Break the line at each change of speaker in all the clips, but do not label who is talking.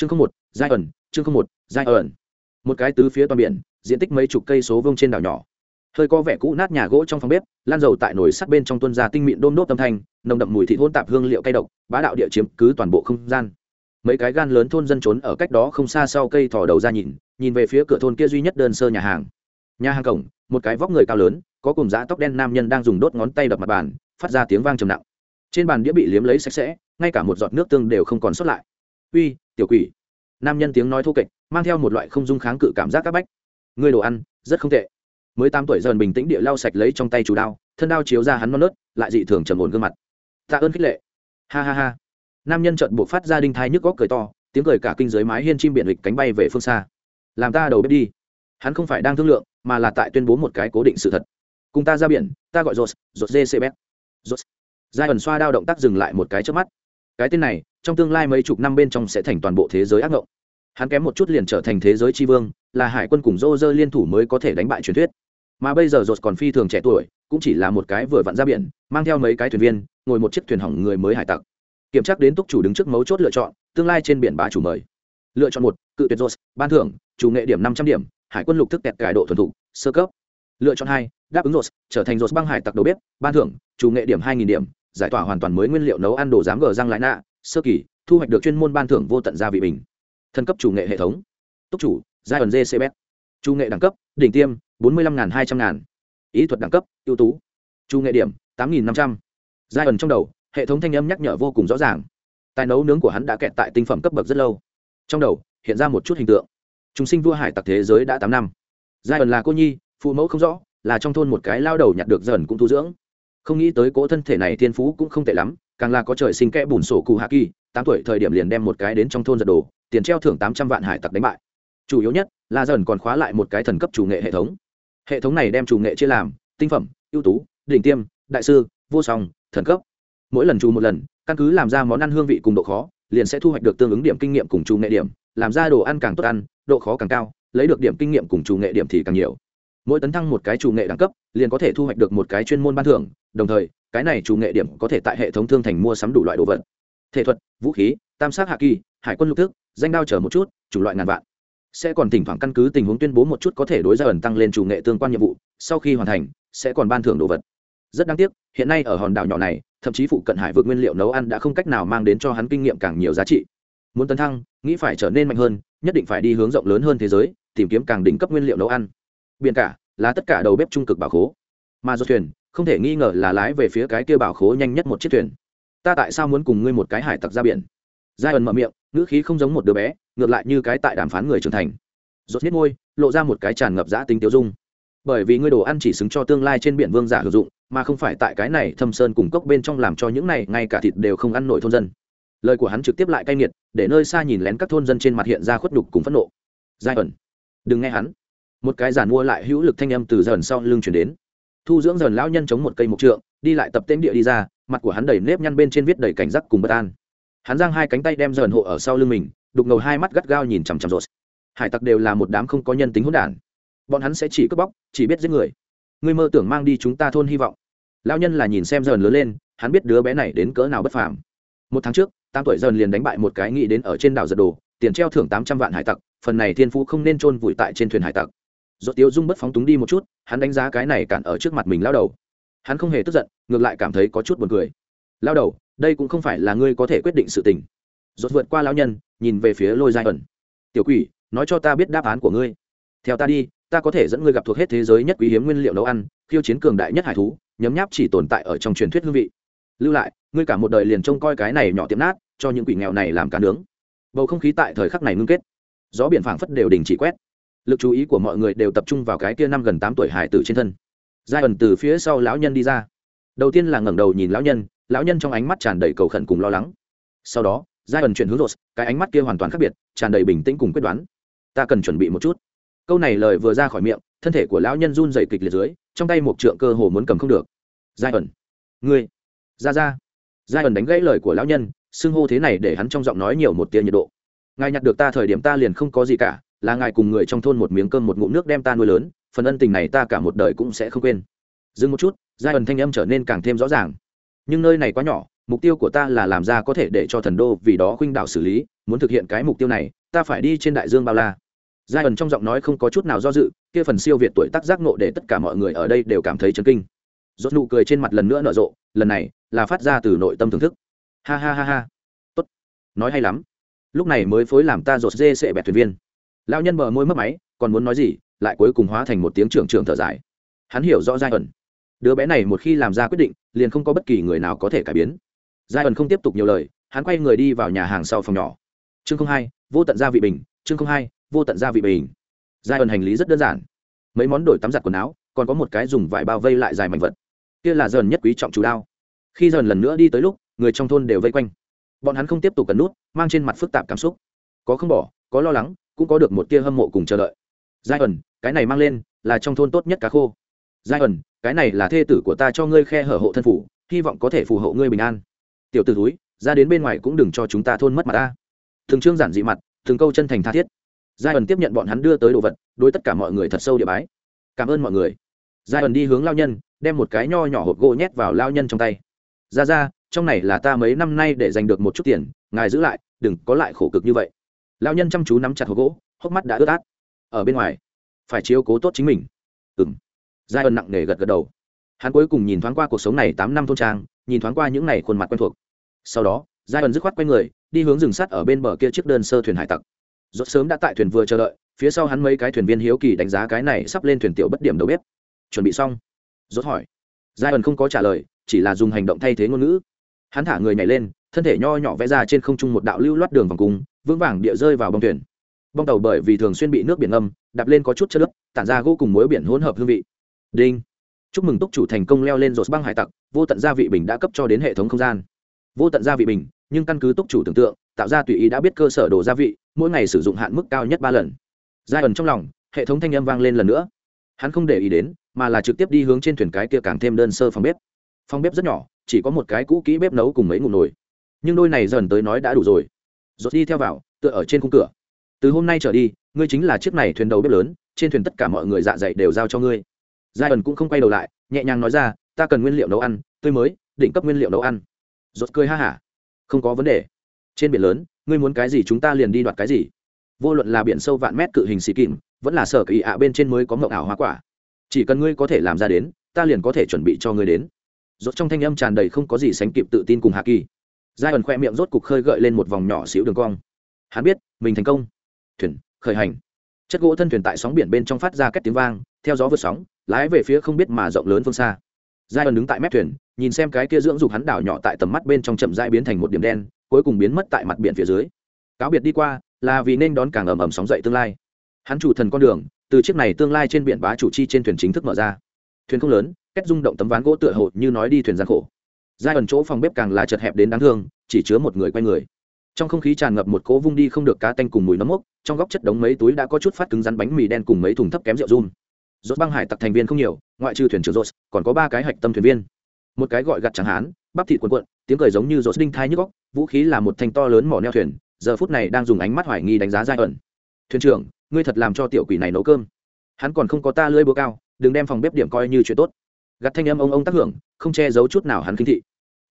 chương không một, giai ẩn, chương không một, giai ẩn. Một cái tứ phía toàn biển, diện tích mấy chục cây số vông trên đảo nhỏ. Hơi có vẻ cũ nát nhà gỗ trong phòng bếp, lan dầu tại nồi sắt bên trong tuân ra tinh mịn đôm nốt âm thanh, nồng đậm mùi thịt hôn tạp hương liệu cay độc, bá đạo địa chiếm cứ toàn bộ không gian. Mấy cái gan lớn thôn dân trốn ở cách đó không xa sau cây thò đầu ra nhìn nhìn về phía cửa thôn kia duy nhất đơn sơ nhà hàng. Nhà hàng cổng, một cái vóc người cao lớn, có cùng dã tóc đen nam nhân đang dùng đốt ngón tay đập mặt bàn, phát ra tiếng vang trầm nặng. Trên bàn đĩa bị liếm lấy sạch sẽ, ngay cả một giọt nước tương đều không còn sót lại. Uy tiểu quỷ. Nam nhân tiếng nói thô kệch, mang theo một loại không dung kháng cự cảm giác các bách. Người đồ ăn, rất không tệ. Mới tám tuổi dần bình tĩnh địa lau sạch lấy trong tay chủ đao, thân đao chiếu ra hắn non nớt, lại dị thường trầm ổn gương mặt. Tạ ơn khích lệ. Ha ha ha. Nam nhân trợn buộc phát ra đinh thai nhức góc cười to, tiếng cười cả kinh giới mái hiên chim biển lịch cánh bay về phương xa. Làm ta đầu bếp đi. Hắn không phải đang thương lượng, mà là tại tuyên bố một cái cố định sự thật. Cùng ta ra biển, ta gọi rột rột dê cb rột giai ẩn xoa đao động tác dừng lại một cái trước mắt cái tên này, trong tương lai mấy chục năm bên trong sẽ thành toàn bộ thế giới ác ngộng. Hắn kém một chút liền trở thành thế giới tri vương, là hải quân cùng rô rơ liên thủ mới có thể đánh bại truyền thuyết. Mà bây giờ rột còn phi thường trẻ tuổi, cũng chỉ là một cái vừa vặn ra biển, mang theo mấy cái thuyền viên, ngồi một chiếc thuyền hỏng người mới hải tặc. Kiểm tra đến túc chủ đứng trước mấu chốt lựa chọn, tương lai trên biển bá chủ mời. Lựa chọn một, cự tuyệt rột ban thưởng, chủ nghệ điểm năm trăm điểm, hải quân lục thức tẹt cải độ thuần thục, sơ cấp. Lựa chọn hai, đáp ứng rột trở thành rột băng hải tặc đầu bếp, ban thưởng, chủ nghệ điểm hai nghìn điểm giải tỏa hoàn toàn mới nguyên liệu nấu ăn đồ dám gờ răng lại nạ, sơ kỳ, thu hoạch được chuyên môn ban thưởng vô tận gia vị bình. Thân cấp chủ nghệ hệ thống. Túc chủ giai ẩn gcb chủ nghệ đẳng cấp, đỉnh tiêm, bốn mươi năm hai trăm ngàn. Ý thuật đẳng cấp, ưu tú. Chủ nghệ điểm, tám nghìn năm trăm. Giai ẩn trong đầu, hệ thống thanh âm nhắc nhở vô cùng rõ ràng. Tài nấu nướng của hắn đã kẹt tại tinh phẩm cấp bậc rất lâu. Trong đầu, hiện ra một chút hình tượng. Chúng sinh vua hải tặc thế giới đã tám năm. Giai ẩn là cô nhi, phụ mẫu không rõ, là trong thôn một cái lao đầu nhặt được dần cũng tu dưỡng không nghĩ tới cỗ thân thể này thiên phú cũng không tệ lắm, càng là có trời sinh kẽ bùn sổ cụ hạ kỳ, tám tuổi thời điểm liền đem một cái đến trong thôn giật đồ, tiền treo thưởng tám trăm vạn hải tặc đánh bại. Chủ yếu nhất là dần còn khóa lại một cái thần cấp chủ nghệ hệ thống. Hệ thống này đem chủ nghệ chia làm, tinh phẩm, ưu tú, đỉnh tiêm, đại sư, vô song, thần cấp. Mỗi lần chủ một lần, căn cứ làm ra món ăn hương vị cùng độ khó, liền sẽ thu hoạch được tương ứng điểm kinh nghiệm cùng chủ nghệ điểm, làm ra đồ ăn càng tốt ăn, độ khó càng cao, lấy được điểm kinh nghiệm cùng chủ nghệ điểm thì càng nhiều mỗi tấn thăng một cái chủ nghệ đẳng cấp, liền có thể thu hoạch được một cái chuyên môn ban thưởng, đồng thời, cái này chủ nghệ điểm có thể tại hệ thống thương thành mua sắm đủ loại đồ vật. Thể thuật, vũ khí, tam sát hạ kỳ, hải quân lục thức, danh đao chở một chút, chủ loại ngàn vạn. Sẽ còn thỉnh thoảng căn cứ tình huống tuyên bố một chút có thể đối ra ẩn tăng lên chủ nghệ tương quan nhiệm vụ, sau khi hoàn thành, sẽ còn ban thưởng đồ vật. Rất đáng tiếc, hiện nay ở hòn đảo nhỏ này, thậm chí phụ cận hải vượt nguyên liệu nấu ăn đã không cách nào mang đến cho hắn kinh nghiệm càng nhiều giá trị. Muốn tấn thăng, nghĩ phải trở nên mạnh hơn, nhất định phải đi hướng rộng lớn hơn thế giới, tìm kiếm càng đỉnh cấp nguyên liệu nấu ăn biển cả là tất cả đầu bếp trung cực bảo khố. Mà do thuyền, không thể nghi ngờ là lái về phía cái kia bảo khố nhanh nhất một chiếc thuyền. Ta tại sao muốn cùng ngươi một cái hải tặc ra biển? Giai ẩn mở miệng, ngữ khí không giống một đứa bé, ngược lại như cái tại đàm phán người trưởng thành. Rốt nhất ngôi lộ ra một cái tràn ngập giã tính tiêu dung. Bởi vì ngươi đồ ăn chỉ xứng cho tương lai trên biển vương giả hữu dụng, mà không phải tại cái này thâm sơn cùng cốc bên trong làm cho những này ngay cả thịt đều không ăn nổi thôn dân. Lời của hắn trực tiếp lại cay nghiệt, để nơi xa nhìn lén các thôn dân trên mặt hiện ra khuất đục cùng phẫn nộ. Giai ẩn, đừng nghe hắn một cái giàn mua lại hữu lực thanh âm từ dần sau lưng chuyển đến. Thu dưỡng dần lão nhân chống một cây mục trượng, đi lại tập tên địa đi ra, mặt của hắn đầy nếp nhăn bên trên viết đầy cảnh giác cùng bất an. Hắn giang hai cánh tay đem dần hộ ở sau lưng mình, đục ngầu hai mắt gắt gao nhìn chằm chằm rột. Hải tặc đều là một đám không có nhân tính hỗn đản. Bọn hắn sẽ chỉ cướp bóc, chỉ biết giết người. Ngươi mơ tưởng mang đi chúng ta thôn hy vọng. Lão nhân là nhìn xem dần lớn lên, hắn biết đứa bé này đến cỡ nào bất phàm. Một tháng trước, tám tuổi dần liền đánh bại một cái nghĩ đến ở trên đảo giật đồ, tiền treo thưởng tám trăm vạn hải tặc, phần này thiên phú không nên chôn vùi tại trên thuyền hải tặc. Rốt tiêu dung bất phóng túng đi một chút, hắn đánh giá cái này cản ở trước mặt mình lao đầu. Hắn không hề tức giận, ngược lại cảm thấy có chút buồn cười. Lao đầu, đây cũng không phải là ngươi có thể quyết định sự tình. Dốt vượt qua lao nhân, nhìn về phía lôi giai ẩn. Tiểu quỷ, nói cho ta biết đáp án của ngươi. Theo ta đi, ta có thể dẫn ngươi gặp thuộc hết thế giới nhất quý hiếm nguyên liệu nấu ăn, khiêu chiến cường đại nhất hải thú, nhấm nháp chỉ tồn tại ở trong truyền thuyết hương vị. Lưu lại, ngươi cả một đời liền trông coi cái này nhỏ tiệm nát, cho những quỷ nghèo này làm cá nướng. Bầu không khí tại thời khắc này ngưng kết. Gió biển phảng phất đều đình chỉ quét lực chú ý của mọi người đều tập trung vào cái kia năm gần tám tuổi hải tử trên thân. Giai ẩn từ phía sau lão nhân đi ra. Đầu tiên là ngẩng đầu nhìn lão nhân lão nhân trong ánh mắt tràn đầy cầu khẩn cùng lo lắng. Sau đó, giai ẩn chuyển hướng rột cái ánh mắt kia hoàn toàn khác biệt, tràn đầy bình tĩnh cùng quyết đoán. Ta cần chuẩn bị một chút. Câu này lời vừa ra khỏi miệng, thân thể của lão nhân run dày kịch liệt dưới, trong tay một trượng cơ hồ muốn cầm không được. Giai ẩn. Ngươi. Ra ra. Giai ẩn đánh gãy lời của lão nhân, xưng hô thế này để hắn trong giọng nói nhiều một tia nhiệt độ. Ngài nhặt được ta thời điểm ta liền không có gì cả là ngài cùng người trong thôn một miếng cơm một ngụm nước đem ta nuôi lớn, phần ân tình này ta cả một đời cũng sẽ không quên. Dừng một chút, giai ẩn thanh âm trở nên càng thêm rõ ràng. Nhưng nơi này quá nhỏ, mục tiêu của ta là làm ra có thể để cho thần đô vì đó khuynh đảo xử lý, muốn thực hiện cái mục tiêu này, ta phải đi trên đại dương bao la. Giai ẩn trong giọng nói không có chút nào do dự, kia phần siêu việt tuổi tác giác nộ để tất cả mọi người ở đây đều cảm thấy chấn kinh. Rốt nụ cười trên mặt lần nữa nở rộ, lần này là phát ra từ nội tâm thưởng thức. Ha ha ha ha. Tốt. Nói hay lắm. Lúc này mới phối làm ta rột dê sệ bẹt thuyền viên lão nhân bờ môi mất máy, còn muốn nói gì, lại cuối cùng hóa thành một tiếng trưởng trưởng thở dài. Hắn hiểu rõ giai ẩn. Đứa bé này một khi làm ra quyết định, liền không có bất kỳ người nào có thể cải biến. Giai ẩn không tiếp tục nhiều lời, hắn quay người đi vào nhà hàng sau phòng nhỏ. Chương không hai, vô tận gia vị bình, chương không hai, vô tận gia vị bình. Giai ẩn hành lý rất đơn giản. Mấy món đổi tắm giặt quần áo, còn có một cái dùng vải bao vây lại dài mảnh vật. Kia là dần nhất quý trọng chú đao. Khi dần lần nữa đi tới lúc, người trong thôn đều vây quanh. Bọn hắn không tiếp tục cần nút, mang trên mặt phức tạp cảm xúc. Có không bỏ, có lo lắng cũng có được một tia hâm mộ cùng chờ đợi. Giai ẩn, cái này mang lên, là trong thôn tốt nhất cá khô. Giai ẩn, cái này là thê tử của ta cho ngươi khe hở hộ thân phủ, hy vọng có thể phù hộ ngươi bình an. Tiểu t ử túi ra đến bên ngoài cũng đừng cho chúng ta thôn mất mặt ta thường trương giản dị mặt, thường câu chân thành tha thiết. Giai ẩn tiếp nhận bọn hắn đưa tới đồ vật, đối tất cả mọi người thật sâu địa bái. Cảm ơn mọi người. Giai ẩn đi hướng lao nhân, đem một cái nho nhỏ hộp gỗ nhét vào lao nhân trong tay. Ra ra, trong này là ta mấy năm nay để giành được một chút tiền, ngài giữ lại, đừng có lại khổ cực như vậy lao nhân chăm chú nắm chặt hộp gỗ, hốc mắt đã ướt át. Ở bên ngoài, phải chiếu cố tốt chính mình. Ừng giai ân nặng nề gật gật đầu. Hắn cuối cùng nhìn thoáng qua cuộc sống này tám năm thôn trang, nhìn thoáng qua những n à y khuôn mặt quen thuộc. Sau đó, giai ân dứt khoát q u a y người, đi hướng rừng sắt ở bên bờ kia chiếc đơn sơ thuyền hải tặc. Rốt sớm đã tại thuyền vừa chờ đợi, phía sau hắn mấy cái thuyền viên hiếu kỳ đánh giá cái này sắp lên thuyền tiểu bất điểm đầu bếp. Chuẩn bị xong. Rốt hỏi. Giai ân không có trả lời, chỉ là dùng hành động thay thế ngôn ngữ. Hắn thả người nhảy lên thân thể nho nhỏ vẽ ra trên không trung một đạo lưu loát đường vòng cung, vững vàng địa rơi vào bông thuyền. Bong tàu bởi vì thường xuyên bị nước biển âm đạp lên có chút chất nước tản ra gỗ cùng muối biển hỗn hợp hương vị. Đinh! Chúc mừng túc chủ thành công leo lên rột băng hải tặc, vô tận gia vị bình đã cấp cho đến hệ thống không gian. Vô tận gia vị bình, nhưng căn cứ túc chủ tưởng tượng, tạo ra tùy ý đã biết cơ sở đồ gia vị, mỗi ngày sử dụng hạn mức cao nhất ba lần. Giai ẩn trong lòng, hệ thống thanh âm vang lên lần nữa. Hắn không để ý đến, mà là trực tiếp đi hướng trên thuyền cái kia càng thêm đơn sơ phòng bếp. Phòng bếp rất nhỏ, chỉ có một cái cũ kỹ bếp nấu cùng mấy ngụ nồi nhưng đôi này dần tới nói đã đủ rồi. Rột đi theo vào, tựa ở trên khung cửa. Từ hôm nay trở đi, ngươi chính là chiếc này thuyền đầu bếp lớn, trên thuyền tất cả mọi người dạ dày đều giao cho ngươi. Giai ẩn cũng không quay đầu lại, nhẹ nhàng nói ra, ta cần nguyên liệu nấu ăn, tươi mới định cấp nguyên liệu nấu ăn. Rột cười ha hả, không có vấn đề. Trên biển lớn, ngươi muốn cái gì chúng ta liền đi đoạt cái gì. Vô luận là biển sâu vạn mét cự hình xì kìm, vẫn là sở kỳ ạ bên trên mới có mậu ảo hoa quả. Chỉ cần ngươi có thể làm ra đến, ta liền có thể chuẩn bị cho ngươi đến. Rốt trong thanh âm tràn đầy không có gì sánh kịp tự tin cùng hạ kỳ giai ẩn khoe miệng rốt cục khơi gợi lên một vòng nhỏ xíu đường cong. Hắn biết, mình thành công. Thuyền, khởi hành. Chất gỗ thân thuyền tại sóng biển bên trong phát ra két tiếng vang, theo gió vượt sóng, lái về phía không biết mà rộng lớn phương xa. Giai ẩn đứng tại mép thuyền, nhìn xem cái kia dưỡng dục hắn đảo nhỏ tại tầm mắt bên trong chậm rãi biến thành một điểm đen, cuối cùng biến mất tại mặt biển phía dưới. Cáo biệt đi qua, là vì nên đón càng ầm ầm sóng dậy tương lai. Hắn chủ thần con đường, từ chiếc này tương lai trên biển bá chủ chi trên thuyền chính thức mở ra. Thuyền không lớn cách rung động tấm ván gỗ tựa hồ như nói đi thuyền gian khổ giai ẩn chỗ phòng bếp càng là chật hẹp đến đáng thương, chỉ chứa một người quay người. Trong không khí tràn ngập một cỗ vung đi không được cá tanh cùng mùi nấm mốc, trong góc chất đống mấy túi đã có chút phát cứng rắn bánh mì đen cùng mấy thùng thấp kém rượu run. Rốt băng hải tặc thành viên không nhiều, ngoại trừ thuyền trưởng rốt, còn có ba cái hạch tâm thuyền viên. Một cái gọi gặt chẳng hán, bắp thịt quần quận tiếng cười giống như rốt đinh thai nhức góc vũ khí là một thanh to lớn mỏ neo thuyền, giờ phút này đang dùng ánh mắt hoài nghi đánh giá giai ẩn. Thuyền trưởng, ngươi thật làm cho tiểu quỷ này nấu cơm. Hắn còn không có ta lưỡi búa cao, đừng đem phòng bếp điểm coi như chuyện tốt. Gặt thanh âm ông ông tác hưởng, không che giấu chút nào hắn kinh thị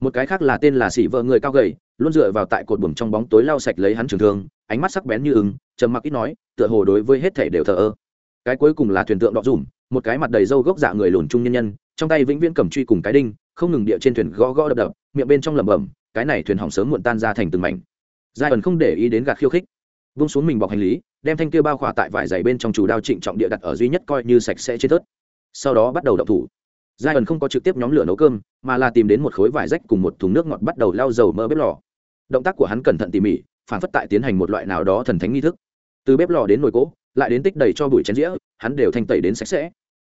một cái khác là tên là xỉ vợ người cao gầy, luôn dựa vào tại cột buồm trong bóng tối lau sạch lấy hắn trường thương, ánh mắt sắc bén như ứng trầm mặc ít nói, tựa hồ đối với hết thể đều thờ ơ. Cái cuối cùng là thuyền tượng đọ dùm, một cái mặt đầy râu gốc dạ người lùn trung nhân nhân, trong tay vĩnh viễn cầm truy cùng cái đinh, không ngừng địa trên thuyền gõ gõ đập đập, miệng bên trong lẩm bẩm, cái này thuyền hỏng sớm muộn tan ra thành từng mảnh. Giai ẩn không để ý đến gạt khiêu khích, vung xuống mình bọc hành lý, đem thanh kia bao khỏa tại vải dày bên trong chủ đao trịnh trọng địa đặt ở duy nhất coi như sạch sẽ trên tớt sau đó bắt đầu đập thủ giai ẩn không có trực tiếp nhóm lửa nấu cơm, mà là tìm đến một khối vải rách cùng một thùng nước ngọt bắt đầu lao dầu mỡ bếp lò. Động tác của hắn cẩn thận tỉ mỉ, phản phất tại tiến hành một loại nào đó thần thánh nghi thức. Từ bếp lò đến nồi cỗ, lại đến tích đầy cho bụi chén dĩa, hắn đều thanh tẩy đến sạch sẽ.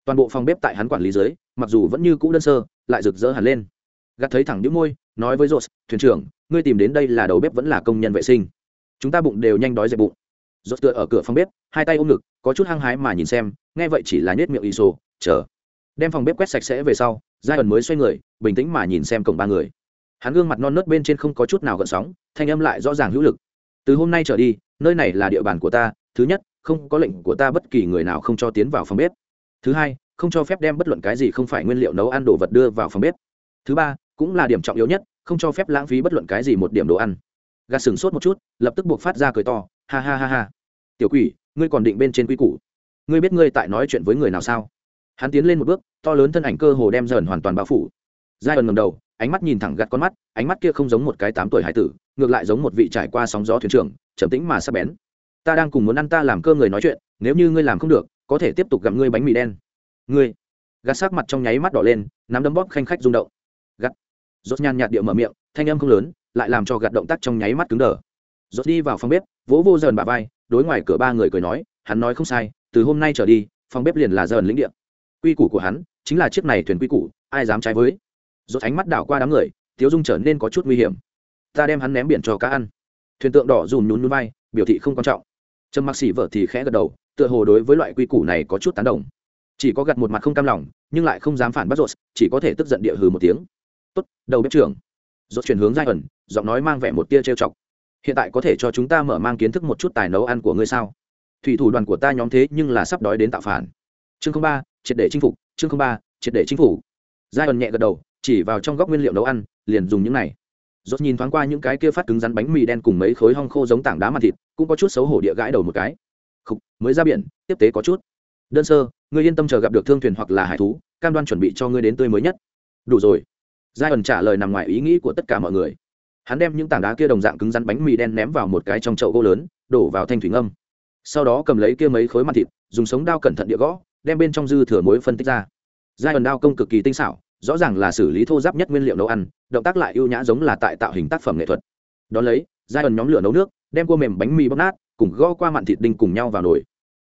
Toàn bộ phòng bếp tại hắn quản lý dưới, mặc dù vẫn như cũ đơn sơ, lại rực rỡ hẳn lên. Gắt thấy thẳng đĩu môi, nói với rột thuyền trưởng, ngươi tìm đến đây là đầu bếp vẫn là công nhân vệ sinh. Chúng ta bụng đều nhanh đói dẹp bụng. Rột tựa ở cửa phòng bếp, hai tay ôm ngực, có chút hăng hái mà nhìn xem, nghe vậy chỉ là nhét miệng iso. chờ đem phòng bếp quét sạch sẽ về sau giai ẩn mới xoay người, bình tĩnh mà nhìn xem cổng ba người. Hắn gương mặt non nớt bên trên không có chút nào gợn sóng, thanh âm lại rõ ràng hữu lực. Từ hôm nay trở đi, nơi này là địa bàn của ta, thứ nhất, không có lệnh của ta bất kỳ người nào không cho tiến vào phòng bếp. Thứ hai, không cho phép đem bất luận cái gì không phải nguyên liệu nấu ăn đồ vật đưa vào phòng bếp. Thứ ba, cũng là điểm trọng yếu nhất, không cho phép lãng phí bất luận cái gì một điểm đồ ăn. Gà sừng sốt một chút, lập tức buộc phát ra cười to, ha ha ha ha. Tiểu quỷ, ngươi còn định bên trên quy củ. Ngươi biết ngươi tại nói chuyện với người nào sao? Hắn tiến lên một bước, to lớn thân ảnh cơ hồ đem dần hoàn toàn bao phủ. Giai ẩn ngầm đầu, ánh mắt nhìn thẳng gạt con mắt, ánh mắt kia không giống một cái tám tuổi hải tử, ngược lại giống một vị trải qua sóng gió thuyền trưởng, trầm tĩnh mà sắp bén. Ta đang cùng muốn ăn ta làm cơ người nói chuyện, nếu như ngươi làm không được, có thể tiếp tục gặm ngươi bánh mì đen. Ngươi. Gạt sắc mặt trong nháy mắt đỏ lên, nắm đấm bóp khanh khách rung động. Gạt. Rốt nhàn nhạt điệu mở miệng, thanh âm không lớn, lại làm cho gạt động tác trong nháy mắt cứng đờ. Rốt đi vào phòng bếp, vỗ vô dần bà vai, đối ngoài cửa ba người cười nói, hắn nói không sai, từ hôm nay trở đi, phòng bếp liền là dần lĩnh địa quy củ của hắn chính là chiếc này thuyền quy củ, ai dám trái với? Rốt ánh mắt đảo qua đám người, tiếu dung trở nên có chút nguy hiểm. Ta đem hắn ném biển cho cá ăn. Thuyền tượng đỏ dùm nhún nhún vai, biểu thị không quan trọng. Trầm mặc xỉ vợ thì khẽ gật đầu, tựa hồ đối với loại quy củ này có chút tán đồng. Chỉ có gặt một mặt không cam lòng, nhưng lại không dám phản bắt rột chỉ có thể tức giận địa hừ một tiếng. Tốt, đầu bếp trưởng. Rột chuyển hướng giai ẩn, giọng nói mang vẻ một tia trêu chọc. Hiện tại có thể cho chúng ta mở mang kiến thức một chút tài nấu ăn của ngươi sao? Thủy thủ đoàn của ta nhóm thế nhưng là sắp đói đến tạo phản. Chương không ba triệt để chinh phục chương ba triệt để chinh phục. Giai ẩn nhẹ gật đầu chỉ vào trong góc nguyên liệu nấu ăn liền dùng những này. Rốt nhìn thoáng qua những cái kia phát cứng rắn bánh mì đen cùng mấy khối hong khô giống tảng đá mặt thịt cũng có chút xấu hổ địa gãi đầu một cái. Khục, mới ra biển tiếp tế có chút. Đơn sơ ngươi yên tâm chờ gặp được thương thuyền hoặc là hải thú cam đoan chuẩn bị cho ngươi đến tươi mới nhất. Đủ rồi. Giai ẩn trả lời nằm ngoài ý nghĩ của tất cả mọi người. Hắn đem những tảng đá kia đồng dạng cứng rắn bánh mì đen ném vào một cái trong chậu gỗ lớn đổ vào thanh thủy ngâm. Sau đó cầm lấy kia mấy khối mặt thịt dùng sống đao cẩn thận địa gõ đem bên trong dư thừa muối phân tích ra. Giai ẩn đao công cực kỳ tinh xảo, rõ ràng là xử lý thô giáp nhất nguyên liệu nấu ăn, động tác lại ưu nhã giống là tại tạo hình tác phẩm nghệ thuật. Đón lấy, giai ẩn nhóm lửa nấu nước, đem cua mềm bánh mì bóc nát, cùng gõ qua mặn thịt đinh cùng nhau vào nồi.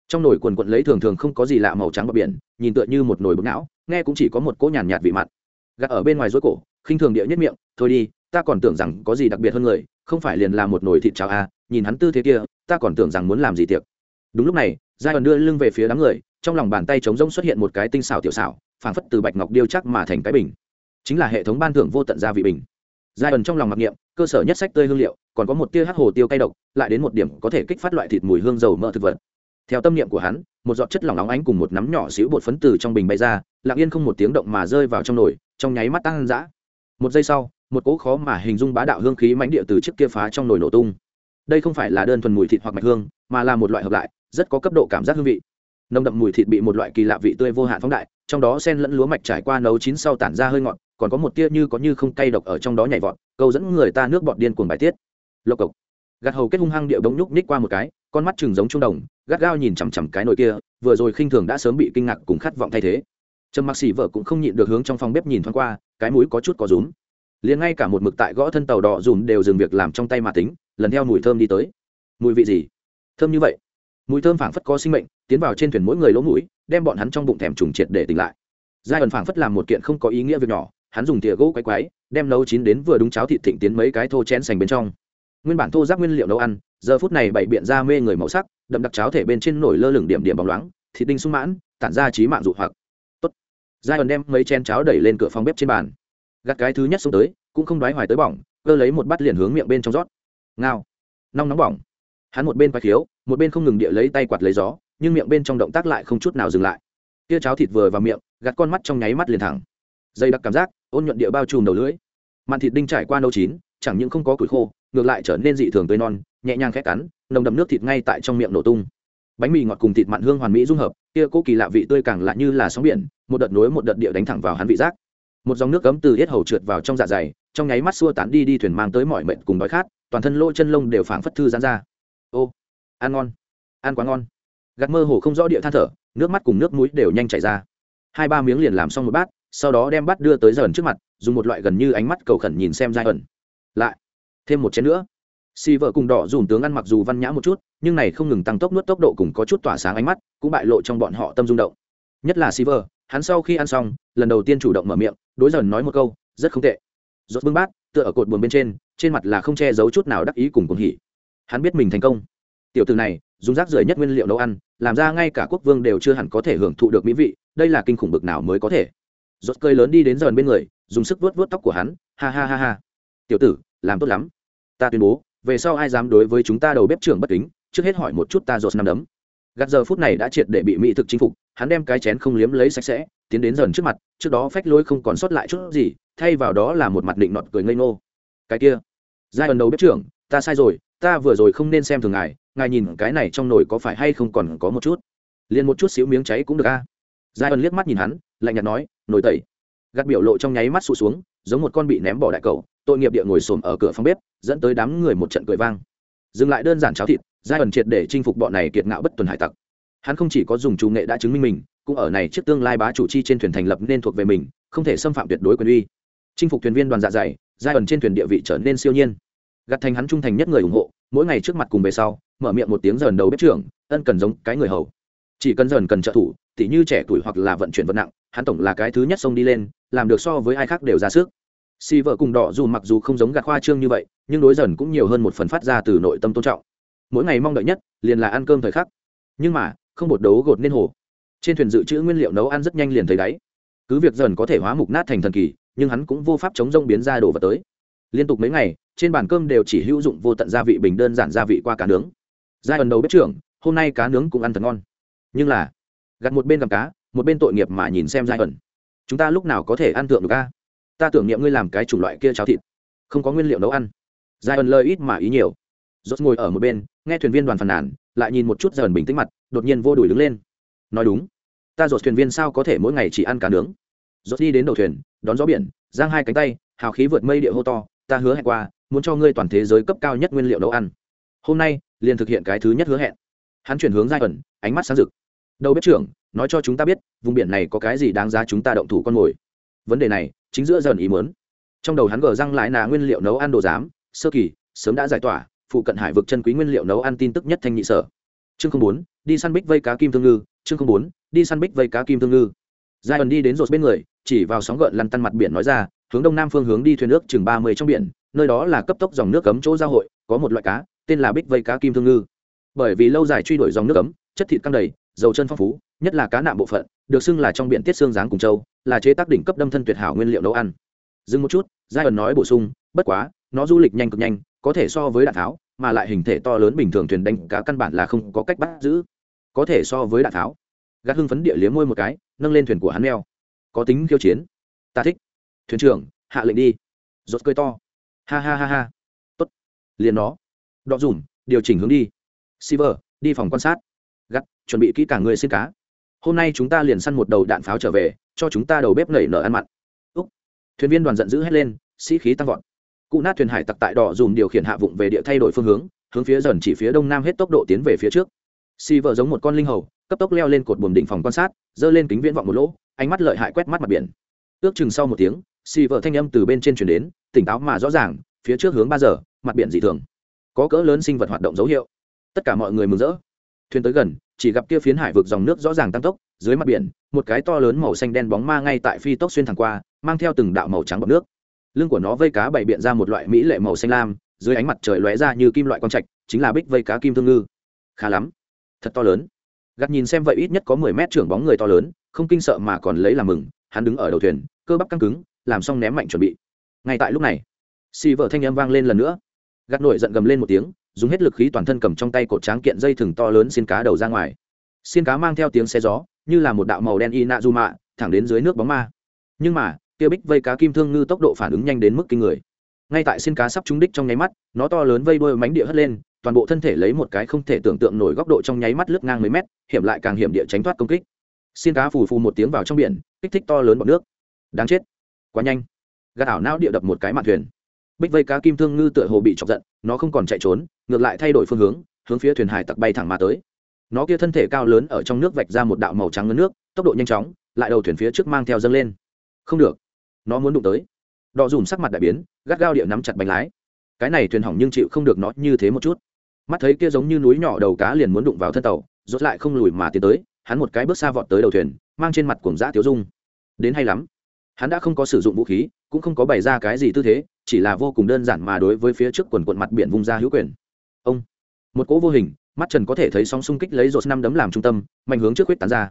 Trong nồi quần quận lấy thường thường không có gì lạ màu trắng bờ biển, nhìn tựa như một nồi bột não, nghe cũng chỉ có một cỗ nhàn nhạt vị mặn. Gạt ở bên ngoài rối cổ, khinh thường địa nhất miệng, thôi đi, ta còn tưởng rằng có gì đặc biệt hơn người, không phải liền là một nồi thịt cháo à nhìn hắn tư thế kia, ta còn tưởng rằng muốn làm gì tiệc. Đúng lúc này, giai ẩn đưa lưng về phía đám người trong lòng bàn tay trống rỗng xuất hiện một cái tinh xảo tiểu xảo, phảng phất từ bạch ngọc điêu chắc mà thành cái bình. Chính là hệ thống ban thưởng vô tận gia vị bình. Giai ẩn trong lòng mặc niệm, cơ sở nhất sách tươi hương liệu, còn có một tia hắc hồ tiêu cay độc, lại đến một điểm có thể kích phát loại thịt mùi hương dầu mỡ thực vật. Theo tâm niệm của hắn, một giọt chất lỏng óng ánh cùng một nắm nhỏ xíu bột phấn từ trong bình bay ra, lặng yên không một tiếng động mà rơi vào trong nồi, trong nháy mắt tăng dã một giây sau, một cỗ khó mà hình dung bá đạo hương khí mãnh địa từ chiếc kia phá trong nồi nổ tung. Đây không phải là đơn thuần mùi thịt hoặc mạch hương, mà là một loại hợp lại, rất có cấp độ cảm giác hương vị nồng đậm mùi thịt bị một loại kỳ lạ vị tươi vô hạn phóng đại, trong đó sen lẫn lúa mạch trải qua nấu chín sau tản ra hơi ngọt, còn có một tia như có như không cay độc ở trong đó nhảy vọt, câu dẫn người ta nước bọt điên cuồng bài tiết. Lộc cộc. Gạt hầu kết hung hăng điệu đống nhúc nhích qua một cái, con mắt chừng giống trung đồng, gắt gao nhìn chằm chằm cái nồi kia, vừa rồi khinh thường đã sớm bị kinh ngạc cùng khát vọng thay thế. Trầm mặc xỉ vợ cũng không nhịn được hướng trong phòng bếp nhìn thoáng qua, cái mũi có chút có rúm. Liền ngay cả một mực tại gõ thân tàu đỏ dùm đều dừng việc làm trong tay mà tính, lần theo mùi thơm đi tới. Mùi vị gì? Thơm như vậy mùi thơm phảng phất có sinh mệnh, tiến vào trên thuyền mỗi người lỗ mũi, đem bọn hắn trong bụng thèm trùng triệt để tỉnh lại. Giai ẩn phảng phất làm một kiện không có ý nghĩa việc nhỏ, hắn dùng tỉa gỗ quay quáy đem nấu chín đến vừa đúng cháo thịt thịnh tiến mấy cái thô chén sành bên trong. Nguyên bản thô giáp nguyên liệu nấu ăn, giờ phút này bày biện ra mê người màu sắc, đậm đặc cháo thể bên trên nổi lơ lửng điểm điểm bóng loáng, thịt đinh sung mãn, tản ra trí mạng dụ hoặc. Tốt. Giai ẩn đem mấy chén cháo đẩy lên cửa phòng bếp trên bàn. Gặt cái thứ nhất xuống tới, cũng không đoái hoài tới bỏng, cơ lấy một bát liền hướng miệng bên trong rót. Ngao. Nóng nóng bỏng. Hắn một bên quay khiếu một bên không ngừng địa lấy tay quạt lấy gió, nhưng miệng bên trong động tác lại không chút nào dừng lại. Tia cháo thịt vừa vào miệng, gạt con mắt trong nháy mắt liền thẳng. Dây đặc cảm giác, ôn nhuận địa bao trùm đầu lưỡi. Mặn thịt đinh trải qua nấu chín, chẳng những không có củi khô, ngược lại trở nên dị thường tươi non, nhẹ nhàng khét cắn, nồng đậm nước thịt ngay tại trong miệng nổ tung. Bánh mì ngọt cùng thịt mặn hương hoàn mỹ dung hợp, kia cố kỳ lạ vị tươi càng lạ như là sóng biển, một đợt nối một đợt địa đánh thẳng vào hắn vị giác. Một dòng nước cấm từ hết hầu trượt vào trong dạ dày, trong nháy mắt xua tán đi đi thuyền mang tới mọi mệnh cùng đói khát, toàn thân lỗ chân lông đều phảng phất thư giãn ra. Ô ăn ngon, ăn quá ngon. Gạt mơ hồ không rõ địa than thở, nước mắt cùng nước mũi đều nhanh chảy ra. Hai ba miếng liền làm xong một bát, sau đó đem bát đưa tới dần trước mặt, dùng một loại gần như ánh mắt cầu khẩn nhìn xem giai ẩn. Lại, thêm một chén nữa. Xì vợ cùng đỏ dùm tướng ăn mặc dù văn nhã một chút, nhưng này không ngừng tăng tốc nuốt tốc độ cùng có chút tỏa sáng ánh mắt, cũng bại lộ trong bọn họ tâm rung động. Nhất là xì vợ, hắn sau khi ăn xong, lần đầu tiên chủ động mở miệng, đối dần nói một câu, rất không tệ. Rốt bưng bát, tựa ở cột buồn bên trên trên mặt là không che giấu chút nào đắc ý cùng cuồng hỉ. Hắn biết mình thành công tiểu từ này, dùng rác rưởi nhất nguyên liệu nấu ăn, làm ra ngay cả quốc vương đều chưa hẳn có thể hưởng thụ được mỹ vị, đây là kinh khủng bực nào mới có thể. Rốt cơi lớn đi đến dần bên người, dùng sức vuốt vuốt tóc của hắn, ha ha ha ha. Tiểu tử, làm tốt lắm. Ta tuyên bố, về sau ai dám đối với chúng ta đầu bếp trưởng bất kính, trước hết hỏi một chút ta rột năm đấm. Gạt giờ phút này đã triệt để bị mỹ thực chinh phục, hắn đem cái chén không liếm lấy sạch sẽ, tiến đến dần trước mặt, trước đó phách lối không còn sót lại chút gì, thay vào đó là một mặt định nọt cười ngây ngô. Cái kia, giai ẩn đầu bếp trưởng, ta sai rồi, ta vừa rồi không nên xem thường ngài ngài nhìn cái này trong nồi có phải hay không còn có một chút? Liền một chút xíu miếng cháy cũng được a. Giai ân liếc mắt nhìn hắn, lạnh nhạt nói, nồi tẩy. Gắt biểu lộ trong nháy mắt sụt xuống, giống một con bị ném bỏ đại cầu, tội nghiệp địa ngồi xổm ở cửa phòng bếp, dẫn tới đám người một trận cười vang. Dừng lại đơn giản cháo thịt, giai ẩn triệt để chinh phục bọn này kiệt ngạo bất tuần hải tặc. Hắn không chỉ có dùng chủ nghệ đã chứng minh mình, cũng ở này trước tương lai bá chủ chi trên thuyền thành lập nên thuộc về mình, không thể xâm phạm tuyệt đối quyền uy. Chinh phục thuyền viên đoàn dạ dày, giai ẩn trên thuyền địa vị trở nên siêu nhiên gặt thành hắn trung thành nhất người ủng hộ, mỗi ngày trước mặt cùng về sau, mở miệng một tiếng dần đầu bếp trưởng, ân cần giống cái người hầu. Chỉ cần dần cần trợ thủ, tỉ như trẻ tuổi hoặc là vận chuyển vật nặng, hắn tổng là cái thứ nhất xông đi lên, làm được so với ai khác đều ra sức. Si vợ cùng đỏ dù mặc dù không giống gạt khoa trương như vậy, nhưng đối dần cũng nhiều hơn một phần phát ra từ nội tâm tôn trọng. Mỗi ngày mong đợi nhất, liền là ăn cơm thời khắc. Nhưng mà, không bột đấu gột nên hồ. Trên thuyền dự trữ nguyên liệu nấu ăn rất nhanh liền thấy đáy. Cứ việc dần có thể hóa mục nát thành thần kỳ, nhưng hắn cũng vô pháp chống rông biến ra đồ vật tới. Liên tục mấy ngày trên bàn cơm đều chỉ hữu dụng vô tận gia vị bình đơn giản gia vị qua cá nướng. Giai ẩn đầu bếp trưởng, hôm nay cá nướng cũng ăn thật ngon. Nhưng là gặt một bên cầm cá, một bên tội nghiệp mà nhìn xem giai ẩn. Chúng ta lúc nào có thể ăn thượng được ca ta tưởng niệm ngươi làm cái chủng loại kia cháo thịt. Không có nguyên liệu nấu ăn. Giai ẩn lời ít mà ý nhiều. Rốt ngồi ở một bên, nghe thuyền viên đoàn phàn nàn, lại nhìn một chút dần bình tĩnh mặt, đột nhiên vô đùi đứng lên. Nói đúng. Ta rốt thuyền viên sao có thể mỗi ngày chỉ ăn cá nướng? Rốt đi đến đầu thuyền, đón gió biển, giang hai cánh tay, hào khí vượt mây địa hô to, ta hứa hẹn qua muốn cho ngươi toàn thế giới cấp cao nhất nguyên liệu nấu ăn. Hôm nay, liền thực hiện cái thứ nhất hứa hẹn. Hắn chuyển hướng giai ẩn, ánh mắt sáng rực. Đầu bếp trưởng, nói cho chúng ta biết, vùng biển này có cái gì đáng giá chúng ta động thủ con mồi? Vấn đề này, chính giữa dần ý muốn. Trong đầu hắn gờ răng lại là nguyên liệu nấu ăn đồ giám, sơ kỳ, sớm đã giải tỏa, phụ cận hải vực chân quý nguyên liệu nấu ăn tin tức nhất thanh nhị sở. Chương không bốn, đi săn bích vây cá kim thương ngư, chương không bốn, đi săn bích vây cá kim thương ngư. Giai ẩn đi đến rột bên người, chỉ vào sóng gợn lăn tăn mặt biển nói ra, hướng đông nam phương hướng đi thuyền nước chừng ba mươi trong biển nơi đó là cấp tốc dòng nước cấm chỗ giao hội, có một loại cá, tên là bích vây cá kim thương ngư. Bởi vì lâu dài truy đuổi dòng nước cấm, chất thịt căng đầy, dầu chân phong phú, nhất là cá nạm bộ phận, được xưng là trong biển tiết xương dáng cùng châu, là chế tác đỉnh cấp đâm thân tuyệt hảo nguyên liệu nấu ăn. Dừng một chút giai ẩn nói bổ sung, bất quá, nó du lịch nhanh cực nhanh, có thể so với đạn tháo, mà lại hình thể to lớn bình thường thuyền đánh cá căn bản là không có cách bắt giữ. Có thể so với đạn tháo. Gác hưng phấn địa liếm môi một cái, nâng lên thuyền của hắn meo. Có tính khiêu chiến. Ta thích. Thuyền trưởng, hạ lệnh đi. Rốt cười to ha ha ha ha. Tốt. Liền nó. Đọ dùm điều chỉnh hướng đi. Silver, đi phòng quan sát. Gắt chuẩn bị kỹ cả người xin cá. Hôm nay chúng ta liền săn một đầu đạn pháo trở về cho chúng ta đầu bếp nảy nở ăn mặn. Úc. Thuyền viên đoàn giận dữ hét lên sĩ khí tăng vọt. Cụ nát thuyền hải tặc tại đỏ dùm điều khiển hạ vụng về địa thay đổi phương hướng hướng phía dần chỉ phía đông nam hết tốc độ tiến về phía trước. Si vợ giống một con linh hầu cấp tốc leo lên cột buồm đỉnh phòng quan sát giơ lên kính viễn vọng một lỗ ánh mắt lợi hại quét mắt mặt biển. Ước chừng sau một tiếng si vợ thanh âm từ bên trên chuyển đến tỉnh táo mà rõ ràng, phía trước hướng ba giờ, mặt biển dị thường. Có cỡ lớn sinh vật hoạt động dấu hiệu. Tất cả mọi người mừng rỡ. Thuyền tới gần, chỉ gặp kia phiến hải vực dòng nước rõ ràng tăng tốc, dưới mặt biển, một cái to lớn màu xanh đen bóng ma ngay tại phi tốc xuyên thẳng qua, mang theo từng đạo màu trắng bọc nước. Lưng của nó vây cá bày biện ra một loại mỹ lệ màu xanh lam, dưới ánh mặt trời lóe ra như kim loại quang trạch, chính là bích vây cá kim thương ngư. Khá lắm. Thật to lớn. Gạt nhìn xem vậy ít nhất có mười mét trưởng bóng người to lớn, không kinh sợ mà còn lấy làm mừng, hắn đứng ở đầu thuyền, cơ bắp căng cứng, làm xong ném mạnh chuẩn bị ngay tại lúc này, xì vợ thanh âm vang lên lần nữa. Gạt nổi giận gầm lên một tiếng, dùng hết lực khí toàn thân cầm trong tay cột tráng kiện dây thừng to lớn xin cá đầu ra ngoài. Xin cá mang theo tiếng xe gió, như là một đạo màu đen y nạ du mạ thẳng đến dưới nước bóng ma. Nhưng mà, kia bích vây cá kim thương ngư tốc độ phản ứng nhanh đến mức kinh người. Ngay tại xin cá sắp trúng đích trong nháy mắt, nó to lớn vây đôi mánh địa hất lên, toàn bộ thân thể lấy một cái không thể tưởng tượng nổi góc độ trong nháy mắt lướt ngang mấy mét, hiểm lại càng hiểm địa tránh thoát công kích. Xin cá phù phù một tiếng vào trong biển, kích thích to lớn bọc nước. Đáng chết. Quá nhanh gạt ảo não địa đập một cái mạn thuyền. Bích vây cá kim thương ngư tựa hồ bị chọc giận, nó không còn chạy trốn, ngược lại thay đổi phương hướng hướng phía thuyền hải tặc bay thẳng mà tới. Nó kia thân thể cao lớn ở trong nước vạch ra một đạo màu trắng ngấn nước, tốc độ nhanh chóng, lại đầu thuyền phía trước mang theo dâng lên. Không được. Nó muốn đụng tới. Đọ dùm sắc mặt đại biến, gắt gao địa nắm chặt bánh lái. Cái này thuyền hỏng nhưng chịu không được nó như thế một chút. Mắt thấy kia giống như núi nhỏ đầu cá liền muốn đụng vào thân tàu, rốt lại không lùi mà tiến tới, hắn một cái bước xa vọt tới đầu thuyền, mang trên mặt cuồng dã tiếu dung. Đến hay lắm. Hắn đã không có sử dụng vũ khí cũng không có bày ra cái gì tư thế, chỉ là vô cùng đơn giản mà đối với phía trước quần quận mặt biển vung ra hữu quyền. Ông, một cỗ vô hình, mắt trần có thể thấy sóng xung kích lấy rột năm đấm làm trung tâm mạnh hướng trước huyết tán ra.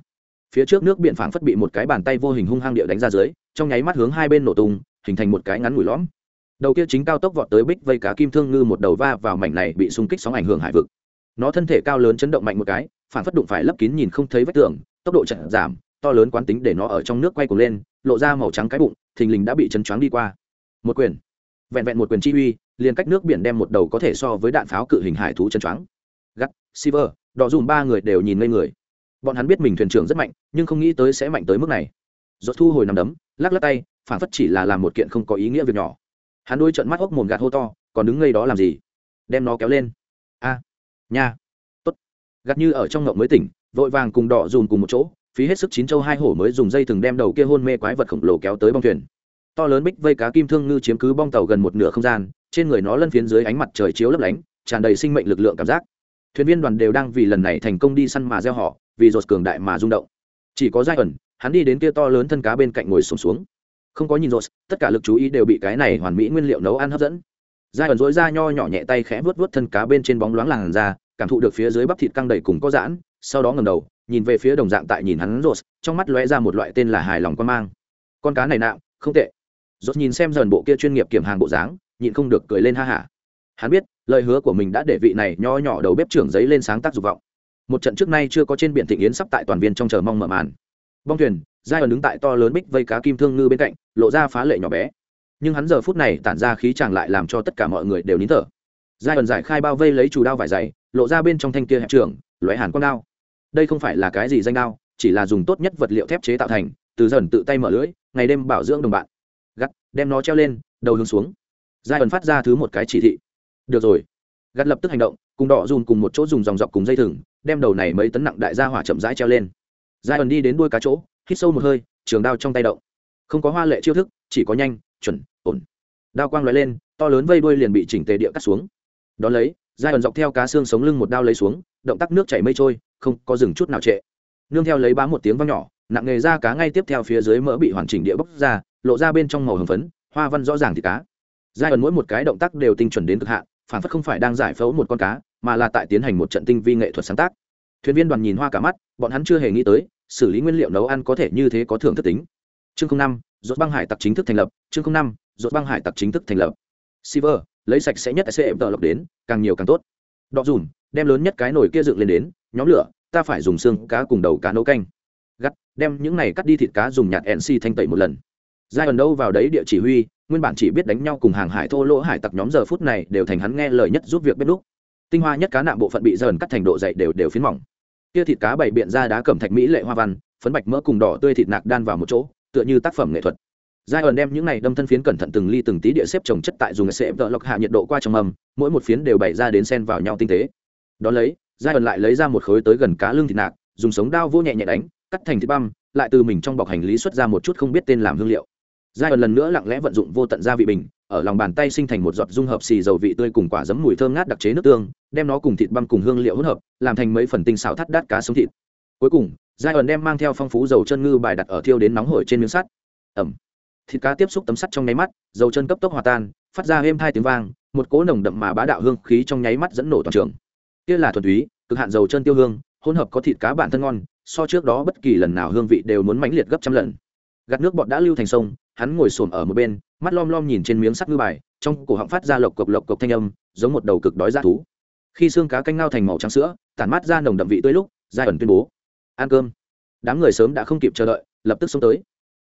Phía trước nước biển phảng phất bị một cái bàn tay vô hình hung hăng địa đánh ra dưới, trong nháy mắt hướng hai bên nổ tung, hình thành một cái ngắn mũi lõm. Đầu kia chính cao tốc vọt tới bích vây cá kim thương ngư một đầu va vào mảnh này bị xung kích sóng ảnh hưởng hải vực. Nó thân thể cao lớn chấn động mạnh một cái phản phất đụng phải lấp kín nhìn không thấy vách tường, tốc độ chậm giảm, to lớn quán tính để nó ở trong nước quay cuồng lên, lộ ra màu trắng cái bụng thình lình đã bị chấn choáng đi qua. Một quyền. Vẹn vẹn một quyền chi uy liền cách nước biển đem một đầu có thể so với đạn pháo cự hình hải thú chấn choáng. Gắt Silver, đỏ dùm ba người đều nhìn ngây người. Bọn hắn biết mình thuyền trưởng rất mạnh nhưng không nghĩ tới sẽ mạnh tới mức này. Dốt thu hồi nằm đấm lắc lắc tay phản phất chỉ là làm một kiện không có ý nghĩa việc nhỏ. Hắn đôi trận mắt hốc mồm gạt hô to còn đứng ngây đó làm gì? Đem nó kéo lên. A nha. Tốt. Gạt như ở trong ngộng mới tỉnh vội vàng cùng đỏ dùm cùng một chỗ phí hết sức chín châu hai hổ mới dùng dây thừng đem đầu kia hôn mê quái vật khổng lồ kéo tới bong thuyền. To lớn bích vây cá kim thương ngư chiếm cứ bong tàu gần một nửa không gian trên người nó lân phiến dưới ánh mặt trời chiếu lấp lánh tràn đầy sinh mệnh lực lượng cảm giác. Thuyền viên đoàn đều đang vì lần này thành công đi săn mà gieo họ vì rột cường đại mà rung động. Chỉ có giai ẩn hắn đi đến kia to lớn thân cá bên cạnh ngồi sùng xuống, xuống không có nhìn rột tất cả lực chú ý đều bị cái này hoàn mỹ nguyên liệu nấu ăn hấp dẫn. Giai ẩn dối ra nho nhỏ nhẹ tay khẽ vớt vớt thân cá bên trên bóng loáng làn da cảm thụ được phía dưới bắp thịt căng đầy cùng có giãn sau đó ngầm đầu, nhìn về phía đồng dạng tại nhìn hắn rột trong mắt lóe ra một loại tên là hài lòng quan mang. Con cá này nạm, không tệ. Rột nhìn xem dần bộ kia chuyên nghiệp kiểm hàng bộ dáng, nhịn không được cười lên ha hả. Hắn biết, lời hứa của mình đã để vị này nho nhỏ đầu bếp trưởng giấy lên sáng tác dục vọng. Một trận trước nay chưa có trên biển thịnh yến sắp tại toàn viên trong chờ mong mở màn. Bong thuyền giai ẩn đứng tại to lớn bích vây cá kim thương ngư bên cạnh, lộ ra phá lệ nhỏ bé. Nhưng hắn giờ phút này tản ra khí chàng lại làm cho tất cả mọi người đều nín thở. Giai ẩn giải khai bao vây lấy chủ đao vải dày, lộ ra bên trong thanh kia hẹp trường lóe hàn quang đao đây không phải là cái gì danh đao, chỉ là dùng tốt nhất vật liệu thép chế tạo thành, từ dần tự tay mở lưỡi ngày đêm bảo dưỡng đồng bạn. Gắt, đem nó treo lên, đầu hướng xuống. Giai ẩn phát ra thứ một cái chỉ thị. Được rồi. Gắt lập tức hành động, cùng đỏ dùn cùng một chỗ dùng dòng dọc cùng dây thừng, đem đầu này mấy tấn nặng đại gia hỏa chậm rãi treo lên. Giai ẩn đi đến đuôi cá chỗ, hít sâu một hơi, trường đao trong tay động. Không có hoa lệ chiêu thức, chỉ có nhanh, chuẩn, ổn. Đao quang lóe lên, to lớn vây đuôi liền bị chỉnh tề địa cắt xuống. Đón lấy, giai ẩn dọc theo cá xương sống lưng một đao lấy xuống, động tác nước chảy mây trôi không có dừng chút nào trệ. Nương theo lấy bám một tiếng vang nhỏ nặng nghề ra cá ngay tiếp theo phía dưới mỡ bị hoàn chỉnh địa bốc ra lộ ra bên trong màu hồng phấn hoa văn rõ ràng thì cá. Giai ẩn mỗi một cái động tác đều tinh chuẩn đến cực hạn phản phất không phải đang giải phẫu một con cá mà là tại tiến hành một trận tinh vi nghệ thuật sáng tác. Thuyền viên đoàn nhìn hoa cả mắt bọn hắn chưa hề nghĩ tới xử lý nguyên liệu nấu ăn có thể như thế có thưởng thức tính. Chương năm dốt băng hải tặc chính thức thành lập. Chương năm dốt băng hải tặc chính thức thành lập. Silver, lấy sạch sẽ nhất sẽ tờ lọc đến càng nhiều càng tốt. Đọ dùn đem lớn nhất cái nồi kia dựng lên đến, nhóm lửa, ta phải dùng xương cá cùng đầu cá nấu canh. Gắt, đem những này cắt đi thịt cá dùng nhạt nc thanh tẩy một lần. Giai ẩn đâu vào đấy địa chỉ huy, nguyên bản chỉ biết đánh nhau cùng hàng hải thô lỗ hải tặc nhóm giờ phút này đều thành hắn nghe lời nhất giúp việc bếp đúc tinh hoa nhất cá nạm bộ phận bị dần cắt thành độ dày đều đều phiến mỏng. Kia thịt cá bảy biện ra đá cẩm thạch mỹ lệ hoa văn, phấn bạch mỡ cùng đỏ tươi thịt nạc đan vào một chỗ, tựa như tác phẩm nghệ thuật. Giai ẩn đem những này đâm thân phiến cẩn thận từng ly từng tí địa xếp trồng chất tại dùng xếp đỡ lọc hạ nhiệt độ qua trong âm, mỗi một phiến đều bày ra đến sen vào nhau tinh tế đ ó lấy giai ẩn lại lấy ra một khối tới gần cá lương thịt nạc, dùng sống đao vô nhẹ nhẹ đánh, cắt thành thịt băm, lại từ mình trong bọc hành lý xuất ra một chút không biết tên làm hương liệu. Giai ẩn lần nữa lặng lẽ vận dụng vô tận gia vị bình, ở lòng bàn tay sinh thành một giọt dung hợp xì dầu vị tươi cùng quả giấm mùi thơm ngát đặc chế nước tương, đem nó cùng thịt băm cùng hương liệu hỗn hợp, làm thành mấy phần tinh xào thắt đát cá sống thịt. Cuối cùng giai ẩn đem mang theo phong phú dầu chân ngư bài đặt ở thiêu đến nóng hổi trên miếng sắt. Ẩm. Thịt cá tiếp xúc tấm sắt trong nháy mắt, dầu chân cấp tốc hòa tan, phát ra êm hai tiếng vang, một cỗ nồng đậm mà bá đạo hương khí trong nháy mắt dẫn nổ toàn trường kia là thuần túy, cực hạn dầu chân tiêu hương, hỗn hợp có thịt cá bản thân ngon, so trước đó bất kỳ lần nào hương vị đều muốn mãnh liệt gấp trăm lần. Gạt nước bọt đã lưu thành sông, hắn ngồi xổm ở một bên, mắt lom lom nhìn trên miếng sắt ngư bài, trong cổ họng phát ra lộc cộc lộc cộc thanh âm, giống một đầu cực đói ra thú. Khi xương cá canh ngao thành màu trắng sữa, tản mát ra nồng đậm vị tươi lúc, giai ẩn tuyên bố. Ăn cơm. Đám người sớm đã không kịp chờ đợi, lập tức xông tới.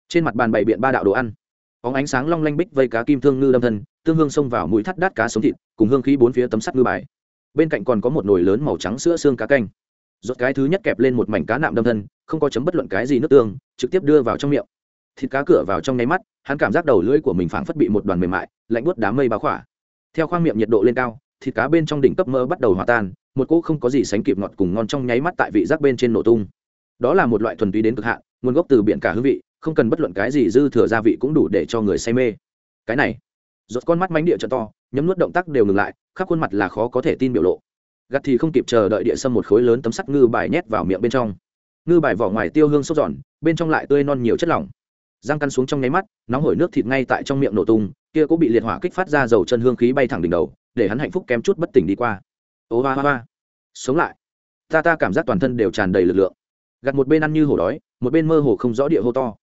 Trên mặt bàn bày biện ba đạo đồ ăn. Óng ánh sáng long lanh bích vây cá kim thương ngư đâm thân, tương hương xông vào mũi thắt đát cá sống thịt, cùng hương khí bốn phía tấm sắt ngư bài bên cạnh còn có một nồi lớn màu trắng sữa xương cá canh. Rốt cái thứ nhất kẹp lên một mảnh cá nạm đâm thân, không có chấm bất luận cái gì nước tương, trực tiếp đưa vào trong miệng. Thịt cá cửa vào trong nháy mắt, hắn cảm giác đầu lưỡi của mình phảng phất bị một đoàn mềm mại, lạnh buốt đám mây bao khỏa. Theo khoang miệng nhiệt độ lên cao, thịt cá bên trong đỉnh cấp mơ bắt đầu hòa tan, một cỗ không có gì sánh kịp ngọt cùng ngon trong nháy mắt tại vị giác bên trên nổ tung. Đó là một loại thuần túy đến cực hạn, nguồn gốc từ biển cả hương vị, không cần bất luận cái gì dư thừa gia vị cũng đủ để cho người say mê. Cái này, rốt con mắt mánh địa trợ to nhấm nuốt động tác đều ngừng lại, khắp khuôn mặt là khó có thể tin biểu lộ. Gặt thì không kịp chờ đợi địa sâm một khối lớn tấm sắt ngư bài nhét vào miệng bên trong. Ngư bài vỏ ngoài tiêu hương sốc giòn, bên trong lại tươi non nhiều chất lỏng. Răng căn xuống trong nháy mắt, nóng hổi nước thịt ngay tại trong miệng nổ tung, kia cũng bị liệt hỏa kích phát ra dầu chân hương khí bay thẳng đỉnh đầu, để hắn hạnh phúc kém chút bất tỉnh đi qua. Ô va va va sống lại. Ta ta cảm giác toàn thân đều tràn đầy lực lượng. Gặt một bên ăn như hổ đói, một bên mơ hồ không rõ địa hô to.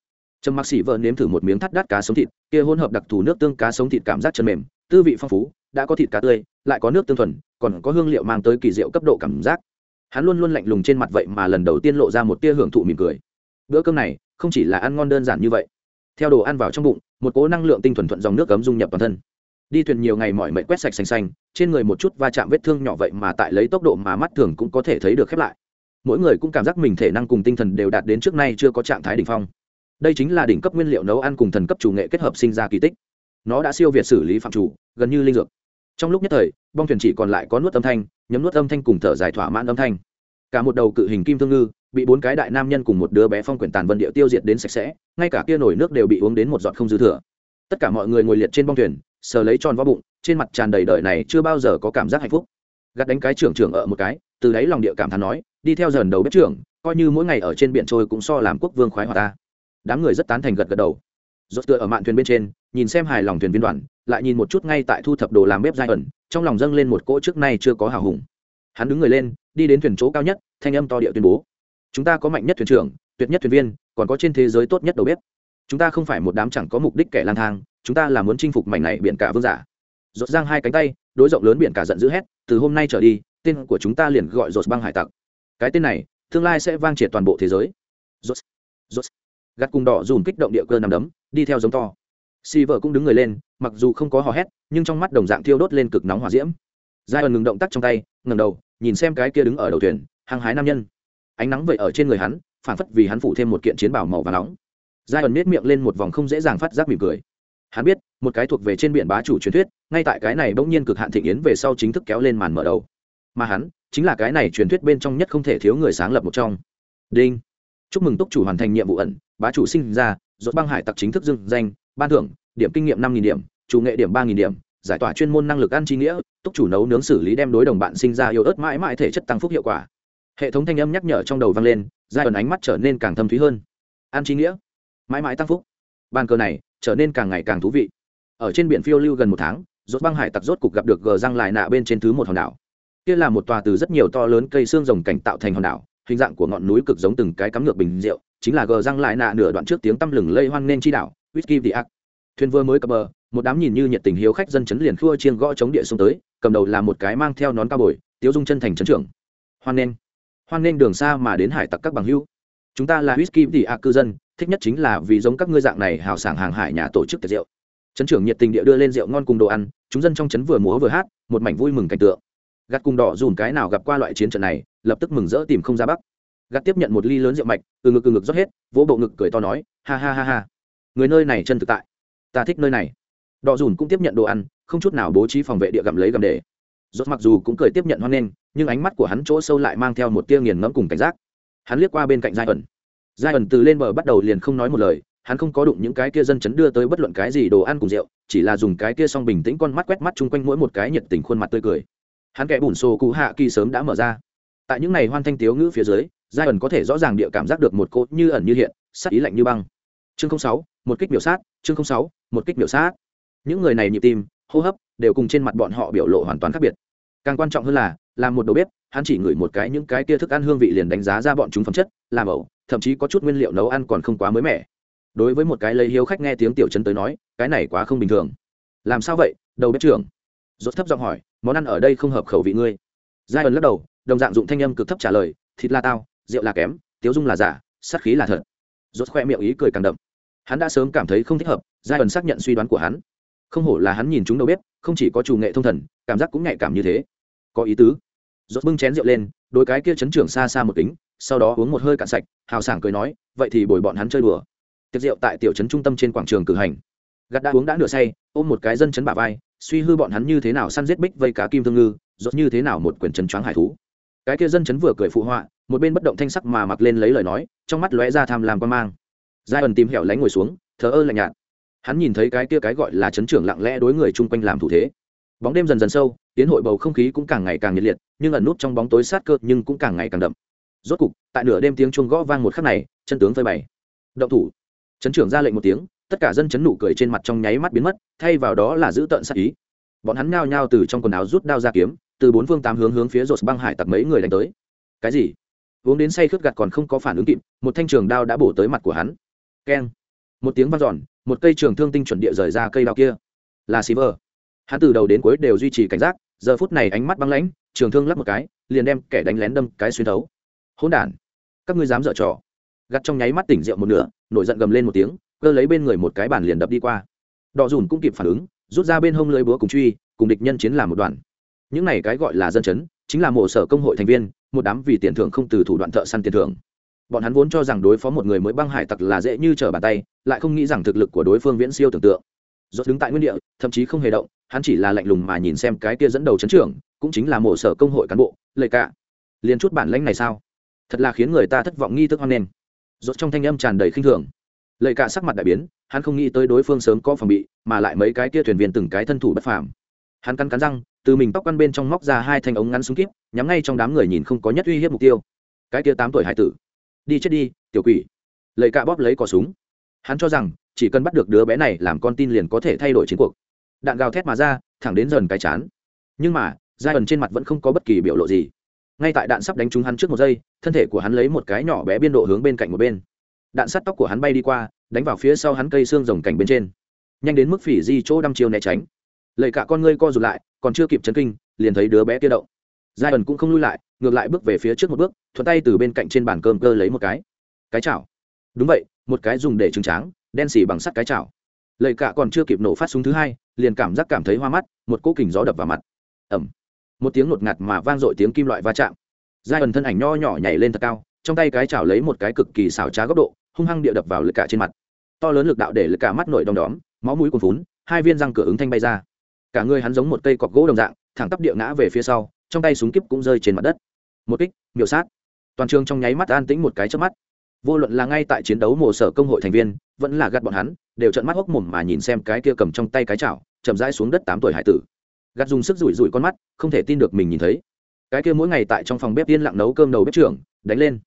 Trầm mặc xỉ vợ nếm thử một miếng thắt đắt cá sống thịt, kia hỗn hợp đặc thù nước tương cá sống thịt cảm giác chân mềm tư vị phong phú, đã có thịt cá tươi, lại có nước tương thuần, còn có hương liệu mang tới kỳ diệu cấp độ cảm giác. Hắn luôn luôn lạnh lùng trên mặt vậy mà lần đầu tiên lộ ra một tia hưởng thụ mỉm cười. Bữa cơm này, không chỉ là ăn ngon đơn giản như vậy. Theo đồ ăn vào trong bụng, một cố năng lượng tinh thuần thuận dòng nước cấm dung nhập toàn thân. Đi thuyền nhiều ngày mọi mệt quét sạch xanh xanh trên người một chút va chạm vết thương nhỏ vậy mà tại lấy tốc độ mà mắt thường cũng có thể thấy được khép lại. Mỗi người cũng cảm giác mình thể năng cùng tinh thần đều đạt đến trước nay chưa có trạng thái đ ỉ n h phong. Đây chính là đỉnh cấp nguyên liệu nấu ăn cùng thần cấp chủ nghệ kết hợp sinh ra kỳ tích nó đã siêu việt xử lý phạm chủ, gần như linh dược. Trong lúc nhất thời, bong thuyền chỉ còn lại có nuốt âm thanh, nhấm nuốt âm thanh cùng thở dài thỏa mãn âm thanh. Cả một đầu cự hình kim thương ngư, bị bốn cái đại nam nhân cùng một đứa bé phong quyển tàn vân điệu tiêu diệt đến sạch sẽ, ngay cả kia nổi nước đều bị uống đến một giọt không dư thừa. Tất cả mọi người ngồi liệt trên bong thuyền, sờ lấy tròn vó bụng, trên mặt tràn đầy đời này chưa bao giờ có cảm giác hạnh phúc. Gắt đánh cái trưởng trưởng ở một cái, từ đấy lòng địa cảm thán nói, đi theo dần đầu bếp trưởng, coi như mỗi ngày ở trên biển trôi cũng so làm quốc vương khoái hòa ta. Đám người rất tán thành gật gật đầu. Rốt tựa ở mạn thuyền bên trên nhìn xem hài lòng thuyền viên đoàn, lại nhìn một chút ngay tại thu thập đồ làm bếp giai ẩn, trong lòng dâng lên một cỗ trước nay chưa có hào hùng. Hắn đứng người lên, đi đến thuyền chỗ cao nhất, thanh âm to địa tuyên bố. Chúng ta có mạnh nhất thuyền trưởng, tuyệt nhất thuyền viên, còn có trên thế giới tốt nhất đầu bếp. Chúng ta không phải một đám chẳng có mục đích kẻ lang thang, chúng ta là muốn chinh phục mảnh này biển cả vương giả. Rột giang hai cánh tay, đối rộng lớn biển cả giận dữ hét, từ hôm nay trở đi, tên của chúng ta liền gọi rột băng hải tặc. Cái tên này, tương lai sẽ vang triệt toàn bộ thế giới. Rột rột gắt cùng đỏ dùm kích động địa cơ nằm đấm, đi theo giống to si vợ cũng đứng người lên, mặc dù không có hò hét, nhưng trong mắt đồng dạng thiêu đốt lên cực nóng hỏa diễm. Giai ẩn ngừng động tác trong tay ngầm đầu, nhìn xem cái kia đứng ở đầu thuyền, hăng hái nam nhân. Ánh nắng vậy ở trên người hắn phản phất vì hắn phủ thêm một kiện chiến bảo màu và nóng. Giai ẩn nết miệng lên một vòng không dễ dàng phát giác mỉm cười. Hắn biết, một cái thuộc về trên biển bá chủ truyền thuyết, ngay tại cái này bỗng nhiên cực hạn thịnh yến về sau chính thức kéo lên màn mở đầu. Mà hắn, chính là cái này truyền thuyết bên trong nhất không thể thiếu người sáng lập một trong. Đinh. Chúc mừng túc chủ hoàn thành nhiệm vụ ẩn, bá chủ sinh ra dốt băng hải tặc chính thức dưng danh ban thưởng, điểm kinh nghiệm năm nghìn điểm, chủ nghệ điểm ba nghìn điểm, giải tỏa chuyên môn năng lực ăn chi nghĩa, túc chủ nấu nướng xử lý đem đối đồng bạn sinh ra yêu ớt mãi mãi thể chất tăng phúc hiệu quả. Hệ thống thanh âm nhắc nhở trong đầu vang lên, giai ẩn ánh mắt trở nên càng thâm thúy hơn. An chi nghĩa, mãi mãi tăng phúc. Bàn cờ này, trở nên càng ngày càng thú vị. Ở trên biển phiêu lưu gần một tháng, rốt băng hải tặc rốt cục gặp được gờ răng lại nạ bên trên thứ một hòn đảo. Kia là một tòa từ rất nhiều to lớn cây xương rồng cảnh tạo thành hòn đảo, hình dạng của ngọn núi cực giống từng cái cắm ngược bình rượu, chính là gờ răng lại nạ nửa đoạn trước tiếng tăm lừng lây hoang nên chi đảo whisky the ark thuyền vừa mới cập bờ, một đám nhìn như nhiệt tình hiếu khách dân chấn liền khua chiên gõ chống địa xuống tới, cầm đầu là một cái mang theo nón cao bồi, tiếu dung chân thành chấn trưởng. Hoan nên hoan nên đường xa mà đến hải tặc các bằng hữu. Chúng ta là whisky the ark cư dân, thích nhất chính là vì giống các ngươi dạng này hào sảng hàng hải nhà tổ chức tiệc rượu. Chấn trưởng nhiệt tình địa đưa lên rượu ngon cùng đồ ăn, chúng dân trong chấn vừa múa vừa hát, một mảnh vui mừng cảnh tượng. Gạt cùng đỏ dùn cái nào gặp qua loại chiến trận này, lập tức mừng rỡ tìm không ra bắc. Gạt tiếp nhận một ly lớn rượu mạch, từ ngực từ ngực rót hết, vỗ bộ ngực cười to nói, ha ha ha ha người nơi này chân thực tại. Ta thích nơi này. Đỏ dùn cũng tiếp nhận đồ ăn, không chút nào bố trí phòng vệ địa gặm lấy gặm để. Rốt mặc dù cũng cười tiếp nhận hoan nghênh, nhưng ánh mắt của hắn chỗ sâu lại mang theo một tia nghiền ngẫm cùng cảnh giác. Hắn liếc qua bên cạnh giai ẩn. Giai ẩn từ lên bờ bắt đầu liền không nói một lời, hắn không có đụng những cái kia dân chấn đưa tới bất luận cái gì đồ ăn cùng rượu, chỉ là dùng cái kia xong bình tĩnh con mắt quét mắt chung quanh mỗi một cái nhiệt tình khuôn mặt tươi cười. Hắn kẻ bùn xô cú hạ kỳ sớm đã mở ra. Tại những ngày hoan thanh tiếu ngữ phía dưới, giai ẩn có thể rõ ràng địa cảm giác được một cốt như ẩn như hiện, sắc ý lạnh như băng. Chương sáu một kích biểu sát, chương sáu, một kích biểu sát. Những người này nhịp tim, hô hấp đều cùng trên mặt bọn họ biểu lộ hoàn toàn khác biệt. Càng quan trọng hơn là, làm một đầu bếp, hắn chỉ ngửi một cái những cái kia thức ăn hương vị liền đánh giá ra bọn chúng phẩm chất làm ẩu thậm chí có chút nguyên liệu nấu ăn còn không quá mới mẻ. Đối với một cái lấy hiếu khách nghe tiếng tiểu chân tới nói, cái này quá không bình thường. Làm sao vậy, đầu bếp trưởng? Rốt thấp giọng hỏi, món ăn ở đây không hợp khẩu vị ngươi. Giai ẩn lắc đầu, đồng dạng dụng thanh âm cực thấp trả lời, thịt là tao, rượu là kém, tiếu dung là giả, sát khí là thật. Rốt khoe miệng ý cười càng đậm hắn đã sớm cảm thấy không thích hợp, giai ẩn xác nhận suy đoán của hắn. Không hổ là hắn nhìn chúng đâu biết, không chỉ có chủ nghệ thông thần, cảm giác cũng nhạy cảm như thế. Có ý tứ. Rốt bưng chén rượu lên, đôi cái kia chấn trưởng xa xa một kính, sau đó uống một hơi cạn sạch, hào sảng cười nói, vậy thì bồi bọn hắn chơi đùa. Tiệc rượu tại tiểu trấn trung tâm trên quảng trường cử hành. Gạt đã uống đã nửa say, ôm một cái dân chấn bả vai, suy hư bọn hắn như thế nào săn giết bích vây cá kim thương ngư, rốt như thế nào một quyền chấn choáng hải thú. Cái kia dân chấn vừa cười phụ họa, một bên bất động thanh sắc mà mặc lên lấy lời nói, trong mắt lóe ra tham lam quan mang giai ẩn tìm hẻo lánh ngồi xuống, thờ ơ lạnh nhạt. Hắn nhìn thấy cái kia cái gọi là chấn trưởng lặng lẽ đối người chung quanh làm thủ thế. Bóng đêm dần dần sâu, tiến hội bầu không khí cũng càng ngày càng nhiệt liệt, nhưng ẩn nút trong bóng tối sát cơ nhưng cũng càng ngày càng đậm. Rốt cục, tại nửa đêm tiếng chuông gõ vang một khắc này, chân tướng phơi bày. Động thủ. Chấn trưởng ra lệnh một tiếng, tất cả dân chấn nụ cười trên mặt trong nháy mắt biến mất, thay vào đó là giữ tợn sát ý. Bọn hắn nhao nhao từ trong quần áo rút đao ra kiếm, từ bốn phương tám hướng hướng phía rột băng hải tặc mấy người đánh tới. Cái gì? Uống đến say khướt gặt còn không có phản ứng kịp, một thanh trường đao đã bổ tới mặt của hắn keng. Một tiếng vang dọn, một cây trường thương tinh chuẩn địa rời ra cây đao kia. Là xì vờ hắn từ đầu đến cuối đều duy trì cảnh giác, giờ phút này ánh mắt băng lãnh, trường thương lắp một cái, liền đem kẻ đánh lén đâm cái xuyên thấu. Hỗn đản, các ngươi dám dở trò. Gắt trong nháy mắt tỉnh rượu một nửa, nổi giận gầm lên một tiếng, cơ lấy bên người một cái bàn liền đập đi qua. Đỏ dùn cũng kịp phản ứng, rút ra bên hông lưới búa cùng truy, cùng địch nhân chiến làm một đoàn những này cái gọi là dân chấn, chính là mộ sở công hội thành viên, một đám vì tiền thưởng không từ thủ đoạn thợ săn tiền thưởng bọn hắn vốn cho rằng đối phó một người mới băng hải tặc là dễ như trở bàn tay, lại không nghĩ rằng thực lực của đối phương viễn siêu tưởng tượng. Rốt đứng tại nguyên địa, thậm chí không hề động, hắn chỉ là lạnh lùng mà nhìn xem cái kia dẫn đầu chấn trưởng, cũng chính là mổ sở công hội cán bộ, lệ cả liền chút bản lãnh này sao? Thật là khiến người ta thất vọng nghi thức hoan nghênh. Rốt trong thanh âm tràn đầy khinh thường. Lệ cả sắc mặt đại biến, hắn không nghĩ tới đối phương sớm có phòng bị, mà lại mấy cái kia thuyền viên từng cái thân thủ bất phàm. Hắn cắn cắn răng, từ mình tóc quăn bên trong móc ra hai thanh ống ngắn súng kíp, nhắm ngay trong đám người nhìn không có nhất uy hiếp mục tiêu. Cái kia tám tuổi hải tử đi chết đi, tiểu quỷ. Lời cạ bóp lấy cò súng. Hắn cho rằng, chỉ cần bắt được đứa bé này làm con tin liền có thể thay đổi chiến cuộc. Đạn gào thét mà ra, thẳng đến dần cái chán. Nhưng mà giai ẩn trên mặt vẫn không có bất kỳ biểu lộ gì. Ngay tại đạn sắp đánh trúng hắn trước một giây, thân thể của hắn lấy một cái nhỏ bé biên độ hướng bên cạnh một bên. Đạn sắt tóc của hắn bay đi qua, đánh vào phía sau hắn cây xương rồng cảnh bên trên. Nhanh đến mức phỉ di chỗ đăm chiều né tránh. Lầy cả con ngươi co rụt lại, còn chưa kịp chấn kinh, liền thấy đứa bé kia động. Giai ẩn cũng không lui lại ngược lại bước về phía trước một bước thuận tay từ bên cạnh trên bàn cơm cơ lấy một cái. Cái chảo. Đúng vậy một cái dùng để trứng tráng đen xì bằng sắt cái chảo. Lầy cạ còn chưa kịp nổ phát súng thứ hai liền cảm giác cảm thấy hoa mắt một cỗ kình gió đập vào mặt. Ẩm một tiếng ngột ngạt mà vang dội tiếng kim loại va chạm. Giai ẩn thân ảnh nho nhỏ nhảy lên thật cao trong tay cái chảo lấy một cái cực kỳ xảo trá góc độ hung hăng địa đập vào lực cả trên mặt. To lớn lực đạo để lực cả mắt nổi đom đóm máu mũi cuồn vốn, hai viên răng cửa ứng thanh bay ra. Cả người hắn giống một cây cọc gỗ đồng dạng thẳng tắp địa ngã về phía sau trong tay súng kíp cũng rơi trên mặt đất một kích miểu sát. Toàn trường trong nháy mắt an tĩnh một cái trước mắt. Vô luận là ngay tại chiến đấu mùa sở công hội thành viên vẫn là gạt bọn hắn đều trận mắt hốc mồm mà nhìn xem cái kia cầm trong tay cái chảo chậm rãi xuống đất tám tuổi hải tử. Gạt dùng sức rủi rủi con mắt không thể tin được mình nhìn thấy. Cái kia mỗi ngày tại trong phòng bếp yên lặng nấu cơm đầu bếp trưởng đánh lên.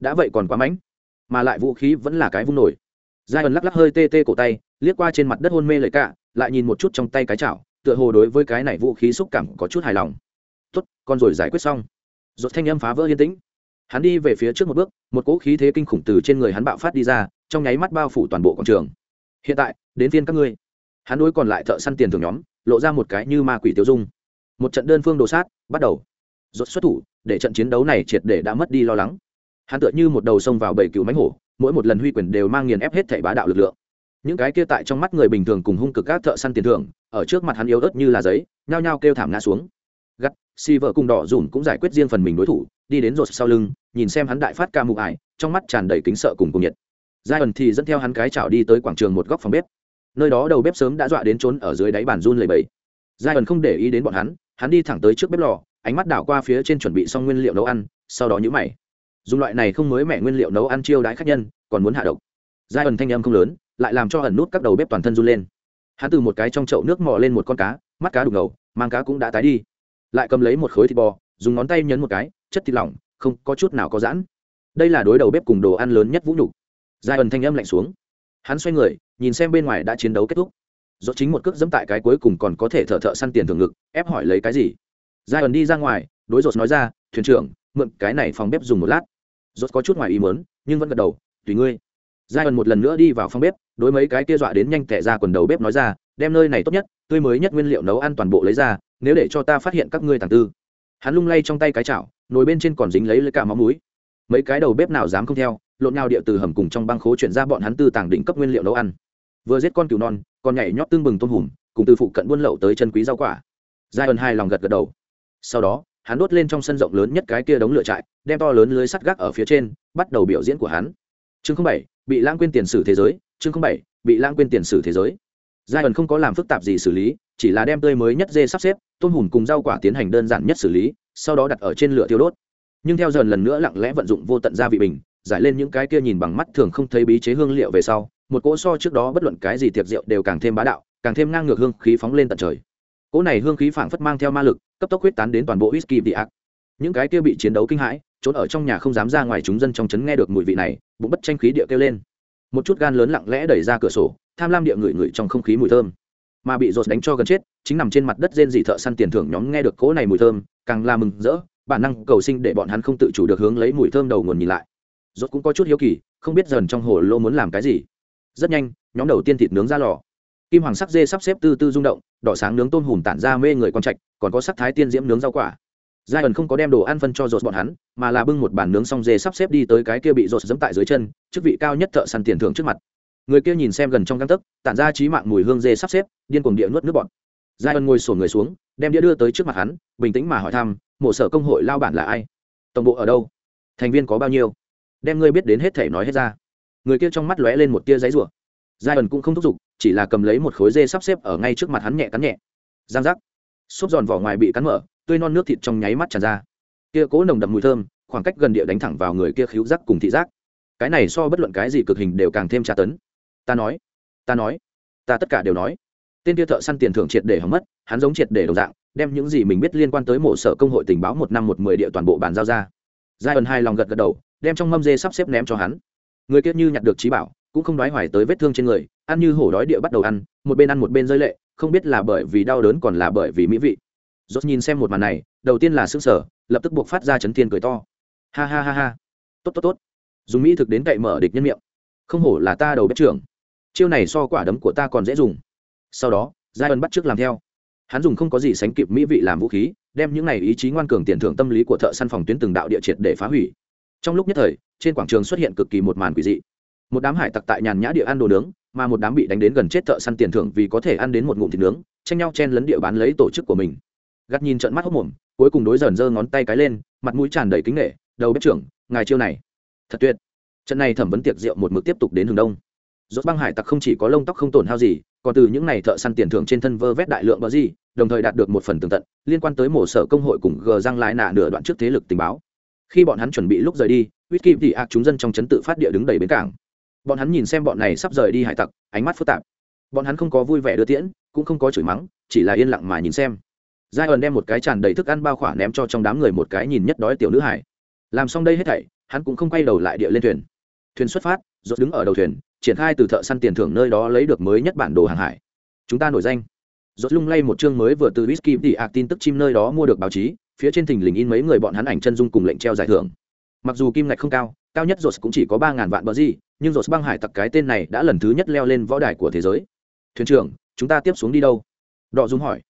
Đã vậy còn quá mánh, mà lại vũ khí vẫn là cái vung nổi. Giai ẩn lắc lắc hơi tê tê cổ tay liếc qua trên mặt đất hôn mê lời cạ lại nhìn một chút trong tay cái chảo tựa hồ đối với cái này vũ khí xúc cảm có chút hài lòng. Tốt con rồi giải quyết xong rốt thanh âm phá vỡ yên tĩnh. Hắn đi về phía trước một bước, một cỗ khí thế kinh khủng từ trên người hắn bạo phát đi ra, trong nháy mắt bao phủ toàn bộ quảng trường. Hiện tại, đến phiên các ngươi. Hắn đối còn lại thợ săn tiền thường nhóm, lộ ra một cái như ma quỷ tiêu dung. Một trận đơn phương đồ sát, bắt đầu. Rốt xuất thủ, để trận chiến đấu này triệt để đã mất đi lo lắng. Hắn tựa như một đầu sông vào bảy cựu mánh hổ, mỗi một lần huy quyền đều mang nghiền ép hết thảy bá đạo lực lượng. Những cái kia tại trong mắt người bình thường cùng hung cực các thợ săn tiền thưởng, ở trước mặt hắn yếu ớt như là giấy, nhao nhao kêu thảm ngã xuống gắt, si vợ cùng đỏ dùn cũng giải quyết riêng phần mình đối thủ, đi đến rột sau lưng, nhìn xem hắn đại phát ca mụ ải, trong mắt tràn đầy kính sợ cùng cùng nhiệt. Giai ẩn thì dẫn theo hắn cái chảo đi tới quảng trường một góc phòng bếp. Nơi đó đầu bếp sớm đã dọa đến trốn ở dưới đáy bàn run lầy bầy giai ẩn không để ý đến bọn hắn hắn đi thẳng tới trước bếp lò, ánh mắt đảo qua phía trên chuẩn bị xong nguyên liệu nấu ăn, sau đó nhữ mày. Dùng loại này không mới mẻ nguyên liệu nấu ăn chiêu đãi khách nhân, còn muốn hạ độc. Giai ẩn thanh âm không lớn, lại làm cho ẩn nút các đầu bếp toàn thân run lên. Hắn từ một cái trong chậu nước mò lên một con cá, mắt cá đục ngầu, mang cá cũng đã tái đi lại cầm lấy một khối thịt bò, dùng ngón tay nhấn một cái, chất thịt lỏng, không có chút nào có giãn. Đây là đối đầu bếp cùng đồ ăn lớn nhất vũ nhục. Giai ẩn thanh âm lạnh xuống. Hắn xoay người, nhìn xem bên ngoài đã chiến đấu kết thúc. Do chính một cước dẫm tại cái cuối cùng còn có thể thợ thợ săn tiền thường ngực, ép hỏi lấy cái gì? Giai ẩn đi ra ngoài, đối rột nói ra, thuyền trưởng, mượn cái này phòng bếp dùng một lát. Rột có chút ngoài ý mớn nhưng vẫn gật đầu, tùy ngươi. Giai ẩn một lần nữa đi vào phòng bếp, đối mấy cái kia dọa đến nhanh tẻ ra quần đầu bếp nói ra, đem nơi này tốt nhất, tươi mới nhất nguyên liệu nấu ăn toàn bộ lấy ra nếu để cho ta phát hiện các ngươi tàng tư. Hắn lung lay trong tay cái chảo, nồi bên trên còn dính lấy lấy cả máu muối. Mấy cái đầu bếp nào dám không theo, lộn nhau địa từ hầm cùng trong băng khố chuyển ra bọn hắn tư tàng đỉnh cấp nguyên liệu nấu ăn. Vừa giết con cừu non còn nhảy nhót tương bừng tôm hùm, cùng từ phụ cận buôn lậu tới chân quý rau quả. Giai ẩn hai lòng gật gật đầu. Sau đó, hắn đốt lên trong sân rộng lớn nhất cái kia đống lửa trại, đem to lớn lưới sắt gác ở phía trên, bắt đầu biểu diễn của hắn. Chương bảy, bị lãng quên tiền sử thế giới, chương bảy, bị lãng quên tiền sử thế giới. Giai ẩn không có làm phức tạp gì xử lý chỉ là đem tươi mới nhất dê sắp xếp, tôm hùm cùng rau quả tiến hành đơn giản nhất xử lý, sau đó đặt ở trên lửa tiêu đốt. Nhưng theo dần lần nữa lặng lẽ vận dụng vô tận gia vị bình, giải lên những cái kia nhìn bằng mắt thường không thấy bí chế hương liệu về sau, một cỗ so trước đó bất luận cái gì tiệc rượu đều càng thêm bá đạo, càng thêm ngang ngược hương khí phóng lên tận trời. Cỗ này hương khí phảng phất mang theo ma lực, cấp tốc huyết tán đến toàn bộ whisky bị ác. Những cái kia bị chiến đấu kinh hãi, trốn ở trong nhà không dám ra ngoài chúng dân trong trấn nghe được mùi vị này, bụng bất tranh khí địa kêu lên. Một chút gan lớn lặng lẽ đẩy ra cửa sổ, tham lam địa ngửi ngửi trong không khí mùi thơm mà bị rột đánh cho gần chết, chính nằm trên mặt đất rên dị thợ săn tiền thưởng nhóm nghe được cỗ này mùi thơm, càng là mừng rỡ, bản năng cầu sinh để bọn hắn không tự chủ được hướng lấy mùi thơm đầu nguồn nhìn lại. Rốt cũng có chút hiếu kỳ, không biết dần trong hồ lô muốn làm cái gì. Rất nhanh, nhóm đầu tiên thịt nướng ra lò. Kim hoàng sắc dê sắp xếp tư tư rung động, đỏ sáng nướng tôm hùm tản ra mê người con trạch, còn có sắc thái tiên diễm nướng rau quả. Giai ẩn không có đem đồ ăn phân cho rột bọn hắn, mà là bưng một bàn nướng xong dê sắp xếp đi tới cái kia bị rột dẫm tại dưới chân, chức vị cao nhất thợ săn tiền thưởng trước mặt người kia nhìn xem gần trong găng tấc, tản ra trí mạng mùi hương dê sắp xếp, điên cuồng địa nuốt nước bọt. Giai ân ngồi sổn người xuống, đem đĩa đưa tới trước mặt hắn, bình tĩnh mà hỏi thăm, mộ sở công hội lao bản là ai? Tổng bộ ở đâu? Thành viên có bao nhiêu? Đem ngươi biết đến hết thể nói hết ra. Người kia trong mắt lóe lên một tia giấy rủa. Giai ẩn cũng không thúc giục, chỉ là cầm lấy một khối dê sắp xếp ở ngay trước mặt hắn nhẹ cắn nhẹ. Giang giác. Xốp giòn vỏ ngoài bị cắn mở, tươi non nước thịt trong nháy mắt tràn ra. Kia cố nồng đậm mùi thơm, khoảng cách gần địa đánh thẳng vào người kia khíu giác cùng thị giác. Cái này so bất luận cái gì cực hình đều càng thêm tra tấn ta nói ta nói, ta tất cả đều nói. Tên kia thợ săn tiền thưởng triệt để hỏng mất, hắn giống triệt để đồng dạng, đem những gì mình biết liên quan tới mộ sở công hội tình báo một năm một mười địa toàn bộ bàn giao ra. Giai ẩn hai lòng gật gật đầu, đem trong mâm dê sắp xếp ném cho hắn. Người kia như nhặt được trí bảo, cũng không đói hoài tới vết thương trên người, ăn như hổ đói địa bắt đầu ăn, một bên ăn một bên rơi lệ, không biết là bởi vì đau đớn còn là bởi vì mỹ vị. Dốt nhìn xem một màn này, đầu tiên là s ư n g sở lập tức buộc phát ra chấn thiên cười to. Ha ha ha ha. Tốt tốt tốt. Dùng mỹ thực đến cậy mở địch nhân miệng. Không hổ là ta đầu bếp trưởng chiêu này so quả đấm của ta còn dễ dùng. Sau đó giai ân bắt t r ư ớ c làm theo. Hắn dùng không có gì sánh kịp mỹ vị làm vũ khí, đem những này ý chí ngoan cường tiền thưởng tâm lý của thợ săn phòng tuyến từng đạo địa triệt để phá hủy. Trong lúc nhất thời, trên quảng trường xuất hiện cực kỳ một màn quỷ dị. Một đám hải tặc tại nhàn nhã địa ăn đồ nướng, mà một đám bị đánh đến gần chết thợ săn tiền thưởng vì có thể ăn đến một ngụm thịt nướng, tranh nhau chen lấn địa bán lấy tổ chức của mình. Gắt nhìn trận mắt hốc mồm, cuối cùng đối dần giơ ngón tay cái lên, mặt mũi tràn đầy kính nghệ đầu bếp trưởng, ngài chiêu này, thật tuyệt. Trận này thẩm vấn tiệc rượu một mực tiếp tục đến hướng đông rốt băng hải tặc không chỉ có lông tóc không tổn hao gì, còn từ những này thợ săn tiền thưởng trên thân vơ vét đại lượng bờ gì, đồng thời đạt được một phần tường tận, liên quan tới mổ sở công hội cùng gờ răng lái nạ nửa đoạn trước thế lực tình báo. Khi bọn hắn chuẩn bị lúc rời đi, whisky thì ác chúng dân trong chấn tự phát địa đứng đầy bến cảng. Bọn hắn nhìn xem bọn này sắp rời đi hải tặc, ánh mắt phức tạp. Bọn hắn không có vui vẻ đưa tiễn, cũng không có chửi mắng, chỉ là yên lặng mà nhìn xem. Giai ẩn đem một cái tràn đầy thức ăn bao khỏa ném cho trong đám người một cái nhìn nhất đói tiểu nữ hải. Làm xong đây hết thảy, hắn cũng không quay đầu lại địa lên thuyền. Thuyền xuất phát, rốt đứng ở đầu thuyền triển khai từ thợ săn tiền thưởng nơi đó lấy được mới nhất bản đồ hàng hải. Chúng ta nổi danh. Rốt lung lay một chương mới vừa từ whisky tỉ ạc tin tức chim nơi đó mua được báo chí, phía trên thình lình in mấy người bọn hắn ảnh chân dung cùng lệnh treo giải thưởng. Mặc dù kim ngạch không cao cao nhất rốt cũng chỉ có ba ngàn vạn bờ gì, nhưng rốt băng hải tặc cái tên này đã lần thứ nhất leo lên võ đài của thế giới. Thuyền trưởng, chúng ta tiếp xuống đi đâu? Đọ dung hỏi.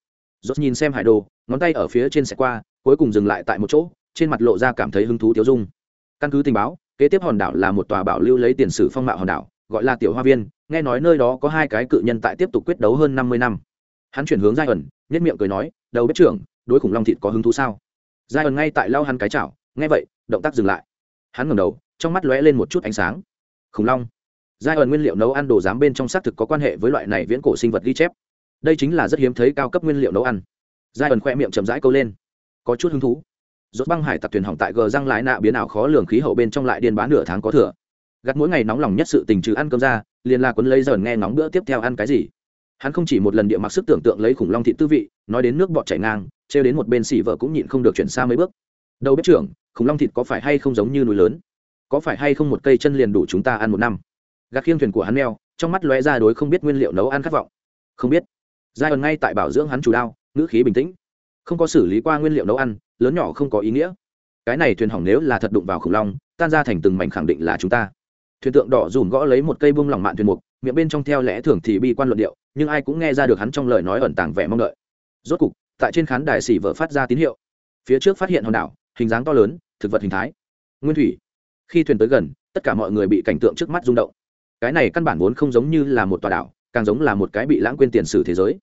Rốt nhìn xem hải đồ, ngón tay ở phía trên sẽ qua, cuối cùng dừng lại tại một chỗ, trên mặt lộ ra cảm thấy hứng thú tiêu dung. Căn cứ tình báo, kế tiếp hòn đảo là một tòa bảo lưu lấy tiền sử phong mạo hòn đảo gọi là tiểu hoa viên, nghe nói nơi đó có hai cái cự nhân tại tiếp tục quyết đấu hơn năm mươi năm. Hắn chuyển hướng giai ẩn nhất miệng cười nói, đầu bếp trưởng, đối khủng long thịt có hứng thú sao? Giai ẩn ngay tại lau hắn cái chảo, nghe vậy, động tác dừng lại. Hắn ngẩng đầu, trong mắt lóe lên một chút ánh sáng. Khủng long? Giai ẩn nguyên liệu nấu ăn đồ giám bên trong xác thực có quan hệ với loại này viễn cổ sinh vật ghi chép. Đây chính là rất hiếm thấy cao cấp nguyên liệu nấu ăn. Giai ẩn khoe miệng chậm rãi câu lên. Có chút hứng thú. Rốt băng hải tặc thuyền hỏng tại gờ răng lái nạ biến ảo khó lường khí hậu bên trong lại điên bán nửa tháng có thừa gặt mỗi ngày nóng lòng nhất sự tình trừ ăn cơm ra, liền là cuốn lấy dần nghe nóng bữa tiếp theo ăn cái gì. Hắn không chỉ một lần địa mặc sức tưởng tượng lấy khủng long thị tư vị, nói đến nước bọt chảy ngang, trêu đến một bên xỉ vợ cũng nhịn không được chuyển xa mấy bước. Đầu bếp trưởng, khủng long thịt có phải hay không giống như núi lớn? Có phải hay không một cây chân liền đủ chúng ta ăn một năm? Gạt khiêng thuyền của hắn neo trong mắt lóe ra đối không biết nguyên liệu nấu ăn khát vọng. Không biết. Giai ẩn ngay tại bảo dưỡng hắn chủ đao, ngữ khí bình tĩnh. Không có xử lý qua nguyên liệu nấu ăn, lớn nhỏ không có ý nghĩa. Cái này thuyền hỏng nếu là thật đụng vào khủng long, tan ra thành từng mảnh khẳng định là chúng ta thuyền tượng đỏ dùm gõ lấy một cây bông lỏng mạn thuyền mục, miệng bên trong theo lẽ thường thì bi quan luận điệu, nhưng ai cũng nghe ra được hắn trong lời nói ẩn tàng vẻ mong đợi. Rốt cục, tại trên khán đài xỉ vợ phát ra tín hiệu. Phía trước phát hiện hòn đảo, hình dáng to lớn, thực vật hình thái. Nguyên thủy. Khi thuyền tới gần, tất cả mọi người bị cảnh tượng trước mắt rung động. Cái này căn bản vốn không giống như là một tòa đảo, càng giống là một cái bị lãng quên tiền sử thế giới.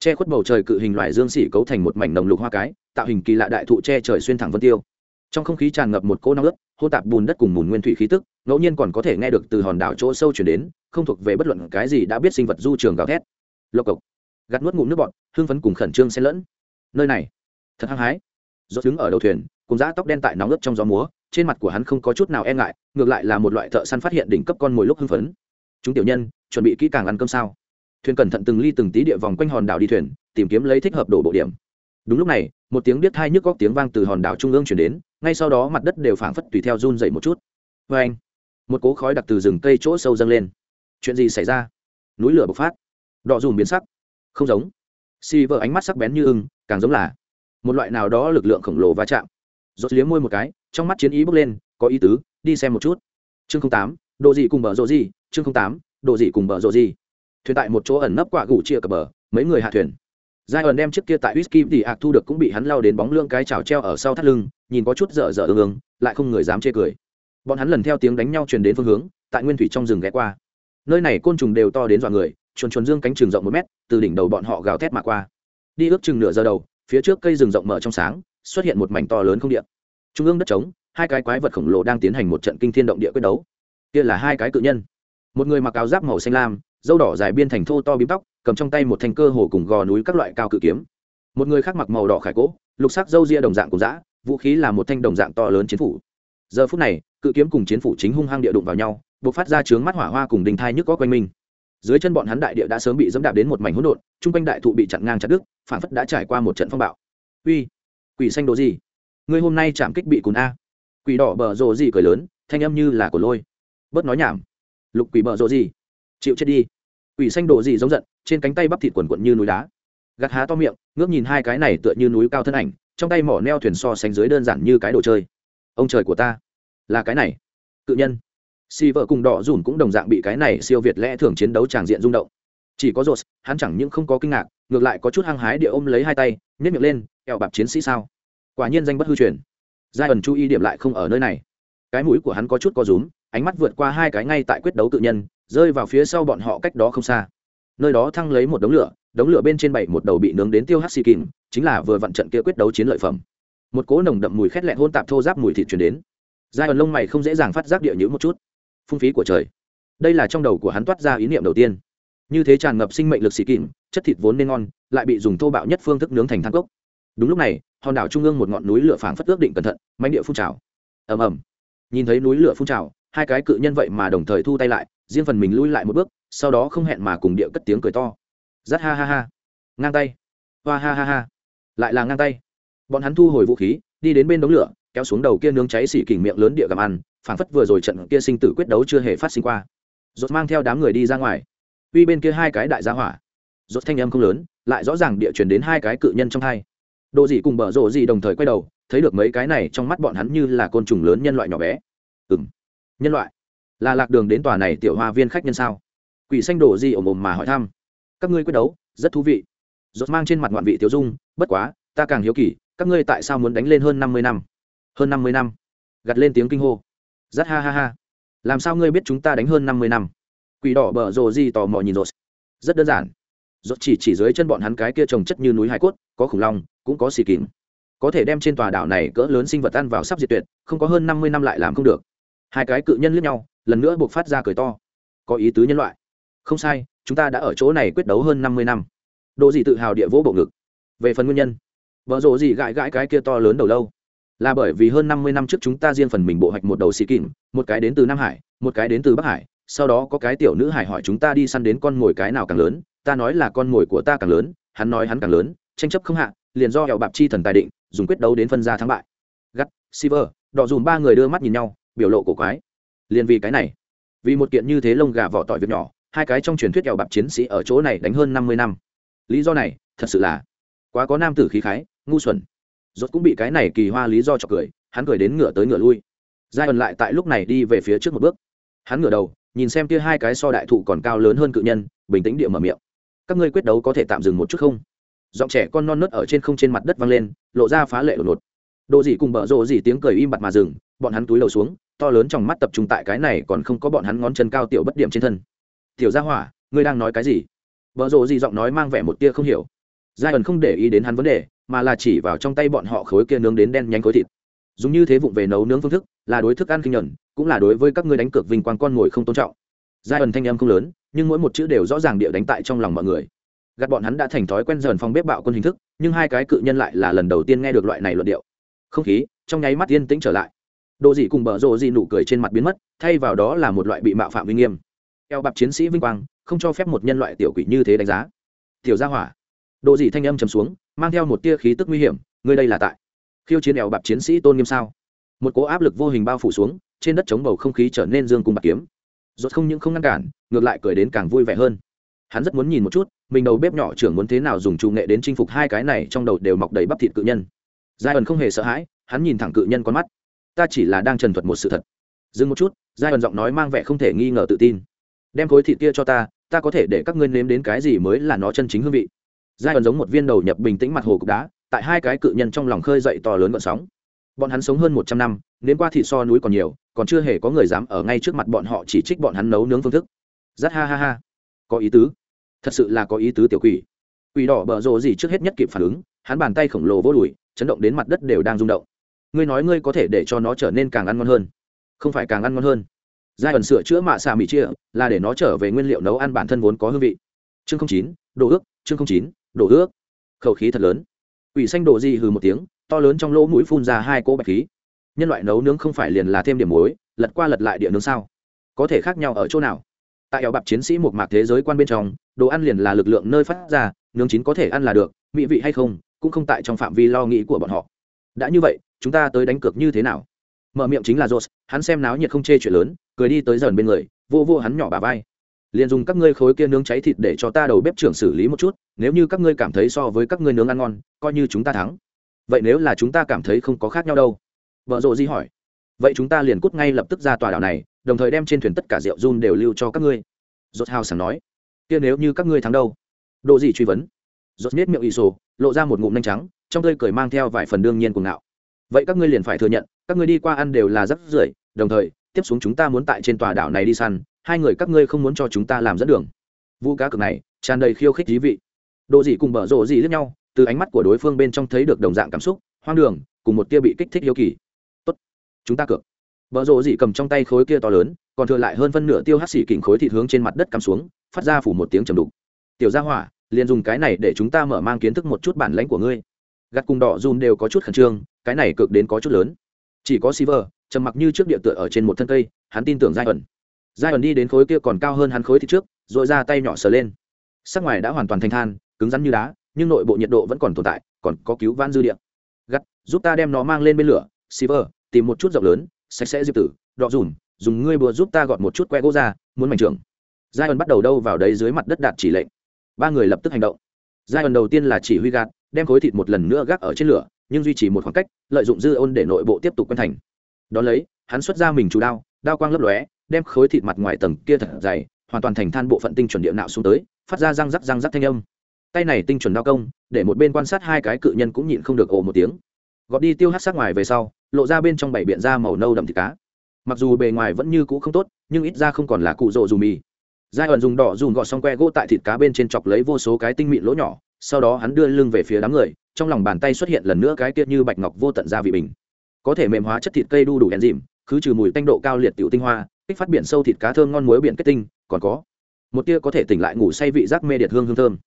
Che khuất bầu trời cự hình loài dương xỉ cấu thành một mảnh nồng lục hoa cái, tạo hình kỳ lạ đại thụ che trời xuyên thẳng vân tiêu. Trong không khí tràn ngập một cỗ nóng ướt hô tạp bùn đất cùng mùn nguyên thủy khí tức, ngẫu nhiên còn có thể nghe được từ hòn đảo chỗ sâu chuyển đến, không thuộc về bất luận cái gì đã biết sinh vật du trường gào thét. Lộc cộc, gạt nuốt ngụm nước bọt hương phấn cùng khẩn trương xen lẫn. Nơi này, thật hăng hái. Rốt đứng ở đầu thuyền, cùng dã tóc đen tại nóng ướt trong gió múa, trên mặt của hắn không có chút nào e ngại, ngược lại là một loại thợ săn phát hiện đỉnh cấp con mồi lúc hưng phấn. Chúng tiểu nhân, chuẩn bị kỹ càng ăn cơm sao? Thuyền cẩn thận từng ly từng tí địa vòng quanh hòn đảo đi thuyền, tìm kiếm lấy thích hợp đổ bộ điểm. Đúng lúc này, một tiếng biết thai nhức góc tiếng vang từ hòn đảo trung ương chuyển đến ngay sau đó mặt đất đều phảng phất tùy theo run dậy một chút. Vê anh, một cố khói đặc từ rừng cây chỗ sâu dâng lên. Chuyện gì xảy ra? Núi lửa bộc phát. Đọ dùm biến sắc. Không giống. Si vợ ánh mắt sắc bén như ưng, càng giống là một loại nào đó lực lượng khổng lồ va chạm. Rốt liếm môi một cái, trong mắt chiến ý bốc lên, có ý tứ, đi xem một chút. Chương tám độ gì cùng bờ rộ gì? Chương tám độ gì cùng bờ rộ gì? Thuyền tại một chỗ ẩn nấp quả gủ chia cập bờ, mấy người hạ thuyền giai ẩn đem chiếc kia tại whisky thì ạc thu được cũng bị hắn lao đến bóng lương cái chảo treo ở sau thắt lưng, nhìn có chút dở dở ương ương, lại không người dám chê cười. Bọn hắn lần theo tiếng đánh nhau truyền đến phương hướng, tại nguyên thủy trong rừng ghé qua. Nơi này côn trùng đều to đến dọa người, chuồn chuồn dương cánh trường rộng một mét, từ đỉnh đầu bọn họ gào thét mà qua. Đi ước chừng nửa giờ đầu, phía trước cây rừng rộng mở trong sáng, xuất hiện một mảnh to lớn không điện trung ương đất trống, hai cái quái vật khổng lồ đang tiến hành một trận kinh thiên động địa quyết đấu. Kia là hai cái cự nhân. Một người mặc áo giáp màu xanh lam dâu đỏ dài biên thành thô to bím tóc, cầm trong tay một thanh cơ hồ cùng gò núi các loại cao cự kiếm. Một người khác mặc màu đỏ khải cỗ, lục sắc dâu ria đồng dạng cùng dã, vũ khí là một thanh đồng dạng to lớn chiến phủ. Giờ phút này, cự kiếm cùng chiến phủ chính hung hăng địa đụng vào nhau buộc phát ra chướng mắt hỏa hoa cùng đình thai nhức có quanh mình. Dưới chân bọn hắn đại địa đã sớm bị dẫm đạp đến một mảnh hỗn độn, chung quanh đại thụ bị chặn ngang chặt đứt, phản phất đã trải qua một trận phong bạo. Uy, quỷ xanh đồ gì? Ngươi hôm nay chạm kích bị cùn a. Quỷ đỏ bờ rồ gì cười lớn, thanh âm như là của lôi. Bớt nói nhảm. Lục quỷ bờ rồ gì? Chịu chết đi. Quỷ xanh đồ gì giống giận, trên cánh tay bắp thịt quần quận như núi đá. Gạt há to miệng, ngước nhìn hai cái này tựa như núi cao thân ảnh, trong tay mỏ neo thuyền so sánh dưới đơn giản như cái đồ chơi. Ông trời của ta, là cái này. Cự nhân. Si vợ cùng đỏ dùn cũng đồng dạng bị cái này siêu việt lẽ thường chiến đấu tràng diện rung động. Chỉ có rột hắn chẳng những không có kinh ngạc, ngược lại có chút hăng hái địa ôm lấy hai tay nhét miệng lên kẹo bạp chiến sĩ sao? Quả nhiên danh bất hư truyền. Giai ẩn chú ý điểm lại không ở nơi này. Cái mũi của hắn có chút có rúm, ánh mắt vượt qua hai cái ngay tại quyết đấu tự nhân rơi vào phía sau bọn họ cách đó không xa. Nơi đó thăng lấy một đống lửa đống lửa bên trên bảy một đầu bị nướng đến tiêu hắc xì kìm, chính là vừa vặn trận kia quyết đấu chiến lợi phẩm. Một cỗ nồng đậm mùi khét lẹn hôn tạp thô giáp mùi thịt chuyển đến. Giai ẩn lông mày không dễ dàng phát giác địa nhữ một chút. Phung phí của trời. Đây là trong đầu của hắn toát ra ý niệm đầu tiên. Như thế tràn ngập sinh mệnh lực xì kìm, chất thịt vốn nên ngon, lại bị dùng thô bạo nhất phương thức nướng thành thang cốc. Đúng lúc này, hòn đảo trung ương một ngọn núi lửa phảng phất ước định cẩn thận mánh địa phun trào. Ầm ầm. Nhìn thấy núi lửa phun trào, hai cái cự nhân vậy mà đồng thời thu tay lại riêng phần mình lui lại một bước sau đó không hẹn mà cùng địa cất tiếng cười to. Rát ha ha ha. Ngang tay. Hoa ha ha ha. Lại là ngang tay. Bọn hắn thu hồi vũ khí đi đến bên đống lửa kéo xuống đầu kia nướng cháy xỉ kỉnh miệng lớn địa gặm ăn phảng phất vừa rồi trận kia sinh tử quyết đấu chưa hề phát sinh qua. Rốt mang theo đám người đi ra ngoài. Uy bên kia hai cái đại gia hỏa. Rốt thanh âm không lớn lại rõ ràng địa truyền đến hai cái cự nhân trong hai. Đồ gì cùng bở rộ gì đồng thời quay đầu thấy được mấy cái này trong mắt bọn hắn như là côn trùng lớn nhân loại nhỏ bé. Ừm, nhân loại là lạc đường đến tòa này tiểu hoa viên khách nhân sao? Quỷ xanh đổ gì ồm ồm mà hỏi thăm. Các ngươi quyết đấu, rất thú vị. Rốt mang trên mặt ngoạn vị tiêu dung, bất quá, ta càng hiếu kỳ, các ngươi tại sao muốn đánh lên hơn năm mươi năm? Hơn năm mươi năm? Gặt lên tiếng kinh hô. Rất ha ha ha. Làm sao ngươi biết chúng ta đánh hơn năm mươi năm? Quỷ đỏ bở rồ gì tò mò nhìn rột rất đơn giản. Rột chỉ chỉ dưới chân bọn hắn cái kia trồng chất như núi hải cốt, có khủng long, cũng có xì kín có thể đem trên tòa đảo này cỡ lớn sinh vật ăn vào sắp diệt tuyệt, không có hơn năm mươi năm lại làm không được. Hai cái cự nhân lướt nhau lần nữa buộc phát ra cười to. Có ý tứ nhân loại. Không sai chúng ta đã ở chỗ này quyết đấu hơn năm mươi năm. Đồ gì tự hào địa vỗ bộ ngực. Về phần nguyên nhân vợ rộ gì gãi gãi cái kia to lớn đầu lâu. Là bởi vì hơn năm mươi năm trước chúng ta riêng phần mình bộ hoạch một đầu xì kìm, một cái đến từ nam hải một cái đến từ bắc hải sau đó có cái tiểu nữ hải hỏi chúng ta đi săn đến con mồi cái nào càng lớn ta nói là con mồi của ta càng lớn hắn nói hắn càng lớn tranh chấp không hạ liền do hẹo bạp chi thần tài định dùng quyết đấu đến phân ra thắng bại. Gắt siver đỏ dùm ba người đưa mắt nhìn nhau biểu lộ cổ quái liền vì cái này. Vì một kiện như thế lông gà vỏ tỏi việc nhỏ, hai cái trong truyền thuyết kẹo bạc chiến sĩ ở chỗ này đánh hơn năm mươi năm. Lý do này, thật sự là quá có nam tử khí khái, ngu xuẩn. Rốt cũng bị cái này kỳ hoa lý do cho cười, hắn cười đến ngửa tới ngửa lui. Giai ẩn lại tại lúc này đi về phía trước một bước. Hắn ngửa đầu, nhìn xem kia hai cái so đại thụ còn cao lớn hơn cự nhân, bình tĩnh địa mở miệng. Các ngươi quyết đấu có thể tạm dừng một chút không? Giọng trẻ con non nớt ở trên không trên mặt đất vang lên, lộ ra phá lệ đột ngột. Độ gì cùng bở rộ gì tiếng cười im bặt mà dừng, bọn hắn túi đầu xuống to lớn trong mắt tập trung tại cái này còn không có bọn hắn ngón chân cao tiểu bất điểm trên thân. Tiểu gia hỏa, ngươi đang nói cái gì? Vợ rộ gì giọng nói mang vẻ một tia không hiểu. Giai ẩn không để ý đến hắn vấn đề, mà là chỉ vào trong tay bọn họ khối kia nướng đến đen nhanh khối thịt. Dùng như thế vụng về nấu nướng phương thức, là đối thức ăn kinh nhuận, cũng là đối với các ngươi đánh cược vinh quang con ngồi không tôn trọng. Giai ẩn thanh âm không lớn, nhưng mỗi một chữ đều rõ ràng địa đánh tại trong lòng mọi người. Gạt bọn hắn đã thành thói quen dần phòng bếp bạo quân hình thức, nhưng hai cái cự nhân lại là lần đầu tiên nghe được loại này luận điệu. Không khí, trong nháy mắt yên tĩnh trở lại đồ dị cùng bờ rồ dị nụ cười trên mặt biến mất, thay vào đó là một loại bị mạo phạm uy nghiêm. Eo bạc chiến sĩ vinh quang, không cho phép một nhân loại tiểu quỷ như thế đánh giá. Tiểu gia hỏa. Đồ dị thanh âm trầm xuống, mang theo một tia khí tức nguy hiểm, ngươi đây là tại khiêu chiến eo bạc chiến sĩ tôn nghiêm sao? Một cỗ áp lực vô hình bao phủ xuống, trên đất chống bầu không khí trở nên dương cùng bạc kiếm. Rốt không những không ngăn cản, ngược lại cười đến càng vui vẻ hơn. Hắn rất muốn nhìn một chút, mình đầu bếp nhỏ trưởng muốn thế nào dùng chủ nghệ đến chinh phục hai cái này trong đầu đều mọc đầy bắp thịt cự nhân. Giai ẩn không hề sợ hãi, hắn nhìn thẳng cự nhân con mắt ta chỉ là đang trần thuật một sự thật. Dừng một chút, giai đoạn giọng nói mang vẻ không thể nghi ngờ tự tin. Đem khối thịt kia cho ta ta có thể để các ngươi nếm đến cái gì mới là nó chân chính hương vị. Giai đoạn giống một viên đầu nhập bình tĩnh mặt hồ cục đá, tại hai cái cự nhân trong lòng khơi dậy to lớn gọn sóng. Bọn hắn sống hơn một trăm năm, nếm qua thịt so núi còn nhiều, còn chưa hề có người dám ở ngay trước mặt bọn họ chỉ trích bọn hắn nấu nướng phương thức. Rất ha ha ha. Có ý tứ. Thật sự là có ý tứ tiểu quỷ. Quỷ đỏ bở rộ gì trước hết nhất kịp phản ứng, hắn bàn tay khổng lồ vô đùi, chấn động đến mặt đất đều đang rung động ngươi nói ngươi có thể để cho nó trở nên càng ăn ngon hơn. Không phải càng ăn ngon hơn. Giai ẩn sửa chữa mạ xà mì chia, là để nó trở về nguyên liệu nấu ăn bản thân vốn có hương vị. Chương chín, đồ ước, chương chín, đồ ước. Khẩu khí thật lớn. Quỷ xanh đồ di hừ một tiếng, to lớn trong lỗ mũi phun ra hai cỗ bạch khí. Nhân loại nấu nướng không phải liền là thêm điểm muối, lật qua lật lại địa nướng sao? Có thể khác nhau ở chỗ nào? Tại eo bạc chiến sĩ một mạc thế giới quan bên trong, đồ ăn liền là lực lượng nơi phát ra, nướng chín có thể ăn là được, mỹ vị hay không, cũng không tại trong phạm vi lo nghĩ của bọn họ. Đã như vậy chúng ta tới đánh cược như thế nào? Mở miệng chính là Jones, hắn xem náo nhiệt không chê chuyện lớn cười đi tới dần bên người vô vô hắn nhỏ bà vai. Liền dùng các ngươi khối kia nướng cháy thịt để cho ta đầu bếp trưởng xử lý một chút nếu như các ngươi cảm thấy so với các ngươi nướng ăn ngon coi như chúng ta thắng. Vậy nếu là chúng ta cảm thấy không có khác nhau đâu? Vợ rộ di hỏi. Vậy chúng ta liền cút ngay lập tức ra tòa đảo này đồng thời đem trên thuyền tất cả rượu run đều lưu cho các ngươi. Rốt hào sảng nói. Kia nếu như các ngươi thắng đâu? Độ gì truy vấn. Rốt nết miệng ỷ sổ lộ ra một ngụm nhanh trắng trong tươi cười mang theo vài phần đương nhiên cuồng ngạo vậy các ngươi liền phải thừa nhận, các ngươi đi qua ăn đều là rất rưởi, đồng thời, tiếp xuống chúng ta muốn tại trên tòa đảo này đi săn, hai người các ngươi không muốn cho chúng ta làm dẫn đường. Vu cá cực này, tràn đầy khiêu khích thí vị. Độ gì cùng bở rộ gì lẫn nhau, từ ánh mắt của đối phương bên trong thấy được đồng dạng cảm xúc, hoang đường, cùng một tia bị kích thích hiếu kỳ. Tốt, chúng ta cược. Bở rộ gì cầm trong tay khối kia to lớn, còn thừa lại hơn phân nửa tiêu hắc xỉ kỉnh khối thịt hướng trên mặt đất cắm xuống, phát ra phủ một tiếng trầm đục. Tiểu gia hỏa, liền dùng cái này để chúng ta mở mang kiến thức một chút bản lãnh của ngươi gạt cùng đỏ run đều có chút khẩn trương, cái này cực đến có chút lớn. Chỉ có Silver, trầm mặc như trước địa tựa ở trên một thân cây, hắn tin tưởng giai ẩn giai ẩn đi đến khối kia còn cao hơn hắn khối thịt trước, rồi ra tay nhỏ sờ lên. Sắc ngoài đã hoàn toàn thành than, cứng rắn như đá, nhưng nội bộ nhiệt độ vẫn còn tồn tại, còn có cứu van dư địa. gắt, giúp ta đem nó mang lên bên lửa, Silver, tìm một chút rộng lớn, sạch sẽ diệp tử đọ dùn dùng ngươi bừa giúp ta gọt một chút que gỗ ra, muốn mảnh trưởng. Giai ẩn bắt đầu đâu vào đấy dưới mặt đất đạt chỉ lệnh. Ba người lập tức hành động. Giai ẩn đầu tiên là chỉ huy gạt đem khối thịt một lần nữa gác ở trên lửa, nhưng duy trì một khoảng cách, lợi dụng dư ôn để nội bộ tiếp tục quen thành. Đón lấy, hắn xuất ra mình chủ đao đao quang lấp lóe, đem khối thịt mặt ngoài tầng kia thật dày, hoàn toàn thành than bộ phận tinh chuẩn địa nạo xuống tới, phát ra răng rắc răng rắc thanh âm. Tay này tinh chuẩn đao công, để một bên quan sát hai cái cự nhân cũng nhịn không được ồ một tiếng. Gọt đi tiêu hát sát ngoài về sau, lộ ra bên trong bảy biện da màu nâu đậm thịt cá. Mặc dù bề ngoài vẫn như cũ không tốt, nhưng ít ra không còn là cụ rộ dù mì. Giai ẩn dùng đỏ dùng gọt xong que gỗ tại thịt cá bên trên chọc lấy vô số cái tinh mịn lỗ nhỏ sau đó hắn đưa lưng về phía đám người, trong lòng bàn tay xuất hiện lần nữa cái tiết như bạch ngọc vô tận gia vị bình. Có thể mềm hóa chất thịt cây đu đủ đèn dìm khứ trừ mùi tanh độ cao liệt tiểu tinh hoa, kích phát biển sâu thịt cá thơm ngon muối biển kết tinh, còn có, một tia có thể tỉnh lại ngủ say vị giác mê điệt hương hương thơm.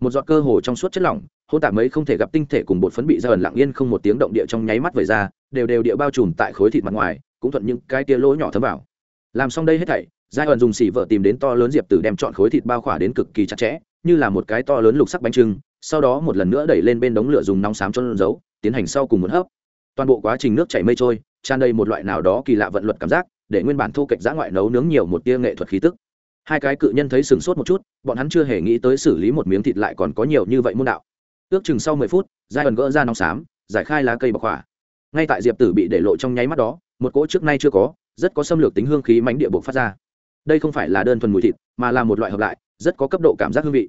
Một giọt cơ hồ trong suốt chất lỏng, hôn tạp mấy không thể gặp tinh thể cùng bột phấn bị ra ẩn lặng yên không một tiếng động địa trong nháy mắt về ra, đều đều địa bao trùm tại khối thịt mặt ngoài, cũng thuận những cái tia lỗ nhỏ thấm vào. Làm xong đây hết thảy, giai ẩn dùng xỉ vợ tìm đến to lớn diệp tử đem chọn khối thịt bao khỏa đến cực kỳ chặt chẽ như là một cái to lớn lục sắc bánh trưng, sau đó một lần nữa đẩy lên bên đống lửa dùng nóng xám cho giấu, tiến hành sau cùng một hấp toàn bộ quá trình nước chảy mây trôi, tràn đầy một loại nào đó kỳ lạ vận luật cảm giác, để nguyên bản thu kệch giã ngoại nấu nướng nhiều một tia nghệ thuật khí tức. Hai cái cự nhân thấy sừng sốt một chút, bọn hắn chưa hề nghĩ tới xử lý một miếng thịt lại còn có nhiều như vậy môn đạo. Ước chừng sau mười phút, giai ẩn gỡ ra nóng xám, giải khai lá cây bọc hỏa. Ngay tại diệp tử bị để lộ trong nháy mắt đó, một cỗ trước nay chưa có, rất có xâm lược tính hương khí mánh địa bộ phát ra. Đây không phải là đơn thuần mùi thịt, mà là một loại hợp lại rất có cấp độ cảm giác hương vị.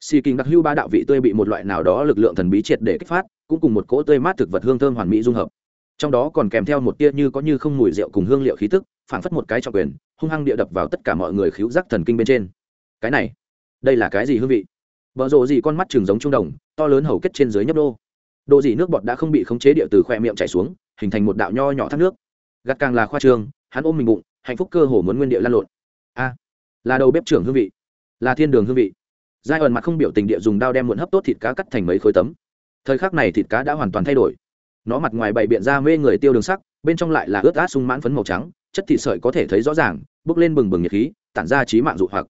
Xì kinh đặc hưu ba đạo vị tươi bị một loại nào đó lực lượng thần bí triệt để kích phát, cũng cùng một cỗ tươi mát thực vật hương thơm hoàn mỹ dung hợp. Trong đó còn kèm theo một tia như có như không mùi rượu cùng hương liệu khí tức phản phất một cái trọng quyền, hung hăng địa đập vào tất cả mọi người khiếu giác thần kinh bên trên. Cái này, đây là cái gì hương vị? Vợ rộ gì con mắt trường giống trung đồng, to lớn hầu kết trên dưới nhấp đô. Độ gì nước bọt đã không bị khống chế địa từ khoe miệng chảy xuống, hình thành một đạo nho nhỏ thác nước. Gắt càng là khoa trương, hắn ôm mình bụng, hạnh phúc cơ hồ muốn nguyên địa lan lộn. A, là đầu bếp trưởng hương vị là thiên đường hương vị. Giai ẩn mặt không biểu tình địa dùng đao đem muộn hấp tốt thịt cá cắt thành mấy khối tấm. Thời khắc này thịt cá đã hoàn toàn thay đổi. Nó mặt ngoài bày biện ra mê người tiêu đường sắc, bên trong lại là ướt át sung mãn phấn màu trắng, chất thịt sợi có thể thấy rõ ràng, bốc lên bừng bừng nhiệt khí, tản ra trí mạng dụ hoặc.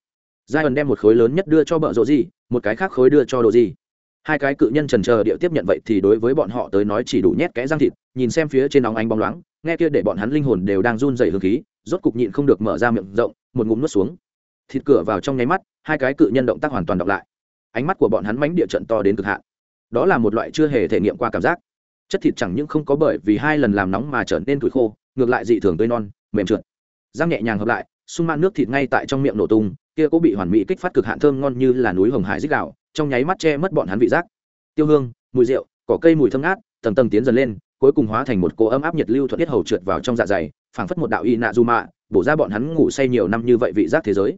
Giai ẩn đem một khối lớn nhất đưa cho bợ rộ gì, một cái khác khối đưa cho đồ gì. Hai cái cự nhân trần chờ địa tiếp nhận vậy thì đối với bọn họ tới nói chỉ đủ nhét kẽ răng thịt, nhìn xem phía trên óng ánh bóng loáng, nghe kia để bọn hắn linh hồn đều đang run dày hương khí, rốt cục nhịn không được mở ra miệng rộng, một ngụm nuốt xuống. Thịt cửa vào trong nháy mắt hai cái cự nhân động tác hoàn toàn đọc lại. Ánh mắt của bọn hắn mánh địa trận to đến cực hạn. Đó là một loại chưa hề thể nghiệm qua cảm giác. Chất thịt chẳng những không có bởi vì hai lần làm nóng mà trở nên tuổi khô, ngược lại dị thường tươi non, mềm trượt. Răng nhẹ nhàng hợp lại, sung man nước thịt ngay tại trong miệng nổ tung, kia cũng bị hoàn mỹ kích phát cực hạn thơm ngon như là núi hồng hải dích đạo, trong nháy mắt che mất bọn hắn vị giác. Tiêu hương, mùi rượu, cỏ cây mùi thơm ngát, tầng tầng tiến dần lên, cuối cùng hóa thành một cỗ ấm áp nhiệt lưu thuận tiết hầu trượt vào trong dạ dày, phảng phất một đạo y nạ du mạ, bổ ra bọn hắn ngủ say nhiều năm như vậy vị giác thế giới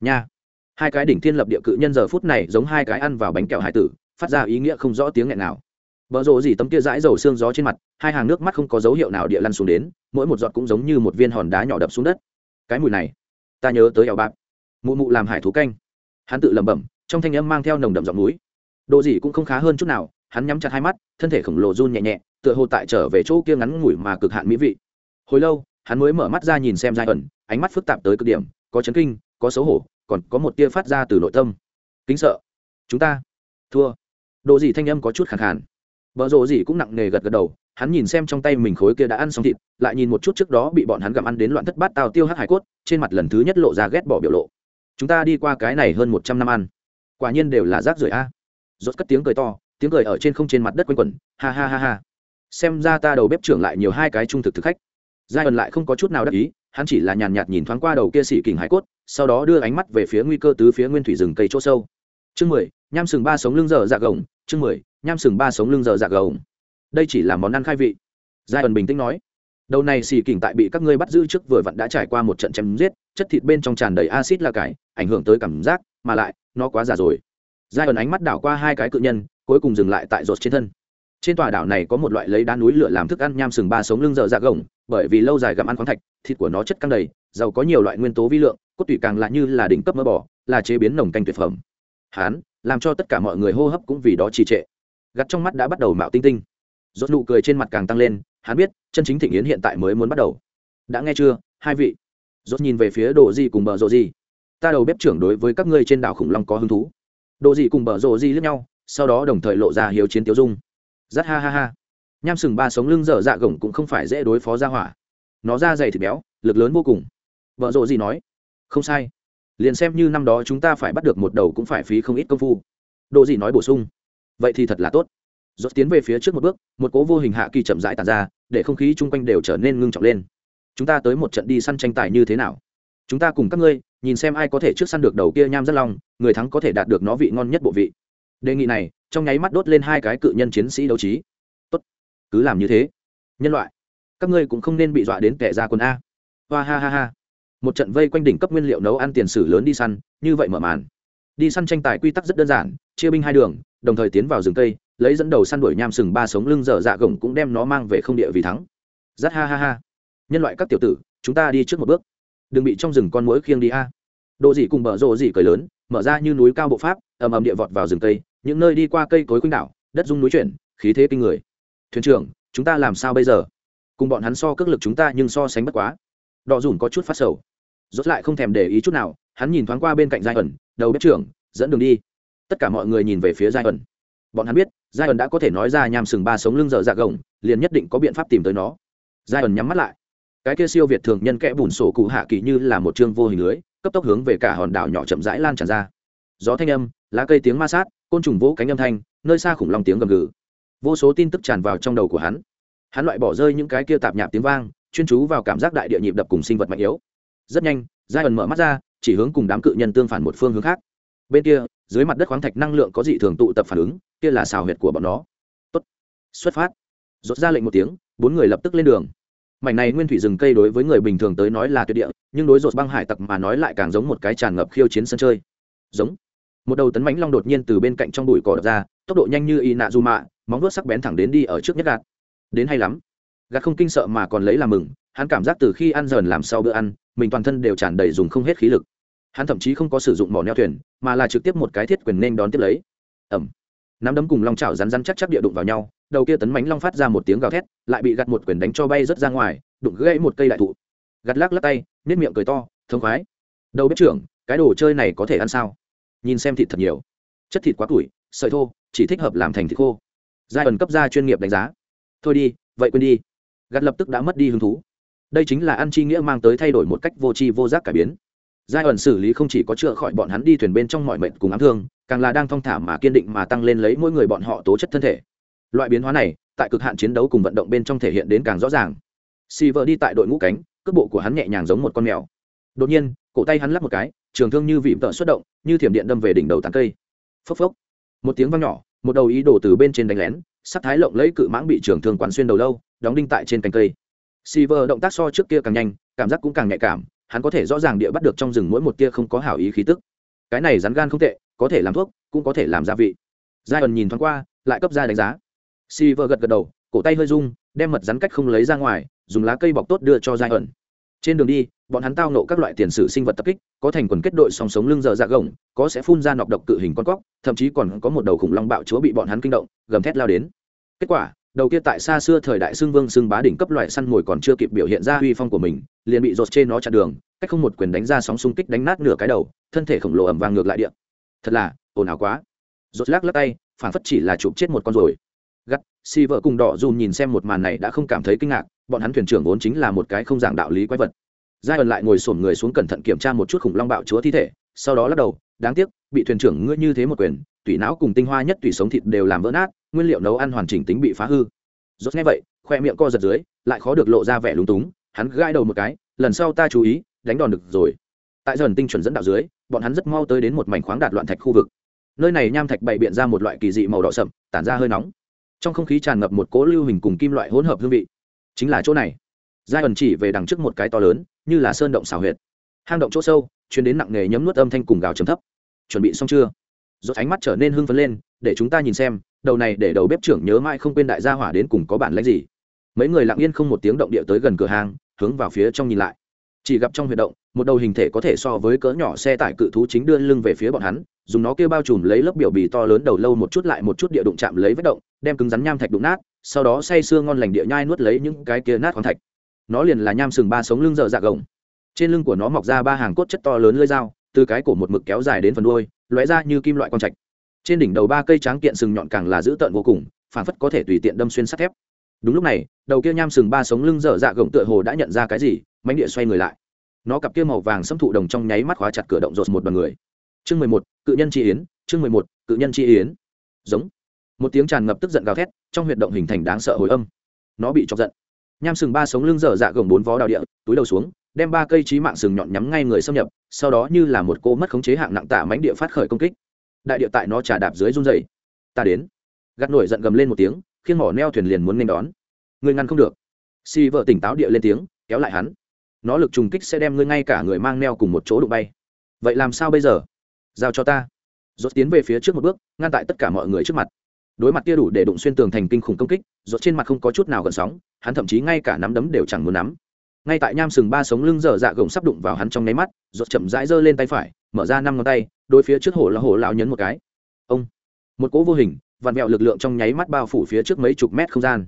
nha. Hai cái đỉnh thiên lập địa cự nhân giờ phút này giống hai cái ăn vào bánh kẹo hải tử, phát ra ý nghĩa không rõ tiếng nghẹn nào. Vợ rộ gì tấm kia dãi dầu xương gió trên mặt, hai hàng nước mắt không có dấu hiệu nào địa lăn xuống đến, mỗi một giọt cũng giống như một viên hòn đá nhỏ đập xuống đất. Cái mùi này, ta nhớ tới ẻo bạc. Mụ mụ làm hải thú canh. Hắn tự lẩm bẩm, trong thanh âm mang theo nồng đậm giọng núi. Độ gì cũng không khá hơn chút nào, hắn nhắm chặt hai mắt, thân thể khổng lồ run nhẹ nhẹ, tựa hồ tại trở về chỗ kia ngắn ngủi mà cực hạn mỹ vị. Hồi lâu, hắn mới mở mắt ra nhìn xem giai ẩn, ánh mắt phức tạp tới cực điểm, có chấn kinh có xấu hổ, còn có một tia phát ra từ nội tâm. Kính sợ. Chúng ta. Thua. Đồ gì thanh âm có chút khẳng khàn. Vợ rộ gì cũng nặng nề gật gật đầu, hắn nhìn xem trong tay mình khối kia đã ăn xong thịt, lại nhìn một chút trước đó bị bọn hắn gặm ăn đến loạn thất bát tào tiêu hát hải cốt, trên mặt lần thứ nhất lộ ra ghét bỏ biểu lộ. Chúng ta đi qua cái này hơn một trăm năm ăn. Quả nhiên đều là rác rưởi a. Rốt cất tiếng cười to, tiếng cười ở trên không trên mặt đất quanh quẩn, ha ha ha ha. Xem ra ta đầu bếp trưởng lại nhiều hai cái trung thực thực khách. Giai ẩn lại không có chút nào đắc ý, hắn chỉ là nhàn nhạt nhìn thoáng qua đầu kia xỉ kình hải cốt sau đó đưa ánh mắt về phía nguy cơ tứ phía nguyên thủy rừng cây chỗ sâu. Chương mười, nham sừng ba sống lưng dở dạ gồng. Chương mười, nham sừng ba sống lưng dở dạ gồng. Đây chỉ là món ăn khai vị. Giai ẩn bình tĩnh nói. Đầu này xì kình tại bị các ngươi bắt giữ trước vừa vặn đã trải qua một trận chém giết, chất thịt bên trong tràn đầy acid là cải, ảnh hưởng tới cảm giác, mà lại, nó quá già rồi. Giai ẩn ánh mắt đảo qua hai cái cự nhân, cuối cùng dừng lại tại rột trên thân. Trên tòa đảo này có một loại lấy đá núi lửa làm thức ăn nham sừng ba sống lưng dở dạ gồng, bởi vì lâu dài gặm ăn khoáng thạch, thịt của nó chất căng đầy, giàu có nhiều loại nguyên tố vi lượng cốt tủy càng là như là đỉnh cấp mỡ bò, là chế biến nồng canh tuyệt phẩm. Hán, làm cho tất cả mọi người hô hấp cũng vì đó trì trệ. Gắt trong mắt đã bắt đầu mạo tinh tinh. Rốt nụ cười trên mặt càng tăng lên, hắn biết, chân chính thịnh yến hiện tại mới muốn bắt đầu. Đã nghe chưa, hai vị? Rốt nhìn về phía đồ di cùng bờ rộ di. Ta đầu bếp trưởng đối với các ngươi trên đảo khủng long có hứng thú. Đồ di cùng bờ rộ di lướt nhau, sau đó đồng thời lộ ra hiếu chiến tiêu dung. Rất ha ha ha. Nham sừng ba sống lưng dở dạ gồng cũng không phải dễ đối phó ra hỏa. Nó ra dày thịt béo, lực lớn vô cùng. Vợ rộ gì nói không sai. Liền xem như năm đó chúng ta phải bắt được một đầu cũng phải phí không ít công phu. Đồ gì nói bổ sung. Vậy thì thật là tốt. Rốt tiến về phía trước một bước, một cố vô hình hạ kỳ chậm rãi tàn ra, để không khí chung quanh đều trở nên ngưng trọng lên. Chúng ta tới một trận đi săn tranh tài như thế nào? Chúng ta cùng các ngươi, nhìn xem ai có thể trước săn được đầu kia nham rất long, người thắng có thể đạt được nó vị ngon nhất bộ vị. Đề nghị này, trong nháy mắt đốt lên hai cái cự nhân chiến sĩ đấu trí. Tốt. Cứ làm như thế. Nhân loại, các ngươi cũng không nên bị dọa đến kẻ ra quần a. Hoa ha ha ha một trận vây quanh đỉnh cấp nguyên liệu nấu ăn tiền sử lớn đi săn, như vậy mở màn. Đi săn tranh tài quy tắc rất đơn giản, chia binh hai đường, đồng thời tiến vào rừng cây, lấy dẫn đầu săn đuổi nham sừng ba sống lưng dở dạ gồng cũng đem nó mang về không địa vì thắng. Rất ha ha ha. Nhân loại các tiểu tử, chúng ta đi trước một bước. Đừng bị trong rừng con mũi khiêng đi a. Độ dị cùng bờ rộ dị cười lớn, mở ra như núi cao bộ pháp, ầm ầm địa vọt vào rừng cây, những nơi đi qua cây cối quanh đảo, đất dung núi chuyển, khí thế kinh người. Thuyền trưởng, chúng ta làm sao bây giờ? Cùng bọn hắn so cước lực chúng ta nhưng so sánh bất quá đỏ dùn có chút phát sầu. Rốt lại không thèm để ý chút nào, hắn nhìn thoáng qua bên cạnh giai ẩn đầu bếp trưởng, dẫn đường đi. Tất cả mọi người nhìn về phía giai ẩn bọn hắn biết giai ẩn đã có thể nói ra nham sừng ba sống lưng dở dạ gồng, liền nhất định có biện pháp tìm tới nó. Giai ẩn nhắm mắt lại. Cái kia siêu việt thường nhân kẽ bùn sổ cụ hạ kỳ như là một chương vô hình lưới, cấp tốc hướng về cả hòn đảo nhỏ chậm rãi lan tràn ra. Gió thanh âm, lá cây tiếng ma sát, côn trùng vỗ cánh âm thanh, nơi xa khủng long tiếng gầm gừ. Vô số tin tức tràn vào trong đầu của hắn. Hắn loại bỏ rơi những cái kia tạp nhạp tiếng vang chuyên chú vào cảm giác đại địa nhịp đập cùng sinh vật mạnh yếu. Rất nhanh giai ẩn mở mắt ra, chỉ hướng cùng đám cự nhân tương phản một phương hướng khác. Bên kia, dưới mặt đất khoáng thạch năng lượng có dị thường tụ tập phản ứng, kia là xào huyệt của bọn nó. Tốt. Xuất phát. Rốt ra lệnh một tiếng, bốn người lập tức lên đường. Mảnh này nguyên thủy rừng cây đối với người bình thường tới nói là tuyệt địa, nhưng đối rột băng hải tặc mà nói lại càng giống một cái tràn ngập khiêu chiến sân chơi. Giống. Một đầu tấn mãnh long đột nhiên từ bên cạnh trong bụi cỏ đập ra, tốc độ nhanh như y nạ du mạ móng vuốt sắc bén thẳng đến đi ở trước nhất gạt. Đến hay lắm gạt không kinh sợ mà còn lấy làm mừng, hắn cảm giác từ khi ăn dần làm sau bữa ăn, mình toàn thân đều tràn đầy dùng không hết khí lực. Hắn thậm chí không có sử dụng mỏ neo thuyền, mà là trực tiếp một cái thiết quyền nên đón tiếp lấy. Ẩm nắm đấm cùng long chảo rắn rắn chắc chắc địa đụng vào nhau, đầu kia tấn mánh long phát ra một tiếng gào thét, lại bị gặt một quyền đánh cho bay rớt ra ngoài, đụng gãy một cây đại thụ. Gặt lắc lắc tay, nếp miệng cười to thống khoái. Đầu bếp trưởng, cái đồ chơi này có thể ăn sao? Nhìn xem thịt thật nhiều. Chất thịt quá tuổi, sợi thô, chỉ thích hợp làm thành thịt khô. Giai ẩn cấp gia chuyên nghiệp đánh giá. Thôi đi, vậy quên đi gạt lập tức đã mất đi hứng thú. Đây chính là ăn chi nghĩa mang tới thay đổi một cách vô tri vô giác cải biến. Giai ẩn xử lý không chỉ có chữa khỏi bọn hắn đi thuyền bên trong mọi mệnh cùng ám thương, càng là đang thong thả mà kiên định mà tăng lên lấy mỗi người bọn họ tố chất thân thể. Loại biến hóa này, tại cực hạn chiến đấu cùng vận động bên trong thể hiện đến càng rõ ràng. Si vợ đi tại đội ngũ cánh, cước bộ của hắn nhẹ nhàng giống một con mèo. Đột nhiên, cổ tay hắn lắp một cái, trường thương như vịm tợ xuất động, như thiểm điện đâm về đỉnh đầu tán cây. Phốc phốc. Một tiếng vang nhỏ, một đầu ý đổ từ bên trên đánh lén, sắc thái lộng lấy cự mãng bị trường thương quán xuyên đầu lâu đóng đinh tại trên cành cây. Si vợ động tác so trước kia càng nhanh, cảm giác cũng càng nhạy cảm, hắn có thể rõ ràng địa bắt được trong rừng mỗi một tia không có hảo ý khí tức. Cái này rắn gan không tệ, có thể làm thuốc, cũng có thể làm gia vị. Giai ẩn nhìn thoáng qua, lại cấp ra đánh giá. Si vợ gật gật đầu, cổ tay hơi rung, đem mật rắn cách không lấy ra ngoài, dùng lá cây bọc tốt đưa cho giai ẩn trên đường đi, bọn hắn tao nộ các loại tiền sử sinh vật tập kích, có thành quần kết đội song sống lưng dở dạ gồng, có sẽ phun ra nọc độc cự hình con cóc, thậm chí còn có một đầu khủng long bạo chúa bị bọn hắn kinh động, gầm thét lao đến. Kết quả đầu kia tại xa xưa thời đại xương vương xương bá đỉnh cấp loại săn mồi còn chưa kịp biểu hiện ra uy phong của mình, liền bị rột trên nó chặn đường, cách không một quyền đánh ra sóng xung kích đánh nát nửa cái đầu, thân thể khổng lồ ẩm vàng ngược lại điện thật là, ồn ào quá. Rột lắc lắc tay phản phất chỉ là chụp chết một con rồi gắt, si vợ cùng đỏ dùn nhìn xem một màn này đã không cảm thấy kinh ngạc, bọn hắn thuyền trưởng vốn chính là một cái không giảng đạo lý quái vật. Giai ẩn lại ngồi sổm người xuống cẩn thận kiểm tra một chút khủng long bạo chúa thi thể, sau đó lắc đầu, đáng tiếc, bị thuyền trưởng ngươi như thế một quyền, tủy não cùng tinh hoa nhất tủy sống thịt đều làm vỡ nát nguyên liệu nấu ăn hoàn chỉnh tính bị phá hư. Rốt nghe vậy, khoe miệng co giật dưới, lại khó được lộ ra vẻ lúng túng, hắn gãi đầu một cái, lần sau ta chú ý, đánh đòn được rồi. Tại dần tinh chuẩn dẫn đạo dưới, bọn hắn rất mau tới đến một mảnh khoáng đạt loạn thạch khu vực. Nơi này nham thạch bày biện ra một loại kỳ dị màu đỏ sậm, tản ra hơi nóng. Trong không khí tràn ngập một cỗ lưu hình cùng kim loại hỗn hợp hương vị. Chính là chỗ này. Giai ẩn chỉ về đằng trước một cái to lớn, như là sơn động xào huyệt. Hang động chỗ sâu chuyến đến nặng nề nhấm nuốt âm thanh cùng gào trầm thấp. Chuẩn bị xong chưa? Rốt ánh mắt trở nên hưng phấn lên, để chúng ta nhìn xem đầu này để đầu bếp trưởng nhớ mãi không quên đại gia hỏa đến cùng có bản lãnh gì. Mấy người lặng yên không một tiếng động địa tới gần cửa hàng, hướng vào phía trong nhìn lại. Chỉ gặp trong huyệt động, một đầu hình thể có thể so với cỡ nhỏ xe tải cự thú chính đưa lưng về phía bọn hắn, dùng nó kêu bao trùm lấy lớp biểu bì to lớn đầu lâu một chút lại một chút địa đụng chạm lấy vết động, đem cứng rắn nham thạch đụng nát, sau đó say sưa ngon lành địa nhai nuốt lấy những cái kia nát khoáng thạch. Nó liền là nham sừng ba sống lưng dở dạ gồng. Trên lưng của nó mọc ra ba hàng cốt chất to lớn lưỡi dao, từ cái cổ một mực kéo dài đến phần đuôi, lóe ra như kim loại quang trạch trên đỉnh đầu ba cây tráng kiện sừng nhọn càng là dữ tợn vô cùng, phản phất có thể tùy tiện đâm xuyên sắt thép. Đúng lúc này, đầu kia nham sừng ba sống lưng dở dạ gồng tựa hồ đã nhận ra cái gì mánh địa xoay người lại. Nó cặp kia màu vàng xâm thụ đồng trong nháy mắt khóa chặt cửa động rột một đoàn người. Chương mười một, cự nhân chi yến, chương mười một, cự nhân chi yến. Giống. Một tiếng tràn ngập tức giận gào thét, trong huyệt động hình thành đáng sợ hồi âm. Nó bị chọc giận. Nham sừng ba sống lưng dở dạ gồng bốn vó đào địa, túi đầu xuống, đem ba cây trí mạng sừng nhọn nhắm ngay người xâm nhập, sau đó như là một cô mất khống chế hạng nặng tạ mánh địa phát khởi công kích đại địa tại nó trà đạp dưới run dày ta đến. Gắt nổi giận gầm lên một tiếng khiến mỏ neo thuyền liền muốn nên đón. Người ngăn không được. Si vợ tỉnh táo địa lên tiếng, kéo lại hắn. Nó lực trùng kích sẽ đem ngươi ngay cả người mang neo cùng một chỗ đụng bay. Vậy làm sao bây giờ? Giao cho ta. Rốt tiến về phía trước một bước, ngăn tại tất cả mọi người trước mặt. Đối mặt kia đủ để đụng xuyên tường thành kinh khủng công kích, rốt trên mặt không có chút nào gần sóng, hắn thậm chí ngay cả nắm đấm đều chẳng muốn nắm. Ngay tại nham sừng ba sống lưng dở dạ gồng sắp đụng vào hắn trong nháy mắt, rốt chậm rãi giơ lên tay phải mở ra năm ngón tay, đối phía trước hổ là hổ lão nhấn một cái. Ông. Một cỗ vô hình, vặn vẹo lực lượng trong nháy mắt bao phủ phía trước mấy chục mét không gian.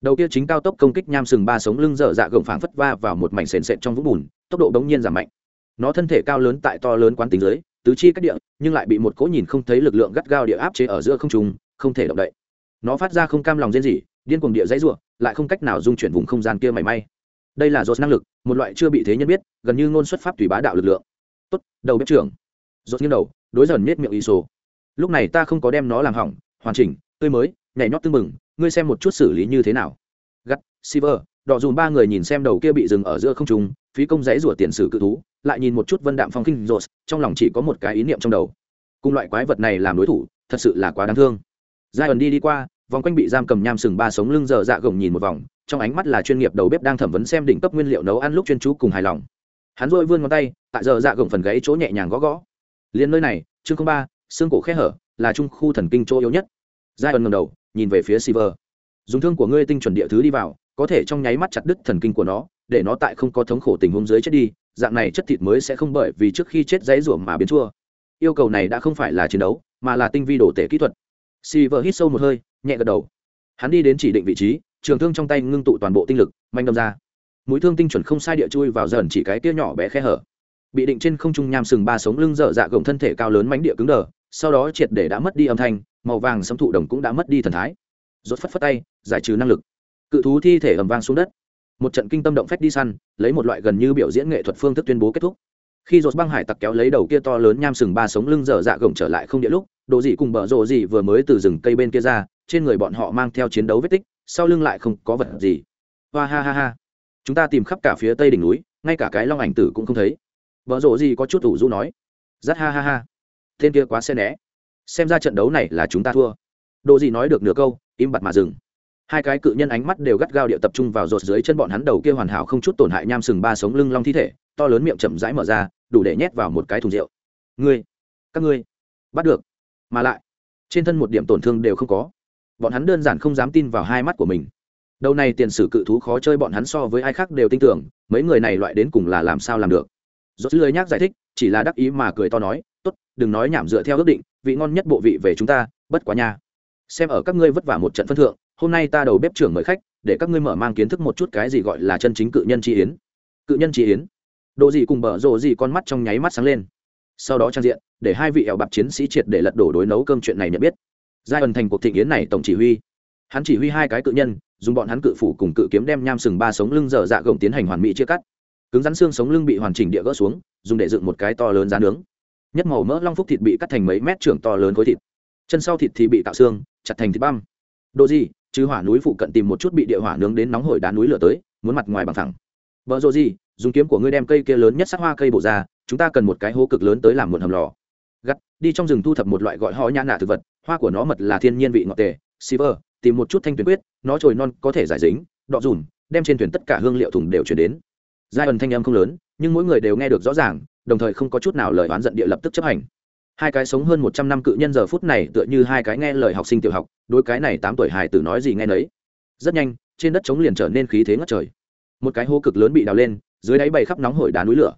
Đầu kia chính cao tốc công kích nham sừng ba sống lưng dở dạ gồng phảng phất va vào một mảnh sền sệt trong vũng bùn, tốc độ bỗng nhiên giảm mạnh. Nó thân thể cao lớn tại to lớn quán tính dưới, tứ chi cách địa, nhưng lại bị một cỗ nhìn không thấy lực lượng gắt gao địa áp chế ở giữa không trung, không thể động đậy. Nó phát ra không cam lòng riêng gì điên cuồng địa dãy ruộng lại không cách nào dung chuyển vùng không gian kia mảy may. Đây là dột năng lực, một loại chưa bị thế nhân biết, gần như ngôn xuất pháp tùy bá đạo lực lượng tốt, đầu bếp trưởng. Dột nghiêng đầu, đối dần nết miệng ý sổ. Lúc này ta không có đem nó làm hỏng, hoàn chỉnh, tươi mới, nhảy nhót tưng mừng ngươi xem một chút xử lý như thế nào. Gắt siver đỏ dùm ba người nhìn xem đầu kia bị dừng ở giữa không trung, phí công giấy rủa tiền sử cự thú, lại nhìn một chút vân đạm phong kinh rột trong lòng chỉ có một cái ý niệm trong đầu. Cùng loại quái vật này làm đối thủ, thật sự là quá đáng thương. Giai ẩn đi đi qua, vòng quanh bị giam cầm nham sừng ba sống lưng dở dạ gồng nhìn một vòng, trong ánh mắt là chuyên nghiệp đầu bếp đang thẩm vấn xem đỉnh cấp nguyên liệu nấu ăn lúc chuyên chú cùng hài lòng hắn dội vươn ngón tay tại giờ dạ gồng phần gáy chỗ nhẹ nhàng gõ gõ liền nơi này chương ba xương cổ khe hở là trung khu thần kinh chỗ yếu nhất giai ẩn ngầm đầu nhìn về phía Silver. Dùng thương của ngươi tinh chuẩn địa thứ đi vào, có thể trong nháy mắt chặt đứt thần kinh của nó, để nó tại không có thống khổ tình huống dưới chết đi, dạng này chất thịt mới sẽ không bởi vì trước khi chết dãy rủa mà biến chua. Yêu cầu này đã không phải là chiến đấu, mà là tinh vi đổ tể kỹ thuật. Silver hít sâu một hơi, nhẹ gật đầu. Hắn đi đến chỉ định vị trí, trường thương trong tay ngưng tụ toàn bộ tinh lực, manh đâm ra. Mũi thương tinh chuẩn không sai địa chui vào dần chỉ cái kia nhỏ bé khe hở. Bị định trên không trung nham sừng ba sống lưng dở dạ gồng thân thể cao lớn mánh địa cứng đờ, sau đó triệt để đã mất đi âm thanh, màu vàng sấm thụ đồng cũng đã mất đi thần thái. Rốt phất phất tay giải trừ năng lực. Cự thú thi thể ầm vang xuống đất. Một trận kinh tâm động phách đi săn lấy một loại gần như biểu diễn nghệ thuật phương thức tuyên bố kết thúc. Khi rột băng hải tặc kéo lấy đầu kia to lớn nham sừng ba sống lưng dở dạ gồng trở lại không địa lúc đồ dị cùng bờ rộ dị vừa mới từ rừng cây bên kia ra trên người bọn họ mang theo chiến đấu vết tích sau lưng lại không có vật gì. Hoa ha ha ha chúng ta tìm khắp cả phía tây đỉnh núi, ngay cả cái long ảnh tử cũng không thấy. Vợ rộ gì có chút ủ rũ nói. Rất ha ha ha. Tên kia quá xe né. Xem ra trận đấu này là chúng ta thua. Đồ gì nói được nửa câu, im bặt mà dừng. Hai cái cự nhân ánh mắt đều gắt gao địa tập trung vào rột dưới chân bọn hắn đầu kia hoàn hảo không chút tổn hại nham sừng ba sống lưng long thi thể, to lớn miệng chậm rãi mở ra, đủ để nhét vào một cái thùng rượu. Ngươi, các ngươi, bắt được. Mà lại, trên thân một điểm tổn thương đều không có. Bọn hắn đơn giản không dám tin vào hai mắt của mình đầu này tiền sử cự thú khó chơi bọn hắn so với ai khác đều tin tưởng, mấy người này loại đến cùng là làm sao làm được. Dốt lười nhác giải thích, chỉ là đắc ý mà cười to nói, tốt, đừng nói nhảm dựa theo ước định, vị ngon nhất bộ vị về chúng ta, bất quá nha. Xem ở các ngươi vất vả một trận phân thượng, hôm nay ta đầu bếp trưởng mời khách, để các ngươi mở mang kiến thức một chút cái gì gọi là chân chính cự nhân chi yến. Cự nhân chi yến? Độ gì cùng bở rộ gì con mắt trong nháy mắt sáng lên. Sau đó trang diện, để hai vị ẻo bạc chiến sĩ triệt để lật đổ đối nấu cơm chuyện này nhận biết. Giai ẩn thành cuộc thịnh yến này tổng chỉ huy hắn chỉ huy hai cái cự nhân, dùng bọn hắn cự phủ cùng cự kiếm đem nham sừng ba sống lưng dở dạ gồng tiến hành hoàn mỹ chia cắt. Cứng rắn xương sống lưng bị hoàn chỉnh địa gỡ xuống, dùng để dựng một cái to lớn giá nướng. Nhất màu mỡ long phúc thịt bị cắt thành mấy mét trưởng to lớn khối thịt. Chân sau thịt thì bị tạo xương, chặt thành thịt băm. Độ gì? Chứ hỏa núi phụ cận tìm một chút bị địa hỏa nướng đến nóng hổi đá núi lửa tới, muốn mặt ngoài bằng thẳng. Vợ rộ gì? Dùng kiếm của ngươi đem cây kia lớn nhất sắc hoa cây bổ ra, chúng ta cần một cái hố cực lớn tới làm một hầm lò. Gắt, đi trong rừng thu thập một loại gọi ho nhã nạ thực vật, hoa của nó mật là thiên nhiên vị ngọt tề, silver tìm một chút thanh tuyến quyết, nó trồi non có thể giải dính, đọ dùn, đem trên thuyền tất cả hương liệu thùng đều chuyển đến. Giai ẩn thanh âm không lớn, nhưng mỗi người đều nghe được rõ ràng, đồng thời không có chút nào lời oán giận địa lập tức chấp hành. Hai cái sống hơn một trăm năm cự nhân giờ phút này tựa như hai cái nghe lời học sinh tiểu học đôi cái này tám tuổi hài tử nói gì nghe nấy. Rất nhanh, trên đất trống liền trở nên khí thế ngất trời. Một cái hô cực lớn bị đào lên, dưới đáy bầy khắp nóng hổi đá núi lửa.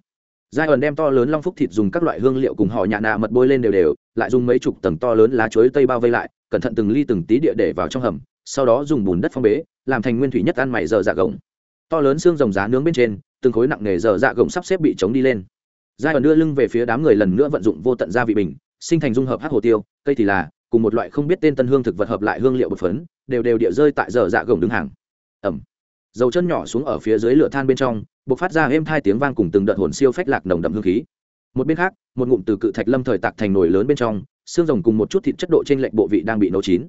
Giai ẩn đem to lớn long phúc thịt dùng các loại hương liệu cùng họ nhạ nạ mật bôi lên đều đều, lại dùng mấy chục tầng to lớn lá chuối tây bao vây lại cẩn thận từng ly từng tí địa để vào trong hầm, sau đó dùng bùn đất phong bế, làm thành nguyên thủy nhất ăn mày dở dạ gồng. To lớn xương rồng giá nướng bên trên, từng khối nặng nề dở dạ gồng sắp xếp bị chống đi lên. Giai ẩn đưa lưng về phía đám người lần nữa vận dụng vô tận gia vị bình, sinh thành dung hợp hát hồ tiêu, cây thì là, cùng một loại không biết tên tân hương thực vật hợp lại hương liệu bột phấn, đều đều địa rơi tại dở dạ gồng đứng hàng. Ẩm dầu chân nhỏ xuống ở phía dưới lửa than bên trong b ộ c phát ra êm hai tiếng vang cùng từng đợt hồn siêu phách lạc nồng đậm hương khí. Một bên khác, một ngụm từ cự thạch lâm thời tạc thành nồi lớn bên trong xương rồng cùng một chút thịt chất độ trên lệnh bộ vị đang bị nấu chín.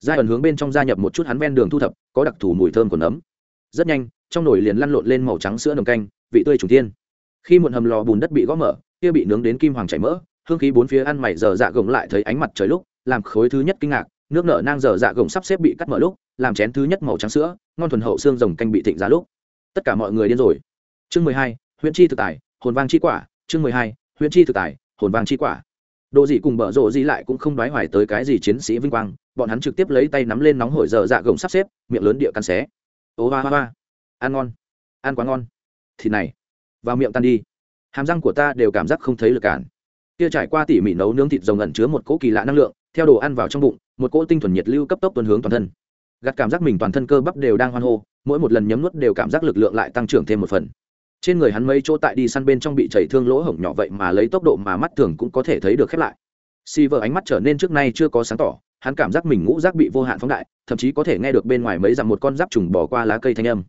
Giai ẩn hướng bên trong gia nhập một chút hắn ven đường thu thập, có đặc thù mùi thơm của nấm. Rất nhanh, trong nồi liền lăn lộn lên màu trắng sữa nồng canh, vị tươi trùng tiên. khi một hầm lò bùn đất bị gõ mở, kia bị nướng đến kim hoàng chảy mỡ, hương khí bốn phía ăn mày giờ dạ gồng lại thấy ánh mặt trời lúc, làm khối thứ nhất kinh ngạc, nước nở nang giờ dạ gồng sắp xếp bị cắt mở lúc, làm chén thứ nhất màu trắng sữa, ngon thuần hậu xương rồng canh bị thịnh giá lúc. Tất cả mọi người điên rồi. Chương mười hai huyện chi thực tài, hồn vang chi quả. Chương mười hai huyện chi thực tài, hồn vang chi quả đồ gì cùng bở rộ gì lại cũng không đoái hoài tới cái gì chiến sĩ vinh quang bọn hắn trực tiếp lấy tay nắm lên nóng hổi giờ dạ gồng sắp xếp miệng lớn địa căn xé. Ô ba ba, ăn ngon. Ăn quá ngon. Thịt này. Vào miệng tan đi. Hàm răng của ta đều cảm giác không thấy lực cản. Kia trải qua tỉ mỉ nấu nướng thịt rồng ẩn chứa một cỗ kỳ lạ năng lượng theo đồ ăn vào trong bụng một cỗ tinh thuần nhiệt lưu cấp tốc tuần hướng toàn thân. Gạt cảm giác mình toàn thân cơ bắp đều đang hoan hô mỗi một lần nhấm nuốt đều cảm giác lực lượng lại tăng trưởng thêm một phần trên người hắn mấy chỗ tại đi săn bên trong bị chảy thương lỗ hổng nhỏ vậy mà lấy tốc độ mà mắt thường cũng có thể thấy được khép lại. Si vợ ánh mắt trở nên trước nay chưa có sáng tỏ, hắn cảm giác mình ngũ giác bị vô hạn phóng đại, thậm chí có thể nghe được bên ngoài mấy dặm một con giáp trùng bỏ qua lá cây thanh âm.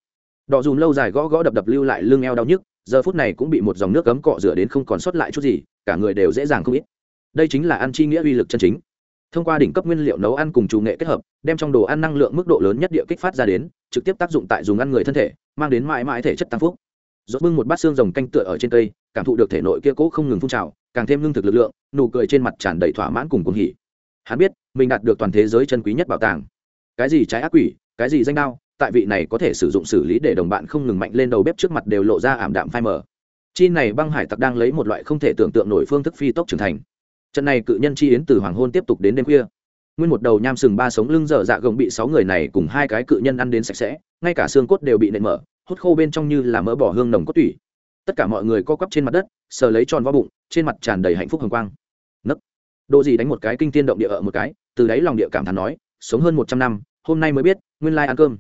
Đỏ dùm lâu dài gõ gõ đập đập lưu lại lưng eo đau nhức, giờ phút này cũng bị một dòng nước cấm cọ rửa đến không còn sót lại chút gì, cả người đều dễ dàng không ít. Đây chính là ăn chi nghĩa uy lực chân chính. Thông qua đỉnh cấp nguyên liệu nấu ăn cùng chủ nghệ kết hợp, đem trong đồ ăn năng lượng mức độ lớn nhất địa kích phát ra đến, trực tiếp tác dụng tại dùng ăn người thân thể, mang đến mãi mãi thể chất tăng phúc rốt bưng một bát xương rồng canh tựa ở trên cây, cảm thụ được thể nội kia cố không ngừng phun trào, càng thêm lương thực lực lượng, nụ cười trên mặt tràn đầy thỏa mãn cùng cuồng hỉ. Hắn biết, mình đạt được toàn thế giới chân quý nhất bảo tàng. Cái gì trái ác quỷ, cái gì danh đao, tại vị này có thể sử dụng xử lý để đồng bạn không ngừng mạnh lên đầu bếp trước mặt đều lộ ra ảm đạm phai mờ. Chi này băng hải tặc đang lấy một loại không thể tưởng tượng nổi phương thức phi tốc trưởng thành. Trận này cự nhân chi yến từ hoàng hôn tiếp tục đến đêm khuya. Nguyên một đầu nham sừng ba sống lưng dở dạ gồng bị sáu người này cùng hai cái cự nhân ăn đến sạch sẽ, ngay cả xương cốt đều bị nện mở hút khô bên trong như là mỡ bỏ hương nồng cốt tủy. Tất cả mọi người co quắp trên mặt đất, sờ lấy tròn vào bụng, trên mặt tràn đầy hạnh phúc hồng quang. Nấc. Độ gì đánh một cái kinh tiên động địa ở một cái, từ đáy lòng địa cảm thán nói, sống hơn một trăm năm, hôm nay mới biết, nguyên lai ăn cơm.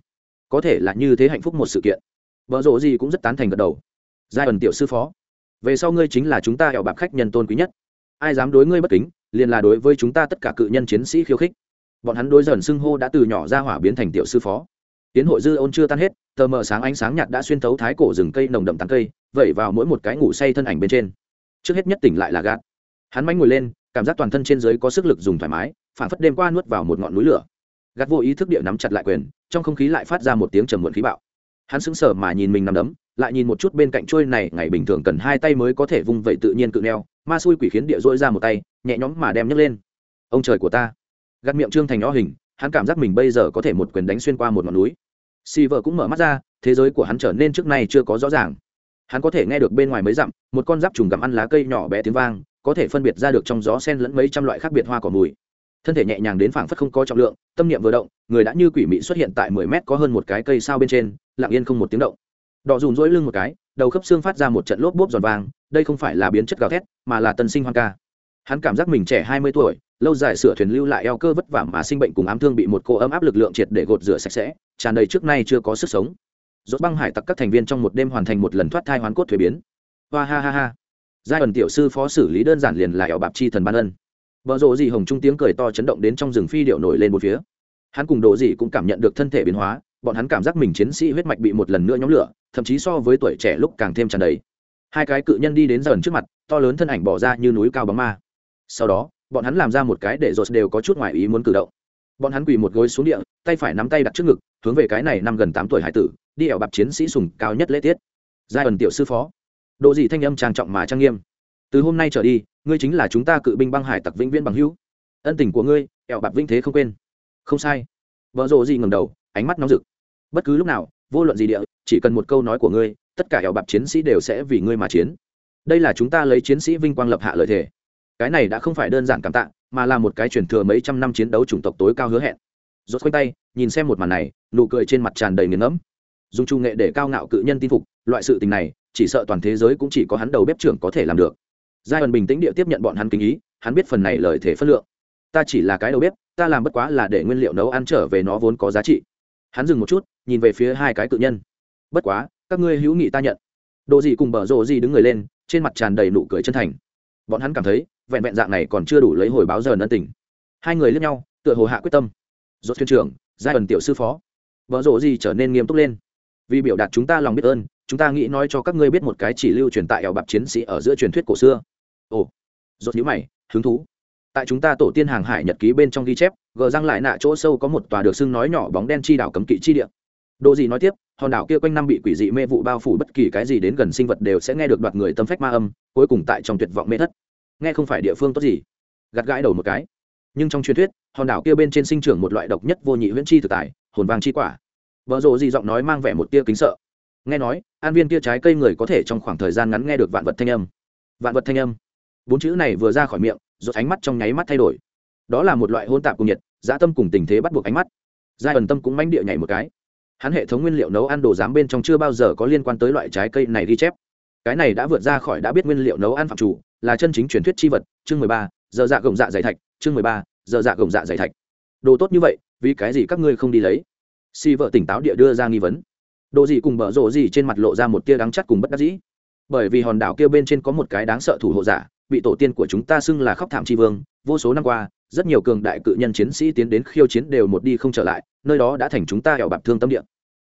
Có thể là như thế hạnh phúc một sự kiện. Vợ rộ gì cũng rất tán thành gật đầu. Giai ẩn tiểu sư phó, về sau ngươi chính là chúng ta hẹo bạc khách nhân tôn quý nhất. Ai dám đối ngươi bất kính, liền là đối với chúng ta tất cả cự nhân chiến sĩ khiêu khích. Bọn hắn đối dần xưng hô đã từ nhỏ ra hỏa biến thành tiểu sư phó. Tiến hội dư ôn chưa tan hết tờ mờ sáng ánh sáng nhạt đã xuyên thấu thái cổ rừng cây nồng đậm tán cây, vẩy vào mỗi một cái ngủ say thân ảnh bên trên. Trước hết nhất tỉnh lại là gạt. Hắn mánh ngồi lên, cảm giác toàn thân trên dưới có sức lực dùng thoải mái phản phất đêm qua nuốt vào một ngọn núi lửa. Gạt vô ý thức địa nắm chặt lại quyền, trong không khí lại phát ra một tiếng trầm muộn khí bạo. Hắn sững sờ mà nhìn mình nằm đấm, lại nhìn một chút bên cạnh trôi này, ngày bình thường cần hai tay mới có thể vung vẩy tự nhiên cự neo, ma xui quỷ khiến địa dỗi ra một tay, nhẹ nhõm mà đem nhấc lên. Ông trời của ta. Gạt miệng trương thành nhỏ hình, hắn cảm giác mình bây giờ có thể một quyền đánh xuyên qua một ngọn núi si vợ cũng mở mắt ra, thế giới của hắn trở nên trước nay chưa có rõ ràng. Hắn có thể nghe được bên ngoài mấy dặm, một con giáp trùng gặm ăn lá cây nhỏ bé tiếng vang, có thể phân biệt ra được trong gió sen lẫn mấy trăm loại khác biệt hoa cỏ mùi. Thân thể nhẹ nhàng đến phảng phất không có trọng lượng, tâm niệm vừa động, người đã như quỷ mị xuất hiện tại mười mét có hơn một cái cây sao bên trên, lặng yên không một tiếng động. Đỏ dùn dỗi lưng một cái, đầu khớp xương phát ra một trận lốp bốp giòn vàng, đây không phải là biến chất gào thét, mà là tân sinh hoang ca. Hắn cảm giác mình trẻ hai mươi tuổi lâu dài sửa thuyền lưu lại eo cơ vất vả mà sinh bệnh cùng ám thương bị một cô ấm áp lực lượng triệt để gột rửa sạch sẽ, tràn đầy trước nay chưa có sức sống. Rốt băng hải tặc các thành viên trong một đêm hoàn thành một lần thoát thai hoán cốt thuế biến. Hoa ha ha ha. Giai ẩn tiểu sư phó xử lý đơn giản liền là ẻo bạp chi thần ban ân. Vợ rộ gì hồng trung tiếng cười to chấn động đến trong rừng phi điệu nổi lên một phía. Hắn cùng đồ gì cũng cảm nhận được thân thể biến hóa, bọn hắn cảm giác mình chiến sĩ huyết mạch bị một lần nữa nhóm lửa, thậm chí so với tuổi trẻ lúc càng thêm tràn đầy. Hai cái cự nhân đi đến dần trước mặt, to lớn thân ảnh bỏ ra như núi cao bóng ma. Sau đó bọn hắn làm ra một cái để rột đều có chút ngoài ý muốn cử động. Bọn hắn quỳ một gối xuống địa, tay phải nắm tay đặt trước ngực, hướng về cái này năm gần tám tuổi hải tử, đi ẻo bạp chiến sĩ sùng cao nhất lễ tiết. Giai ẩn tiểu sư phó. Độ gì thanh âm trang trọng mà trang nghiêm. Từ hôm nay trở đi, ngươi chính là chúng ta cự binh băng hải tặc vĩnh viễn bằng hữu. Ân tình của ngươi, ẻo bạp vinh thế không quên. Không sai. Vợ rộ gì ngầm đầu, ánh mắt nóng rực. Bất cứ lúc nào, vô luận gì địa, chỉ cần một câu nói của ngươi, tất cả ẻo bạp chiến sĩ đều sẽ vì ngươi mà chiến. Đây là chúng ta lấy chiến sĩ vinh quang lập hạ lợi thể cái này đã không phải đơn giản cảm tạ, mà là một cái truyền thừa mấy trăm năm chiến đấu chủng tộc tối cao hứa hẹn. Rốt quanh tay, nhìn xem một màn này, nụ cười trên mặt tràn đầy nghiền ngẫm. Dùng trung nghệ để cao ngạo cự nhân tin phục, loại sự tình này, chỉ sợ toàn thế giới cũng chỉ có hắn đầu bếp trưởng có thể làm được. Giai ẩn bình tĩnh địa tiếp nhận bọn hắn kinh ý, hắn biết phần này lời thể phân lượng. Ta chỉ là cái đầu bếp, ta làm bất quá là để nguyên liệu nấu ăn trở về nó vốn có giá trị. Hắn dừng một chút, nhìn về phía hai cái cự nhân. Bất quá, các ngươi hữu nghị ta nhận. Đồ gì cùng bở rộ gì đứng người lên, trên mặt tràn đầy nụ cười chân thành. Bọn hắn cảm thấy vẹn vẹn dạng này còn chưa đủ lấy hồi báo giờ ân tình. Hai người liếc nhau, tựa hồ hạ quyết tâm. Dốt thuyền trưởng, giai ẩn tiểu sư phó. Vợ rộ gì trở nên nghiêm túc lên. Vì biểu đạt chúng ta lòng biết ơn, chúng ta nghĩ nói cho các ngươi biết một cái chỉ lưu truyền tại ẻo bạc chiến sĩ ở giữa truyền thuyết cổ xưa. Ồ dốt nhữ mày, hứng thú. Tại chúng ta tổ tiên hàng hải nhật ký bên trong ghi chép, gờ răng lại nạ chỗ sâu có một tòa được xưng nói nhỏ bóng đen chi đảo cấm kỵ chi địa. Đồ gì nói tiếp, hòn đảo kia quanh năm bị quỷ dị mê vụ bao phủ bất kỳ cái gì đến gần sinh vật đều sẽ nghe được đoạt người tâm phách ma âm, cuối cùng tại trong tuyệt vọng mê thất nghe không phải địa phương tốt gì. Gặt gãi đầu một cái. Nhưng trong truyền thuyết, hòn đảo kia bên trên sinh trưởng một loại độc nhất vô nhị huyễn chi thực tài hồn vàng chi quả. Vợ rộ gì giọng nói mang vẻ một tia kính sợ. Nghe nói, an viên kia trái cây người có thể trong khoảng thời gian ngắn nghe được vạn vật thanh âm. Vạn vật thanh âm. Bốn chữ này vừa ra khỏi miệng rồi ánh mắt trong nháy mắt thay đổi. Đó là một loại hôn tạp cùng nhiệt, dã tâm cùng tình thế bắt buộc ánh mắt. Giai ẩn tâm cũng manh địa nhảy một cái. Hắn hệ thống nguyên liệu nấu ăn đồ giám bên trong chưa bao giờ có liên quan tới loại trái cây này ghi chép. Cái này đã vượt ra khỏi đã biết nguyên liệu nấu ăn phạm chủ là chân chính truyền thuyết chi vật, chương mười ba, giờ dạ gồng dạ dày thạch, chương mười ba, giờ dạ gồng dạ dày thạch. Đồ tốt như vậy, vì cái gì các ngươi không đi lấy? Si vợ tỉnh táo địa đưa ra nghi vấn. Đồ gì cùng bở rộ gì trên mặt lộ ra một tia đắng chắt cùng bất đắc dĩ. Bởi vì hòn đảo kia bên trên có một cái đáng sợ thủ hộ giả bị tổ tiên của chúng ta xưng là khóc thảm tri vương, vô số năm qua, rất nhiều cường đại cự nhân chiến sĩ tiến đến khiêu chiến đều một đi không trở lại, nơi đó đã thành chúng ta hẻo bạc thương tâm địa.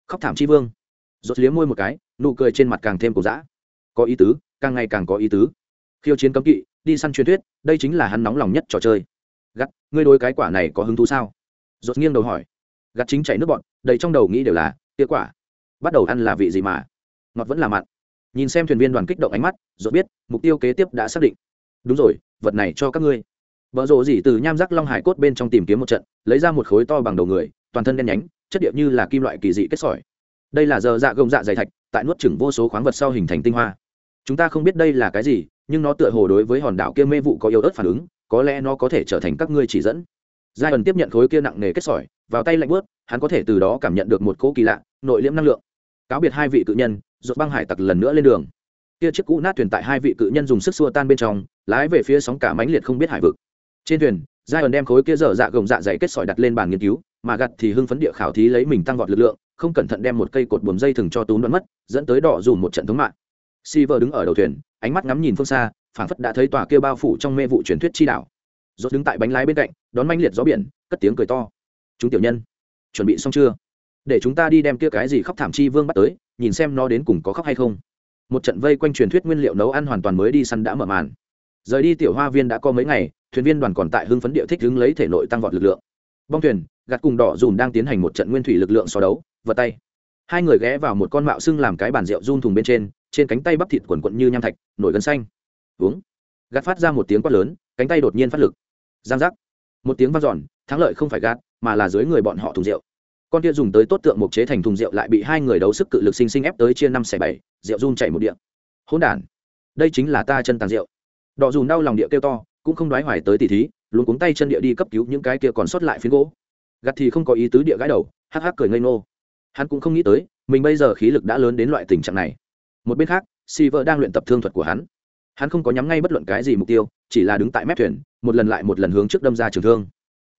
Khóc thảm tri vương. Rốt liếm môi một cái, nụ cười trên mặt càng thêm cổ dã. Có ý tứ, càng ngày càng có ý tứ khiêu chiến cấm kỵ, đi săn truyền thuyết, đây chính là hắn nóng lòng nhất trò chơi. Gắt, ngươi đối cái quả này có hứng thú sao? Rốt nghiêng đầu hỏi. Gắt chính chảy nước bọn đầy trong đầu nghĩ đều là, kia quả, bắt đầu ăn là vị gì mà? Ngọt vẫn là mặn. Nhìn xem thuyền viên đoàn kích động ánh mắt dột biết, mục tiêu kế tiếp đã xác định. Đúng rồi, vật này cho các ngươi. Vợ rộ gì từ nham rắc long hải cốt bên trong tìm kiếm một trận, lấy ra một khối to bằng đầu người, toàn thân đen nhánh, chất điệu như là kim loại kỳ dị kết sỏi. Đây là giờ dạ gông dạ dày thạch, tại nuốt chửng vô số khoáng vật sau hình thành tinh hoa. Chúng ta không biết đây là cái gì nhưng nó tựa hồ đối với hòn đảo kia mê vụ có yếu ớt phản ứng, có lẽ nó có thể trở thành các ngươi chỉ dẫn. Giai ẩn tiếp nhận khối kia nặng nề kết sỏi, vào tay lạnh bớt hắn có thể từ đó cảm nhận được một cỗ kỳ lạ, nội liễm năng lượng. Cáo biệt hai vị cự nhân rột băng hải tặc lần nữa lên đường. Kia chiếc cũ nát thuyền tại hai vị cự nhân dùng sức xua tan bên trong, lái về phía sóng cả mãnh liệt không biết hải vực. Trên thuyền giai ẩn đem khối kia dở dạ gồng dạ dày kết sỏi đặt lên bàn nghiên cứu, mà gặt thì hưng phấn địa khảo thí lấy mình tăng vọt lực lượng, không cẩn thận đem một cây cột buồm dây thừng cho túm đoán mất, dẫn tới đỏ dùm một trận thống mạng si vợ đứng ở đầu thuyền, ánh mắt ngắm nhìn phương xa, phảng phất đã thấy tòa kia bao phủ trong mê vụ truyền thuyết chi đảo. Rốt đứng tại bánh lái bên cạnh, đón manh liệt gió biển, cất tiếng cười to. Chúng tiểu nhân, chuẩn bị xong chưa? Để chúng ta đi đem kia cái gì khóc thảm chi vương bắt tới, nhìn xem nó đến cùng có khóc hay không. Một trận vây quanh truyền thuyết nguyên liệu nấu ăn hoàn toàn mới đi săn đã mở màn. Rời đi tiểu hoa viên đã có mấy ngày, thuyền viên đoàn còn tại hưng phấn địa thích hứng lấy thể nội tăng vọt lực lượng. Bong thuyền, gạt cùng đỏ dùn đang tiến hành một trận nguyên thủy lực lượng so đấu, vật tay. Hai người ghé vào một con mạo xưng làm cái bàn rượu run thùng bên trên trên cánh tay bắp thịt quần quận như nham thạch, nổi gân xanh. Uống. Gạt phát ra một tiếng quát lớn, cánh tay đột nhiên phát lực. Giang giác. Một tiếng vang giòn thắng lợi không phải gạt, mà là dưới người bọn họ thùng rượu. Con kia dùng tới tốt tượng mục chế thành thùng rượu lại bị hai người đấu sức cự lực sinh sinh ép tới chia năm xẻ bảy, rượu run chảy một điện hỗn đản. Đây chính là ta chân tàn rượu. Đọ dùn đau lòng địa kêu to, cũng không đoái hoài tới tỉ thí luôn cuống tay chân địa đi cấp cứu những cái kia còn sót lại phiến gỗ. Gặt thì không có ý tứ địa gãi đầu, hắc hắc cười ngây ngô. Hắn cũng không nghĩ tới, mình bây giờ khí lực đã lớn đến loại tình trạng này một bên khác, si vợ đang luyện tập thương thuật của hắn. Hắn không có nhắm ngay bất luận cái gì mục tiêu, chỉ là đứng tại mép thuyền, một lần lại một lần hướng trước đâm ra trường thương.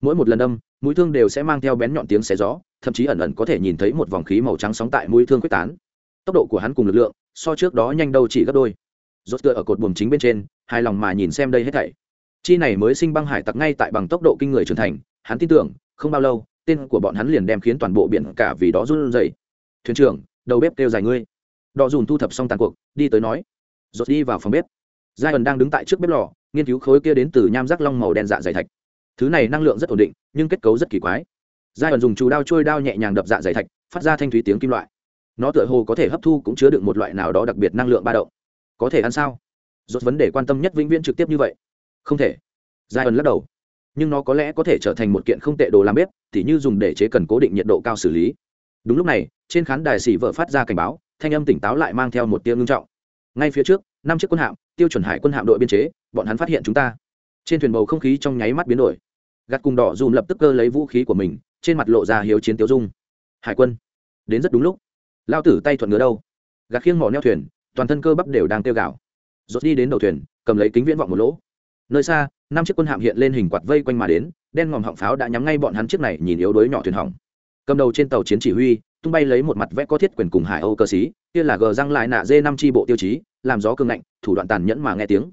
Mỗi một lần đâm, mũi thương đều sẽ mang theo bén nhọn tiếng xé gió, thậm chí ẩn ẩn có thể nhìn thấy một vòng khí màu trắng sóng tại mũi thương quyết tán. Tốc độ của hắn cùng lực lượng, so trước đó nhanh đâu chỉ gấp đôi. Rốt tựa ở cột buồm chính bên trên, hài lòng mà nhìn xem đây hết thảy. Chi này mới sinh băng hải tặc ngay tại bằng tốc độ kinh người trưởng thành, hắn tin tưởng, không bao lâu, tên của bọn hắn liền đem khiến toàn bộ biển cả vì đó run rẩy. Thuyền trưởng, đầu bếp kêu dài ngươi đò dùn thu thập xong tàn cuộc, đi tới nói rột đi vào phòng bếp. Giai ẩn đang đứng tại trước bếp lò, nghiên cứu khối kia đến từ nham rác long màu đen dạ dày thạch. Thứ này năng lượng rất ổn định, nhưng kết cấu rất kỳ quái. Giai ẩn dùng chú đao trôi đao nhẹ nhàng đập dạ dày thạch, phát ra thanh thúy tiếng kim loại. Nó tựa hồ có thể hấp thu cũng chứa được một loại nào đó đặc biệt năng lượng ba động. Có thể ăn sao? Rốt vấn đề quan tâm nhất vĩnh viễn trực tiếp như vậy. Không thể. Giai ẩn lắc đầu. Nhưng nó có lẽ có thể trở thành một kiện không tệ đồ làm bếp, tỉ như dùng để chế cần cố định nhiệt độ cao xử lý. Đúng lúc này, trên khán đài xỉ vợ phát ra cảnh báo thanh âm tỉnh táo lại mang theo một tiếng ngưng trọng. Ngay phía trước, năm chiếc quân hạm, tiêu chuẩn hải quân hạm đội biên chế, bọn hắn phát hiện chúng ta. Trên thuyền bầu không khí trong nháy mắt biến đổi. Gạt cùng đỏ dùm lập tức cơ lấy vũ khí của mình, trên mặt lộ ra hiếu chiến tiêu dung. Hải quân, đến rất đúng lúc. Lao tử tay thuận ngứa đâu? Gạt khiêng mỏ neo thuyền, toàn thân cơ bắp đều đang tiêu gạo rốt đi đến đầu thuyền, cầm lấy kính viễn vọng một lỗ. Nơi xa, năm chiếc quân hạm hiện lên hình quạt vây quanh mà đến, đen ngòm họng pháo đã nhắm ngay bọn hắn chiếc này nhìn yếu đuối nhỏ thuyền hỏng. Cầm đầu trên tàu chiến chỉ huy tung bay lấy một mặt vẽ có thiết quyền cùng hải âu cơ sĩ, kia là gờ răng lại nạ dê năm tri bộ tiêu chí, làm gió cương ngạnh, thủ đoạn tàn nhẫn mà nghe tiếng.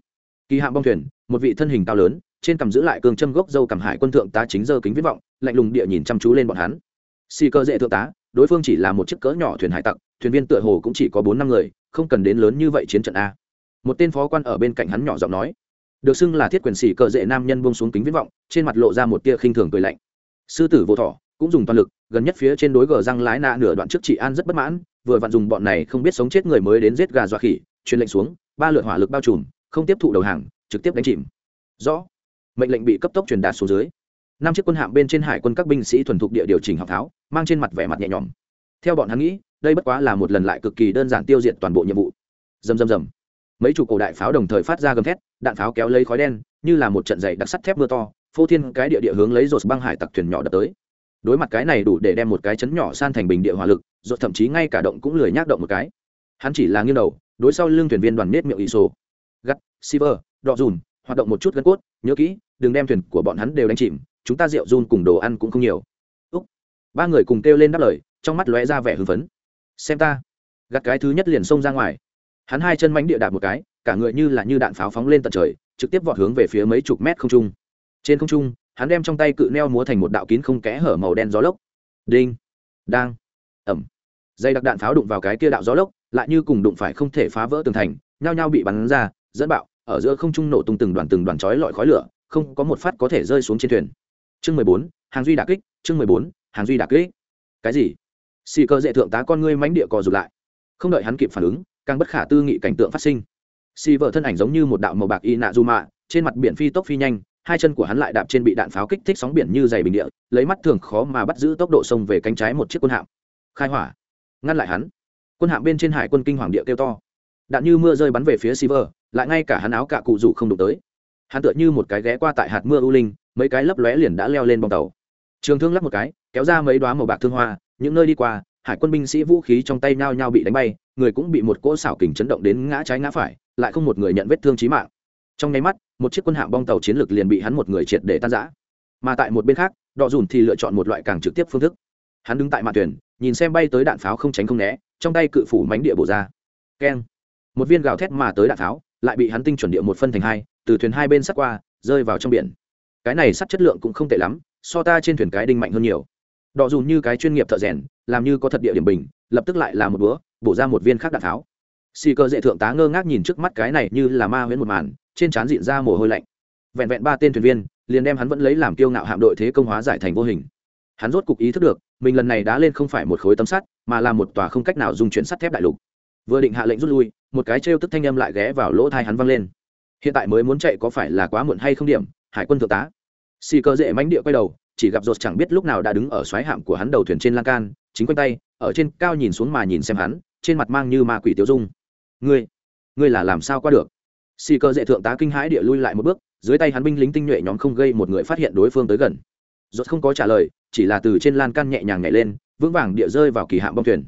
Kỳ hạm bong thuyền, một vị thân hình cao lớn, trên cầm giữ lại cương châm gốc dâu cầm hải quân thượng tá chính dơ kính viết vọng, lạnh lùng địa nhìn chăm chú lên bọn hắn. Xì cơ dễ thượng tá, đối phương chỉ là một chiếc cỡ nhỏ thuyền hải tặc, thuyền viên tựa hồ cũng chỉ có bốn năm người, không cần đến lớn như vậy chiến trận a. Một tên phó quan ở bên cạnh hắn nhỏ giọng nói. Được xưng là thiết quyền sĩ cờ dễ nam nhân buông xuống kính viễn vọng, trên mặt lộ ra một tia khinh thường cười lạnh. Sư tử vô thọ cũng dùng toàn lực gần nhất phía trên đối gờ răng lái nạ nửa đoạn trước chị an rất bất mãn, vừa vặn dùng bọn này không biết sống chết người mới đến giết gà dọa khỉ, truyền lệnh xuống, ba lượt hỏa lực bao trùm, không tiếp thụ đầu hàng, trực tiếp đánh chìm. Rõ. Mệnh lệnh bị cấp tốc truyền đạt xuống dưới. Năm chiếc quân hạm bên trên hải quân các binh sĩ thuần thục địa điều chỉnh học tháo, mang trên mặt vẻ mặt nhẹ nhõm. Theo bọn hắn nghĩ, đây bất quá là một lần lại cực kỳ đơn giản tiêu diệt toàn bộ nhiệm vụ. Dầm dầm dầm mấy chủ cổ đại pháo đồng thời phát ra gầm thét, đạn pháo kéo lấy khói đen, như là một trận dày đặc sắt thép mưa to, phô thiên cái địa địa hướng lấy rột băng hải tặc thuyền nhỏ đập tới đối mặt cái này đủ để đem một cái chấn nhỏ san thành bình địa hỏa lực, rồi thậm chí ngay cả động cũng lười nhác động một cái. Hắn chỉ là nghiêng đầu, đối sau lưng thuyền viên đoàn nết miệng ỷ sổ. Gắt siver đọ dùn, hoạt động một chút gân cốt, nhớ kỹ, đừng đem thuyền của bọn hắn đều đánh chìm, chúng ta rượu run cùng đồ ăn cũng không nhiều. Úc. Ba người cùng kêu lên đáp lời, trong mắt lóe ra vẻ hưng phấn. Xem ta. Gắt cái thứ nhất liền xông ra ngoài. Hắn hai chân mánh địa đạp một cái, cả người như là như đạn pháo phóng lên tận trời, trực tiếp vọt hướng về phía mấy chục mét không trung. Trên không trung hắn đem trong tay cự neo múa thành một đạo kín không kẽ hở màu đen gió lốc. Đinh, đang, ẩm. Dây đặc đạn pháo đụng vào cái kia đạo gió lốc, lại như cùng đụng phải không thể phá vỡ tường thành, nhao nhao bị bắn ra, dẫn bạo, ở giữa không trung nổ tung từng đoàn từng đoàn chói lọi khói lửa, không có một phát có thể rơi xuống trên thuyền. Chương mười bốn, hàng duy đà kích, chương mười bốn, hàng duy đà kích. Cái gì? Xì cơ dễ thượng tá con ngươi mánh địa cò rụt lại. Không đợi hắn kịp phản ứng, càng bất khả tư nghị cảnh tượng phát sinh. Xì vợ thân ảnh giống như một đạo màu bạc y nạ du mạ, trên mặt biển phi tốc phi nhanh hai chân của hắn lại đạp trên bị đạn pháo kích thích sóng biển như dày bình địa lấy mắt thường khó mà bắt giữ tốc độ sông về cánh trái một chiếc quân hạm khai hỏa ngăn lại hắn quân hạm bên trên hải quân kinh hoàng địa kêu to đạn như mưa rơi bắn về phía Silver, lại ngay cả hắn áo cạ cụ rủ không đụng tới. Hắn tựa như một cái ghé qua tại hạt mưa u linh, mấy cái lấp lóe liền đã leo lên bong tàu. Trường thương lắc một cái, kéo ra mấy đóa màu bạc thương hoa, những nơi đi qua, hải quân binh sĩ vũ khí trong tay nhao nhao bị đánh bay, người cũng bị một cỗ xảo kình chấn động đến ngã trái ngã phải, lại không một người nhận vết thương chí mạng. Trong nháy mắt, một chiếc quân hạm bong tàu chiến lược liền bị hắn một người triệt để tan rã. Mà tại một bên khác, Đọ Dùn thì lựa chọn một loại càng trực tiếp phương thức. Hắn đứng tại mạn thuyền, nhìn xem bay tới đạn pháo không tránh không né, trong tay cự phủ mánh địa bổ ra. Keng một viên gào thét mà tới đạn tháo lại bị hắn tinh chuẩn địa một phân thành hai từ thuyền hai bên sắt qua rơi vào trong biển cái này sắt chất lượng cũng không tệ lắm so ta trên thuyền cái đinh mạnh hơn nhiều đọ dùn như cái chuyên nghiệp thợ rèn làm như có thật địa điểm bình lập tức lại là một búa bổ ra một viên khác đạn tháo xì cơ dễ thượng tá ngơ ngác nhìn trước mắt cái này như là ma huyễn một màn, trên trán dịn ra mồ hôi lạnh. Vẹn vẹn ba tên thuyền viên, liền đem hắn vẫn lấy làm kiêu ngạo hạm đội thế công hóa giải thành vô hình. Hắn rốt cục ý thức được, mình lần này đã lên không phải một khối tấm sắt, mà là một tòa không cách nào dùng chuyển sắt thép đại lục. Vừa định hạ lệnh rút lui, một cái trêu tức thanh âm lại ghé vào lỗ thai hắn văng lên. Hiện tại mới muốn chạy có phải là quá muộn hay không điểm, hải quân thượng tá. Xì cơ dễ mánh địa quay đầu, chỉ gặp rột chẳng biết lúc nào đã đứng ở xoáy hạm của hắn đầu thuyền trên lan can, chính quanh tay, ở trên cao nhìn xuống mà nhìn xem hắn, trên mặt mang như ma quỷ tiêu dung ngươi ngươi là làm sao qua được? Xì cơ dễ thượng tá kinh hãi địa lui lại một bước, dưới tay hắn binh lính tinh nhuệ nhóm không gây một người phát hiện đối phương tới gần. Rốt không có trả lời, chỉ là từ trên lan can nhẹ nhàng nhảy lên, vững vàng địa rơi vào kỳ hạm bong thuyền.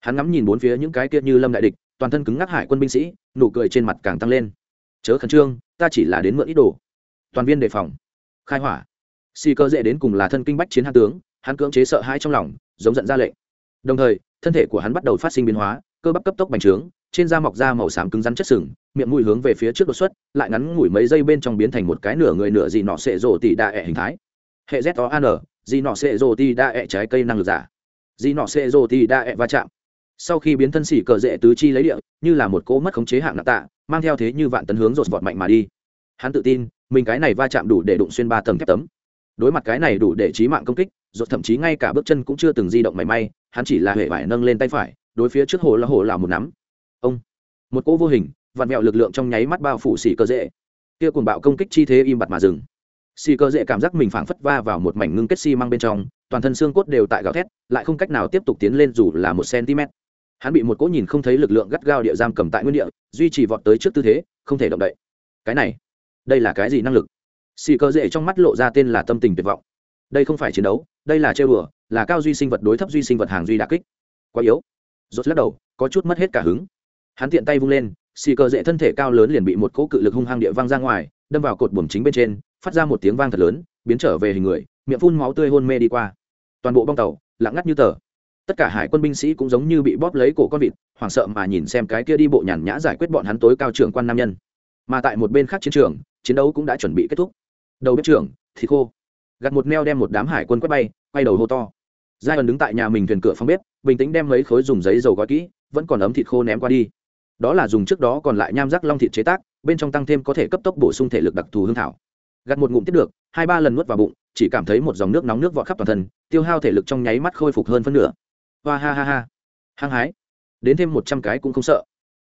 Hắn ngắm nhìn bốn phía những cái kia như lâm đại địch, toàn thân cứng ngắc hải quân binh sĩ, nụ cười trên mặt càng tăng lên. Chớ khẩn trương, ta chỉ là đến mượn ít đồ. Toàn viên đề phòng. Khai hỏa. Xì cơ dễ đến cùng là thân kinh bách chiến hạ tướng, hắn cưỡng chế sợ hãi trong lòng, giống giận ra lệnh. Đồng thời, thân thể của hắn bắt đầu phát sinh biến hóa cơ bắp cấp tốc bành trướng, trên da mọc da màu xám cứng rắn chất sừng, miệng mũi hướng về phía trước đột xuất, lại ngắn ngủi mấy giây bên trong biến thành một cái nửa người nửa gì nọ sệ rồ tỉ đa ẹ hình thái. Hệ z o an gì nọ sệ rồ tỉ đa ẹ trái cây năng lực giả. Gì nọ sệ rồ tỉ đa ẹ va chạm. Sau khi biến thân xỉ cờ rễ tứ chi lấy địa, như là một cỗ mất khống chế hạng nặng tạ, mang theo thế như vạn tấn hướng rột vọt mạnh mà đi. Hắn tự tin, mình cái này va chạm đủ để đụng xuyên ba tầng thép tấm. Đối mặt cái này đủ để trí mạng công kích, rột thậm chí ngay cả bước chân cũng chưa từng di động mảy may, hắn chỉ là hệ vải nâng lên tay phải đối phía trước hồ là hồ là một nắm. Ông một cỗ vô hình vặn mẹo lực lượng trong nháy mắt bao phủ xì cơ dễ kia cùng bạo công kích chi thế im bặt mà dừng. Xì cơ dễ cảm giác mình phảng phất va vào một mảnh ngưng kết xi mang bên trong toàn thân xương cốt đều tại gào thét lại không cách nào tiếp tục tiến lên dù là một cm hắn bị một cỗ nhìn không thấy lực lượng gắt gao địa giam cầm tại nguyên địa duy trì vọt tới trước tư thế không thể động đậy. Cái này đây là cái gì năng lực? Xì cơ dễ trong mắt lộ ra tên là tâm tình tuyệt vọng. Đây không phải chiến đấu đây là chơi đùa, là cao duy sinh vật đối thấp duy sinh vật hàng duy đà kích. Quá yếu rốt lắc đầu, có chút mất hết cả hứng. Hắn tiện tay vung lên, xì cờ dễ thân thể cao lớn liền bị một cỗ cự lực hung hăng địa vang ra ngoài, đâm vào cột buồng chính bên trên, phát ra một tiếng vang thật lớn, biến trở về hình người, miệng phun máu tươi hôn mê đi qua. Toàn bộ bong tàu, lặng ngắt như tờ. Tất cả hải quân binh sĩ cũng giống như bị bóp lấy cổ con vịt, hoảng sợ mà nhìn xem cái kia đi bộ nhàn nhã giải quyết bọn hắn tối cao trưởng quan nam nhân. Mà tại một bên khác chiến trường, chiến đấu cũng đã chuẩn bị kết thúc. Đầu bếp trưởng thì khô. Gặt một neo đem một đám hải quân quét bay, quay đầu hô to giai ẩn đứng tại nhà mình thuyền cửa phòng bếp, bình tĩnh đem mấy khối dùng giấy dầu gói kỹ, vẫn còn ấm thịt khô ném qua đi. Đó là dùng trước đó còn lại nham rắc long thịt chế tác, bên trong tăng thêm có thể cấp tốc bổ sung thể lực đặc thù hương thảo. Gặt một ngụm tiếp được, hai ba lần nuốt vào bụng, chỉ cảm thấy một dòng nước nóng nước vọt khắp toàn thân, tiêu hao thể lực trong nháy mắt khôi phục hơn phân nửa. Hoa ha ha ha. Hăng hái. Đến thêm một trăm cái cũng không sợ.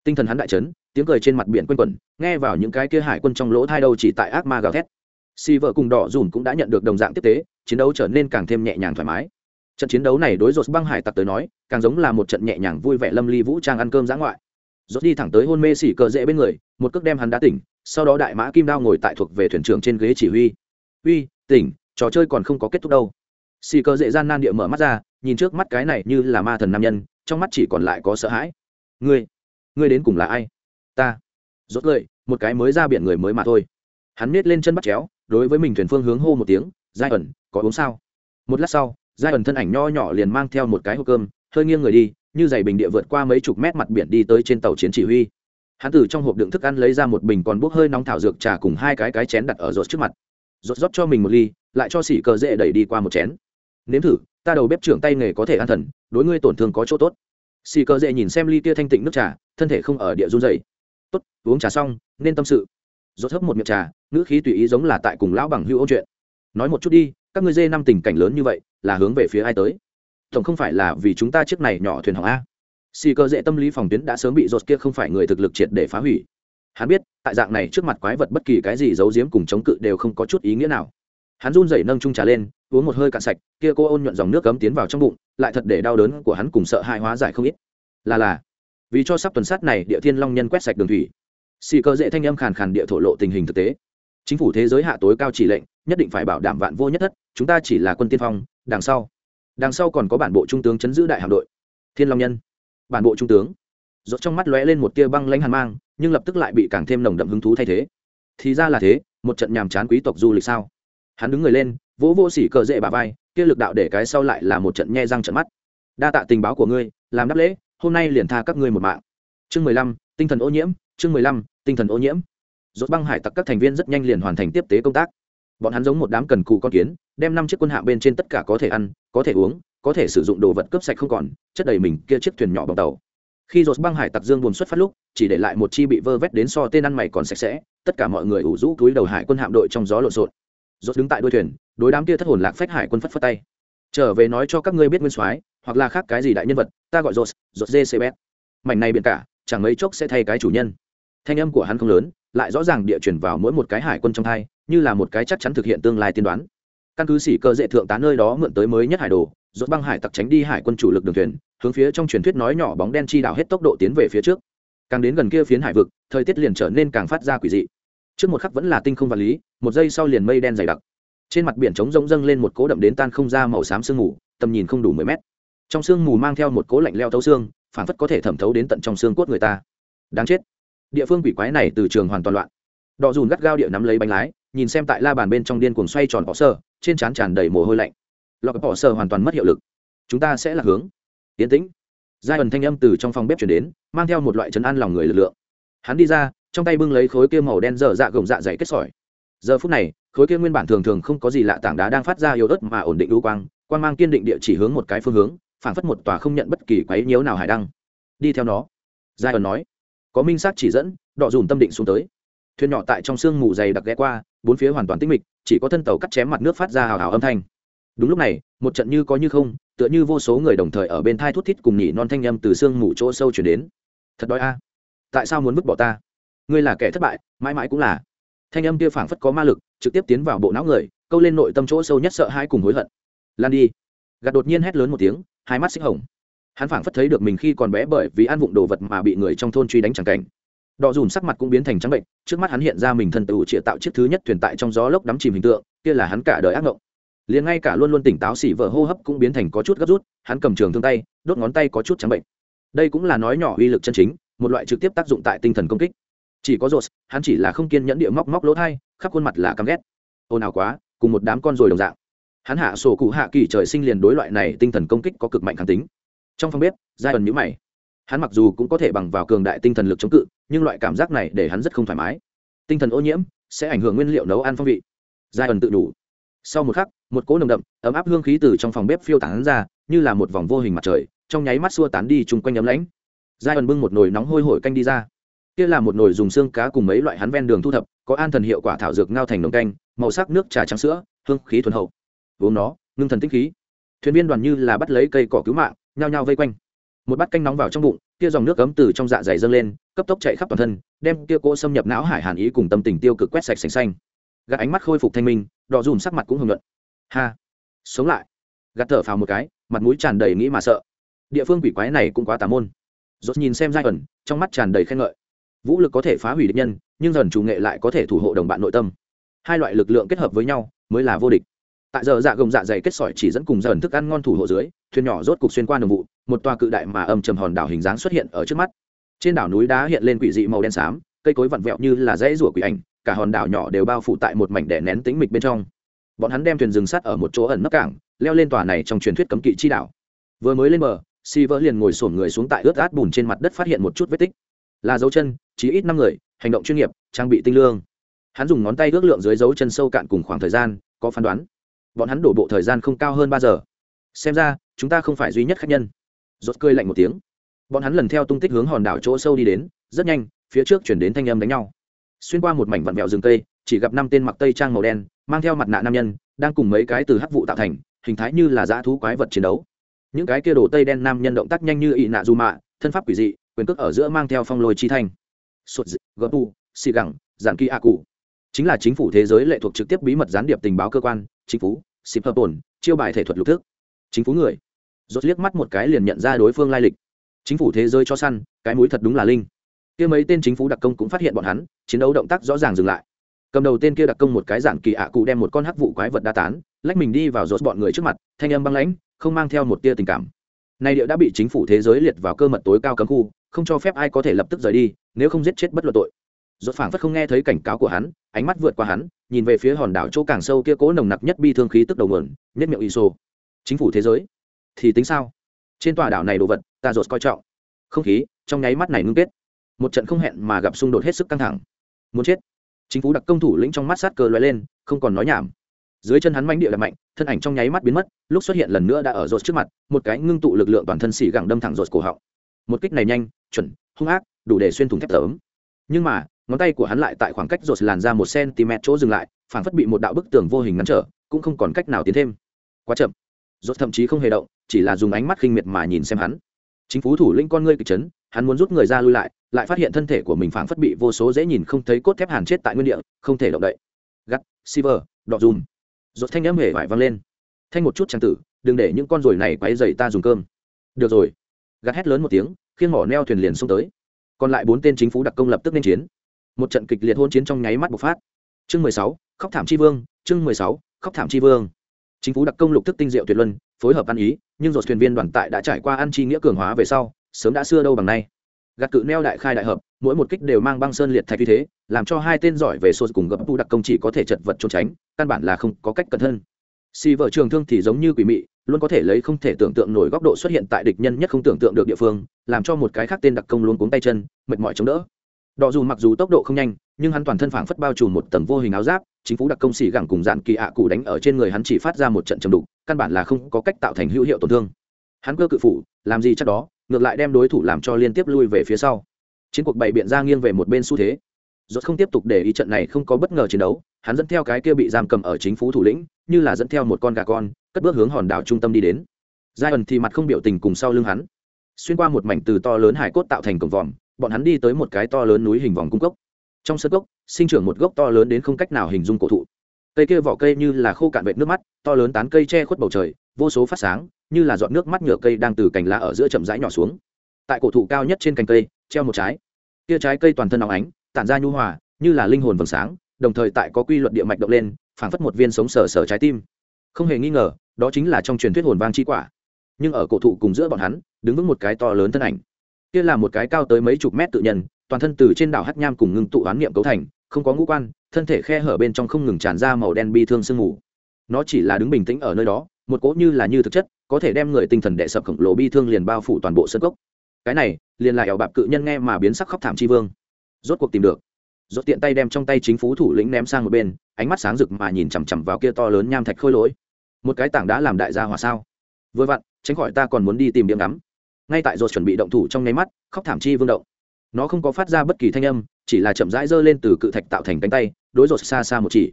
Tinh thần hắn đại chấn, tiếng cười trên mặt biển quanh quẩn, nghe vào những cái kia hải quân trong lỗ thai đầu chỉ tại ác ma gào thét. Si vợ cùng đỏ dùn cũng đã nhận được đồng dạng tiếp tế, chiến đấu trở nên càng thêm nhẹ nhàng thoải mái trận chiến đấu này đối rột băng hải tặc tới nói, càng giống là một trận nhẹ nhàng vui vẻ lâm ly vũ trang ăn cơm giã ngoại. Rột đi thẳng tới hôn mê xỉ cờ dễ bên người, một cước đem hắn đã tỉnh, sau đó đại mã kim đao ngồi tại thuộc về thuyền trưởng trên ghế chỉ huy. Uy, tỉnh, trò chơi còn không có kết thúc đâu. Xỉ cờ dễ gian nan địa mở mắt ra, nhìn trước mắt cái này như là ma thần nam nhân, trong mắt chỉ còn lại có sợ hãi. Ngươi ngươi đến cùng là ai? Ta. Rốt lời, một cái mới ra biển người mới mà thôi. Hắn nết lên chân bắt chéo, đối với mình thuyền phương hướng hô một tiếng, giai ẩn, có uống sao? Một lát sau giai ẩn thân ảnh nho nhỏ liền mang theo một cái hộp cơm, hơi nghiêng người đi, như giày bình địa vượt qua mấy chục mét mặt biển đi tới trên tàu chiến chỉ huy. Hắn từ trong hộp đựng thức ăn lấy ra một bình còn bốc hơi nóng thảo dược trà cùng hai cái cái chén đặt ở rột trước mặt. Rột rót cho mình một ly, lại cho xỉ cờ dễ đẩy đi qua một chén. Nếm thử, ta đầu bếp trưởng tay nghề có thể an thần, đối ngươi tổn thương có chỗ tốt. Xì cờ dễ nhìn xem ly tia thanh tịnh nước trà, thân thể không ở địa run dày tốt, uống trà xong, nên tâm sự. Rốt hấp một miệng trà, ngữ khí tùy ý giống là tại cùng lão bằng hưu ô chuyện. Nói một chút đi, các ngươi dê năm tình cảnh lớn như vậy là hướng về phía ai tới? Tổng không phải là vì chúng ta chiếc này nhỏ thuyền hỏng a. Xì cơ dễ tâm lý phòng tuyến đã sớm bị rột kia không phải người thực lực triệt để phá hủy. Hắn biết, tại dạng này trước mặt quái vật bất kỳ cái gì giấu giếm cùng chống cự đều không có chút ý nghĩa nào. Hắn run rẩy nâng chung trà lên, uống một hơi cạn sạch, kia cô ôn nhuận dòng nước cấm tiến vào trong bụng, lại thật để đau đớn của hắn cùng sợ hãi hóa giải không ít. Là là, vì cho sắp tuần sát này địa thiên long nhân quét sạch đường thủy, xì cơ dễ thanh âm khàn khàn địa thổ lộ tình hình thực tế. Chính phủ thế giới hạ tối cao chỉ lệnh nhất định phải bảo đảm vạn vô nhất thất, chúng ta chỉ là quân tiên phong, đằng sau. Đằng sau còn có bản bộ trung tướng chấn giữ đại hạm đội. Thiên long nhân. Bản bộ trung tướng. Rốt trong mắt lóe lên một tia băng lãnh hàn mang, nhưng lập tức lại bị càng thêm nồng đậm hứng thú thay thế. Thì ra là thế, một trận nhàm chán quý tộc du lịch sao? Hắn đứng người lên, vỗ vô sỉ cờ dễ bà vai, kia lực đạo để cái sau lại là một trận nhe răng trận mắt. Đa tạ tình báo của ngươi, làm đáp lễ, hôm nay liền tha các ngươi một mạng. Chương mười lăm, tinh thần ô nhiễm, chương mười lăm, tinh thần ô nhiễm. Rốt băng hải tặc các thành viên rất nhanh liền hoàn thành tiếp tế công tác bọn hắn giống một đám cần cù con kiến, đem năm chiếc quân hạm bên trên tất cả có thể ăn, có thể uống, có thể sử dụng đồ vật cướp sạch không còn, chất đầy mình kia chiếc thuyền nhỏ bằng tàu. Khi rột băng hải tặc dương buồn xuất phát lúc, chỉ để lại một chi bị vơ vét đến so tên ăn mày còn sạch sẽ, tất cả mọi người ủ rũ túi đầu hải quân hạm đội trong gió lộn xộn. Rốt đứng tại đuôi thuyền, đối đám kia thất hồn lạc phách hải quân phất phất tay. Trở về nói cho các ngươi biết nguyên soái, hoặc là khác cái gì đại nhân vật, ta gọi rột rột jcb mảnh này biển cả, chẳng mấy chốc sẽ thay cái chủ nhân. Thanh âm của hắn không lớn, lại rõ ràng địa chuyển vào mỗi một cái hải quân trong thai như là một cái chắc chắn thực hiện tương lai tiên đoán. Căn cứ sĩ cơ dễ thượng tá nơi đó mượn tới mới nhất hải đồ, rốt băng hải tặc tránh đi hải quân chủ lực đường thuyền, hướng phía trong truyền thuyết nói nhỏ bóng đen chi đảo hết tốc độ tiến về phía trước. Càng đến gần kia phiến hải vực, thời tiết liền trở nên càng phát ra quỷ dị. Trước một khắc vẫn là tinh không vật lý, một giây sau liền mây đen dày đặc. Trên mặt biển trống rỗng dâng lên một cố đậm đến tan không ra màu xám sương mù, tầm nhìn không đủ mười mét. Trong sương mù mang theo một cố lạnh leo thấu xương phản phất có thể thẩm thấu đến tận trong xương cốt người ta. Đáng chết. Địa phương quỷ quái này từ trường hoàn toàn loạn. Đọ dùn gắt gao địa nắm lấy bánh lái nhìn xem tại la bàn bên trong điên cuồng xoay tròn bỏ sơ, trên trán tràn đầy mồ hôi lạnh. Lọc bỏ sơ hoàn toàn mất hiệu lực. Chúng ta sẽ là hướng. Yến tĩnh. Giai ẩn thanh âm từ trong phòng bếp chuyển đến, mang theo một loại chấn an lòng người lực lượng. Hắn đi ra, trong tay bưng lấy khối kia màu đen dở dạ gồng dạ dày kết sỏi. Giờ phút này, khối kia nguyên bản thường thường không có gì lạ tảng đá đang phát ra yếu ớt mà ổn định ưu quang quang mang kiên định địa chỉ hướng một cái phương hướng, phảng phất một tòa không nhận bất kỳ quấy nhiễu nào hải đăng. Đi theo nó. Giai ẩn nói. Có minh sát chỉ dẫn, đọ dùm tâm định xuống tới thuyền nhỏ tại trong sương mù dày đặc ghé qua, bốn phía hoàn toàn tĩnh mịch, chỉ có thân tàu cắt chém mặt nước phát ra hào hào âm thanh. Đúng lúc này, một trận như có như không, tựa như vô số người đồng thời ở bên thai thút thít cùng nhỉ non thanh â m từ sương mù chỗ sâu chuyển đến. Thật đói a. Tại sao muốn vứt bỏ ta? Ngươi là kẻ thất bại, mãi mãi cũng là. Thanh âm kia phảng phất có ma lực, trực tiếp tiến vào bộ não người, câu lên nội tâm chỗ sâu nhất sợ hãi cùng hối hận. Lan đi. Gạt đột nhiên hét lớn một tiếng, hai mắt xích hồng. Hắn phảng phất thấy được mình khi còn bé bởi vì ăn vụng đồ vật mà bị người trong thôn truy đánh c cảnh đỏ dùn sắc mặt cũng biến thành trắng bệnh, trước mắt hắn hiện ra mình thần tựu trịa tạo chiếc thứ nhất thuyền tại trong gió lốc đắm chìm hình tượng, kia là hắn cả đời ác mộng liền ngay cả luôn luôn tỉnh táo xỉ vợ hô hấp cũng biến thành có chút gấp rút, hắn cầm trường thương tay, đốt ngón tay có chút trắng bệnh. Đây cũng là nói nhỏ uy lực chân chính, một loại trực tiếp tác dụng tại tinh thần công kích. Chỉ có rột hắn chỉ là không kiên nhẫn địa móc móc lỗ thai, khắp khuôn mặt là căm ghét. Ồn ào quá, cùng một đám con rồi đồng dạng. Hắn hạ sổ cụ hạ kỳ trời sinh liền đối loại này tinh thần công kích có cực mạnh kháng tính. Trong phòng bếp giai ẩn nhữ mày hắn mặc dù cũng có thể bằng vào cường đại tinh thần lực chống cự, nhưng loại cảm giác này để hắn rất không thoải mái. Tinh thần ô nhiễm sẽ ảnh hưởng nguyên liệu nấu ăn phong vị. Giai ẩn tự đủ. Sau một khắc, một cỗ nồng đậm, ấm áp hương khí từ trong phòng bếp phiêu tán ra, như là một vòng vô hình mặt trời, trong nháy mắt xua tán đi chung quanh ấm lãnh. Giai ẩn bưng một nồi nóng hôi hổi canh đi ra. Kia là một nồi dùng xương cá cùng mấy loại hắn ven đường thu thập, có an thần hiệu quả thảo dược ngao thành nồng canh, màu sắc nước trà trắng sữa, hương khí thuần hậu. Uống nó, ngưng thần tích khí. Thuyền viên đoàn như là bắt lấy cây cỏ cứu mạng, nhao nhao vây quanh một bát canh nóng vào trong bụng, kia dòng nước cấm từ trong dạ dày dâng lên, cấp tốc chạy khắp toàn thân, đem kia cỗ xâm nhập não hải hàn ý cùng tâm tình tiêu cực quét sạch sành xanh. Gạt ánh mắt khôi phục thanh minh, đỏ dùm sắc mặt cũng hưởng luận ha, sống lại. Gạt thở phào một cái, mặt mũi tràn đầy nghĩ mà sợ. Địa phương quỷ quái này cũng quá tà môn. Rốt nhìn xem giai ẩn, trong mắt tràn đầy khen ngợi. Vũ lực có thể phá hủy địch nhân, nhưng dần chủ nghệ lại có thể thủ hộ đồng bạn nội tâm. Hai loại lực lượng kết hợp với nhau, mới là vô địch. Tại giờ dạ gồng dạ dày kết sỏi chỉ dẫn cùng dần thức ăn ngon thủ hộ dưới, thuyền nhỏ rốt cục xuyên qua đường vụ một toa cự đại mà âm trầm hòn đảo hình dáng xuất hiện ở trước mắt. Trên đảo núi đá hiện lên quỷ dị màu đen xám, cây cối vặn vẹo như là dãy rủa quỷ ảnh, cả hòn đảo nhỏ đều bao phủ tại một mảnh đè nén tĩnh mịch bên trong. Bọn hắn đem thuyền rừng sắt ở một chỗ ẩn nấp cảng, leo lên tòa này trong truyền thuyết cấm kỵ chi đảo. Vừa mới lên bờ si vỡ liền ngồi sổm người xuống tại ướt át bùn trên mặt đất phát hiện một chút vết tích. Là dấu chân chỉ ít năm người, hành động chuyên nghiệp, trang bị tinh lương. Hắn dùng ngón tay ước lượng dưới dấu chân sâu cạn cùng khoảng thời gian, có phán đoán. Bọn hắn đổ bộ thời gian không cao hơn ba giờ. Xem ra, chúng ta không phải duy nhất khách nhân rốt cười lạnh một tiếng. Bọn hắn lần theo tung tích hướng hòn đảo chỗ sâu đi đến, rất nhanh, phía trước chuyển đến thanh âm đánh nhau. Xuyên qua một mảnh vặn vẹo rừng tây chỉ gặp năm tên mặc tây trang màu đen, mang theo mặt nạ nam nhân, đang cùng mấy cái từ hắc vụ tạo thành, hình thái như là dã thú quái vật chiến đấu. Những cái kia đồ tây đen nam nhân động tác nhanh như ị nạ dù mạ, thân pháp quỷ dị, quyền cước ở giữa mang theo phong lôi chi thanh. Sụt gỡ tu xì gẳng, giản kỳ a cụ. Chính là chính phủ thế giới lệ thuộc trực tiếp bí mật gián điệp tình báo cơ quan, chính phủ, xịp hợp ổn chiêu bài thể thuật lục thức. Chính phủ người rốt liếc mắt một cái liền nhận ra đối phương lai lịch. Chính phủ thế giới cho săn, cái mũi thật đúng là linh. Kia mấy tên chính phủ đặc công cũng phát hiện bọn hắn, chiến đấu động tác rõ ràng dừng lại. Cầm đầu tên kia đặc công một cái dạng kỳ ạ cụ đem một con hắc vụ quái vật đa tán, lách mình đi vào rốt bọn người trước mặt, thanh âm băng lãnh, không mang theo một tia tình cảm. Này địa đã bị chính phủ thế giới liệt vào cơ mật tối cao cấm khu, không cho phép ai có thể lập tức rời đi, nếu không giết chết bất luận tội. Rốt phảng phất không nghe thấy cảnh cáo của hắn, ánh mắt vượt qua hắn, nhìn về phía hòn đảo chỗ càng sâu kia cố nồng nặc nhất bi thương khí tức đầu nguồn, nhất miệng iso. Chính phủ thế giới thì tính sao? Trên tòa đảo này đồ vật, ta rột coi trọng. Không khí, trong nháy mắt này ngưng kết. Một trận không hẹn mà gặp xung đột hết sức căng thẳng. Muốn chết. Chính phủ đặc công thủ lĩnh trong mắt sát cơ lóe lên, không còn nói nhảm. Dưới chân hắn mánh địa là mạnh, thân ảnh trong nháy mắt biến mất, lúc xuất hiện lần nữa đã ở rột trước mặt, một cái ngưng tụ lực lượng toàn thân xỉ gẳng đâm thẳng rột cổ họng. Một kích này nhanh, chuẩn, hung ác, đủ để xuyên thủng thép tấm. Nhưng mà, ngón tay của hắn lại tại khoảng cách rột làn ra một cm chỗ dừng lại, phản phất bị một đạo bức tường vô hình ngăn trở, cũng không còn cách nào tiến thêm. Quá chậm. Rột thậm chí không hề động chỉ là dùng ánh mắt khinh miệt mà nhìn xem hắn. Chính phủ thủ lĩnh con ngươi kịch chấn, hắn muốn rút người ra lui lại lại phát hiện thân thể của mình phảng phất bị vô số dễ nhìn không thấy cốt thép hàn chết tại nguyên địa, không thể động đậy. Gắt, silver đọ dùm. Rột thanh n hề vải vang lên. Thanh một chút trang tử, đừng để những con ruồi này quấy dày ta dùng cơm. Được rồi. Gắt hét lớn một tiếng khiên mỏ neo thuyền liền xông tới. Còn lại bốn tên chính phủ đặc công lập tức nên chiến. Một trận kịch liệt hôn chiến trong nháy mắt bộc phát. Chương mười sáu, khóc thảm tri vương, chương mười sáu, khóc thảm tri vương chính phủ đặc công lục thức tinh diệu tuyệt luân, phối hợp ăn ý, nhưng rồi thuyền viên đoàn tại đã trải qua ăn chi nghĩa cường hóa về sau, sớm đã xưa đâu bằng nay. Gạt cự neo đại khai đại hợp, mỗi một kích đều mang băng sơn liệt thạch như thế, làm cho hai tên giỏi về sô cùng gấp tu đặc công chỉ có thể chật vật trốn tránh, căn bản là không có cách cẩn thân si vợ trường thương thì giống như quỷ mị, luôn có thể lấy không thể tưởng tượng nổi góc độ xuất hiện tại địch nhân nhất không tưởng tượng được địa phương, làm cho một cái khác tên đặc công luôn cuống tay chân, mệt mỏi chống đỡ. Đò dù mặc dù tốc độ không nhanh nhưng hắn toàn thân phảng phất bao trùm một tầng vô hình áo giáp, chính phủ đặc công xỉ gẳng cùng dạn kỳ ạ cụ đánh ở trên người hắn chỉ phát ra một trận chầm đục, căn bản là không có cách tạo thành hữu hiệu tổn thương. Hắn cơ cự phủ, làm gì chắc đó, ngược lại đem đối thủ làm cho liên tiếp lui về phía sau. Chiến cuộc bày biện ra nghiêng về một bên xu thế. Rốt không tiếp tục để ý trận này không có bất ngờ chiến đấu, hắn dẫn theo cái kia bị giam cầm ở chính phủ thủ lĩnh, như là dẫn theo một con gà con, cất bước hướng hòn đảo trung tâm đi đến. Giai ẩn thì mặt không biểu tình cùng sau lưng hắn. Xuyên qua một mảnh từ to lớn hải cốt tạo thành cổng vòm, bọn hắn đi tới một cái to lớn núi hình vòng cung cốc trong sân gốc, sinh trưởng một gốc to lớn đến không cách nào hình dung cổ thụ. Cây kia vỏ cây như là khô cạn vệt nước mắt, to lớn tán cây che khuất bầu trời, vô số phát sáng, như là giọt nước mắt nhựa cây đang từ cành lá ở giữa chậm rãi nhỏ xuống. Tại cổ thụ cao nhất trên cành cây, treo một trái. Kia trái cây toàn thân óng ánh, tản ra nhu hòa, như là linh hồn vầng sáng, đồng thời tại có quy luật địa mạch động lên, phảng phất một viên sống sờ sờ trái tim. Không hề nghi ngờ, đó chính là trong truyền thuyết hồn vang chi quả. Nhưng ở cổ thụ cùng giữa bọn hắn, đứng vững một cái to lớn thân ảnh. Kia là một cái cao tới mấy chục mét tự nhân toàn thân từ trên đảo hắc nham cùng ngưng tụ oán niệm cấu thành, không có ngũ quan, thân thể khe hở bên trong không ngừng tràn ra màu đen bi thương sương mù. Nó chỉ là đứng bình tĩnh ở nơi đó, một cỗ như là như thực chất, có thể đem người tinh thần đệ sập khổng lồ bi thương liền bao phủ toàn bộ sân gốc cái này, liền là ẻo bạp cự nhân nghe mà biến sắc khóc thảm chi vương. Rốt cuộc tìm được. Rốt tiện tay đem trong tay chính phủ thủ lĩnh ném sang một bên, ánh mắt sáng rực mà nhìn chằm chằm vào kia to lớn nham thạch khôi lỗi. Một cái tảng đã làm đại gia hỏa sao? Vừa vặn, tránh khỏi ta còn muốn đi tìm điểm ngắm. Ngay tại rốt chuẩn bị động thủ trong nháy mắt, khóc thảm chi vương động nó không có phát ra bất kỳ thanh âm, chỉ là chậm rãi giơ lên từ cự thạch tạo thành cánh tay, đối rột xa xa một chỉ.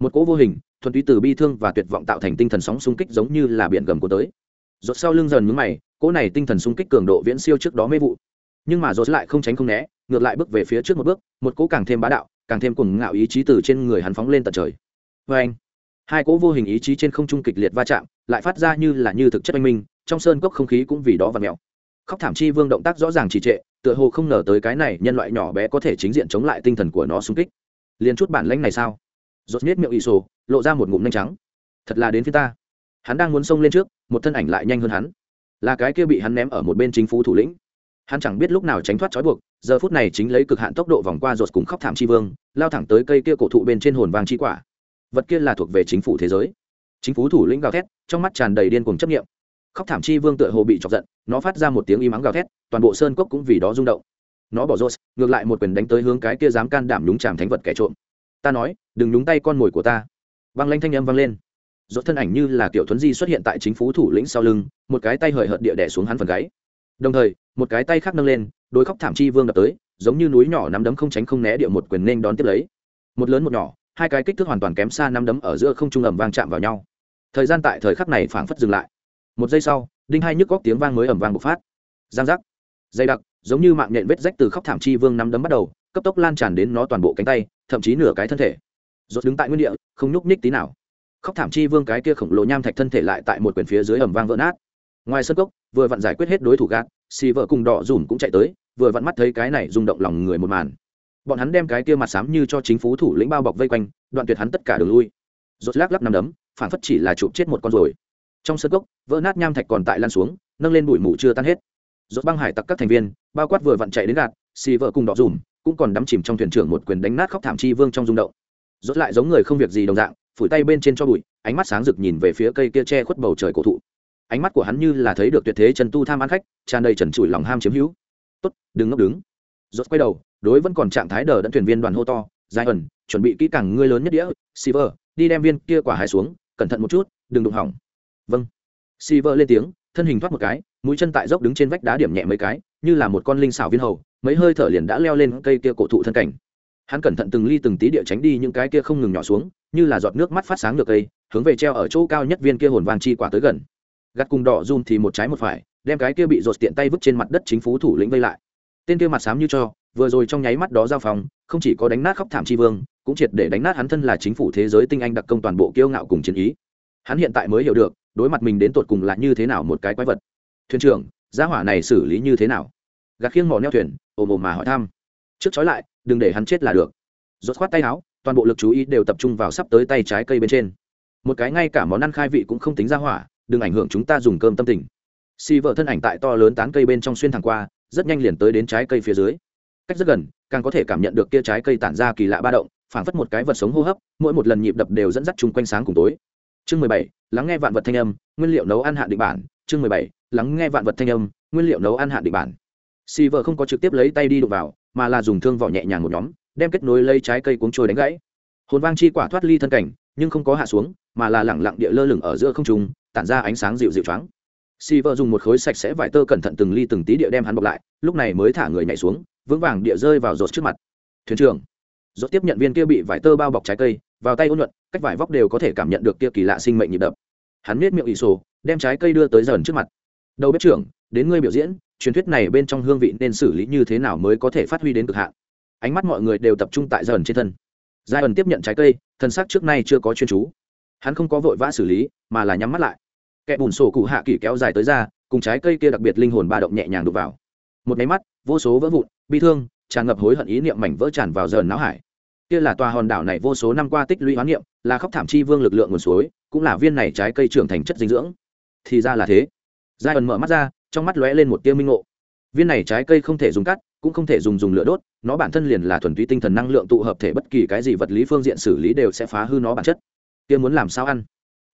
Một cỗ vô hình, thuần túy từ bi thương và tuyệt vọng tạo thành tinh thần sóng xung kích giống như là biển gầm của tới. Rột sau lưng dần mướn mày, cỗ này tinh thần xung kích cường độ viễn siêu trước đó mê vụ. Nhưng mà rột lại không tránh không né, ngược lại bước về phía trước một bước, một cỗ càng thêm bá đạo, càng thêm cuồng ngạo ý chí từ trên người hắn phóng lên tận trời. Vê anh, hai cỗ vô hình ý chí trên không trung kịch liệt va chạm, lại phát ra như là như thực chất anh minh, trong sơn cốc không khí cũng vì đó và mèo khóc thảm chi vương động tác rõ ràng trì trệ, tựa hồ không ngờ tới cái này nhân loại nhỏ bé có thể chính diện chống lại tinh thần của nó xung kích. Liền chút bản lãnh này sao? Rột nết miệng ỵ sổ, lộ ra một ngụm nhanh trắng. Thật là đến phía ta. Hắn đang muốn xông lên trước, một thân ảnh lại nhanh hơn hắn. Là cái kia bị hắn ném ở một bên chính phủ thủ lĩnh. Hắn chẳng biết lúc nào tránh thoát trói buộc, giờ phút này chính lấy cực hạn tốc độ vòng qua rột cùng khóc thảm chi vương, lao thẳng tới cây kia cổ thụ bên trên hồn vàng chi quả. Vật kia là thuộc về chính phủ thế giới. Chính phủ thủ lĩnh gào thét, trong mắt tràn đầy điên cuồng chấp nghiệm khóc thảm chi vương tựa hồ bị chọc giận, nó phát ra một tiếng im mắng gào thét, toàn bộ sơn cốc cũng vì đó rung động. Nó bỏ rô ngược lại một quyền đánh tới hướng cái kia dám can đảm nhúng chàm thánh vật kẻ trộm. Ta nói, đừng nhúng tay con mồi của ta. Văng lanh thanh âm vang lên. Dốt thân ảnh như là tiểu thuấn di xuất hiện tại chính phủ thủ lĩnh sau lưng, một cái tay hời hợt địa đẻ xuống hắn phần gáy. Đồng thời, một cái tay khác nâng lên, đôi khóc thảm chi vương đập tới, giống như núi nhỏ nắm đấm không tránh không né địa một quyền nên đón tiếp lấy. Một lớn một nhỏ, hai cái kích thước hoàn toàn kém xa nắm đấm ở giữa không trung ầm vang chạm vào nhau. Thời gian tại thời khắc này phảng phất dừng lại một giây sau, đinh hai nhức góc tiếng vang mới ầm vang bộc phát. Giang giác. Dày đặc, giống như mạng nhện vết rách từ khóc thảm chi vương nắm đấm bắt đầu, cấp tốc lan tràn đến nó toàn bộ cánh tay, thậm chí nửa cái thân thể. Rốt đứng tại nguyên địa, không nhúc nhích tí nào. Khóc thảm chi vương cái kia khổng lồ nham thạch thân thể lại tại một quyền phía dưới ầm vang vỡ nát. Ngoài sân cốc, vừa vặn giải quyết hết đối thủ gạt, xì vợ cùng đỏ dùm cũng chạy tới, vừa vặn mắt thấy cái này rung động lòng người một màn. Bọn hắn đem cái kia mặt xám như cho chính phủ thủ lĩnh bao bọc vây quanh, đoạn tuyệt hắn tất cả đường lui. Rốt lắc lắc nằm đấm, phản phất chỉ là chụp chết một con rồi trong sân cốc vỡ nát nham thạch còn tại lan xuống nâng lên bụi mù chưa tan hết. Rốt băng hải tặc các thành viên bao quát vừa vặn chạy đến gạt xì vợ cùng đỏ dùm cũng còn đắm chìm trong thuyền trưởng một quyền đánh nát khóc thảm chi vương trong rung động. Rốt lại giống người không việc gì đồng dạng phủi tay bên trên cho bụi ánh mắt sáng rực nhìn về phía cây kia che khuất bầu trời cổ thụ. Ánh mắt của hắn như là thấy được tuyệt thế trần tu tham ăn khách tràn đầy trần trụi lòng ham chiếm hữu. Tốt đừng ngốc đứng. Rốt quay đầu đối vẫn còn trạng thái đờ đẫn thuyền viên đoàn hô to dài ẩn chuẩn bị kỹ càng ngươi lớn nhất đĩa Silver, đi đem viên kia quả hải xuống cẩn thận một chút đừng đụng hỏng vâng. Silver lên tiếng, thân hình thoát một cái, mũi chân tại dốc đứng trên vách đá điểm nhẹ mấy cái, như là một con linh xảo viên hầu, mấy hơi thở liền đã leo lên cây kia cổ thụ thân cảnh. Hắn cẩn thận từng ly từng tí địa tránh đi những cái kia không ngừng nhỏ xuống, như là giọt nước mắt phát sáng được cây, hướng về treo ở chỗ cao nhất viên kia hồn vàng chi quả tới gần. Gắt cùng đỏ run thì một trái một phải, đem cái kia bị rột tiện tay vứt trên mặt đất chính phủ thủ lĩnh vây lại. Tên kia mặt xám như cho, vừa rồi trong nháy mắt đó giao phòng, không chỉ có đánh nát khóc thảm tri vương, cũng triệt để đánh nát hắn thân là chính phủ thế giới tinh anh đặc công toàn bộ kiêu ngạo cùng chiến ý. Hắn hiện tại mới hiểu được đối mặt mình đến tột cùng là như thế nào một cái quái vật. Thuyền trưởng, gia hỏa này xử lý như thế nào? Gạt khiêng mỏ neo thuyền ồm ồm mà hỏi thăm. Trước trói lại, đừng để hắn chết là được. Rốt khoát tay áo, toàn bộ lực chú ý đều tập trung vào sắp tới tay trái cây bên trên. Một cái ngay cả món ăn khai vị cũng không tính ra hỏa, đừng ảnh hưởng chúng ta dùng cơm tâm tình. Xì vợ thân ảnh tại to lớn tán cây bên trong xuyên thẳng qua, rất nhanh liền tới đến trái cây phía dưới. Cách rất gần, càng có thể cảm nhận được kia trái cây tản ra kỳ lạ ba động, phảng phất một cái vật sống hô hấp, mỗi một lần nhịp đập đều dẫn dắt chung quanh sáng cùng tối chương mười bảy, lắng nghe vạn vật thanh âm, nguyên liệu nấu ăn hạn định bản. Chương mười bảy, lắng nghe vạn vật thanh âm, nguyên liệu nấu ăn hạn định bản. Xì vợ không có trực tiếp lấy tay đi đụng vào, mà là dùng thương vỏ nhẹ nhàng một nhóm, đem kết nối lấy trái cây cuống trôi đánh gãy. Hồn vang chi quả thoát ly thân cảnh, nhưng không có hạ xuống, mà là lẳng lặng địa lơ lửng ở giữa không trung, tản ra ánh sáng dịu dịu choáng. Si vợ dùng một khối sạch sẽ vải tơ cẩn thận từng ly từng tí địa đem hắn bọc lại, lúc này mới thả người nhảy xuống, vững vàng địa rơi vào rột trước mặt. Thuyền trưởng, rột tiếp nhận viên kia bị vải tơ bao bọc trái cây vào tay ôn nhuận, cách vải vóc đều có thể cảm nhận được kia kỳ lạ sinh mệnh nhịp đập. Hắn miết miệng ỷ sổ, đem trái cây đưa tới dần trước mặt. Đầu bếp trưởng, đến ngươi biểu diễn, truyền thuyết này bên trong hương vị nên xử lý như thế nào mới có thể phát huy đến cực hạn? Ánh mắt mọi người đều tập trung tại dần trên thân. Giai ẩn tiếp nhận trái cây, thân xác trước nay chưa có chuyên chú. Hắn không có vội vã xử lý, mà là nhắm mắt lại. Kẻ bùn sổ cụ hạ kỳ kéo dài tới ra, cùng trái cây kia đặc biệt linh hồn ba động nhẹ nhàng đục vào. Một máy mắt, vô số vỡ vụn, bi thương, tràn ngập hối hận ý niệm mảnh vỡ tràn vào dần não hải kia là tòa hòn đảo này vô số năm qua tích lũy hoán niệm, là khóc thảm chi vương lực lượng nguồn suối, cũng là viên này trái cây trưởng thành chất dinh dưỡng. Thì ra là thế. Giai ẩn mở mắt ra, trong mắt lóe lên một tia minh ngộ. Viên này trái cây không thể dùng cắt, cũng không thể dùng dùng lửa đốt, nó bản thân liền là thuần túy tinh thần năng lượng tụ hợp thể bất kỳ cái gì vật lý phương diện xử lý đều sẽ phá hư nó bản chất. Kia muốn làm sao ăn?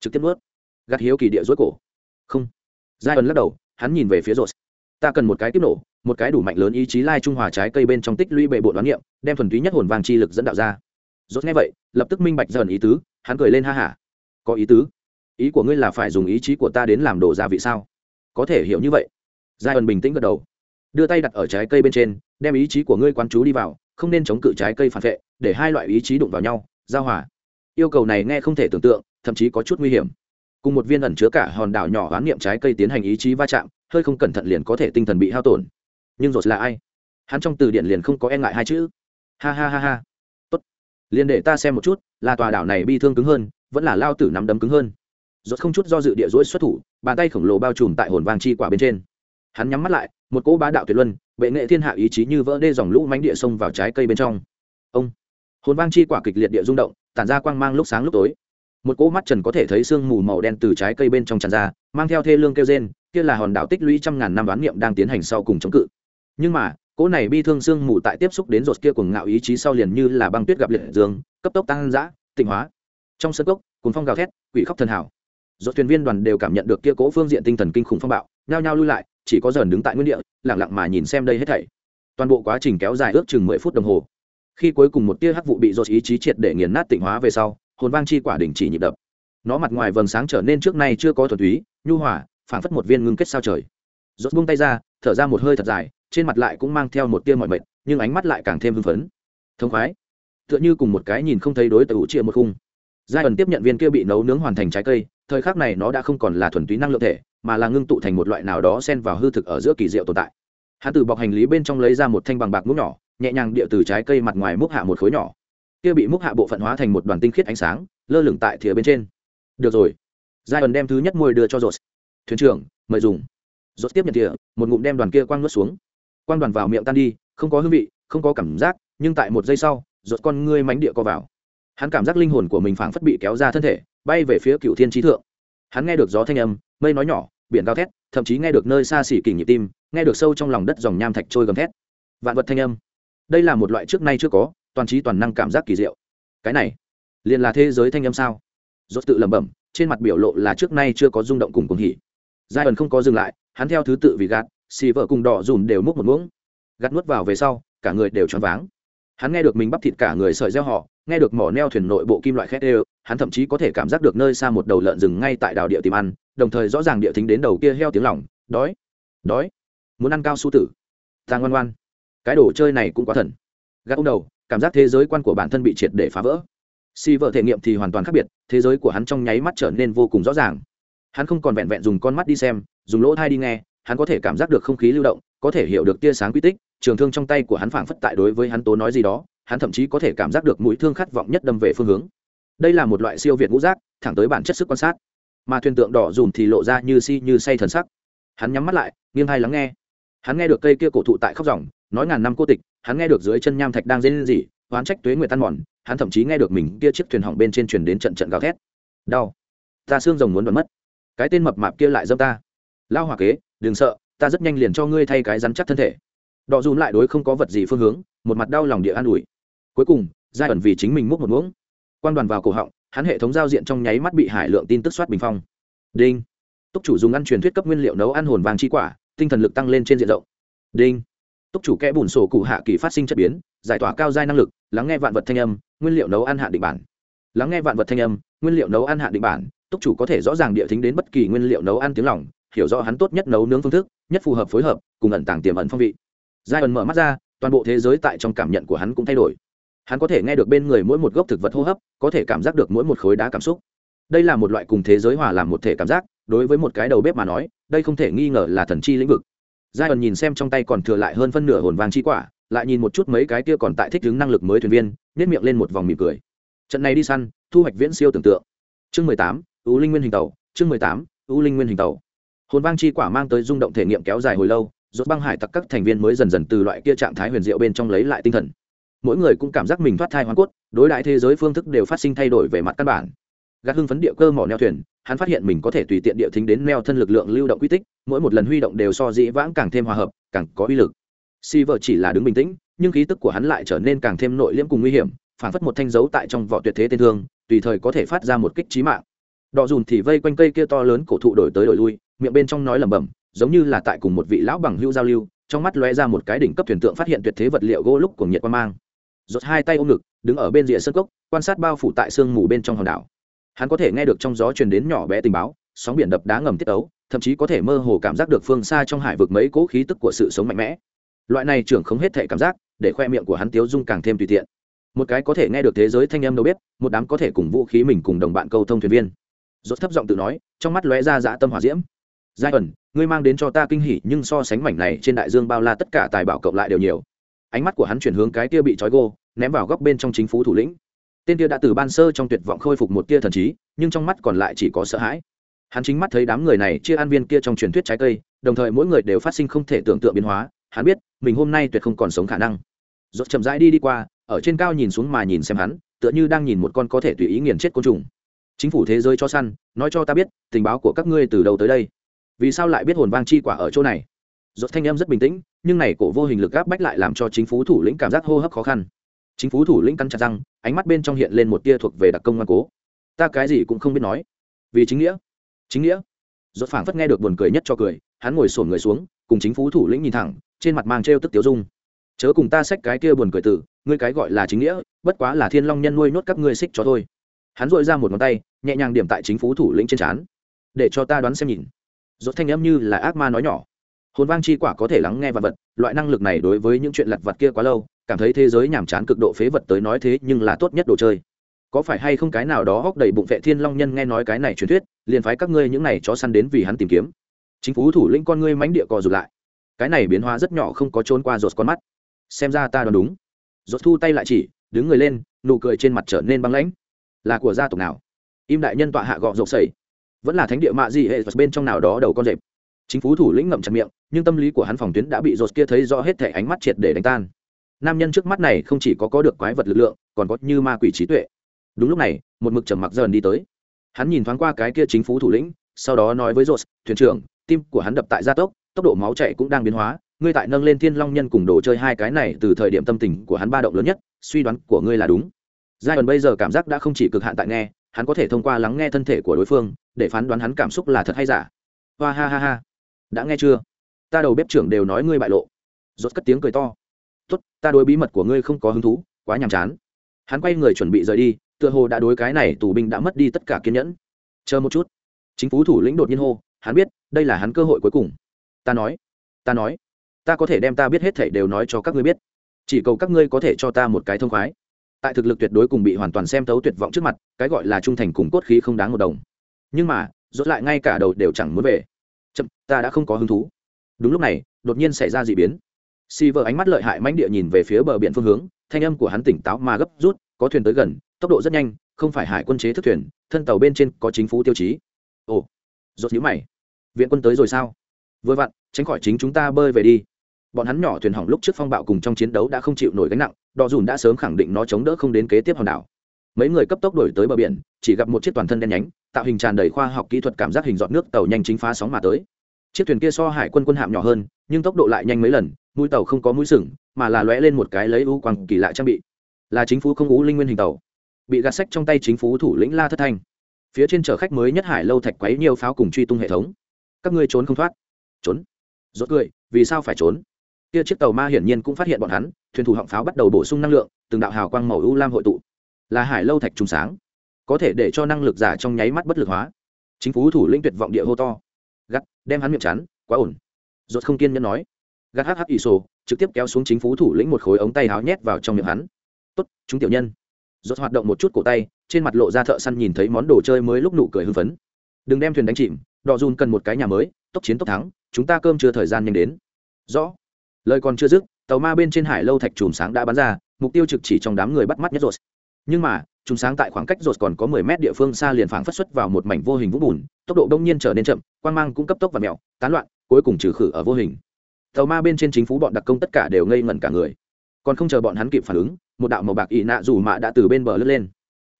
Trực tiếp nuốt. Gạt hiếu kỳ địa dối cổ. Không. Giai ẩn lắc đầu, hắn nhìn về phía rột ta cần một cái tiếp nổ, một cái đủ mạnh lớn ý chí lai trung hòa trái cây bên trong tích lũy bệ bộ đoán niệm đem thuần túy nhất hồn vàng chi lực dẫn đạo ra. Rốt nghe vậy, lập tức minh bạch dần ý tứ, hắn cười lên ha hả có ý tứ. Ý của ngươi là phải dùng ý chí của ta đến làm đồ gia vị sao? Có thể hiểu như vậy. Giai ẩn bình tĩnh gật đầu. Đưa tay đặt ở trái cây bên trên, đem ý chí của ngươi quán chú đi vào, không nên chống cự trái cây phản vệ, để hai loại ý chí đụng vào nhau, giao hòa. Yêu cầu này nghe không thể tưởng tượng, thậm chí có chút nguy hiểm. Cùng một viên ẩn chứa cả hòn đảo nhỏ hoán niệm trái cây tiến hành ý chí va chạm, hơi không cẩn thận liền có thể tinh thần bị hao tổn. Nhưng rốt là ai? Hắn trong từ điển liền không có e ngại hai chữ ha ha ha ha. Tốt. Liền để ta xem một chút, là tòa đảo này bi thương cứng hơn, vẫn là lao tử nắm đấm cứng hơn. Rốt không chút do dự địa dỗi xuất thủ, bàn tay khổng lồ bao trùm tại hồn vàng chi quả bên trên. Hắn nhắm mắt lại, một cỗ bá đạo tuyệt luân, bệ nghệ thiên hạ ý chí như vỡ đê dòng lũ mánh địa sông vào trái cây bên trong. Ông. Hồn vang chi quả kịch liệt địa rung động, tản ra quang mang lúc sáng lúc tối. Một cỗ mắt trần có thể thấy sương mù màu đen từ trái cây bên trong tràn ra, mang theo thê lương kêu gen kia là hòn đảo tích lũy trăm ngàn năm đoán niệm đang tiến hành sau cùng chống cự. Nhưng mà cỗ này bi thương sương mù tại tiếp xúc đến rột kia cùng ngạo ý chí sau liền như là băng tuyết gặp liệt dương, cấp tốc tăng dã, tịnh hóa. Trong sân cốc cùng phong gào thét, quỷ khóc thần hảo. Rột thuyền viên đoàn đều cảm nhận được kia cỗ phương diện tinh thần kinh khủng phong bạo, nhao nhao lui lại, chỉ có dần đứng tại nguyên địa, lặng lặng mà nhìn xem đây hết thảy. Toàn bộ quá trình kéo dài ước chừng mười phút đồng hồ. Khi cuối cùng một tia hắc vụ bị rột ý chí triệt để nghiền nát tịnh hóa về sau, hồn vang chi quả đỉnh chỉ nhịp đập. Nó mặt ngoài vầng sáng trở nên trước nay chưa có thuần túy, nhu hòa, phảng phất một viên ngưng kết sao trời. Rốt buông tay ra, thở ra một hơi thật dài trên mặt lại cũng mang theo một tia mọi mệt, nhưng ánh mắt lại càng thêm hưng phấn. Thông khoái. Tựa như cùng một cái nhìn không thấy đối thủ chia một khung. Giai ẩn tiếp nhận viên kia bị nấu nướng hoàn thành trái cây, thời khắc này nó đã không còn là thuần túy năng lượng thể, mà là ngưng tụ thành một loại nào đó xen vào hư thực ở giữa kỳ diệu tồn tại. Hắn từ bọc hành lý bên trong lấy ra một thanh bằng bạc múc nhỏ, nhẹ nhàng địa từ trái cây mặt ngoài múc hạ một khối nhỏ. Kia bị múc hạ bộ phận hóa thành một đoàn tinh khiết ánh sáng, lơ lửng tại thìa bên trên. Được rồi. Giai ẩn đem thứ nhất môi đưa cho rột thuyền trưởng, mời dùng. Rột tiếp nhận thìa, một ngụm đem đoàn kia quang nuốt xuống quang đoàn vào miệng tan đi, không có hương vị, không có cảm giác, nhưng tại một giây sau ruột con ngươi mánh địa co vào. Hắn cảm giác linh hồn của mình phảng phất bị kéo ra thân thể, bay về phía cựu thiên trí thượng. Hắn nghe được gió thanh âm, mây nói nhỏ, biển cao thét, thậm chí nghe được nơi xa xỉ kỳ nhịp tim, nghe được sâu trong lòng đất dòng nham thạch trôi gầm thét. Vạn vật thanh âm. Đây là một loại trước nay chưa có, toàn trí toàn năng cảm giác kỳ diệu. Cái này, liền là thế giới thanh âm sao? Rốt tự lẩm bẩm, trên mặt biểu lộ là trước nay chưa có rung động cùng cùng hỉ. Giai ẩn không có dừng lại, hắn theo thứ tự vì gạt xì vợ cùng đỏ dùn đều múc một muỗng, gạt nuốt vào về sau, cả người đều choáng váng. Hắn nghe được mình bắp thịt cả người sợi reo họ, nghe được mỏ neo thuyền nội bộ kim loại khét đều, hắn thậm chí có thể cảm giác được nơi xa một đầu lợn rừng ngay tại đảo địa tìm ăn, đồng thời rõ ràng địa thính đến đầu kia heo tiếng lỏng đói đói, muốn ăn cao su tử. Ta ngoan ngoan. Cái đồ chơi này cũng quá thần. Gắt ông đầu, cảm giác thế giới quan của bản thân bị triệt để phá vỡ. Si vợ thể nghiệm thì hoàn toàn khác biệt, thế giới của hắn trong nháy mắt trở nên vô cùng rõ ràng. Hắn không còn vẹn vẹn dùng con mắt đi xem, dùng lỗ thai đi nghe hắn có thể cảm giác được không khí lưu động, có thể hiểu được tia sáng quy tích, trường thương trong tay của hắn phảng phất tại đối với hắn tố nói gì đó, hắn thậm chí có thể cảm giác được mũi thương khát vọng nhất đâm về phương hướng. Đây là một loại siêu việt ngũ giác, thẳng tới bản chất sức quan sát. Mà thuyền tượng đỏ dùm thì lộ ra như si như say thần sắc. Hắn nhắm mắt lại, nghiêng tai lắng nghe. Hắn nghe được cây kia cổ thụ tại khóc ròng, nói ngàn năm cô tịch, hắn nghe được dưới chân nham thạch đang dây lên gì oán trách tuế nguyệt tan mòn, hắn thậm chí nghe được mình kia chiếc thuyền hỏng bên trên truyền đến trận trận gào thét. Đau. Ta xương rồng muốn bật mất. Cái tên mập mạp kia lại dâm ta. Lao hòa kế đừng sợ, ta rất nhanh liền cho ngươi thay cái rắn chắc thân thể. Đọ dùm lại đối không có vật gì phương hướng, một mặt đau lòng địa an ủi. Cuối cùng, giai ẩn vì chính mình múc một muỗng. Quan đoàn vào cổ họng, hắn hệ thống giao diện trong nháy mắt bị hải lượng tin tức soát bình phong. Đinh. Túc chủ dùng ăn truyền thuyết cấp nguyên liệu nấu ăn hồn vàng chi quả, tinh thần lực tăng lên trên diện rộng. Đinh. Túc chủ kẽ bùn sổ cụ hạ kỳ phát sinh chất biến, giải tỏa cao giai năng lực, lắng nghe vạn vật thanh âm, nguyên liệu nấu ăn hạ định bản. Lắng nghe vạn vật thanh âm, nguyên liệu nấu ăn hạ định bản, túc chủ có thể rõ ràng địa thính đến bất kỳ nguyên liệu nấu ăn tiếng lỏng hiểu rõ hắn tốt nhất nấu nướng phương thức, nhất phù hợp phối hợp, cùng ẩn tàng tiềm ẩn phong vị. Giai ẩn mở mắt ra, toàn bộ thế giới tại trong cảm nhận của hắn cũng thay đổi. Hắn có thể nghe được bên người mỗi một gốc thực vật hô hấp, có thể cảm giác được mỗi một khối đá cảm xúc. Đây là một loại cùng thế giới hòa làm một thể cảm giác, đối với một cái đầu bếp mà nói, đây không thể nghi ngờ là thần chi lĩnh vực. Giai ẩn nhìn xem trong tay còn thừa lại hơn phân nửa hồn vàng chi quả, lại nhìn một chút mấy cái kia còn tại thích ứng năng lực mới thuyền viên nhét miệng lên một vòng mỉm cười. Trận này đi săn, thu hoạch viễn siêu tưởng tượng. Chương mười tám ưu linh nguyên hình tàu, chương mười tám ưu linh nguyên hình tàu hồn vang chi quả mang tới rung động thể nghiệm kéo dài hồi lâu, rốt băng hải tặc các thành viên mới dần dần từ loại kia trạng thái huyền diệu bên trong lấy lại tinh thần. Mỗi người cũng cảm giác mình thoát thai hoàn cốt, đối đại thế giới phương thức đều phát sinh thay đổi về mặt căn bản. Gạt hưng phấn địa cơ mỏ neo thuyền, hắn phát hiện mình có thể tùy tiện địa thính đến neo thân lực lượng lưu động quy tích, mỗi một lần huy động đều so dĩ vãng càng thêm hòa hợp, càng có uy lực. Si vợ chỉ là đứng bình tĩnh, nhưng khí tức của hắn lại trở nên càng thêm nội liễm cùng nguy hiểm, phản phất một thanh dấu tại trong vỏ tuyệt thế tên thương, tùy thời có thể phát ra một kích trí mạng. Đọ dùn thì vây quanh cây kia to lớn cổ thụ đổi tới đổi lui miệng bên trong nói lẩm bẩm, giống như là tại cùng một vị lão bằng hưu giao lưu, trong mắt lóe ra một cái đỉnh cấp thuyền tượng phát hiện tuyệt thế vật liệu gỗ lúc của nhiệt quan mang. Rốt hai tay ôm ngực, đứng ở bên rìa sân cốc, quan sát bao phủ tại sương mù bên trong hòn đảo. Hắn có thể nghe được trong gió truyền đến nhỏ bé tình báo, sóng biển đập đá ngầm tiết ấu thậm chí có thể mơ hồ cảm giác được phương xa trong hải vực mấy cỗ khí tức của sự sống mạnh mẽ. Loại này trưởng không hết thể cảm giác, để khoe miệng của hắn tiếu dung càng thêm tùy tiện. Một cái có thể nghe được thế giới thanh âm đâu biết, một đám có thể cùng vũ khí mình cùng đồng bạn câu thông thuyền viên. Rốt thấp giọng tự nói, trong mắt lóe ra dã tâm hỏa diễm giai ẩn, ngươi mang đến cho ta kinh hỉ, nhưng so sánh mảnh này trên đại dương bao la tất cả tài bảo cộng lại đều nhiều. Ánh mắt của hắn chuyển hướng cái kia bị trói gô, ném vào góc bên trong chính phủ thủ lĩnh. Tên kia đã từ ban sơ trong tuyệt vọng khôi phục một tia thần trí, nhưng trong mắt còn lại chỉ có sợ hãi. Hắn chính mắt thấy đám người này chia ăn viên kia trong truyền thuyết trái cây, đồng thời mỗi người đều phát sinh không thể tưởng tượng biến hóa. Hắn biết, mình hôm nay tuyệt không còn sống khả năng. Dốt chậm rãi đi đi qua, ở trên cao nhìn xuống mà nhìn xem hắn, tựa như đang nhìn một con có thể tùy ý nghiền chết côn trùng. Chính phủ thế giới cho săn, nói cho ta biết, tình báo của các ngươi từ đầu tới đây? Vì sao lại biết hồn vang chi quả ở chỗ này? Dốt thanh em rất bình tĩnh, nhưng này cổ vô hình lực gáp bách lại làm cho chính phủ thủ lĩnh cảm giác hô hấp khó khăn. Chính phủ thủ lĩnh cắn chặt răng, ánh mắt bên trong hiện lên một tia thuộc về đặc công ngoan cố. Ta cái gì cũng không biết nói. Vì chính nghĩa. Chính nghĩa. Dốt phảng phất nghe được buồn cười nhất cho cười, hắn ngồi sổn người xuống, cùng chính phủ thủ lĩnh nhìn thẳng, trên mặt mang trêu tức tiếu dung. Chớ cùng ta xách cái kia buồn cười tử, ngươi cái gọi là chính nghĩa, bất quá là thiên long nhân nuôi nốt các ngươi xích cho thôi. Hắn dội ra một ngón tay, nhẹ nhàng điểm tại chính phủ thủ lĩnh trên trán. Để cho ta đoán xem nhìn rốt thanh âm như là ác ma nói nhỏ. Hồn vang chi quả có thể lắng nghe vật vật, loại năng lực này đối với những chuyện lặt vặt kia quá lâu, cảm thấy thế giới nhàm chán cực độ phế vật tới nói thế nhưng là tốt nhất đồ chơi. Có phải hay không cái nào đó hóc đầy bụng vệ thiên long nhân nghe nói cái này truyền thuyết, liền phái các ngươi những này chó săn đến vì hắn tìm kiếm. Chính phủ thủ lĩnh con ngươi mánh địa cò rụt lại. Cái này biến hóa rất nhỏ không có trốn qua rột con mắt. Xem ra ta đoán đúng. Rột thu tay lại chỉ, đứng người lên, nụ cười trên mặt trở nên băng lãnh. Là của gia tộc nào? Im đại nhân tọa hạ gọ rộp sẩy vẫn là thánh địa mạ gì hệ bên trong nào đó đầu con rệp. Chính phủ thủ lĩnh ngậm chặt miệng, nhưng tâm lý của hắn phòng tuyến đã bị rột kia thấy rõ hết thể ánh mắt triệt để đánh tan. Nam nhân trước mắt này không chỉ có có được quái vật lực lượng, còn có như ma quỷ trí tuệ. Đúng lúc này, một mực trầm mặc dần đi tới. Hắn nhìn thoáng qua cái kia chính phủ thủ lĩnh, sau đó nói với rột thuyền trưởng, tim của hắn đập tại gia tốc tốc độ máu chạy cũng đang biến hóa. Ngươi tại nâng lên thiên long nhân cùng đồ chơi hai cái này từ thời điểm tâm tình của hắn ba động lớn nhất, suy đoán của ngươi là đúng. Giai đoạn bây giờ cảm giác đã không chỉ cực hạn tại nghe, hắn có thể thông qua lắng nghe thân thể của đối phương để phán đoán hắn cảm xúc là thật hay giả. Hoa ha ha ha. Đã nghe chưa? Ta đầu bếp trưởng đều nói ngươi bại lộ. Rốt cất tiếng cười to. Tốt, ta đối bí mật của ngươi không có hứng thú, quá nhàm chán. Hắn quay người chuẩn bị rời đi, tựa hồ đã đối cái này tù binh đã mất đi tất cả kiên nhẫn. Chờ một chút. Chính phủ thủ lĩnh đột nhiên hô, hắn biết, đây là hắn cơ hội cuối cùng. Ta nói ta nói, ta có thể đem ta biết hết thảy đều nói cho các ngươi biết. Chỉ cầu các ngươi có thể cho ta một cái thông khoái. Tại thực lực tuyệt đối cùng bị hoàn toàn xem tấu tuyệt vọng trước mặt, cái gọi là trung thành cùng cốt khí không đáng một đồng nhưng mà, rốt lại ngay cả đầu đều chẳng muốn về. Chậm, ta đã không có hứng thú. Đúng lúc này, đột nhiên xảy ra dị biến. Si vợ ánh mắt lợi hại mãnh địa nhìn về phía bờ biển phương hướng, thanh âm của hắn tỉnh táo mà gấp rút, có thuyền tới gần, tốc độ rất nhanh, không phải hải quân chế thức thuyền, thân tàu bên trên có chính phủ tiêu chí. Ồ, rốt nhíu mày. Viện quân tới rồi sao? Vừa vặn, tránh khỏi chính chúng ta bơi về đi. Bọn hắn nhỏ thuyền hỏng lúc trước phong bạo cùng trong chiến đấu đã không chịu nổi gánh nặng, đò dùn đã sớm khẳng định nó chống đỡ không đến kế tiếp hòn đảo. Mấy người cấp tốc đổi tới bờ biển, chỉ gặp một chiếc toàn thân đen nhánh tạo hình tràn đầy khoa học kỹ thuật cảm giác hình dọn nước tàu nhanh chính phá sóng mà tới. Chiếc thuyền kia so hải quân quân hạm nhỏ hơn, nhưng tốc độ lại nhanh mấy lần, mũi tàu không có mũi sừng, mà là lóe lên một cái lấy u quang kỳ lạ trang bị. Là chính phủ không ú linh nguyên hình tàu. Bị gạt sách trong tay chính phủ thủ lĩnh la thất thanh. Phía trên chở khách mới nhất hải lâu thạch quấy nhiều pháo cùng truy tung hệ thống. Các ngươi trốn không thoát. Trốn. Rốt cười, vì sao phải trốn? Kia chiếc tàu ma hiển nhiên cũng phát hiện bọn hắn, thuyền thủ họng pháo bắt đầu bổ sung năng lượng, từng đạo hào quang màu u lam hội tụ. Là hải lâu thạch trùng sáng có thể để cho năng lực giả trong nháy mắt bất lực hóa. Chính phủ thủ lĩnh tuyệt vọng địa hô to. Gắt, đem hắn miệng chắn, quá ổn. Rốt không kiên nhẫn nói. Gắt hắc hắc ỷ sổ, trực tiếp kéo xuống chính phủ thủ lĩnh một khối ống tay háo nhét vào trong miệng hắn. Tốt, chúng tiểu nhân. Rốt hoạt động một chút cổ tay, trên mặt lộ ra thợ săn nhìn thấy món đồ chơi mới lúc nụ cười hưng phấn. Đừng đem thuyền đánh chìm, đò dùn cần một cái nhà mới, tốc chiến tốc thắng, chúng ta cơm chưa thời gian nhanh đến. Rõ. Lời còn chưa dứt, tàu ma bên trên hải lâu thạch chùm sáng đã bắn ra, mục tiêu trực chỉ trong đám người bắt mắt nhất rồi. Nhưng mà chúng sáng tại khoảng cách rột còn có mười mét địa phương xa liền phảng phất xuất vào một mảnh vô hình vũng bùn, tốc độ đông nhiên trở nên chậm, quang mang cũng cấp tốc và mèo tán loạn, cuối cùng trừ khử ở vô hình. Tàu ma bên trên chính phủ bọn đặc công tất cả đều ngây ngẩn cả người. Còn không chờ bọn hắn kịp phản ứng, một đạo màu bạc y nạ dù mạ đã từ bên bờ lướt lên.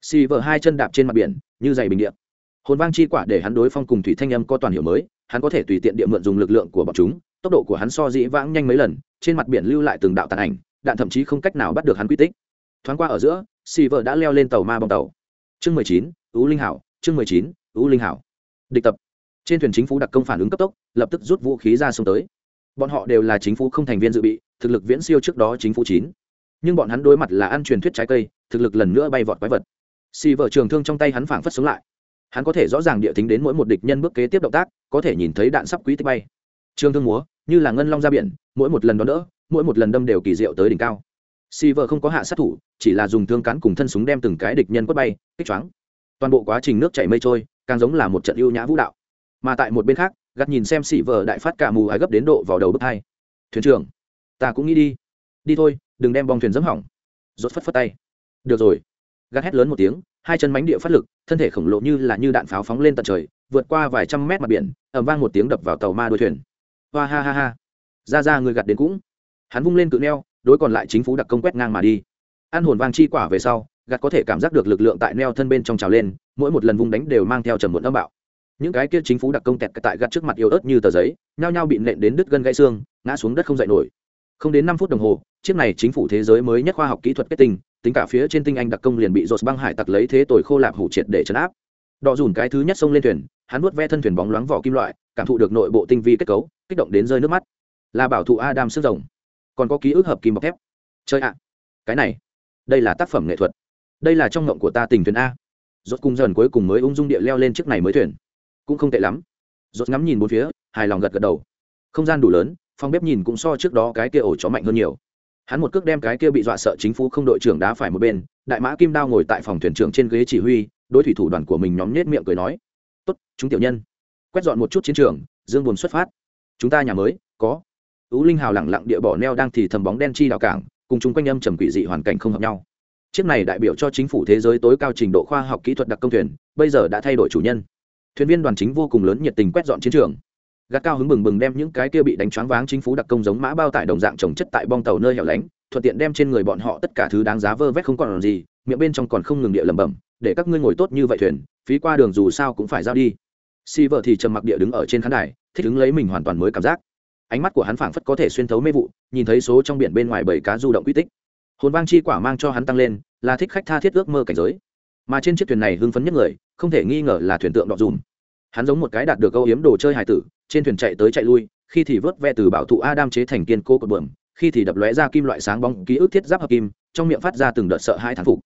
Xì vờ hai chân đạp trên mặt biển, như giày bình điện hồn vang chi quả để hắn đối phong cùng thủy thanh âm có toàn hiểu mới, hắn có thể tùy tiện địa mượn dùng lực lượng của bọn chúng, tốc độ của hắn so dĩ vãng nhanh mấy lần, trên mặt biển lưu lại từng đạo tàn ảnh, đạn thậm chí không cách nào bắt được hắn quy tích thoáng qua ở giữa, xì vợ đã leo lên tàu ma bong tàu. Chương mười chín ú linh hảo, chương mười chín ú linh hảo. Địch tập. Trên thuyền chính phủ đặc công phản ứng cấp tốc, lập tức rút vũ khí ra xuống tới. Bọn họ đều là chính phủ không thành viên dự bị, thực lực viễn siêu trước đó chính phủ chín. Nhưng bọn hắn đối mặt là ăn truyền thuyết trái cây, thực lực lần nữa bay vọt quái vật. Xì vợ trường thương trong tay hắn phảng phất sống lại. Hắn có thể rõ ràng địa tính đến mỗi một địch nhân bước kế tiếp động tác, có thể nhìn thấy đạn sắp quý tích bay. Trường thương múa, như là ngân long ra biển, mỗi một lần đón đỡ, mỗi một lần đâm đều kỳ diệu tới đỉnh cao si vợ không có hạ sát thủ, chỉ là dùng thương cán cùng thân súng đem từng cái địch nhân quất bay, kích choáng. Toàn bộ quá trình nước chảy mây trôi, càng giống là một trận ưu nhã vũ đạo. Mà tại một bên khác, gắt nhìn xem xỉ vợ đại phát cả mù ái gấp đến độ vào đầu bước hai. Thuyền trưởng, ta cũng nghĩ đi. Đi thôi, đừng đem bong thuyền dẫm hỏng. Rốt phất phất tay. Được rồi. Gắt hét lớn một tiếng, hai chân mánh địa phát lực, thân thể khổng lồ như là như đạn pháo phóng lên tận trời, vượt qua vài trăm mét mặt biển ẩm vang một tiếng đập vào tàu ma đuôi thuyền. Hoa ha ha ha. Ra ra người gặt đến cũng. Hắn vung lên cự neo đối còn lại chính phủ đặc công quét ngang mà đi. Ăn hồn vang chi quả về sau, gạt có thể cảm giác được lực lượng tại neo thân bên trong trào lên, mỗi một lần vung đánh đều mang theo trầm muộn âm bạo. Những cái kia chính phủ đặc công tẹt tại gạt trước mặt yếu ớt như tờ giấy, nhao nhao bị nện đến đứt gân gãy xương, ngã xuống đất không dậy nổi. Không đến năm phút đồng hồ, chiếc này chính phủ thế giới mới nhất khoa học kỹ thuật kết tinh, tính cả phía trên tinh anh đặc công liền bị dột băng hải tặc lấy thế tội khô lạp hủ triệt để chấn áp. Đọ dùn cái thứ nhất xông lên thuyền, hắn nuốt ve thân thuyền bóng loáng vỏ kim loại, cảm thụ được nội bộ tinh vi kết cấu, kích động đến rơi nước mắt. Là bảo thụ adam sức rồng còn có ký ức hợp kim bọc thép. Chơi ạ. Cái này. Đây là tác phẩm nghệ thuật. Đây là trong ngộng của ta tình thuyền a. Rốt cung dần cuối cùng mới ung dung địa leo lên chiếc này mới thuyền. Cũng không tệ lắm. Rốt ngắm nhìn bốn phía, hài lòng gật gật đầu. Không gian đủ lớn, phòng bếp nhìn cũng so trước đó cái kia ổ chó mạnh hơn nhiều. Hắn một cước đem cái kia bị dọa sợ chính phủ không đội trưởng đá phải một bên, đại mã kim đao ngồi tại phòng thuyền trưởng trên ghế chỉ huy, đối thủy thủ đoàn của mình nhóm nết miệng cười nói, tốt, chúng tiểu nhân. Quét dọn một chút chiến trường, dương buồn xuất phát. Chúng ta nhà mới, có ú linh hào lẳng lặng địa bỏ neo đang thì thầm bóng đen chi đảo cảng, cùng chúng quanh âm trầm quỷ dị hoàn cảnh không hợp nhau. Chiếc này đại biểu cho chính phủ thế giới tối cao trình độ khoa học kỹ thuật đặc công thuyền, bây giờ đã thay đổi chủ nhân. Thuyền viên đoàn chính vô cùng lớn nhiệt tình quét dọn chiến trường. Gác cao hứng bừng bừng đem những cái kia bị đánh choáng váng chính phủ đặc công giống mã bao tải đồng dạng trồng chất tại bong tàu nơi hẻo lánh, thuận tiện đem trên người bọn họ tất cả thứ đáng giá vơ vét không còn gì, miệng bên trong còn không ngừng địa lẩm bẩm, để các ngươi ngồi tốt như vậy thuyền, phí qua đường dù sao cũng phải giao đi. Si vợ thì trầm mặc địa đứng ở trên khán đài, thích ứng lấy mình hoàn toàn mới cảm giác ánh mắt của hắn phảng phất có thể xuyên thấu mê vụ, nhìn thấy số trong biển bên ngoài bảy cá du động quy tích. Hồn vang chi quả mang cho hắn tăng lên, là thích khách tha thiết ước mơ cảnh giới. Mà trên chiếc thuyền này hưng phấn nhất người, không thể nghi ngờ là thuyền tượng đọ dùm. Hắn giống một cái đạt được câu hiếm đồ chơi hải tử, trên thuyền chạy tới chạy lui, khi thì vớt ve từ bảo thụ adam chế thành kiên cô cột bượm khi thì đập lóe ra kim loại sáng bóng, ký ức thiết giáp hợp kim, trong miệng phát ra từng đợt sợ hai thán phục.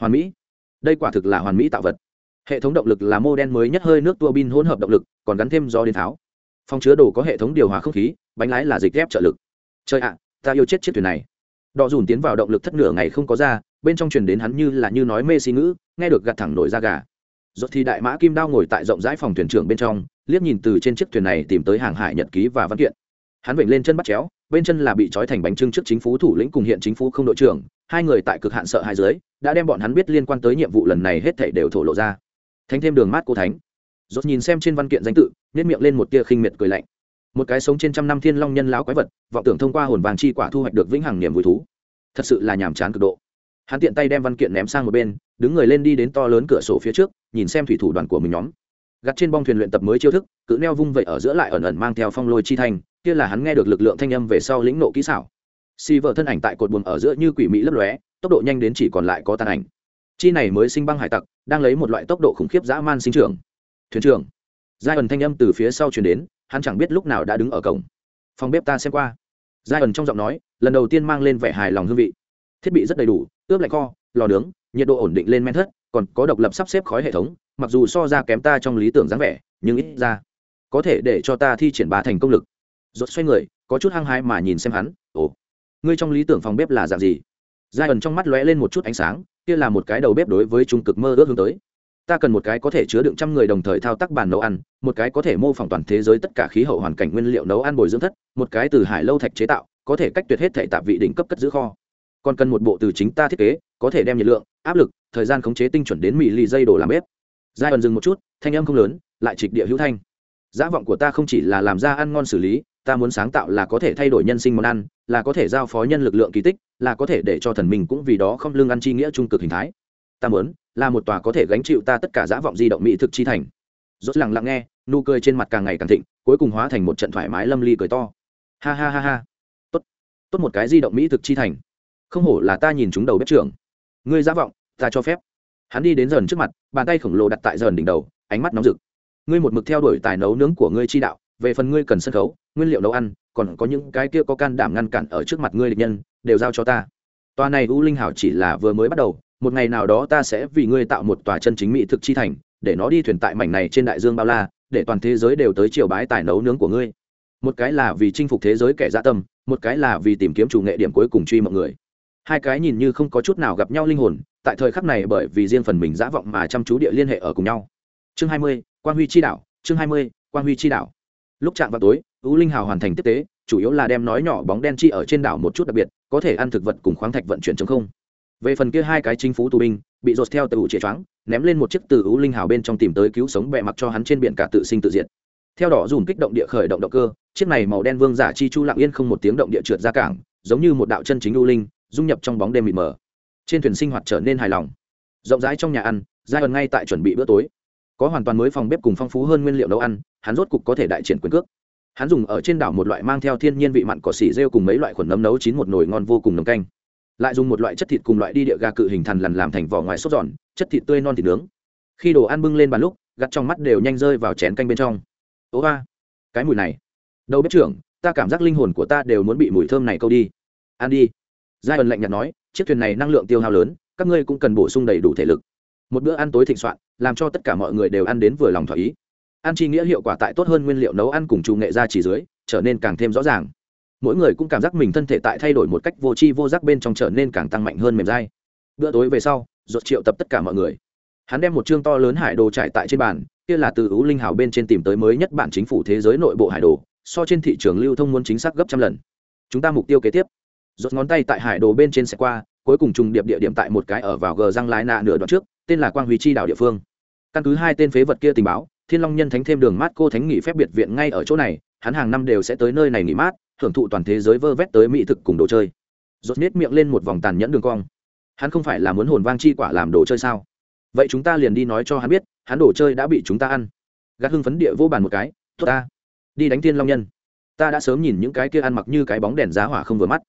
Hoàn mỹ. Đây quả thực là hoàn mỹ tạo vật. Hệ thống động lực là mô đen mới nhất hơi nước tua bin hỗn hợp động lực, còn gắn thêm do đến tháo. Phòng chứa đồ có hệ thống điều hòa không khí bánh lái là dịch ghép trợ lực. Chơi ạ, ta yêu chết chiếc thuyền này. Đọ dùn tiến vào động lực thất nửa ngày không có ra, bên trong truyền đến hắn như là như nói mê xi ngữ, nghe được gạt thẳng nổi da gà. Rốt thì đại mã kim đao ngồi tại rộng rãi phòng thuyền trưởng bên trong, liếc nhìn từ trên chiếc thuyền này tìm tới hàng hải nhật ký và văn kiện. Hắn vểnh lên chân bắt chéo, bên chân là bị trói thành bánh trưng trước chính phủ thủ lĩnh cùng hiện chính phủ không đội trưởng, hai người tại cực hạn sợ hai dưới, đã đem bọn hắn biết liên quan tới nhiệm vụ lần này hết thảy đều thổ lộ ra. Thánh thêm đường mát cô thánh. Rốt nhìn xem trên văn kiện danh tự nhét miệng lên một tia khinh miệt cười lạnh một cái sống trên trăm năm thiên long nhân lão quái vật vọng tưởng thông qua hồn vàng chi quả thu hoạch được vĩnh hằng niềm vui thú. Thật sự là nhàm chán cực độ. Hắn tiện tay đem văn kiện ném sang một bên đứng người lên đi đến to lớn cửa sổ phía trước nhìn xem thủy thủ đoàn của mình nhóm. Gặt trên bong thuyền luyện tập mới chiêu thức cự neo vung vậy ở giữa lại ẩn ẩn mang theo phong lôi chi thành, kia là hắn nghe được lực lượng thanh âm về sau lĩnh nộ kỹ xảo. Xì vợ thân ảnh tại cột buồm ở giữa như quỷ mỹ lấp lóe tốc độ nhanh đến chỉ còn lại có tàn ảnh. Chi này mới sinh băng hải tặc đang lấy một loại tốc độ khủng khiếp dã man sinh trưởng. Thuyền trưởng. Giai ẩn thanh âm từ phía sau chuyển đến hắn chẳng biết lúc nào đã đứng ở cổng. Phòng bếp ta xem qua. Giai ẩn trong giọng nói, lần đầu tiên mang lên vẻ hài lòng hương vị. Thiết bị rất đầy đủ, ướp lạnh kho, lò nướng, nhiệt độ ổn định lên men thất, còn có độc lập sắp xếp khói hệ thống, mặc dù so ra kém ta trong lý tưởng dáng vẻ, nhưng ít ra có thể để cho ta thi triển ba thành công lực. Rốt xoay người, có chút hăng hái mà nhìn xem hắn, ồ, ngươi trong lý tưởng phòng bếp là dạng gì? Giai ẩn trong mắt lóe lên một chút ánh sáng, kia là một cái đầu bếp đối với trung cực mơ ước hướng tới ta cần một cái có thể chứa đựng trăm người đồng thời thao tác bàn nấu ăn, một cái có thể mô phỏng toàn thế giới tất cả khí hậu hoàn cảnh nguyên liệu nấu ăn bồi dưỡng thất, một cái từ hải lâu thạch chế tạo, có thể cách tuyệt hết thể tạp vị đỉnh cấp cất giữ kho. Còn cần một bộ từ chính ta thiết kế, có thể đem nhiệt lượng, áp lực, thời gian khống chế tinh chuẩn đến mỹ lì dây đồ làm bếp. Giai ẩn dừng một chút, thanh âm không lớn, lại trịch địa hữu thanh. Giả vọng của ta không chỉ là làm ra ăn ngon xử lý, ta muốn sáng tạo là có thể thay đổi nhân sinh món ăn, là có thể giao phó nhân lực lượng kỳ tích, là có thể để cho thần mình cũng vì đó không lương ăn chi nghĩa trung cực hình thái. Ta muốn là một tòa có thể gánh chịu ta tất cả dã vọng di động mỹ thực chi thành. Rốt lặng lặng nghe, nụ cười trên mặt càng ngày càng thịnh, cuối cùng hóa thành một trận thoải mái lâm ly cười to. Ha ha ha ha. Tốt. Tốt một cái di động mỹ thực chi thành. Không hổ là ta nhìn chúng đầu bếp trưởng. Ngươi dã vọng, ta cho phép. Hắn đi đến dần trước mặt, bàn tay khổng lồ đặt tại dần đỉnh đầu, ánh mắt nóng rực. Ngươi một mực theo đuổi tài nấu nướng của ngươi chi đạo, về phần ngươi cần sân khấu, nguyên liệu nấu ăn, còn có những cái kia có can đảm ngăn cản ở trước mặt ngươi địch nhân, đều giao cho ta. Toàn này u linh hảo chỉ là vừa mới bắt đầu một ngày nào đó ta sẽ vì ngươi tạo một tòa chân chính mỹ thực chi thành, để nó đi thuyền tại mảnh này trên đại dương bao la, để toàn thế giới đều tới triều bái tài nấu nướng của ngươi một cái là vì chinh phục thế giới kẻ dạ tâm, một cái là vì tìm kiếm chủ nghệ điểm cuối cùng truy mọi người hai cái nhìn như không có chút nào gặp nhau linh hồn, tại thời khắc này bởi vì riêng phần mình dã vọng mà chăm chú địa liên hệ ở cùng nhau chương hai mươi quan huy chi đảo. chương hai mươi quan huy chi đảo. lúc chạm vào tối ưu linh hào hoàn thành tiếp tế, chủ yếu là đem nói nhỏ bóng đen chi ở trên đảo một chút đặc biệt, có thể ăn thực vật cùng khoáng thạch vận chuyển chống không về phần kia hai cái chính phủ tù binh, bị rột theo từ chĩa choáng, ném lên một chiếc từ ú linh hào bên trong tìm tới cứu sống bẹ mặc cho hắn trên biển cả tự sinh tự diệt. Theo đỏ dùng kích động địa khởi động động cơ, chiếc này màu đen vương giả chi chu lặng yên không một tiếng động địa trượt ra cảng, giống như một đạo chân chính ưu linh, dung nhập trong bóng đêm mịt mờ. Trên thuyền sinh hoạt trở nên hài lòng. Rộng rãi trong nhà ăn, giai ẩn ngay tại chuẩn bị bữa tối. Có hoàn toàn mới phòng bếp cùng phong phú hơn nguyên liệu nấu ăn, hắn rốt cục có thể đại triển quyền cước. Hắn dùng ở trên đảo một loại mang theo thiên nhiên vị mặn cỏ xỉ rêu cùng mấy loại khuẩn nấm nấu chín một nồi ngon vô cùng nồng canh lại dùng một loại chất thịt cùng loại đi địa gà cự hình thằn lằn làm thành vỏ ngoài sốt giòn, chất thịt tươi non thịt nướng. Khi đồ ăn bưng lên bàn lúc, gặt trong mắt đều nhanh rơi vào chén canh bên trong. Ố ba, cái mùi này. Đâu bếp trưởng, ta cảm giác linh hồn của ta đều muốn bị mùi thơm này câu đi. Ăn đi. Giai ẩn lạnh nhạt nói, chiếc thuyền này năng lượng tiêu hao lớn, các ngươi cũng cần bổ sung đầy đủ thể lực. Một bữa ăn tối thịnh soạn, làm cho tất cả mọi người đều ăn đến vừa lòng thỏa ý. Ăn chi nghĩa hiệu quả tại tốt hơn nguyên liệu nấu ăn cùng chủ nghệ ra chỉ dưới, trở nên càng thêm rõ ràng mỗi người cũng cảm giác mình thân thể tại thay đổi một cách vô tri vô giác bên trong trở nên càng tăng mạnh hơn mềm dai. Bữa tối về sau ruột triệu tập tất cả mọi người. Hắn đem một chương to lớn hải đồ trải tại trên bàn, kia là từ ú linh hào bên trên tìm tới mới nhất bản chính phủ thế giới nội bộ hải đồ, so trên thị trường lưu thông muốn chính xác gấp trăm lần. Chúng ta mục tiêu kế tiếp. Rốt ngón tay tại hải đồ bên trên xe qua, cuối cùng trùng điệp địa điểm tại một cái ở vào gờ răng lái nạ nửa đoạn trước, tên là quang huy chi đảo địa phương. Căn cứ hai tên phế vật kia tình báo, thiên long nhân thánh thêm đường mát cô thánh nghỉ phép biệt viện ngay ở chỗ này, hắn hàng năm đều sẽ tới nơi này nghỉ mát hưởng thụ toàn thế giới vơ vét tới mỹ thực cùng đồ chơi. Rốt nết miệng lên một vòng tàn nhẫn đường cong. Hắn không phải là muốn hồn vang chi quả làm đồ chơi sao? Vậy chúng ta liền đi nói cho hắn biết, hắn đồ chơi đã bị chúng ta ăn. Gạt hưng phấn địa vô bàn một cái, tốt ta, đi đánh thiên long nhân. Ta đã sớm nhìn những cái kia ăn mặc như cái bóng đèn giá hỏa không vừa mắt.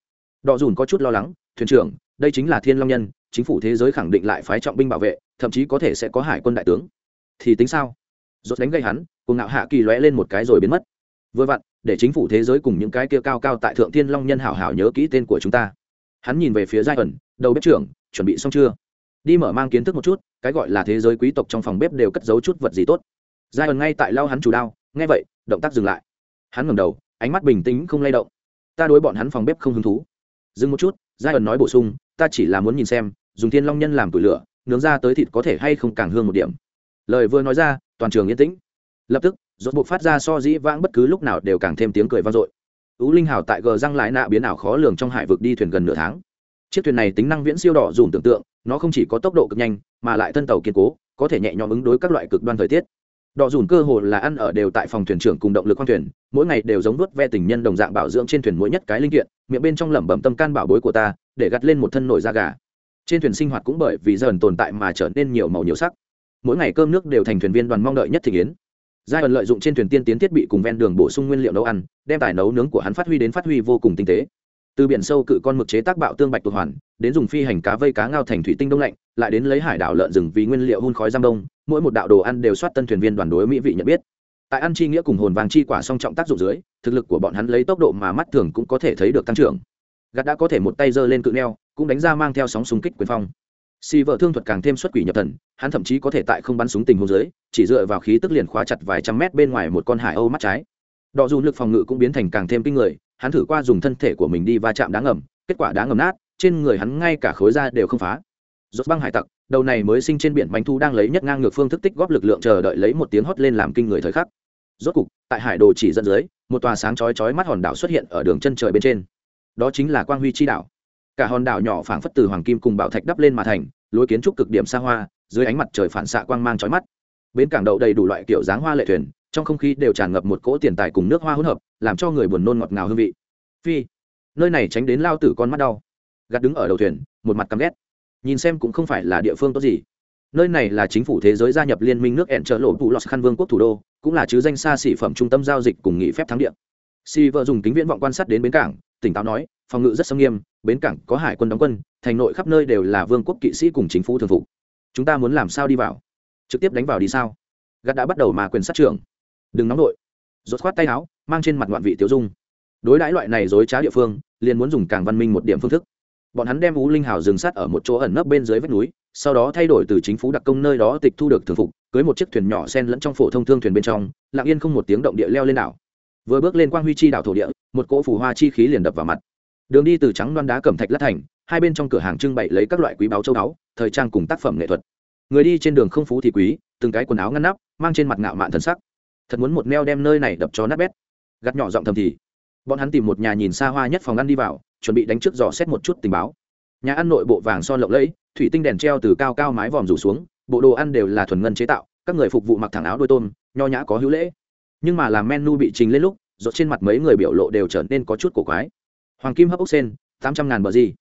Đọ dùn có chút lo lắng, thuyền trưởng, đây chính là thiên long nhân, chính phủ thế giới khẳng định lại phái trọng binh bảo vệ, thậm chí có thể sẽ có hải quân đại tướng. Thì tính sao? Rốt đánh gây hắn cùng ngạo hạ kỳ lóe lên một cái rồi biến mất. Vừa vặn để chính phủ thế giới cùng những cái kia cao cao tại thượng thiên long nhân hảo hảo nhớ kỹ tên của chúng ta. Hắn nhìn về phía giai ẩn, đầu bếp trưởng, chuẩn bị xong chưa? Đi mở mang kiến thức một chút, cái gọi là thế giới quý tộc trong phòng bếp đều cất giấu chút vật gì tốt. Giai ẩn ngay tại lau hắn chủ đao, nghe vậy, động tác dừng lại. Hắn ngẩng đầu, ánh mắt bình tĩnh không lay động. Ta đối bọn hắn phòng bếp không hứng thú. Dừng một chút, giai ẩn nói bổ sung, ta chỉ là muốn nhìn xem, dùng thiên long nhân làm tủi lửa, nướng ra tới thịt có thể hay không càng hương một điểm. Lời vừa nói ra, toàn trường yên tĩnh. Lập tức rốt buộc phát ra so dĩ vãng bất cứ lúc nào đều càng thêm tiếng cười vang dội. Ú linh hào tại gờ răng lại nạ biến ảo khó lường trong hải vực đi thuyền gần nửa tháng. Chiếc thuyền này tính năng viễn siêu đỏ dùng tưởng tượng, nó không chỉ có tốc độ cực nhanh, mà lại thân tàu kiên cố, có thể nhẹ nhõm ứng đối các loại cực đoan thời tiết. Đỏ dùn cơ hồ là ăn ở đều tại phòng thuyền trưởng cùng động lực khoang thuyền, mỗi ngày đều giống nuốt ve tình nhân đồng dạng bảo dưỡng trên thuyền mỗi nhất cái linh kiện, miệng bên trong lẩm bẩm tâm can bảo bối của ta, để gặt lên một thân nổi da gà. Trên thuyền sinh hoạt cũng bởi vì dần tồn tại mà trở nên nhiều màu nhiều sắc. Mỗi ngày cơm nước đều thành thuyền viên đoàn mong đợi nhất thị kiến giai ẩn lợi dụng trên thuyền tiên tiến thiết bị cùng ven đường bổ sung nguyên liệu nấu ăn, đem tài nấu nướng của hắn phát huy đến phát huy vô cùng tinh tế. Từ biển sâu cự con mực chế tác bạo tương bạch tuộc hoàn, đến dùng phi hành cá vây cá ngao thành thủy tinh đông lạnh, lại đến lấy hải đảo lợn rừng vì nguyên liệu hun khói giam đông, mỗi một đạo đồ ăn đều soát tân thuyền viên đoàn đối mỹ vị nhận biết. Tại ăn chi nghĩa cùng hồn vàng chi quả song trọng tác dụng dưới, thực lực của bọn hắn lấy tốc độ mà mắt thường cũng có thể thấy được tăng trưởng. Gạt đã có thể một tay giơ lên cự neo, cũng đánh ra mang theo sóng xung kích quyền phong si vợ thương thuật càng thêm xuất quỷ nhập thần, hắn thậm chí có thể tại không bắn súng tình huống dưới, chỉ dựa vào khí tức liền khóa chặt vài trăm mét bên ngoài một con hải âu mắt trái. Đọ dù lực phòng ngự cũng biến thành càng thêm kinh người, hắn thử qua dùng thân thể của mình đi va chạm đá ngầm, kết quả đá ngầm nát, trên người hắn ngay cả khối da đều không phá. Rốt băng hải tặc, đầu này mới sinh trên biển bánh thu đang lấy nhất ngang ngược phương thức tích góp lực lượng chờ đợi lấy một tiếng hót lên làm kinh người thời khắc. Rốt cục, tại hải đồ chỉ dẫn dưới, một tòa sáng chói chói mắt hòn đảo xuất hiện ở đường chân trời bên trên. Đó chính là quang huy chi đảo cả hòn đảo nhỏ phảng phất từ hoàng kim cùng bảo thạch đắp lên mà thành, lối kiến trúc cực điểm xa hoa, dưới ánh mặt trời phản xạ quang mang chói mắt. Bến cảng đậu đầy đủ loại kiểu dáng hoa lệ thuyền, trong không khí đều tràn ngập một cỗ tiền tài cùng nước hoa hỗn hợp, làm cho người buồn nôn ngọt ngào hương vị. Phi, nơi này tránh đến lao tử con mắt đau. Gạt đứng ở đầu thuyền, một mặt căm ghét. Nhìn xem cũng không phải là địa phương tốt gì. Nơi này là chính phủ thế giới gia nhập liên minh nước ẹn trợ lộ vụ lọt khăn vương quốc thủ đô, cũng là chứ danh xa xỉ phẩm trung tâm giao dịch cùng nghị phép thắng điện si vợ dùng kính viễn vọng quan sát đến bến cảng, tỉnh táo nói, phòng ngự rất sâm nghiêm bến cảng có hải quân đóng quân, thành nội khắp nơi đều là vương quốc kỵ sĩ cùng chính phủ thường phục chúng ta muốn làm sao đi vào? Trực tiếp đánh vào đi sao? Gắt đã bắt đầu mà quyền sát trưởng. Đừng nóng nội. Rốt khoát tay áo, mang trên mặt ngoạn vị tiêu dung. Đối đãi loại này dối trá địa phương, liền muốn dùng càng văn minh một điểm phương thức. Bọn hắn đem ú linh hào dừng sát ở một chỗ ẩn nấp bên dưới vách núi, sau đó thay đổi từ chính phủ đặc công nơi đó tịch thu được thường phục, cưới một chiếc thuyền nhỏ sen lẫn trong phổ thông thương thuyền bên trong, lặng yên không một tiếng động địa leo lên đảo. Vừa bước lên quang huy chi đảo thổ địa, một cỗ phù hoa chi khí liền đập vào mặt đường đi từ trắng đoan đá cẩm thạch lát thành, hai bên trong cửa hàng trưng bày lấy các loại quý báo châu báu, thời trang cùng tác phẩm nghệ thuật. Người đi trên đường không phú thì quý, từng cái quần áo ngăn nắp, mang trên mặt ngạo mạn thần sắc. Thật muốn một neo đem nơi này đập cho nát bét. Gắt nhỏ giọng thầm thì, bọn hắn tìm một nhà nhìn xa hoa nhất phòng ăn đi vào, chuẩn bị đánh trước dò xét một chút tình báo. Nhà ăn nội bộ vàng son lộng lẫy, thủy tinh đèn treo từ cao cao mái vòm rủ xuống, bộ đồ ăn đều là thuần ngân chế tạo, các người phục vụ mặc thẳng áo đôi tôm, nho nhã có hữu lễ. Nhưng mà làm menu bị trình lên lúc rột trên mặt mấy người biểu lộ đều trở nên có chút cổ quái hoàng kim hấp ốc sen tám trăm ngàn bờ gì.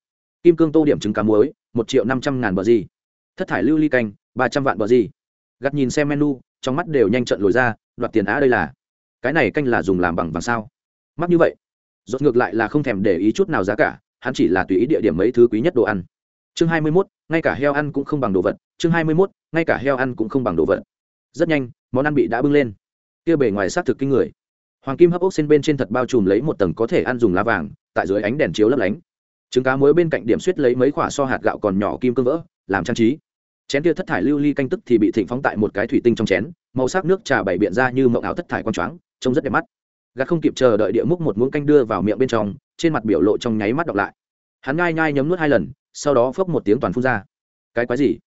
Kim cương tô điểm trứng cá muối một triệu năm trăm ngàn bờ gì. Thất thải lưu ly canh ba trăm vạn bờ gì. Gặt nhìn xem menu trong mắt đều nhanh trận lồi ra đoạt tiền á đây là. Cái này canh là dùng làm bằng vàng sao? Mắc như vậy. Rốt ngược lại là không thèm để ý chút nào giá cả hắn chỉ là tùy ý địa điểm mấy thứ quý nhất đồ ăn. Chương hai mươi 21, ngay cả heo ăn cũng không bằng đồ vật. Chương hai mươi 21, ngay cả heo ăn cũng không bằng đồ vật. Rất nhanh món ăn bị đã bưng lên. Kia bề ngoài sát thực kinh người. Hoàng kim hấp ốc xen bên trên thật bao trùm lấy một tầng có thể ăn dùng lá vàng tại dưới ánh đèn chiếu lấp lánh. Trứng cá muối bên cạnh điểm suýt lấy mấy quả so hạt gạo còn nhỏ kim cương vỡ, làm trang trí. Chén kia thất thải lưu ly canh tức thì bị thịnh phóng tại một cái thủy tinh trong chén, màu sắc nước trà bảy biện ra như mậu áo thất thải quang choáng, trông rất đẹp mắt. Gạt không kịp chờ đợi địa múc một muỗng canh đưa vào miệng bên trong, trên mặt biểu lộ trong nháy mắt đọc lại. Hắn ngai nhai nhấm nuốt hai lần, sau đó phốc một tiếng toàn phun ra. Cái quái gì?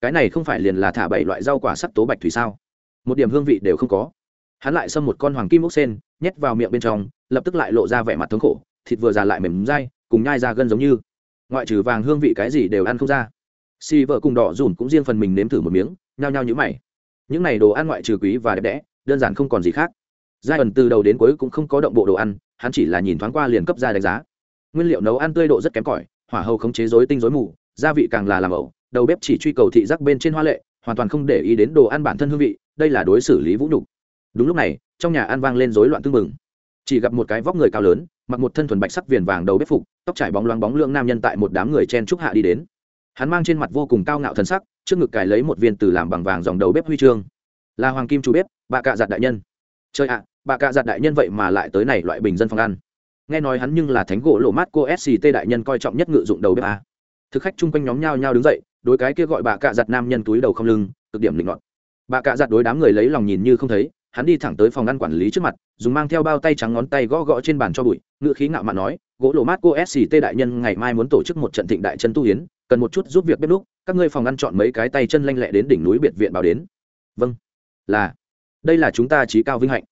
Cái này không phải liền là thả bảy loại rau quả sắc tố bạch thủy sao? Một điểm hương vị đều không có. Hắn lại xâm một con hoàng kim mốc sen, nhét vào miệng bên trong, lập tức lại lộ ra vẻ mặt thống khổ thịt vừa già lại mềm dai, cùng nhai ra gân giống như. Ngoại trừ vàng hương vị cái gì đều ăn không ra. Si vợ cùng đỏ dùn cũng riêng phần mình nếm thử một miếng, nhao nhao nhữ mày. Những này đồ ăn ngoại trừ quý và đẹp đẽ, đơn giản không còn gì khác. Giai ẩn từ đầu đến cuối cũng không có động bộ đồ ăn, hắn chỉ là nhìn thoáng qua liền cấp ra đánh giá. Nguyên liệu nấu ăn tươi độ rất kém cỏi, hỏa hầu không chế dối tinh dối mù, gia vị càng là làm ẩu, đầu bếp chỉ truy cầu thị giác bên trên hoa lệ, hoàn toàn không để ý đến đồ ăn bản thân hương vị, đây là đối xử lý vũ nhục. Đúng lúc này, trong nhà ăn vang lên rối loạn tương mừng chỉ gặp một cái vóc người cao lớn mặc một thân thuần bạch sắc viền vàng đầu bếp phục, tóc trải bóng loáng bóng lượng nam nhân tại một đám người chen trúc hạ đi đến. Hắn mang trên mặt vô cùng cao ngạo thần sắc, trước ngực cài lấy một viên từ làm bằng vàng dòng đầu bếp huy chương. Là hoàng kim chủ bếp, bà cạ giặt đại nhân. Chơi ạ, bà cạ giặt đại nhân vậy mà lại tới này loại bình dân phòng ăn. Nghe nói hắn nhưng là thánh gỗ lộ mát cô sct đại nhân coi trọng nhất ngự dụng đầu bếp a thực khách chung quanh nhóm nhau nhau đứng dậy, đối cái kia gọi bà cạ giặt nam nhân túi đầu không lưng, cực điểm định luận bà cạ giặt đối đám người lấy lòng nhìn như không thấy hắn đi thẳng tới phòng ngăn quản lý trước mặt, dùng mang theo bao tay trắng ngón tay gõ gõ trên bàn cho bụi ngựa khí ngạo mạn nói, gỗ lộ mát, cô sct đại nhân ngày mai muốn tổ chức một trận thịnh đại chân tu hiến, cần một chút giúp việc bếp lúc các ngươi phòng ngăn chọn mấy cái tay chân lanh lẹ đến đỉnh núi biệt viện bảo đến. Vâng. Là, đây là chúng ta trí cao vinh hạnh.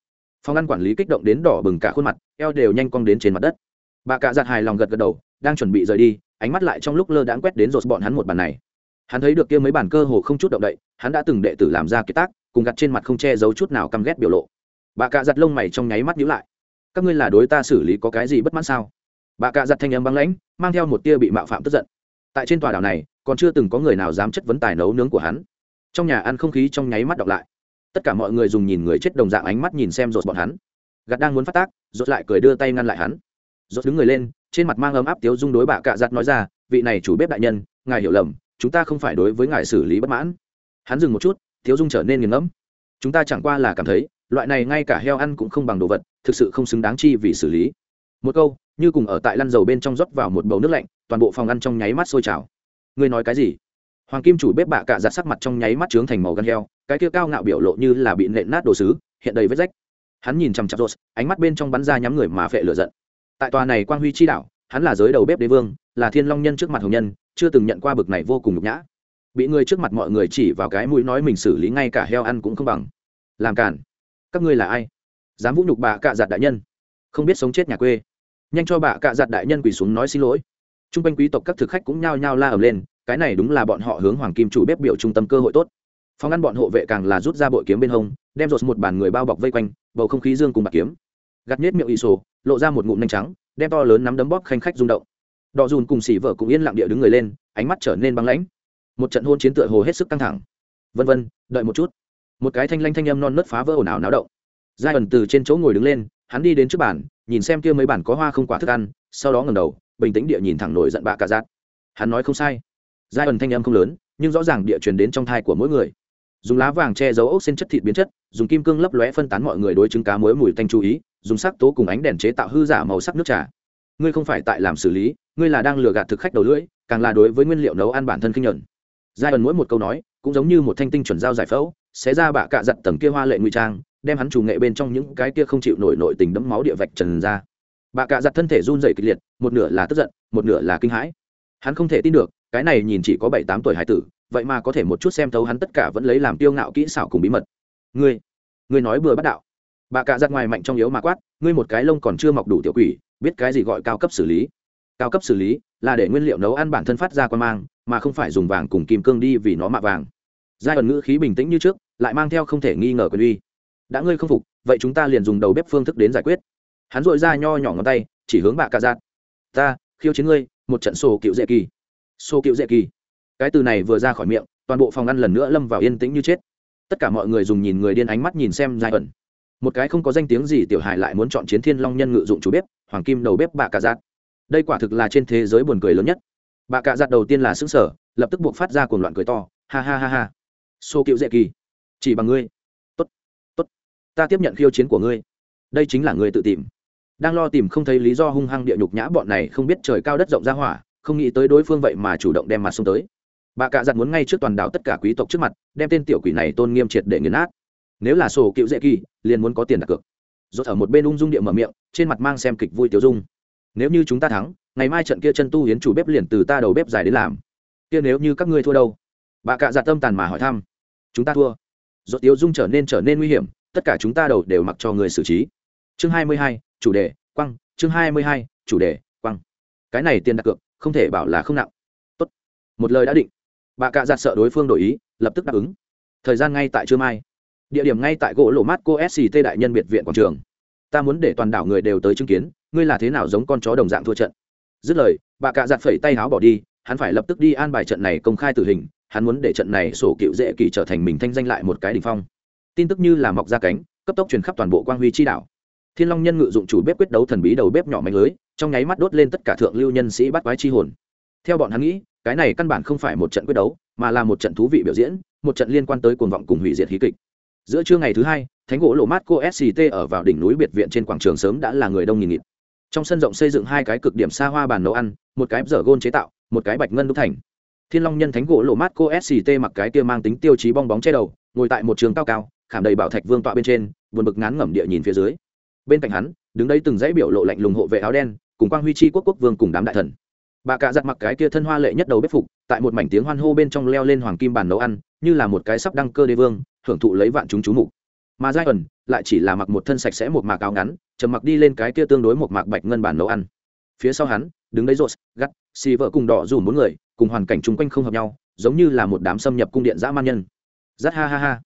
Phòng ngăn quản lý kích động đến đỏ bừng cả khuôn mặt, eo đều nhanh cong đến trên mặt đất. Bà cạ giặt hài lòng gật gật đầu, đang chuẩn bị rời đi, ánh mắt lại trong lúc lơ đãng quét đến rột bọn hắn một bàn này. Hắn thấy được kia mấy bàn cơ hồ không chút động đậy, hắn đã từng đệ tử làm ra kiệt tác cùng gặt trên mặt không che giấu chút nào căm ghét biểu lộ. Bà cạ giặt lông mày trong nháy mắt nhíu lại. Các ngươi là đối ta xử lý có cái gì bất mãn sao? Bà cạ giặt thanh âm băng lãnh, mang theo một tia bị mạo phạm tức giận. Tại trên tòa đảo này, còn chưa từng có người nào dám chất vấn tài nấu nướng của hắn. Trong nhà ăn không khí trong nháy mắt đọc lại. Tất cả mọi người dùng nhìn người chết đồng dạng ánh mắt nhìn xem rột bọn hắn. Gạt đang muốn phát tác rột lại cười đưa tay ngăn lại hắn. Rột đứng người lên, trên mặt mang ấm áp tiếu dung đối bà cạ giặt nói ra, vị này chủ bếp đại nhân, ngài hiểu lầm, chúng ta không phải đối với ngài xử lý bất mãn. Hắn dừng một chút Thiếu dung trở nên nghiền ngẫm. Chúng ta chẳng qua là cảm thấy, loại này ngay cả heo ăn cũng không bằng đồ vật, thực sự không xứng đáng chi vì xử lý. Một câu, như cùng ở tại lăn dầu bên trong rót vào một bầu nước lạnh, toàn bộ phòng ăn trong nháy mắt sôi trào. Ngươi nói cái gì? Hoàng kim chủ bếp bạ cạ giặt sắc mặt trong nháy mắt trướng thành màu gan heo, cái kia cao ngạo biểu lộ như là bị nện nát đồ sứ, hiện đầy vết rách. Hắn nhìn chằm chặp rột ánh mắt bên trong bắn ra nhắm người mà phệ lửa giận. Tại tòa này quang huy chi đạo hắn là giới đầu bếp đế vương, là thiên long nhân trước mặt hồng nhân, chưa từng nhận qua bực này vô cùng nhục nhã bị người trước mặt mọi người chỉ vào cái mũi nói mình xử lý ngay cả heo ăn cũng không bằng. Làm cản các ngươi là ai? Dám vũ nhục bà cạ giặt đại nhân. Không biết sống chết nhà quê. Nhanh cho bà cạ giặt đại nhân quỳ xuống nói xin lỗi. T r u n g quanh quý tộc các thực khách cũng nhao nhao la ầm lên, cái này đúng là bọn họ hướng hoàng kim chủ bếp biểu trung tâm cơ hội tốt. Phòng ăn bọn hộ vệ càng là rút ra bội kiếm bên hông, đem rột một bàn người bao bọc vây quanh, bầu không khí dương cùng bạc kiếm. Gặt nhét miệng ị sổ, lộ ra một ngụm nhanh trắng, đem to lớn nắm đấm bóp khanh khách rung động. Đọ dùn cùng xỉ vợ cũng yên lặng địa đứng người lên, ánh mắt trở nên băng lãnh một trận hôn chiến tựa hồ hết sức căng thẳng. Vân vân, đợi một chút. Một cái thanh lanh thanh âm non nớt phá vỡ ồn ào náo động. Giai ẩn từ trên chỗ ngồi đứng lên, hắn đi đến trước bàn, nhìn xem kia mấy bản có hoa không quả thức ăn, sau đó ngầm đầu, bình tĩnh địa nhìn thẳng nổi giận bạ cả giác. Hắn nói không sai. Giai ẩn thanh âm không lớn, nhưng rõ ràng địa truyền đến trong thai của mỗi người. Dùng lá vàng che giấu ốc xen chất thịt biến chất, dùng kim cương lấp lóe phân tán mọi người đối chứng cá muối mùi tanh chú ý, dùng sắc tố cùng ánh đèn chế tạo hư giả màu sắc nước trà. Ngươi không phải tại làm xử lý, ngươi là đang lừa gạt thực khách đầu lưỡi, càng là đối với nguyên liệu nấu ăn bản thân kinh nhận giai ẩn mỗi một câu nói, cũng giống như một thanh tinh chuẩn giao giải phẫu, xé ra bạ cạ giặt tầng kia hoa lệ nguy trang, đem hắn chủ nghệ bên trong những cái kia không chịu nổi nội tình đẫm máu địa vạch trần ra. Bạ cạ giặt thân thể run rẩy kịch liệt, một nửa là tức giận, một nửa là kinh hãi. Hắn không thể tin được, cái này nhìn chỉ có bảy tám tuổi hải tử, vậy mà có thể một chút xem thấu hắn tất cả vẫn lấy làm tiêu ngạo kỹ xảo cùng bí mật. Ngươi ngươi nói bừa bắt đạo. Bà cạ giặt ngoài mạnh trong yếu mà quát, ngươi một cái lông còn chưa mọc đủ tiểu quỷ, biết cái gì gọi cao cấp xử lý cao cấp xử lý, là để nguyên liệu nấu ăn bản thân phát ra quan mang, mà không phải dùng vàng cùng kim cương đi vì nó mạ vàng. Giai đoạn ngữ khí bình tĩnh như trước, lại mang theo không thể nghi ngờ quyền uy. Đã ngươi không phục, vậy chúng ta liền dùng đầu bếp phương thức đến giải quyết. Hắn dội ra nho nhỏ ngón tay, chỉ hướng bạ cà giạt. Ta, khiêu chiến ngươi, một trận sổ cựu dễ kỳ. Sổ cựu dễ kỳ. Cái từ này vừa ra khỏi miệng, toàn bộ phòng ăn lần nữa lâm vào yên tĩnh như chết. Tất cả mọi người dùng nhìn người điên ánh mắt nhìn xem giai ẩn một cái không có danh tiếng gì tiểu hài lại muốn chọn chiến thiên long nhân ngự dụng chủ bếp, hoàng kim đầu bếp bạ cà giạt đây quả thực là trên thế giới buồn cười lớn nhất. Bà cạ giặt đầu tiên là xứng sở lập tức buộc phát ra cuồng loạn cười to. Ha ha ha ha. Xô cựu dễ kỳ, chỉ bằng ngươi. Tốt tốt. Ta tiếp nhận khiêu chiến của ngươi. Đây chính là ngươi tự tìm. Đang lo tìm không thấy lý do hung hăng địa nhục nhã bọn này không biết trời cao đất rộng ra hỏa, không nghĩ tới đối phương vậy mà chủ động đem mặt xuống tới. Bà cạ giặt muốn ngay trước toàn đảo tất cả quý tộc trước mặt, đem tên tiểu quỷ này tôn nghiêm triệt để nghiền nát. Nếu là sổ cựu dễ kỳ, liền muốn có tiền đặt cược. Rốt ở một bên ung dung địa mở miệng, trên mặt mang xem kịch vui tiêu dung nếu như chúng ta thắng, ngày mai trận kia chân tu hiến chủ bếp liền từ ta đầu bếp dài đến làm. Kia nếu như các ngươi thua đâu? Bà cạ dạ tâm tàn mà hỏi thăm. Chúng ta thua. Do tiếu dung trở nên trở nên nguy hiểm, tất cả chúng ta đầu đều mặc cho người xử trí. Chương hai mươi hai, chủ đề, quăng. Chương hai mươi hai, chủ đề, quăng. Cái này tiền đặt cược, không thể bảo là không nặng. Tốt. một lời đã định. Bà cạ giặt sợ đối phương đổi ý, lập tức đáp ứng. Thời gian ngay tại trưa mai. Địa điểm ngay tại gỗ lộ mát cô sct đại nhân biệt viện quảng trường ta muốn để toàn đảo người đều tới chứng kiến, ngươi là thế nào giống con chó đồng dạng thua trận. Dứt lời, bà cạ giặt phẩy tay háo bỏ đi, hắn phải lập tức đi an bài trận này công khai tử hình, hắn muốn để trận này sổ cựu dễ kỳ trở thành mình thanh danh lại một cái đ ỉ n h phong. Tin tức như là mọc ra cánh, cấp tốc truyền khắp toàn bộ quang huy chi đảo. Thiên long nhân ngự dụng chủ bếp quyết đấu thần bí đầu bếp nhỏ mạnh lưới, trong nháy mắt đốt lên tất cả thượng lưu nhân sĩ bắt quái chi hồn. Theo bọn hắn nghĩ, cái này căn bản không phải một trận quyết đấu, mà là một trận thú vị biểu diễn, một trận liên quan tới cuồng vọng cùng hủy diệt hí kịch giữa trưa ngày thứ hai, thánh gỗ lộ mát cô sct ở vào đỉnh núi biệt viện trên quảng trường sớm đã là người đông nghìn nghịt. Trong sân rộng xây dựng hai cái cực điểm xa hoa bàn nấu ăn, một cái dở gôn chế tạo, một cái bạch ngân đúc thành. Thiên long nhân thánh gỗ lộ mát cô sct mặc cái kia mang tính tiêu chí bong bóng che đầu, ngồi tại một trường cao cao, khảm đầy bảo thạch vương tọa bên trên, buồn bực ngán ngẩm địa nhìn phía dưới. Bên cạnh hắn, đứng đây từng dãy biểu lộ lạnh lùng hộ vệ áo đen, cùng quang huy chi quốc quốc vương cùng đám đại thần. Bà cạ giặt mặc cái kia thân hoa lệ nhất đầu bếp phục, tại một mảnh tiếng hoan hô bên trong leo lên hoàng kim bàn nấu ăn, như là một cái sắp đăng cơ đế vương hưởng thụ lấy vạn chúng chú mục. Mà giai ẩn lại chỉ là mặc một thân sạch sẽ một mạc áo ngắn, trầm mặc đi lên cái kia tương đối một mạc bạch ngân bản nấu ăn. Phía sau hắn, đứng đấy rột gắt, xì vợ cùng đỏ dùm bốn người, cùng hoàn cảnh chung quanh không hợp nhau, giống như là một đám xâm nhập cung điện dã man nhân. Rất ha ha ha.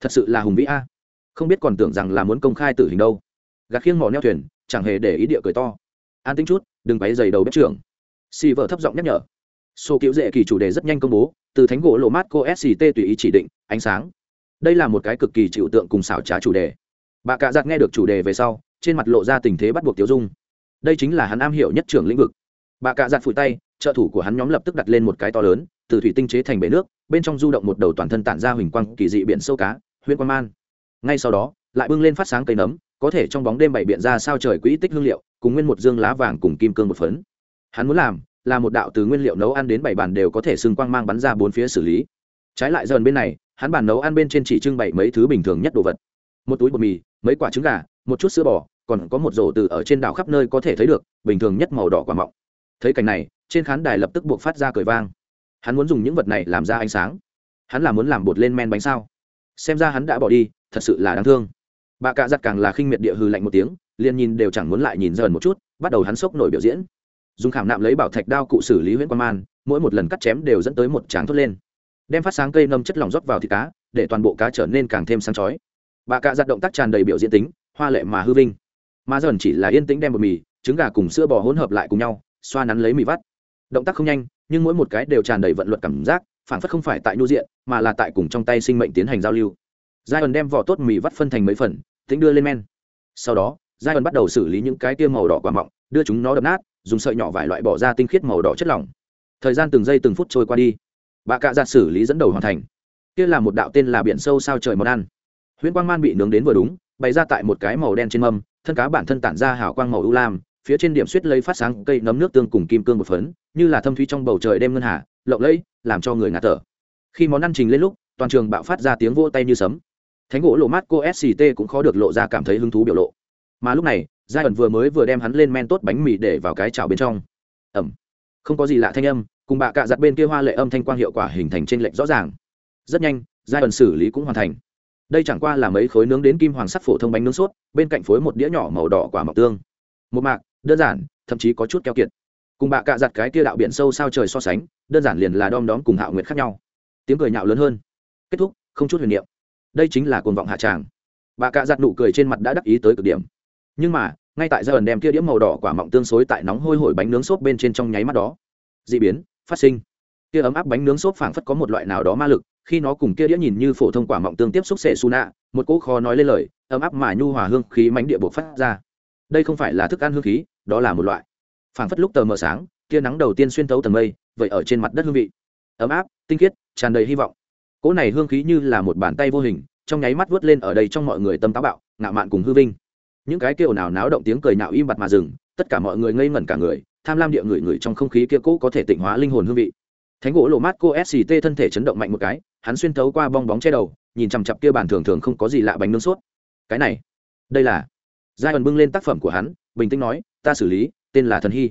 Thật sự là hùng vĩ a. Không biết còn tưởng rằng là muốn công khai tử hình đâu. Gạt khiêng mỏ neo thuyền, chẳng hề để ý địa cười to. An tính chút, đừng váy dày đầu bếp trưởng. Xì vợ thấp giọng nhắc nhở. Số cứu dễ kỳ chủ đề rất nhanh công bố, từ thánh gỗ lộ mát cô sct tùy ý chỉ định, ánh sáng đây là một cái cực kỳ chịu tượng cùng xảo trá chủ đề. Bà cạ giặt nghe được chủ đề về sau, trên mặt lộ ra tình thế bắt buộc tiêu dung. Đây chính là hắn am hiểu nhất trưởng lĩnh vực. Bà cạ giặt phủi tay, trợ thủ của hắn nhóm lập tức đặt lên một cái to lớn, từ thủy tinh chế thành bể nước, bên trong du động một đầu toàn thân tản ra huỳnh quang kỳ dị biển sâu cá huyện quan man. Ngay sau đó, lại bưng lên phát sáng cây nấm, có thể trong bóng đêm bảy biện ra sao trời quỹ tích hương liệu, cùng nguyên một dương lá vàng cùng kim cương một phấn. Hắn muốn làm là một đạo từ nguyên liệu nấu ăn đến bảy bàn đều có thể xưng quang mang bắn ra bốn phía xử lý. Trái lại dần bên này hắn bàn nấu ăn bên trên chỉ trưng bày mấy thứ bình thường nhất đồ vật. Một túi bột mì, mấy quả trứng gà, một chút sữa bò, còn có một rổ từ ở trên đảo khắp nơi có thể thấy được, bình thường nhất màu đỏ quả mọng. Thấy cảnh này, trên khán đài lập tức buộc phát ra cười vang. Hắn muốn dùng những vật này làm ra ánh sáng. Hắn là muốn làm bột lên men bánh sao? Xem ra hắn đã bỏ đi, thật sự là đáng thương. Bà cạ giặt càng là khinh miệt địa hư lạnh một tiếng, liền nhìn đều chẳng muốn lại nhìn dần một chút, bắt đầu hắn sốc nổi biểu diễn. Dùng khảm nạm lấy bảo thạch đao cụ xử lý huyện quan man, mỗi một lần cắt chém đều dẫn tới một tráng thốt lên đem phát sáng cây nâm chất lỏng rót vào thịt cá, để toàn bộ cá trở nên càng thêm sáng chói. Bà cạ giặt động tác tràn đầy biểu diễn tính, hoa lệ mà hư vinh. Mà dần chỉ là yên tĩnh đem bột mì, trứng gà cùng sữa bò hỗn hợp lại cùng nhau, xoa nắn lấy mì vắt. Động tác không nhanh, nhưng mỗi một cái đều tràn đầy vận luật cảm giác, phản phất không phải tại nhu diện, mà là tại cùng trong tay sinh mệnh tiến hành giao lưu. Giai ẩn đem vỏ tốt mì vắt phân thành mấy phần, tính đưa lên men. Sau đó giai ẩn bắt đầu xử lý những cái tiêu màu đỏ quả mọng, đưa chúng nó đập nát, dùng sợi nhỏ vải loại bỏ ra tinh khiết màu đỏ chất lỏng. Thời gian từng giây từng phút trôi qua đi bà cạ giặt xử lý dẫn đầu hoàn thành. Kia là một đạo tên là biển sâu sao trời món ăn. Huyễn quang man bị nướng đến vừa đúng, bày ra tại một cái màu đen trên mâm, thân cá bản thân tản ra hào quang màu ưu lam, phía trên điểm suýt lấy phát sáng cây nấm nước tương cùng kim cương một phấn, như là thâm thúy trong bầu trời đêm ngân hà, lộng lẫy, làm cho người ngạt thở. Khi món ăn trình lên lúc, toàn trường bạo phát ra tiếng vỗ tay như sấm. Thánh gỗ lộ mát cô sct cũng khó được lộ ra cảm thấy hứng thú biểu lộ. Mà lúc này giai ẩn vừa mới vừa đem hắn lên men tốt bánh mì để vào cái chảo bên trong. Ẩm. Không có gì lạ thanh âm cùng bạ cạ giặt bên kia hoa lệ âm thanh quang hiệu quả hình thành t r ê n lệch rõ ràng. Rất nhanh, giai đoạn xử lý cũng hoàn thành. Đây chẳng qua là mấy khối nướng đến kim hoàng sắt phổ thông bánh nướng sốt, bên cạnh phối một đĩa nhỏ màu đỏ quả mọc tương. Một mạc, đơn giản, thậm chí có chút keo kiệt. Cùng bạ cạ giặt cái kia đạo biển sâu sao trời so sánh, đơn giản liền là đom đóm cùng hạo nguyệt khác nhau. Tiếng cười nhạo lớn hơn. Kết thúc, không chút huyền niệm. Đây chính là cồn vọng hạ tràng. Bà cạ giặt nụ cười trên mặt đã đắc ý tới cực điểm. Nhưng mà, ngay tại giai ẩn đem kia đĩa màu đỏ quả mọng tương xối tại nóng hôi hổi bánh nướng xốp bên trên trong nháy mắt đó d ị biến phát sinh. Kia ấm áp bánh nướng xốp phảng phất có một loại nào đó ma lực, khi nó cùng kia đĩa nhìn như phổ thông quả mọng tương tiếp xúc sệ su nạ, một cỗ khó nói lên lời, ấm áp mà nhu hòa hương khí mánh địa bộ phát ra. Đây không phải là thức ăn hương khí, đó là một loại. Phảng phất lúc tờ mờ sáng kia nắng đầu tiên xuyên thấu tầng mây, vậy ở trên mặt đất hương vị. Ấm áp, tinh khiết, tràn đầy hy vọng. Cỗ này hương khí như là một bàn tay vô hình, trong nháy mắt vớt lên ở đây trong mọi người tâm táo bạo, ngạo mạn cùng hư vinh. Những cái kêu nào náo động tiếng cười nạo im bặt mà dừng, tất cả mọi người ngây ngẩn cả người tham lam địa người người trong không khí kia cũ có thể tịnh hóa linh hồn hương vị. Thánh gỗ lộ mát cô sct thân thể chấn động mạnh một cái, hắn xuyên thấu qua bong bóng che đầu, nhìn chằm chặp kia bàn thường thường không có gì lạ bánh nướng sốt. Cái này, đây là giai ẩn bưng lên tác phẩm của hắn, bình tĩnh nói, ta xử lý, tên là thần hy.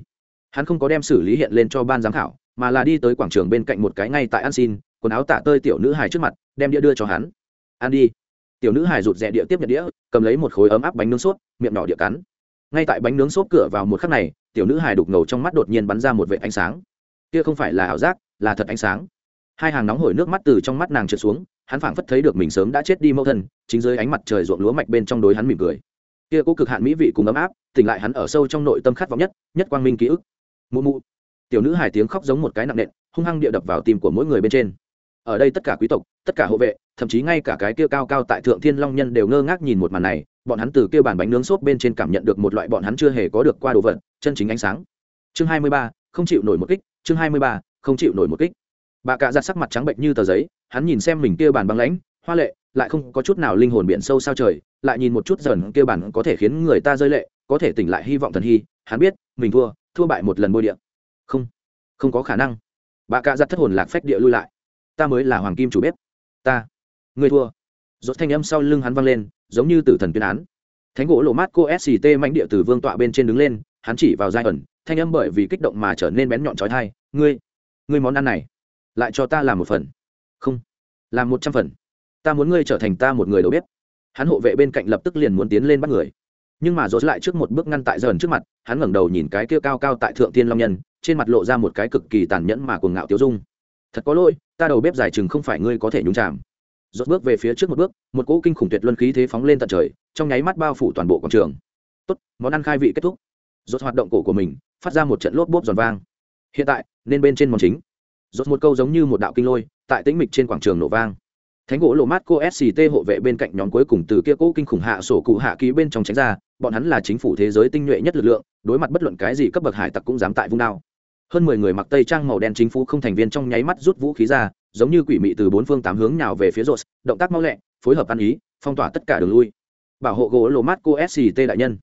Hắn không có đem xử lý hiện lên cho ban giám khảo, mà là đi tới quảng trường bên cạnh một cái ngay tại ăn xin, quần áo tả tơi tiểu nữ hài trước mặt, đem đĩa đưa cho hắn. Ăn đi. Tiểu nữ hài rụt rè đĩa tiếp nhận đĩa, cầm lấy một khối ấm áp bánh nướng sốt, miệng nhỏ địa cắn ngay tại bánh nướng xốp cửa vào một khắc này, tiểu nữ hài đục ngầu trong mắt đột nhiên bắn ra một vệ ánh sáng. Kia không phải là ảo giác, là thật ánh sáng. Hai hàng nóng hổi nước mắt từ trong mắt nàng trượt xuống, hắn phảng phất thấy được mình sớm đã chết đi mâu thân, chính dưới ánh mặt trời ruộng lúa mạch bên trong đối hắn mỉm cười. Kia cố cực hạn mỹ vị cùng ấm áp, tỉnh lại hắn ở sâu trong nội tâm khát vọng nhất nhất quang minh ký ức. Mụ mụ. Tiểu nữ hài tiếng khóc giống một cái nặng nện, hung hăng địa đập vào tim của mỗi người bên trên. Ở đây tất cả quý tộc, tất cả hộ vệ, thậm chí ngay cả cái kia cao cao tại thượng thiên long nhân đều ngơ ngác nhìn một màn này bọn hắn từ kia bàn bánh nướng xốp bên trên cảm nhận được một loại bọn hắn chưa hề có được qua đồ vật, chân chính ánh sáng. Chương hai mươi ba, không chịu nổi một kích, chương hai mươi ba, không chịu nổi một kích. Bà cạ giặt sắc mặt trắng bệnh như tờ giấy, hắn nhìn xem mình kia bàn băng lãnh, hoa lệ, lại không có chút nào linh hồn biển sâu sao trời, lại nhìn một chút dần kia bản có thể khiến người ta rơi lệ, có thể tỉnh lại hy vọng thần hy, hắn biết, mình thua thua bại một lần bôi địa. Không không có khả năng. Bà cạ giặt thất hồn lạc phách địa lui lại. Ta mới là hoàng kim chủ bếp. Ta, người thua rốt thanh âm sau lưng hắn vang lên, giống như tử thần tuyên án. Thánh gỗ lộ mát cô sct mạnh địa từ vương tọa bên trên đứng lên, hắn chỉ vào giai ẩn, thanh âm bởi vì kích động mà trở nên bén nhọn trói thai ngươi ngươi món ăn này, lại cho ta làm một phần. Không, làm một trăm phần. Ta muốn ngươi trở thành ta một người đầu bếp. Hắn hộ vệ bên cạnh lập tức liền muốn tiến lên bắt người. Nhưng mà dốt lại trước một bước ngăn tại dần trước mặt, hắn ngẩng đầu nhìn cái kia cao cao tại thượng tiên long nhân, trên mặt lộ ra một cái cực kỳ tàn nhẫn mà cuồng ngạo tiêu dung. Thật có lỗi, ta đầu bếp giải chừng không phải ngươi có thể nhúng chạm rốt bước về phía trước một bước, một cỗ kinh khủng tuyệt luân khí thế phóng lên tận trời, trong nháy mắt bao phủ toàn bộ quảng trường. Tốt, món ăn khai vị kết thúc. Rốt hoạt động cổ của mình, phát ra một trận lốp bốp giòn vang. Hiện tại, nên bên trên món chính. Rốt một câu giống như một đạo kinh lôi, tại tĩnh mịch trên quảng trường nổ vang. Thánh gỗ lộ mát cô sct hộ vệ bên cạnh nhóm cuối cùng từ kia cỗ kinh khủng hạ sổ cụ hạ ký bên trong tránh ra, bọn hắn là chính phủ thế giới tinh nhuệ nhất lực lượng, đối mặt bất luận cái gì cấp bậc hải tặc cũng dám tại vung đao. Hơn mười người mặc tây trang màu đen chính phủ không thành viên trong nháy mắt rút vũ khí ra giống như quỷ mị từ bốn phương tám hướng nào về phía rột động tác mau lẹ, phối hợp ăn ý, phong tỏa tất cả đường lui. Bảo hộ gỗ lộ mát cô sct đại nhân.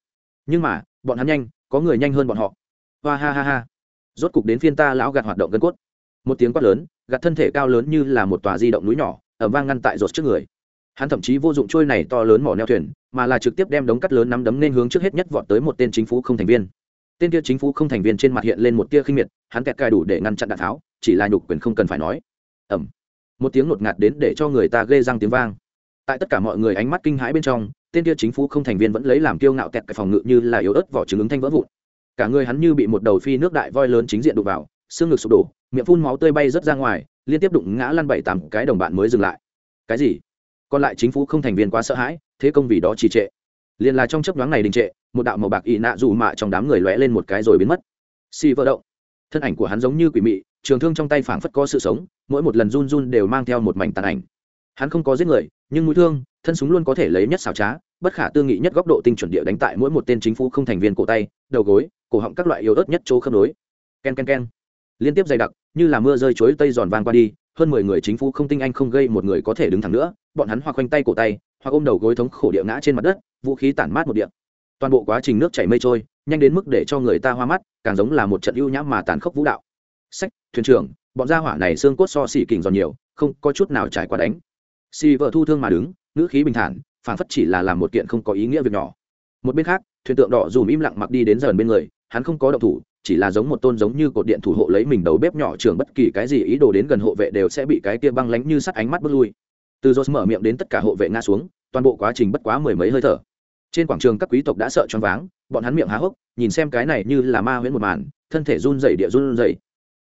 Nhưng mà, bọn hắn nhanh, có người nhanh hơn bọn họ. Hoa ha ha ha. Rốt cục đến phiên ta lão gạt hoạt động gân cốt. Một tiếng quát lớn, gạt thân thể cao lớn như là một tòa di động núi nhỏ ở vang ngăn tại rột trước người. Hắn thậm chí vô dụng trôi này to lớn mỏ neo thuyền, mà là trực tiếp đem đống cắt lớn nắm đấm nên hướng trước hết nhất vọt tới một tên chính phủ không thành viên. Tên kia chính phủ không thành viên trên mặt hiện lên một tia khinh miệt, hắn kẹt cài đủ để ngăn chặn đạn tháo, chỉ là nhục quyền không cần phải nói ẩm một tiếng ngột ngạt đến để cho người ta ghê răng tiếng vang. Tại tất cả mọi người ánh mắt kinh hãi bên trong, tên kia chính phủ không thành viên vẫn lấy làm kiêu ngạo kẹt cái phòng ngự như là yếu ớt vỏ trứng ứng thanh vỡ vụn. Cả người hắn như bị một đầu phi nước đại voi lớn chính diện đụng vào, xương ngực sụp đổ, miệng phun máu tươi bay rớt ra ngoài, liên tiếp đụng ngã lăn bảy tám cái đồng bạn mới dừng lại. Cái gì? Còn lại chính phủ không thành viên quá sợ hãi, thế công vì đó trì trệ. Liền là trong chấp nhoáng này đình trệ, một đạo màu bạc ị nạ dù mạ trong đám người lóe lên một cái rồi biến mất. Xì vỡ động. Thân ảnh của hắn giống như quỷ mị, trường thương trong tay phảng phất có sự sống mỗi một lần run run đều mang theo một mảnh tàn ảnh. Hắn không có giết người, nhưng mũi thương, thân súng luôn có thể lấy nhất xảo trá, bất khả tư nghị nhất góc độ tinh chuẩn địa đánh tại mỗi một tên chính phủ không thành viên cổ tay, đầu gối, cổ họng các loại yếu ớt nhất chỗ khớp nối. K e n k e n k e n liên tiếp dày đặc, như là mưa rơi chối tây giòn vang qua đi, hơn mười người chính phủ không tinh anh không gây một người có thể đứng thẳng nữa, bọn hắn hoặc khoanh tay cổ tay hoặc ôm đầu gối thống khổ địa ngã trên mặt đất, vũ khí tản mát một địa. Toàn bộ quá trình nước chảy mây trôi, nhanh đến mức để cho người ta hoa mắt, càng giống là một trận ưu nhã mà tàn khốc vũ đạo. Sách, thuyền trưởng bọn gia hỏa này xương cốt so xỉ kình giòn nhiều, không có chút nào trải qua đánh. Xì vợ thu thương mà đứng, ngữ khí bình thản phản phất chỉ là làm một kiện không có ý nghĩa việc nhỏ. Một bên khác, thuyền tượng đỏ dùm im lặng mặc đi đến dần bên người, hắn không có động thủ, chỉ là giống một tôn giống như cột điện thủ hộ lấy mình đầu bếp nhỏ trường bất kỳ cái gì ý đồ đến gần hộ vệ đều sẽ bị cái kia băng lánh như sắt ánh mắt bước lui. Từ dốt mở miệng đến tất cả hộ vệ ngã xuống, toàn bộ quá trình bất quá mười mấy hơi thở. Trên quảng trường các quý tộc đã sợ choáng váng, bọn hắn miệng há hốc, nhìn xem cái này như là ma huyễn một màn, thân thể run rẩy địa run rẩy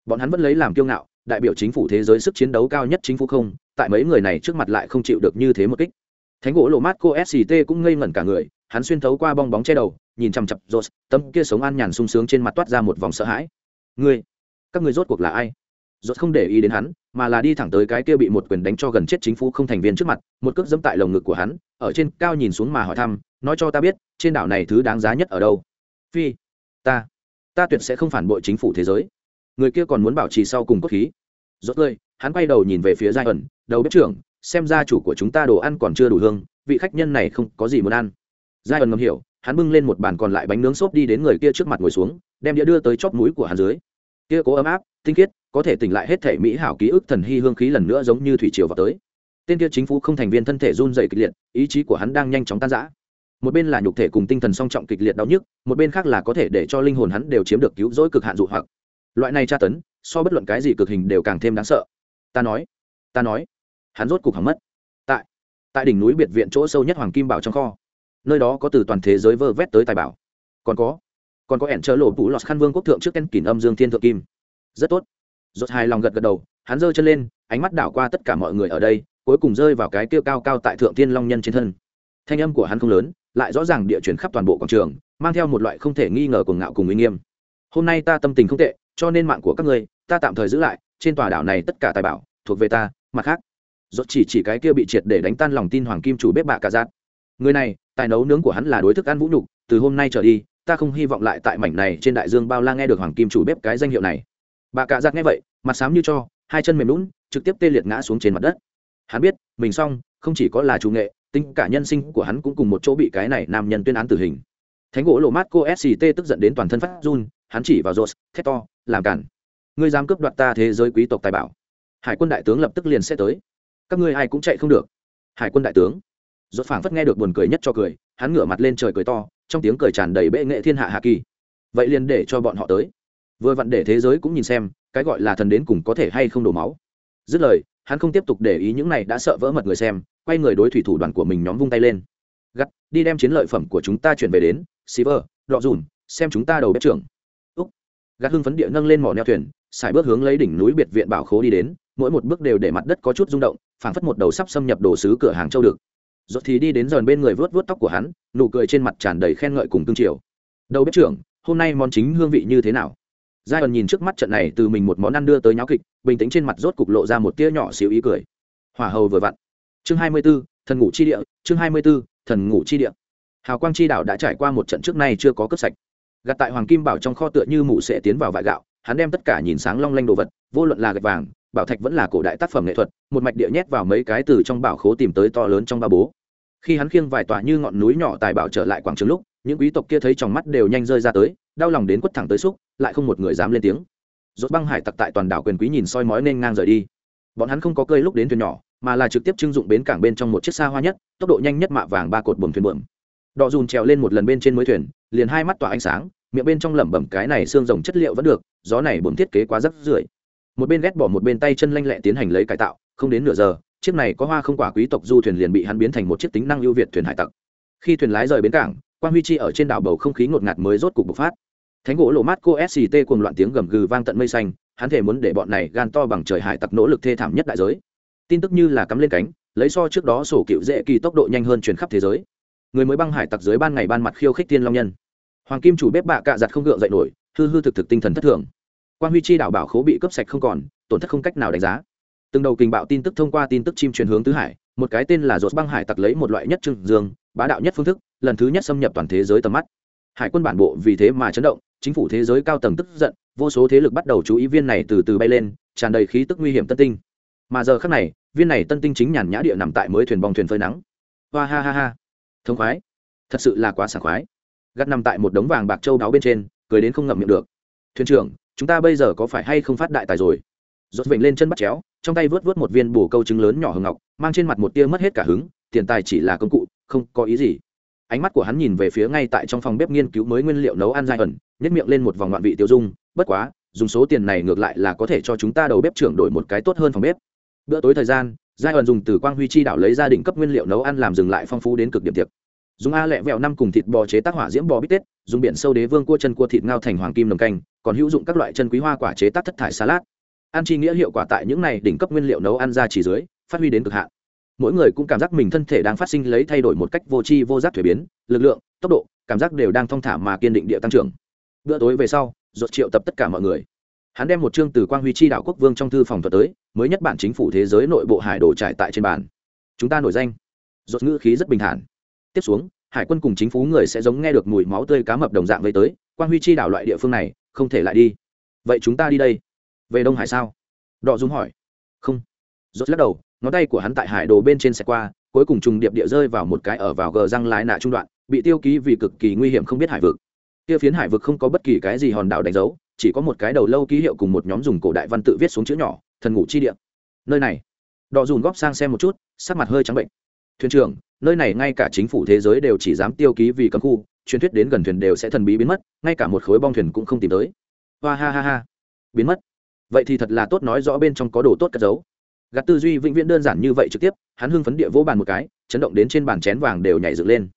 bọn hắn vẫn lấy làm kiêu ngạo, đại biểu chính phủ thế giới sức chiến đấu cao nhất chính phủ không, tại mấy người này trước mặt lại không chịu được như thế một kích. Thánh gỗ lộ mát cô sct cũng ngây ngẩn cả người, hắn xuyên thấu qua bong bóng che đầu, nhìn chằm chặp rốt tấm kia sống an nhàn sung sướng trên mặt toát ra một vòng sợ hãi. Ngươi, các ngươi rốt cuộc là ai? Rốt không để ý đến hắn, mà là đi thẳng tới cái kia bị một quyền đánh cho gần chết chính phủ không thành viên trước mặt, một cước dẫm tại lồng ngực của hắn, ở trên cao nhìn xuống mà hỏi thăm, nói cho ta biết, trên đảo này thứ đáng giá nhất ở đâu? Phi, ta ta tuyệt sẽ không phản bội chính phủ thế giới người kia còn muốn bảo trì sau cùng cốt khí. Rốt lời, hắn quay đầu nhìn về phía giai ẩn đầu bếp trưởng xem ra chủ của chúng ta đồ ăn còn chưa đủ hương vị khách nhân này không có gì muốn ăn. Giai ẩn ngầm hiểu hắn bưng lên một bàn còn lại bánh nướng xốp đi đến người kia trước mặt ngồi xuống đem đĩa đưa tới chóp mũi của hắn dưới. Kia cố ấm áp tinh khiết có thể tỉnh lại hết thể mỹ hảo ký ức thần hy hương khí lần nữa giống như thủy triều vào tới. Tên kia chính phủ không thành viên thân thể run dày kịch liệt ý chí của hắn đang nhanh chóng tan rã. Một bên là nhục thể cùng tinh thần song trọng kịch liệt đau nhức một bên khác là có thể để cho linh hồn hắn đều chiếm được cứu rỗi cực hạn dụ hoặc loại này tra tấn, so bất luận cái gì cực hình đều càng thêm đáng sợ. Ta nói ta nói, hắn rốt cục hắn mất. Tại tại đỉnh núi biệt viện chỗ sâu nhất hoàng kim bảo trong kho. Nơi đó có từ toàn thế giới vơ vét tới tài bảo. Còn có còn có ẻn chớ lộ vũ lọt khăn vương quốc thượng trước ken kỷ âm dương thiên thượng kim. Rất tốt. Rốt hài lòng gật gật đầu, hắn giơ chân lên, ánh mắt đảo qua tất cả mọi người ở đây, cuối cùng rơi vào cái kia cao cao tại thượng tiên long nhân trên thân. Thanh âm của hắn không lớn, lại rõ ràng địa chuyển khắp toàn bộ quảng trường, mang theo một loại không thể nghi ngờ cuồng ngạo cùng uy nghiêm. Hôm nay ta tâm tình không tệ cho nên mạng của các ngươi, ta tạm thời giữ lại, trên tòa đảo này tất cả tài bảo, thuộc về ta, mặt khác. Rốt chỉ chỉ cái kia bị triệt để đánh tan lòng tin hoàng kim chủ bếp bạ cả giác người này, tài nấu nướng của hắn là đối thức ăn vũ nhục, từ hôm nay trở đi, ta không hy vọng lại tại mảnh này trên đại dương bao la nghe được hoàng kim chủ bếp cái danh hiệu này. Bà cạ giặt nghe vậy, mặt xám như cho, hai chân mềm lún, trực tiếp tê liệt ngã xuống trên mặt đất. Hắn biết, mình xong, không chỉ có là chủ nghệ, tính cả nhân sinh của hắn cũng cùng một chỗ bị cái này nam nhân tuyên án tử hình. Thánh gỗ lộ mát cô sct tức giận đến toàn thân phát run, hắn chỉ vào rột thét to làm cản. Ngươi dám cướp đoạt ta thế giới quý tộc tài bảo. Hải quân đại tướng lập tức liền sẽ tới. Các ngươi ai cũng chạy không được. Hải quân đại tướng. Rốt phảng phất nghe được buồn cười nhất cho cười hắn ngửa mặt lên trời cười to trong tiếng cười tràn đầy bệ nghệ thiên hạ hạ kỳ. Vậy liền để cho bọn họ tới. Vừa vặn để thế giới cũng nhìn xem cái gọi là thần đến cùng có thể hay không đổ máu. Dứt lời hắn không tiếp tục để ý những này đã sợ vỡ mật người xem quay người đối thủy thủ đoàn của mình nhóm vung tay lên. Gắt đi đem chiến lợi phẩm của chúng ta chuyển về đến Silver, đọ dùn xem chúng ta đầu bếp trưởng gạt hưng phấn địa nâng lên mỏ neo thuyền xài bước hướng lấy đỉnh núi biệt viện bảo khố đi đến mỗi một bước đều để mặt đất có chút rung động phảng phất một đầu sắp xâm nhập đồ sứ cửa hàng châu được. Rốt thì đi đến dần bên người vớt vớt tóc của hắn nụ cười trên mặt tràn đầy khen ngợi cùng tương triều. Đầu bếp trưởng hôm nay món chính hương vị như thế nào? Giai ẩn nhìn trước mắt trận này từ mình một món ăn đưa tới nháo kịch bình tĩnh trên mặt rốt cục lộ ra một tia nhỏ xíu ý cười. Hỏa hầu vừa vặn. Chương 24, thần ngủ chi địa chương 24, thần ngủ chi địa. Hào quang chi đảo đã trải qua một trận trước nay chưa có cướp sạch gạt tại hoàng kim bảo trong kho tựa như mụ sẽ tiến vào vại gạo, hắn đem tất cả nhìn sáng long lanh đồ vật, vô luận là gạch vàng, bảo thạch vẫn là cổ đại tác phẩm nghệ thuật, một mạch địa nhét vào mấy cái từ trong bảo khố tìm tới to lớn trong ba bố. Khi hắn khiêng vài tòa như ngọn núi nhỏ tài bảo trở lại quảng trường lúc, những quý tộc kia thấy trong mắt đều nhanh rơi ra tới, đau lòng đến quất thẳng tới xúc, lại không một người dám lên tiếng. Rốt băng hải tặc tại toàn đảo quyền quý nhìn soi mói nên ngang rời đi. Bọn hắn không có cơi lúc đến thuyền nhỏ, mà là trực tiếp trưng dụng bến cảng bên trong một chiếc xa hoa nhất, tốc độ nhanh nhất mạ vàng ba cột buồm thuyền buồm. Đọ dùn trèo lên một lần bên trên mới thuyền liền hai mắt tỏa ánh sáng, miệng bên trong lẩm bẩm cái này xương rồng chất liệu vẫn được, gió này buồn thiết kế quá rất rưởi. Một bên ghét bỏ một bên tay chân lanh lẹ tiến hành lấy cải tạo, không đến nửa giờ, chiếc này có hoa không quả quý tộc du thuyền liền bị hắn biến thành một chiếc tính năng ưu việt thuyền hải tặc. Khi thuyền lái rời bến cảng quan huy chi ở trên đảo bầu không khí ngột ngạt mới rốt cục bộc phát. Thánh gỗ lộ mát cô sct cùng loạn tiếng gầm gừ vang tận mây xanh, hắn thể muốn để bọn này gan to bằng trời hải tặc nỗ lực thê thảm nhất đại giới. Tin tức như là cắm lên cánh, lấy so trước đó sổ cựu dễ kỳ tốc độ nhanh hơn truyền khắp thế giới. Người mới băng hải tặc dưới ban ngày ban mặt khiêu khích tiên long nhân hoàng kim chủ bếp bạ cạ giặt không gượng dậy nổi, hư hư thực thực tinh thần thất thường. Quan huy chi đảo bảo khố bị cướp sạch không còn, tổn thất không cách nào đánh giá. Từng đầu kình bạo tin tức thông qua tin tức chim truyền hướng tứ hải, một cái tên là rột băng hải tặc lấy một loại nhất trưng dương, bá đạo nhất phương thức, lần thứ nhất xâm nhập toàn thế giới tầm mắt. Hải quân bản bộ vì thế mà chấn động, chính phủ thế giới cao tầng tức giận, vô số thế lực bắt đầu chú ý viên này từ từ bay lên, tràn đầy khí tức nguy hiểm tân tinh. Mà giờ khác này, viên này tân tinh chính nhàn nhã địa nằm tại mới thuyền bong thuyền phơi nắng. Hoa ha ha ha. Thống khoái. Thật sự là quá sảng khoái gắt nằm tại một đống vàng bạc châu đáo bên trên, cười đến không ngậm miệng được. Thuyền trưởng, chúng ta bây giờ có phải hay không phát đại tài rồi? Rốt vịnh lên chân bắt chéo, trong tay vớt vớt một viên bổ câu trứng lớn nhỏ hồng ngọc, mang trên mặt một tia mất hết cả hứng, tiền tài chỉ là công cụ, không có ý gì. Ánh mắt của hắn nhìn về phía ngay tại trong phòng bếp nghiên cứu mới nguyên liệu nấu ăn giai ẩn nhét miệng lên một vòng ngoạn vị tiêu dung, bất quá, dùng số tiền này ngược lại là có thể cho chúng ta đầu bếp trưởng đổi một cái tốt hơn phòng bếp. Bữa tối thời gian, giai ẩn dùng từ quang huy chi đảo lấy gia đình cấp nguyên liệu nấu ăn làm dừng lại phong phú đến cực điểm tiệc dùng a lẹ vẹo năm cùng thịt bò chế tác hỏa diễm bò bít tết, dùng biển sâu đế vương cua chân cua thịt ngao thành hoàng kim nồng canh, còn hữu dụng các loại chân quý hoa quả chế tác thất thải salad. Ăn chi nghĩa hiệu quả tại những này đỉnh cấp nguyên liệu nấu ăn ra chỉ dưới, phát huy đến cực hạn. Mỗi người cũng cảm giác mình thân thể đang phát sinh lấy thay đổi một cách vô tri vô giác thuế biến, lực lượng, tốc độ, cảm giác đều đang thong thả mà kiên định địa tăng trưởng. Bữa tối về sau dột triệu tập tất cả mọi người. Hắn đem một chương từ quang huy chi đạo quốc vương trong thư phòng thuật tới, mới nhất bản chính phủ thế giới nội bộ hải đồ trải tại trên bàn. Chúng ta nổi danh. Dột ngữ khí rất bình thản tiếp xuống, hải quân cùng chính phủ người sẽ giống nghe được mùi máu tươi cá mập đồng dạng với tới, quang huy chi đảo loại địa phương này, không thể lại đi. Vậy chúng ta đi đây. Về đông hải sao? Đọ dung hỏi. Không. Rốt lắc đầu, ngón tay của hắn tại hải đồ bên trên xe qua, cuối cùng trùng điệp địa rơi vào một cái ở vào gờ răng lái nạ trung đoạn, bị tiêu ký vì cực kỳ nguy hiểm không biết hải vực. Kia phiến hải vực không có bất kỳ cái gì hòn đảo đánh dấu, chỉ có một cái đầu lâu ký hiệu cùng một nhóm dùng cổ đại văn tự viết xuống chữ nhỏ, thần ngủ chi địa. Nơi này. Đọ dùn góp sang xem một chút, sắc mặt hơi trắng bệnh thuyền trưởng, nơi này ngay cả chính phủ thế giới đều chỉ dám tiêu ký vì cấm khu, truyền thuyết đến gần thuyền đều sẽ thần bí biến mất, ngay cả một khối bong thuyền cũng không tìm tới. Hoa ha ha ha. Biến mất. Vậy thì thật là tốt nói rõ bên trong có đồ tốt cất giấu. Gạt tư duy vĩnh viễn đơn giản như vậy trực tiếp, hắn hưng phấn địa vỗ bàn một cái, chấn động đến trên bàn chén vàng đều nhảy dựng lên.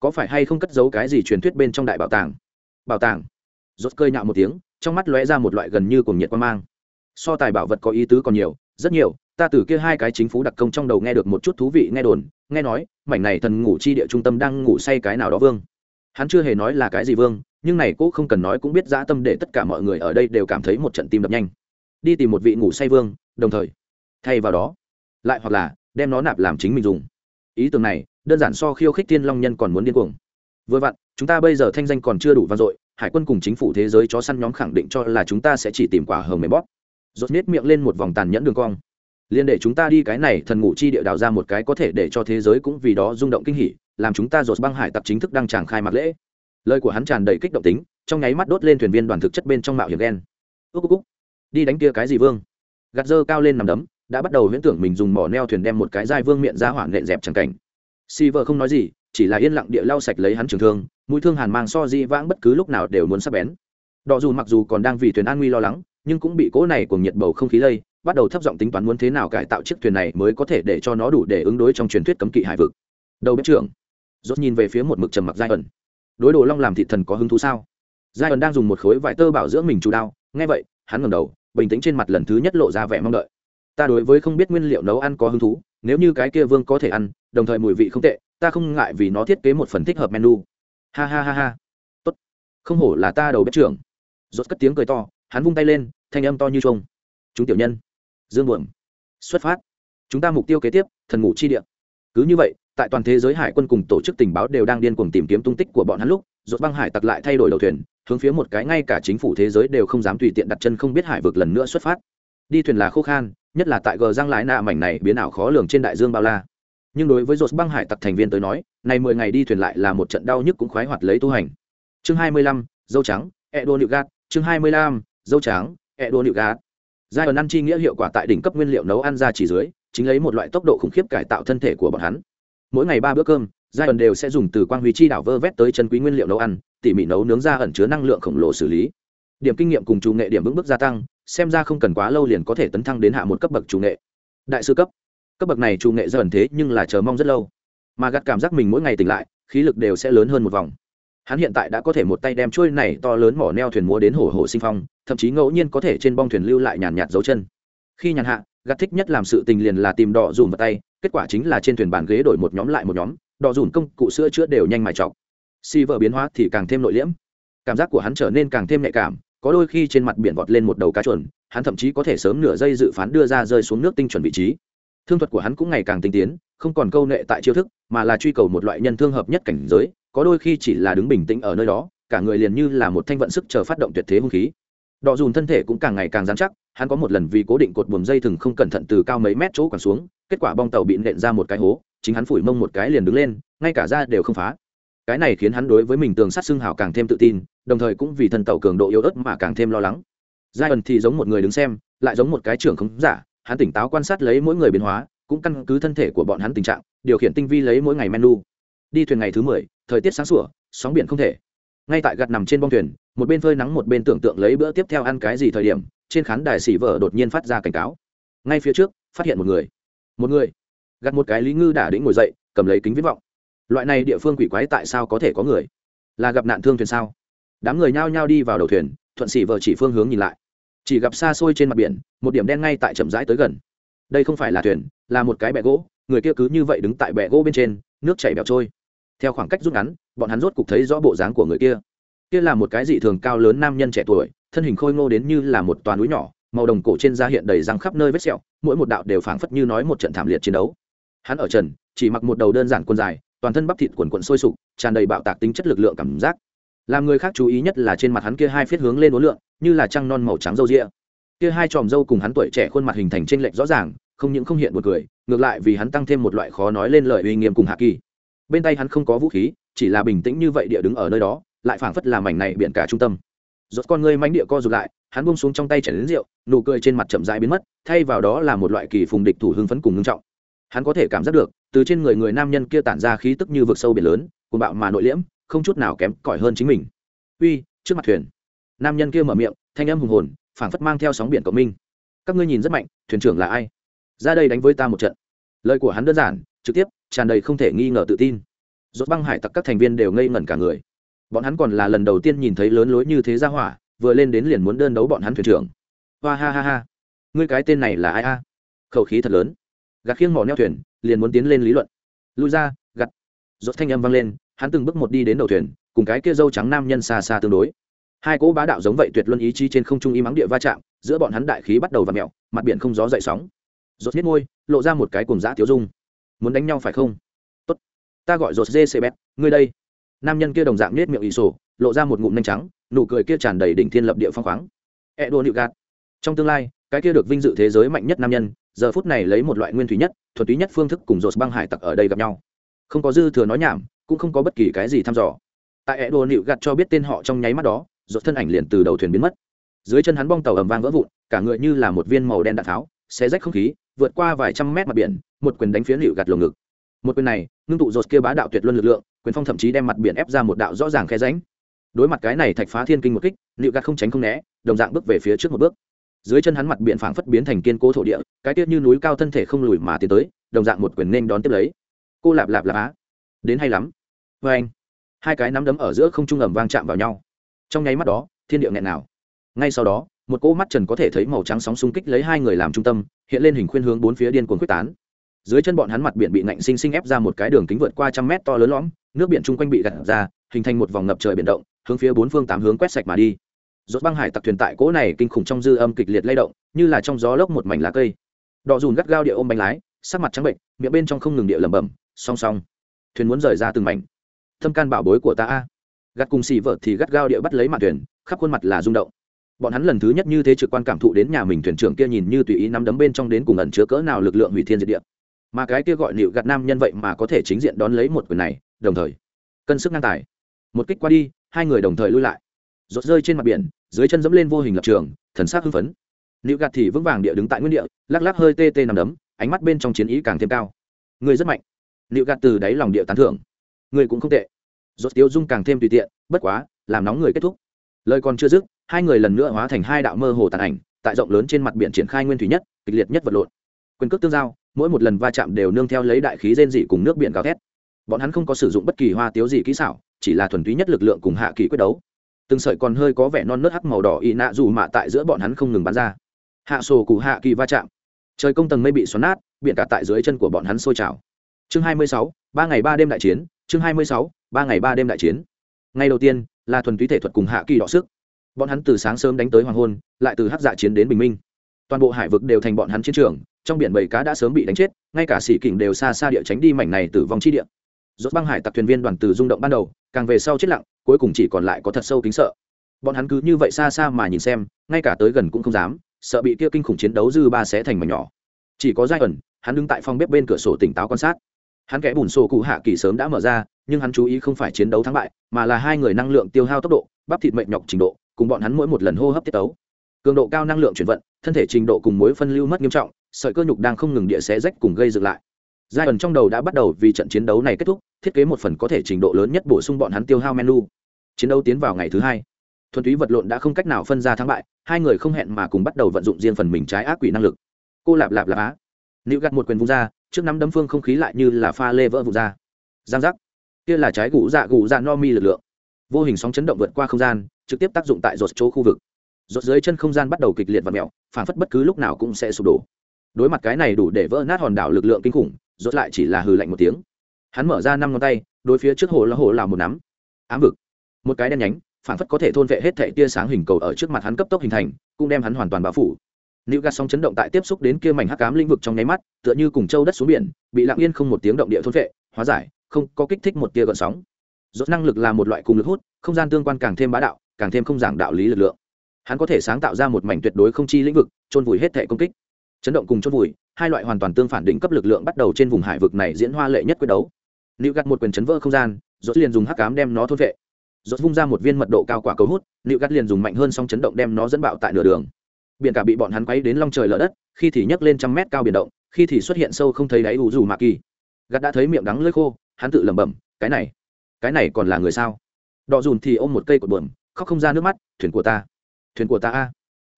Có phải hay không cất giấu cái gì truyền thuyết bên trong đại bảo tàng? Bảo tàng. Rốt cơi nhạo một tiếng, trong mắt lóe ra một loại gần như cùng nhiệt quan mang. So tài bảo vật có ý tứ còn nhiều, rất nhiều ta từ kia hai cái chính phủ đặc công trong đầu nghe được một chút thú vị, nghe đồn, nghe nói, mảnh này thần ngủ chi địa trung tâm đang ngủ say cái nào đó vương. Hắn chưa hề nói là cái gì vương, nhưng này cũng không cần nói cũng biết dã tâm để tất cả mọi người ở đây đều cảm thấy một trận tim đập nhanh. Đi tìm một vị ngủ say vương, đồng thời, thay vào đó, lại hoặc là đem nó nạp làm chính mình dùng. Ý tưởng này, đơn giản so khiêu khích tiên long nhân còn muốn điên cuồng. Vừa vặn, chúng ta bây giờ thanh danh còn chưa đủ vang dội, hải quân cùng chính phủ thế giới chó săn nhóm khẳng định cho là chúng ta sẽ chỉ tìm quả hờ mềm bóp. Rốt nết miệng lên một vòng tàn nhẫn đường cong liên để chúng ta đi cái này thần ngủ chi địa đào ra một cái có thể để cho thế giới cũng vì đó rung động kinh hỉ, làm chúng ta dột băng hải tặc chính thức đăng tràng khai mạc lễ. Lời của hắn tràn đầy kích động tính, trong nháy mắt đốt lên thuyền viên đoàn thực chất bên trong mạo hiểm đen ước ước đi đánh kia cái gì vương? Gạt dơ cao lên nằm đấm, đã bắt đầu huyễn tưởng mình dùng mỏ neo thuyền đem một cái dai vương miệng ra hoảng nện dẹp chẳng cảnh. Si vợ không nói gì, chỉ là yên lặng địa lau sạch lấy hắn trường thương, mũi thương hàn mang so di vãng bất cứ lúc nào đều muốn sắp bén. Đọ dù mặc dù còn đang vì thuyền an nguy lo lắng, nhưng cũng bị cỗ này cùng nhiệt bầu không khí lây bắt đầu thấp giọng tính toán muốn thế nào cải tạo chiếc thuyền này mới có thể để cho nó đủ để ứng đối trong truyền thuyết cấm kỵ hải vực. Đầu bếp trưởng, rốt nhìn về phía một mực trầm mặc giai ẩn. Đối đồ long làm thị thần có hứng thú sao? Giai ẩn đang dùng một khối vải tơ bảo dưỡng mình chủ đao. Nghe vậy, hắn ngẩng đầu, bình tĩnh trên mặt lần thứ nhất lộ ra vẻ mong đợi. Ta đối với không biết nguyên liệu nấu ăn có hứng thú, nếu như cái kia vương có thể ăn, đồng thời mùi vị không tệ, ta không ngại vì nó thiết kế một phần thích hợp menu. Ha ha ha ha. Tốt. Không hổ là ta đầu bếp trưởng. Rốt cất tiếng cười to, hắn vung tay lên, thanh âm to như chuông. chúng tiểu nhân dương buồm. Xuất phát. Chúng ta mục tiêu kế tiếp, thần ngủ chi địa. Cứ như vậy, tại toàn thế giới hải quân cùng tổ chức tình báo đều đang điên cuồng tìm kiếm tung tích của bọn hắn lúc, rốt băng hải tặc lại thay đổi đầu thuyền, hướng phía một cái ngay cả chính phủ thế giới đều không dám tùy tiện đặt chân không biết hải vực lần nữa xuất phát. Đi thuyền là khô khan, nhất là tại gờ giang lái nạ mảnh này biến ảo khó lường trên đại dương bao la. Nhưng đối với rốt băng hải tặc thành viên tới nói, này mười ngày đi thuyền lại là một trận đau nhức cũng khoái hoạt lấy tu hành. Chương hai mươi lăm, dâu trắng e đô nịu gạt chương hai mươi lăm, dâu trắng e đô nịu gạt giai ẩn ăn chi nghĩa hiệu quả tại đỉnh cấp nguyên liệu nấu ăn ra chỉ dưới, chính lấy một loại tốc độ khủng khiếp cải tạo thân thể của bọn hắn. Mỗi ngày ba bữa cơm, giai ẩn đều sẽ dùng từ quang huy chi đảo vơ vét tới chân quý nguyên liệu nấu ăn, tỉ mỉ nấu nướng ra ẩn chứa năng lượng khổng lồ xử lý. Điểm kinh nghiệm cùng chủ nghệ điểm vững bước gia tăng, xem ra không cần quá lâu liền có thể tấn thăng đến hạ một cấp bậc chủ nghệ. Đại sư cấp. Cấp bậc này chủ nghệ dần thế nhưng là chờ mong rất lâu. Mà gặt cảm giác mình mỗi ngày tỉnh lại, khí lực đều sẽ lớn hơn một vòng hắn hiện tại đã có thể một tay đem trôi này to lớn mỏ neo thuyền múa đến hổ hổ sinh phong, thậm chí ngẫu nhiên có thể trên bong thuyền lưu lại nhàn nhạt dấu chân. Khi nhàn hạ gặt thích nhất làm sự tình liền là tìm đỏ dùm vào tay, kết quả chính là trên thuyền bàn ghế đổi một nhóm lại một nhóm, đỏ dùm công cụ sữa chữa đều nhanh mài chọc. Si vợ biến hóa thì càng thêm nội liễm. Cảm giác của hắn trở nên càng thêm nhạy cảm, có đôi khi trên mặt biển vọt lên một đầu cá chuẩn hắn thậm chí có thể sớm nửa giây dự phán đưa ra rơi xuống nước tinh chuẩn vị trí. Thương thuật của hắn cũng ngày càng tinh tiến, không còn câu nệ tại chiêu thức, mà là truy cầu một loại nhân thương hợp nhất cảnh giới có đôi khi chỉ là đứng bình tĩnh ở nơi đó, cả người liền như là một thanh vận sức chờ phát động tuyệt thế hung khí. Đọ dùn thân thể cũng càng ngày càng dán chắc, hắn có một lần vì cố định cột buồm dây thừng không cẩn thận từ cao mấy mét chỗ còn xuống, kết quả bong tàu bị nện ra một cái hố, chính hắn phủi mông một cái liền đứng lên, ngay cả ra đều không phá. Cái này khiến hắn đối với mình tường sát xương hào càng thêm tự tin, đồng thời cũng vì thân tàu cường độ yếu ớt mà càng thêm lo lắng. Giai ẩn thì giống một người đứng xem, lại giống một cái trưởng không giả, hắn tỉnh táo quan sát lấy mỗi người biến hóa, cũng căn cứ thân thể của bọn hắn tình trạng, điều khiển tinh vi lấy mỗi ngày menu đi thuyền ngày thứ mười, thời tiết sáng sủa, sóng biển không thể. Ngay tại gặt nằm trên bong thuyền, một bên phơi nắng một bên tưởng tượng lấy bữa tiếp theo ăn cái gì thời điểm, trên khán đài xỉ vợ đột nhiên phát ra cảnh cáo. Ngay phía trước, phát hiện một người. Một người. Gặt một cái lý ngư đả đĩnh ngồi dậy, cầm lấy kính viết vọng. Loại này địa phương quỷ quái tại sao có thể có người? Là gặp nạn thương thuyền sao? Đám người nhao nhao đi vào đầu thuyền, thuận xỉ vợ chỉ phương hướng nhìn lại. Chỉ gặp xa xôi trên mặt biển, một điểm đen ngay tại chậm rãi tới gần. Đây không phải là thuyền, là một cái bẹ gỗ, người kia cứ như vậy đứng tại bẹ gỗ bên trên, nước chảy bẹo trôi theo khoảng cách rút ngắn, bọn hắn rốt cục thấy rõ bộ dáng của người kia. Kia là một cái dị thường cao lớn nam nhân trẻ tuổi, thân hình khôi ngô đến như là một toàn núi nhỏ, màu đồng cổ trên da hiện đầy răng khắp nơi vết sẹo, mỗi một đạo đều phảng phất như nói một trận thảm liệt chiến đấu. Hắn ở trần, chỉ mặc một đầu đơn giản quần dài, toàn thân bắp thịt quần quần sôi sục, tràn đầy bạo tạc tính chất lực lượng cảm giác. Làm người khác chú ý nhất là trên mặt hắn kia hai phiết hướng lên uốn lượng như là trăng non màu trắng râu ria. Kia hai tròm râu cùng hắn tuổi trẻ khuôn mặt hình thành trên lệch rõ ràng, không những không hiện một cười, ngược lại vì hắn tăng thêm một loại khó nói lên lời uy nghiêm cùng hạ kỳ bên tay hắn không có vũ khí, chỉ là bình tĩnh như vậy địa đứng ở nơi đó, lại phảng phất làm mảnh này biển cả trung tâm. Rốt con ngươi mánh địa co rụt lại, hắn buông xuống trong tay chảy đến rượu, nụ cười trên mặt chậm rãi biến mất, thay vào đó là một loại kỳ phùng địch thủ hưng phấn cùng ngưng trọng. Hắn có thể cảm giác được, từ trên người người nam nhân kia tản ra khí tức như vực sâu biển lớn, cuồng bạo mà nội liễm, không chút nào kém cỏi hơn chính mình. Uy, trước mặt thuyền. Nam nhân kia mở miệng, thanh âm hùng hồn, phảng phất mang theo sóng biển cộng minh. Các ngươi nhìn rất mạnh, thuyền trưởng là ai? Ra đây đánh với ta một trận. Lời của hắn đơn giản trực tiếp tràn đầy không thể nghi ngờ tự tin. Rốt băng hải tặc các thành viên đều ngây ngẩn cả người. Bọn hắn còn là lần đầu tiên nhìn thấy lớn lối như thế ra hỏa, vừa lên đến liền muốn đơn đấu bọn hắn thuyền trưởng. Hoa ha ha ha. Ngươi cái tên này là ai a? Khẩu khí thật lớn. Gạt khiêng mỏ neo thuyền, liền muốn tiến lên lý luận. Lui ra gặt rốt thanh âm vang lên, hắn từng bước một đi đến đầu thuyền, cùng cái kia dâu trắng nam nhân xa xa tương đối. Hai cỗ bá đạo giống vậy tuyệt luân ý chí trên không trung im mắng địa va chạm, giữa bọn hắn đại khí bắt đầu và mẹo mặt biển không gió dậy sóng. Rốt nhếch môi, lộ ra một cái cùng dã thiếu dung muốn đánh nhau phải không? Tốt. Ta gọi rột dê xe bét ngươi đây. Nam nhân kia đồng dạng nết miệng ỷ sổ, lộ ra một ngụm nhanh trắng, nụ cười kia tràn đầy đỉnh thiên lập địa phong khoáng. E đua nịu gạt trong tương lai, cái kia được vinh dự thế giới mạnh nhất nam nhân, giờ phút này lấy một loại nguyên thủy nhất thuật túy nhất phương thức cùng rột băng hải tặc ở đây gặp nhau. Không có dư thừa nói nhảm, cũng không có bất kỳ cái gì thăm dò. Tại e đua nịu gạt cho biết tên họ trong nháy mắt đó rột thân ảnh liền từ đầu thuyền biến mất. Dưới chân hắn bong tàu ầm vang vỡ vụn, cả người như là một viên màu đen đạn tháo, xé rách không khí, vượt qua vài trăm mét mặt biển một quyền đánh phía liệu gạt lồng ngực. Một quyền này, ngưng tụ dột kia bá đạo tuyệt luân lực lượng, quyền phong thậm chí đem mặt biển ép ra một đạo rõ ràng khe ránh đối mặt cái này thạch phá thiên kinh một kích liệu gạt không tránh không né, đồng dạng bước về phía trước một bước. Dưới chân hắn mặt biển phảng phất biến thành kiên cố thổ địa, cái tiết như núi cao thân thể không lùi mà tiến tới, đồng dạng một quyền nên đón tiếp lấy. Cô lạp lạp lạp á. Đến hay lắm. Vê anh, hai cái nắm đấm ở giữa không trung ẩm vang chạm vào nhau. Trong nháy mắt đó, thiên địa nghẹn nào. Ngay sau đó, một cỗ mắt trần có thể thấy màu trắng sóng xung kích lấy hai người làm trung tâm, hiện lên hình khuyên hướng bốn phía điên cuồng quyết tán dưới chân bọn hắn mặt biển bị ngạnh sinh sinh ép ra một cái đường kính vượt qua trăm mét to lớn lõm, nước biển chung quanh bị gặt ra, hình thành một vòng ngập trời biển động, hướng phía bốn phương tám hướng quét sạch mà đi. Rốt băng hải tặc thuyền tại cỗ này kinh khủng trong dư âm kịch liệt lay động, như là trong gió lốc một mảnh lá cây. Đỏ dùn gắt gao địa ôm bánh lái, sắc mặt trắng bệnh, miệng bên trong không ngừng địa lẩm bẩm, song song, thuyền muốn rời ra từng mảnh. Thâm can bảo bối của ta a. Gắt cùng xì vợ thì gắt gao địa bắt lấy mặt thuyền, khắp khuôn mặt là rung động. Bọn hắn lần thứ nhất như thế trực quan cảm thụ đến nhà mình thuyền trưởng kia nhìn như tùy ý nắm đấm bên trong đến cùng ẩn chứa cỡ nào lực lượng hủy thiên diệt địa mà cái kia gọi nịu gạt nam nhân vậy mà có thể chính diện đón lấy một quyền này, đồng thời, cân sức ngang tài. Một kích qua đi, hai người đồng thời lui lại. Rột rơi trên mặt biển, dưới chân dẫm lên vô hình lập trường, thần sắc hưng phấn. Nịu gạt thì vững vàng địa đứng tại nguyên địa, lắc lắc hơi tê tê nằm đấm, ánh mắt bên trong chiến ý càng thêm cao. Người rất mạnh. Nịu gạt từ đáy lòng địa tán thưởng. Người cũng không tệ. Rột tiêu dung càng thêm tùy tiện, bất quá, làm nóng người kết thúc. Lời còn chưa dứt, hai người lần nữa hóa thành hai đạo mơ hồ tàn ảnh, tại rộng lớn trên mặt biển triển khai nguyên thủy nhất, kịch liệt nhất vật lộn. Quyền cước tương giao mỗi một lần va chạm đều nương theo lấy đại khí rên dị cùng nước biển gào thét. Bọn hắn không có sử dụng bất kỳ hoa tiếu gì kỹ xảo chỉ là thuần túy nhất lực lượng cùng hạ kỳ quyết đấu. Từng sợi còn hơi có vẻ non nớt hắc màu đỏ y nạ dù mạ tại giữa bọn hắn không ngừng bắn ra. Hạ sổ cụ hạ kỳ va chạm. Trời công tầng mây bị xoắn nát biển cả tại dưới chân của bọn hắn sôi trào. Chương 26, ba ngày ba đêm đại chiến chương 26, ba ngày ba đêm đại chiến. Ngày đầu tiên là thuần túy thể thuật cùng hạ kỳ đọ sức. Bọn hắn từ sáng sớm đánh tới hoàng hôn lại từ hắc dạ chiến đến bình minh. Toàn bộ hải vực đều thành bọn hắn chiến trường trong biển bầy cá đã sớm bị đánh chết, ngay cả sĩ kình đều xa xa địa tránh đi mảnh này tử vong chi địa. Rốt băng hải tặc thuyền viên đoàn từ rung động ban đầu, càng về sau chết lặng, cuối cùng chỉ còn lại có thật sâu kính sợ. Bọn hắn cứ như vậy xa xa mà nhìn xem, ngay cả tới gần cũng không dám, sợ bị kia kinh khủng chiến đấu dư ba xé thành mảnh nhỏ. Chỉ có giai ẩn, hắn đứng tại phòng bếp bên cửa sổ tỉnh táo quan sát. Hắn kẽ bùn sổ cụ hạ kỳ sớm đã mở ra, nhưng hắn chú ý không phải chiến đấu thắng bại, mà là hai người năng lượng tiêu hao tốc độ, bắp thịt mệnh nhọc trình độ, cùng bọn hắn mỗi một lần hô hấp tiết tấu. Cường độ cao năng lượng chuyển vận, thân thể trình độ cùng mối phân lưu mất nghiêm trọng sợi cơ nhục đang không ngừng địa xé rách cùng gây dựng lại. Giai ẩn trong đầu đã bắt đầu vì trận chiến đấu này kết thúc, thiết kế một phần có thể trình độ lớn nhất bổ sung bọn hắn tiêu hao menu. Chiến đấu tiến vào ngày thứ hai. Thuần túy vật lộn đã không cách nào phân ra thắng bại, hai người không hẹn mà cùng bắt đầu vận dụng riêng phần mình trái ác quỷ năng lực. Cô lạp lạp lạp á. Nữ gặt một quyền vung ra, trước năm đấm phương không khí lại như là pha lê vỡ vụt ra. Giang giác. Kia là trái gù dạ gù dạ no mi lực lượng. Vô hình sóng chấn động vượt qua không gian, trực tiếp tác dụng tại rột chỗ khu vực. Rột dưới chân không gian bắt đầu kịch liệt và mẹo phản phất bất cứ lúc nào cũng sẽ sụp đổ đối mặt cái này đủ để vỡ nát hòn đảo lực lượng kinh khủng rốt lại chỉ là hừ lạnh một tiếng hắn mở ra năm ngón tay đối phía trước hồ là hồ là một nắm ám vực một cái đen nhánh phản phất có thể thôn vệ hết thệ tia sáng hình cầu ở trước mặt hắn cấp tốc hình thành cũng đem hắn hoàn toàn bao phủ Nữu gạt sóng chấn động tại tiếp xúc đến kia mảnh hắc ám lĩnh vực trong nháy mắt, tựa như cùng châu đất xuống biển, bị lặng yên không một tiếng động địa thôn vệ, hóa giải, không có kích thích một tia gợn sóng. Rốt năng lực là một loại cùng lực hút, không gian tương quan càng thêm bá đạo, càng thêm không giảng đạo lý lực lượng. Hắn có thể sáng tạo ra một mảnh tuyệt đối không chi lĩnh vực, trôn vùi hết thể công kích. Chấn động cùng chôn vùi, hai loại hoàn toàn tương phản định cấp lực lượng bắt đầu trên vùng hải vực này diễn hoa lệ nhất quyết đấu. Nữu gạt một quyền chấn vỡ không gian, rồi liền dùng hắc cám đem nó thôn vệ. Rồi vung ra một viên mật độ cao quả cầu hút, Nữu gạt liền dùng mạnh hơn song chấn động đem nó dẫn bạo tại nửa đường biển cả bị bọn hắn quấy đến long trời lở đất khi thì nhấc lên trăm mét cao biển động khi thì xuất hiện sâu không thấy đáy ủ dù mạ kỳ gắt đã thấy miệng đắng lưỡi khô hắn tự lẩm bẩm cái này cái này còn là người sao đọ dùn thì ôm một cây cột buồm khóc không ra nước mắt thuyền của ta thuyền của ta a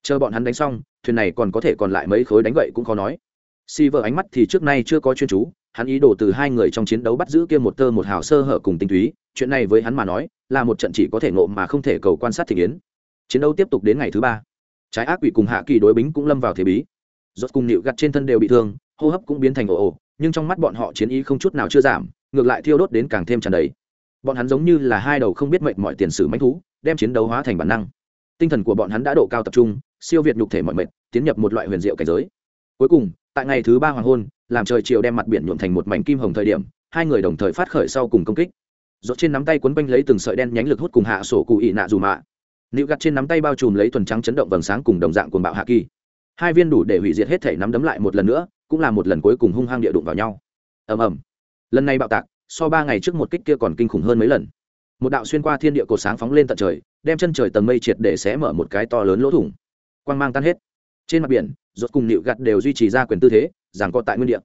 chờ bọn hắn đánh xong, thuyền này còn có thể còn lại mấy khối đánh vậy cũng khó nói. Si vợ ánh mắt thì trước nay chưa có chuyên chú, hắn ý đồ từ hai người trong chiến đấu bắt giữ kia một tơ một hào sơ hở cùng tinh túy, chuyện này với hắn mà nói, là một trận chỉ có thể ngộ mà không thể cầu quan sát thị kiến chiến đấu tiếp tục đến ngày thứ ba. Trái ác quỷ cùng hạ kỳ đối bính cũng lâm vào thế bí. Rốt cùng nịu gặt trên thân đều bị thương, hô hấp cũng biến thành ồ ồ, nhưng trong mắt bọn họ chiến ý không chút nào chưa giảm, ngược lại thiêu đốt đến càng thêm tràn đầy. Bọn hắn giống như là hai đầu không biết mệnh mọi tiền sử mánh thú, đem chiến đấu hóa thành bản năng. Tinh thần của bọn hắn đã độ cao tập trung siêu việt nhục thể mọi mệnh tiến nhập một loại huyền diệu cảnh giới. Cuối cùng, tại ngày thứ ba hoàng hôn, làm trời chiều đem mặt biển nhuộm thành một mảnh kim hồng thời điểm, hai người đồng thời phát khởi sau cùng công kích. Rốt trên nắm tay quấn quanh lấy từng sợi đen nhánh lực hút cùng hạ sổ cụ ị nạ dù mạ. Nịu gặt trên nắm tay bao trùm lấy tuần trắng chấn động vầng sáng cùng đồng dạng cuồng bạo hạ kỳ. Hai viên đủ để hủy diệt hết thể nắm đấm lại một lần nữa, cũng là một lần cuối cùng hung hăng địa đụng vào nhau. Ầm ầm. Lần này bạo tạc, so ba ngày trước một kích kia còn kinh khủng hơn mấy lần. Một đạo xuyên qua thiên địa cột sáng phóng lên tận trời, đem chân trời tầng mây triệt để xé mở một cái to lớn lỗ thủng quang mang tan hết. Trên mặt biển, rốt cùng nịu gặt đều duy trì ra quyền tư thế, giằng co tại nguyên địa.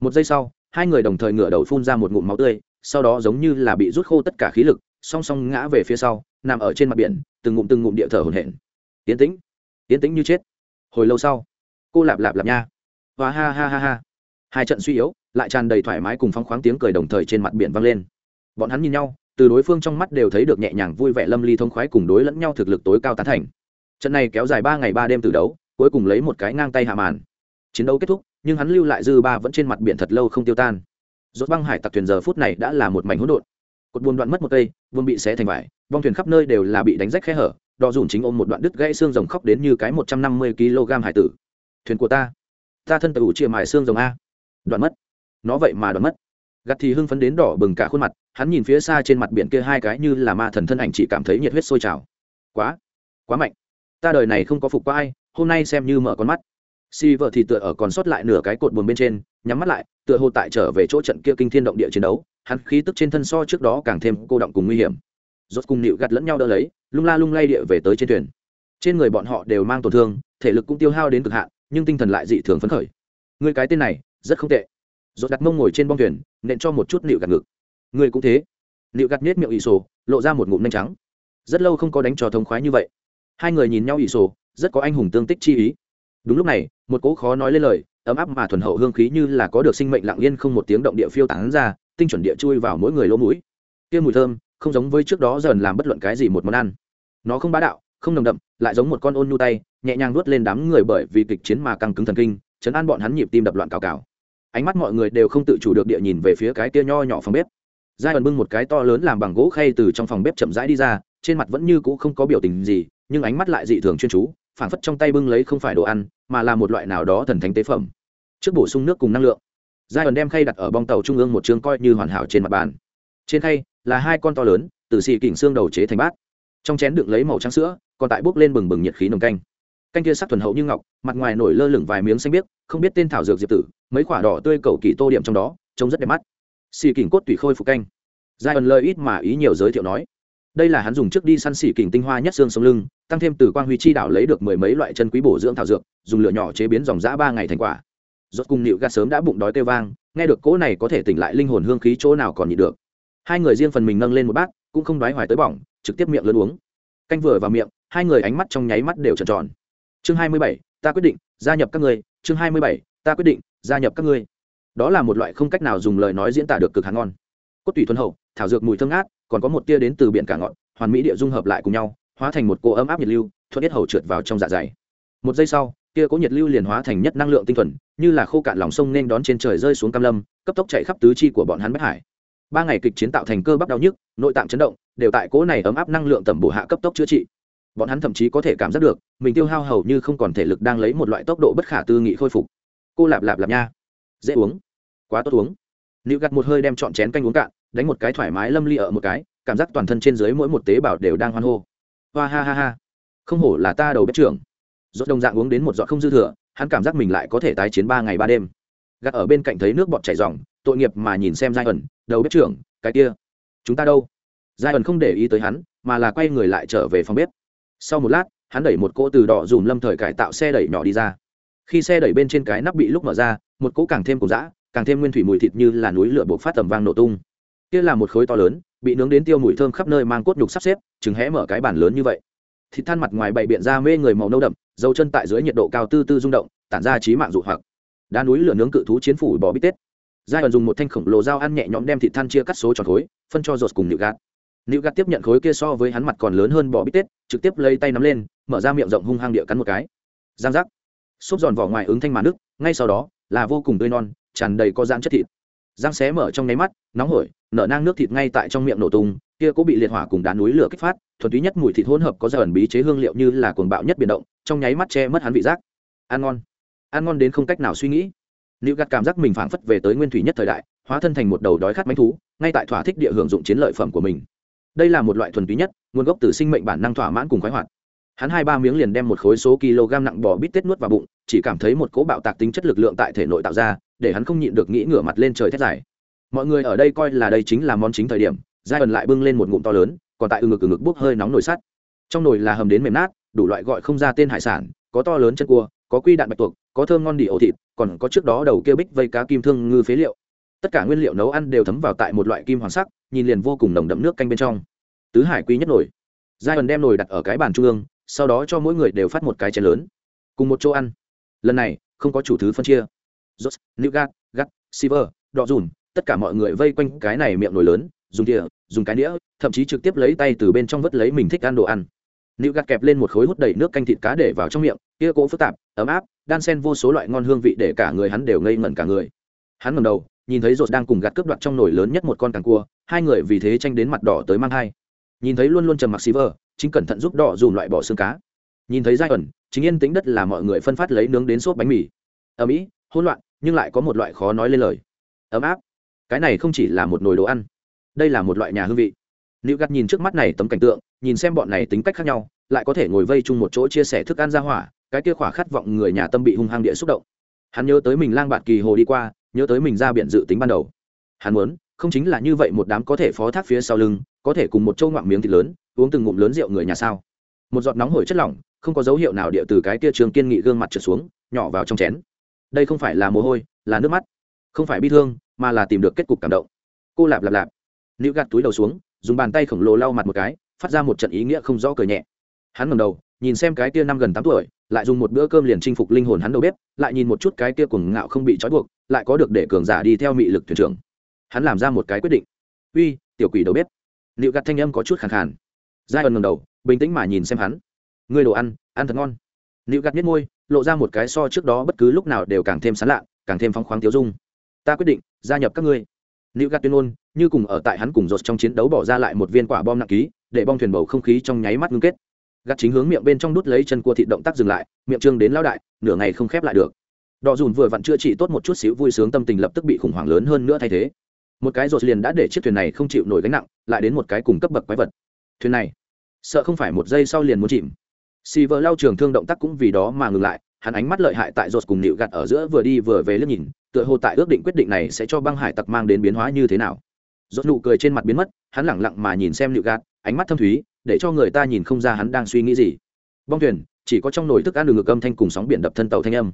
Một giây sau, hai người đồng thời ngửa đầu phun ra một ngụm máu tươi, sau đó giống như là bị rút khô tất cả khí lực, song song ngã về phía sau, nằm ở trên mặt biển, từng ngụm từng ngụm địa thở hổn hển. Tiến tĩnh tiến tĩnh như chết. Hồi lâu sau, cô lạp lạp lạp nha. Và ha ha ha ha. Hai trận suy yếu, lại tràn đầy thoải mái cùng phóng khoáng tiếng cười đồng thời trên mặt biển vang lên. Bọn hắn nhìn nhau, từ đối phương trong mắt đều thấy được nhẹ nhàng vui vẻ lâm ly thông khoái cùng đối lẫn nhau thực lực tối cao tán thành trận này kéo dài ba ngày ba đêm từ đấu, cuối cùng lấy một cái ngang tay hạ màn. Chiến đấu kết thúc, nhưng hắn lưu lại dư ba vẫn trên mặt biển thật lâu không tiêu tan. Rốt băng hải tặc thuyền giờ phút này đã là một mảnh hỗn độn. Cột buôn đoạn mất một cây buông bị xé thành vải, vong thuyền khắp nơi đều là bị đánh rách khe hở, đò dùn chính ôm một đoạn đứt gãy xương rồng khóc đến như cái một trăm năm mươi kg hải tử. Thuyền của ta ta thân tử chia mài xương rồng a. Đoạn mất. Nó vậy mà đoạn mất. Gặt thì hưng phấn đến đỏ bừng cả khuôn mặt, hắn nhìn phía xa trên mặt biển kia hai cái như là ma thần thân ảnh chỉ cảm thấy nhiệt huyết sôi trào. Quá quá mạnh ta đời này không có phục qua ai, hôm nay xem như mở con mắt. Si vợ thì tựa ở còn sót lại nửa cái cột buồn bên trên, nhắm mắt lại, tựa hồ tại trở về chỗ trận kia kinh thiên động địa chiến đấu, hắn khí tức trên thân so trước đó càng thêm cô động cùng nguy hiểm. Rốt cùng nịu gặt lẫn nhau đỡ lấy, lung la lung lay địa về tới trên thuyền. Trên người bọn họ đều mang tổn thương, thể lực cũng tiêu hao đến cực hạn, nhưng tinh thần lại dị thường phấn khởi. Người cái tên này, rất không tệ. Rốt đặt mông ngồi trên bong thuyền, nện cho một chút nịu gặt ngực. Người cũng thế. Nịu gặt nết miệng ị sổ, lộ ra một ngụm nhanh trắng. Rất lâu không có đánh trò thông khoái như vậy hai người nhìn nhau ỷ sổ, rất có anh hùng tương tích chi ý. Đúng lúc này, một cỗ khó nói lên lời, ấm áp mà thuần hậu hương khí như là có được sinh mệnh lặng yên không một tiếng động địa phiêu tán ra, tinh chuẩn địa chui vào mỗi người lỗ mũi. Kia mùi thơm, không giống với trước đó dần làm bất luận cái gì một món ăn. Nó không bá đạo, không nồng đậm, lại giống một con ôn nhu tay, nhẹ nhàng nuốt lên đám người bởi vì kịch chiến mà căng cứng thần kinh, chấn an bọn hắn nhịp tim đập loạn cào cào. Ánh mắt mọi người đều không tự chủ được địa nhìn về phía cái kia nho nhỏ phòng bếp. Giai ẩn bưng một cái to lớn làm bằng gỗ khay từ trong phòng bếp chậm rãi đi ra, trên mặt vẫn như cũ không có biểu tình gì nhưng ánh mắt lại dị thường chuyên chú, phảng phất trong tay bưng lấy không phải đồ ăn, mà là một loại nào đó thần thánh tế phẩm. Trước bổ sung nước cùng năng lượng giai ẩn đem khay đặt ở bong tàu trung ương một chương coi như hoàn hảo trên mặt bàn. Trên khay là hai con to lớn, từ xì kỉnh xương đầu chế thành bát. Trong chén đựng lấy màu trắng sữa, còn tại bốc lên bừng bừng nhiệt khí nồng canh. Canh kia sắc thuần hậu như ngọc, mặt ngoài nổi lơ lửng vài miếng xanh biếc, không biết tên thảo dược diệp tử, mấy quả đỏ tươi cầu kỳ tô điểm trong đó, trông rất đẹp mắt. Xì kỉnh cốt tùy khôi phục canh. Giai ẩn lời ít mà ý nhiều giới thiệu nói đây là hắn dùng trước đi săn xỉ kình tinh hoa nhất xương sống lưng, tăng thêm từ quang huy chi đảo lấy được mười mấy loại chân quý bổ dưỡng thảo dược, dùng lửa nhỏ chế biến dòng giã ba ngày thành quả. Rốt cùng nịu ga sớm đã bụng đói tê vang, nghe được cỗ này có thể tỉnh lại linh hồn hương khí chỗ nào còn nhịn được. Hai người riêng phần mình nâng lên một bát, cũng không đói hoài tới bỏng, trực tiếp miệng lớn uống. Canh vừa vào miệng, hai người ánh mắt trong nháy mắt đều tròn tròn. Chương hai mươi bảy, ta quyết định, gia nhập các ngươi. Chương hai mươi bảy, ta quyết định, gia nhập các ngươi. Đó là một loại không cách nào dùng lời nói diễn tả được cực hàng ngon. Cốt tủy thuần hậu, thảo dược mùi thơm ngát còn có một tia đến từ biển cả ngọn, hoàn mỹ địa dung hợp lại cùng nhau, hóa thành một cỗ ấm áp nhiệt lưu, thuận hết hầu trượt vào trong dạ dày. Một giây sau, kia cỗ nhiệt lưu liền hóa thành nhất năng lượng tinh thuần, như là khô cạn lòng sông nên đón trên trời rơi xuống cam lâm, cấp tốc chạy khắp tứ chi của bọn hắn bách hải. Ba ngày kịch chiến tạo thành cơ bắp đau nhức, nội tạng chấn động, đều tại cỗ này ấm áp năng lượng tầm bổ hạ cấp tốc chữa trị. Bọn hắn thậm chí có thể cảm giác được, mình tiêu hao hầu như không còn thể lực đang lấy một loại tốc độ bất khả tư nghị khôi phục. Cô lạp lạp lạp nha. Dễ uống. Quá tốt uống. Nữ gặt một hơi đem trọn chén canh uống cạn đánh một cái thoải mái lâm ly ở một cái, cảm giác toàn thân trên dưới mỗi một tế bào đều đang hoan hô. Hoa ha ha ha. Không hổ là ta đầu bếp trưởng. Rốt đồng dạng uống đến một giọt không dư thừa, hắn cảm giác mình lại có thể tái chiến ba ngày ba đêm. Gạt ở bên cạnh thấy nước bọt chảy ròng, tội nghiệp mà nhìn xem giai ẩn đầu bếp trưởng, cái kia, chúng ta đâu? Giai ẩn không để ý tới hắn, mà là quay người lại trở về phòng bếp. Sau một lát, hắn đẩy một cỗ từ đỏ dùm lâm thời cải tạo xe đẩy nhỏ đi ra. Khi xe đẩy bên trên cái nắp bị lúc mở ra, một cỗ càng thêm cổ dã, càng thêm nguyên thủy mùi thịt như là núi lửa buộc phát tầm vang nổ tung kia là một khối to lớn, bị nướng đến tiêu mùi thơm khắp nơi mang cốt nhục sắp xếp, chừng hé mở cái bản lớn như vậy. Thịt than mặt ngoài bậy biện ra mê người màu nâu đậm, dấu chân tại dưới nhiệt độ cao tư tư rung động, tản ra trí mạng dụ hoặc. Đá núi lửa nướng cự thú chiến phủ bò bít tết. Giai đoạn dùng một thanh khổng lồ dao ăn nhẹ nhõm đem thịt than chia cắt số tròn khối, phân cho rột cùng nịu gạt. Nịu gạt tiếp nhận khối kia so với hắn mặt còn lớn hơn bò bít tết, trực tiếp lấy tay nắm lên, mở ra miệng rộng hung hăng địa cắn một cái. Giang giác. Xốp giòn vỏ ngoài ứng thanh mà nước ngay sau đó, là vô cùng tươi non, tràn đầy có giang chất thịt. Giang xé mở trong nháy mắt, nóng hổi nở nang nước thịt ngay tại trong miệng nổ tung, kia cũng bị liệt hỏa cùng đá núi lửa kích phát, thuần túy nhất mùi thịt hỗn hợp có dần bí chế hương liệu như là cuồng bạo nhất biển động, trong nháy mắt che mất hắn vị giác. Ăn ngon. Ăn ngon đến không cách nào suy nghĩ. Nữ gạt cảm giác mình phảng phất về tới nguyên thủy nhất thời đại, hóa thân thành một đầu đói khát manh thú, ngay tại thỏa thích địa hưởng dụng chiến lợi phẩm của mình. Đây là một loại thuần túy nhất, nguồn gốc từ sinh mệnh bản năng thỏa mãn cùng khoái hoạt. Hắn hai ba miếng liền đem một khối số kg nặng bò bít tết nuốt vào bụng, chỉ cảm thấy một cỗ bạo tạc tính chất lực lượng tại thể nội tạo ra, để hắn không nhịn được nghĩ ngửa mặt lên trời thét dài mọi người ở đây coi là đây chính là món chính thời điểm giai ẩn lại bưng lên một ngụm to lớn còn tại ư ngực ư ngực bốc hơi nóng nồi sắt. Trong nồi là hầm đến mềm nát đủ loại gọi không ra tên hải sản có to lớn chân cua có quy đạn bạch tuộc có thơm ngon đỉ ổ thịt còn có trước đó đầu kia bích vây cá kim thương ngư phế liệu. Tất cả nguyên liệu nấu ăn đều thấm vào tại một loại kim hoàng sắc nhìn liền vô cùng nồng đậm nước canh bên trong. Tứ hải quý nhất nồi. Giai ẩn đem nồi đặt ở cái bàn trung ương sau đó cho mỗi người đều phát một cái chén lớn. Cùng một chỗ ăn. Lần này không có chủ thứ phân chia. Joss, Newgard, Gat, Silver, đỏ Dùn, tất cả mọi người vây quanh cái này miệng nồi lớn, dùng đĩa dùng cái đĩa, thậm chí trực tiếp lấy tay từ bên trong vớt lấy mình thích ăn đồ ăn. nữ gạt kẹp lên một khối hút đầy nước canh thịt cá để vào trong miệng kia cỗ phức tạp ấm áp đan sen vô số loại ngon hương vị để cả người hắn đều ngây ngẩn cả người. Hắn ngầm đầu nhìn thấy rột đang cùng gạt cướp đoạt trong nồi lớn nhất một con càng cua hai người vì thế tranh đến mặt đỏ tới mang hai nhìn thấy luôn luôn trầm mặc xí vờ chính cẩn thận giúp đỏ dùm loại bỏ xương cá. Nhìn thấy giai ẩn chính yên tính đất là mọi người phân phát lấy nướng đến xốp bánh mì. Ở mỹ hỗn loạn nhưng lại có một loại khó nói lên lời. Ấm áp cái này không chỉ là một nồi đồ ăn, đây là một loại nhà hương vị. Nữ gắt nhìn trước mắt này tấm cảnh tượng, nhìn xem bọn này tính cách khác nhau, lại có thể ngồi vây chung một chỗ chia sẻ thức ăn ra hỏa, cái kia khỏa khát vọng người nhà tâm bị hung hăng địa xúc động. Hắn nhớ tới mình lang bạt kỳ hồ đi qua, nhớ tới mình ra biển dự tính ban đầu. Hắn muốn, không chính là như vậy một đám có thể phó thác phía sau lưng, có thể cùng một châu ngoạm miếng thịt lớn, uống từng ngụm lớn rượu người nhà sao? Một giọt nóng hổi chất lỏng, không có dấu hiệu nào địa từ cái kia trường kiên nghị gương mặt trượt xuống, nhỏ vào trong chén. Đây không phải là mồ hôi, là nước mắt. Không phải bi thương mà là tìm được kết cục cảm động. Cô lạp lạp lạp. Nữ gạt túi đầu xuống, dùng bàn tay khổng lồ lau mặt một cái, phát ra một trận ý nghĩa không rõ cười nhẹ. Hắn ngầm đầu, nhìn xem cái tia năm gần tám tuổi, lại dùng một bữa cơm liền chinh phục linh hồn hắn đầu bếp, lại nhìn một chút cái tia cuồng ngạo không bị trói buộc, lại có được để cường giả đi theo mị lực thuyền trưởng. Hắn làm ra một cái quyết định. Uy, tiểu quỷ đầu bếp. Liệu gạt thanh âm có chút khàn khàn. Giai ẩn ngầm đầu, bình tĩnh mà nhìn xem hắn. Ngươi đồ ăn ăn thật ngon. Liệu gạt biết môi, lộ ra một cái so trước đó bất cứ lúc nào đều càng thêm sán lạ, càng thêm phóng khoáng tiêu dung ta quyết định, gia nhập các ngươi. Nữ gạt tuyên ngôn, như cùng ở tại hắn cùng rột trong chiến đấu bỏ ra lại một viên quả bom nặng ký, để bong thuyền bầu không khí trong nháy mắt ngưng kết. Gạt chính hướng miệng bên trong đút lấy chân cua thịt động tác dừng lại, miệng trương đến lao đại, nửa ngày không khép lại được. Đọ dùn vừa vặn chữa trị tốt một chút xíu vui sướng tâm tình lập tức bị khủng hoảng lớn hơn nữa thay thế. Một cái rột liền đã để chiếc thuyền này không chịu nổi gánh nặng, lại đến một cái cùng cấp bậc quái vật. Thuyền này, sợ không phải một giây sau liền muốn chìm. Xì vợ lao trường thương động tác cũng vì đó mà ngừng lại hắn ánh mắt lợi hại tại rột cùng nịu gặt ở giữa vừa đi vừa về liếc nhìn, tựa hồ tại ước định quyết định này sẽ cho băng hải tặc mang đến biến hóa như thế nào. Rột nụ cười trên mặt biến mất, hắn lẳng lặng mà nhìn xem nịu gặt ánh mắt thâm thúy, để cho người ta nhìn không ra hắn đang suy nghĩ gì. Bong thuyền, chỉ có trong nồi thức ăn đường ngược âm thanh cùng sóng biển đập thân tàu thanh âm.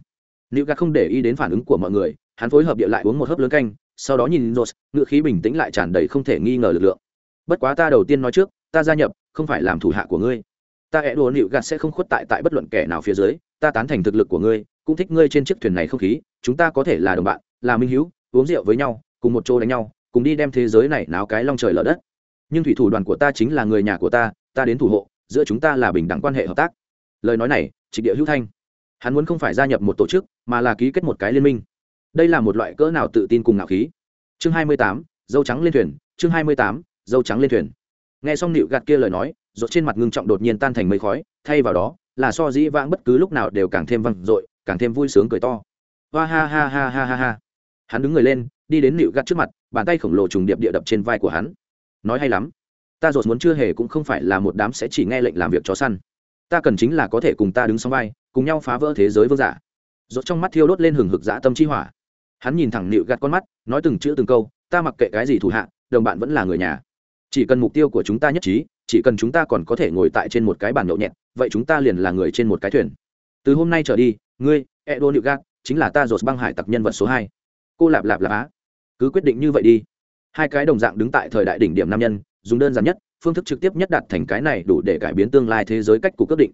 Nịu gặt không để ý đến phản ứng của mọi người, hắn phối hợp địa lại uống một hớp lớn canh, sau đó nhìn rột ngựa khí bình tĩnh lại tràn đầy không thể nghi ngờ lực lượng. Bất quá ta đầu tiên nói trước, ta gia nhập, không phải làm thủ hạ của ngươi. Ta hẹ đùa nịu gạt sẽ không khuất tại tại bất luận kẻ nào phía dưới ta tán thành thực lực của ngươi, cũng thích ngươi trên chiếc thuyền này không khí, chúng ta có thể là đồng bạn, là minh hữu uống rượu với nhau, cùng một chỗ đánh nhau, cùng đi đem thế giới này náo cái long trời lở đất. Nhưng thủy thủ đoàn của ta chính là người nhà của ta ta đến thủ hộ, giữa chúng ta là bình đẳng quan hệ hợp tác. Lời nói này, trịnh địa hữu thanh, hắn muốn không phải gia nhập một tổ chức, mà là ký kết một cái liên minh. Đây là một loại cỡ nào tự tin cùng ngạo khí. Chương hai mươi tám, dâu trắng lên thuyền, chương hai mươi tám, dâu trắng lên thuyền. Nghe xong nịu gạt kia lời nói rồi trên mặt ngưng trọng đột nhiên tan thành mây khói, thay vào đó là so dĩ vãng bất cứ lúc nào đều càng thêm vang dội, càng thêm vui sướng cười to. Hoa ha ha ha ha ha ha. Hắn đứng người lên, đi đến nịu gắt trước mặt, bàn tay khổng lồ trùng điệp địa đập trên vai của hắn. Nói hay lắm. Ta rột muốn chưa hề cũng không phải là một đám sẽ chỉ nghe lệnh làm việc chó săn. Ta cần chính là có thể cùng ta đứng song vai, cùng nhau phá vỡ thế giới vương giả. Rốt trong mắt thiêu đốt lên hừng hực dã tâm chi hỏa. Hắn nhìn thẳng nịu gạt con mắt, nói từng chữ từng câu, ta mặc kệ cái gì thủ hạ, đồng bạn vẫn là người nhà. Chỉ cần mục tiêu của chúng ta nhất trí chỉ cần chúng ta còn có thể ngồi tại trên một cái bàn nhậu nhẹt, vậy chúng ta liền là người trên một cái thuyền. Từ hôm nay trở đi, ngươi, edo nữ gác chính là ta dột băng hải tặc nhân vật số hai. Cô lạp lạp lạp á. Cứ quyết định như vậy đi. Hai cái đồng dạng đứng tại thời đại đỉnh điểm nam nhân, dùng đơn giản nhất, phương thức trực tiếp nhất đặt thành cái này đủ để cải biến tương lai thế giới cách cục quyết định.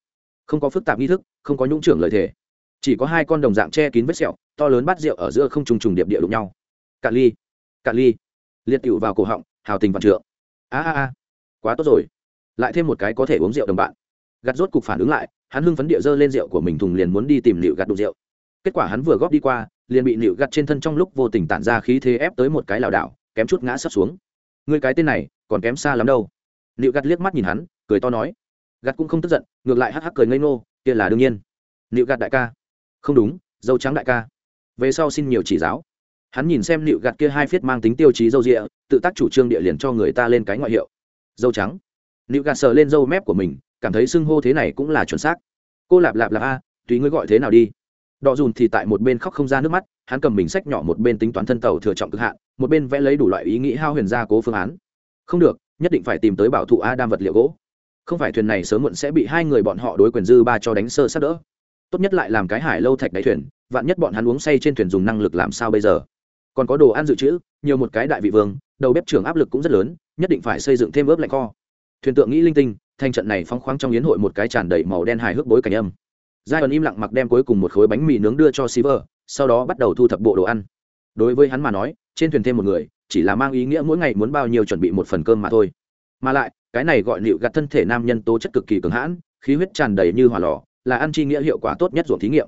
Không có phức tạp nghi thức, không có nhũng trưởng lời thề. Chỉ có hai con đồng dạng che kín vết sẹo, to lớn bát rượu ở giữa không trùng trùng điệp địa đụng nhau. Cạn ly cạn ly. Liệt cựu vào cổ họng, hào tình vạn trượng. A a a quá tốt rồi lại thêm một cái có thể uống rượu đồng bạn. Gặt rốt cục phản ứng lại, hắn hưng phấn địa dơ lên rượu của mình thùng liền muốn đi tìm nịu gặt đục rượu. Kết quả hắn vừa góp đi qua, liền bị nịu gặt trên thân trong lúc vô tình tản ra khí thế ép tới một cái lảo đảo, kém chút ngã sấp xuống. Người cái tên này, còn kém xa lắm đâu. Nịu gặt liếc mắt nhìn hắn, cười to nói. Gặt cũng không tức giận, ngược lại hắc hắc cười ngây ngô, kia là đương nhiên. Nịu gặt đại ca. Không đúng, dâu trắng đại ca. Về sau xin nhiều chỉ giáo. Hắn nhìn xem nịu gặt kia hai phiết mang tính tiêu chí dâu rịa tự tác chủ trương địa liền cho người ta lên cái ngoại hiệu. Dâu trắng nữ gạt sờ lên râu mép của mình, cảm thấy xưng hô thế này cũng là chuẩn xác. Cô lạp lạp lạp a, tùy ngươi gọi thế nào đi. Đọ dùn thì tại một bên khóc không ra nước mắt, hắn cầm mình sách nhỏ một bên tính toán thân tàu thừa trọng cực hạn, một bên vẽ lấy đủ loại ý nghĩ hao huyền gia cố phương án. Không được, nhất định phải tìm tới bảo thụ a đam vật liệu gỗ. Không phải thuyền này sớm muộn sẽ bị hai người bọn họ đối quyền dư ba cho đánh sơ sát đỡ. Tốt nhất lại làm cái hải lâu thạch đáy thuyền, vạn nhất bọn hắn uống say trên thuyền dùng năng lực làm sao bây giờ? Còn có đồ ăn dự trữ, nhiều một cái đại vị vương, đầu bếp trưởng áp lực cũng rất lớn, nhất định phải xây dựng thêm ướp lạnh kho thuyền tượng nghĩ linh tinh thanh trận này phóng khoáng trong yến hội một cái tràn đầy màu đen hài hước bối cảnh âm. Giai ẩn im lặng mặc đem cuối cùng một khối bánh mì nướng đưa cho Silver, sau đó bắt đầu thu thập bộ đồ ăn. Đối với hắn mà nói trên thuyền thêm một người chỉ là mang ý nghĩa mỗi ngày muốn bao nhiêu chuẩn bị một phần cơm mà thôi. Mà lại cái này gọi liệu gặt thân thể nam nhân tố chất cực kỳ cường hãn khí huyết tràn đầy như hỏa lò là ăn chi nghĩa hiệu quả tốt nhất ruộng thí nghiệm.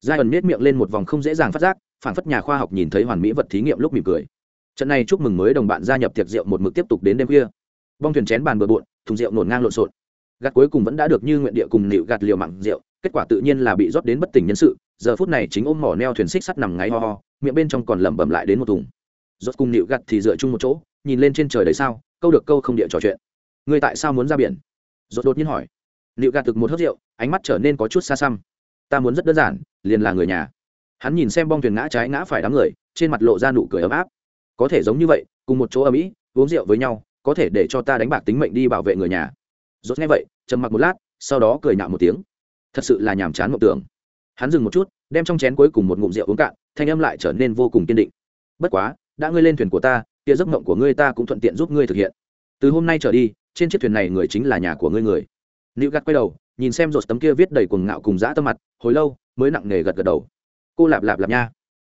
Giai ẩn nết miệng lên một vòng không dễ dàng phát giác phản phất nhà khoa học nhìn thấy hoàn mỹ vật thí nghiệm lúc mỉm cười. Trận này chúc mừng mới đồng bạn gia nhập tiệc rượu một mực tiếp tục đến đêm khuya. Bong thuyền chén bàn bừa bộn thùng rượu nổn ngang lộn xộn. Gạt cuối cùng vẫn đã được như nguyện địa cùng nịu gạt liều mặn rượu, kết quả tự nhiên là bị rót đến bất tỉnh nhân sự, giờ phút này chính ôm mỏ neo thuyền xích sắt nằm ngáy ho ho, miệng bên trong còn lẩm bẩm lại đến một thùng. Rót cùng nịu gạt thì dựa chung một chỗ, nhìn lên trên trời đấy sao, câu được câu không địa trò chuyện. Người tại sao muốn ra biển? Rót đột nhiên hỏi. Nịu gạt thực một hớt rượu, ánh mắt trở nên có chút xa xăm. Ta muốn rất đơn giản, liền là người nhà. Hắn nhìn xem bong thuyền ngã trái ngã phải đám người, trên mặt lộ ra nụ cười ấm áp. Có thể giống như vậy, cùng một chỗ ở mỹ uống rượu với nhau có thể để cho ta đánh bạc tính mệnh đi bảo vệ người nhà. Rốt nghe vậy, trầm mặc một lát, sau đó cười nhạo một tiếng. Thật sự là nhàm chán mộng tưởng. Hắn dừng một chút, đem trong chén cuối cùng một ngụm rượu uống cạn, thanh âm lại trở nên vô cùng kiên định. Bất quá, đã ngươi lên thuyền của ta, kia giấc mộng của ngươi ta cũng thuận tiện giúp ngươi thực hiện. Từ hôm nay trở đi, trên chiếc thuyền này người chính là nhà của ngươi người. Nữ gắt quay đầu, nhìn xem rột tấm kia viết đầy cuồng ngạo cùng dã tâm mặt, hồi lâu, mới nặng nề gật gật đầu. Cô lạp lạp lạp nha.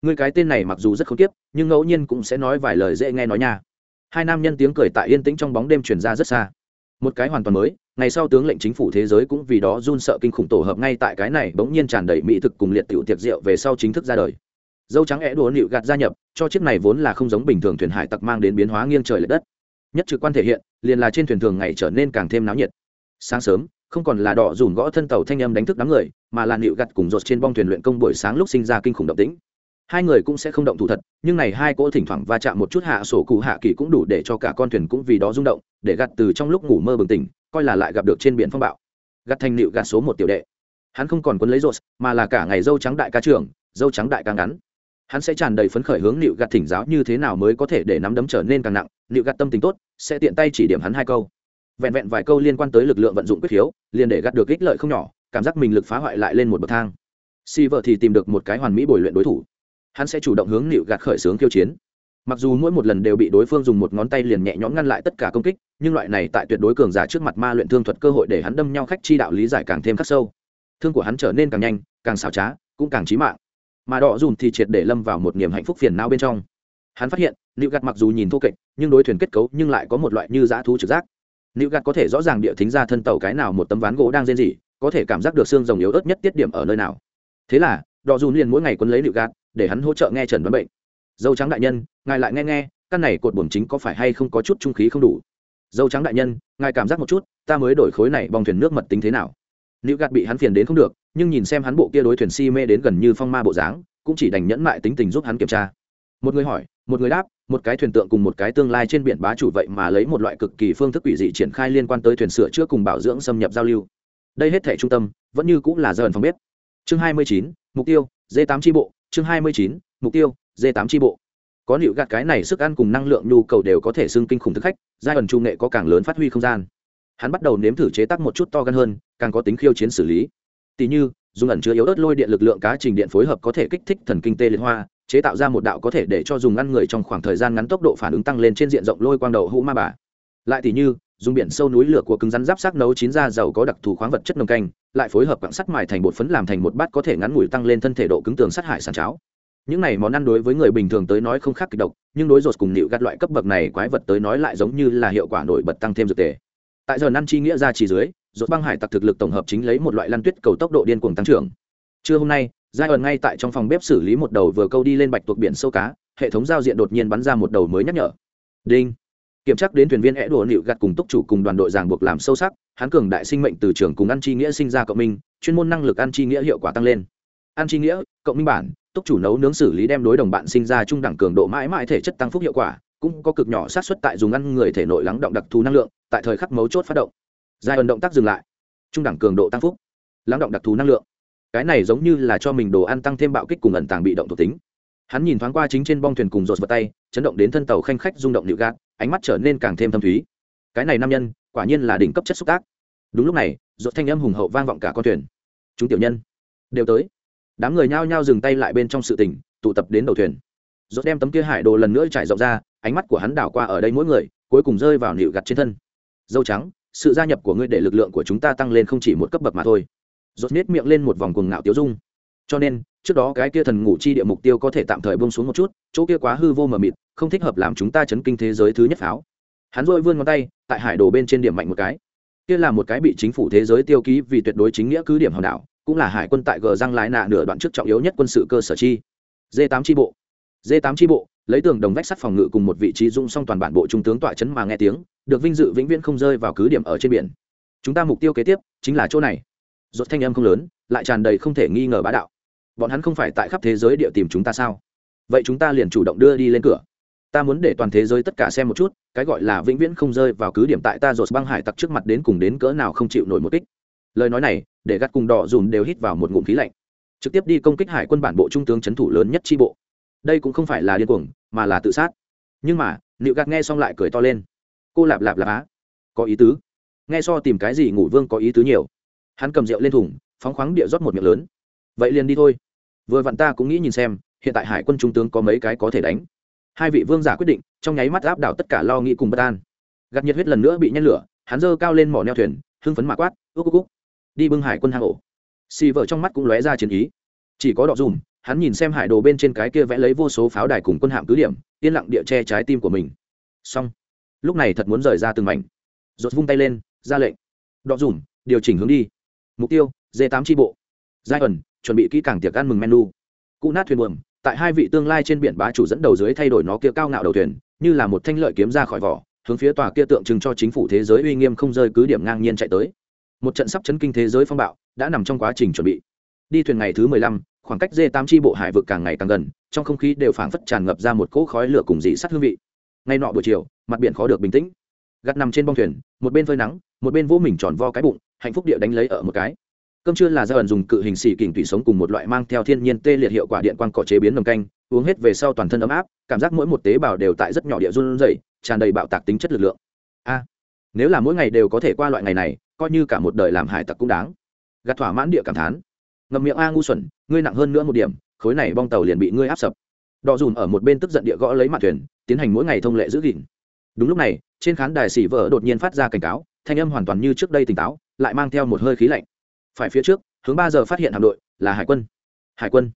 Ngươi cái tên này mặc dù rất không tiếp nhưng ngẫu nhiên cũng sẽ nói vài lời dễ nghe nói nha hai nam nhân tiếng cười tại yên tĩnh trong bóng đêm truyền ra rất xa. Một cái hoàn toàn mới, ngày sau tướng lệnh chính phủ thế giới cũng vì đó run sợ kinh khủng tổ hợp ngay tại cái này bỗng nhiên tràn đầy mỹ thực cùng liệt tiểu tiệc rượu về sau chính thức ra đời. Dâu trắng é đùa nịu gạt gia nhập, cho chiếc này vốn là không giống bình thường thuyền hải tặc mang đến biến hóa nghiêng trời l ệ đất. Nhất trực quan thể hiện, liền là trên thuyền thường ngày trở nên càng thêm náo nhiệt. Sáng sớm, không còn là đỏ dùn gõ thân tàu thanh âm đánh thức đám người, mà là nịu gặt cùng rột trên bong thuyền luyện công buổi sáng lúc sinh ra kinh khủng động tĩnh hai người cũng sẽ không động thủ thật, nhưng này hai cỗ thỉnh thoảng va chạm một chút hạ sổ cụ hạ kỳ cũng đủ để cho cả con thuyền cũng vì đó rung động, để gặt từ trong lúc ngủ mơ bừng tỉnh, coi là lại gặp được trên biển phong bạo. Gặt thành nịu gạt số một tiểu đệ. Hắn không còn quấn lấy rột, mà là cả ngày dâu trắng đại ca trưởng, dâu trắng đại ca ngắn. Hắn sẽ tràn đầy phấn khởi hướng nịu gạt thỉnh giáo như thế nào mới có thể để nắm đấm trở nên càng nặng, nịu gạt tâm tính tốt, sẽ tiện tay chỉ điểm hắn hai câu. Vẹn vẹn vài câu liên quan tới lực lượng vận dụng quyết khiếu, liền để gạt được ích lợi không nhỏ, cảm giác mình lực phá hoại lại lên một bậc thang. Si vợ thì tìm được một cái hoàn mỹ bồi luyện đối thủ hắn sẽ chủ động hướng nịu gạt khởi xướng kiêu chiến. Mặc dù mỗi một lần đều bị đối phương dùng một ngón tay liền nhẹ nhõm ngăn lại tất cả công kích, nhưng loại này tại tuyệt đối cường giả trước mặt ma luyện thương thuật cơ hội để hắn đâm nhau khách chi đạo lý giải càng thêm khắc sâu. Thương của hắn trở nên càng nhanh, càng xảo trá, cũng càng trí mạng. Mà đỏ dùm thì triệt để lâm vào một niềm hạnh phúc phiền não bên trong. Hắn phát hiện, nịu gạt mặc dù nhìn thô kệch, nhưng đối thuyền kết cấu nhưng lại có một loại như dã thú trực giác. Nịu gạt có thể rõ ràng địa thính ra thân tàu cái nào một tấm ván gỗ đang rên rỉ, có thể cảm giác được xương rồng yếu ớt nhất tiết điểm ở nơi nào. Thế là, đỏ dùm liền mỗi ngày quấn lấy nịu gạt để hắn hỗ trợ nghe trần đoán bệnh. Dâu trắng đại nhân, ngài lại nghe nghe, căn này cột buồng chính có phải hay không có chút trung khí không đủ? Dâu trắng đại nhân, ngài cảm giác một chút, ta mới đổi khối này bong thuyền nước mật tính thế nào? Nữ gạt bị hắn phiền đến không được, nhưng nhìn xem hắn bộ kia đối thuyền si mê đến gần như phong ma bộ dáng, cũng chỉ đành nhẫn mại tính tình giúp hắn kiểm tra. Một người hỏi, một người đáp, một cái thuyền tượng cùng một cái tương lai trên biển bá chủ vậy mà lấy một loại cực kỳ phương thức quỷ dị triển khai liên quan tới thuyền sửa chữa cùng bảo dưỡng xâm nhập giao lưu. Đây hết thể trung tâm, vẫn như cũng là dần phòng bếp. Chương hai mươi chín, mục tiêu d tám tri bộ chương hai mươi chín, mục tiêu d tám tri bộ. Có liệu gạt cái này sức ăn cùng năng lượng nhu cầu đều có thể xưng kinh khủng thức khách, giai ẩn trung nghệ có càng lớn phát huy không gian. Hắn bắt đầu nếm thử chế tác một chút to gan hơn, càng có tính khiêu chiến xử lý. Tỷ như, dùng ẩn chứa yếu ớt lôi điện lực lượng cá trình điện phối hợp có thể kích thích thần kinh tê liệt hoa, chế tạo ra một đạo có thể để cho dùng ăn người trong khoảng thời gian ngắn tốc độ phản ứng tăng lên trên diện rộng lôi quang đầu hũ ma bà. Lại tỷ như, dùng biển sâu núi lửa của cứng rắn giáp sắc nấu chín ra giàu có đặc thù khoáng vật chất nồng canh lại phối hợp quặng sắt mài thành bột phấn làm thành một bát có thể ngắn ngủi tăng lên thân thể độ cứng tường sắt hải sản cháo. Những này món ăn đối với người bình thường tới nói không khác kịch độc, nhưng đối rột cùng nịu gắt loại cấp bậc này quái vật tới nói lại giống như là hiệu quả nổi bật tăng thêm dược tề. Tại giờ ăn chi nghĩa ra chỉ dưới rột băng hải tặc thực lực tổng hợp chính lấy một loại lăn tuyết cầu tốc độ điên cuồng tăng trưởng. Trưa hôm nay giai ẩn ngay tại trong phòng bếp xử lý một đầu vừa câu đi lên bạch tuộc biển sâu cá, hệ thống giao diện đột nhiên bắn ra một đầu mới nhắc nhở. Đinh. Kiểm tra đến thuyền viên é đùa nịu gạt cùng túc chủ cùng đoàn đội ràng buộc làm sâu sắc hắn cường đại sinh mệnh từ trường cùng ăn chi nghĩa sinh ra cộng minh, chuyên môn năng lực ăn chi nghĩa hiệu quả tăng lên. Ăn chi nghĩa, cộng minh bản, túc chủ nấu nướng xử lý đem đối đồng bạn sinh ra trung đẳng cường độ mãi mãi thể chất tăng phúc hiệu quả, cũng có cực nhỏ sát xuất tại dùng ăn người thể nội lắng động đặc thù năng lượng, tại thời khắc mấu chốt phát động. Giai ẩn động tác dừng lại. Trung đẳng cường độ tăng phúc. Lắng động đặc thù năng lượng. Cái này giống như là cho mình đồ ăn tăng thêm bạo kích cùng ẩn tàng bị động thuộc tính. Hắn nhìn thoáng qua chính trên bong thuyền cùng rột vào tay, chấn động đến thân tàu khanh khách rung động nịu gạt, ánh mắt trở nên càng thêm thâm thúy. Cái này nam nhân, quả nhiên là đỉnh cấp chất xúc tác đúng lúc này rột thanh âm hùng hậu vang vọng cả con thuyền. Chúng tiểu nhân đều tới. Đám người nhao nhao dừng tay lại bên trong sự tỉnh tụ tập đến đầu thuyền. Rột đem tấm kia hải đồ lần nữa trải rộng ra, ánh mắt của hắn đảo qua ở đây mỗi người, cuối cùng rơi vào nịu gặt trên thân. Dâu trắng, sự gia nhập của ngươi để lực lượng của chúng ta tăng lên không chỉ một cấp bậc mà thôi. Rột nết miệng lên một vòng cuồng ngạo tiêu dung. Cho nên, trước đó cái kia thần ngủ chi địa mục tiêu có thể tạm thời bông xuống một chút, chỗ kia quá hư vô mờ mịt, không thích hợp làm chúng ta chấn kinh thế giới thứ nhất pháo. Hắn dội vươn ngón tay, tại hải đồ bên trên điểm mạnh một cái kia là một cái bị chính phủ thế giới tiêu ký vì tuyệt đối chính nghĩa cứ điểm hòn đảo, cũng là hải quân tại gờ răng lái nạ nửa đoạn trước trọng yếu nhất quân sự cơ sở chi. D 8 tri bộ. D 8 tri bộ, lấy tường đồng vách sắt phòng ngự cùng một vị trí dung song toàn bản bộ trung tướng tọa chấn mà nghe tiếng, được vinh dự vĩnh viễn không rơi vào cứ điểm ở trên biển. Chúng ta mục tiêu kế tiếp chính là chỗ này. Rốt thanh âm không lớn, lại tràn đầy không thể nghi ngờ bá đạo. Bọn hắn không phải tại khắp thế giới địa tìm chúng ta sao? Vậy chúng ta liền chủ động đưa đi lên cửa ta muốn để toàn thế giới tất cả xem một chút, cái gọi là vĩnh viễn không rơi vào cứ điểm tại ta rột băng hải tặc trước mặt đến cùng đến cỡ nào không chịu nổi một kích. Lời nói này, để gắt cùng đỏ dùm đều hít vào một ngụm khí lạnh. Trực tiếp đi công kích hải quân bản bộ trung tướng c thủ lớn nhất tri bộ. Đây cũng không phải là điên cuồng, mà là tự sát. Nhưng mà liệu gạt nghe xong lại cười to lên. Cô lạp lạp lạp á. Có ý tứ. Nghe so tìm cái gì ngủ vương có ý tứ nhiều. Hắn cầm rượu lên thùng, phóng khoáng địa rót một miệng lớn. Vậy liền đi thôi. Vừa vặn ta cũng nghĩ nhìn xem, hiện tại hải quân trung tướng có mấy cái có thể đánh hai vị vương giả quyết định, trong nháy mắt áp đảo tất cả lo nghĩ cùng bất an. Gạt nhiệt huyết lần nữa bị nhen lửa, hắn dơ cao lên mỏ neo thuyền, hưng phấn mạ quát ước ước ước đi bưng hải quân hang ổ. Xì vợ trong mắt cũng lóe ra chiến ý. Chỉ có đọ dùm, hắn nhìn xem hải đồ bên trên cái kia vẽ lấy vô số pháo đài cùng quân hạm cứ điểm, yên lặng địa che trái tim của mình. Xong. Lúc này thật muốn rời ra từng mảnh. Rột vung tay lên, ra lệnh. Đọ dùm, điều chỉnh hướng đi. Mục tiêu d tám tri bộ. Giai ẩn, chuẩn bị kỹ càng tiệc ăn mừng menu. Cụ nát thuyền buồm tại hai vị tương lai trên biển bá chủ dẫn đầu dưới thay đổi nó kia cao ngạo đầu thuyền, như là một thanh lợi kiếm ra khỏi vỏ, hướng phía tòa kia tượng trưng cho chính phủ thế giới uy nghiêm không rơi cứ điểm ngang nhiên chạy tới. Một trận sắp chấn kinh thế giới phong bạo đã nằm trong quá trình chuẩn bị. Đi thuyền ngày thứ mười lăm, khoảng cách d tám chi bộ hải vực càng ngày càng gần, trong không khí đều phảng phất tràn ngập ra một cỗ khói lửa cùng dị sắt hương vị. Ngay nọ buổi chiều, mặt biển khó được bình tĩnh. Gắt nằm trên bong thuyền, một bên phơi nắng, một bên vỗ mình tròn vo cái bụng, hạnh phúc địa đánh lấy ở một cái cơm trưa là do ẩn dùng cự hình xỉ kình tủy sống cùng một loại mang theo thiên nhiên tê liệt hiệu quả điện quang cỏ chế biến nồng canh, uống hết về sau toàn thân ấm áp, cảm giác mỗi một tế bào đều tại rất nhỏ địa run rẩy, tràn đầy bạo tạc tính chất lực lượng. A, nếu là mỗi ngày đều có thể qua loại ngày này, coi như cả một đời làm hải tặc cũng đáng. Gạt thỏa mãn địa cảm thán. Ngậm miệng a ngu xuẩn, ngươi nặng hơn nữa một điểm, khối này bong tàu liền bị ngươi áp sập. Đò dùm ở một bên tức giận địa gõ lấy mặt thuyền, tiến hành mỗi ngày thông lệ giữ gìn. Đúng lúc này, trên khán đài xỉ vợ đột nhiên phát ra cảnh cáo, thanh âm hoàn toàn như trước đây tỉnh táo, lại mang theo một hơi khí lạnh phải phía trước, hướng ba giờ phát hiện hạm đội, là hải quân. Hải quân.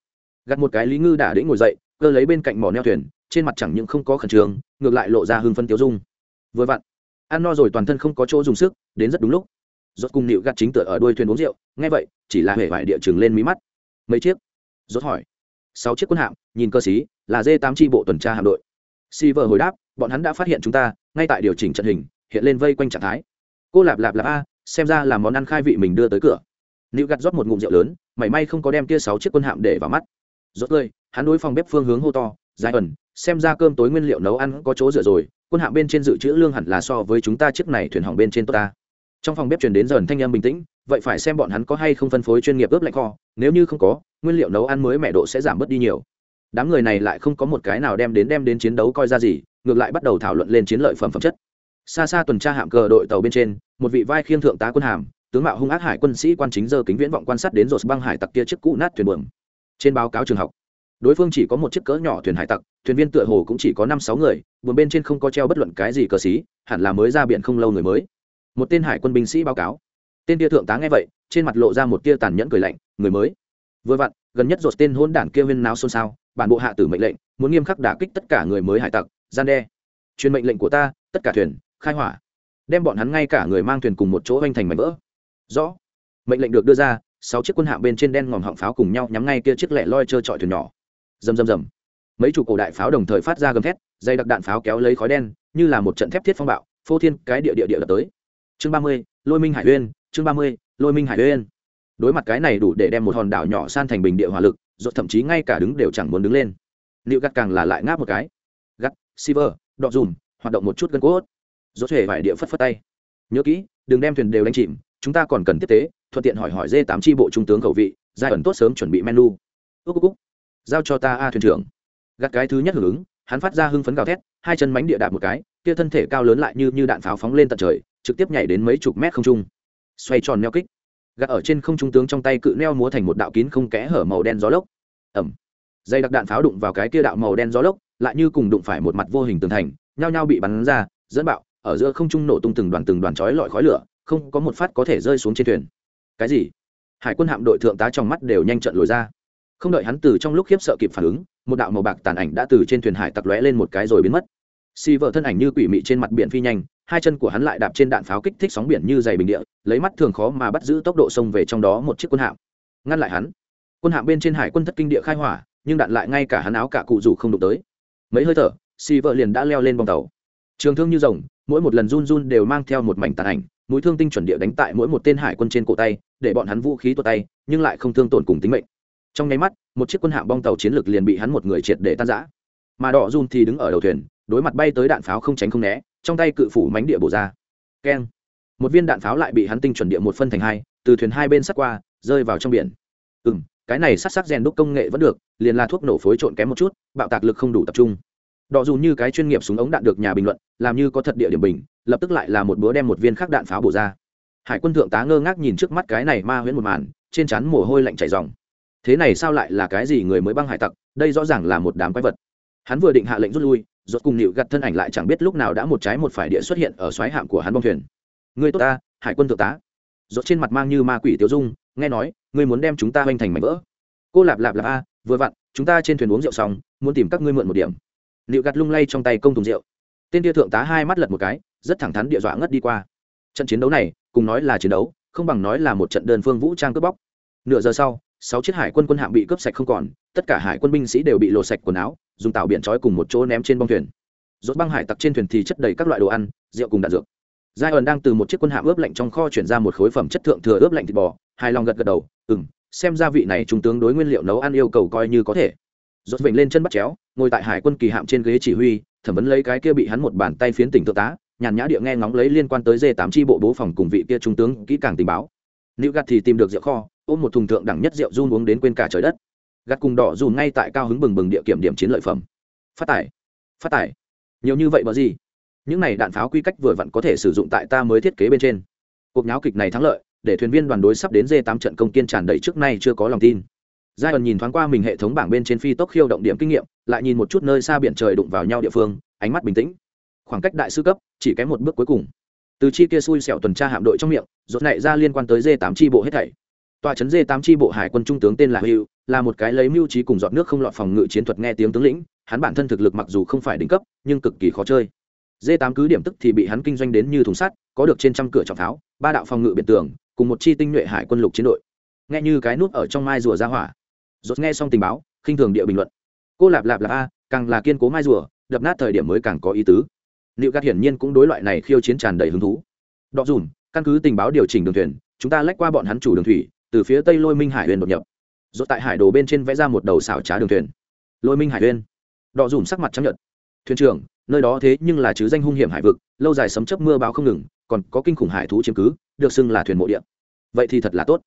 Gặt một cái lý ngư đả đĩnh ngồi dậy, cơ lấy bên cạnh mỏ neo thuyền, trên mặt chẳng những không có khẩn trương, ngược lại lộ ra hương phân tiêu dung. Vừa vặn, ăn no rồi toàn thân không có chỗ dùng sức, đến rất đúng lúc. Rốt cùng nịu gặt chính tựa ở đuôi thuyền uống rượu, nghe vậy, chỉ là hể vải địa chừng lên mí mắt. Mấy chiếc? Rốt hỏi. Sáu chiếc quân hạm, nhìn cơ sĩ là d tám tri bộ tuần tra hạm đội. Si vờ hồi đáp, bọn hắn đã phát hiện chúng ta, ngay tại điều chỉnh trận hình, hiện lên vây quanh trạng thái. Cô lạp lạp lạp a, xem ra là món ăn khai vị mình đưa tới cửa nữ gặt rót một ngụm rượu lớn, mảy may không có đem kia sáu chiếc quân hạm để vào mắt. Rốt ơi hắn đối phòng bếp phương hướng hô to dài ẩn, xem ra cơm tối nguyên liệu nấu ăn có chỗ dựa rồi, quân hạm bên trên dự trữ lương hẳn là so với chúng ta chiếc này thuyền hỏng bên trên tốt ta. Trong phòng bếp truyền đến dần thanh âm bình tĩnh, vậy phải xem bọn hắn có hay không phân phối chuyên nghiệp ướp lạnh kho, nếu như không có, nguyên liệu nấu ăn mới mẹ độ sẽ giảm bớt đi nhiều. Đám người này lại không có một cái nào đem đến đem đến chiến đấu coi ra gì, ngược lại bắt đầu thảo luận lên chiến lợi phẩm phẩm chất. Xa xa tuần tra hạm cờ đội tàu bên trên, một vị vai khiêng thượng tá quân hàm tướng mạo hung ác hải quân sĩ quan chính dơ kính viễn vọng quan sát đến rột băng hải tặc kia chiếc cũ nát thuyền buồm. Trên báo cáo trường học, đối phương chỉ có một chiếc cỡ nhỏ thuyền hải tặc, thuyền viên tựa hồ cũng chỉ có năm sáu người, buồm bên trên không có treo bất luận cái gì cờ xí, hẳn là mới ra biển không lâu người mới. Một tên hải quân binh sĩ báo cáo. Tên kia thượng tá nghe vậy, trên mặt lộ ra một tia tàn nhẫn cười lạnh, người mới. Vừa vặn, gần nhất rột tên hôn đản kia viên náo xôn xao, bản bộ hạ tử mệnh lệnh, muốn nghiêm khắc đả kích tất cả người mới hải tặc, gian đe. Truyền mệnh lệnh của ta, tất cả thuyền, khai hỏa. Đem bọn hắn ngay cả người mang thuyền cùng một chỗ hoành thành mảnh vỡ rõ. Mệnh lệnh được đưa ra, sáu chiếc quân hạm bên trên đen ngòm họng pháo cùng nhau nhắm ngay kia chiếc lẻ loi trơ trọi thuyền nhỏ. Rầm rầm rầm. Mấy chủ cổ đại pháo đồng thời phát ra gầm thét, dây đặc đạn pháo kéo lấy khói đen, như là một trận thép thiết phong bạo, phô thiên cái địa địa địa đập tới. Chương ba mươi, lôi minh hải uyên, chương ba mươi, lôi minh hải uyên. Đối mặt cái này đủ để đem một hòn đảo nhỏ san thành bình địa hỏa lực rốt thậm chí ngay cả đứng đều chẳng muốn đứng lên. Liệu gắt càng là lại ngáp một cái. Gắt, silver đọ dùm, hoạt động một chút gân cốt. Rốt thể vải địa phất phất tay. Nhớ kỹ, đừng đem thuyền đều đánh chìm chúng ta còn cần tiếp tế, thuận tiện hỏi hỏi dê tám tri bộ trung tướng cầu vị, giai ẩn tốt sớm chuẩn bị menu. Ước cúc giao cho ta a thuyền trưởng. Gạt cái thứ nhất hưởng ứng, hắn phát ra hưng phấn gào thét, hai chân mánh địa đạp một cái, kia thân thể cao lớn lại như như đạn pháo phóng lên tận trời, trực tiếp nhảy đến mấy chục mét không trung. Xoay tròn neo kích. Gạt ở trên không trung tướng trong tay cự neo múa thành một đạo kín không kẽ hở màu đen gió lốc. Ẩm. Dây đặc đạn pháo đụng vào cái kia đạo màu đen gió lốc, lại như cùng đụng phải một mặt vô hình tường thành, nhao nhao bị bắn ra, dẫn bạo, ở giữa không trung nổ tung từng đoàn từng đoàn chói lọi khói lửa không có một phát có thể rơi xuống trên thuyền. Cái gì? Hải quân hạm đội thượng tá trong mắt đều nhanh trận lồi ra. Không đợi hắn từ trong lúc khiếp sợ kịp phản ứng, một đạo màu bạc tàn ảnh đã từ trên thuyền hải tặc lóe lên một cái rồi biến mất. Xì vợ thân ảnh như quỷ mị trên mặt biển phi nhanh, hai chân của hắn lại đạp trên đạn pháo kích thích sóng biển như dày bình địa, lấy mắt thường khó mà bắt giữ tốc độ sông về trong đó một chiếc quân hạm. Ngăn lại hắn. Quân hạm bên trên hải quân thất kinh địa khai hỏa, nhưng đạn lại ngay cả hắn áo cả cụ rủ không đụng tới. Mấy hơi thở xì vợ liền đã leo lên bong tàu. Trường thương như rồng mỗi một lần run run đều mang theo một mảnh tàn ảnh, mũi thương tinh chuẩn địa đánh tại mỗi một tên hải quân trên cổ tay, để bọn hắn vũ khí tuột tay, nhưng lại không thương tổn cùng tính mệnh. Trong nháy mắt, một chiếc quân hạm bong tàu chiến lược liền bị hắn một người triệt để tan giã mà đỏ run thì đứng ở đầu thuyền, đối mặt bay tới đạn pháo không tránh không né, trong tay cự phủ mánh địa bổ ra. Keng. Một viên đạn pháo lại bị hắn tinh chuẩn địa một phân thành hai, từ thuyền hai bên sắt qua, rơi vào trong biển. Ừ m cái này sát sắc rèn đúc công nghệ vẫn được, liền là thuốc nổ phối trộn kém một chút, bạo tạc lực không đủ tập trung đỏ dù như cái chuyên nghiệp súng ống đạn được nhà bình luận, làm như có thật địa điểm bình, lập tức lại là một búa đem một viên khác đạn pháo bổ ra. Hải quân thượng tá ngơ ngác nhìn trước mắt cái này ma huyễn một màn, trên chắn mồ hôi lạnh chảy dòng thế này sao lại là cái gì người mới băng hải tặc, đây rõ ràng là một đám quái vật. Hắn vừa định hạ lệnh rút lui, rốt cùng nịu gặt thân ảnh lại chẳng biết lúc nào đã một trái một phải địa xuất hiện ở xoáy hạm của hắn bong thuyền. Người tốt ta, hải quân thượng tá. Rốt trên mặt mang như ma quỷ tiêu dung, nghe nói, ngươi muốn đem chúng ta hoành thành mảnh vỡ. Cô lạp lạp lạp a, vừa vặn, chúng ta trên thuyền uống rượu xong, muốn tìm các ngươi mượn một điểm liệu gạt lung lay trong tay công thùng rượu. Tên tia thượng tá hai mắt lật một cái, rất thẳng thắn địa dọa ngất đi qua. Trận chiến đấu này, cùng nói là chiến đấu, không bằng nói là một trận đơn phương vũ trang cướp bóc. Nửa giờ sau, sáu chiếc hải quân quân hạm bị cướp sạch không còn, tất cả hải quân binh sĩ đều bị lột sạch quần áo, dùng tàu biển trói cùng một chỗ ném trên bông thuyền. Rốt băng hải tặc trên thuyền thì chất đầy các loại đồ ăn, rượu cùng đạn dược. Giai ẩn đang từ một chiếc quân hạm ướp lạnh trong kho chuyển ra một khối phẩm chất thượng thừa ướp lạnh thịt bò, hài lòng gật gật đầu ừ m xem ra vị này trung tướng đối nguyên liệu nấu ăn yêu cầu coi như có thể rốt vịnh lên chân bắt chéo, ngồi tại hải quân kỳ hạm trên ghế chỉ huy, thẩm vấn lấy cái kia bị hắn một bàn tay phiến tỉnh thượng tá, nhàn nhã địa nghe ngóng lấy liên quan tới dê tám tri bộ bố phòng cùng vị kia trung tướng kỹ càng tình báo. Nữ gạt thì tìm được rượu kho, ôm một thùng thượng đẳng nhất rượu run uống đến quên cả trời đất. Gạt cùng đỏ dùn ngay tại cao hứng bừng bừng địa kiểm điểm chiến lợi phẩm. Phát tải phát tải. Nhiều như vậy bởi gì? Những này đạn pháo quy cách vừa vặn có thể sử dụng tại ta mới thiết kế bên trên. Cuộc nháo kịch này thắng lợi, để thuyền viên đoàn đối sắp đến dê tám trận công kiên tràn đầy trước nay chưa có lòng tin giai ẩn nhìn thoáng qua mình hệ thống bảng bên trên phi tốc khiêu động điểm kinh nghiệm, lại nhìn một chút nơi xa biển trời đụng vào nhau địa phương, ánh mắt bình tĩnh. Khoảng cách đại sư cấp, chỉ kém một bước cuối cùng. Từ chi kia xui xẻo tuần tra hạm đội trong miệng, rốt nảy ra liên quan tới d tám chi bộ hết thảy. Tòa trấn d tám chi bộ hải quân trung tướng tên là hữu là một cái lấy mưu trí cùng dọn nước không lọt phòng ngự chiến thuật nghe tiếng tướng lĩnh, hắn bản thân thực lực mặc dù không phải đỉnh cấp, nhưng cực kỳ khó chơi. D tám cứ điểm tức thì bị hắn kinh doanh đến như thùng sắt, có được trên trăm cửa trọng pháo, ba đạo phòng ngự biển tường, cùng một chi tinh nhuệ hải quân lục chiến đội. Nghe như cái nút ở trong mai rùa ra hỏa rốt nghe xong tình báo, khinh thường địa bình luận. Cô lạp lạp lạp a, càng là kiên cố mai rùa, đập nát thời điểm mới càng có ý tứ. Liệu gạt hiển nhiên cũng đối loại này khiêu chiến tràn đầy hứng thú. Đọ dùn, căn cứ tình báo điều chỉnh đường thuyền, chúng ta lách qua bọn hắn chủ đường thủy, từ phía tây lôi minh hải huyền đột nhập. Rốt tại hải đồ bên trên vẽ ra một đầu xảo trá đường thuyền. Lôi minh hải huyền. Đọ dùn sắc mặt trắng nhợt. Thuyền trưởng, nơi đó thế nhưng là chứ danh hung hiểm hải vực, lâu dài sấm chớp mưa bão không ngừng, còn có kinh khủng hải thú chiếm cứ, được xưng là thuyền mộ địa. Vậy thì thật là tốt.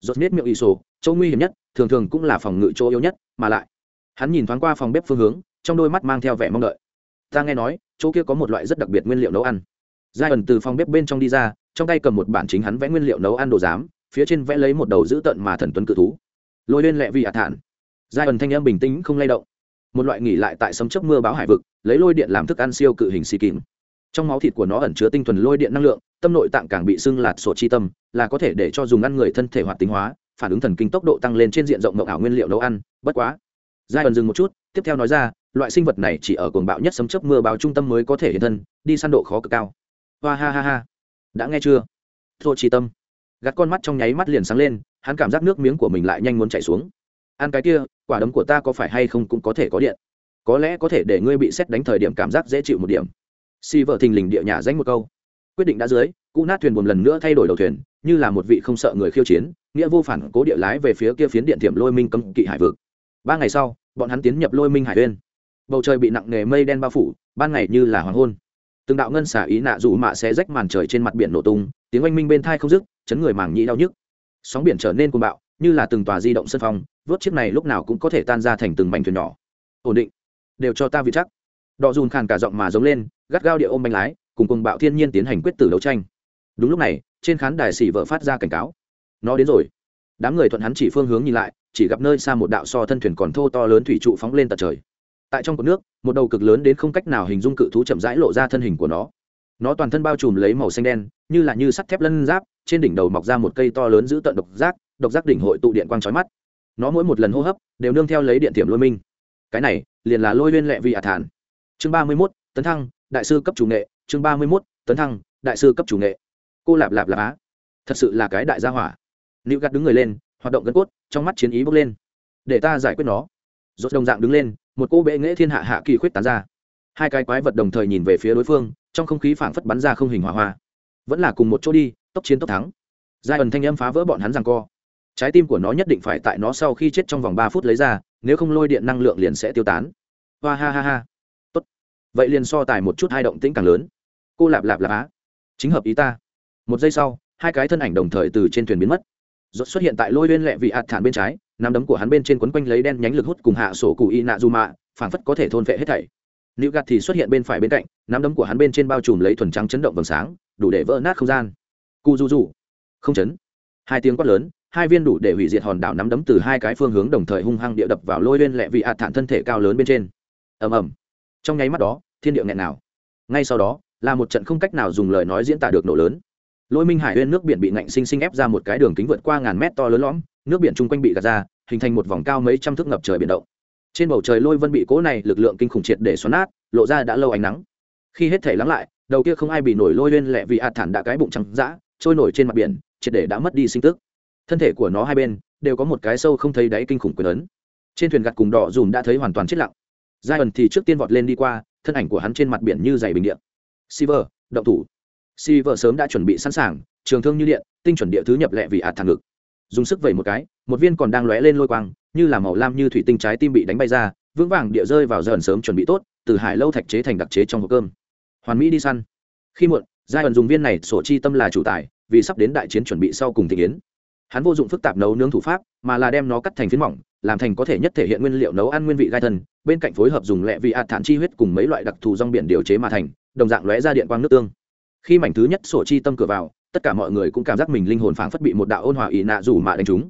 Rốt nét miệng y sổ chỗ nguy hiểm nhất, thường thường cũng là phòng ngự chỗ yếu nhất, mà lại, hắn nhìn thoáng qua phòng bếp phương hướng, trong đôi mắt mang theo vẻ mong đợi. Ta nghe nói, chỗ kia có một loại rất đặc biệt nguyên liệu nấu ăn. Giai ẩn từ phòng bếp bên trong đi ra, trong tay cầm một bản chính hắn vẽ nguyên liệu nấu ăn đồ giám, phía trên vẽ lấy một đầu dữ tợn mà thần tuấn cự thú. Lôi lên lẹ vì hạ thản. Giai ẩn thanh em bình tĩnh không lay động. Một loại nghỉ lại tại sấm chớp mưa báo hải vực, lấy lôi điện làm thức ăn siêu cự hình xì kín trong máu thịt của nó ẩn chứa tinh thuần lôi điện năng lượng, tâm nội tạng càng bị sưng lạt sổ chi tâm, là có thể để cho dùng ăn người thân thể hoạt tính hóa phản ứng thần kinh tốc độ tăng lên trên diện rộng mộng ảo nguyên liệu nấu ăn, bất quá. Giai đoạn dừng một chút, tiếp theo nói ra, loại sinh vật này chỉ ở cuồng bạo nhất sấm chớp mưa bão trung tâm mới có thể hiện thân, đi săn độ khó cực cao. Hoa ha ha ha. Đã nghe chưa? Thô chi tâm. Gạt con mắt trong nháy mắt liền sáng lên, hắn cảm giác nước miếng của mình lại nhanh muốn chảy xuống. Ăn cái kia, quả đấm của ta có phải hay không cũng có thể có điện. Có lẽ có thể để ngươi bị xét đánh thời điểm cảm giác dễ chịu một điểm. Si vợ thình lình địa nhà danh một câu. Quyết định đã dưới cụ nát thuyền một lần nữa thay đổi đầu thuyền, như là một vị không sợ người khiêu chiến nghĩa vô phản cố địa lái về phía kia phiến điện thiểm lôi minh cấm kỵ hải vực. Ba ngày sau, bọn hắn tiến nhập lôi minh hải uyên. Bầu trời bị nặng nề mây đen bao phủ, ban ngày như là hoàng hôn. Từng đạo ngân xả ý nạ rủ mạ sẽ rách màn trời trên mặt biển nổ tung, tiếng oanh minh bên thai không dứt, chấn người màng nhĩ đau nhức. Sóng biển trở nên cuồng bạo, như là từng tòa di động sân phong, vớt chiếc này lúc nào cũng có thể tan ra thành từng mảnh thuyền nhỏ. Ổn định. Đều cho ta vị chắc. Đọ dùn khàn cả giọng mà giống lên, gắt gao địa ôm bánh lái, cùng cuồng bạo thiên nhiên tiến hành quyết tử đấu tranh. Đúng lúc này, trên khán đài xỉ vợ phát ra cảnh cáo nó đến rồi. Đám người thuận hắn chỉ phương hướng nhìn lại, chỉ gặp nơi xa một đạo so thân thuyền còn thô to lớn thủy trụ phóng lên tận trời. Tại trong cột nước, một đầu cực lớn đến không cách nào hình dung cự thú chậm rãi lộ ra thân hình của nó. Nó toàn thân bao trùm lấy màu xanh đen, như là như sắt thép lân giáp, trên đỉnh đầu mọc ra một cây to lớn giữ tận độc giác độc giác đỉnh hội tụ điện quang trói mắt. Nó mỗi một lần hô hấp, đều nương theo lấy điện tiềm lôi minh. Cái này, liền là lôi lên lệ vị ả thản. Chương ba mươi mốt, tấn thăng, đại sư cấp chủ nghệ. Chương ba mươi mốt, tấn thăng, đại sư cấp chủ nghệ. Cô lạp lạp lạp á. Thật sự là cái đại gia hỏa nữ gạt đứng người lên, hoạt động gân cốt, trong mắt chiến ý bốc lên. Để ta giải quyết nó. Rốt đồng dạng đứng lên, một cô bệ nghệ thiên hạ hạ kỳ khuyết tán ra. Hai cái quái vật đồng thời nhìn về phía đối phương, trong không khí phảng phất bắn ra không hình hỏa hoa. Vẫn là cùng một chỗ đi, tốc chiến tốc thắng. Giai ẩn thanh âm phá vỡ bọn hắn rằng co. Trái tim của nó nhất định phải tại nó sau khi chết trong vòng ba phút lấy ra, nếu không lôi điện năng lượng liền sẽ tiêu tán. Hoa ha ha ha. Tốt. Vậy liền so tài một chút hai động tĩnh càng lớn. Cô lạp lạp lạp á. Chính hợp ý ta. Một giây sau, hai cái thân ảnh đồng thời từ trên thuyền biến mất rốt xuất hiện tại lôi bên lẹ vị hạt thản bên trái, nắm đấm của hắn bên trên quấn quanh lấy đen nhánh lực hút cùng hạ sổ cụ y nạ dù mạ, phảng phất có thể thôn vệ hết thảy. Nữ gạt thì xuất hiện bên phải bên cạnh, nắm đấm của hắn bên trên bao trùm lấy thuần trắng chấn động vầng sáng, đủ để vỡ nát không gian. Cu du du. Không chấn. Hai tiếng quát lớn, hai viên đủ để hủy diệt hòn đảo nắm đấm từ hai cái phương hướng đồng thời hung hăng địa đập vào lôi lên lẹ vị hạt thản thân thể cao lớn bên trên. Ầm ầm. Trong nháy mắt đó, thiên địa nghẹn nào. Ngay sau đó, là một trận không cách nào dùng lời nói diễn tả được nổ lớn lôi minh hải huyên nước biển bị ngạnh sinh sinh ép ra một cái đường kính vượt qua ngàn mét to lớn lõm nước biển chung quanh bị gạt ra hình thành một vòng cao mấy trăm thước ngập trời biển động. Trên bầu trời lôi vân bị cố này lực lượng kinh khủng triệt để xoắn nát lộ ra đã lâu ánh nắng. Khi hết thể lắng lại đầu kia không ai bị nổi lôi lên lẹ vì hạt thản đã cái bụng trắng dã trôi nổi trên mặt biển triệt để đã mất đi sinh tức. Thân thể của nó hai bên đều có một cái sâu không thấy đáy kinh khủng quyền ấn. Trên thuyền gặt cùng đỏ dùm đã thấy hoàn toàn chết lặng. Giai ẩn thì trước tiên vọt lên đi qua thân ảnh của hắn trên mặt biển như dày bình điện Silver, động thủ. Si vợ sớm đã chuẩn bị sẵn sàng, trường thương như điện, tinh chuẩn địa thứ nhập lẹ vì ạt thẳng ngực. Dùng sức vẩy một cái, một viên còn đang lóe lên lôi quang, như là màu lam như thủy tinh trái tim bị đánh bay ra, vững vàng địa rơi vào dần sớm chuẩn bị tốt, từ hải lâu thạch chế thành đặc chế trong hộp cơm. Hoàn mỹ đi săn. Khi muộn, giai ẩn dùng viên này sổ chi tâm là chủ tài, vì sắp đến đại chiến chuẩn bị sau cùng thị yến. Hắn vô dụng phức tạp nấu nướng thủ pháp, mà là đem nó cắt thành phiến mỏng, làm thành có thể nhất thể hiện nguyên liệu nấu ăn nguyên vị gai thân, bên cạnh phối hợp dùng lẹ vị ạt thản chi huyết cùng mấy loại đặc thù rong biển điều chế mà thành, đồng dạng lóe ra điện quang nước tương khi mảnh thứ nhất sổ chi tâm cửa vào, tất cả mọi người cũng cảm giác mình linh hồn phảng phất bị một đạo ôn hòa ý nạ rủ mạ đánh trúng.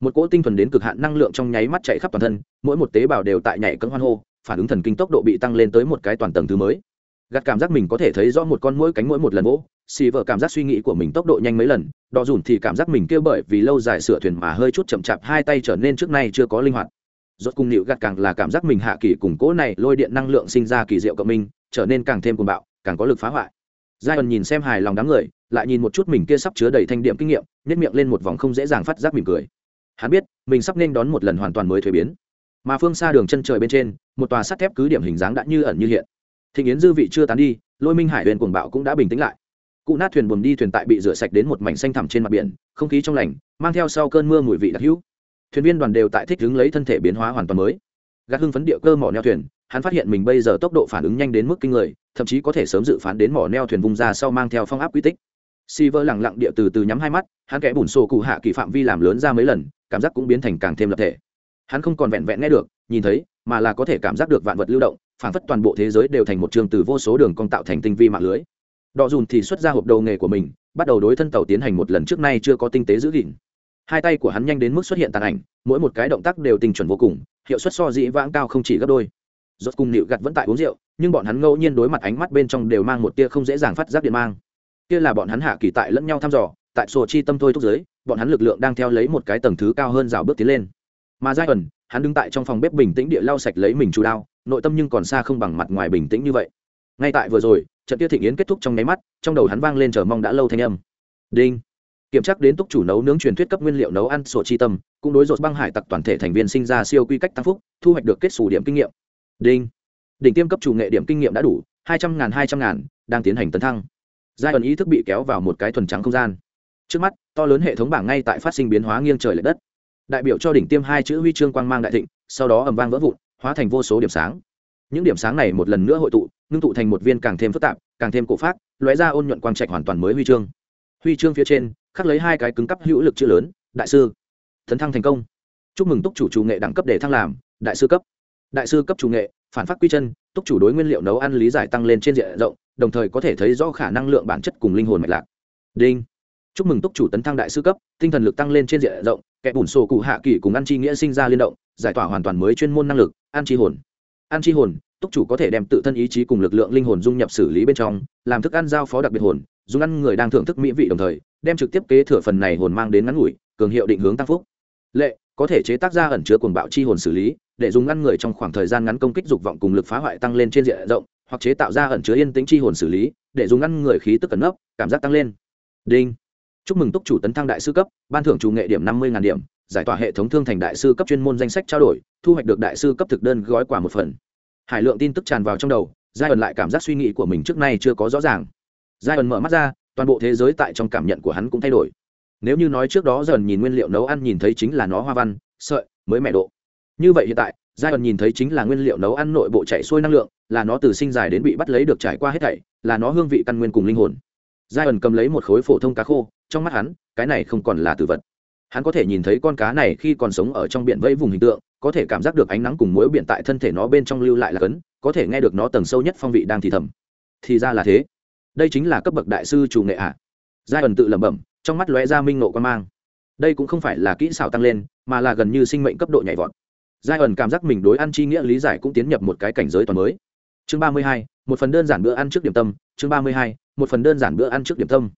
Một cỗ tinh thuần đến cực hạn năng lượng trong nháy mắt chạy khắp toàn thân, mỗi một tế bào đều tại nhảy cân hoan hô, phản ứng thần kinh tốc độ bị tăng lên tới một cái toàn tầng thứ mới. Gạt cảm giác mình có thể thấy rõ một con mũi cánh mỗi một lần vỗ, xì vợ cảm giác suy nghĩ của mình tốc độ nhanh mấy lần đò dùn thì cảm giác mình kêu bởi vì lâu dài sửa thuyền mà hơi chút chậm chạp, hai tay trở nên trước nay chưa có linh hoạt. Rốt cùng nịu gạt càng là cảm giác mình hạ kỳ cùng cỗ này lôi điện năng lượng sinh ra kỳ diệu cộng minh, trở nên càng thêm cuồng bạo, càng có lực phá hoại giai ẩn nhìn xem hài lòng đám người, lại nhìn một chút mình kia sắp chứa đầy thanh điểm kinh nghiệm nếp miệng lên một vòng không dễ dàng phát giác mỉm cười. Hắn biết, mình sắp nên đón một lần hoàn toàn mới thuế biến. Mà phương xa đường chân trời bên trên, một tòa sắt thép cứ điểm hình dáng đã như ẩn như hiện. Thịnh yến dư vị chưa tán đi, lôi minh hải huyền cuồng bạo cũng đã bình tĩnh lại. Cụ nát thuyền buồm đi thuyền tại bị rửa sạch đến một mảnh xanh thẳm trên mặt biển, không khí trong lành, mang theo sau cơn mưa mùi vị đặc hữu. Thuyền viên đoàn đều tại thích đứng lấy thân thể biến hóa hoàn toàn mới. Gạt hưng phấn địa cơ mỏ neo thuyền hắn phát hiện mình bây giờ tốc độ phản ứng nhanh đến mức kinh người thậm chí có thể sớm dự phán đến mỏ neo thuyền vùng ra sau mang theo phong áp quy tích Silver lẳng lặng địa từ từ nhắm hai mắt, hắn kẽ bùn sổ cụ hạ kỳ phạm vi làm lớn ra mấy lần, cảm giác cũng biến thành càng thêm lập thể. Hắn không còn vẹn vẹn nghe được, nhìn thấy, mà là có thể cảm giác được vạn vật lưu động, phản phất toàn bộ thế giới đều thành một trường từ vô số đường cong tạo thành tinh vi mạng lưới. Đọ dùn thì xuất ra hộp đầu nghề của mình, bắt đầu đối thân tàu tiến hành một lần trước nay chưa có tinh tế giữ gìn. Hai tay của hắn nhanh đến mức xuất hiện tàn ảnh, mỗi một cái động tác đều tinh chuẩn vô cùng, hiệu suất so dĩ vãng cao không chỉ gấp đôi rốt cùng nịu gặt vẫn tại uống rượu, nhưng bọn hắn ngẫu nhiên đối mặt ánh mắt bên trong đều mang một tia không dễ dàng phát giác điện mang. Kia là bọn hắn hạ kỳ tại lẫn nhau thăm dò, tại sổ chi tâm thôi thúc giới, bọn hắn lực lượng đang theo lấy một cái tầng thứ cao hơn rào bước tiến lên. Mà giai ẩn, hắn đứng tại trong phòng bếp bình tĩnh địa lau sạch lấy mình chú đao, nội tâm nhưng còn xa không bằng mặt ngoài bình tĩnh như vậy. Ngay tại vừa rồi, trận tia thịnh yến kết thúc trong nháy mắt, trong đầu hắn vang lên chờ mong đã lâu thanh âm. Đinh. Kiểm tra đến túc chủ nấu nướng truyền thuyết cấp nguyên liệu nấu ăn sổ chi tâm, cũng đối rột băng hải tặc toàn thể thành viên sinh ra siêu quy cách tăng phúc, thu hoạch được kết xù điểm kinh nghiệm đinh. Đỉnh tiêm cấp chủ nghệ điểm kinh nghiệm đã đủ, hai trăm ngàn, hai trăm ngàn, đang tiến hành tấn thăng. Giai ẩn ý thức bị kéo vào một cái thuần trắng không gian. Trước mắt, to lớn hệ thống bảng ngay tại phát sinh biến hóa nghiêng trời l ệ đất. Đại biểu cho đỉnh tiêm hai chữ huy chương quang mang đại thịnh, sau đó ầm vang vỡ vụn, hóa thành vô số điểm sáng. Những điểm sáng này một lần nữa hội tụ, ngưng tụ thành một viên càng thêm phức tạp, càng thêm cổ phát lóe ra ôn nhuận quang trạch hoàn toàn mới huy chương. Huy chương phía trên, khắc lấy hai cái cứng cấp hữu lực chữ lớn, đại sư thần thăng thành công. Chúc mừng túc chủ chủ nghệ đẳng cấp để thăng làm, đại sư cấp đại sư cấp chủ nghệ, phản phát quy chân, túc chủ đối nguyên liệu nấu ăn lý giải tăng lên trên diện rộng, đồng thời có thể thấy rõ khả năng lượng bản chất cùng linh hồn mạch lạc. Đinh. Chúc mừng túc chủ tấn thăng đại sư cấp, tinh thần lực tăng lên trên diện rộng, kẻ bùn sổ cụ hạ kỳ cùng ăn chi nghĩa sinh ra liên động, giải tỏa hoàn toàn mới chuyên môn năng lực, ăn chi hồn. Ăn chi hồn, túc chủ có thể đem tự thân ý chí cùng lực lượng linh hồn dung nhập xử lý bên trong, làm thức ăn giao phó đặc biệt hồn, dùng ăn người đang thưởng thức mỹ vị đồng thời, đem trực tiếp kế thừa phần này hồn mang đến ngắn ngủi, cường hiệu định hướng tăng phúc. Lệ, có thể chế tác ra ẩn chứa cuồng bạo chi hồn xử lý để dùng ngăn người trong khoảng thời gian ngắn công kích dục vọng cùng lực phá hoại tăng lên trên diện rộng, hoặc chế tạo ra ẩn chứa yên tĩnh chi hồn xử lý, để dùng ngăn người khí tức cẩn nấp, cảm giác tăng lên. Đinh. Chúc mừng túc chủ tấn thăng đại sư cấp, ban thưởng chủ nghệ điểm năm mươi điểm, giải tỏa hệ thống thương thành đại sư cấp chuyên môn danh sách trao đổi, thu hoạch được đại sư cấp thực đơn gói quà một phần. Hải lượng tin tức tràn vào trong đầu, giai ẩn lại cảm giác suy nghĩ của mình trước nay chưa có rõ ràng. Giai ẩn mở mắt ra, toàn bộ thế giới tại trong cảm nhận của hắn cũng thay đổi. Nếu như nói trước đó dần nhìn nguyên liệu nấu ăn nhìn thấy chính là nó hoa văn, sợi, mới mẹ độ như vậy hiện tại giai đoạn nhìn thấy chính là nguyên liệu nấu ăn nội bộ chạy xuôi năng lượng, là nó từ sinh dài đến bị bắt lấy được trải qua hết thảy, là nó hương vị căn nguyên cùng linh hồn. Giai đoạn cầm lấy một khối phổ thông cá khô, trong mắt hắn, cái này không còn là tử vật. Hắn có thể nhìn thấy con cá này khi còn sống ở trong biển vây vùng hình tượng, có thể cảm giác được ánh nắng cùng muối biển tại thân thể nó bên trong lưu lại là cấn, có thể nghe được nó tầng sâu nhất phong vị đang thì thầm. Thì ra là thế. Đây chính là cấp bậc đại sư chủ nghệ ạ. À. giai ẩn tự lẩm bẩm, trong mắt lóe ra minh nộ quan mang. Đây cũng không phải là kỹ xảo tăng lên, mà là gần như sinh mệnh cấp độ nhảy vọt giai ẩn cảm giác mình đối ăn chi nghĩa lý giải cũng tiến nhập một cái cảnh giới toàn mới. Chương ba mươi hai, một phần đơn giản bữa ăn trước điểm tâm. Chương ba mươi hai, một phần đơn giản bữa ăn trước điểm tâm.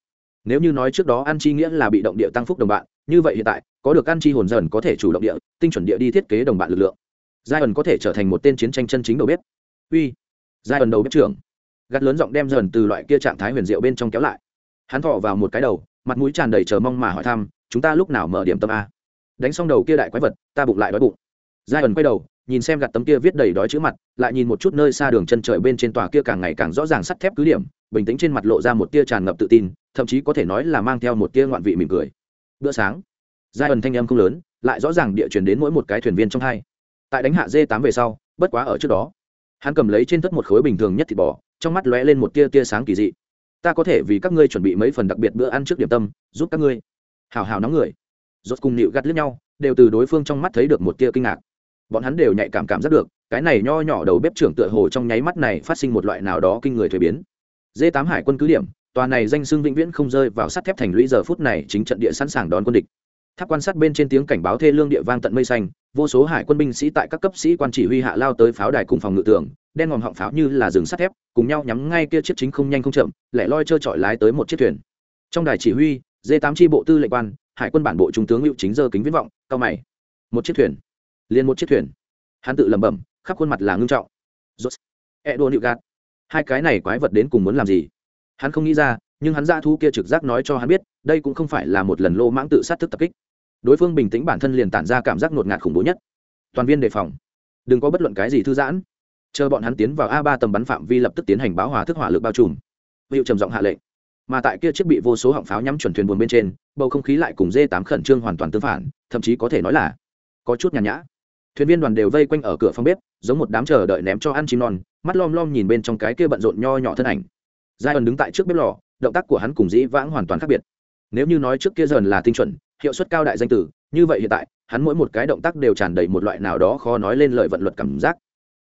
Nếu như nói trước đó ăn chi nghĩa là bị động địa tăng phúc đồng bạn, như vậy hiện tại, có được ăn chi hồn dần có thể chủ động địa, tinh chuẩn địa đi thiết kế đồng bạn lực lượng. Giai ẩn có thể trở thành một tên chiến tranh chân chính đầu bếp. Uy. Giai ẩn đầu bếp trưởng. Gắt lớn giọng đem dần từ loại kia trạng thái huyền diệu bên trong kéo lại. Hắn thọ vào một cái đầu, mặt mũi tràn đầy chờ mong mà hỏi thăm, chúng ta lúc nào mở điểm tâm a? Đánh xong đầu kia đại quái vật, ta bụng lại đói bụng giai ẩn quay đầu, nhìn xem gạt tấm kia viết đầy đói chữ mặt, lại nhìn một chút nơi xa đường chân trời bên trên tòa kia càng ngày càng rõ ràng sắt thép cứ điểm, bình tĩnh trên mặt lộ ra một tia tràn ngập tự tin, thậm chí có thể nói là mang theo một tia ngoạn vị mỉm cười. Bữa sáng, giai ẩn thanh âm không lớn, lại rõ ràng địa chuyển đến mỗi một cái thuyền viên trong hai. Tại đánh hạ dê tám về sau, bất quá ở trước đó, hắn cầm lấy trên tất một khối bình thường nhất thịt bò, trong mắt lóe lên một tia tia sáng kỳ dị. Ta có thể vì các ngươi chuẩn bị mấy phần đặc biệt bữa ăn trước điểm tâm, giúp các ngươi. Hào hào nóng người. Rốt cùng nịu gắt lướt nhau, đều từ đối phương trong mắt thấy được một tia kinh ngạc bọn hắn đều nhạy cảm cảm giác được, cái này nho nhỏ đầu bếp trưởng tựa hồ trong nháy mắt này phát sinh một loại nào đó kinh người thuế biến. Dê tám hải quân cứ điểm, tòa này danh xưng vĩnh viễn không rơi vào sắt thép thành lũy giờ phút này chính trận địa sẵn sàng đón quân địch. Tháp quan sát bên trên tiếng cảnh báo thê lương địa vang tận mây xanh, vô số hải quân binh sĩ tại các cấp sĩ quan chỉ huy hạ lao tới pháo đài cùng phòng ngự tường, đen ngòm họng pháo như là rừng sắt thép, cùng nhau nhắm ngay kia chiếc chính không nhanh không chậm, lẻ loi trơ trọi lái tới một chiếc thuyền. Trong đài chỉ huy dê tám tri bộ tư lệnh quan, hải quân bản bộ trung tướng hữu chính dơ kính viễn vọng, cao mày. Một chiếc thuyền liền một chiếc thuyền. Hắn tự lẩm bẩm, khắp khuôn mặt là ngưng trọng. Rốt. E đua nịu gạt. Hai cái này quái vật đến cùng muốn làm gì? Hắn không nghĩ ra, nhưng hắn ra thu kia trực giác nói cho hắn biết, đây cũng không phải là một lần lô mãng tự sát thức tập kích. Đối phương bình tĩnh bản thân liền tản ra cảm giác ngột ngạt khủng bố nhất. Toàn viên đề phòng. Đừng có bất luận cái gì thư giãn. Chờ bọn hắn tiến vào a ba tầm bắn phạm vi lập tức tiến hành báo hòa thức hỏa lực bao trùm. Hiệu trầm giọng hạ lệnh. Mà tại kia chiếc bị vô số họng pháo nhắm chuẩn thuyền buồn bên trên, bầu không khí lại cùng dê tám khẩn trương hoàn toàn tương phản, thậm chí có thể nói là có chút nhàn nhã thuyền viên đoàn đều vây quanh ở cửa phòng bếp, giống một đám chờ đợi ném cho ăn chim non, mắt lom lom nhìn bên trong cái kia bận rộn nho nhỏ thân ảnh. Giai ẩn đứng tại trước bếp lò, động tác của hắn cùng dĩ vãng hoàn toàn khác biệt. Nếu như nói trước kia dần là tinh chuẩn, hiệu suất cao đại danh tử, như vậy hiện tại, hắn mỗi một cái động tác đều tràn đầy một loại nào đó khó nói lên lời vận luật cảm giác.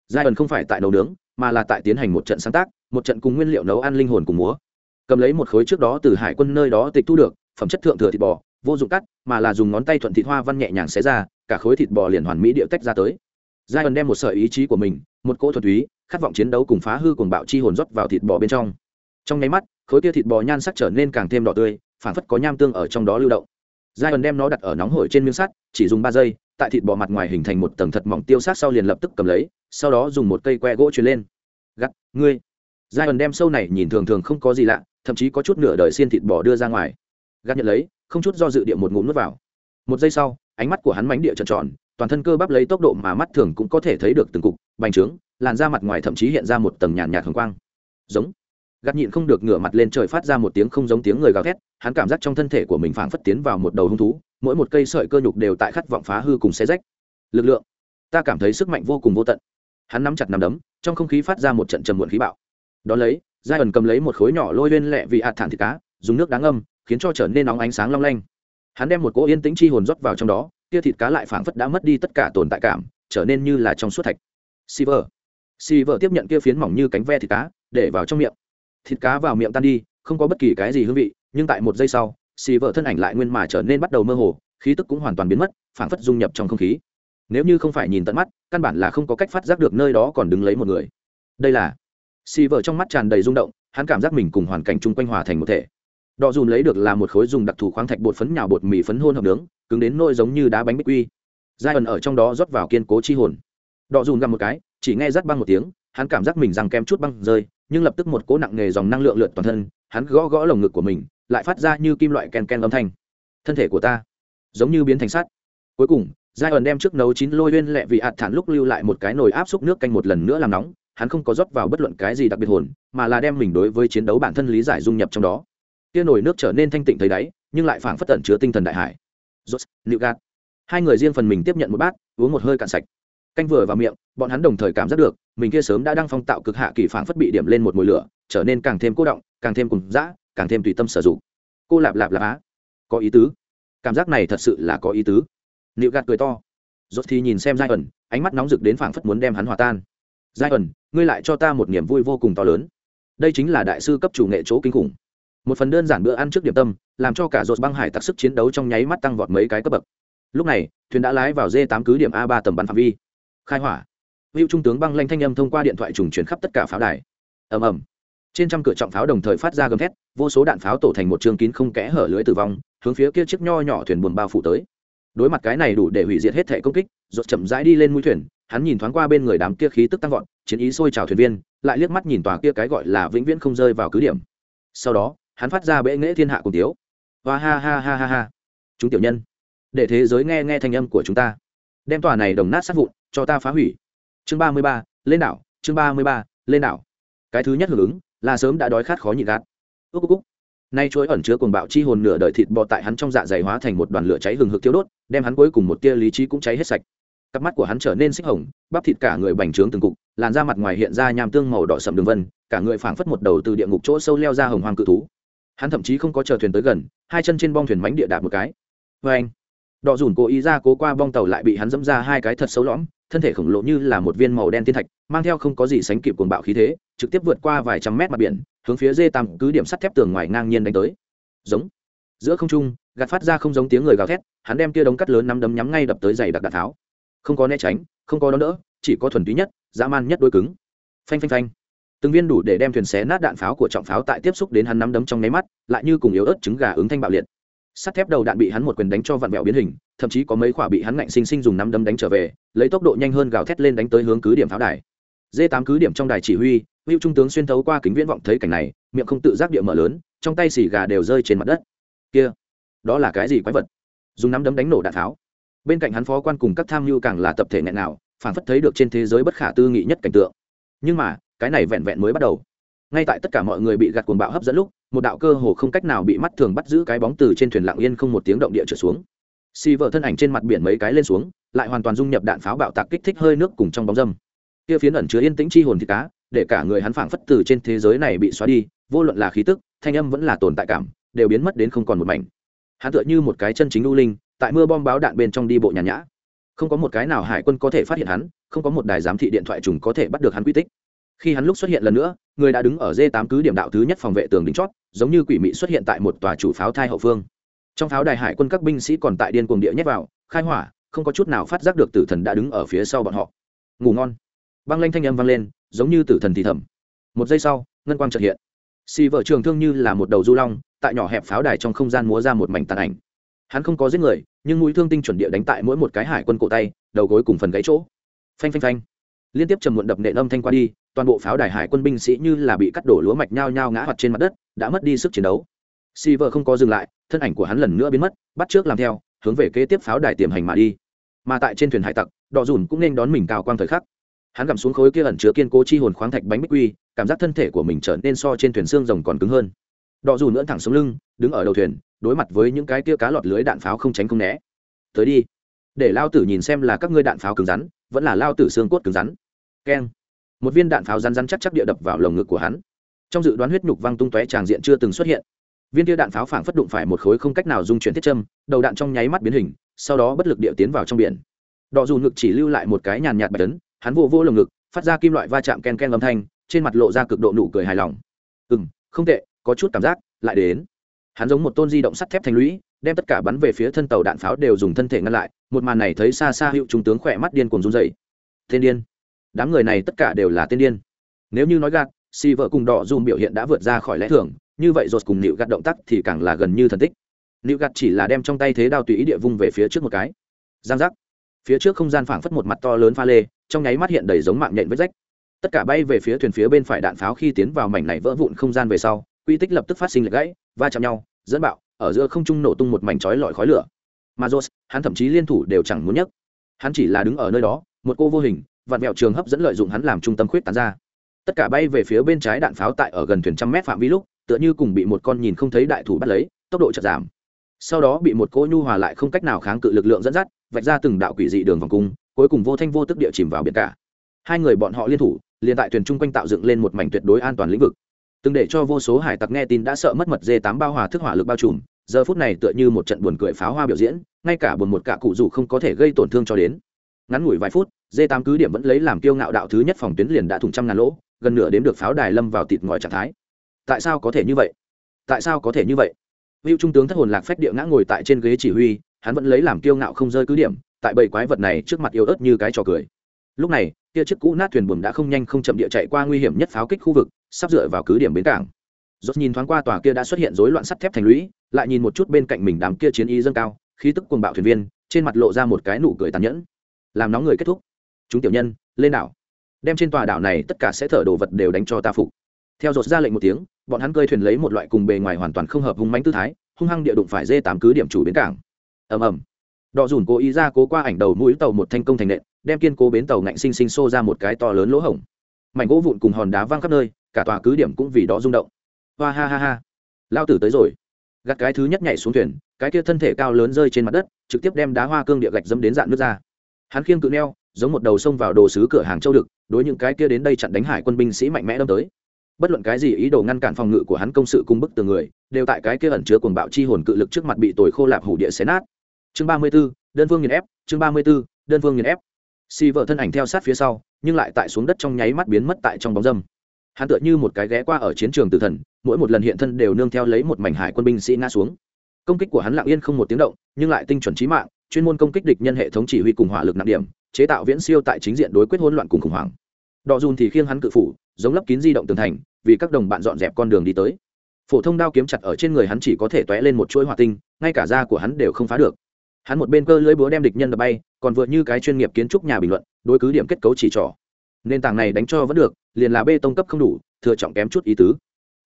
Giai ẩn không phải tại nấu nướng, mà là tại tiến hành một trận sáng tác, một trận cùng nguyên liệu nấu ăn linh hồn cùng múa. Cầm lấy một khối trước đó từ hải quân nơi đó tịch thu được, phẩm chất thượng thừa thịt bò, vô dụng cắt, mà là dùng ngón tay thuận thịt hoa văn nhẹ nhàng xé ra cả khối thịt bò liền hoàn mỹ địa tách ra tới. Giai ẩn đem một sợi ý chí của mình, một cỗ thuật túy, khát vọng chiến đấu cùng phá hư cùng bạo chi hồn rót vào thịt bò bên trong. Trong nháy mắt, khối kia thịt bò nhan sắc trở nên càng thêm đỏ tươi phản phất có nham tương ở trong đó lưu động. Giai ẩn đem nó đặt ở nóng hổi trên miếng sắt, chỉ dùng ba giây, tại thịt bò mặt ngoài hình thành một tầng thật mỏng tiêu sát sau liền lập tức cầm lấy, sau đó dùng một cây que gỗ truyền lên. Gắt, ngươi. Giai ẩn đem sâu này nhìn thường thường không có gì lạ, thậm chí có chút nửa đời xiên thịt bò đưa ra ngoài. Gắt nhận lấy, không chút do dự địa một ngụm nước vào. Một giây sau ánh mắt của hắn mánh địa tròn tròn, toàn thân cơ bắp lấy tốc độ mà mắt thường cũng có thể thấy được từng cục, bành trướng, làn da mặt ngoài thậm chí hiện ra một tầng nhàn nhạt hồng quang. Giống. Gắt nhịn không được ngửa mặt lên trời phát ra một tiếng không giống tiếng người gào thét, hắn cảm giác trong thân thể của mình phảng phất tiến vào một đầu hung thú, mỗi một cây sợi cơ nhục đều tại khát vọng phá hư cùng xe rách. Lực lượng. Ta cảm thấy sức mạnh vô cùng vô tận. Hắn nắm chặt nắm đấm, trong không khí phát ra một trận trầm muộn khí bạo. Đón lấy giai ẩn cầm lấy một khối nhỏ lôi lên lẹ vì hạt thản thịt cá, dùng nước đáng âm khiến cho trở nên nóng ánh sáng long lanh hắn đem một cỗ yên tĩnh chi hồn rót vào trong đó kia thịt cá lại phảng phất đã mất đi tất cả tồn tại cảm trở nên như là trong suốt thạch Silver. Silver tiếp nhận kia phiến mỏng như cánh ve thịt cá, để vào trong miệng. Thịt cá vào miệng tan đi, không có bất kỳ cái gì hương vị, nhưng tại một giây sau, Silver thân ảnh lại nguyên mà trở nên bắt đầu mơ hồ, khí tức cũng hoàn toàn biến mất, phảng phất dung nhập trong không khí. Nếu như không phải nhìn tận mắt, căn bản là không có cách phát giác được nơi đó còn đứng lấy một người. Đây là Silver trong mắt tràn đầy rung động, hắn cảm giác mình cùng hoàn cảnh chung quanh hòa thành một thể đọ dùn lấy được là một khối dùng đặc thù khoáng thạch bột phấn nhào bột mì phấn hôn hợp nướng, cứng đến nôi giống như đá bánh bích quy. Giai ẩn ở trong đó rót vào kiên cố chi hồn. Đọ dùn gặm một cái, chỉ nghe rắt băng một tiếng, hắn cảm giác mình rằng kem chút băng rơi, nhưng lập tức một cỗ nặng nghề dòng năng lượng lượt toàn thân, hắn gõ gõ lồng ngực của mình, lại phát ra như kim loại ken ken âm thanh. Thân thể của ta giống như biến thành sắt. Cuối cùng, giai ẩn đem trước nấu chín lôi lên lẹ vì hạt thản lúc lưu lại một cái nồi áp xúc nước canh một lần nữa làm nóng, hắn không có rót vào bất luận cái gì đặc biệt hồn, mà là đem mình đối với chiến đấu bản thân lý giải dung nhập trong đó kia nồi nước trở nên thanh tịnh thấy đáy, nhưng lại phảng phất tận chứa tinh thần đại hải. Rốt, nịu gạt. Hai người riêng phần mình tiếp nhận một bát, uống một hơi cạn sạch. Canh vừa vào miệng, bọn hắn đồng thời cảm giác được, mình kia sớm đã đang phong tạo cực hạ kỳ phảng phất bị điểm lên một mùi lửa, trở nên càng thêm cô động, càng thêm cùng dã, càng thêm tùy tâm sử dụng. Cô lạp lạp lạp á. Có ý tứ. Cảm giác này thật sự là có ý tứ. Nịu gạt cười to. Rốt thì nhìn xem giai ẩn, ánh mắt nóng rực đến phảng phất muốn đem hắn hòa tan. Giai ẩn, ngươi lại cho ta một niềm vui vô cùng to lớn. Đây chính là đại sư cấp chủ nghệ chỗ kinh khủng một phần đơn giản bữa ăn trước điểm tâm, làm cho cả rột băng hải tặc sức chiến đấu trong nháy mắt tăng vọt mấy cái cấp bậc. Lúc này, thuyền đã lái vào d 8 cứ điểm a 3 tầm bắn phạm vi. Khai hỏa. Hữu trung tướng băng lanh thanh âm thông qua điện thoại trùng chuyển khắp tất cả pháo đài. Ầm ầm. Trên trăm cửa trọng pháo đồng thời phát ra gầm thét, vô số đạn pháo tổ thành một trường kín không kẽ hở lưới tử vong, hướng phía kia chiếc nho nhỏ thuyền buồn bao phủ tới. Đối mặt cái này đủ để hủy diệt hết thể công kích rột chậm rãi đi lên mũi thuyền, hắn nhìn thoáng qua bên người đám kia khí tức tăng vọt, chiến ý sôi trào thuyền viên, lại liếc mắt nhìn tòa kia cái gọi là vĩnh viễn không rơi vào cứ điểm. Sau đó hắn phát ra bệ nghễ thiên hạ cùng tiếu. Và ha ha ha ha ha. Chúng tiểu nhân, để thế giới nghe nghe thanh âm của chúng ta. Đem tòa này đồng nát sát vụn, cho ta phá hủy. Chương ba mươi ba, lên đảo, chương ba mươi ba, lên đảo. Cái thứ nhất hưởng ứng, là sớm đã đói khát khó nhịn gạt. Ước cúc nay chuỗi ẩn chứa cuồng bạo chi hồn nửa đời thịt bò tại hắn trong dạ dày hóa thành một đoàn lửa cháy hừng hực thiêu đốt, đem hắn cuối cùng một tia lý trí cũng cháy hết sạch. Cặp mắt của hắn trở nên xích hồng, bắp thịt cả người bành trướng từng cục, làn da mặt ngoài hiện ra nham tương màu đỏ sậm đường vân, cả người phảng phất một đầu từ địa ngục chỗ sâu leo ra hồng hoang cự thú hắn thậm chí không có chờ thuyền tới gần, hai chân trên bong thuyền mánh địa đạp một cái. Vê anh, đỏ dùn cố ý ra cố qua bong tàu lại bị hắn dẫm ra hai cái thật xấu lõm, thân thể khổng lồ như là một viên màu đen thiên thạch, mang theo không có gì sánh kịp cuồng bạo khí thế, trực tiếp vượt qua vài trăm mét mặt biển, hướng phía dê tam cứ điểm sắt thép tường ngoài ngang nhiên đánh tới. Giống. Giữa không trung, gạt phát ra không giống tiếng người gào thét, hắn đem kia đống cắt lớn nắm đấm nhắm ngay đập tới giày đặc đạn tháo. Không có né tránh, không có đón đỡ, chỉ có thuần túy nhất, dã man nhất đôi cứng. Phanh phanh phanh từng viên đủ để đem thuyền xé nát đạn pháo của trọng pháo tại tiếp xúc đến hắn nắm đấm trong nháy mắt, lại như cùng yếu ớt trứng gà ứng thanh bạo liệt. Sắt thép đầu đạn bị hắn một quyền đánh cho vặn vẹo biến hình, thậm chí có mấy quả bị hắn ngạnh sinh sinh dùng nắm đấm đánh trở về, lấy tốc độ nhanh hơn gào thét lên đánh tới hướng cứ điểm pháo đài. D 8 cứ điểm trong đài chỉ huy, hữu trung tướng xuyên thấu qua kính viễn vọng thấy cảnh này, miệng không tự giác địa mở lớn, trong tay xì gà đều rơi trên mặt đất. Kia, đó là cái gì quái vật? Dùng nắm đấm đánh nổ đạn pháo? bên cạnh hắn phó quan cùng các tham mưu càng là tập thể nghẹn nào phản phất thấy được trên thế giới bất khả tư nghị nhất cảnh tượng. Nhưng mà cái này vẹn vẹn mới bắt đầu. Ngay tại tất cả mọi người bị gạt cuồng bạo hấp dẫn lúc, một đạo cơ hồ không cách nào bị mắt thường bắt giữ cái bóng từ trên thuyền lặng yên không một tiếng động địa trở xuống. Xì vợ thân ảnh trên mặt biển mấy cái lên xuống, lại hoàn toàn dung nhập đạn pháo bạo tạc kích thích hơi nước cùng trong bóng dâm. Kia phiến ẩn chứa yên tĩnh chi hồn thịt cá, để cả người hắn phảng phất từ trên thế giới này bị xóa đi, vô luận là khí tức, thanh âm vẫn là tồn tại cảm, đều biến mất đến không còn một mảnh. Hắn tựa như một cái chân chính lưu linh, tại mưa bom báo đạn bên trong đi bộ nhàn nhã. Không có một cái nào hải quân có thể phát hiện hắn, không có một đài giám thị điện thoại trùng có thể bắt được hắn quy tích khi hắn lúc xuất hiện lần nữa, người đã đứng ở d 8 cứ điểm đạo thứ nhất phòng vệ tường đỉnh chót, giống như quỷ mị xuất hiện tại một tòa chủ pháo thai hậu phương. Trong pháo đài hải quân các binh sĩ còn tại điên cuồng địa nhét vào, khai hỏa, không có chút nào phát giác được tử thần đã đứng ở phía sau bọn họ. Ngủ ngon. Băng lanh thanh âm vang lên, giống như tử thần thì thầm. Một giây sau, ngân quang trật hiện. Xì vợ trường thương như là một đầu du long, tại nhỏ hẹp pháo đài trong không gian múa ra một mảnh tàn ảnh. Hắn không có giết người, nhưng mũi thương tinh chuẩn địa đánh tại mỗi một cái hải quân cổ tay, đầu gối cùng phần gáy chỗ. Phanh phanh phanh. Liên tiếp trầm muộn đập nện âm thanh qua đi toàn bộ pháo đài hải quân binh sĩ như là bị cắt đổ lúa mạch nhao nhao ngã hoặc trên mặt đất, đã mất đi sức chiến đấu. Si vợ không có dừng lại, thân ảnh của hắn lần nữa biến mất, bắt trước làm theo, hướng về kế tiếp pháo đài tiềm hành mà đi. Mà tại trên thuyền hải tặc, đỏ dùn cũng nên đón mình cao quang thời khắc. Hắn gặm xuống khối kia ẩn chứa kiên cố chi hồn khoáng thạch bánh bích quy, cảm giác thân thể của mình trở nên so trên thuyền xương rồng còn cứng hơn. Đỏ dùn nữa thẳng xuống lưng, đứng ở đầu thuyền, đối mặt với những cái kia cá lọt lưới đạn pháo không tránh không né. Tới đi. Để lao tử nhìn xem là các ngươi đạn pháo cứng rắn, vẫn là lao tử xương cốt cứng rắn. Keng một viên đạn pháo rắn rắn chắc chắc địa đập vào lồng ngực của hắn. Trong dự đoán huyết nhục văng tung tóe tràng diện chưa từng xuất hiện. Viên tia đạn pháo phảng phất đụng phải một khối không cách nào dung chuyển thiết châm, đầu đạn trong nháy mắt biến hình, sau đó bất lực địa tiến vào trong biển. Đọ dù ngực chỉ lưu lại một cái nhàn nhạt bạch tấn hắn vô vô lồng ngực, phát ra kim loại va chạm ken ken âm thanh, trên mặt lộ ra cực độ nụ cười hài lòng. Ừ m không tệ, có chút cảm giác, lại đến. Hắn giống một tôn di động sắt thép thành lũy, đem tất cả bắn về phía thân tàu đạn pháo đều dùng thân thể ngăn lại, một màn này thấy xa xa hiệu trung tướng khỏe mắt điên cuồng run dày thiên điên! Đám người này tất cả đều là tiên điên. Nếu như nói gạt, si vợ cùng đỏ dùm biểu hiện đã vượt ra khỏi lẽ thường, như vậy rột cùng nịu gạt động tác thì càng là gần như thần tích. Nịu gạt chỉ là đem trong tay thế đao tùy ý địa vung về phía trước một cái. Giang giác. Phía trước không gian phảng phất một mặt to lớn pha lê, trong nháy mắt hiện đầy giống mạng nhện vết rách. Tất cả bay về phía thuyền phía bên phải đạn pháo khi tiến vào mảnh này vỡ vụn không gian về sau, quy tích lập tức phát sinh lệch gãy, va chạm nhau, dẫn bạo, ở giữa không trung nổ tung một mảnh chói lọi khói lửa. Mà rột hắn thậm chí liên thủ đều chẳng muốn nhấc. Hắn chỉ là đứng ở nơi đó, một cô vô hình vạn mẹo trường hấp dẫn lợi dụng hắn làm trung tâm khuyết tán ra. Tất cả bay về phía bên trái đạn pháo tại ở gần thuyền trăm mét phạm vi lúc, tựa như cùng bị một con nhìn không thấy đại thủ bắt lấy, tốc độ chật giảm. Sau đó bị một cỗ nhu hòa lại không cách nào kháng cự lực lượng dẫn dắt, vạch ra từng đạo quỷ dị đường vòng cung, cuối cùng vô thanh vô tức địa chìm vào biển cả. Hai người bọn họ liên thủ, liền tại thuyền chung quanh tạo dựng lên một mảnh tuyệt đối an toàn lĩnh vực. Từng để cho vô số hải tặc nghe tin đã sợ mất mật dê tám bao hòa thức hỏa lực bao trùm, giờ phút này tựa như một trận buồn cười pháo hoa biểu diễn, ngay cả buồn một cạ cụ dù không có thể gây tổn thương cho đến. Ngắn ngủi vài phút dê tám cứ điểm vẫn lấy làm kiêu ngạo đạo thứ nhất phòng tuyến liền đã thủng trăm ngàn lỗ gần nửa đếm được pháo đài lâm vào tịt ngòi trạng thái tại sao có thể như vậy tại sao có thể như vậy Hữu trung tướng thất hồn lạc phách địa ngã ngồi tại trên ghế chỉ huy, hắn vẫn lấy làm kiêu ngạo không rơi cứ điểm, tại bầy quái vật này trước mặt yếu ớt như cái trò cười. Lúc này, kia chiếc cũ nát thuyền buồm đã không nhanh không chậm địa chạy qua nguy hiểm nhất pháo kích khu vực, sắp dựa vào cứ điểm bến cảng. Rốt nhìn thoáng qua tòa kia đã xuất hiện rối loạn sắt thép thành lũy, lại nhìn một chút bên cạnh mình đám kia chiến y dâng cao, khí tức cuồng bạo thuyền viên, trên mặt lộ ra một cái nụ cười tàn nhẫn. Làm nóng người kết thúc. Chúng tiểu nhân, lên đảo. Đem trên tòa đảo này tất cả sẽ thở đồ vật đều đánh cho ta phục. Theo dột ra lệnh một tiếng, bọn hắn cơi thuyền lấy một loại cùng bề ngoài hoàn toàn không hợp hung mãnh tư thái, hung hăng địa đụng phải dê tám cứ điểm chủ bến cảng. Ầm ầm. Đọ dùn cố ý ra cố qua ảnh đầu mũi tàu một thanh công thành nện đem kiên cố bến tàu ngạnh sinh sinh xô ra một cái to lớn lỗ hổng. Mảnh gỗ vụn cùng hòn đá văng khắp nơi cả tòa cứ điểm cũng vì đó rung động. Hoa ha ha ha. Lao tử tới rồi. Gặt cái thứ nhất nhảy xuống thuyền cái kia thân thể cao lớn rơi trên mặt đất trực tiếp đem đá hoa cương địa gạch dẫm đến dạn nước ra. Hắn khiêng cự neo giống một đầu sông vào đồ sứ cửa hàng châu đực đối những cái kia đến đây chặn đánh hải quân binh sĩ mạnh mẽ đâm tới. Bất luận cái gì ý đồ ngăn cản phòng ngự của hắn công sự cung bức từ người đều tại cái kia ẩn chứa cuồng bạo chi hồn cự lực trước mặt bị tồi khô lạp hủ địa xé nát. Chương ba mươi 34, đơn phương nghiền ép chương ba mươi 34, đơn phương nghiền ép. Xì vợ thân ảnh theo sát phía sau nhưng lại tại xuống đất trong nháy mắt biến mất tại trong bóng dâm. Hắn tựa như một cái ghé qua ở chiến trường tử thần mỗi một lần hiện thân đều nương theo lấy một mảnh hải quân binh sĩ ngã xuống. Công kích của hắn lặng yên không một tiếng động nhưng lại tinh chuẩn trí mạng chuyên môn công kích địch nhân hệ thống chỉ huy cùng hỏa lực nặng điểm chế tạo viễn siêu tại chính diện đối quyết hỗn loạn cùng khủng hoảng. Đọ dùn thì khiêng hắn cự phủ, giống lấp kín di động tường thành, vì các đồng bạn dọn dẹp con đường đi tới. Phổ thông đao kiếm chặt ở trên người hắn chỉ có thể t lên một chuỗi hỏa tinh, ngay cả da của hắn đều không phá được. Hắn một bên cơ lưỡi búa đem địch nhân đập bay, còn vừa như cái chuyên nghiệp kiến trúc nhà bình luận, đối cứ điểm kết cấu chỉ trỏ. Nền tảng này đánh cho vẫn được, liền là bê tông cấp không đủ, thừa trọng kém chút ý tứ.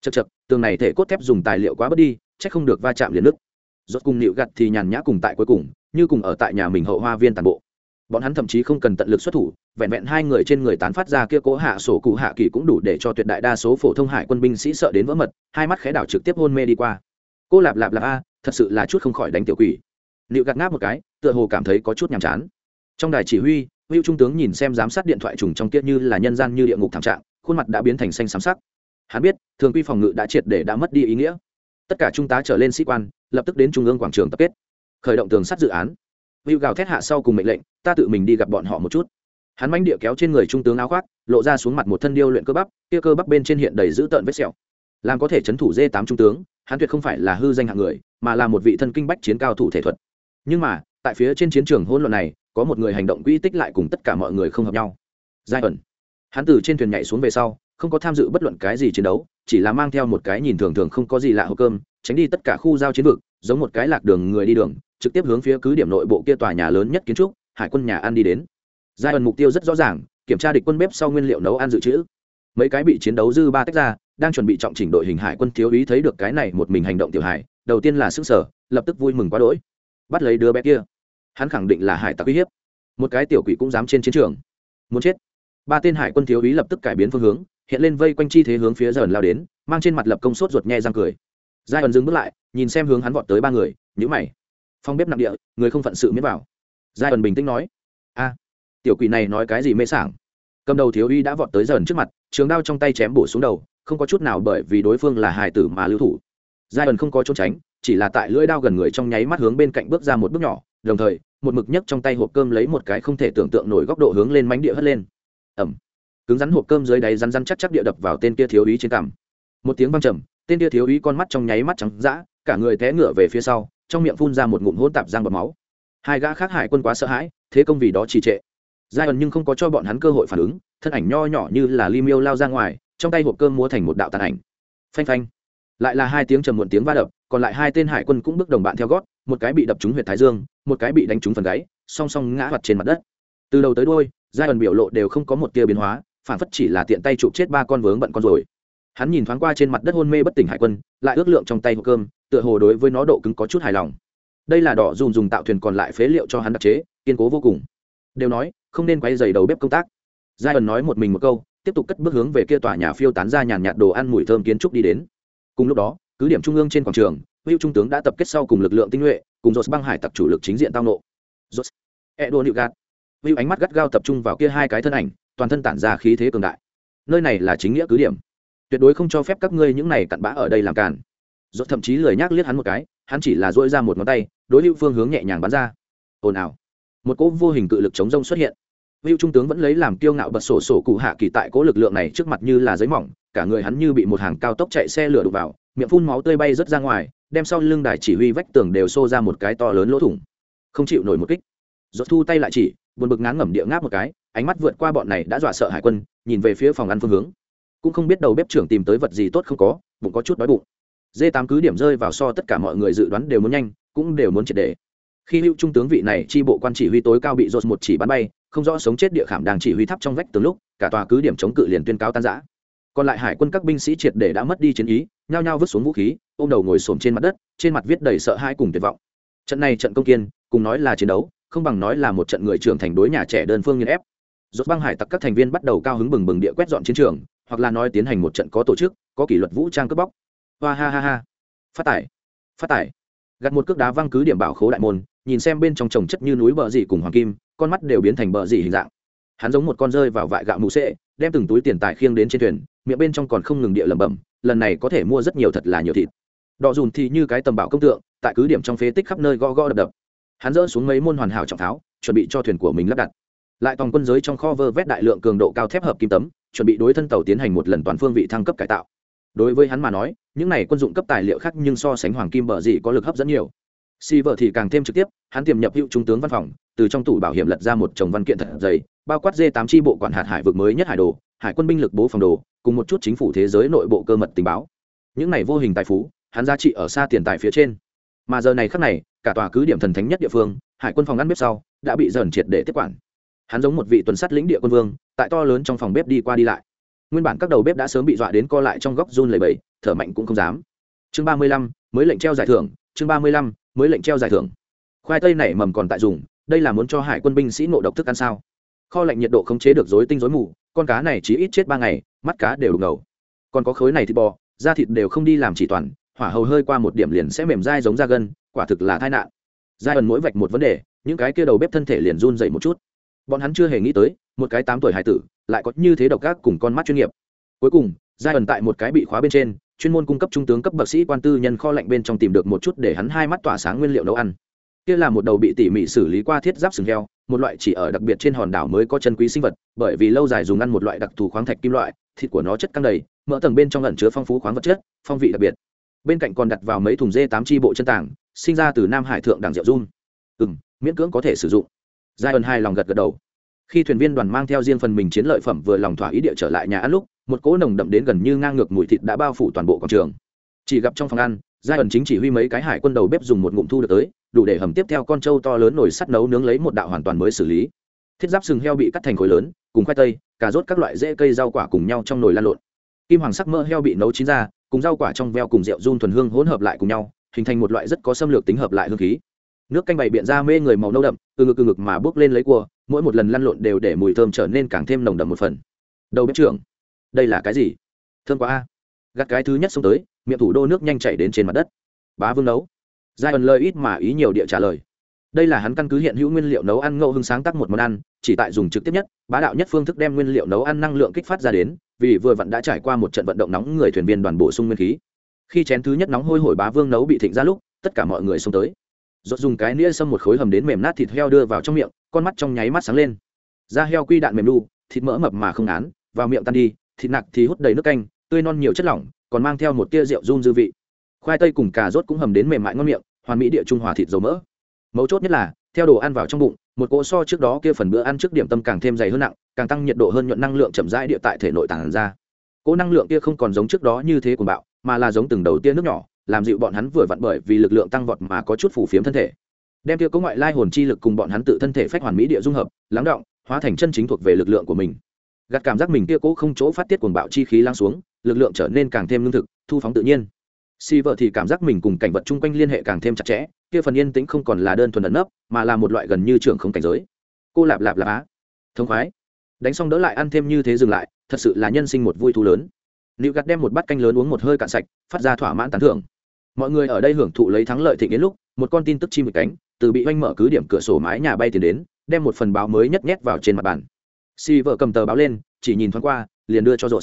Chật chật tường này thể cốt thép dùng tài liệu quá bớt đi c h ắ c không được va chạm liền nứt. Rốt cùng nịu gặt thì nhàn nhã cùng tại cuối cùng, như cùng ở tại nhà mình hậu hoa viên tàn bộ bọn hắn thậm chí không cần tận lực xuất thủ, vẹn vẹn hai người trên người tán phát ra kia cố hạ sổ cụ hạ kỳ cũng đủ để cho tuyệt đại đa số phổ thông hải quân binh sĩ sợ đến vỡ mật, hai mắt khẽ đảo trực tiếp hôn mê đi qua. Cô lạp lạp lạp a, thật sự là chút không khỏi đánh tiểu quỷ. Liệu gạt ngáp một cái, tựa hồ cảm thấy có chút nhàm chán. Trong đài chỉ huy hữu trung tướng nhìn xem giám sát điện thoại trùng trong kia như là nhân gian như địa ngục thảm trạng, khuôn mặt đã biến thành xanh xám sắc. Hắn biết, thường quy phòng ngự đã triệt để đã mất đi ý nghĩa. Tất cả trung tá trở lên sĩ quan, lập tức đến trung ương quảng trường tập kết. Khởi động tường sắt dự án hữu gào thét hạ sau cùng mệnh lệnh, ta tự mình đi gặp bọn họ một chút. Hắn mánh địa kéo trên người trung tướng áo khoác, lộ ra xuống mặt một thân điêu luyện cơ bắp, kia cơ bắp bên trên hiện đầy dữ tợn vết sẹo. Làm có thể chấn thủ dê tám trung tướng, hắn tuyệt không phải là hư danh hạng người, mà là một vị thân kinh bách chiến cao thủ thể thuật. Nhưng mà, tại phía trên chiến trường hỗn loạn này, có một người hành động quỹ tích lại cùng tất cả mọi người không hợp nhau. Giai ẩn. Hắn từ trên thuyền nhảy xuống về sau, không có tham dự bất luận cái gì chiến đấu, chỉ là mang theo một cái nhìn thường thường không có gì lạ hộp cơm, tránh đi tất cả khu giao chiến vực, giống một cái lạc đường người đi đường trực tiếp hướng phía cứ điểm nội bộ kia tòa nhà lớn nhất kiến trúc, hải quân nhà ăn đi đến. Giai ẩn mục tiêu rất rõ ràng, kiểm tra địch quân bếp sau nguyên liệu nấu ăn dự trữ. Mấy cái bị chiến đấu dư ba tách ra, đang chuẩn bị trọng chỉnh đội hình hải quân thiếu ý thấy được cái này một mình hành động tiểu hải đầu tiên là sức sở, lập tức vui mừng quá đỗi. Bắt lấy đứa bé kia. Hắn khẳng định là hải tặc uy hiếp. Một cái tiểu quỷ cũng dám trên chiến trường. Muốn chết. Ba tên hải quân thiếu ý lập tức cải biến phương hướng, hiện lên vây quanh chi thế hướng phía dần lao đến, mang trên mặt lập công suốt ruột nhe răng cười. Giai ẩn dừng bước lại, nhìn xem hướng hắn vọt tới ba người nhữ mày phong bếp nặng địa, người không phận sự miết vào. Giai ẩn bình tĩnh nói, a, tiểu quỷ này nói cái gì mê sảng? Cầm đầu thiếu uy đã vọt tới dần trước mặt, trường đao trong tay chém bổ xuống đầu, không có chút nào bởi vì đối phương là hài tử mà lưu thủ. Giai ẩn không có trốn tránh, chỉ là tại lưỡi đao gần người trong nháy mắt hướng bên cạnh bước ra một bước nhỏ, đồng thời, một mực nhấc trong tay hộp cơm lấy một cái không thể tưởng tượng nổi góc độ hướng lên mánh địa hất lên. Ẩm. Cứng rắn hộp cơm dưới đáy rắn rắn chắc chắc địa đập vào tên kia thiếu úy trên cằm. Một tiếng văng trầm, tên kia thiếu úy con mắt trong nháy mắt trắng dã, cả người té ngựa về phía sau trong miệng phun ra một ngụm hỗn tạp giang bọt máu. Hai gã khác hải quân quá sợ hãi, thế công vì đó trì trệ. Giai ẩn nhưng không có cho bọn hắn cơ hội phản ứng, thân ảnh nho nhỏ như là li miêu lao ra ngoài, trong tay hộp cơm múa thành một đạo tàn ảnh. Phanh phanh. Lại là hai tiếng trầm muộn tiếng va đập, còn lại hai tên hải quân cũng bước đồng bạn theo gót, một cái bị đập trúng huyệt thái dương, một cái bị đánh trúng phần gáy, song song ngã mặt trên mặt đất. Từ đầu tới đôi giai ẩn biểu lộ đều không có một tia biến hóa, phản phất chỉ là tiện tay chụp chết ba con vướng bận con rồi. Hắn nhìn thoáng qua trên mặt đất hôn mê bất tỉnh hải quân, lại ước lượng trong tay hộp cơm tựa hồ đối với nó độ cứng có chút hài lòng. Đây là đỏ dùng dùng tạo thuyền còn lại phế liệu cho hắn đặc chế, kiên cố vô cùng. Đều nói, không nên quay dày đầu bếp công tác. Giai ẩn nói một mình một câu, tiếp tục cất bước hướng về kia tòa nhà phiêu tán ra nhàn nhạt đồ ăn mùi thơm kiến trúc đi đến. Cùng lúc đó, cứ điểm trung ương trên quảng trường hữu trung tướng đã tập kết sau cùng lực lượng tinh nhuệ, cùng dột băng hải tặc chủ lực chính diện tao nộ. Dột e đô nịu gạt hữu ánh mắt gắt gao tập trung vào kia hai cái thân ảnh, toàn thân tản ra khí thế cường đại. Nơi này là chính nghĩa cứ điểm. Tuyệt đối không cho phép các ngươi những này cặn bã ở đây làm càn rốt thậm chí lười nhác liếc hắn một cái, hắn chỉ là dỗi ra một ngón tay, đối lưu phương hướng nhẹ nhàng bắn ra. Ồn ào. Một cỗ vô hình cự lực chống rông xuất hiện. Hữu trung tướng vẫn lấy làm kiêu ngạo bật sổ sổ cụ hạ kỳ tại cỗ lực lượng này trước mặt như là giấy mỏng, cả người hắn như bị một hàng cao tốc chạy xe lửa đục vào, miệng phun máu tươi bay rớt ra ngoài, đem sau lưng đài chỉ huy vách tường đều xô ra một cái to lớn lỗ thủng. Không chịu nổi một kích. Rốt thu tay lại chỉ, buồn bực ngán ngẩm địa ngáp một cái, ánh mắt vượt qua bọn này đã dọa sợ hải quân, nhìn về phía phòng ăn phương hướng. Cũng không biết đầu bếp trưởng tìm tới vật gì tốt không có, bụng có chút đói bụng. D8 cứ điểm rơi vào so tất cả mọi người dự đoán đều muốn nhanh, cũng đều muốn triệt đề khi hữu trung tướng vị này tri bộ quan chỉ huy tối cao bị rột một chỉ bắn bay, không rõ sống chết địa khảm đang chỉ huy thắp trong vách từ lúc, cả tòa cứ điểm chống cự liền tuyên cáo tan giã còn lại hải quân các binh sĩ triệt để đã mất đi chiến ý, nhao nhao vứt xuống vũ khí, ôm đầu ngồi xổm trên mặt đất, trên mặt viết đầy sợ hãi cùng tuyệt vọng. Trận này trận công kiên, cùng nói là chiến đấu, không bằng nói là một trận người trưởng thành đối nhà trẻ đơn phương nghiên ép. Rốt băng hải tặc các thành viên bắt đầu cao hứng bừng bừng địa quét dọn chiến trường, hoặc là nói tiến hành một trận có tổ chức, có kỷ luật vũ trang cướp bóc hoa ha ha ha. Phát tải. Phát tải. Gặt một cước đá văng cứ điểm bảo khố đại môn, nhìn xem bên trong trồng chất như núi bờ dị cùng hoàng kim, con mắt đều biến thành bờ dị hình dạng. Hắn giống một con rơi vào vại gạo mù sệ, đem từng túi tiền tài khiêng đến trên thuyền, miệng bên trong còn không ngừng địa lẩm bẩm, lần này có thể mua rất nhiều thật là nhiều thịt. Đọ dùn thì như cái tầm bảo công tượng, tại cứ điểm trong phế tích khắp nơi go go đập đập. Hắn dỡ xuống mấy môn hoàn hảo trọng tháo, chuẩn bị cho thuyền của mình lắp đặt. Lại toàn quân giới trong kho vơ vét đại lượng cường độ cao thép hợp kim tấm, chuẩn bị đối thân tàu tiến hành một lần toàn phương vị thăng cấp cải tạo đối với hắn mà nói, những này quân dụng cấp tài liệu khác nhưng so sánh hoàng kim bờ dị có lực hấp dẫn nhiều. Si vợ thì càng thêm trực tiếp, hắn tiềm nhập hữu trung tướng văn phòng, từ trong tủ bảo hiểm lật ra một chồng văn kiện thật dày, bao quát d tám tri bộ quản hạt hải vực mới nhất hải đồ, hải quân binh lực bố phòng đồ, cùng một chút chính phủ thế giới nội bộ cơ mật tình báo. Những này vô hình tài phú, hắn giá trị ở xa tiền tài phía trên. Mà giờ này khác này, cả tòa cứ điểm thần thánh nhất địa phương, hải quân phòng ăn bếp sau, đã bị dần triệt để tiếp quản. Hắn giống một vị tuần sắt lĩnh địa quân vương, tại to lớn trong phòng bếp đi qua đi lại nguyên bản các đầu bếp đã sớm bị dọa đến co lại trong góc run lầy bẩy, thở mạnh cũng không dám. Chương ba mươi lăm mới lệnh treo giải thưởng chương ba mươi lăm mới lệnh treo giải thưởng. Khoai tây này mầm còn tại dùng đây là muốn cho hải quân binh sĩ ngộ độc thức ăn sao? Kho lạnh nhiệt độ không chế được dối tinh dối mù con cá này chỉ ít chết ba ngày mắt cá đều đục ngầu. Còn có khối này thịt bò da thịt đều không đi làm chỉ toàn hỏa hầu hơi qua một điểm liền sẽ mềm dai giống da gân quả thực là tai nạn. Giai ẩn mỗi vạch một vấn đề những cái kia đầu bếp thân thể liền run dậy một chút. Bọn hắn chưa hề nghĩ tới một cái tám tuổi hải tử lại có như thế độc ác cùng con mắt chuyên nghiệp. Cuối cùng, giai ẩn tại một cái bị khóa bên trên, chuyên môn cung cấp trung tướng cấp bậc sĩ quan tư nhân kho lạnh bên trong tìm được một chút để hắn hai mắt tỏa sáng nguyên liệu nấu ăn. Kia là một đầu bị tỉ mỉ xử lý qua thiết giáp sừng heo, một loại chỉ ở đặc biệt trên hòn đảo mới có chân quý sinh vật, bởi vì lâu dài dùng ăn một loại đặc thù khoáng thạch kim loại, thịt của nó chất căng đầy, mỡ tầng bên trong ẩn chứa phong phú khoáng vật chất, phong vị đặc biệt. Bên cạnh còn đặt vào mấy thùng dê tám chi bộ chân tảng, sinh ra từ nam hải thượng đẳng rượu run ừ miễn cưỡng có thể sử dụng. Giai ẩn hai lòng gật gật đầu khi thuyền viên đoàn mang theo riêng phần mình chiến lợi phẩm vừa lòng thỏa ý địa trở lại nhà ăn lúc, một cỗ nồng đậm đến gần như ngang ngược mùi thịt đã bao phủ toàn bộ quảng trường. Chỉ gặp trong phòng ăn, giai ẩn chính chỉ huy mấy cái hải quân đầu bếp dùng một ngụm thu được tới, đủ để hầm tiếp theo con trâu to lớn nổi sắt nấu nướng lấy một đạo hoàn toàn mới xử lý. Thiết giáp sừng heo bị cắt thành khối lớn, cùng khoai tây, cà rốt các loại rễ cây rau quả cùng nhau trong nồi lan lộn. Kim hoàng sắc mỡ heo bị nấu chín ra, cùng rau quả trong veo cùng rượu run thuần hương hỗn hợp lại cùng nhau, hình thành một loại rất có xâm lược tính hợp lại hương khí. Nước canh bày biện ra mê người màu nâu đậm, từ ngực từ ngực mà bước lên lấy cua mỗi một lần lăn lộn đều để mùi thơm trở nên càng thêm nồng đậm một phần. Đầu bếp trưởng, đây là cái gì? Thơm quá a. Gắt cái thứ nhất xông tới, miệng thủ đô nước nhanh chảy đến trên mặt đất. Bá vương nấu. Giai ẩn lời ít mà ý nhiều địa trả lời. Đây là hắn căn cứ hiện hữu nguyên liệu nấu ăn ngẫu hưng sáng tác một món ăn, chỉ tại dùng trực tiếp nhất, bá đạo nhất phương thức đem nguyên liệu nấu ăn năng lượng kích phát ra đến, vì vừa vặn đã trải qua một trận vận động nóng người thuyền viên đoàn bổ sung nguyên khí. Khi chén thứ nhất nóng hôi hổi bá vương nấu bị thịnh ra lúc, tất cả mọi người xông tới rốt dùng cái nĩa xâm một khối hầm đến mềm nát thịt heo đưa vào trong miệng, con mắt trong nháy mắt sáng lên. Da heo quy đạn mềm đu, thịt mỡ mập mà không án vào miệng tan đi, thịt nạc thì hút đầy nước canh, tươi non nhiều chất lỏng, còn mang theo một tia rượu run dư vị. Khoai tây cùng cà rốt cũng hầm đến mềm mại ngon miệng, hoàn mỹ địa trung hòa thịt dầu mỡ. Mấu chốt nhất là, theo đồ ăn vào trong bụng, một cỗ so trước đó kia phần bữa ăn trước điểm tâm càng thêm dày hơn nặng, càng tăng nhiệt độ hơn nhuận năng lượng chậm rãi địa tại thể nội tàng ra. Cỗ năng lượng kia không còn giống trước đó như thế của bạo, mà là giống từng đầu tia nước nhỏ làm dịu bọn hắn vừa vặn bởi vì lực lượng tăng vọt mà có chút phủ phiếm thân thể. Đem kia có ngoại lai hồn chi lực cùng bọn hắn tự thân thể phách hoàn mỹ địa dung hợp, lắng động, hóa thành chân chính thuộc về lực lượng của mình. Gạt cảm giác mình kia cố không chỗ phát tiết cuồng bạo chi khí lắng xuống, lực lượng trở nên càng thêm lương thực, thu phóng tự nhiên. Si vợ thì cảm giác mình cùng cảnh vật chung quanh liên hệ càng thêm chặt chẽ, kia phần yên tĩnh không còn là đơn thuần ẩn nấp, mà là một loại gần như trưởng không cảnh giới. Cô lạp lạp lạp á. Thông khoái. Đánh xong đỡ lại ăn thêm như thế dừng lại, thật sự là nhân sinh một vui thú lớn. Liệu gạt đem một bát canh lớn uống một hơi cạn sạch, phát ra thỏa mãn tán thưởng mọi người ở đây hưởng thụ lấy thắng lợi thịnh đến lúc, một con tin tức chim một cánh, từ bị oanh mở cứ điểm cửa sổ mái nhà bay tiền đến, đem một phần báo mới nhất nhét vào trên mặt bàn. Si vợ cầm tờ báo lên, chỉ nhìn thoáng qua, liền đưa cho rột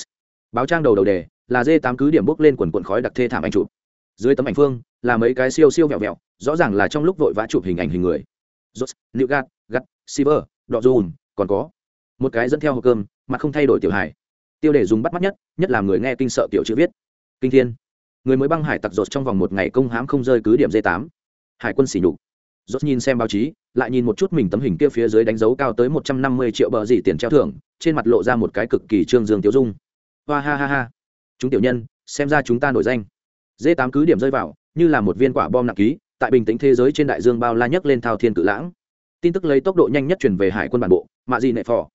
báo trang đầu đầu đề, là dê tám cứ điểm bốc lên quần quần khói đặc thê thảm anh chụp. Dưới tấm ảnh phương, là mấy cái siêu siêu vẹo vẹo, rõ ràng là trong lúc vội vã chụp hình ảnh hình người. Rột liệu gạt gắt silver đọ dùn, còn có một cái dẫn theo hộp cơm, mà không thay đổi tiểu hải tiêu đề dùng bắt mắt nhất nhất là người nghe kinh sợ tiểu chữ viết. Kinh thiên người mới băng hải tặc rột trong vòng một ngày công hãm không rơi cứ điểm d tám. Hải quân xỉ nhục. Rột nhìn xem báo chí, lại nhìn một chút mình tấm hình kia phía dưới đánh dấu cao tới một trăm năm mươi triệu bờ gì tiền treo thưởng, trên mặt lộ ra một cái cực kỳ trương dương tiêu dung. Hoa ha ha ha. Chúng tiểu nhân, xem ra chúng ta nổi danh. D tám cứ điểm rơi vào, như là một viên quả bom nặng ký, tại bình tĩnh thế giới trên đại dương bao la nhấc lên thao thiên cự lãng. Tin tức lấy tốc độ nhanh nhất truyền về hải quân bản bộ, mạ gì nệ phò.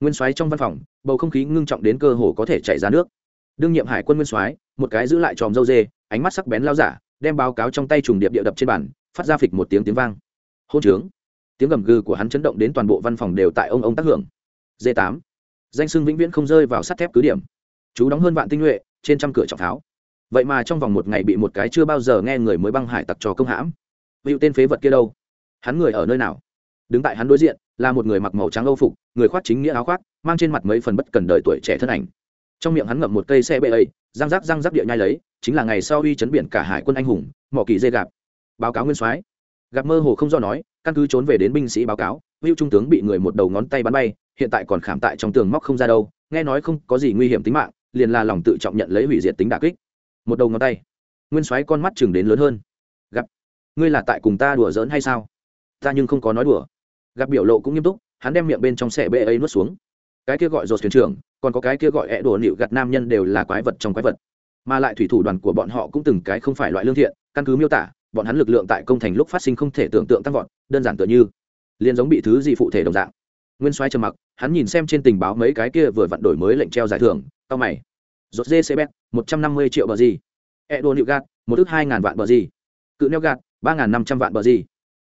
Nguyên soái trong văn phòng, bầu không khí ngưng trọng đến cơ hồ có thể chảy ra nước đương nhiệm hải quân nguyên soái, một cái giữ lại tròm dâu dê, ánh mắt sắc bén lao giả, đem báo cáo trong tay trùng điệp địa đập trên bàn, phát ra phịch một tiếng tiếng vang. Hôn trướng. Tiếng gầm gừ của hắn chấn động đến toàn bộ văn phòng đều tại ông ông tác hưởng. D tám. Danh sưng vĩnh viễn không rơi vào sắt thép cứ điểm. Chú đóng hơn vạn tinh nhuệ, trên trăm cửa trọng tháo. Vậy mà trong vòng một ngày bị một cái chưa bao giờ nghe người mới băng hải tặc trò công hãm. Hữu tên phế vật kia đâu? Hắn người ở nơi nào? Đứng tại hắn đối diện, là một người mặc màu trắng âu phục, người khoác chính nghĩa áo khoác, mang trên mặt mấy phần bất cần đời tuổi trẻ thân ảnh trong miệng hắn ngậm một cây xe bê ấy, răng rác răng rác địa nhai lấy, chính là ngày sau uy chấn biển cả hải quân anh hùng, mỏ kỳ dê gạp. Báo cáo nguyên soái. Gặp mơ hồ không do nói, căn cứ trốn về đến binh sĩ báo cáo hữu trung tướng bị người một đầu ngón tay bắn bay, hiện tại còn khảm tại trong tường móc không ra đâu, nghe nói không có gì nguy hiểm tính mạng, liền là lòng tự trọng nhận lấy hủy diệt tính đà kích. Một đầu ngón tay. Nguyên soái con mắt chừng đến lớn hơn. Gặp. Ngươi là tại cùng ta đùa giỡn hay sao? Ta nhưng không có nói đùa. Gặp biểu lộ cũng nghiêm túc, hắn đem miệng bên trong xe bê ấy nuốt xuống. Cái kia gọi dột thuyền trưởng còn có cái kia gọi ẹ đổ nịu gặt nam nhân đều là quái vật trong quái vật. Mà lại thủy thủ đoàn của bọn họ cũng từng cái không phải loại lương thiện, căn cứ miêu tả, bọn hắn lực lượng tại công thành lúc phát sinh không thể tưởng tượng tăng vọt, đơn giản tựa như, liền giống bị thứ gì phụ thể đồng dạng. Nguyên soái trầm mặc, hắn nhìn xem trên tình báo mấy cái kia vừa vặn đổi mới lệnh treo giải thưởng tao mày. Rốt dê xe bét, một trăm năm mươi triệu bờ gì. E đô nịu gạt, một ước hai ngàn vạn bờ gì. Cự neo gạt, ba ngàn năm trăm vạn bờ gì.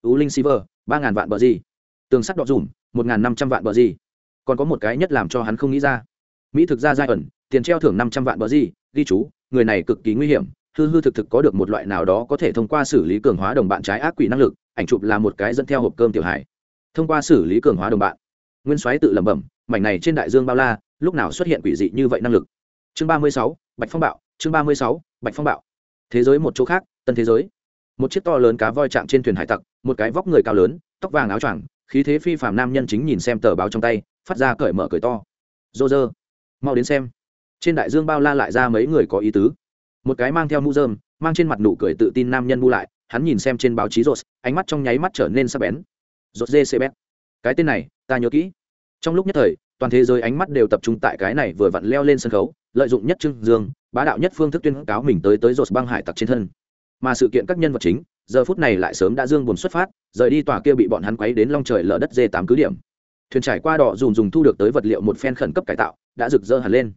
Ú linh silver ba ngàn vạn bờ gì. Tường sắt đọ dùm, một ngàn năm trăm vạn bờ gì. Còn có một cái nhất làm cho hắn không nghĩ ra mỹ thực ra giai ẩn, tiền treo thưởng năm trăm vạn bờ gì, ghi chú, người này cực kỳ nguy hiểm, hư hư thực thực có được một loại nào đó có thể thông qua xử lý cường hóa đồng bạn trái ác quỷ năng lực, ảnh chụp là một cái dẫn theo hộp cơm tiểu hải thông qua xử lý cường hóa đồng bạn, nguyên soái tự lẩm bẩm, mảnh này trên đại dương bao la, lúc nào xuất hiện quỷ dị như vậy năng lực? Chương ba mươi sáu, bạch phong bạo, chương ba mươi sáu, bạch phong bạo. Thế giới một chỗ khác, tân thế giới. Một chiếc to lớn cá voi chạm trên thuyền hải tặc, một cái vóc người cao lớn, tóc vàng áo choàng, khí thế phi phạm nam nhân chính nhìn xem tờ báo trong tay, phát ra cởi mở cởi to. Dô dơ mau đến xem. Trên đại dương bao la lại ra mấy người có ý tứ. Một cái mang theo mũ dơm mang trên mặt nụ cười tự tin nam nhân bu lại, hắn nhìn xem trên báo chí rột ánh mắt trong nháy mắt trở nên sắc bén. Rột dê cb cái tên này, ta nhớ kỹ. Trong lúc nhất thời, toàn thế giới ánh mắt đều tập trung tại cái này vừa vặn leo lên sân khấu, lợi dụng nhất trưng dương, bá đạo nhất phương thức tuyên cáo mình tới tới rột băng hải tặc trên thân. Mà sự kiện các nhân vật chính, giờ phút này lại sớm đã dương buồn xuất phát, rời đi tòa kia bị bọn hắn quấy đến long trời lở đất dê tám cứ điểm thuyền trải qua đỏ dùng dùng thu được tới vật liệu một phen khẩn cấp cải tạo, đã rực rỡ hẳn lên.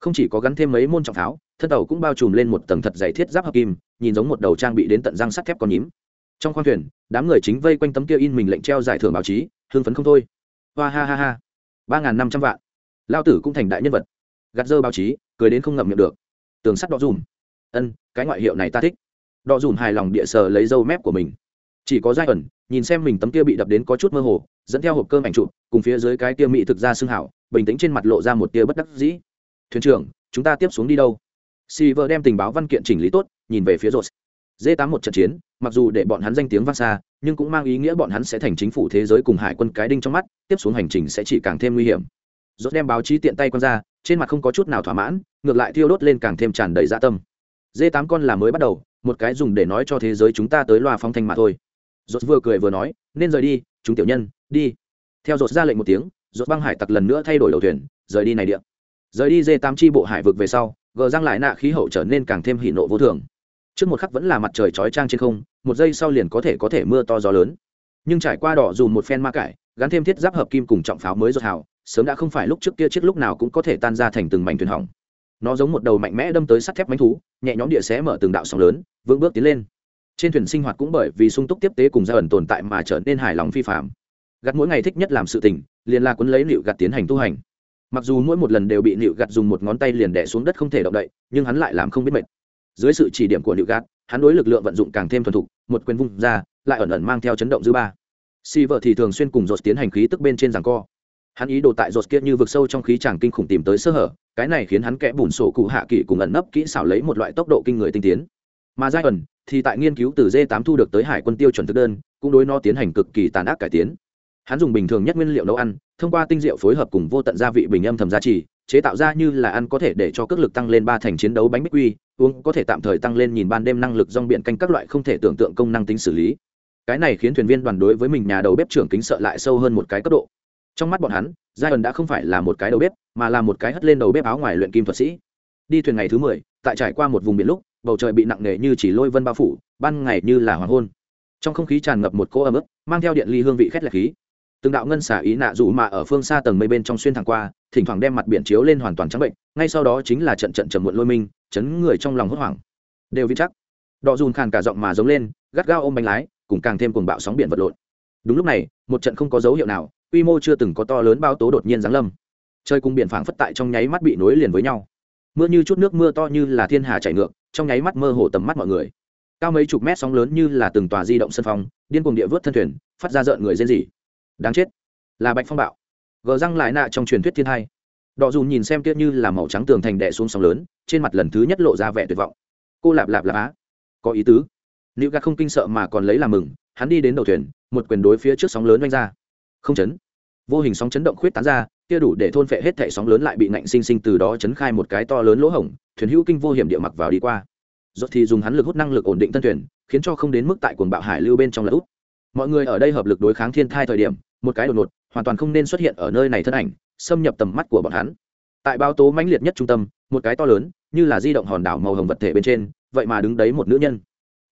Không chỉ có gắn thêm mấy môn trọng pháo, thân tàu cũng bao trùm lên một tầng thật dày thiết giáp hợp kim, nhìn giống một đầu trang bị đến tận răng sắt thép còn nhím. Trong khoang thuyền, đám người chính vây quanh tấm kia in mình lệnh treo giải thưởng báo chí, hưng phấn không thôi. Hoa ha ha ha. Ba n g h n năm trăm vạn. Lao tử cũng thành đại nhân vật. Gạt dơ báo chí, cười đến không ngậm miệng được. Tường sắt đọ dùm. Ân, cái ngoại hiệu này ta thích. Đọ dùm hài lòng địa sờ lấy dâu mép của mình chỉ có giai ẩn, nhìn xem mình tấm kia bị đập đến có chút mơ hồ, dẫn theo hộp cơm ảnh chụp, cùng phía dưới cái kia mỹ thực ra xương hảo, bình tĩnh trên mặt lộ ra một tia bất đắc dĩ. Thuyền trưởng, chúng ta tiếp xuống đi đâu? Si vợ đem tình báo văn kiện chỉnh lý tốt, nhìn về phía rột d tám một trận chiến, mặc dù để bọn hắn danh tiếng vang xa, nhưng cũng mang ý nghĩa bọn hắn sẽ thành chính phủ thế giới cùng hải quân cái đinh trong mắt, tiếp xuống hành trình sẽ chỉ càng thêm nguy hiểm. Rột đem báo chí tiện tay q ra, trên mặt không có chút nào thỏa mãn, ngược lại thiêu đốt lên càng thêm tràn đầy dạ tâm. D tám con là mới bắt đầu, một cái dùng để nói cho thế giới chúng ta tới loa phong thanh mà thôi. Rốt vừa cười vừa nói, nên rời đi, chúng tiểu nhân, đi. Theo Rốt ra lệnh một tiếng, Rốt băng hải tặc lần nữa thay đổi đầu thuyền, rời đi này điện rời đi dê tám chi bộ hải vực về sau gờ răng lại nạ khí hậu trở nên càng thêm hỉ nộ vô thường. Trước một khắc vẫn là mặt trời chói trang trên không, một giây sau liền có thể có thể mưa to gió lớn. Nhưng trải qua đỏ dùm một phen ma cải, gắn thêm thiết giáp hợp kim cùng trọng pháo mới Rốt hào, sớm đã không phải lúc trước kia chiếc lúc nào cũng có thể tan ra thành từng mảnh thuyền hỏng. Nó giống một đầu mạnh mẽ đâm tới sắt thép bánh thú, nhẹ nhõm địa xé mở từng đạo sóng lớn, vững bước tiến lên trên thuyền sinh hoạt cũng bởi vì sung túc tiếp tế cùng gia ẩn tồn tại mà trở nên hài lòng phi phạm. Gặt mỗi ngày thích nhất làm sự tình, liền là quấn lấy liệu gặt tiến hành tu hành. Mặc dù mỗi một lần đều bị liệu gặt dùng một ngón tay liền đẻ xuống đất không thể động đậy, nhưng hắn lại làm không biết mệt. Dưới sự chỉ điểm của liệu gặt, hắn đối lực lượng vận dụng càng thêm thuần thục, một quyền vung ra, lại ẩn ẩn mang theo chấn động dư ba. Si vợ thì thường xuyên cùng dột tiến hành khí tức bên trên giảng co. Hắn ý đồ tại dột kia như vực sâu trong khí chàng kinh khủng tìm tới sơ hở, cái này khiến hắn kẽ bùn sổ cụ hạ kỵ cùng ẩn nấp kỹ xảo lấy một loại tốc độ kinh người tinh tiến mà giai ẩn thì tại nghiên cứu từ d 8 thu được tới hải quân tiêu chuẩn thực đơn, cũng đối nó tiến hành cực kỳ tàn ác cải tiến. Hắn dùng bình thường nhất nguyên liệu nấu ăn, thông qua tinh diệu phối hợp cùng vô tận gia vị bình âm thầm gia trì, chế tạo ra như là ăn có thể để cho cước lực tăng lên ba thành chiến đấu bánh bích quy, uống có thể tạm thời tăng lên nhìn ban đêm năng lực rong biện canh các loại không thể tưởng tượng công năng tính xử lý. Cái này khiến thuyền viên đoàn đối với mình nhà đầu bếp trưởng kính sợ lại sâu hơn một cái cấp độ. Trong mắt bọn hắn, giai ẩn đã không phải là một cái đầu bếp, mà là một cái hất lên đầu bếp áo ngoài luyện kim thuật sĩ. Đi thuyền ngày thứ mười, tại trải qua một vùng biển lúc bầu trời bị nặng nề như chỉ lôi vân bao phủ, ban ngày như là hoàng hôn. Trong không khí tràn ngập một cỗ ấm ức, mang theo điện ly hương vị khét lạc khí. Từng đạo ngân xả ý nạ dù mà ở phương xa tầng mây bên trong xuyên thẳng qua, thỉnh thoảng đem mặt biển chiếu lên hoàn toàn trắng bệnh, ngay sau đó chính là trận trận trầm muộn lôi minh, chấn người trong lòng hốt hoảng. Đều vững chắc. Đọ dùn khàn cả giọng mà giống lên, gắt gao ôm bánh lái, cùng càng thêm cuồng bạo sóng biển vật lộn. Đúng lúc này, một trận không có dấu hiệu nào, quy mô chưa từng có to lớn bao tố đột nhiên giáng lâm. Chơi cùng biển phảng phất tại trong nháy mắt bị nối liền với nhau. Mưa như chút nước mưa to như là thiên hà chảy ngược trong nháy mắt mơ hồ tầm mắt mọi người. Cao mấy chục mét sóng lớn như là từng tòa di động sân phong, điên cuồng địa vớt thân thuyền, phát ra rợn người rên rỉ. Đáng chết, là bạch phong bạo. Gờ răng lại nạ trong truyền thuyết thiên hai. Đọ dù nhìn xem kia như là màu trắng tường thành đè xuống sóng lớn, trên mặt lần thứ nhất lộ ra vẻ tuyệt vọng. Cô lạp lạp lạp á. Có ý tứ. Nữ gà không kinh sợ mà còn lấy làm mừng, hắn đi đến đầu thuyền, một quyền đối phía trước sóng lớn oanh ra. Không chấn. Vô hình sóng chấn động khuyết tán ra kia đủ để thôn phệ hết thảy sóng lớn lại bị nạnh sinh sinh từ đó chấn khai một cái to lớn lỗ hổng, thuyền hữu kinh vô hiểm địa mặc vào đi qua. Rốt thì dùng hắn lực hút năng lực ổn định thân thuyền, khiến cho không đến mức tại cuồng bạo hải lưu bên trong là út. Mọi người ở đây hợp lực đối kháng thiên thai thời điểm, một cái đột ngột, hoàn toàn không nên xuất hiện ở nơi này thân ảnh, xâm nhập tầm mắt của bọn hắn. Tại báo tố mãnh liệt nhất trung tâm, một cái to lớn, như là di động hòn đảo màu hồng vật thể bên trên, vậy mà đứng đấy một nữ nhân.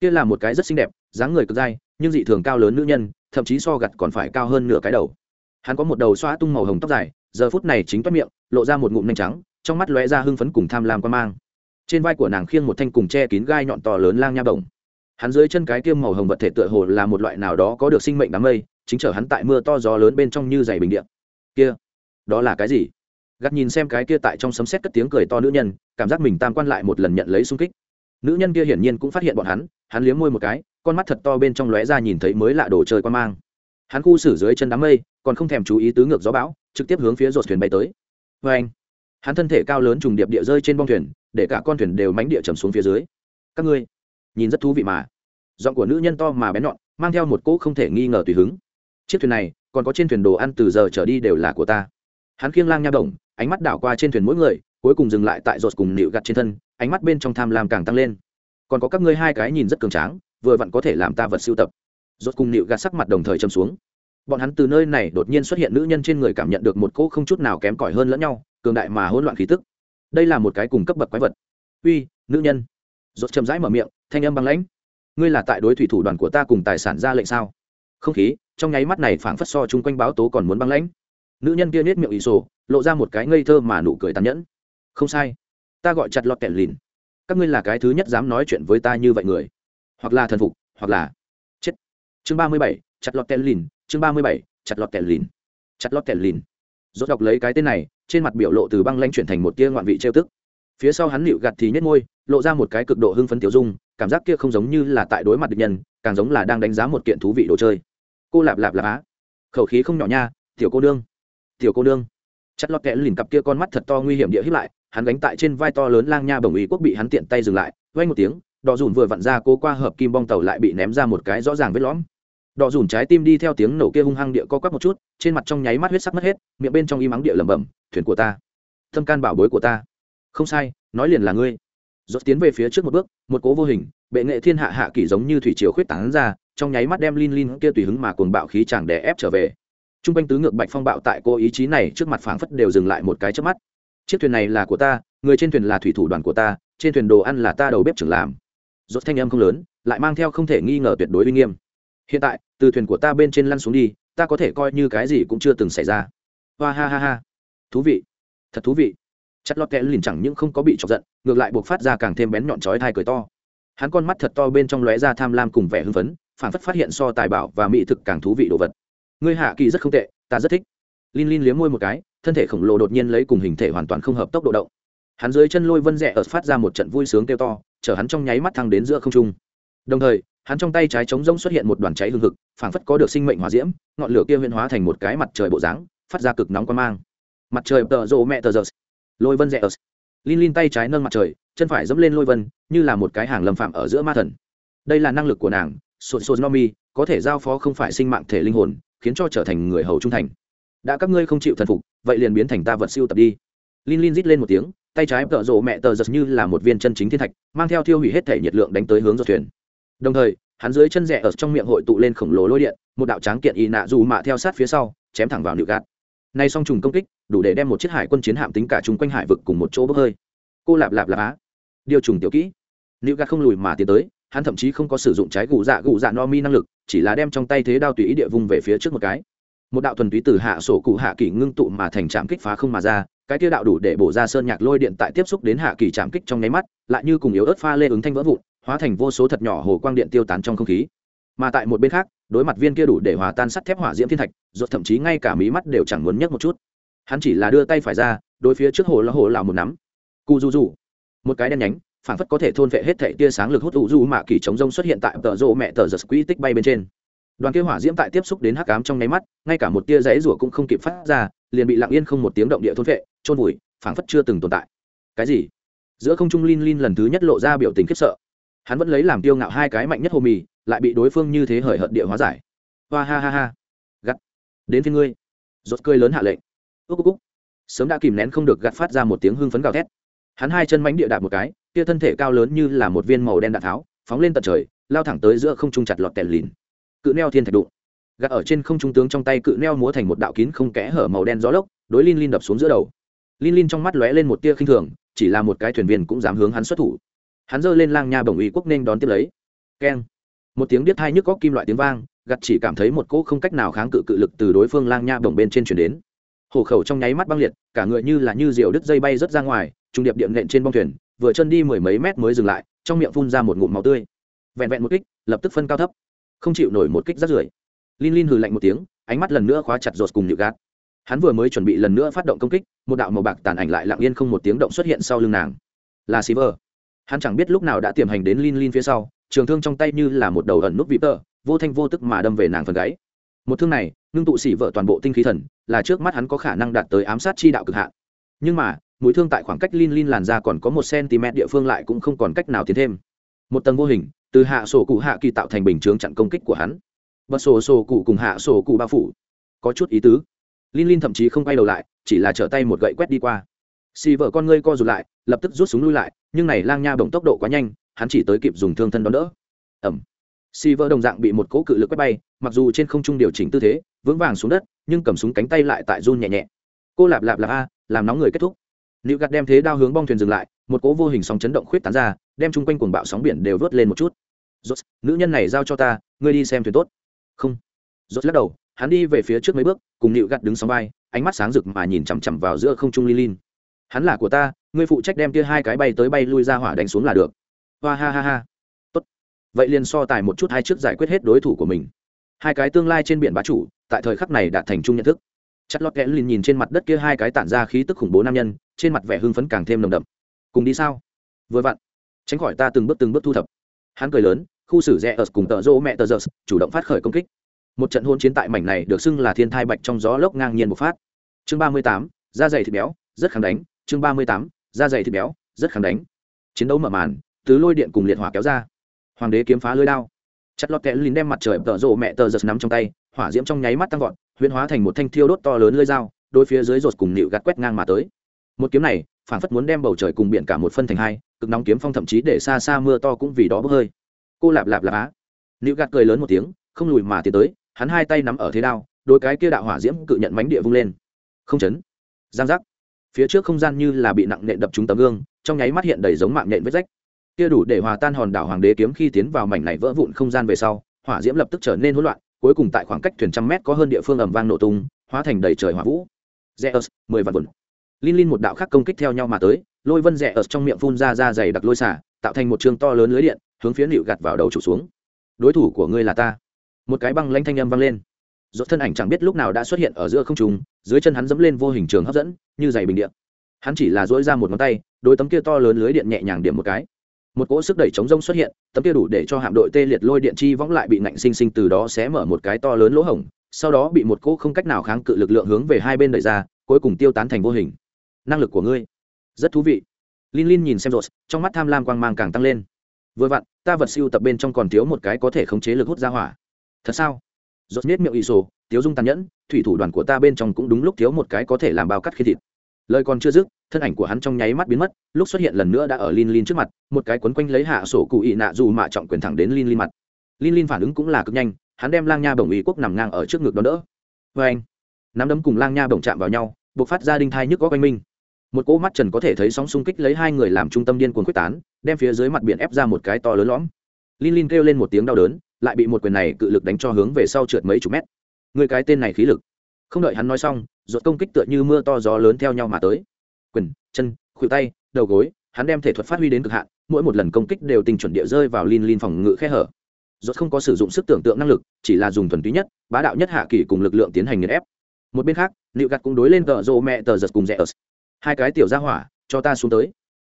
Kia là một cái rất xinh đẹp, dáng người cực dai, nhưng dị thường cao lớn nữ nhân, thậm chí so gặt còn phải cao hơn nửa cái đầu. Hắn có một đầu xoa tung màu hồng tóc dài giờ phút này chính toát miệng, lộ ra một ngụm nhanh trắng, trong mắt lóe ra hưng phấn cùng tham lam quan mang. Trên vai của nàng khiêng một thanh cùng che kín gai nhọn to lớn lang nha bổng hắn dưới chân cái kiêm màu hồng vật thể tựa hồ là một loại nào đó có được sinh mệnh đám mây, chính chở hắn tại mưa to gió lớn bên trong như dày bình điện. Kia, đó là cái gì? Gắt nhìn xem cái kia tại trong sấm sét cất tiếng cười to nữ nhân, cảm giác mình tam quan lại một lần nhận lấy sung kích. Nữ nhân kia hiển nhiên cũng phát hiện bọn hắn hắn liếm môi một cái, con mắt thật to bên trong lóe ra nhìn thấy mới lạ đồ chơi quan mang. Hắn khu xử dưới chân đám mây còn không thèm chú ý tứ ngược gió bão, trực tiếp hướng phía rột thuyền bay tới. Vê anh, hắn thân thể cao lớn trùng điệp địa rơi trên bong thuyền, để cả con thuyền đều mánh địa chầm xuống phía dưới. Các ngươi, nhìn rất thú vị mà. Giọng của nữ nhân to mà bén nhọn, mang theo một cỗ không thể nghi ngờ tùy hứng. Chiếc thuyền này, còn có trên thuyền đồ ăn từ giờ trở đi đều là của ta. Hắn khiêng lang nha đồng, ánh mắt đảo qua trên thuyền mỗi người, cuối cùng dừng lại tại rột cùng nịu gặt trên thân, ánh mắt bên trong tham lam càng tăng lên. Còn có các ngươi hai cái nhìn rất cường tráng, vừa vặn có thể làm ta vật sưu tập. Rột cùng nịu gạt sắc mặt đồng thời châm xuống bọn hắn từ nơi này đột nhiên xuất hiện nữ nhân trên người cảm nhận được một cỗ không chút nào kém cỏi hơn lẫn nhau, cường đại mà hỗn loạn khí tức. Đây là một cái cùng cấp bậc quái vật. Uy, nữ nhân. Rốt chậm rãi mở miệng, thanh âm băng lãnh. Ngươi là tại đối thủy thủ đoàn của ta cùng tài sản ra lệnh sao? Không khí, trong nháy mắt này phảng phất so chung quanh báo tố còn muốn băng lãnh. Nữ nhân kia nết miệng ý sổ, lộ ra một cái ngây thơ mà nụ cười tàn nhẫn. Không sai. Ta gọi chặt lọt kẹt lìn. Các ngươi là cái thứ nhất dám nói chuyện với ta như vậy người. Hoặc là thần phục, hoặc là chết. Chương ba mươi bảy, chặt lọt kẹt lìn chương ba mươi bảy, chặt lọt kẻ lìn. Chặt lọt kẻ lìn. Rốt đọc lấy cái tên này, trên mặt biểu lộ từ băng lanh chuyển thành một tia ngoạn vị trêu tức. Phía sau hắn nịu gạt thì nhếch môi, lộ ra một cái cực độ hưng phấn tiểu dung, cảm giác kia không giống như là tại đối mặt địch nhân, càng giống là đang đánh giá một kiện thú vị đồ chơi. Cô lạp lạp lạp á. Khẩu khí không nhỏ nha, tiểu cô nương. Tiểu cô nương. Chặt lọt kẽ lìn cặp kia con mắt thật to nguy hiểm địa hít lại, hắn gánh tại trên vai to lớn lang nha bồng ý quốc bị hắn tiện tay dừng lại vay một tiếng, đỏ dùn vừa vặn ra cố qua hợp kim bong tàu lại bị ném ra một cái rõ ràng vết lõm đỏ dùn trái tim đi theo tiếng nổ kia hung hăng địa co quắp một chút, trên mặt trong nháy mắt huyết sắc mất hết, miệng bên trong im mắng địa lẩm bẩm, thuyền của ta, thâm can bảo bối của ta. Không sai, nói liền là ngươi. Rốt tiến về phía trước một bước, một cố vô hình, bệ nghệ thiên hạ hạ kỳ giống như thủy triều khuyết tán ra, trong nháy mắt đem lin lin kia tùy hứng mà cuồng bạo khí chàng đè ép trở về. Trung quanh tứ ngược bạch phong bạo tại cô ý chí này trước mặt phảng phất đều dừng lại một cái trước mắt. Chiếc thuyền này là của ta, người trên thuyền là thủy thủ đoàn của ta, trên thuyền đồ ăn là ta đầu bếp trưởng làm. Rốt thanh âm không lớn, lại mang theo không thể nghi ngờ tuyệt đối uy nghiêm hiện tại, từ thuyền của ta bên trên lăn xuống đi, ta có thể coi như cái gì cũng chưa từng xảy ra. Hoa ha ha ha. Thú vị. Thật thú vị. Chặt lọt kẽ lìn chẳng những không có bị chọc giận, ngược lại buộc phát ra càng thêm bén nhọn chói thai cười to. Hắn con mắt thật to bên trong lóe ra tham lam cùng vẻ hưng phấn phản phất phát hiện so tài bảo và mỹ thực càng thú vị đồ vật. Ngươi hạ kỳ rất không tệ, ta rất thích. Lin lin liếm môi một cái, thân thể khổng lồ đột nhiên lấy cùng hình thể hoàn toàn không hợp tốc độ động. Hắn dưới chân lôi vân rẽ ở phát ra một trận vui sướng kêu to chở hắn trong nháy mắt thăng đến giữa không trung đồng thời, hắn trong tay trái trống rông xuất hiện một đoàn cháy hương hực, phảng phất có được sinh mệnh hỏa diễm, ngọn lửa kia huyên hóa thành một cái mặt trời bộ dáng, phát ra cực nóng quan mang. Mặt trời tờ rộ mẹ tờ giờ lôi vân rẽ ớt lin lin tay trái nâng mặt trời, chân phải dẫm lên lôi vân, như là một cái hàng lâm phạm ở giữa ma thần. Đây là năng lực của nàng, sột sột nomi có thể giao phó không phải sinh mạng thể linh hồn, khiến cho trở thành người hầu trung thành. Đã các ngươi không chịu thần phục, vậy liền biến thành ta vật siêu tập đi. Lin lin rít lên một tiếng, tay trái tợ rộ mẹ tờ giật như là một viên chân chính thiên thạch, mang theo thiêu hủy hết thể nhiệt lượng đánh tới hướng do thuyền đồng thời, hắn dưới chân rẽ ở trong miệng hội tụ lên khổng lồ lôi điện, một đạo tráng kiện y nạ dù mạ theo sát phía sau, chém thẳng vào nịu gạt. Nay song trùng công kích, đủ để đem một chiếc hải quân chiến hạm tính cả chung quanh hải vực cùng một chỗ bốc hơi. Cô lạp lạp lạp á. Điều trùng tiểu kỹ. Nịu gạt không lùi mà tiến tới, hắn thậm chí không có sử dụng trái gù dạ gù dạ no mi năng lực, chỉ là đem trong tay thế đao tùy ý địa vùng về phía trước một cái. Một đạo thuần túy từ hạ sổ cụ hạ kỳ ngưng tụ mà thành trạm kích phá không mà ra, cái tiêu đạo đủ để bổ ra sơn nhạc lôi điện tại tiếp xúc đến hạ kỳ trạm kích trong nháy mắt, lại như cùng yếu ớt pha lê ứng thanh vỡ vụn hóa thành vô số thật nhỏ hồ quang điện tiêu tán trong không khí. Mà tại một bên khác, đối mặt viên kia đủ để hòa tan sắt thép hỏa diễm thiên thạch, ruột thậm chí ngay cả mí mắt đều chẳng muốn nhấc một chút. Hắn chỉ là đưa tay phải ra, đối phía trước hồ là hồ lào một nắm. Cu du du một cái đen nhánh phản phất có thể thôn vệ hết thệ tia sáng lực hút ủ du mạ kỳ chống rông xuất hiện tại tờ rộ mẹ tờ giật quỹ tích bay bên trên. Đoàn kia hỏa diễm tại tiếp xúc đến hắc cám trong nháy mắt, ngay cả một tia rẽ rủa cũng không kịp phát ra, liền bị lặng yên không một tiếng động địa thôn vệ trôn vùi, phảng phất chưa từng tồn tại. Cái gì? Giữa không trung linh linh lần thứ nhất lộ ra biểu tình khiếp sợ hắn vẫn lấy làm tiêu ngạo hai cái mạnh nhất hồ mì, lại bị đối phương như thế hời hợt địa hóa giải. Hoa ha ha ha. Gắt. Đến phía ngươi. Rốt cười lớn hạ lệnh. Ước cúc ước sớm đã kìm nén không được gạt phát ra một tiếng hưng phấn gào thét. Hắn hai chân mánh địa đạp một cái, kia thân thể cao lớn như là một viên màu đen đạn tháo, phóng lên tận trời, lao thẳng tới giữa không trung chặt lọt tèn lìn. Cự neo thiên thạch đụng. Gạt ở trên không trung tướng trong tay cự neo múa thành một đạo kín không kẽ hở màu đen gió lốc, đối lin lin đập xuống giữa đầu. Lin lin trong mắt lóe lên một tia khinh thường, chỉ là một cái thuyền viên cũng dám hướng hắn xuất thủ hắn giơ lên lang nha bổng uy quốc nên đón tiếp lấy. Keng. Một tiếng điếc thai nhức góc kim loại tiếng vang, gặt chỉ cảm thấy một cỗ không cách nào kháng cự cự lực từ đối phương lang nha bổng bên trên chuyển đến. Hổ khẩu trong nháy mắt băng liệt, cả người như là như diều đứt dây bay rớt ra ngoài, trung điệp điện nện trên bong thuyền, vừa chân đi mười mấy mét mới dừng lại, trong miệng phun ra một ngụm máu tươi. Vẹn vẹn một kích, lập tức phân cao thấp. Không chịu nổi một kích rắt rưởi. Lin lin hừ lạnh một tiếng, ánh mắt lần nữa khóa chặt rột cùng nhự gạt. Hắn vừa mới chuẩn bị lần nữa phát động công kích, một đạo màu bạc tàn ảnh lại lặng yên không một tiếng động xuất hiện sau lưng nàng. Là xí hắn chẳng biết lúc nào đã tiềm hành đến lin lin phía sau, trường thương trong tay như là một đầu ẩn nút vĩ tơ vô thanh vô tức mà đâm về nàng phần gáy. Một thương này, ngưng tụ xỉ vợ toàn bộ tinh khí thần, là trước mắt hắn có khả năng đạt tới ám sát chi đạo cực hạn. Nhưng mà, mũi thương tại khoảng cách lin lin làn ra còn có một cm địa phương lại cũng không còn cách nào tiến thêm. Một tầng vô hình, từ hạ sổ cụ hạ kỳ tạo thành bình chướng chặn công kích của hắn. Bật sổ sổ cụ cùng hạ sổ cụ bao phủ. Có chút ý tứ. Lin lin thậm chí không quay đầu lại, chỉ là trở tay một gậy quét đi qua xì vợ con ngươi co rụt lại lập tức rút súng lui lại nhưng này lang nha bổng tốc độ quá nhanh hắn chỉ tới kịp dùng thương thân đón đỡ. Ẩm xì vợ đồng dạng bị một cỗ cự lực quét bay mặc dù trên không trung điều chỉnh tư thế vững vàng xuống đất nhưng cầm súng cánh tay lại tại run nhẹ nhẹ. Cô lạp lạp lạp a làm nóng người kết thúc. Liệu gạt đem thế đao hướng bong thuyền dừng lại một cỗ vô hình sóng chấn động khuyết tán ra đem chung quanh cuồng bạo sóng biển đều vớt lên một chút. Rốt, nữ nhân này giao cho ta ngươi đi xem thuyền tốt. Không. Rốt lắc đầu hắn đi về phía trước mấy bước cùng nịu gạt đứng sóng vai ánh mắt sáng rực mà nhìn chằm chằm vào giữa không trung Lilin hắn là của ta, ngươi phụ trách đem kia hai cái bay tới bay lui ra hỏa đánh xuống là được. Hoa ha ha ha. Tốt. Vậy liền so tài một chút hai trước giải quyết hết đối thủ của mình. Hai cái tương lai trên biển bá chủ, tại thời khắc này đạt thành chung nhận thức. Chất lót kẽ lìn nhìn trên mặt đất kia hai cái tản ra khí tức khủng bố nam nhân, trên mặt vẻ hưng phấn càng thêm nồng đậm. Cùng đi sao? Vừa vặn. Tránh khỏi ta từng bước từng bước thu thập. Hắn cười lớn, khu xử rẽ ở cùng tợ rô mẹ tờ giờ chủ động phát khởi công kích. Một trận hôn chiến tại mảnh này được xưng là thiên thai bạch trong gió lốc ngang nhiên bộc phát. Chương ba mươi tám, da dày thịt béo, rất kháng đánh chương ba mươi tám, da dày thịt béo, rất kháng đánh. Chiến đấu mở màn, tứ lôi điện cùng liệt hỏa kéo ra. Hoàng đế kiếm phá lưới đao. Chặt lọt kẽ lín đem mặt trời tợ rộ mẹ tờ giật nắm trong tay, hỏa diễm trong nháy mắt tăng vọt, huyễn hóa thành một thanh thiêu đốt to lớn lưới dao đôi phía dưới rột cùng nịu gạt quét ngang mà tới. Một kiếm này, phản phất muốn đem bầu trời cùng biển cả một phân thành hai, cực nóng kiếm phong thậm chí để xa xa mưa to cũng vì đó bốc hơi. Cô lạp lạp lạp á. Nịu gạt cười lớn một tiếng, không lùi mà tiến tới, hắn hai tay nắm ở thế đao, đôi cái kia đạo hỏa diễm cự nhận mánh địa vung lên. Không chấn. Giang giác phía trước không gian như là bị nặng nện đập trúng tấm gương trong nháy mắt hiện đầy giống mạng nện vết rách kia đủ để hòa tan hòn đảo hoàng đế kiếm khi tiến vào mảnh này vỡ vụn không gian về sau hỏa diễm lập tức trở nên hỗn loạn cuối cùng tại khoảng cách thuyền trăm mét có hơn địa phương ẩm vang nổ tung hóa thành đầy trời hỏa vũ Zeus, mười vạn vụn. Lin Lin một đạo khác công kích theo nhau mà tới, lôi vân rẽ ở trong miệng phun ra ra dày đặc lôi xả, tạo thành một trường to lớn lưới điện, hướng phía nịu gạt vào đầu chủ xuống. Đối thủ của ngươi là ta. Một cái băng lãnh thanh âm vang lên. Rốt thân ảnh chẳng biết lúc nào đã xuất hiện ở giữa không trung, dưới chân hắn dẫm lên vô hình trường hấp dẫn, như dày bình điện. Hắn chỉ là duỗi ra một ngón tay, đối tấm kia to lớn lưới điện nhẹ nhàng điểm một cái. Một cỗ sức đẩy chống rông xuất hiện, tấm kia đủ để cho hạm đội tê liệt lôi điện chi võng lại bị nạnh sinh sinh từ đó xé mở một cái to lớn lỗ hổng, sau đó bị một cỗ không cách nào kháng cự lực lượng hướng về hai bên đẩy ra, cuối cùng tiêu tán thành vô hình năng lực của ngươi rất thú vị Lin Lin nhìn xem rốt, trong mắt tham lam quang mang càng tăng lên. Vừa vặn, ta vật siêu tập bên trong còn thiếu một cái có thể khống chế lực hút ra hỏa. Thật sao? Rốt nết miệng y sổ, tiếu dung tàn nhẫn, thủy thủ đoàn của ta bên trong cũng đúng lúc thiếu một cái có thể làm bao cắt khi thịt. Lời còn chưa dứt, thân ảnh của hắn trong nháy mắt biến mất, lúc xuất hiện lần nữa đã ở lin lin trước mặt, một cái cuốn quanh lấy hạ sổ cụ ị nạ dù mạ trọng quyền thẳng đến lin lin mặt. lin lin phản ứng cũng là cực nhanh, hắn đem Lang Nha bổng ý quốc nằm ngang ở trước ngực đó đỡ. Và anh, nắm đấm cùng Lang Nha bổng chạm vào nhau, bộc phát ra đinh thai nhức có quanh minh một cỗ mắt trần có thể thấy sóng xung kích lấy hai người làm trung tâm điên cuồng quyết tán đem phía dưới mặt biển ép ra một cái to lớn lõm lin lin kêu lên một tiếng đau đớn lại bị một quyền này cự lực đánh cho hướng về sau trượt mấy chục mét. Người cái tên này khí lực. Không đợi hắn nói xong, ruột công kích tựa như mưa to gió lớn theo nhau mà tới. Quyền, chân, khuỷu tay, đầu gối, hắn đem thể thuật phát huy đến cực hạn, mỗi một lần công kích đều tình chuẩn địa rơi vào Linh Linh phòng ngự khe hở. Rốt không có sử dụng sức tưởng tượng năng lực, chỉ là dùng thuần túy nhất, bá đạo nhất hạ kỳ cùng lực lượng tiến hành nghiền ép. Một bên khác liễu gạt cũng đối lên tờ rồ mẹ tờ giật cùng rẻ ớt hai cái tiểu gia hỏa, cho ta xuống tới.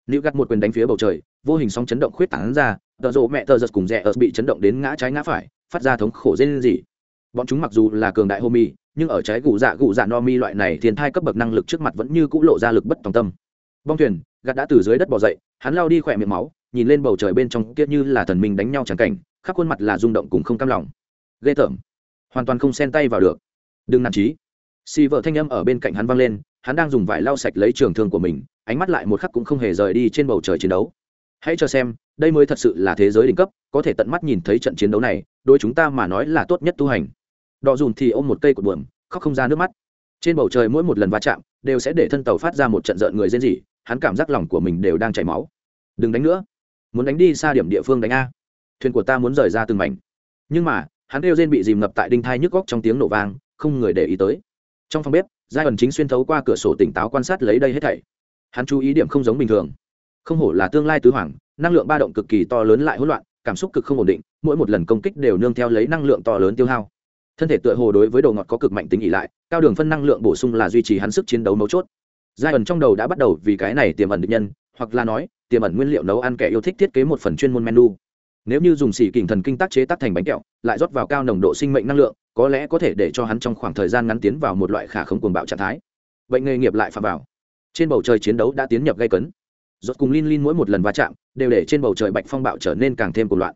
Liễu gạt một quyền đánh phía bầu trời, vô hình sóng chấn động khuyết tán ra tờ rộ mẹ tờ giật cùng rẽ ớt bị chấn động đến ngã trái ngã phải, phát ra thống khổ dê lên gì bọn chúng mặc dù là cường đại hô mi nhưng ở trái gù dạ gù dạ no mi loại này thiên thai cấp bậc năng lực trước mặt vẫn như c ũ lộ ra lực bất tòng tâm. Bong thuyền, gạt đã từ dưới đất bỏ dậy, hắn lao đi khỏe miệng máu, nhìn lên bầu trời bên trong kia như là thần minh đánh nhau tràn cảnh, khắp khuôn mặt là rung động cùng không cam lòng. Ghê tởm. Hoàn toàn không xen tay vào được. Đừng nản trí xì vợ thanh âm ở bên cạnh hắn vang lên, hắn đang dùng vải lau sạch lấy trường thương của mình, ánh mắt lại một khắc cũng không hề rời đi trên bầu trời chiến đấu. Hãy cho xem đây mới thật sự là thế giới đỉnh cấp, có thể tận mắt nhìn thấy trận chiến đấu này đôi chúng ta mà nói là tốt nhất tu hành. Đọ dùn thì ôm một cây cột buồm, khóc không ra nước mắt. Trên bầu trời mỗi một lần va chạm đều sẽ để thân tàu phát ra một trận rợn người rên rỉ, hắn cảm giác lòng của mình đều đang chảy máu. Đừng đánh nữa. Muốn đánh đi xa điểm địa phương đánh a. Thuyền của ta muốn rời ra từng mảnh. Nhưng mà, hắn kêu rên bị dìm ngập tại đinh thai nhức góc trong tiếng nổ vang, không người để ý tới. Trong phòng bếp, giai ẩn chính xuyên thấu qua cửa sổ tỉnh táo quan sát lấy đây hết thảy. Hắn chú ý điểm không giống bình thường. Không hổ là tương lai tứ hoàng năng lượng ba động cực kỳ to lớn lại hỗn loạn, cảm xúc cực không ổn định, mỗi một lần công kích đều nương theo lấy năng lượng to lớn tiêu hao. Thân thể tựa hồ đối với đồ ngọt có cực mạnh tính ỉ lại, cao đường phân năng lượng bổ sung là duy trì hắn sức chiến đấu mấu chốt. Giai ẩn trong đầu đã bắt đầu vì cái này tiềm ẩn định nhân, hoặc là nói, tiềm ẩn nguyên liệu nấu ăn kẻ yêu thích thiết kế một phần chuyên môn menu. Nếu như dùng xỉ kình thần kinh tác chế tác thành bánh kẹo, lại rót vào cao nồng độ sinh mệnh năng lượng, có lẽ có thể để cho hắn trong khoảng thời gian ngắn tiến vào một loại khả không cuồng bạo trạng thái. Bệnh nghề nghiệp lại phạm vào. Trên bầu trời chiến đấu đã tiến nhập gây cấn rốt cùng Lin Lin mỗi một lần va chạm đều để trên bầu trời bạch phong bạo trở nên càng thêm cuồng loạn.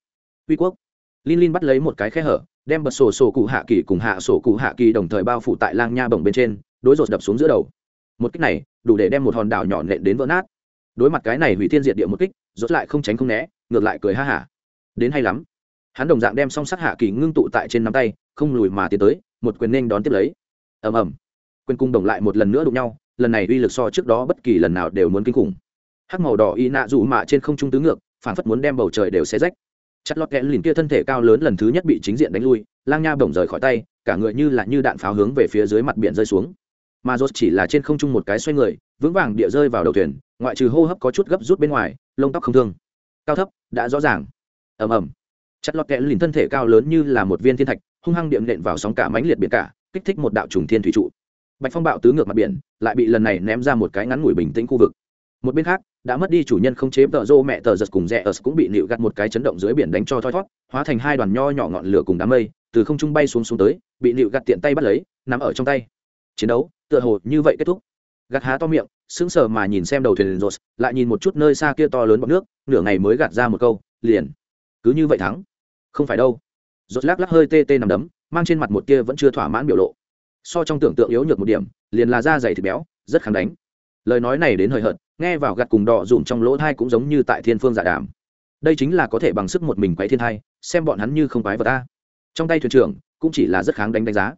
Uy quốc. Lin Lin bắt lấy một cái khe hở, đem bật sổ sổ cụ hạ kỳ cùng hạ sổ cụ hạ kỳ đồng thời bao phủ tại lang nha bồng bên trên, đối rột đập xuống giữa đầu. Một kích này đủ để đem một hòn đảo nhỏ nện đến vỡ nát. Đối mặt cái này hủy thiên diệt địa một kích, rốt lại không tránh không né, ngược lại cười ha hả. Đến hay lắm. Hắn đồng dạng đem song sắc hạ kỳ ngưng tụ tại trên nắm tay, không lùi mà tiến tới, một quyền nên đón tiếp lấy. Ầm ầm. Quyền cung đồng lại một lần nữa đụng nhau, lần này uy lực so trước đó bất kỳ lần nào đều muốn kinh khủng hắc màu đỏ y nạ dù mạ trên không trung tứ ngược phản phất muốn đem bầu trời đều xé rách. Chặt lọt kẽ lìn kia thân thể cao lớn lần thứ nhất bị chính diện đánh lui, lang nha bổng rời khỏi tay, cả người như là như đạn pháo hướng về phía dưới mặt biển rơi xuống. Mà rốt chỉ là trên không trung một cái xoay người, vững vàng địa rơi vào đầu thuyền, ngoại trừ hô hấp có chút gấp rút bên ngoài, lông tóc không thương. Cao thấp, đã rõ ràng. Ầm ầm. Chặt lọt kẽ lìn thân thể cao lớn như là một viên thiên thạch, hung hăng điện nện vào sóng cả mãnh liệt biển cả, kích thích một đạo trùng thiên thủy trụ. Bạch phong bạo tứ ngược mặt biển, lại bị lần này ném ra một cái ngắn ngủi bình tĩnh khu vực một bên khác, đã mất đi chủ nhân không chế tợ rô mẹ tờ giật cùng rẽ ớt cũng bị nịu gặt một cái chấn động dưới biển đánh cho thoi thót hóa thành hai đoàn nho nhỏ ngọn lửa cùng đám mây, từ không trung bay xuống xuống tới, bị nịu gặt tiện tay bắt lấy nằm ở trong tay. Chiến đấu, tựa hồ như vậy kết thúc. Gặt há to miệng, sững sờ mà nhìn xem đầu thuyền rột lại nhìn một chút nơi xa kia to lớn bọc nước, nửa ngày mới gạt ra một câu, liền. Cứ như vậy thắng. Không phải đâu. Rột lắc lắc hơi tê tê nằm đấm, mang trên mặt một kia vẫn chưa thỏa mãn biểu lộ. So trong tưởng tượng yếu nhược một điểm, liền là da dày thịt béo, rất kháng đánh. Lời nói này đến hời hợt nghe vào gặt cùng đỏ dùm trong lỗ thai cũng giống như tại thiên phương giả đàm. Đây chính là có thể bằng sức một mình quấy thiên thai, xem bọn hắn như không quái vật ta. Trong tay thuyền trưởng cũng chỉ là rất kháng đánh đánh giá.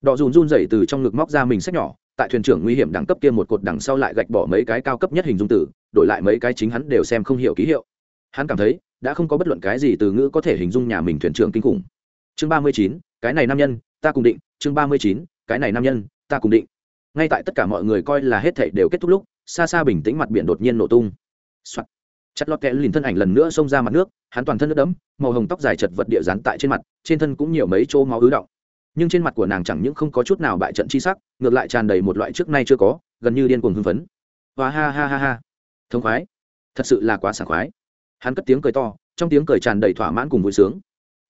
Đỏ dùm run dậy từ trong ngực móc ra mình sách nhỏ, tại thuyền trưởng nguy hiểm đẳng cấp kia một cột đằng sau lại gạch bỏ mấy cái cao cấp nhất hình dung tử, đổi lại mấy cái chính hắn đều xem không hiểu ký hiệu. Hắn cảm thấy, đã không có bất luận cái gì từ ngữ có thể hình dung nhà mình thuyền trưởng kinh khủng. Chương ba mươi chín, cái này nam nhân, ta cùng định. Chương ba mươi chín, cái này nam nhân, ta cùng định ngay tại tất cả mọi người coi là hết thảy đều kết thúc lúc, xa xa bình tĩnh mặt biển đột nhiên nổ tung、Soạn. chặt lọt kẽ lìn thân ảnh lần nữa xông ra mặt nước, hắn toàn thân nước đẫm, màu hồng tóc dài chật vật địa dán tại trên mặt, trên thân cũng nhiều mấy chỗ máu ứ động. Nhưng trên mặt của nàng chẳng những không có chút nào bại trận chi sắc, ngược lại tràn đầy một loại trước nay chưa có, gần như điên cuồng hưng phấn. Và ha ha ha ha. Thống khoái. Thật sự là quá sảng khoái. Hắn cất tiếng cười to, trong tiếng cười tràn đầy thỏa mãn cùng vui sướng.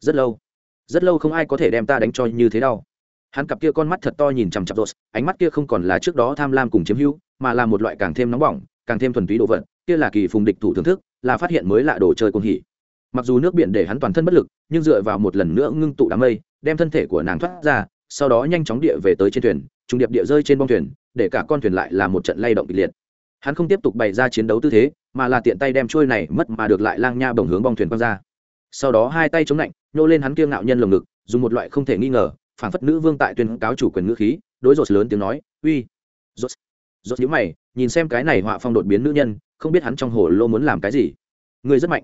Rất lâu. Rất lâu không ai có thể đem ta đánh cho như thế đâu hắn cặp kia con mắt thật to nhìn chằm chặp rột ánh mắt kia không còn là trước đó tham lam cùng chiếm hữu, mà là một loại càng thêm nóng bỏng, càng thêm thuần túy đồ vật, kia là kỳ phùng địch thủ thưởng thức, là phát hiện mới lạ đồ chơi cuồng hỉ. Mặc dù nước biển để hắn toàn thân bất lực, nhưng dựa vào một lần nữa ngưng tụ đám mây, đem thân thể của nàng thoát ra, sau đó nhanh chóng địa về tới trên thuyền trùng điệp địa rơi trên bong thuyền, để cả con thuyền lại là một trận lay động kịch liệt. Hắn không tiếp tục bày ra chiến đấu tư thế, mà là tiện tay đem trôi này mất mà được lại lang nha bồng hướng bong thuyền quăng ra. Sau đó hai tay chống lạnh, nhô lên hắn kiêng ngạo nhân lồng ngực, dùng một loại không thể nghi ngờ phản phất nữ vương tại tuyên cáo chủ quyền ngữ khí, đối rột lớn tiếng nói, uy rột rột nhíu mày, nhìn xem cái này họa phong đột biến nữ nhân, không biết hắn trong hồ lô muốn làm cái gì. Người rất mạnh,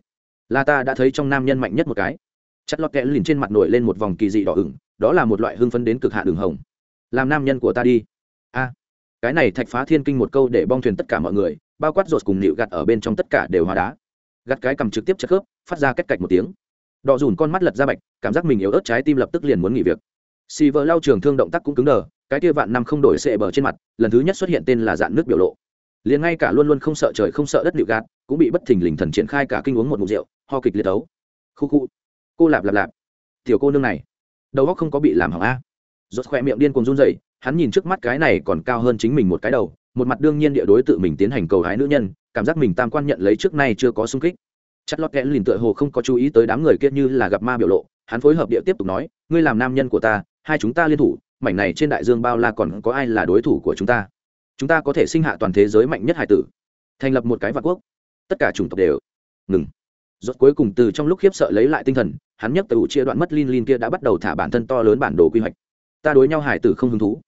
là ta đã thấy trong nam nhân mạnh nhất một cái. Chất lót kẽ lìn trên mặt nổi lên một vòng kỳ dị đỏ ửng, đó là một loại hưng phấn đến cực hạ đường hồng. Làm nam nhân của ta đi. A, cái này thạch phá thiên kinh một câu để bong thuyền tất cả mọi người, bao quát rột cùng nịu gặt ở bên trong tất cả đều hóa đá. Gặt cái cầm trực tiếp chất khớp, phát ra cách cạch một tiếng. Đỏ dùn con mắt lật ra bạch, cảm giác mình yếu ớt trái tim lập tức liền muốn nghỉ việc xì vợ lao trường thương động tác cũng cứng đờ, cái kia vạn năm không đổi sệ bờ trên mặt, lần thứ nhất xuất hiện tên là dạn nước biểu lộ. Liền ngay cả luôn luôn không sợ trời không sợ đất liệu gạt, cũng bị bất thình lình thần triển khai cả kinh uống một mục rượu, ho kịch liệt đấu. Khu khu. Cô lạp lạp lạp. Tiểu cô nương này. Đầu óc không có bị làm hỏng a. Rốt khỏe miệng điên cuồng run rẩy, hắn nhìn trước mắt cái này còn cao hơn chính mình một cái đầu, một mặt đương nhiên địa đối tự mình tiến hành cầu hái nữ nhân, cảm giác mình tam quan nhận lấy trước nay chưa có sung kích. Chất lót kẽ lìn tựa hồ không có chú ý tới đám người kia như là gặp ma biểu lộ, hắn phối hợp địa tiếp tục nói, ngươi làm nam nhân của ta hai chúng ta liên thủ, mảnh này trên đại dương bao la còn có ai là đối thủ của chúng ta? Chúng ta có thể sinh hạ toàn thế giới mạnh nhất hải tử, thành lập một cái vạn quốc. Tất cả chủng tộc đều ngừng. Rốt cuối cùng từ trong lúc khiếp sợ lấy lại tinh thần, hắn nhấc từ chia đoạn mất lin lin kia đã bắt đầu thả bản thân to lớn bản đồ quy hoạch. Ta đối nhau hải tử không hứng thú.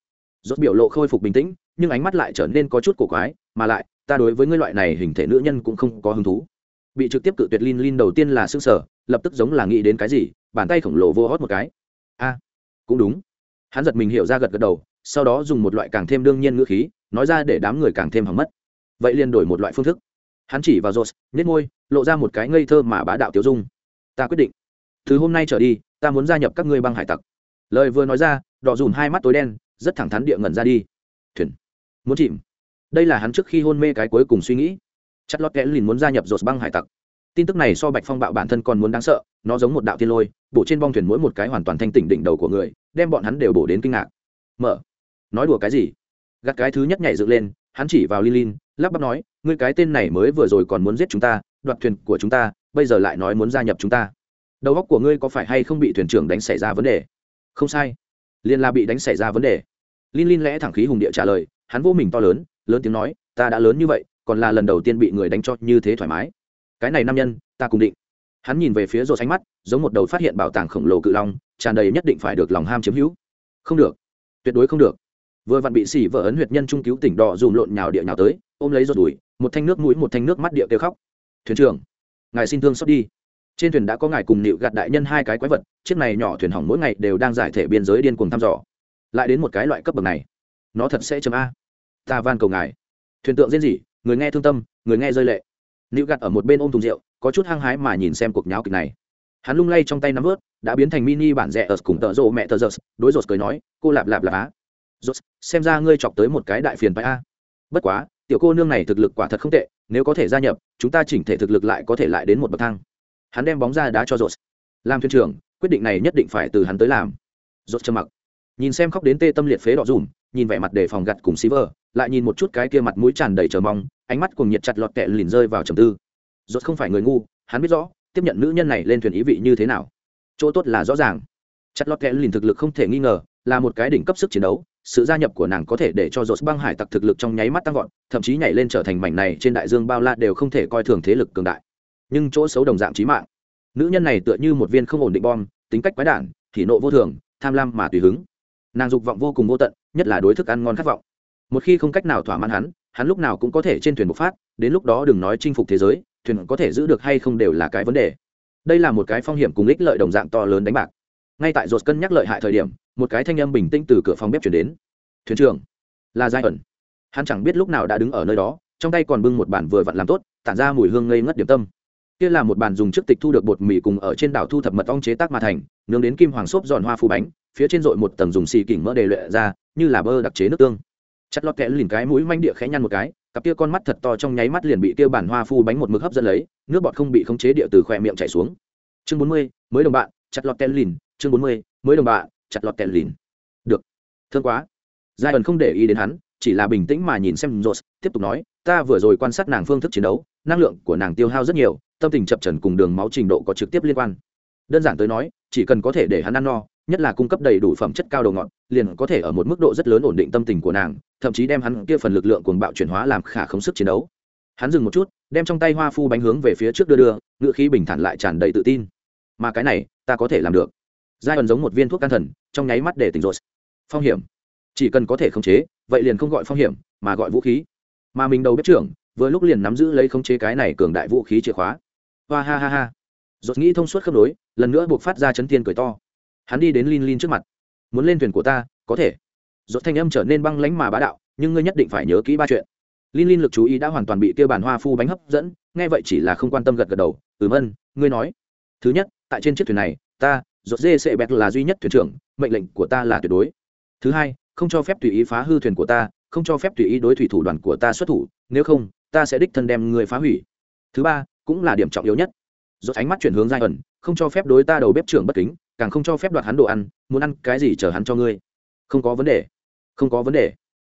Rốt biểu lộ khôi phục bình tĩnh, nhưng ánh mắt lại trở nên có chút cổ quái, mà lại, ta đối với ngươi loại này hình thể nữ nhân cũng không có hứng thú. Bị trực tiếp cự tuyệt lin lin đầu tiên là sưng sở lập tức giống là nghĩ đến cái gì, bàn tay khổng lồ vô hót một cái cũng đúng. Hắn giật mình hiểu ra gật gật đầu, sau đó dùng một loại càng thêm đương nhiên ngữ khí, nói ra để đám người càng thêm hỏng mất. Vậy liền đổi một loại phương thức. Hắn chỉ vào rột nhét môi, lộ ra một cái ngây thơ mà bá đạo tiêu dung. Ta quyết định. Từ hôm nay trở đi, ta muốn gia nhập các ngươi băng hải tặc. Lời vừa nói ra, đỏ dùm hai mắt tối đen, rất thẳng thắn địa ngẩn ra đi. Thuyền. Muốn chìm. Đây là hắn trước khi hôn mê cái cuối cùng suy nghĩ. Chất lót kẽ lìn muốn gia nhập rột băng hải tặc. Tin tức này so bạch phong bạo bản thân còn muốn đáng sợ, nó giống một đạo tiên lôi bổ trên bong thuyền mỗi một cái hoàn toàn thanh tỉnh đỉnh đầu của người đem bọn hắn đều bổ đến kinh ngạc mở nói đùa cái gì gặt cái thứ nhất nhảy dựng lên hắn chỉ vào Lilin, lắp bắp nói, ngươi cái tên này mới vừa rồi còn muốn giết chúng ta, đoạt thuyền của chúng ta, bây giờ lại nói muốn gia nhập chúng ta. Đầu óc của ngươi có phải hay không bị thuyền trưởng đánh xảy ra vấn đề? Không sai, liên la bị đánh xảy ra vấn đề. Lilin lẽ thẳng khí hùng địa trả lời, hắn vô mình to lớn, lớn tiếng nói, ta đã lớn như vậy, còn là lần đầu tiên bị người đánh cho như thế thoải mái. Cái này nam nhân, ta cùng định. Hắn nhìn về phía rột ánh mắt, giống một đầu phát hiện bảo tàng khổng lồ cự long, tràn đầy nhất định phải được lòng ham chiếm hữu. Không được, tuyệt đối không được. Vừa vặn bị xỉ vợ ấn huyệt nhân trung cứu tỉnh đỏ dùm lộn nhào địa nhào tới ôm lấy rột đùi một thanh nước mũi một thanh nước mắt địa kêu khóc. Thuyền trưởng ngài xin thương xót đi. Trên thuyền đã có ngài cùng nịu gạt đại nhân hai cái quái vật chiếc này nhỏ thuyền hỏng mỗi ngày đều đang giải thể biên giới điên cuồng thăm dò. Lại đến một cái loại cấp bậc này nó thật sẽ chấm a. Ta van cầu ngài. Thuyền tượng diễn gì người nghe thương tâm người nghe rơi lệ. Nịu gạt ở một bên ôm thùng rượu có chút hăng hái mà nhìn xem cuộc nháo kịch này. Hắn lung lay trong tay nắm vớt đã biến thành mini bản rẻ ở cùng tợ rộ mẹ tờ giật đối rột cười nói cô lạp lạp lạp á. Rốt xem ra ngươi chọc tới một cái đại phiền phải a. Bất quá tiểu cô nương này thực lực quả thật không tệ nếu có thể gia nhập chúng ta chỉnh thể thực lực lại có thể lại đến một bậc thang. Hắn đem bóng ra đá cho rốt làm thuyền trưởng quyết định này nhất định phải từ hắn tới làm. Rốt trầm mặc. Nhìn xem khóc đến tê tâm liệt phế đỏ dùm nhìn vẻ mặt đề phòng gặt cùng Silver, lại nhìn một chút cái kia mặt mũi tràn đầy chờ mong ánh mắt cùng nhiệt chặt lọt kẹ lìn rơi vào trầm tư rốt không phải người ngu, hắn biết rõ, tiếp nhận nữ nhân này lên thuyền ý vị như thế nào. Chỗ tốt là rõ ràng. Chặt lọt kẽ lìn thực lực không thể nghi ngờ, là một cái đỉnh cấp sức chiến đấu, sự gia nhập của nàng có thể để cho Rốt băng hải tặc thực lực trong nháy mắt tăng vọt, thậm chí nhảy lên trở thành mảnh này trên đại dương bao la đều không thể coi thường thế lực cường đại. Nhưng chỗ xấu đồng dạng trí mạng. Nữ nhân này tựa như một viên không ổn định bom, tính cách quái đản thì nộ vô thường, tham lam mà tùy hứng. Nàng dục vọng vô cùng vô tận, nhất là đối thức ăn ngon khát vọng. Một khi không cách nào thỏa mãn hắn hắn lúc nào cũng có thể trên thuyền bộc phát, đến lúc đó đừng nói chinh phục thế giới thuyền có thể giữ được hay không đều là cái vấn đề. Đây là một cái phong hiểm cùng ích lợi đồng dạng to lớn đánh bạc. Ngay tại rột cân nhắc lợi hại thời điểm, một cái thanh âm bình tĩnh từ cửa phòng bếp chuyển đến. Thuyền trưởng, là giai ẩn. Hắn chẳng biết lúc nào đã đứng ở nơi đó, trong tay còn bưng một bản vừa vặn làm tốt, tản ra mùi hương ngây ngất điểm tâm. Kia là một bàn dùng trước tịch thu được bột mì cùng ở trên đảo thu thập mật ong chế tác mà thành, nướng đến kim hoàng xốp giòn hoa phù bánh, phía trên dội một tầng dùng xì kỉnh mỡ đề luyện ra, như là bơ đặc chế nước tương. Chặt lọt kẽ lìn cái mũi manh địa khẽ nhăn một cái cặp kia con mắt thật to trong nháy mắt liền bị kia bản hoa phu bánh một mực hấp dẫn lấy, nước bọt không bị khống chế địa từ khỏe miệng chảy xuống. Chương bốn mươi, mới đồng bạn, chặt lọt tên lìn. Chương bốn mươi, mới đồng bạn, chặt lọt tên lìn. Được. Thương quá. Giai ẩn không để ý đến hắn, chỉ là bình tĩnh mà nhìn xem rột tiếp tục nói, ta vừa rồi quan sát nàng phương thức chiến đấu, năng lượng của nàng tiêu hao rất nhiều, tâm tình chập trần cùng đường máu trình độ có trực tiếp liên quan. Đơn giản tới nói, chỉ cần có thể để hắn ăn no nhất là cung cấp đầy đủ phẩm chất cao đầu ngọn liền có thể ở một mức độ rất lớn ổn định tâm tình của nàng, thậm chí đem hắn kia phần lực lượng cuồng bạo chuyển hóa làm khả không sức chiến đấu. Hắn dừng một chút, đem trong tay hoa phu bánh hướng về phía trước đưa đưa, ngựa khí bình thản lại tràn đầy tự tin. Mà cái này, ta có thể làm được. Giai ẩn giống một viên thuốc can thần, trong nháy mắt để tỉnh rồi phong hiểm. Chỉ cần có thể khống chế, vậy liền không gọi phong hiểm, mà gọi vũ khí. Mà mình đầu bếp trưởng, vừa lúc liền nắm giữ lấy khống chế cái này cường đại vũ khí chìa khóa. Hoa ha ha ha. Dột nghĩ thông suốt khớp nối, lần nữa buộc phát ra chấn thiên cười to hắn đi đến lin lin trước mặt. Muốn lên thuyền của ta, có thể. Dốt thanh âm trở nên băng lánh mà bá đạo, nhưng ngươi nhất định phải nhớ kỹ ba chuyện. Lin lin lực chú ý đã hoàn toàn bị kêu bàn hoa phu bánh hấp dẫn, nghe vậy chỉ là không quan tâm gật gật đầu, ừm ân, ngươi nói. Thứ nhất, tại trên chiếc thuyền này, ta dốt dê sệ bẹt là duy nhất thuyền trưởng, mệnh lệnh của ta là tuyệt đối. Thứ hai, không cho phép tùy ý phá hư thuyền của ta, không cho phép tùy ý đối thủy thủ đoàn của ta xuất thủ, nếu không, ta sẽ đích thân đem người phá hủy. Thứ ba, cũng là điểm trọng yếu nhất. Dốt ánh mắt chuyển hướng giai ẩn, không cho phép đối ta đầu bếp trưởng bất kính càng không cho phép đoạt hắn đồ ăn, muốn ăn cái gì chờ hắn cho ngươi. Không có vấn đề. Không có vấn đề.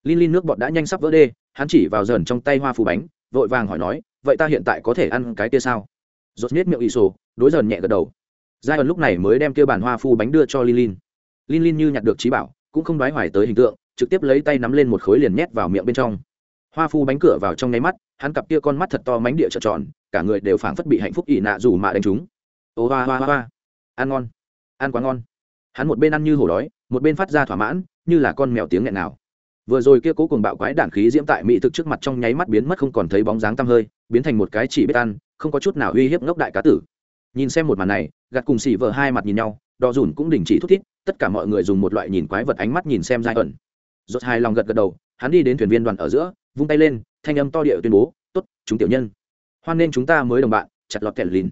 Linh linh nước bọt đã nhanh sắp vỡ đê, hắn chỉ vào dần trong tay hoa phù bánh, vội vàng hỏi nói, vậy ta hiện tại có thể ăn cái kia sao? Rột nhét miệng ỷ sổ, đối dần nhẹ gật đầu. Giai ẩn lúc này mới đem kia bàn hoa phu bánh đưa cho linh linh linh linh như nhặt được trí bảo, cũng không đoái hoài tới hình tượng, trực tiếp lấy tay nắm lên một khối liền nhét vào miệng bên trong. Hoa phu bánh cửa vào trong nháy mắt, hắn cặp kia con mắt thật to mánh địa trợn tròn, cả người đều phảng phất bị hạnh phúc ỉ nạ dù mà đánh chúng ô hoa hoa hoa. Ăn ngon ăn quá ngon. Hắn một bên ăn như hổ đói, một bên phát ra thỏa mãn, như là con mèo tiếng nghẹn nào. Vừa rồi kia cố cùng bạo quái đạn khí diễm tại mỹ thực trước mặt trong nháy mắt biến mất không còn thấy bóng dáng tăm hơi, biến thành một cái chỉ biết ăn, không có chút nào uy hiếp ngốc đại cá tử. Nhìn xem một màn này, gạt cùng xỉ vợ hai mặt nhìn nhau đò dùn cũng đình chỉ thút thít, tất cả mọi người dùng một loại nhìn quái vật ánh mắt nhìn xem giai ẩn. Rốt hai lòng gật gật đầu, hắn đi đến thuyền viên đoàn ở giữa, vung tay lên, thanh âm to địa tuyên bố, tốt, chúng tiểu nhân. Hoan nên chúng ta mới đồng bạn, chặt lọt kẹt lìn.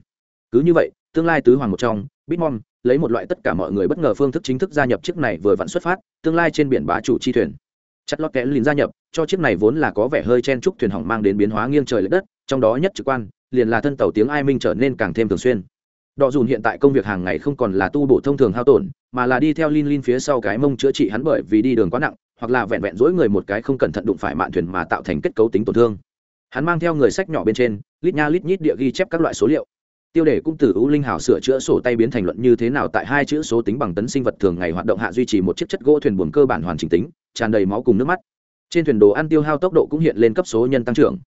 Cứ như vậy, tương lai tứ hoàng một trong bitmom lấy một loại tất cả mọi người bất ngờ phương thức chính thức gia nhập chiếc này vừa vặn xuất phát, tương lai trên biển bá chủ chi thuyền. Chặt lọt kẽ lìn gia nhập, cho chiếc này vốn là có vẻ hơi chen trúc thuyền hỏng mang đến biến hóa nghiêng trời l đất, trong đó nhất trực quan, liền là thân tàu tiếng ai minh trở nên càng thêm thường xuyên. Đọ dùn hiện tại công việc hàng ngày không còn là tu bổ thông thường hao tổn, mà là đi theo lin lin phía sau cái mông chữa trị hắn bởi vì đi đường quá nặng, hoặc là vẹn vẹn dỗi người một cái không cẩn thận đụng phải mạn thuyền mà tạo thành kết cấu tính tổn thương. Hắn mang theo người sách nhỏ bên trên, lít nha lít nhít địa ghi chép các loại số liệu tiêu đề cũng từ ưu linh hảo sửa chữa sổ tay biến thành luận như thế nào tại hai chữ số tính bằng tấn sinh vật thường ngày hoạt động hạ duy trì một chiếc chất gỗ thuyền buồn cơ bản hoàn chỉnh tính, tràn đầy máu cùng nước mắt. Trên thuyền đồ ăn tiêu hao tốc độ cũng hiện lên cấp số nhân tăng trưởng.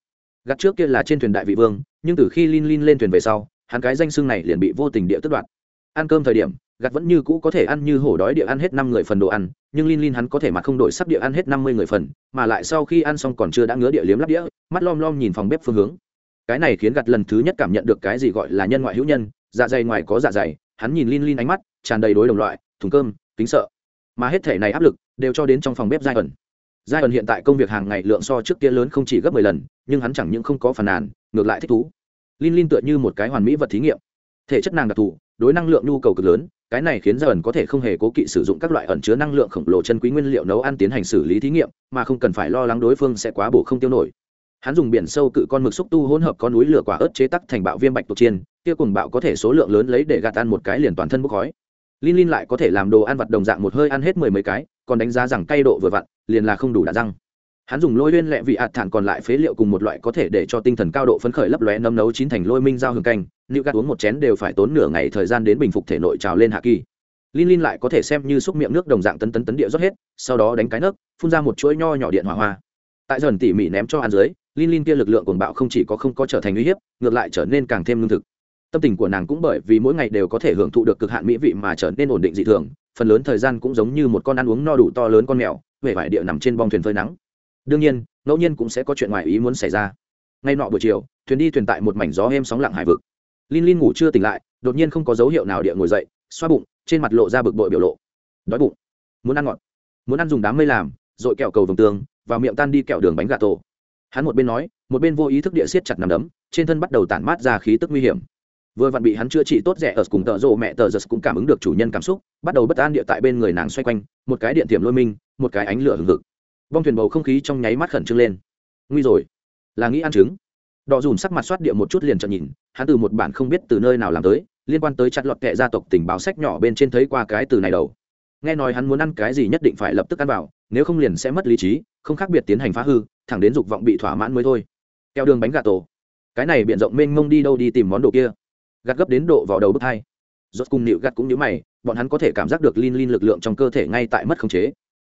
Gắt trước kia là trên thuyền đại vị vương, nhưng từ khi lin lin lên thuyền về sau, hắn cái danh xưng này liền bị vô tình địa tước đoạt. Ăn cơm thời điểm gặt vẫn như cũ có thể ăn như hổ đói địa ăn hết năm người phần đồ ăn, nhưng lin lin hắn có thể mặt không đổi sắp địa ăn hết năm mươi người phần, mà lại sau khi ăn xong còn chưa đã ngứa địa liếm lắp đĩa, mắt lom lom nhìn phòng bếp phương hướng cái này khiến gặt lần thứ nhất cảm nhận được cái gì gọi là nhân ngoại hữu nhân dạ dày ngoài có dạ dày hắn nhìn lin lin ánh mắt tràn đầy đối đồng loại thùng cơm kính sợ mà hết thể này áp lực đều cho đến trong phòng bếp giai ẩn giai ẩn hiện tại công việc hàng ngày lượng so trước kia lớn không chỉ gấp mười lần nhưng hắn chẳng những không có phàn nàn ngược lại thích thú Linh Linh tựa như một cái hoàn mỹ vật thí nghiệm. Thể chất nàng đặc thù, đối năng lượng nhu cầu cực lớn, cái này khiến Gia ẩn có thể không hề cố kỵ sử dụng các loại ẩn chứa năng lượng khổng lồ chân quý nguyên liệu nấu ăn tiến hành xử lý thí nghiệm, mà không cần phải lo lắng đối phương sẽ quá bổ không tiêu nổi. Hắn dùng biển sâu cự con mực xúc tu hỗn hợp con núi lửa quả ớt chế tắc thành bạo viêm bạch tuộc chiên, kia cùng bạo có thể số lượng lớn lấy để gạt ăn một cái liền toàn thân bốc khói. Linh Linh lại có thể làm đồ ăn vặt đồng dạng một hơi ăn hết mười mấy cái, còn đánh giá rằng cay độ vừa vặn, liền là không đủ đả răng. Hắn dùng lôi uyên lẹ vị ạt thản còn lại phế liệu cùng một loại có thể để cho tinh thần cao độ phấn khởi lấp lóe nấm nấu chín thành lôi minh giao hương canh liệu gạt uống một chén đều phải tốn nửa ngày thời gian đến bình phục thể nội trào lên hạ kỳ. Linh linh lại có thể xem như xúc miệng nước đồng dạng tấn tấn tấn địa rót hết sau đó đánh cái nước phun ra một chuỗi nho nhỏ điện hỏa hoa. Tại dần tỉ mỉ ném cho ăn dưới linh linh kia lực lượng cuồng bạo không chỉ có không có trở thành uy hiếp, ngược lại trở nên càng thêm lương thực. Tâm tình của nàng cũng bởi vì mỗi ngày đều có thể hưởng thụ được cực hạn mỹ vị mà trở nên ổn định dị thường, phần lớn thời gian cũng giống như một con ăn uống no đủ to lớn con mèo, vẻ vải địa nằm trên bong thuyền phơi nắng. Đương nhiên, ngẫu nhiên cũng sẽ có chuyện ngoài ý muốn xảy ra. Ngay nọ buổi chiều, thuyền đi thuyền tại một mảnh gió êm sóng lặng hải vực. Linh linh ngủ chưa tỉnh lại, đột nhiên không có dấu hiệu nào địa ngồi dậy, xoa bụng, trên mặt lộ ra bực bội biểu lộ. Đói bụng. Muốn ăn ngọt. Muốn ăn dùng đám mây làm rồi kẹo cầu vồng tường vào miệng tan đi kẹo đường bánh gà tổ hắn một bên nói, một bên vô ý thức địa siết chặt nằm đấm, trên thân bắt đầu tản mát ra khí tức nguy hiểm. Vừa vặn bị hắn chữa trị tốt rẻ ở cùng tợ rộ mẹ tờ giật cũng cảm ứng được chủ nhân cảm xúc, bắt đầu bất an địa tại bên người nàng xoay quanh, một cái điện tiềm lôi minh một cái ánh lửa hừng hực. Bong thuyền bầu không khí trong nháy mắt khẩn trương lên. Nguy rồi. Là nghĩ ăn trứng. Đọ dùm sắc mặt soát địa một chút liền chợt nhìn, hắn từ một bản không biết từ nơi nào làm tới, liên quan tới chặt lọt kệ gia tộc tình báo sách nhỏ bên trên thấy qua cái từ này đầu. Nghe nói hắn muốn ăn cái gì nhất định phải lập tức ăn vào, nếu không liền sẽ mất lý trí, không khác biệt tiến hành phá hư thẳng đến dục vọng bị thỏa mãn mới thôi. Keo đường bánh gà tổ. Cái này biển rộng mênh mông đi đâu đi tìm món đồ kia. Gạt gấp đến độ vào đầu bước hai. Rốt cùng nịu gạt cũng như mày bọn hắn có thể cảm giác được lin lin lực lượng trong cơ thể ngay tại mất khống chế.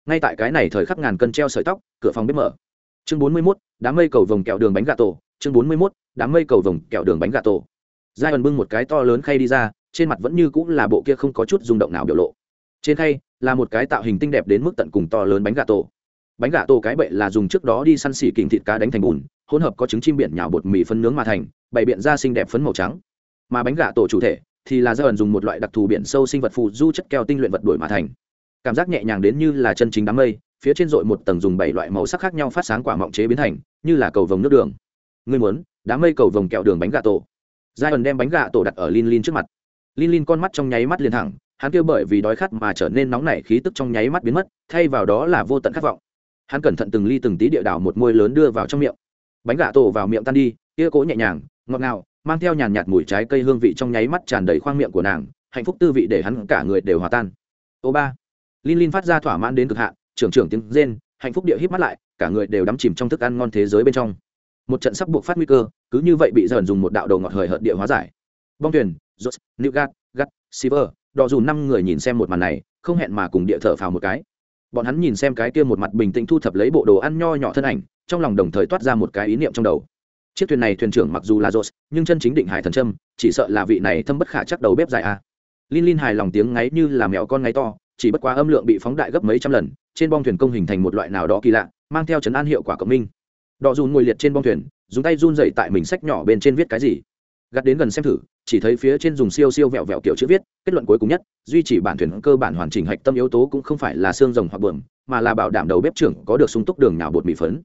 Ngay tại cái này thời khắc ngàn cân treo sợi tóc cửa phòng bếp mở. Chương bốn mươi 41, đám mây cầu vồng kẹo đường bánh gà tổ. Chương bốn mươi 41, đám mây cầu vồng kẹo đường bánh gà tổ. Giai ẩn bưng một cái to lớn khay đi ra trên mặt vẫn như cũng là bộ kia không có chút rung động nào biểu lộ. Trên khay là một cái tạo hình tinh đẹp đến mức tận cùng to lớn bánh gà tổ bánh gà tổ cái bệ là dùng trước đó đi săn xỉ kình thịt cá đánh thành bùn, hỗn hợp có trứng chim biển nhào bột mì phân nướng mà thành, bày biện ra xinh đẹp phấn màu trắng. Mà bánh gà tổ chủ thể thì là do ẩn dùng một loại đặc thù biển sâu sinh vật phù du chất keo tinh luyện vật đổi mà thành. Cảm giác nhẹ nhàng đến như là chân chính đám mây, phía trên dội một tầng dùng bảy loại màu sắc khác nhau phát sáng quả mọng chế biến thành, như là cầu vồng nước đường. Ngươi muốn, đám mây cầu vồng kẹo đường bánh gà tổ. Giai ẩn đem bánh gà tổ đặt ở lin lin trước mặt. Lin lin con mắt trong nháy mắt liền thẳng, hắn kêu bởi vì đói khát mà trở nên nóng nảy, khí tức trong nháy mắt biến mất, thay vào đó là vô tận khát vọng hắn cẩn thận từng ly từng tí địa đảo một môi lớn đưa vào trong miệng. Bánh gà tổ vào miệng tan đi, kia cố nhẹ nhàng, ngọt ngào, mang theo nhàn nhạt mùi trái cây hương vị trong nháy mắt tràn đầy khoang miệng của nàng, hạnh phúc tư vị để hắn cả người đều hòa tan. Ô ba Linh Linh phát ra thỏa mãn đến cực hạn, trưởng trưởng tiếng rên, hạnh phúc địa hít mắt lại, cả người đều đắm chìm trong thức ăn ngon thế giới bên trong. Một trận sắp buộc phát nguy cơ, cứ như vậy bị dần dùng một đạo đầu ngọt hời hợt địa hóa giải. Bong thuyền jot newgat gat silver đò dù năm người nhìn xem một màn này, không hẹn mà cùng địa thở phào một cái bọn hắn nhìn xem cái kia một mặt bình tĩnh thu thập lấy bộ đồ ăn nho nhỏ thân ảnh trong lòng đồng thời toát ra một cái ý niệm trong đầu chiếc thuyền này thuyền trưởng mặc dù là Jos, nhưng chân chính định hải thần trâm chỉ sợ là vị này thâm bất khả chắc đầu bếp dài a à. Linh Linh hài lòng tiếng ngáy như là mèo con ngáy to, chỉ bất quá âm lượng bị phóng đại gấp mấy trăm lần, trên bong thuyền công hình thành một loại nào đó kỳ lạ, mang theo chấn an hiệu quả cộng minh. Đọ dùn ngồi liệt trên bong thuyền, dùng tay run dậy tại mình sách nhỏ bên trên viết cái gì. Gắt đến gần xem thử, chỉ thấy phía trên dùng siêu siêu vẹo vẹo kiểu chữ viết, kết luận cuối cùng nhất, duy trì bản thuyền cơ bản hoàn chỉnh hạch tâm yếu tố cũng không phải là xương rồng hoặc bờm, mà là bảo đảm đầu bếp trưởng có được sung túc đường nào bột mì phấn.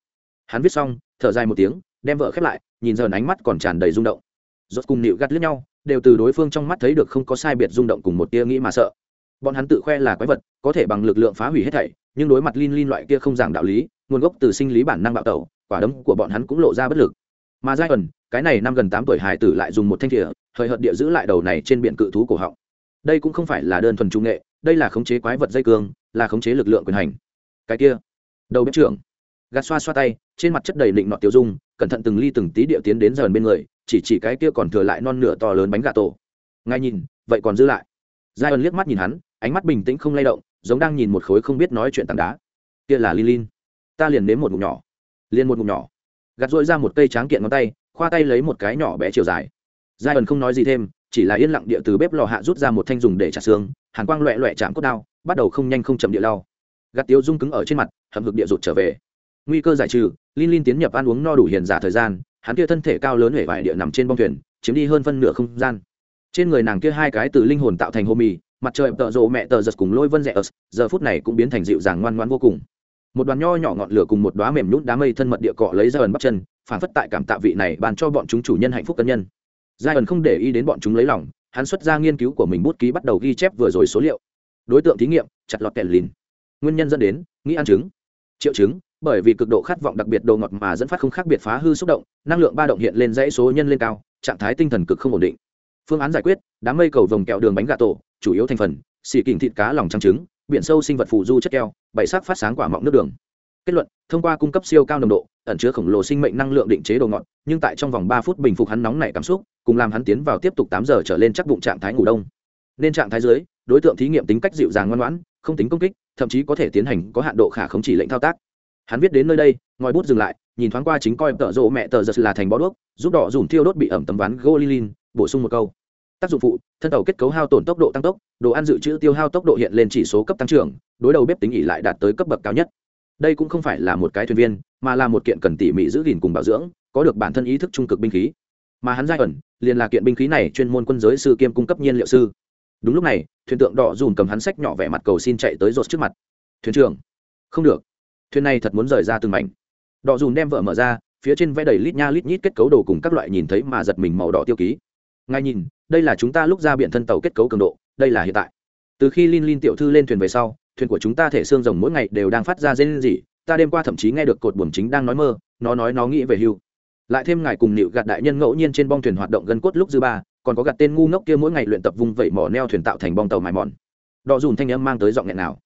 Hắn viết xong, thở dài một tiếng, đem vợ khép lại nhìn dần ánh mắt còn tràn đầy rung động. Rốt cùng nịu gắt lướt nhau đều từ đối phương trong mắt thấy được không có sai biệt rung động cùng một tia nghĩ mà sợ. Bọn hắn tự khoe là quái vật có thể bằng lực lượng phá hủy hết thảy nhưng đối mặt linh linh loại kia không giảng đạo lý nguồn gốc từ sinh lý bản năng bạo tẩu quả đấm của bọn hắn cũng lộ ra bất lực. Mà giai ẩn cái này năm gần tám tuổi hải tử lại dùng một thanh thìa thời hợt địa giữ lại đầu này trên biển cự thú cổ họng. Đây cũng không phải là đơn thuần trung nghệ, đây là khống chế quái vật dây cương, là khống chế lực lượng quyền hành. Cái kia, đầu bếp trưởng, gạt xoa xoa tay, trên mặt chất đầy định nọ tiêu dung, cẩn thận từng ly từng tí địa tiến đến dần bên người, chỉ chỉ cái kia còn thừa lại non nửa to lớn bánh gà tổ. Ngay nhìn, vậy còn giữ lại. Giai ân liếc mắt nhìn hắn, ánh mắt bình tĩnh không lay động, giống đang nhìn một khối không biết nói chuyện tảng đá. Kia là lin ta liền nếm một ngụm nhỏ. Liền một ngụm nhỏ. Gạt dội ra một cây tráng kiện ngón tay khoa tay lấy một cái nhỏ bé chiều dài. Giai ẩn không nói gì thêm, chỉ là yên lặng địa từ bếp lò hạ rút ra một thanh dùng để trả xương, hàn quang loẹ loẹ chạm cốt đao, bắt đầu không nhanh không chậm địa lau. Gạt tiêu rung cứng ở trên mặt hầm hực địa rụt trở về. Nguy cơ giải trừ linh linh tiến nhập ăn uống no đủ hiền giả thời gian, hắn kia thân thể cao lớn hể vải địa nằm trên bông thuyền, chiếm đi hơn phân nửa không gian. Trên người nàng kia hai cái từ linh hồn tạo thành hô mì mặt trời tợ rộ mẹ tờ giật cùng lôi vân rẽ ớt, giờ phút này cũng biến thành dịu dàng ngoan ngoan vô cùng một đoàn nho nhỏ ngọn lửa cùng một đoá mềm nhún đá mây thân mật địa cọ lấy ra ẩn bắp chân, phản phất tại cảm tạ vị này bàn cho bọn chúng chủ nhân hạnh phúc cân nhân. Giai ẩn không để ý đến bọn chúng lấy lòng, hắn xuất ra nghiên cứu của mình bút ký bắt đầu ghi chép vừa rồi số liệu. Đối tượng thí nghiệm, chặt lọt kẹt lìn. Nguyên nhân dẫn đến, nghĩ ăn trứng. Triệu chứng bởi vì cực độ khát vọng đặc biệt đồ ngọt mà dẫn phát không khác biệt phá hư xúc động, năng lượng ba động hiện lên dãy số nhân lên cao, trạng thái tinh thần cực không ổn định. Phương án giải quyết, đám mây cầu vồng kẹo đường bánh gà tổ, chủ yếu thành phần, xì kình thịt cá lòng trắng trứng, biển sâu sinh vật phù du chất keo bảy sắc phát sáng quả mọng nước đường. Kết luận, thông qua cung cấp siêu cao nồng độ, ẩn chứa khổng lồ sinh mệnh năng lượng định chế đồ ngọt, nhưng tại trong vòng ba phút bình phục hắn nóng nảy cảm xúc, cùng làm hắn tiến vào tiếp tục tám giờ trở lên chắc bụng trạng thái ngủ đông. Nên trạng thái dưới, đối tượng thí nghiệm tính cách dịu dàng ngoan ngoãn, không tính công kích, thậm chí có thể tiến hành có hạn độ khả khống chỉ lệnh thao tác. Hắn viết đến nơi đây, ngòi bút dừng lại, nhìn thoáng qua chính coi tợ rộ mẹ tờ giật là thành bó đuốc, giúp đỏ dùn thiêu đốt bị ẩm tấm ván golilin, bổ sung một câu tác dụng phụ, thân tàu kết cấu hao tổn tốc độ tăng tốc, đồ ăn dự trữ tiêu hao tốc độ hiện lên chỉ số cấp tăng trưởng, đối đầu bếp tính ỉ lại đạt tới cấp bậc cao nhất. Đây cũng không phải là một cái thuyền viên, mà là một kiện cần tỉ mỉ giữ gìn cùng bảo dưỡng, có được bản thân ý thức trung cực binh khí. Mà hắn giai ẩn, liền là kiện binh khí này chuyên môn quân giới sư kiêm cung cấp nhiên liệu sư. Đúng lúc này, thuyền tượng đỏ dùn cầm hắn sách nhỏ vẻ mặt cầu xin chạy tới rột trước mặt. Thuyền trưởng. Không được. Thuyền này thật muốn rời ra từng mảnh. Đỏ dùn đem vợ mở ra, phía trên vẽ đầy lít nha lít nhít kết cấu đồ cùng các loại nhìn thấy mà giật mình màu đỏ tiêu ký. Ngay nhìn đây là chúng ta lúc ra biển thân tàu kết cấu cường độ, đây là hiện tại. Từ khi linh linh tiểu thư lên thuyền về sau, thuyền của chúng ta thể xương rồng mỗi ngày đều đang phát ra dây gì ta đêm qua thậm chí nghe được cột buồm chính đang nói mơ, nó nói nó nghĩ về hưu. Lại thêm ngài cùng nịu gạt đại nhân ngẫu nhiên trên bong thuyền hoạt động gần cốt lúc dư ba, còn có gạt tên ngu ngốc kia mỗi ngày luyện tập vung vẩy mỏ neo thuyền tạo thành bong tàu mài mòn. Đọ dùn thanh âm mang tới giọng nghẹn nào.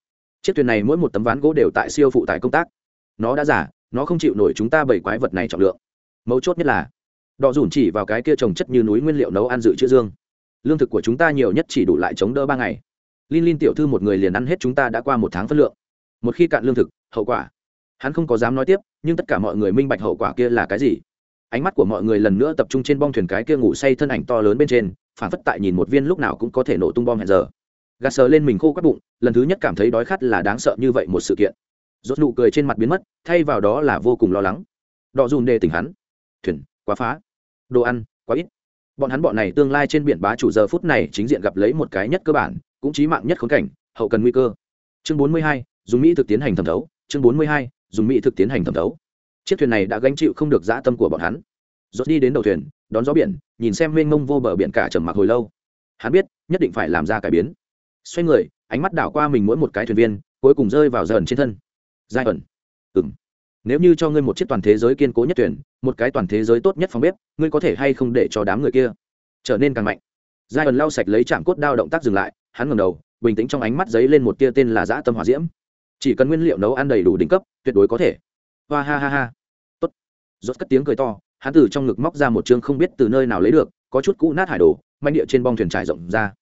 Chiếc thuyền này mỗi một tấm ván gỗ đều tại siêu phụ tải công tác. Nó đã giả nó không chịu nổi chúng ta bảy quái vật này trọng lượng. Mấu chốt nhất là đọ dùn chỉ vào cái kia trồng chất như núi nguyên liệu nấu ăn dự trữ dương. Lương thực của chúng ta nhiều nhất chỉ đủ lại chống đỡ ba ngày. Linh linh tiểu thư một người liền ăn hết chúng ta đã qua một tháng phân lượng. Một khi cạn lương thực, hậu quả. Hắn không có dám nói tiếp, nhưng tất cả mọi người minh bạch hậu quả kia là cái gì. Ánh mắt của mọi người lần nữa tập trung trên bong thuyền cái kia ngủ say thân ảnh to lớn bên trên phản phất tại nhìn một viên lúc nào cũng có thể nổ tung bom hẹn giờ. Gạt sờ lên mình khô các bụng, lần thứ nhất cảm thấy đói khát là đáng sợ như vậy một sự kiện. Rốt nụ cười trên mặt biến mất, thay vào đó là vô cùng lo lắng. Đọ dùn đề tỉnh hắn. Thuyền, quá phá đồ ăn quá ít. Bọn hắn bọn này tương lai trên biển bá chủ giờ phút này chính diện gặp lấy một cái nhất cơ bản cũng chí mạng nhất khốn cảnh hậu cần nguy cơ. Chương 42, dùng mỹ thực tiến hành thẩm thấu. Chương 42, dùng mỹ thực tiến hành thẩm thấu. Chiếc thuyền này đã gánh chịu không được dã tâm của bọn hắn. Rốt đi đến đầu thuyền đón gió biển nhìn xem mênh mông vô bờ biển cả trầm mặc hồi lâu. Hắn biết nhất định phải làm ra cải biến. Xoay người ánh mắt đảo qua mình mỗi một cái thuyền viên cuối cùng rơi vào dần trên thân. Giai ẩn. Ừm. Nếu như cho ngươi một chiếc toàn thế giới kiên cố nhất thuyền một cái toàn thế giới tốt nhất phòng bếp, ngươi có thể hay không để cho đám người kia trở nên càng mạnh. Giai ẩn lau sạch lấy chạm cốt đao động tác dừng lại, hắn ngẩng đầu, bình tĩnh trong ánh mắt giấy lên một tia tên là dã tâm hỏa diễm. Chỉ cần nguyên liệu nấu ăn đầy đủ đỉnh cấp, tuyệt đối có thể. Hoa ha ha ha. Tốt. Rốt cất tiếng cười to, hắn từ trong ngực móc ra một chương không biết từ nơi nào lấy được, có chút cũ nát hải đồ, manh địa trên bong thuyền trải rộng ra.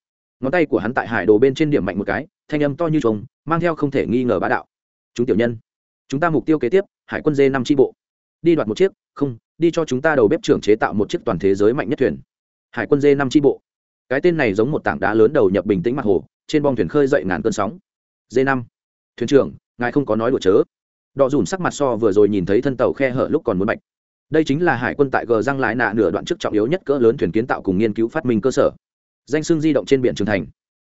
Ngón tay của hắn tại hải đồ bên trên điểm mạnh một cái, thanh âm to như trống mang theo không thể nghi ngờ bá đạo. Chúng tiểu nhân, chúng ta mục tiêu kế tiếp, hải quân dê năm tri bộ đi đoạt một chiếc, không, đi cho chúng ta đầu bếp trưởng chế tạo một chiếc toàn thế giới mạnh nhất thuyền. Hải quân dê năm tri bộ. Cái tên này giống một tảng đá lớn đầu nhập bình tĩnh mặt hồ, trên bong thuyền khơi dậy ngàn cơn sóng. Dê năm. Thuyền trưởng, ngài không có nói đùa chớ. Đọ dùn sắc mặt so vừa rồi nhìn thấy thân tàu khe hở lúc còn muốn bạch. Đây chính là hải quân tại gờ răng lại nạ nửa đoạn trước trọng yếu nhất cỡ lớn thuyền kiến tạo cùng nghiên cứu phát minh cơ sở. Danh xương di động trên biển trường thành.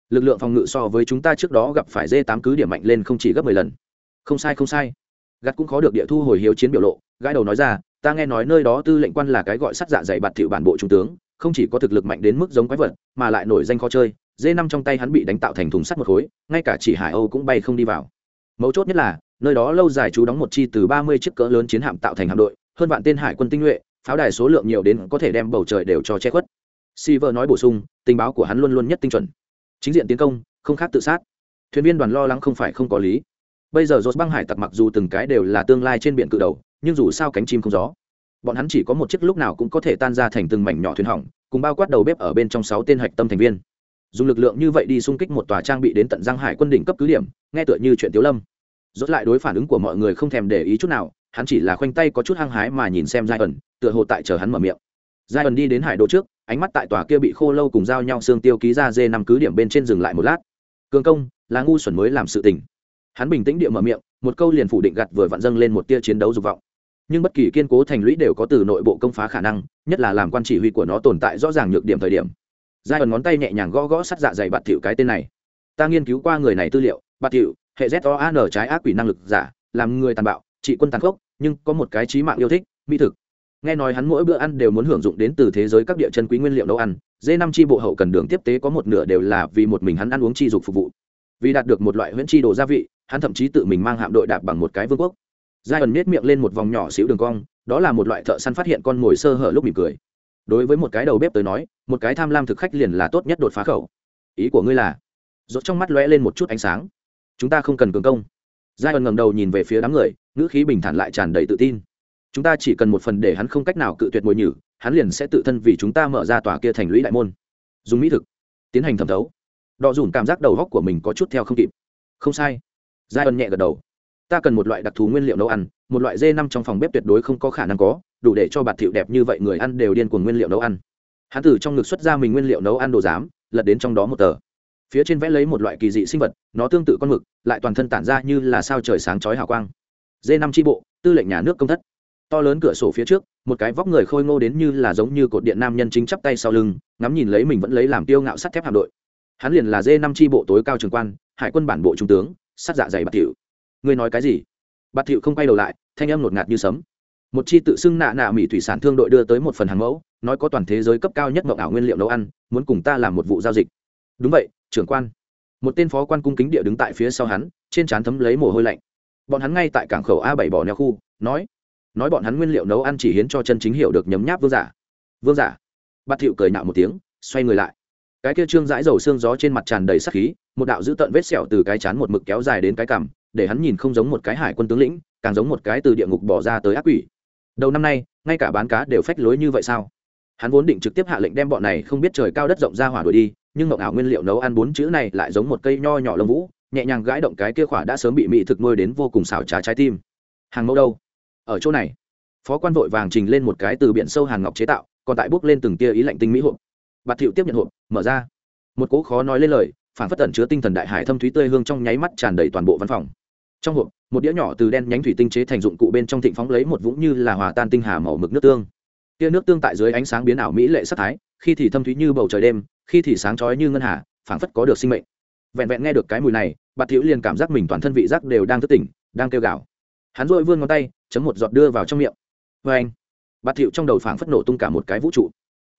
Lực lượng phòng ngự so với chúng ta trước đó gặp phải dê tám cứ điểm mạnh lên không chỉ gấp mười lần. Không sai không sai gặt cũng khó được địa thu hồi hiếu chiến biểu lộ, gãi đầu nói ra, ta nghe nói nơi đó tư lệnh quan là cái gọi sắt dạ dày bạt thiệu bản bộ trung tướng, không chỉ có thực lực mạnh đến mức giống quái vật, mà lại nổi danh khó chơi, dê năm trong tay hắn bị đánh tạo thành thùng sắt một khối, ngay cả chỉ hải âu cũng bay không đi vào. Mấu chốt nhất là, nơi đó lâu dài chú đóng một chi từ ba mươi chiếc cỡ lớn chiến hạm tạo thành hạm đội, hơn vạn tên hải quân tinh nhuệ, pháo đài số lượng nhiều đến có thể đem bầu trời đều cho che khuất. Si vợ nói bổ sung, tình báo của hắn luôn luôn nhất tinh chuẩn. Chính diện tiến công, không khác tự sát. Thuyền viên đoàn lo lắng không phải không có lý bây giờ rốt băng hải tặc mặc dù từng cái đều là tương lai trên biển cự đầu, nhưng dù sao cánh chim không gió. Bọn hắn chỉ có một chiếc lúc nào cũng có thể tan ra thành từng mảnh nhỏ thuyền hỏng, cùng bao quát đầu bếp ở bên trong sáu tên hạch tâm thành viên. Dùng lực lượng như vậy đi xung kích một tòa trang bị đến tận giang hải quân đỉnh cấp cứ điểm, nghe tựa như chuyện tiếu lâm. Rốt lại đối phản ứng của mọi người không thèm để ý chút nào, hắn chỉ là khoanh tay có chút hăng hái mà nhìn xem giai ẩn, tựa hồ tại chờ hắn mở miệng. Giai ẩn đi đến hải đô trước, ánh mắt tại tòa kia bị khô lâu cùng giao nhau xương tiêu ký ra dê năm cứ điểm bên trên dừng lại một lát. Cường công, là ngu xuẩn mới làm sự tình hắn bình tĩnh địa mở miệng, một câu liền phủ định gặt vừa vặn dâng lên một tia chiến đấu dục vọng. Nhưng bất kỳ kiên cố thành lũy đều có từ nội bộ công phá khả năng, nhất là làm quan chỉ huy của nó tồn tại rõ ràng nhược điểm thời điểm. Giai ẩn ngón tay nhẹ nhàng gõ gõ sắt dạ dày bạt thịu cái tên này. Ta nghiên cứu qua người này tư liệu, bạt thịu hệ z o a n trái ác quỷ năng lực giả, làm người tàn bạo, trị quân tàn khốc, nhưng có một cái trí mạng yêu thích, mỹ thực. Nghe nói hắn mỗi bữa ăn đều muốn hưởng dụng đến từ thế giới các địa chân quý nguyên liệu nấu ăn d năm tri bộ hậu cần đường tiếp tế có một nửa đều là vì một mình hắn ăn uống chi dục phục vụ vì đạt được một loại huyễn chi đồ gia vị, hắn thậm chí tự mình mang hạm đội đạp bằng một cái vương quốc. Giai ẩn nết miệng lên một vòng nhỏ xíu đường cong, đó là một loại thợ săn phát hiện con mồi sơ hở lúc mỉm cười. Đối với một cái đầu bếp tới nói, một cái tham lam thực khách liền là tốt nhất đột phá khẩu. Ý của ngươi là? Rốt trong mắt lóe lên một chút ánh sáng. Chúng ta không cần cường công. Giai ẩn ngẩng đầu nhìn về phía đám người, ngữ khí bình thản lại tràn đầy tự tin. Chúng ta chỉ cần một phần để hắn không cách nào cự tuyệt mồi nhử, hắn liền sẽ tự thân vì chúng ta mở ra tòa kia thành lũy đại môn. Dùng mỹ thực. Tiến hành thẩm thấu đọ dùn cảm giác đầu góc của mình có chút theo không kịp. Không sai. Giai ân nhẹ gật đầu. Ta cần một loại đặc thù nguyên liệu nấu ăn, một loại dê năm trong phòng bếp tuyệt đối không có khả năng có, đủ để cho bạt thiệu đẹp như vậy người ăn đều điên cuồng nguyên liệu nấu ăn. Hắn từ trong ngực xuất ra mình nguyên liệu nấu ăn đồ giám, lật đến trong đó một tờ. Phía trên vẽ lấy một loại kỳ dị sinh vật, nó tương tự con mực, lại toàn thân tản ra như là sao trời sáng chói hào quang. Dê năm tri bộ, tư lệnh nhà nước công thất. To lớn cửa sổ phía trước, một cái vóc người khôi ngô đến như là giống như cột điện nam nhân chính chắp tay sau lưng, ngắm nhìn lấy mình vẫn lấy làm tiêu ngạo sắt thép hạm đội hắn liền là Dê năm tri bộ tối cao trường quan, hải quân bản bộ trung tướng, sát dạ dày bạc thiệu. Ngươi nói cái gì? Bạt thiệu không quay đầu lại, thanh âm ngột ngạt như sấm. Một chi tự xưng nạ nạ mỹ thủy sản thương đội đưa tới một phần hàng mẫu, nói có toàn thế giới cấp cao nhất mậu ảo nguyên liệu nấu ăn, muốn cùng ta làm một vụ giao dịch. Đúng vậy, trưởng quan. Một tên phó quan cung kính địa đứng tại phía sau hắn, trên trán thấm lấy mồ hôi lạnh. Bọn hắn ngay tại cảng khẩu a bảy bỏ neo khu, nói nói bọn hắn nguyên liệu nấu ăn chỉ hiến cho chân chính hiệu được nhấm nháp vương giả. Vương giả. Bát thiệu cười nạo một tiếng, xoay người lại cái kia trương dãi dầu xương gió trên mặt tràn đầy sắc khí, một đạo dữ tợn vết sẹo từ cái chán một mực kéo dài đến cái cằm, để hắn nhìn không giống một cái hải quân tướng lĩnh, càng giống một cái từ địa ngục bỏ ra tới ác quỷ. Đầu năm nay, ngay cả bán cá đều phách lối như vậy sao? Hắn vốn định trực tiếp hạ lệnh đem bọn này không biết trời cao đất rộng ra hỏa đuổi đi, nhưng mộng ảo nguyên liệu nấu ăn bốn chữ này lại giống một cây nho nhỏ lông vũ, nhẹ nhàng gãi động cái kia khỏa đã sớm bị mỹ thực nuôi đến vô cùng xảo trá trái tim. Hàng mẫu đâu? Ở chỗ này. Phó quan vội vàng trình lên một cái từ biển sâu hàng ngọc chế tạo, còn tại bước lên từng tia ý lạnh tinh mỹ hộp bạt thiệu tiếp nhận hộp, mở ra. Một cỗ khó nói lên lời, phản phất tẩn chứa tinh thần đại hải thâm thúy tươi hương trong nháy mắt tràn đầy toàn bộ văn phòng. Trong hộp, một đĩa nhỏ từ đen nhánh thủy tinh chế thành dụng cụ bên trong thịnh phóng lấy một vũng như là hòa tan tinh hà màu mực nước tương. Tia nước tương tại dưới ánh sáng biến ảo mỹ lệ sắc thái, khi thì thâm thúy như bầu trời đêm, khi thì sáng chói như ngân hà, phảng phất có được sinh mệnh. Vẹn vẹn nghe được cái mùi này, bạt thiệu liền cảm giác mình toàn thân vị giác đều đang thức tỉnh, đang kêu gào. Hắn dội vươn ngón tay, chấm một giọt đưa vào trong miệng. Vê anh bạt thiệu trong đầu phảng phất nổ tung cả một cái vũ trụ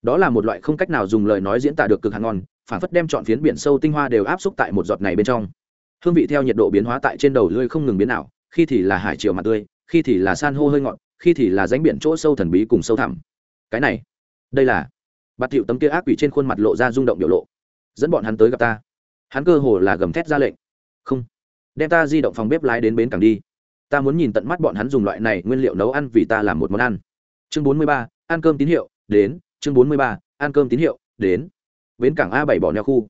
đó là một loại không cách nào dùng lời nói diễn tả được cực hàng ngon phảng phất đem chọn phiến biển sâu tinh hoa đều áp xúc tại một giọt này bên trong. Hương vị theo nhiệt độ biến hóa tại trên đầu lưới không ngừng biến ảo, khi thì là hải triều mặt tươi, khi thì là san hô hơi ngọt, khi thì là ránh biển chỗ sâu thần bí cùng sâu thẳm. Cái này, đây là bạt thiệu tấm kia ác quỷ trên khuôn mặt lộ ra rung động biểu lộ. Dẫn bọn hắn tới gặp ta. Hắn cơ hồ là gầm thét ra lệnh. Không, đem ta di động phòng bếp lái đến bến cảng đi. Ta muốn nhìn tận mắt bọn hắn dùng loại này nguyên liệu nấu ăn vì ta làm một món ăn. Chương bốn mươi ba, ăn cơm tín hiệu, đến chương bốn mươi ba, ăn cơm tín hiệu, đến. Bến cảng a bảy bỏ neo khu.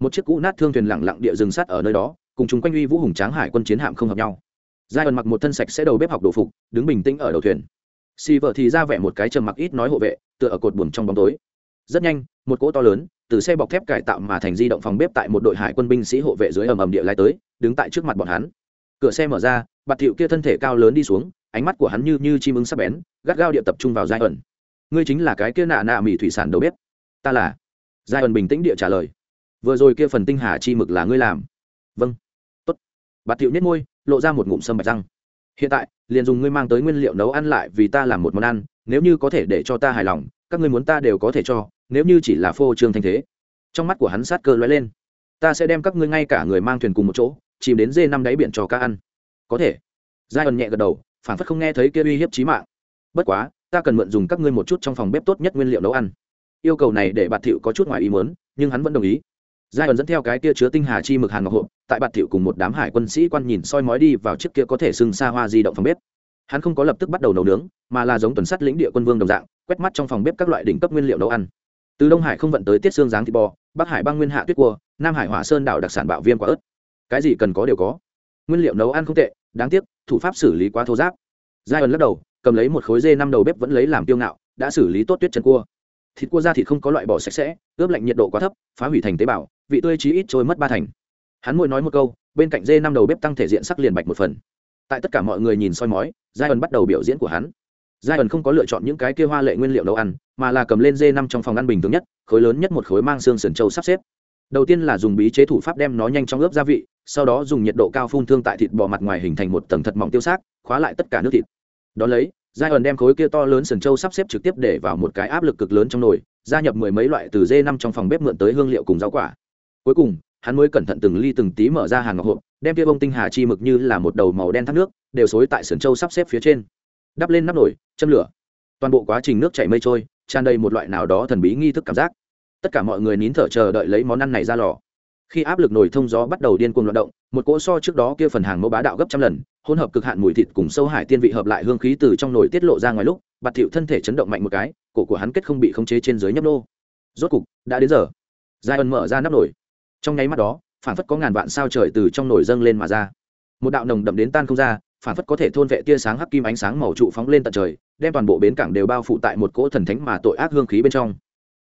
Một chiếc cũ nát thương thuyền lẳng lặng địa rừng sắt ở nơi đó, cùng chúng quanh uy vũ hùng tráng hải quân chiến hạm không hợp nhau. Giai ẩn mặc một thân sạch sẽ đầu bếp học đồ phục, đứng bình tĩnh ở đầu thuyền. Xì vợ thì ra vẻ một cái trầm mặc ít nói hộ vệ, tựa ở cột buồm trong bóng tối. Rất nhanh, một cỗ to lớn, từ xe bọc thép cải tạo mà thành di động phòng bếp tại một đội hải quân binh sĩ hộ vệ dưới ầm ầm địa lai tới, đứng tại trước mặt bọn hắn. Cửa xe mở ra, bạt thiệu kia thân thể cao lớn đi xuống, ánh mắt của hắn như như chim ưng sắp bén, gắt gao địa tập trung vào giai ẩn ngươi chính là cái kia nạ nạ mỹ thủy sản đầu bếp. Ta là. Giai ẩn bình tĩnh địa trả lời. Vừa rồi kia phần tinh hà chi mực là ngươi làm. Vâng. Tốt. Bà thiệu nhất môi, lộ ra một ngụm sâm bạch răng. Hiện tại, liền dùng ngươi mang tới nguyên liệu nấu ăn lại vì ta làm một món ăn, nếu như có thể để cho ta hài lòng, các ngươi muốn ta đều có thể cho, nếu như chỉ là phô trương thanh thế. Trong mắt của hắn sát cơ lóe lên. Ta sẽ đem các ngươi ngay cả người mang thuyền cùng một chỗ, chìm đến dê năm đáy biển cho ca ăn. Có thể. Giai ẩn nhẹ gật đầu, phản phất không nghe thấy kia uy hiếp chí mạng. Bất quá ta cần mượn dùng các ngươi một chút trong phòng bếp tốt nhất nguyên liệu nấu ăn. Yêu cầu này để bạt thiệu có chút ngoài ý muốn, nhưng hắn vẫn đồng ý. Giai ẩn dẫn theo cái kia chứa tinh hà chi mực hàng ngọc hộp, tại bạt thiệu cùng một đám hải quân sĩ quan nhìn soi mói đi vào chiếc kia có thể sưng xa hoa di động phòng bếp. Hắn không có lập tức bắt đầu nấu nướng, mà là giống tuần sắt lĩnh địa quân vương đồng dạng, quét mắt trong phòng bếp các loại đỉnh cấp nguyên liệu nấu ăn. Từ đông hải không vận tới tiết xương dáng thịt bò, bắc hải băng nguyên hạ tuyết cua, nam hải hỏa sơn đảo đặc sản bạo viêm quả ớt. Cái gì cần có đều có. Nguyên liệu nấu ăn không tệ, đáng tiếc, thủ pháp xử lý quá thô giáp. Giai ẩn lắc đầu cầm lấy một khối dê năm đầu bếp vẫn lấy làm tiêu ngạo, đã xử lý tốt tuyết chân cua. Thịt cua ra thịt không có loại bỏ sạch sẽ, ướp lạnh nhiệt độ quá thấp, phá hủy thành tế bào, vị tươi chí ít trôi mất ba thành. Hắn mỗi nói một câu, bên cạnh dê năm đầu bếp tăng thể diện sắc liền bạch một phần. Tại tất cả mọi người nhìn soi mói giai ẩn bắt đầu biểu diễn của hắn. Giai ẩn không có lựa chọn những cái kia hoa lệ nguyên liệu nấu ăn, mà là cầm lên dê năm trong phòng ăn bình thường nhất, khối lớn nhất một khối mang xương sườn trâu sắp xếp. Đầu tiên là dùng bí chế thủ pháp đem nó nhanh chóng ướp gia vị, sau đó dùng nhiệt độ cao phun thương tại thịt bò mặt ngoài hình thành một tầng thật mỏng tiêu xác, khóa lại tất cả nước thịt đón lấy giai ẩn đem khối kia to lớn sườn trâu sắp xếp trực tiếp để vào một cái áp lực cực lớn trong nồi, gia nhập mười mấy loại từ dê năm trong phòng bếp mượn tới hương liệu cùng rau quả. Cuối cùng, hắn mới cẩn thận từng ly từng tí mở ra hàng ngọc hộp, đem kia bông tinh hà chi mực như là một đầu màu đen thác nước, đều xối tại sườn châu sắp xếp phía trên. Đắp lên nắp nồi, châm lửa. Toàn bộ quá trình nước chảy mây trôi, tràn đầy một loại nào đó thần bí nghi thức cảm giác. Tất cả mọi người nín thở chờ đợi lấy món ăn này ra lò khi áp lực nồi thông gió bắt đầu điên cuồng loạt động, một cỗ so trước đó kia phần hàng mẫu bá đạo gấp trăm lần, hỗn hợp cực hạn mùi thịt cùng sâu hải tiên vị hợp lại hương khí từ trong nồi tiết lộ ra ngoài lúc, bạt thiệu thân thể chấn động mạnh một cái, cổ của hắn kết không bị khống chế trên dưới nhấp nô. Rốt cục, đã đến giờ. Giai ân mở ra nắp nồi. Trong nháy mắt đó phản phất có ngàn vạn sao trời từ trong nồi dâng lên mà ra. Một đạo nồng đậm đến tan không ra phản phất có thể thôn vệ tia sáng hắc kim ánh sáng màu trụ phóng lên tận trời, đem toàn bộ bến cảng đều bao phủ tại một cỗ thần thánh mà tội ác hương khí bên trong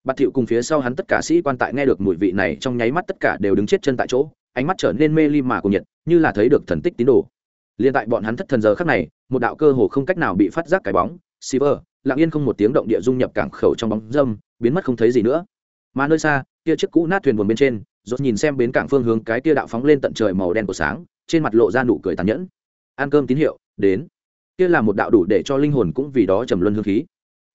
bạt thiệu cùng phía sau hắn tất cả sĩ quan tại nghe được mùi vị này trong nháy mắt tất cả đều đứng chết chân tại chỗ ánh mắt trở nên mê ly mà cùng nhiệt như là thấy được thần tích tín đồ. Liền tại bọn hắn thất thần giờ khắc này một đạo cơ hồ không cách nào bị phát giác cái bóng Silver, lặng yên không một tiếng động địa dung nhập cảng khẩu trong bóng dâm biến mất không thấy gì nữa. Mà nơi xa kia chiếc cũ nát thuyền buồn bên trên rốt nhìn xem bến cảng phương hướng cái kia đạo phóng lên tận trời màu đen của sáng trên mặt lộ ra nụ cười tàn nhẫn. Ăn cơm tín hiệu đến. Kia là một đạo đủ để cho linh hồn cũng vì đó trầm luân hương khí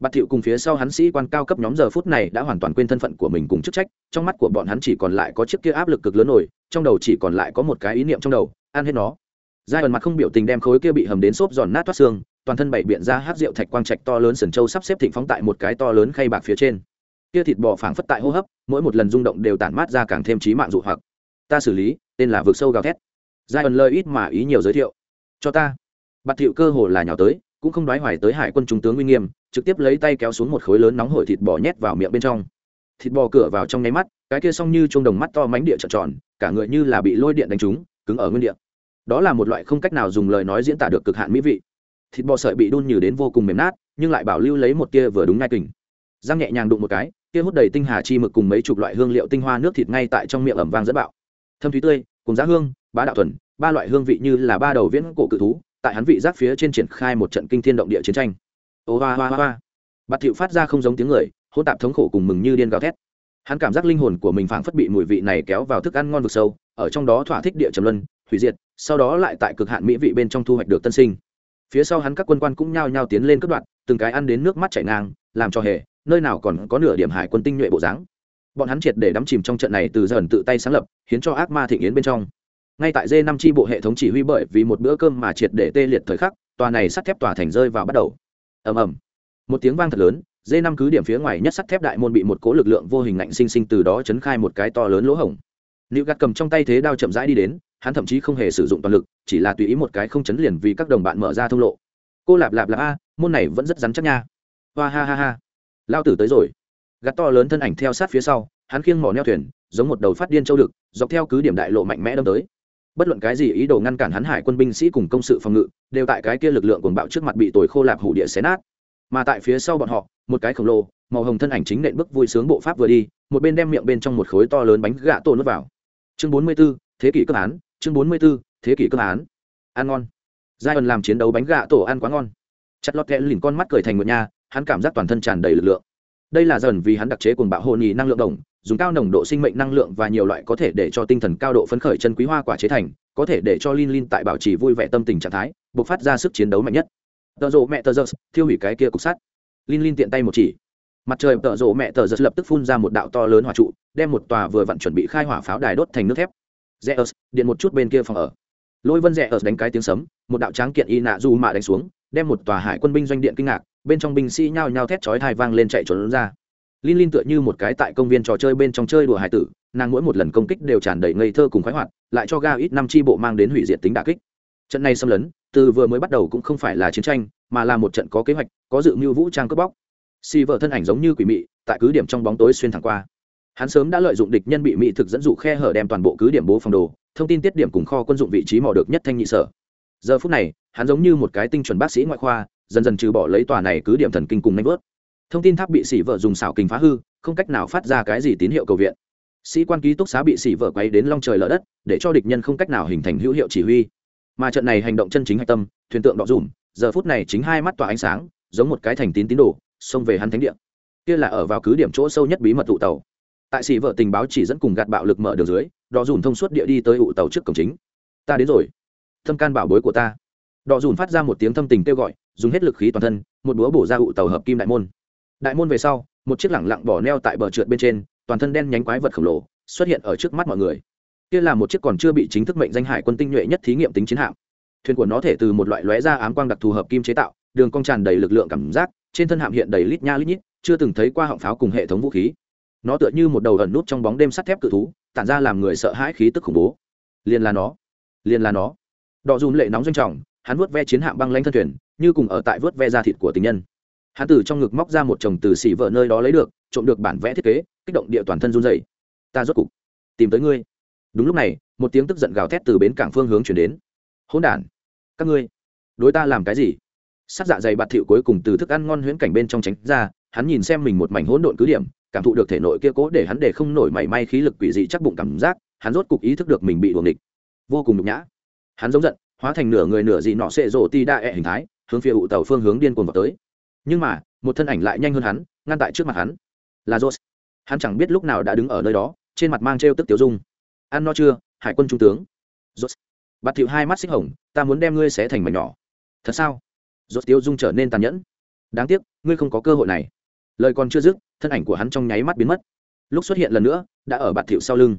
bạt thiệu cùng phía sau hắn sĩ quan cao cấp nhóm giờ phút này đã hoàn toàn quên thân phận của mình cùng chức trách, trong mắt của bọn hắn chỉ còn lại có chiếc kia áp lực cực lớn nổi trong đầu chỉ còn lại có một cái ý niệm trong đầu, ăn hết nó. Giai ẩn mặt không biểu tình đem khối kia bị hầm đến xốp giòn nát toát xương, toàn thân bảy biện ra hát rượu thạch quang trạch to lớn sần trâu sắp xếp thịnh phóng tại một cái to lớn khay bạc phía trên. Kia thịt bò phảng phất tại hô hấp, mỗi một lần rung động đều tản mát ra càng thêm trí mạng dụ hoặc. Ta xử lý, tên là vực sâu gào thét. Giai ẩn lời ít mà ý nhiều giới thiệu. Cho ta. Bạt thiệu cơ hồ là nhào tới, cũng không đoái hoài tới hải quân trung tướng uy nghiêm trực tiếp lấy tay kéo xuống một khối lớn nóng hổi thịt bò nhét vào miệng bên trong. Thịt bò cửa vào trong nháy mắt, cái kia xong như chuông đồng mắt to mánh địa trợn tròn, cả người như là bị lôi điện đánh trúng, cứng ở nguyên địa. Đó là một loại không cách nào dùng lời nói diễn tả được cực hạn mỹ vị. Thịt bò sợi bị đun như đến vô cùng mềm nát, nhưng lại bảo lưu lấy một tia vừa đúng ngay kình. Răng nhẹ nhàng đụng một cái, kia hút đầy tinh hà chi mực cùng mấy chục loại hương liệu tinh hoa nước thịt ngay tại trong miệng ẩm vang dẫn bạo. Thâm thúy tươi, cùng giá hương, bá đạo thuần, ba loại hương vị như là ba đầu viễn cổ cự thú, tại hắn vị giác phía trên triển khai một trận kinh thiên động địa chiến tranh ô, hoa hoa hoa bạt thiệu phát ra không giống tiếng người, hỗn tạp thống khổ cùng mừng như điên gào thét. Hắn cảm giác linh hồn của mình phảng phất bị mùi vị này kéo vào thức ăn ngon vực sâu, ở trong đó thỏa thích địa trầm luân, hủy diệt, sau đó lại tại cực hạn mỹ vị bên trong thu hoạch được tân sinh. Phía sau hắn các quân quan cũng nhao nhao tiến lên cất đoạn từng cái ăn đến nước mắt chảy ngang, làm cho hề, nơi nào còn có nửa điểm hải quân tinh nhuệ bộ dáng. Bọn hắn triệt để đắm chìm trong trận này từ dần tự tay sáng lập khiến cho ác ma thịnh yến bên trong. Ngay tại d năm chi bộ hệ thống chỉ huy bởi vì một bữa cơm mà triệt để tê liệt thời khắc, tòa này sắt thép tòa thành rơi vào bắt đầu ầm ầm. Một tiếng vang thật lớn dê năm cứ điểm phía ngoài nhất sắt thép đại môn bị một cố lực lượng vô hình ngạnh sinh sinh từ đó chấn khai một cái to lớn lỗ hổng. Nữ gạt cầm trong tay thế đao chậm rãi đi đến, hắn thậm chí không hề sử dụng toàn lực, chỉ là tùy ý một cái không chấn liền vì các đồng bạn mở ra thông lộ. Cô lạp lạp lạp a, môn này vẫn rất rắn chắc nha. Hoa ha ha ha. Lao tử tới rồi. Gạt to lớn thân ảnh theo sát phía sau, hắn khiêng mỏ neo thuyền, giống một đầu phát điên châu đực, dọc theo cứ điểm đại lộ mạnh mẽ đâm tới bất luận cái gì ý đồ ngăn cản hắn hải quân binh sĩ cùng công sự phòng ngự đều tại cái kia lực lượng cuồng bạo trước mặt bị tồi khô lạp hủ địa xé nát. Mà tại phía sau bọn họ một cái khổng lồ màu hồng thân ảnh chính nện bức vui sướng bộ pháp vừa đi một bên đem miệng bên trong một khối to lớn bánh gạ tổ nuốt vào. Chương bốn mươi 44, thế kỷ cấp án chương bốn mươi 44, thế kỷ cấp án. Ăn ngon. Giai ẩn làm chiến đấu bánh gạ tổ ăn quá ngon. Chặt lọt kẽ lìn con mắt cười thành một nhà hắn cảm giác toàn thân tràn đầy lực lượng. Đây là dần vì hắn đặc chế cuồng bạo hồ nhì năng lượng đồng dùng cao nồng độ sinh mệnh năng lượng và nhiều loại có thể để cho tinh thần cao độ phấn khởi chân quý hoa quả chế thành có thể để cho Lin Lin tại bảo trì vui vẻ tâm tình trạng thái, bộc phát ra sức chiến đấu mạnh nhất. tợ rồ mẹ tờ giơ, thiêu hủy cái kia cục sắt. Lin Lin tiện tay một chỉ. Mặt trời tợ rồ mẹ tờ giơ lập tức phun ra một đạo to lớn hỏa trụ, đem một tòa vừa vặn chuẩn bị khai hỏa pháo đài đốt thành nước thép. Zeus, điện một chút bên kia phòng ở. Lôi Vân Zeus đánh cái tiếng sấm, một đạo tráng kiện y nạ du mạ đánh xuống, đem một tòa hải quân binh doanh điện kinh ngạc, bên trong binh sĩ nhao nhao thét chói tai vang lên chạy trốn ra. Lin Lin tựa như một cái tại công viên trò chơi bên trong chơi đùa hải tử, nàng mỗi một lần công kích đều tràn đầy ngây thơ cùng khoái hoạt, lại cho Gao ít năm chi bộ mang đến hủy diệt tính đả kích. Trận này xâm lấn, từ vừa mới bắt đầu cũng không phải là chiến tranh, mà là một trận có kế hoạch, có dự mưu vũ trang cướp bóc. Si vợ thân ảnh giống như quỷ mị, tại cứ điểm trong bóng tối xuyên thẳng qua. Hắn sớm đã lợi dụng địch nhân bị mị thực dẫn dụ khe hở đem toàn bộ cứ điểm bố phòng đồ, thông tin tiết điểm cùng kho quân dụng vị trí mò được nhất thanh nhị sở. Giờ phút này, hắn giống như một cái tinh chuẩn bác sĩ ngoại khoa, dần dần trừ bỏ lấy tòa này cứ điểm thần kinh cùng nhanh vớt thông tin tháp bị xỉ vợ dùng xảo kình phá hư, không cách nào phát ra cái gì tín hiệu cầu viện. Sĩ quan ký túc xá bị xỉ vợ quay đến long trời lở đất, để cho địch nhân không cách nào hình thành hữu hiệu chỉ huy. Mà trận này hành động chân chính hạch tâm, thuyền tượng đọ dùm, giờ phút này chính hai mắt tỏa ánh sáng, giống một cái thành tín tín đồ, xông về hắn thánh địa. Kia là ở vào cứ điểm chỗ sâu nhất bí mật tụ tàu. Tại sĩ vợ tình báo chỉ dẫn cùng gạt bạo lực mở đường dưới đọ dùm thông suốt địa đi tới ụ tàu trước cổng chính. Ta đến rồi. Thâm can bảo bối của ta. Đọ dùm phát ra một tiếng thâm tình kêu gọi, dùng hết lực khí toàn thân, một búa bổ ra ụ tàu hợp kim đại môn đại môn về sau, một chiếc lẳng lặng bỏ neo tại bờ trượt bên trên, toàn thân đen nhánh quái vật khổng lồ xuất hiện ở trước mắt mọi người. Kia là một chiếc còn chưa bị chính thức mệnh danh hải quân tinh nhuệ nhất thí nghiệm tính chiến hạm. Thuyền của nó thể từ một loại lóe da ám quang đặc thù hợp kim chế tạo, đường cong tràn đầy lực lượng cảm giác, trên thân hạm hiện đầy lít nha lít nhít, chưa từng thấy qua họng pháo cùng hệ thống vũ khí. Nó tựa như một đầu ẩn nút trong bóng đêm sắt thép cự thú, tản ra làm người sợ hãi khí tức khủng bố. Liền là nó. Liền là nó. Đọ dùm lệ nóng doanh trọng, hắn vớt ve chiến hạm băng lanh thân thuyền, như cùng ở tại vớt ve da thịt của tình nhân hắn từ trong ngực móc ra một chồng từ xỉ vợ nơi đó lấy được, trộm được bản vẽ thiết kế, kích động địa toàn thân run dày ta rốt cục tìm tới ngươi. Đúng lúc này, một tiếng tức giận gào thét từ bến cảng phương hướng chuyển đến. Hỗn đản, các ngươi, đối ta làm cái gì? Sát dạ dày bạt thịu cuối cùng từ thức ăn ngon huyễn cảnh bên trong tránh ra, hắn nhìn xem mình một mảnh hỗn độn cứ điểm, cảm thụ được thể nội kia cố để hắn để không nổi mảy may khí lực quỷ dị chắc bụng cảm giác, hắn rốt cục ý thức được mình bị đuồng địch vô cùng nhục nhã. Hắn giống giận, hóa thành nửa người nửa dị nọ xệ rộ ti đa e hình thái, hướng phía ụ tàu phương hướng điên cuồng vào tới nhưng mà, một thân ảnh lại nhanh hơn hắn, ngăn tại trước mặt hắn. Là jose hắn chẳng biết lúc nào đã đứng ở nơi đó, trên mặt mang t r e o tức tiểu dung. Ăn no chưa, hải quân trung tướng? Jose bạt thiệu hai mắt xích hồng, ta muốn đem ngươi xé thành mảnh nhỏ. Thật sao? Rốt tiêu dung trở nên tàn nhẫn. Đáng tiếc, ngươi không có cơ hội này. Lời còn chưa dứt, thân ảnh của hắn trong nháy mắt biến mất. Lúc xuất hiện lần nữa, đã ở bạt thiệu sau lưng.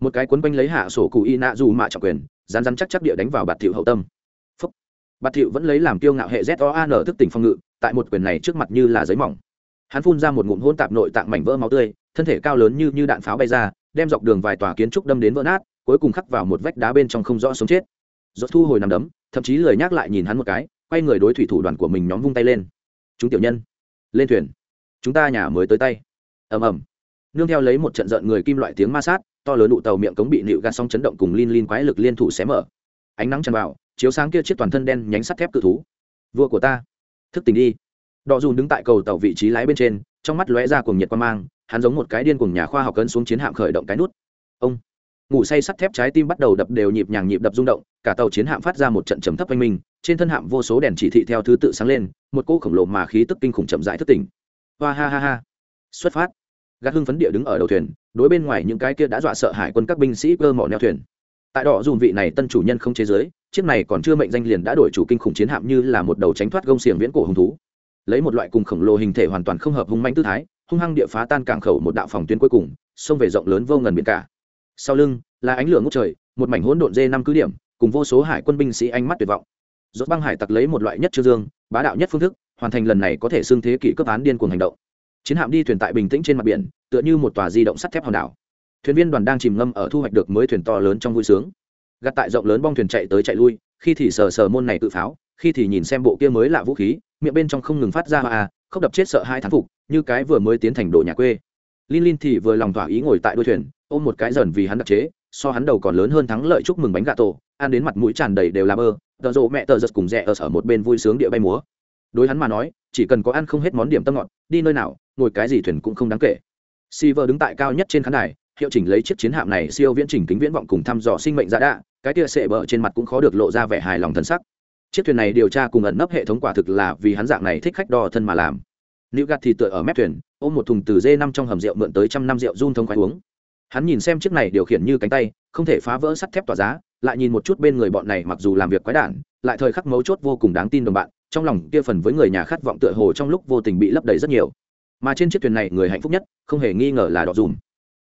Một cái quấn quanh lấy hạ sổ cụ y nạ dù mạ trọng quyền rán rán chắc chắc địa đánh vào bạt thiệu hậu tâm bạt thiệu vẫn lấy làm kiêu ngạo hệ z o an thức tỉnh phong ngự, tại một quyền này trước mặt như là giấy mỏng. Hắn phun ra một ngụm hôn tạp nội tạng mảnh vỡ máu tươi, thân thể cao lớn như như đạn pháo bay ra, đem dọc đường vài tòa kiến trúc đâm đến vỡ nát, cuối cùng khắc vào một vách đá bên trong không rõ sống chết. Dốt thu hồi nằm đấm, thậm chí lời nhắc lại nhìn hắn một cái, quay người đối thủy thủ đoàn của mình nhóm vung tay lên. Chúng tiểu nhân, lên thuyền. Chúng ta nhà mới tới tay. Ầm ầm. Nương theo lấy một trận giận người kim loại tiếng ma sát, to lớn đụ tàu miệng cống bị nịu gạt xong chấn động cùng lin lin quái lực liên thủ xé mở. Ánh nắng tràn vào chiếu sáng kia chiếc toàn thân đen nhánh sắt thép cự thú. Vua của ta, thức tỉnh đi. Đọ dùn đứng tại cầu tàu vị trí lái bên trên, trong mắt lóe ra cùng nhiệt quan mang, hắn giống một cái điên cùng nhà khoa học cấn xuống chiến hạm khởi động cái nút. Ông, ngủ say sắt thép trái tim bắt đầu đập đều nhịp nhàng nhịp đập rung động, cả tàu chiến hạm phát ra một trận trầm thấp oanh minh, trên thân hạm vô số đèn chỉ thị theo thứ tự sáng lên, một cỗ khổng lồ mà khí tức kinh khủng chậm rãi thức tỉnh. Hoa ha ha ha. Xuất phát. Gác hưng phấn địa đứng ở đầu thuyền, đối bên ngoài những cái kia đã dọa sợ hải quân các binh sĩ cơ mỏ neo thuyền tại đỏ dùm vị này tân chủ nhân không chế giới, chiếc này còn chưa mệnh danh liền đã đổi chủ kinh khủng chiến hạm như là một đầu tránh thoát gông xiềng viễn cổ hung thú. Lấy một loại cùng khổng lồ hình thể hoàn toàn không hợp hung manh tư thái, hung hăng địa phá tan cảng khẩu một đạo phòng tuyến cuối cùng, xông về rộng lớn vô ngần biển cả. Sau lưng, là ánh lửa ngốc trời, một mảnh hỗn độn dê năm cứ điểm, cùng vô số hải quân binh sĩ ánh mắt tuyệt vọng. Dốt băng hải tặc lấy một loại nhất chưa dương, bá đạo nhất phương thức, hoàn thành lần này có thể xưng thế kỷ cấp án điên cuồng hành động. Chiến hạm đi thuyền tại bình tĩnh trên mặt biển, tựa như một tòa di động sắt thép hòn đảo thuyền viên đoàn đang chìm ngâm ở thu hoạch được mới thuyền to lớn trong vui sướng gạt tại rộng lớn bong thuyền chạy tới chạy lui khi thì sờ sờ môn này tự pháo khi thì nhìn xem bộ kia mới lạ vũ khí miệng bên trong không ngừng phát ra à không đập chết sợ hai thán phục như cái vừa mới tiến thành đồ nhà quê Linh Linh thì vừa lòng thỏa ý ngồi tại đuôi thuyền, ôm một cái dần vì hắn đặc chế, so hắn đầu còn lớn hơn thắng lợi chúc mừng bánh gà tổ, ăn đến mặt mũi tràn đầy đều là bơ. Tờ rộ mẹ tờ giật cùng rẻ ở sở một bên vui sướng địa bay múa. Đối hắn mà nói, chỉ cần có ăn không hết món điểm tâm ngọt, đi nơi nào, ngồi cái gì thuyền cũng không đáng kể. Silver đứng tại cao nhất trên khán đài, hiệu chỉnh lấy chiếc chiến hạm này siêu viễn chỉnh kính viễn vọng cùng thăm dò sinh mệnh giả đạ, cái tia sệ bờ trên mặt cũng khó được lộ ra vẻ hài lòng thân sắc. Chiếc thuyền này điều tra cùng ẩn nấp hệ thống quả thực là vì hắn dạng này thích khách đo thân mà làm. Nữ gạt thì tựa ở mép thuyền, ôm một thùng từ dê năm trong hầm rượu mượn tới trăm năm rượu run thông khoái uống. Hắn nhìn xem chiếc này điều khiển như cánh tay, không thể phá vỡ sắt thép tỏa giá, lại nhìn một chút bên người bọn này mặc dù làm việc quái đản, lại thời khắc mấu chốt vô cùng đáng tin đồng bạn, trong lòng kia phần với người nhà khát vọng tựa hồ trong lúc vô tình bị lấp đầy rất nhiều. Mà trên chiếc thuyền này người hạnh phúc nhất, không hề nghi ngờ là Đọ Dùm.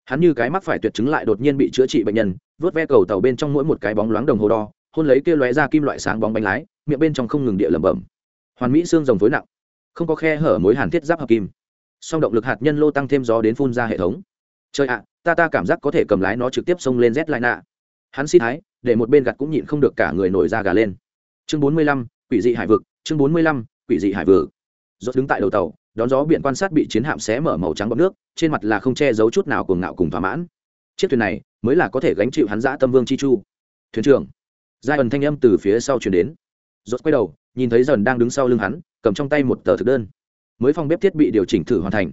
Hắn như cái mắc phải tuyệt chứng lại đột nhiên bị chữa trị bệnh nhân, vớt ve cầu tàu bên trong mỗi một cái bóng loáng đồng hồ đo, hôn lấy kia lóe ra kim loại sáng bóng bánh lái, miệng bên trong không ngừng địa lẩm bẩm. Hoàn mỹ xương rồng phối nặng, không có khe hở mối hàn thiết giáp hợp kim. Song động lực hạt nhân lô tăng thêm gió đến phun ra hệ thống. Trời ạ ta ta cảm giác có thể cầm lái nó trực tiếp xông lên z lại nạ hắn xin thái để một bên gặt cũng nhịn không được cả người nổi ra gà lên. Chương bốn mươi lăm quỷ dị hải vực chương bốn mươi lăm quỷ dị hải vực. Rốt đứng tại đầu tàu đón gió biển quan sát bị chiến hạm xé mở màu trắng bọt nước, trên mặt là không che giấu chút nào cuồng ngạo cùng thỏa mãn. Chiếc thuyền này mới là có thể gánh chịu hắn giã tâm vương chi chu. Thuyền trưởng, giai ẩn thanh âm từ phía sau chuyển đến. Rốt quay đầu, nhìn thấy dần đang đứng sau lưng hắn, cầm trong tay một tờ thực đơn. Mới phòng bếp thiết bị điều chỉnh thử hoàn thành.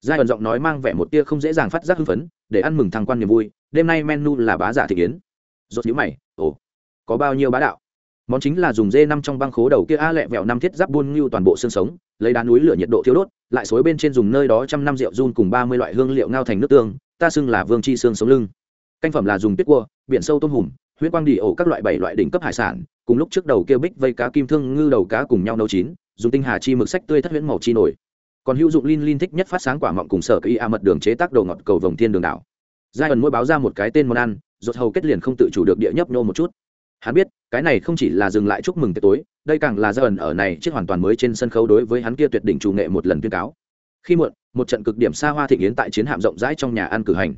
Giai ẩn giọng nói mang vẻ một tia không dễ dàng phát giác hưng phấn, để ăn mừng thăng quan niềm vui, đêm nay menu là bá giả thị kiến. Rốt nhíu mày, ồ, có bao nhiêu bá đạo? Món chính là dùng dê năm trong băng khố đầu kia a lẹ vẹo năm thiết giáp buôn ngưu toàn bộ xương sống lấy đá núi lửa nhiệt độ thiếu đốt, lại xối bên trên dùng nơi đó trăm năm rượu run cùng ba mươi loại hương liệu ngao thành nước tương, ta xưng là vương chi xương sống lưng. Canh phẩm là dùng tiết cua, biển sâu tôm hùm, huyết quang đi ổ các loại bảy loại đỉnh cấp hải sản, cùng lúc trước đầu kia bích vây cá kim thương ngư đầu cá cùng nhau nấu chín, dùng tinh hà chi mực sách tươi thất huyễn màu chi nổi. Còn hữu dụng linh linh thích nhất phát sáng quả mọng cùng sở cây a mật đường chế tác đồ ngọt cầu vồng thiên đường đảo. Giai ẩn mỗi báo ra một cái tên món ăn rột hầu kết liền không tự chủ được địa nhấp nhô một chút. Hắn biết, cái này không chỉ là dừng lại chúc mừng tiệc tối đây càng là giai ẩn ở này chiếc hoàn toàn mới trên sân khấu đối với hắn kia tuyệt đỉnh chủ nghệ một lần tuyên cáo. Khi muộn, một trận cực điểm xa hoa thịnh yến tại chiến hạm rộng rãi trong nhà ăn cử hành.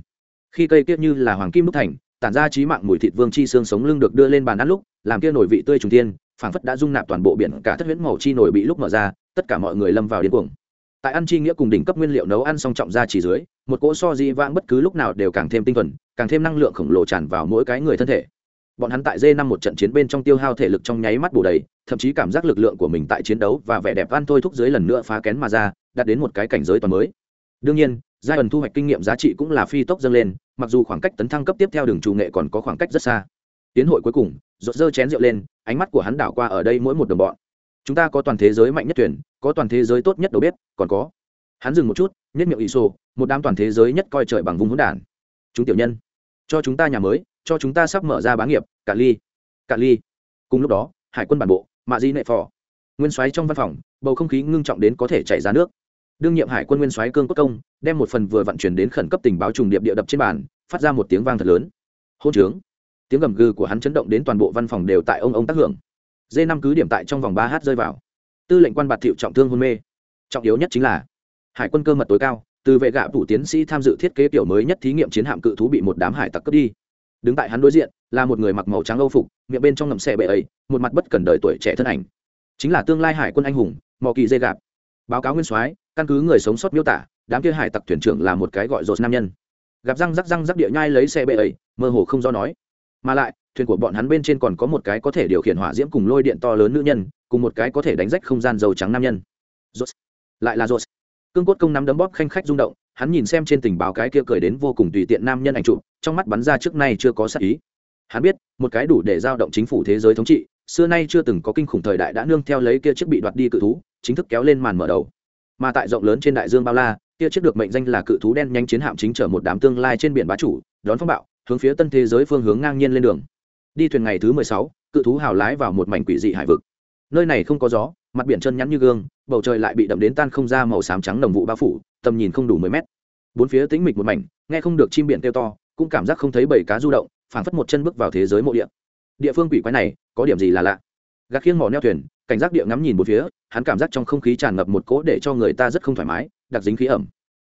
Khi cây kia như là hoàng kim đúc thành, tản ra trí mạng mùi thịt vương chi xương sống lưng được đưa lên bàn ăn lúc, làm kia nổi vị tươi trùng tiên phảng phất đã dung nạp toàn bộ biển, cả thất huyễn màu chi nổi bị lúc mở ra, tất cả mọi người lâm vào điên cuồng. Tại ăn chi nghĩa cùng đỉnh cấp nguyên liệu nấu ăn song trọng ra chỉ dưới, một cỗ so di vãng bất cứ lúc nào đều càng thêm tinh thuần, càng thêm năng lượng khổng lồ tràn vào mỗi cái người thân thể bọn hắn tại d năm một trận chiến bên trong tiêu hao thể lực trong nháy mắt bù đầy, thậm chí cảm giác lực lượng của mình tại chiến đấu và vẻ đẹp ăn thôi thúc dưới lần nữa phá kén mà ra, đạt đến một cái cảnh giới toàn mới. Đương nhiên giai ẩn thu hoạch kinh nghiệm giá trị cũng là phi tốc dâng lên, mặc dù khoảng cách tấn thăng cấp tiếp theo đường trù nghệ còn có khoảng cách rất xa. Tiến hội cuối cùng rột dơ chén rượu lên, ánh mắt của hắn đảo qua ở đây mỗi một đồng bọn. Chúng ta có toàn thế giới mạnh nhất tuyển có toàn thế giới tốt nhất đầu bếp, còn có. Hắn dừng một chút nhất miệng ỷ sô, một đám toàn thế giới nhất coi trời bằng vùng hỗn đản. Chúng tiểu nhân cho chúng ta nhà mới, cho chúng ta sắp mở ra bá nghiệp cả ly cả ly. Cùng lúc đó, hải quân bản bộ, mạ di nệ phò, nguyên soái trong văn phòng, bầu không khí ngưng trọng đến có thể chảy ra nước. Đương nhiệm hải quân nguyên soái cương quốc công, đem một phần vừa vận chuyển đến khẩn cấp tình báo trùng điệp địa đập trên bàn, phát ra một tiếng vang thật lớn. Hôn trướng. Tiếng gầm gừ của hắn chấn động đến toàn bộ văn phòng đều tại ông ông tác hưởng. D năm cứ điểm tại trong vòng ba h rơi vào. Tư lệnh quan bạt thiệu trọng thương hôn mê. Trọng yếu nhất chính là, hải quân cơ mật tối cao từ vệ gạ phủ tiến sĩ tham dự thiết kế kiểu mới nhất thí nghiệm chiến hạm cự thú bị một đám hải tặc cướp đi. Đứng tại hắn đối diện, là một người mặc màu trắng âu phục, miệng bên trong ngầm xe bệ ấy, một mặt bất cần đời tuổi trẻ thân ảnh. Chính là tương lai hải quân anh hùng mò kỳ dê gạp. Báo cáo nguyên soái, căn cứ người sống sót miêu tả, đám kia hải tặc thuyền trưởng là một cái gọi rột nam nhân. Gặp răng rắc răng rắc địa nhai lấy xe bệ ấy, mơ hồ không do nói. Mà lại, thuyền của bọn hắn bên trên còn có một cái có thể điều khiển hỏa diễm cùng lôi điện to lớn nữ nhân, cùng một cái có thể đánh rách không gian dầu trắng nam nhân. Rột. Lại là rột cương cốt công nắm đấm bóp khanh khách rung động, hắn nhìn xem trên tình báo cái kia cười đến vô cùng tùy tiện nam nhân ảnh trụ trong mắt bắn ra trước nay chưa có sắc ý. Hắn biết, một cái đủ để giao động chính phủ thế giới thống trị, xưa nay chưa từng có kinh khủng thời đại đã nương theo lấy kia chiếc bị đoạt đi cự thú, chính thức kéo lên màn mở đầu. Mà tại rộng lớn trên đại dương bao la, kia chiếc được mệnh danh là cự thú đen nhanh chiến hạm chính chở một đám tương lai trên biển bá chủ, đón phong bạo, hướng phía tân thế giới phương hướng ngang nhiên lên đường. Đi thuyền ngày thứ mười sáu, cự thú hào lái vào một mảnh quỷ dị hải vực. Nơi này không có gió mặt biển chân nhắn như gương, bầu trời lại bị đậm đến tan không ra màu xám trắng đồng vụ bao phủ, tầm nhìn không đủ mười mét. Bốn phía tĩnh mịch một mảnh, nghe không được chim biển kêu to, cũng cảm giác không thấy bầy cá du động, phảng phất một chân bước vào thế giới mộ địa. Địa phương quỷ quái này, có điểm gì là lạ? Gác khiêng mỏ neo thuyền, cảnh giác địa ngắm nhìn một phía, hắn cảm giác trong không khí tràn ngập một cỗ để cho người ta rất không thoải mái, đặc dính khí ẩm.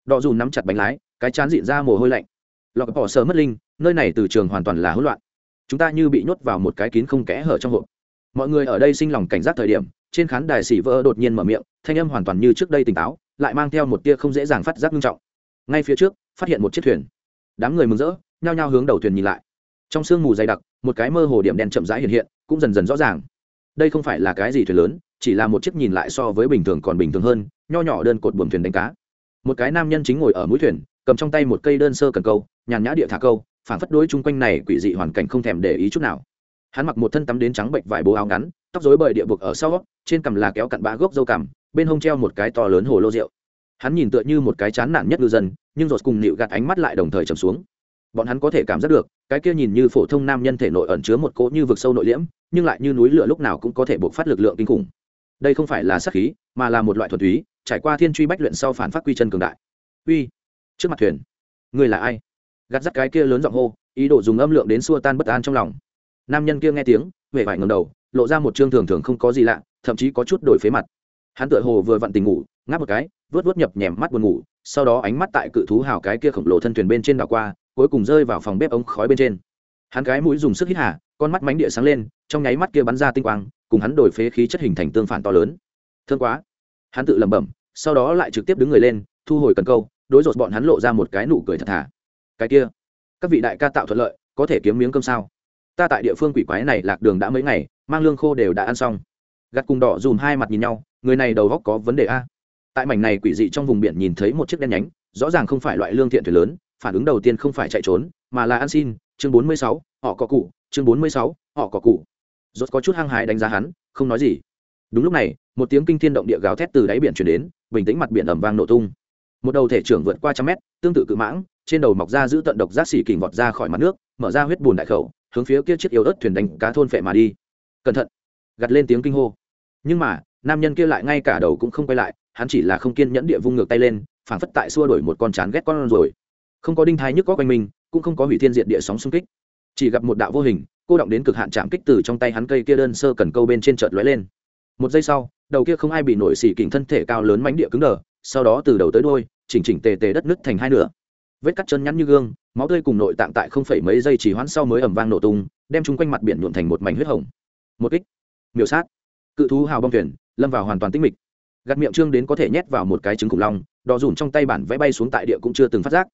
Đọ dù nắm chặt bánh lái, cái chán dịn ra mồ hôi lạnh. Lọc bỏ sờ mất linh, nơi này từ trường hoàn toàn là hỗn loạn. Chúng ta như bị nhốt vào một cái kín không kẽ hở trong hộp mọi người ở đây sinh lòng cảnh giác thời điểm, trên khán đài xỉ vỡ đột nhiên mở miệng, thanh âm hoàn toàn như trước đây tỉnh táo, lại mang theo một tia không dễ dàng phát giác nghiêm trọng. Ngay phía trước, phát hiện một chiếc thuyền. Đám người mừng rỡ, nhao nhao hướng đầu thuyền nhìn lại. Trong sương mù dày đặc, một cái mơ hồ điểm đen chậm rãi hiện hiện, cũng dần dần rõ ràng. Đây không phải là cái gì thuyền lớn, chỉ là một chiếc nhìn lại so với bình thường còn bình thường hơn, nho nhỏ đơn cột buồm thuyền đánh cá. Một cái nam nhân chính ngồi ở mũi thuyền, cầm trong tay một cây đơn sơ cần câu, nhàn nhã địa thả câu phản phất đối chung quanh này quỷ dị hoàn cảnh không thèm để ý chút nào hắn mặc một thân tắm đến trắng bệnh vải bố áo ngắn, tóc rối bời địa buộc ở sau, trên cằm là kéo cặn bã gốc dâu cằm, bên hông treo một cái to lớn hồ lô rượu. Hắn nhìn tựa như một cái chán nản nhất ngư dân, nhưng rột cùng nịu gạt ánh mắt lại đồng thời trầm xuống. Bọn hắn có thể cảm giác được, cái kia nhìn như phổ thông nam nhân thể nội ẩn chứa một cỗ như vực sâu nội liễm, nhưng lại như núi lửa lúc nào cũng có thể buộc phát lực lượng kinh khủng. Đây không phải là sắc khí, mà là một loại thuật túy, trải qua thiên truy bách luyện sau phản phát quy chân cường đại. Uy, trước mặt thuyền người là ai? Gạt dắt cái kia lớn giọng hô, ý đồ dùng âm lượng đến xua tan bất an trong lòng nam nhân kia nghe tiếng huệ vải ngầm đầu, lộ ra một chương thường thường không có gì lạ, thậm chí có chút đổi phế mặt. Hắn tựa hồ vừa vặn tình ngủ, ngáp một cái, vớt vớt nhập nhèm mắt buồn ngủ, sau đó ánh mắt tại cự thú hào cái kia khổng lồ thân thuyền bên trên đảo qua, cuối cùng rơi vào phòng bếp ống khói bên trên. Hắn cái mũi dùng sức hít hà, con mắt mánh địa sáng lên, trong nháy mắt kia bắn ra tinh quang, cùng hắn đổi phế khí chất hình thành tương phản to lớn. Thương quá. Hắn tự lẩm bẩm, sau đó lại trực tiếp đứng người lên, thu hồi cần câu, đối rột bọn hắn lộ ra một cái nụ cười thật thà. Cái kia, các vị đại ca tạo thuận lợi, có thể kiếm miếng cơm sao? Ta tại địa phương quỷ quái này lạc đường đã mấy ngày, mang lương khô đều đã ăn xong. Gặt cùng đỏ dùm hai mặt nhìn nhau, người này đầu góc có vấn đề a. Tại mảnh này quỷ dị trong vùng biển nhìn thấy một chiếc đen nhánh, rõ ràng không phải loại lương thiện thuyền lớn, phản ứng đầu tiên không phải chạy trốn, mà là ăn xin. Chương bốn mươi sáu, họ có cụ. Chương bốn mươi sáu, họ có cụ. Rốt có chút hăng hái đánh giá hắn, không nói gì. Đúng lúc này, một tiếng kinh thiên động địa gào thét từ đáy biển chuyển đến, bình tĩnh mặt biển ẩm vang nổ tung. Một đầu thể trưởng vượt qua trăm mét, tương tự cự mãng trên đầu mọc ra giữ tận độc giác xỉ kình vọt ra khỏi mặt nước, mở ra huyết bùn đại khẩu, hướng phía kia chiếc yếu ớt thuyền đánh cá thôn phệ mà đi. Cẩn thận! Gặt lên tiếng kinh hô. Nhưng mà, nam nhân kia lại ngay cả đầu cũng không quay lại, hắn chỉ là không kiên nhẫn địa vung ngược tay lên, phảng phất tại xua đổi một con chán ghét con rồi. Không có đinh thái nhức có quanh mình, cũng không có hủy thiên diện địa sóng xung kích. Chỉ gặp một đạo vô hình, cô động đến cực hạn chạm kích từ trong tay hắn cây kia đơn sơ cần câu bên trên chợt lóe lên. Một giây sau, đầu kia không ai bị nổi xỉ kình thân thể cao lớn mánh địa cứng đờ, sau đó từ đầu tới đôi chỉnh chỉnh tề tề đất nứt thành hai nửa vết cắt chân nhắn như gương máu tươi cùng nội tạng tại không phải mấy giây chỉ hoãn sau mới ẩm vang nổ tung đem chung quanh mặt biển nhuộn thành một mảnh huyết hồng. Một kích. Miểu sát. Cự thú hào bong thuyền lâm vào hoàn toàn tinh mịch. Gạt miệng trương đến có thể nhét vào một cái trứng khủng long đò dùn trong tay bản vẽ bay xuống tại địa cũng chưa từng phát giác.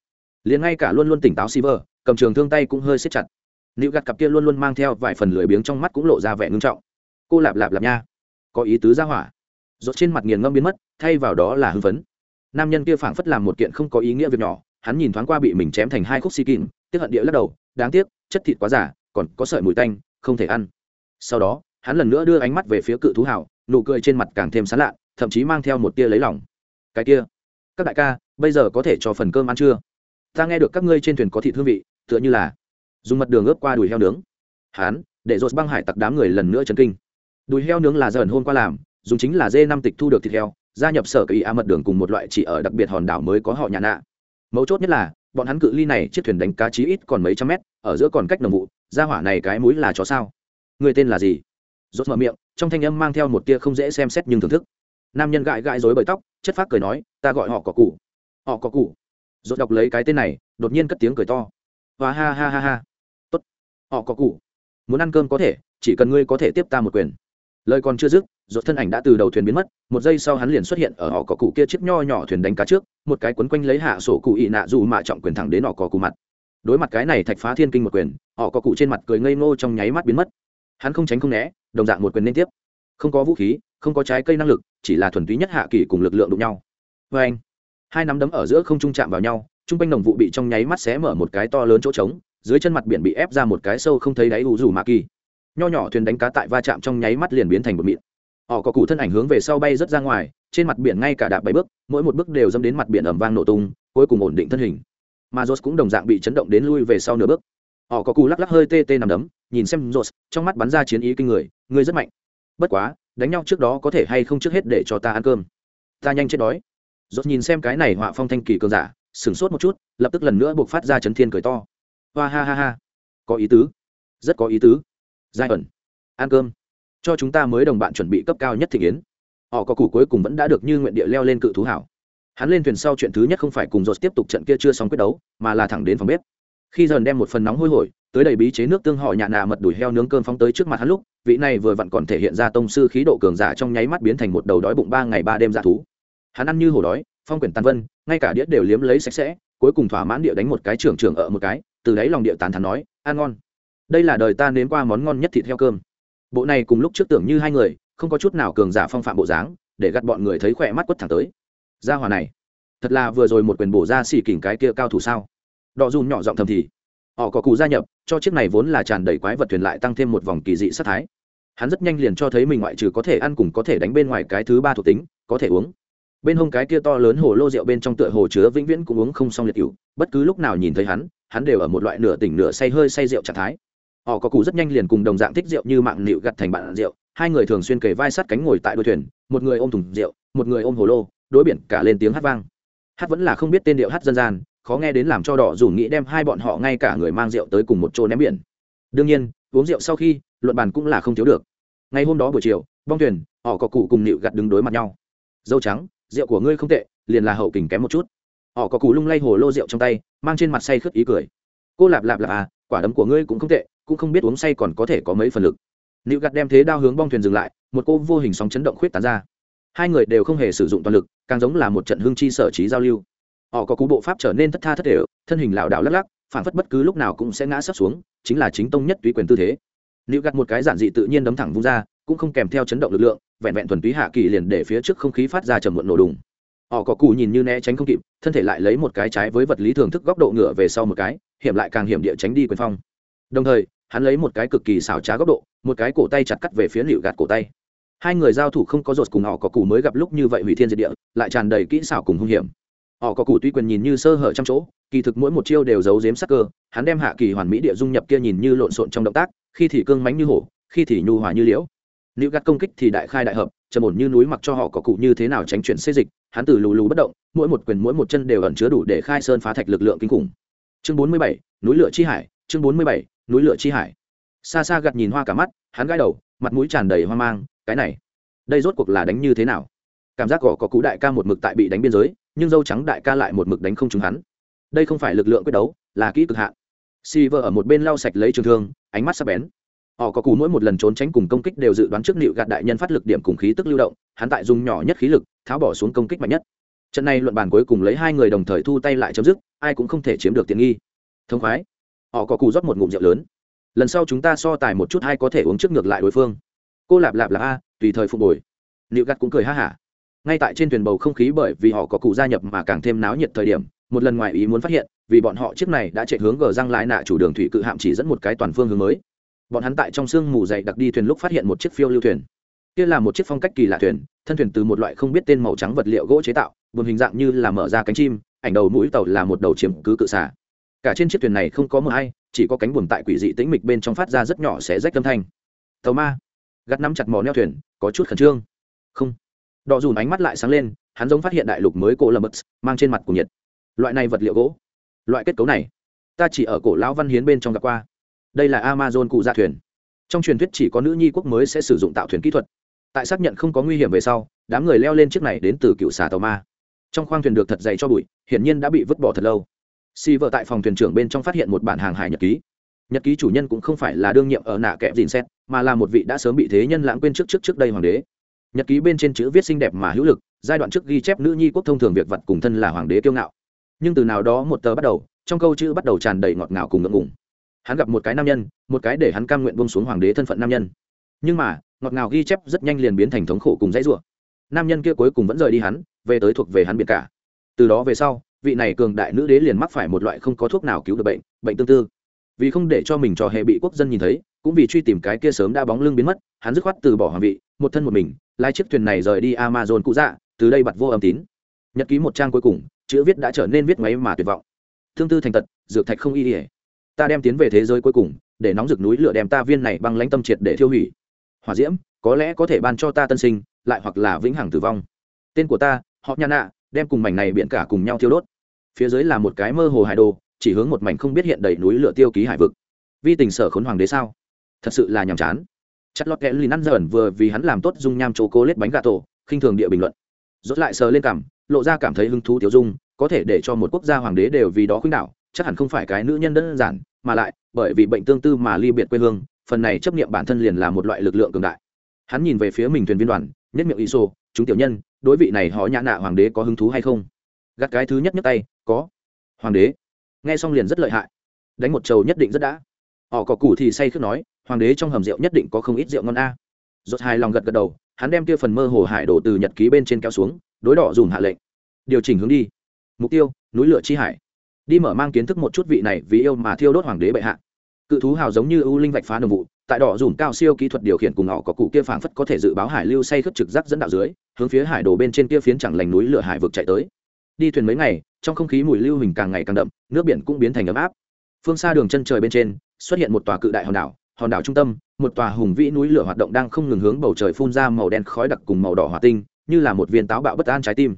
Liền ngay cả luôn luôn tỉnh táo Silver, cầm trường thương tay cũng hơi siết chặt. Nữ gạt cặp kia luôn luôn mang theo vài phần lười biếng trong mắt cũng lộ ra vẻ ngưng trọng. Cô lạp lạp lạp nha. Có ý tứ ra hỏa. Rốt trên mặt nghiền ngâm biến mất thay vào đó là hưng phấn. Nam nhân kia phảng phất làm một kiện không có ý nghĩa việc nhỏ hắn nhìn thoáng qua bị mình chém thành hai khúc xi kim tiếp hận địa lắc đầu đáng tiếc chất thịt quá giả còn có sợi mùi tanh không thể ăn. Sau đó hắn lần nữa đưa ánh mắt về phía cự thú hảo nụ cười trên mặt càng thêm sán lạ thậm chí mang theo một tia lấy lòng. Cái kia các đại ca bây giờ có thể cho phần cơm ăn chưa? Ta nghe được các ngươi trên thuyền có thịt hương vị tựa như là dùng mật đường ướp qua đùi heo nướng. Hán, để rột băng hải tặc đám người lần nữa chấn kinh. Đùi heo nướng là dần hôm qua làm dùng chính là dê năm tịch thu được thịt heo gia nhập sở kỳ a mật đường cùng một loại chỉ ở đặc biệt hòn đảo mới có họ nhà nạ mấu chốt nhất là, bọn hắn cự ly này chiếc thuyền đánh cá chí ít còn mấy trăm mét, ở giữa còn cách nồng vụ, ra hỏa này cái mũi là chó sao? Người tên là gì? Rốt mở miệng, trong thanh âm mang theo một tia không dễ xem xét nhưng thưởng thức. Nam nhân gãi gãi rối bởi tóc, chất phác cười nói, ta gọi họ có cụ họ có cụ rốt đọc lấy cái tên này, đột nhiên cất tiếng cười to. Và ha ha ha ha. Tốt. Họ có cụ muốn ăn cơm có thể, chỉ cần ngươi có thể tiếp ta một quyền lời còn chưa dứt, rốt thân ảnh đã từ đầu thuyền biến mất, một giây sau hắn liền xuất hiện ở họ có cụ kia chiếc nho nhỏ thuyền đánh cá trước, một cái quấn quanh lấy hạ sổ cụ ị nạ dù mạ trọng quyền thẳng đến họ có cụ mặt. Đối mặt cái này thạch phá thiên kinh một quyền, họ có cụ trên mặt cười ngây ngô trong nháy mắt biến mất. Hắn không tránh không né, đồng dạng một quyền liên tiếp. Không có vũ khí, không có trái cây năng lực, chỉ là thuần túy nhất hạ kỳ cùng lực lượng đụng nhau. Vê anh, hai nắm đấm ở giữa không trung chạm vào nhau t r u n g quanh đồng vụ bị trong nháy mắt xé mở một cái to lớn chỗ trống, dưới chân mặt biển bị ép ra một cái sâu không thấy đáy ủ rủ mạ kỳ nho nhỏ thuyền đánh cá tại va chạm trong nháy mắt liền biến thành một mịn. Họ có cụ thân ảnh hướng về sau bay rớt ra ngoài, trên mặt biển ngay cả đạp bảy bước, mỗi một bước đều dâm đến mặt biển ẩm vang nổ tung, cuối cùng ổn định thân hình. Mà jose cũng đồng dạng bị chấn động đến lui về sau nửa bước. Họ có cụ lắc lắc hơi tê tê nằm đấm, nhìn xem jose trong mắt bắn ra chiến ý kinh người, ngươi rất mạnh. Bất quá, đánh nhau trước đó có thể hay không trước hết để cho ta ăn cơm? Ta nhanh chết đói. Rốt nhìn xem cái này họa phong thanh kỳ cường giả, sửng sốt một chút, lập tức lần nữa buộc phát ra chấn thiên cười to. Hoa ha ha ha. Có ý tứ. Rất có ý tứ giai ẩn. Ăn cơm. Cho chúng ta mới đồng bạn chuẩn bị cấp cao nhất thị yến họ có củ cuối cùng vẫn đã được như nguyện địa leo lên cự thú hảo. Hắn lên thuyền sau chuyện thứ nhất không phải cùng dột tiếp tục trận kia chưa xong quyết đấu, mà là thẳng đến phòng bếp. Khi dần đem một phần nóng hôi hổi, tới đầy bí chế nước tương họ nhạ nạ mật đùi heo nướng cơm phóng tới trước mặt hắn lúc, vị này vừa vặn còn thể hiện ra tông sư khí độ cường giả trong nháy mắt biến thành một đầu đói bụng ba ngày ba đêm dạ thú. Hắn ăn như hổ đói, phong quyển tàn vân, ngay cả đĩa đều liếm lấy sạch sẽ, cuối cùng thỏa mãn địa đánh một cái trưởng trưởng ở một cái, từ đấy lòng địa tàn thắn nói, ăn ngon đây là đời ta nếm qua món ngon nhất thịt heo cơm. Bộ này cùng lúc trước tưởng như hai người, không có chút nào cường giả phong phạm bộ dáng, để gặt bọn người thấy khỏe mắt quất thẳng tới. Gia hòa này, thật là vừa rồi một quyền bổ ra xỉ kỉnh cái kia cao thủ sao? Đọ dùn nhỏ giọng thầm thì, họ có cụ gia nhập, cho chiếc này vốn là tràn đầy quái vật thuyền lại tăng thêm một vòng kỳ dị sát thái. Hắn rất nhanh liền cho thấy mình ngoại trừ có thể ăn cùng có thể đánh bên ngoài cái thứ ba thuộc tính, có thể uống. Bên hông cái kia to lớn hồ lô rượu bên trong tựa hồ chứa vĩnh viễn cũng uống không xong liệt cựu bất cứ lúc nào nhìn thấy hắn hắn đều ở một loại nửa tỉnh nửa say hơi say rượu trạng thái họ có cụ rất nhanh liền cùng đồng dạng thích rượu như mạng nịu gặt thành bạn rượu. Hai người thường xuyên kề vai sát cánh ngồi tại đôi thuyền, một người ôm thùng rượu, một người ôm hồ lô, đối biển cả lên tiếng hát vang. Hát vẫn là không biết tên điệu hát dân gian, khó nghe đến làm cho đỏ dù nghĩ đem hai bọn họ ngay cả người mang rượu tới cùng một chỗ ném biển. Đương nhiên, uống rượu sau khi, luận bàn cũng là không thiếu được. Ngày hôm đó buổi chiều, bong thuyền, họ có cụ cùng nịu gặt đứng đối mặt nhau. Dâu trắng, rượu của ngươi không tệ, liền là hậu kình kém một chút. Họ có cụ lung lay hồ lô rượu trong tay, mang trên mặt say khướt ý cười. Cô lạp lạp lạp à quả đấm của ngươi cũng không tệ, cũng không biết uống say còn có thể có mấy phần lực. Nữ gặt đem thế đao hướng bong thuyền dừng lại, một cô vô hình sóng chấn động khuyết tán ra. Hai người đều không hề sử dụng toàn lực, càng giống là một trận hương chi sở trí giao lưu. Họ có cú bộ pháp trở nên thất tha thất thể, thân hình lảo đảo lắc lắc, phản phất bất cứ lúc nào cũng sẽ ngã sấp xuống, chính là chính tông nhất túy quyền tư thế. Nữ gặt một cái giản dị tự nhiên đấm thẳng vung ra, cũng không kèm theo chấn động lực lượng, vẹn vẹn thuần túy hạ kỳ liền để phía trước không khí phát ra trầm muộn nổ đùng. Họ có cù nhìn như né tránh không kịp, thân thể lại lấy một cái trái với vật lý thường thức góc độ ngựa về sau một cái hiểm lại càng hiểm địa tránh đi quyền phong. Đồng thời, hắn lấy một cái cực kỳ xảo trá góc độ, một cái cổ tay chặt cắt về phía liệu gạt cổ tay. Hai người giao thủ không có rột cùng họ có cù mới gặp lúc như vậy hủy thiên diệt địa, lại tràn đầy kỹ xảo cùng hung hiểm. Họ có cù tuy quyền nhìn như sơ hở trong chỗ, kỳ thực mỗi một chiêu đều giấu giếm sắc cơ, hắn đem hạ kỳ hoàn mỹ địa dung nhập kia nhìn như lộn xộn trong động tác, khi thì cương mánh như hổ, khi thì nhu hòa như liễu. Nữ gắt công kích thì đại khai đại hợp, trầm ổn như núi mặc cho họ có cụ như thế nào tránh chuyển xê dịch, hắn từ lù lù bất động, mỗi một quyền mỗi một chân đều ẩn chứa đủ để khai sơn phá thạch lực lượng kinh khủng chương bốn mươi bảy, núi lửa chi hải, chương bốn mươi bảy, núi lửa chi hải. Xa xa gặt nhìn hoa cả mắt, hắn gãi đầu, mặt mũi tràn đầy hoang mang, cái này, đây rốt cuộc là đánh như thế nào? Cảm giác gò có cú đại ca một mực tại bị đánh biên giới, nhưng dâu trắng đại ca lại một mực đánh không trúng hắn. Đây không phải lực lượng quyết đấu, là kỹ cực hạn. Si vợ ở một bên lau sạch lấy trường thương, ánh mắt sắp bén. Họ có cù mỗi một lần trốn tránh cùng công kích đều dự đoán trước nịu gạt đại nhân phát lực điểm cùng khí tức lưu động, hắn tại dùng nhỏ nhất khí lực, tháo bỏ xuống công kích mạnh nhất trận này luận bàn cuối cùng lấy hai người đồng thời thu tay lại chấm dứt, ai cũng không thể chiếm được tiện nghi. Thông khoái. Họ có cù rót một ngụm rượu lớn. Lần sau chúng ta so tài một chút hay có thể uống trước ngược lại đối phương. Cô lạp lạp là a, tùy thời phục hồi. Nịu gắt cũng cười ha hả. Ngay tại trên thuyền bầu không khí bởi vì họ có cụ gia nhập mà càng thêm náo nhiệt thời điểm, một lần ngoài ý muốn phát hiện, vì bọn họ chiếc này đã chạy hướng gờ răng lại nạ chủ đường thủy cự hạm chỉ dẫn một cái toàn phương hướng mới. Bọn hắn tại trong sương mù dày đặc đi thuyền lúc phát hiện một chiếc phiêu lưu thuyền kia là một chiếc phong cách kỳ lạ thuyền, thân thuyền từ một loại không biết tên màu trắng vật liệu gỗ chế tạo, buồn hình dạng như là mở ra cánh chim, ảnh đầu mũi tàu là một đầu chiếm cứ cự xả cả trên chiếc thuyền này không có mờ hay chỉ có cánh buồm tại quỷ dị tĩnh mịch bên trong phát ra rất nhỏ sẽ rách âm thanh. Tàu ma, gắt nắm chặt mò neo thuyền, có chút khẩn trương. Không. Đỏ dùn ánh mắt lại sáng lên, hắn giống phát hiện đại lục mới cổ lâm bật mang trên mặt của nhiệt. Loại này vật liệu gỗ, loại kết cấu này, ta chỉ ở cổ lão văn hiến bên trong gặp qua. Đây là amazon cụ gia thuyền. Trong truyền thuyết chỉ có nữ nhi quốc mới sẽ sử dụng tạo thuyền kỹ thuật tại xác nhận không có nguy hiểm về sau, đám người leo lên chiếc này đến từ cựu xà tàu ma. Trong khoang thuyền được thật dày cho bụi, hiển nhiên đã bị vứt bỏ thật lâu. Si vợ tại phòng thuyền trưởng bên trong phát hiện một bản hàng hải nhật ký. Nhật ký chủ nhân cũng không phải là đương nhiệm ở nạ kẹp dìn xét, mà là một vị đã sớm bị thế nhân lãng quên trước trước trước đây hoàng đế. Nhật ký bên trên chữ viết xinh đẹp mà hữu lực, giai đoạn trước ghi chép nữ nhi quốc thông thường việc vật cùng thân là hoàng đế kiêu ngạo. Nhưng từ nào đó một tờ bắt đầu, trong câu chữ bắt đầu tràn đầy ngọt ngào cùng ngượng ngùng. Hắn gặp một cái nam nhân, một cái để hắn cam nguyện bông xuống hoàng đế thân phận nam nhân nhưng mà, ngọt ngào ghi chép rất nhanh liền biến thành thống khổ cùng dãy rủa. Nam nhân kia cuối cùng vẫn rời đi hắn, về tới thuộc về hắn biệt cả. Từ đó về sau, vị này cường đại nữ đế liền mắc phải một loại không có thuốc nào cứu được bệnh bệnh tương tư. Vì không để cho mình cho hệ bị quốc dân nhìn thấy, cũng vì truy tìm cái kia sớm đã bóng lưng biến mất, hắn dứt khoát từ bỏ hoàng vị, một thân một mình, lái chiếc thuyền này rời đi amazon cũ dạ từ đây bật vô âm tín. Nhật ký một trang cuối cùng, chữ viết đã trở nên viết máy mà tuyệt vọng. Thương tư thành tật, dược thạch không y ỉa ta đem tiến về thế giới cuối cùng, để nóng rực núi lửa đem ta viên này băng lãnh tâm triệt để thiêu hủy hỏa diễm, có lẽ có thể ban cho ta tân sinh, lại hoặc là vĩnh hằng tử vong. Tên của ta, họ nha nạ, đem cùng mảnh này biển cả cùng nhau thiêu đốt. Phía dưới là một cái mơ hồ hải đồ, chỉ hướng một mảnh không biết hiện đầy núi lửa tiêu ký hải vực. Vi tình sở khốn hoàng đế sao? Thật sự là nhàm chán. Chất lót kẽ lì năn dởn vừa vì hắn làm tốt dung nham chỗ cố lết bánh gà tổ, khinh thường địa bình luận. Rốt lại sờ lên cảm, lộ ra cảm thấy hứng thú tiểu dung, có thể để cho một quốc gia hoàng đế đều vì đó khuynh đảo, chắc hẳn không phải cái nữ nhân đơn giản, mà lại bởi vì bệnh tương tư mà ly biệt quê hương phần này chấp niệm bản thân liền là một loại lực lượng cường đại. Hắn nhìn về phía mình thuyền viên đoàn, nhất miệng iso, chúng tiểu nhân, đối vị này họ nhã nạ hoàng đế có hứng thú hay không? Gắt cái thứ nhất nhất tay, có. Hoàng đế? Nghe xong liền rất lợi hại. Đánh một trầu nhất định rất đã. Họ có củ thì say khước nói, hoàng đế trong hầm rượu nhất định có không ít rượu ngon a. Rốt hài lòng gật gật đầu, hắn đem kia phần mơ hồ hải đổ từ nhật ký bên trên kéo xuống, đối đỏ dùm hạ lệnh. Điều chỉnh hướng đi. Mục tiêu, núi lửa chi hải. Đi mở mang kiến thức một chút vị này vì yêu mà thiêu đốt hoàng đế bệ hạ cự thú hào giống như ưu linh vạch phá đồng vụ, tại đỏ dùm cao siêu kỹ thuật điều khiển cùng họ có cụ kia phảng phất có thể dự báo hải lưu say khất trực giác dẫn đạo dưới, hướng phía hải đổ bên trên kia phiến chẳng lành núi lửa hải vực chạy tới. Đi thuyền mấy ngày, trong không khí mùi lưu hình càng ngày càng đậm, nước biển cũng biến thành ấm áp. Phương xa đường chân trời bên trên, xuất hiện một tòa cự đại hòn đảo hòn đảo trung tâm, một tòa hùng vĩ núi lửa hoạt động đang không ngừng hướng bầu trời phun ra màu đen khói đặc cùng màu đỏ hỏa tinh, như là một viên táo bạo bất an trái tim.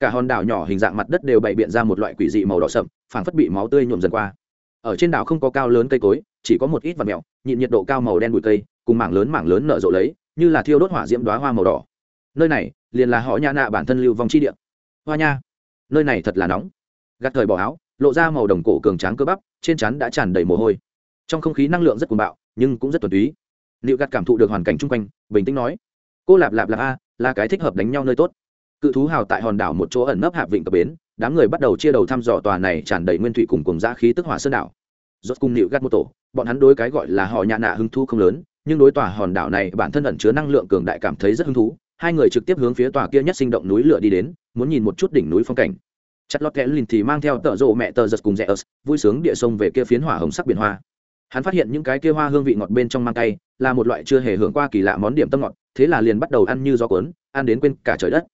Cả hòn đảo nhỏ hình dạng mặt đất đều bày biện ra một loại quỷ dị màu đỏ sậm, phảng phất bị máu tươi nhuộm dần qua. Ở trên đảo không có cao lớn cây cối chỉ có một ít vật mèo, nhịn nhiệt độ cao màu đen bụi cây, cùng mảng lớn mảng lớn nở rộ lấy, như là thiêu đốt hỏa diễm đoá hoa màu đỏ. Nơi này, liền là họ nha nạ bản thân lưu vong chi địa. Hoa nha, nơi này thật là nóng. Gạt thời bỏ áo, lộ ra màu đồng cổ cường tráng cơ bắp, trên chắn đã tràn đầy mồ hôi. Trong không khí năng lượng rất cuồng bạo, nhưng cũng rất tuần túy. Liệu gạt cảm thụ được hoàn cảnh chung quanh, bình tĩnh nói, cô lạp lạp lạp a, là cái thích hợp đánh nhau nơi tốt. Cự thú hào tại hòn đảo một chỗ ẩn nấp hạ vịnh cập bến, đám người bắt đầu chia đầu thăm dò tòa này tràn đầy nguyên thủy cùng cùng giã khí tức hỏa sơn đảo. Rốt cùng liệu gạt một tổ bọn hắn đối cái gọi là họ nhạ nạ hứng thú không lớn, nhưng đối tòa hòn đảo này bản thân ẩn chứa năng lượng cường đại cảm thấy rất hứng thú. Hai người trực tiếp hướng phía tòa kia nhất sinh động núi lửa đi đến, muốn nhìn một chút đỉnh núi phong cảnh. Chặt lọt kẽ lìn thì mang theo tợ rộ mẹ tờ giật cùng rẽ ớt, vui sướng địa sông về kia phiến hỏa hồng sắc biển hoa. Hắn phát hiện những cái kia hoa hương vị ngọt bên trong mang tay, là một loại chưa hề hưởng qua kỳ lạ món điểm tâm ngọt, thế là liền bắt đầu ăn như gió cuốn, ăn đến quên cả trời đất.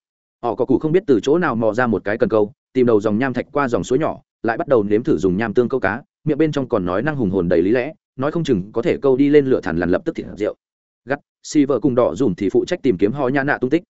Họ có cụ không biết từ chỗ nào mò ra một cái cần câu, tìm đầu dòng nham thạch qua dòng suối nhỏ, lại bắt đầu nếm thử dùng nham tương câu cá miệng bên trong còn nói năng hùng hồn đầy lý lẽ, nói không chừng có thể câu đi lên lửa thản lằn lập tức thịt rượu. Gắt, si vợ cùng đỏ dùm thì phụ trách tìm kiếm ho nhã nạ tung tích.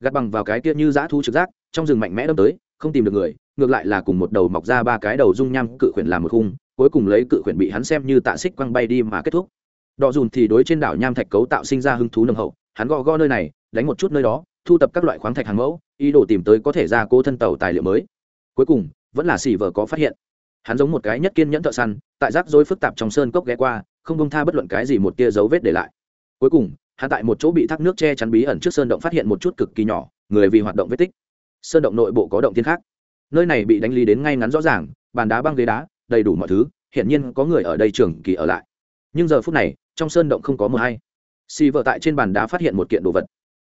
Gắt bằng vào cái kia như dã thu trực giác, trong rừng mạnh mẽ đâm tới, không tìm được người, ngược lại là cùng một đầu mọc ra ba cái đầu dung nham cự khuyển làm một khung, cuối cùng lấy cự khuyển bị hắn xem như tạ xích quăng bay đi mà kết thúc. Đỏ dùm thì đối trên đảo nham thạch cấu tạo sinh ra hứng thú nồng hậu, hắn gõ gõ nơi này, đánh một chút nơi đó, thu tập các loại khoáng thạch hàng mẫu, ý đồ tìm tới có thể ra cố thân tàu tài liệu mới. Cuối cùng, vẫn là xỉ vợ có phát hiện hắn giống một cái nhất kiên nhẫn thợ săn, tại rác rối phức tạp trong sơn cốc ghé qua, không bông tha bất luận cái gì một tia dấu vết để lại. Cuối cùng, hắn tại một chỗ bị thác nước che chắn bí ẩn trước sơn động phát hiện một chút cực kỳ nhỏ, người vì hoạt động vết tích. Sơn động nội bộ có động thiên khác. Nơi này bị đánh lý đến ngay ngắn rõ ràng, bàn đá băng ghế đá, đầy đủ mọi thứ hiện nhiên có người ở đây trường kỳ ở lại. Nhưng giờ phút này, trong sơn động không có mờ hay. Xì vợ tại trên bàn đá phát hiện một kiện đồ vật.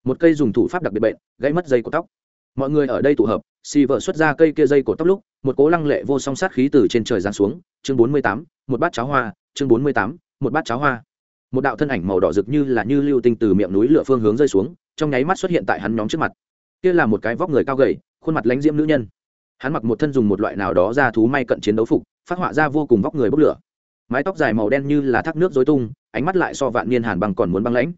Một cây dùng thủ pháp đặc biệt bệnh, gãy mất dây của tóc mọi người ở đây tụ hợp xì vợ xuất ra cây kia dây cột tóc lúc, một cố lăng lệ vô song sát khí từ trên trời giáng xuống, chương bốn mươi tám, một bát cháo hoa, chương bốn mươi tám, một bát cháo hoa. Một đạo thân ảnh màu đỏ rực như là như lưu tinh từ miệng núi lửa phương hướng rơi xuống, trong nháy mắt xuất hiện tại hắn nhóm trước mặt. Kia là một cái vóc người cao gầy, khuôn mặt lánh diễm nữ nhân. Hắn mặc một thân dùng một loại nào đó ra thú may cận chiến đấu phục, phát họa ra vô cùng vóc người bốc lửa. Mái tóc dài màu đen như là thác nước dối tung, ánh mắt lại so vạn niên hàn băng còn muốn băng lãnh.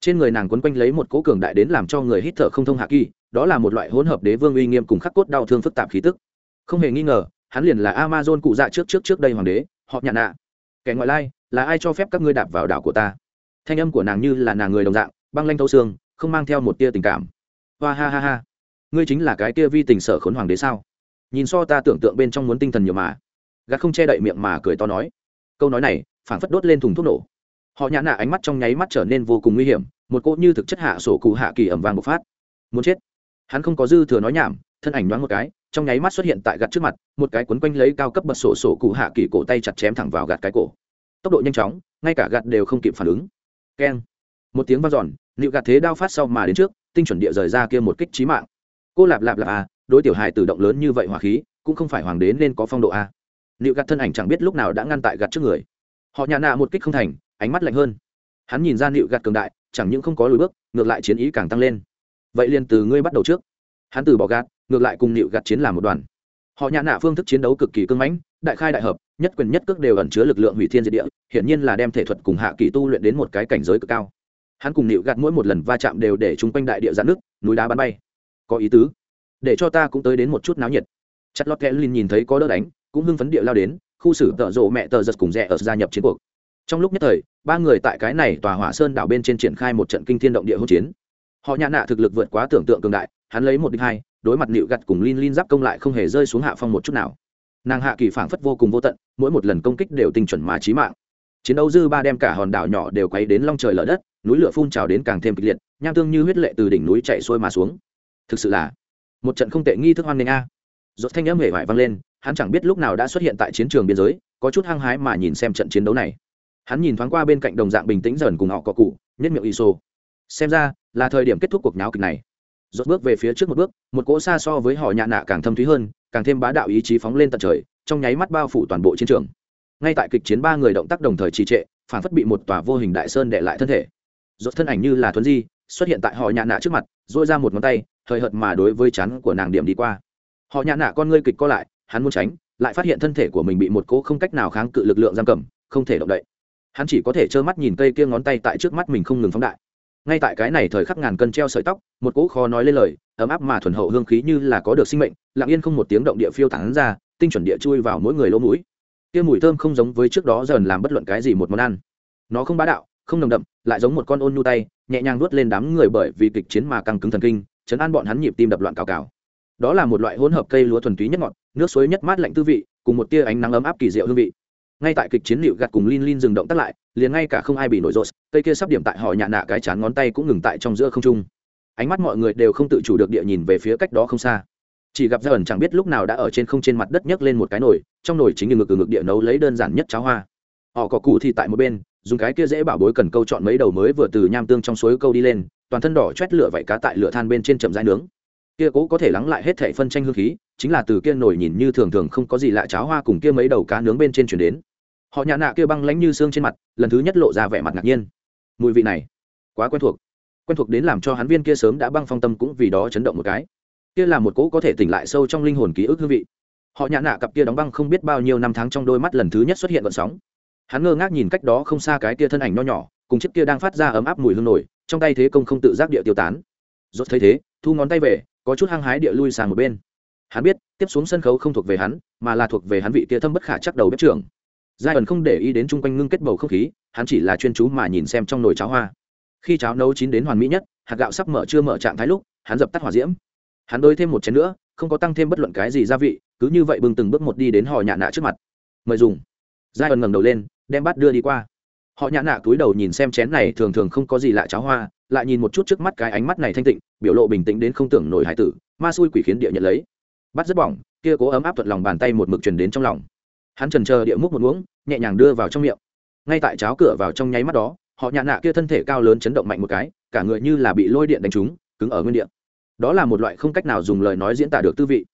Trên người nàng quấn quanh lấy một cỗ cường đại đến làm cho người hít thở không thông hạ kỳ đó là một loại hỗn hợp đế vương uy nghiêm cùng khắc cốt đau thương phức tạp khí tức. Không hề nghi ngờ, hắn liền là amazon cụ dạ trước trước trước đây hoàng đế, họ nhạn nạ. Kẻ ngoại lai, là ai cho phép các ngươi đạp vào đảo của ta? Thanh âm của nàng như là nàng người đồng dạng, băng lanh thấu xương, không mang theo một tia tình cảm. Hoa ha ha ha. Ngươi chính là cái kia vi tình sở khốn hoàng đế sao? Nhìn so ta tưởng tượng bên trong muốn tinh thần nhiều mà. Gạt không che đậy miệng mà cười to nói. Câu nói này, phảng phất đốt lên thùng thuốc nổ. Họ nhã nạ ánh mắt trong nháy mắt trở nên vô cùng nguy hiểm, một cỗ như thực chất hạ sổ cụ hạ kỳ ẩm vàng bộc phát. Muốn chết hắn không có dư thừa nói nhảm thân ảnh đoán một cái trong nháy mắt xuất hiện tại gạt trước mặt một cái quấn quanh lấy cao cấp bật sổ sổ cụ hạ kỳ cổ tay chặt chém thẳng vào gạt cái cổ. Tốc độ nhanh chóng ngay cả gạt đều không kịp phản ứng. Keng. Một tiếng vang dòn, liệu gạt thế đao phát sau mà đến trước tinh chuẩn địa rời ra kia một kích trí mạng. Cô lạp lạp lạp à đối tiểu hài tự động lớn như vậy hỏa khí cũng không phải hoàng đế nên có phong độ à. a liệu gạt thân ảnh chẳng biết lúc nào đã ngăn tại gạt trước người. Họ nhà nạ một kích không thành ánh mắt lạnh hơn. Hắn nhìn ra liệu gạt cường đại chẳng những không có lùi bước ngược lại chiến ý càng tăng lên vậy liền từ ngươi bắt đầu trước. Hắn từ bỏ gạt, ngược lại cùng liệu gạt chiến làm một đoàn. Họ nhã nạ phương thức chiến đấu cực kỳ cưng mãnh, đại khai đại hợp, nhất quyền nhất cước đều ẩn chứa lực lượng hủy thiên diệt địa, hiển nhiên là đem thể thuật cùng hạ kỳ tu luyện đến một cái cảnh giới cực cao. Hắn cùng nịu gạt mỗi một lần va chạm đều để chung quanh đại địa giãn nước núi đá bắn bay. Có ý tứ? Để cho ta cũng tới đến một chút náo nhiệt. Chặt lót kẽ linh nhìn thấy có đỡ đánh, cũng hưng phấn địa lao đến, khu xử tợ rộ mẹ tờ giật cùng rẽ ở gia nhập chiến cuộc. Trong lúc nhất thời, ba người tại cái này tòa hỏa sơn đảo bên trên triển khai một trận kinh thiên động địa hỗn chiến họ nhã nạ thực lực vượt quá tưởng tượng cường đại, hắn lấy một đích hai, đối mặt nịu gặt cùng lin lin giáp công lại không hề rơi xuống hạ phong một chút nào. Nàng hạ kỳ phảng phất vô cùng vô tận, mỗi một lần công kích đều tinh chuẩn mà trí mạng. Chiến đấu dư ba đem cả hòn đảo nhỏ đều quấy đến long trời lở đất, núi lửa phun trào đến càng thêm kịch liệt, nham tương như huyết lệ từ đỉnh núi chạy xuôi mà xuống. Thực sự là, một trận không tệ nghi thức hoan nghênh a. Dốt thanh âm hề vải vang lên, hắn chẳng biết lúc nào đã xuất hiện tại chiến trường biên giới, có chút hăng hái mà nhìn xem trận chiến đấu này. Hắn nhìn thoáng qua bên cạnh đồng dạng bình tĩnh dần cùng họ có cụ, nhất miệng iso xem ra, là thời điểm kết thúc cuộc nháo kịch này. Rốt bước về phía trước một bước, một cỗ xa so với họ nhạ nạ càng thâm thúy hơn, càng thêm bá đạo ý chí phóng lên tận trời, trong nháy mắt bao phủ toàn bộ chiến trường. Ngay tại kịch chiến ba người động tác đồng thời trì trệ, phản phất bị một tòa vô hình đại sơn đệ lại thân thể. Rốt thân ảnh như là thuấn di, xuất hiện tại họ nhạ nạ trước mặt dội ra một ngón tay thời hợt mà đối với chắn của nàng điểm đi qua. Họ nhạ nạ con ngươi kịch co lại, hắn muốn tránh, lại phát hiện thân thể của mình bị một cỗ không cách nào kháng cự lực lượng giam cầm, không thể động đậy. Hắn chỉ có thể trơ mắt nhìn cây kia ngón tay tại trước mắt mình không ngừng phóng đại ngay tại cái này thời khắc ngàn cân treo sợi tóc, một cỗ khó nói lên lời, ấm áp mà thuần hậu hương khí như là có được sinh mệnh, lặng yên không một tiếng động địa phiêu tán ra, tinh chuẩn địa chui vào mỗi người lỗ mũi. Kia mùi thơm không giống với trước đó dần làm bất luận cái gì một món ăn. Nó không bá đạo, không nồng đậm, lại giống một con ôn nhu tay, nhẹ nhàng nuốt lên đám người bởi vì kịch chiến mà căng cứng thần kinh, chấn an bọn hắn nhịp tim đập loạn cào cào. Đó là một loại hỗn hợp cây lúa thuần túy nhất ngọt, nước suối nhất mát lạnh tư vị, cùng một tia ánh nắng ấm áp kỳ diệu hương vị ngay tại kịch chiến liệu gặt cùng lin lin dừng động tắt lại, liền ngay cả không ai bị nổi rột cây kia sắp điểm tại họ nhạ nạ cái chán ngón tay cũng ngừng tại trong giữa không trung. Ánh mắt mọi người đều không tự chủ được địa nhìn về phía cách đó không xa. Chỉ gặp ra ẩn chẳng biết lúc nào đã ở trên không trên mặt đất nhấc lên một cái nồi, trong nồi chính như ngực ngực địa nấu lấy đơn giản nhất cháo hoa. Họ có cụ thì tại một bên, dùng cái kia dễ bảo bối cần câu chọn mấy đầu mới vừa từ nham tương trong suối câu đi lên, toàn thân đỏ chét lửa vảy cá tại lửa than bên trên chậm rãi nướng. Kia cố có thể lắng lại hết thể phân tranh hương khí, chính là từ kia nồi nhìn như thường thường không có gì lạ cháo hoa cùng kia mấy đầu cá nướng bên trên chuyển đến họ nhà nạ kia băng lánh như xương trên mặt, lần thứ nhất lộ ra vẻ mặt ngạc nhiên. Mùi vị này, quá quen thuộc. Quen thuộc đến làm cho hắn viên kia sớm đã băng phong tâm cũng vì đó chấn động một cái. Kia là một cỗ có thể tỉnh lại sâu trong linh hồn ký ức hương vị. Họ nhã nạ cặp kia đóng băng không biết bao nhiêu năm tháng trong đôi mắt lần thứ nhất xuất hiện vận sóng. Hắn ngơ ngác nhìn cách đó không xa cái kia thân ảnh nho nhỏ, cùng chiếc kia đang phát ra ấm áp mùi hương nổi, trong tay thế công không tự giác địa tiêu tán. Rốt thấy thế, thu ngón tay về, có chút hăng hái địa lui sang một bên. Hắn biết, tiếp xuống sân khấu không thuộc về hắn, mà là thuộc về hắn vị kia thâm bất khả chắc đầu bếp trưởng giai ẩn không để ý đến chung quanh ngưng kết bầu không khí, hắn chỉ là chuyên chú mà nhìn xem trong nồi cháo hoa. Khi cháo nấu chín đến hoàn mỹ nhất, hạt gạo sắp mở chưa mở trạng thái lúc, hắn dập tắt hỏa diễm. Hắn đôi thêm một chén nữa, không có tăng thêm bất luận cái gì gia vị, cứ như vậy bưng từng bước một đi đến họ nhạ nạ trước mặt. Mời dùng. Giai ẩn ngẩng đầu lên, đem bát đưa đi qua. Họ nhã nạ cúi đầu nhìn xem chén này, thường thường không có gì lạ cháo hoa, lại nhìn một chút trước mắt cái ánh mắt này thanh tịnh, biểu lộ bình tĩnh đến không tưởng nổi hải tử, ma xui quỷ khiến địa nhận lấy. Bắt rất bỏng, kia cố ấm áp thuận lòng bàn tay một mực truyền đến trong lòng hắn trần chờ địa múc một muỗng, nhẹ nhàng đưa vào trong miệng. Ngay tại cháo cửa vào trong nháy mắt đó, họ nhạ nạ kia thân thể cao lớn chấn động mạnh một cái, cả người như là bị lôi điện đánh trúng, cứng ở nguyên điện đó là một loại không cách nào dùng lời nói diễn tả được tư vị.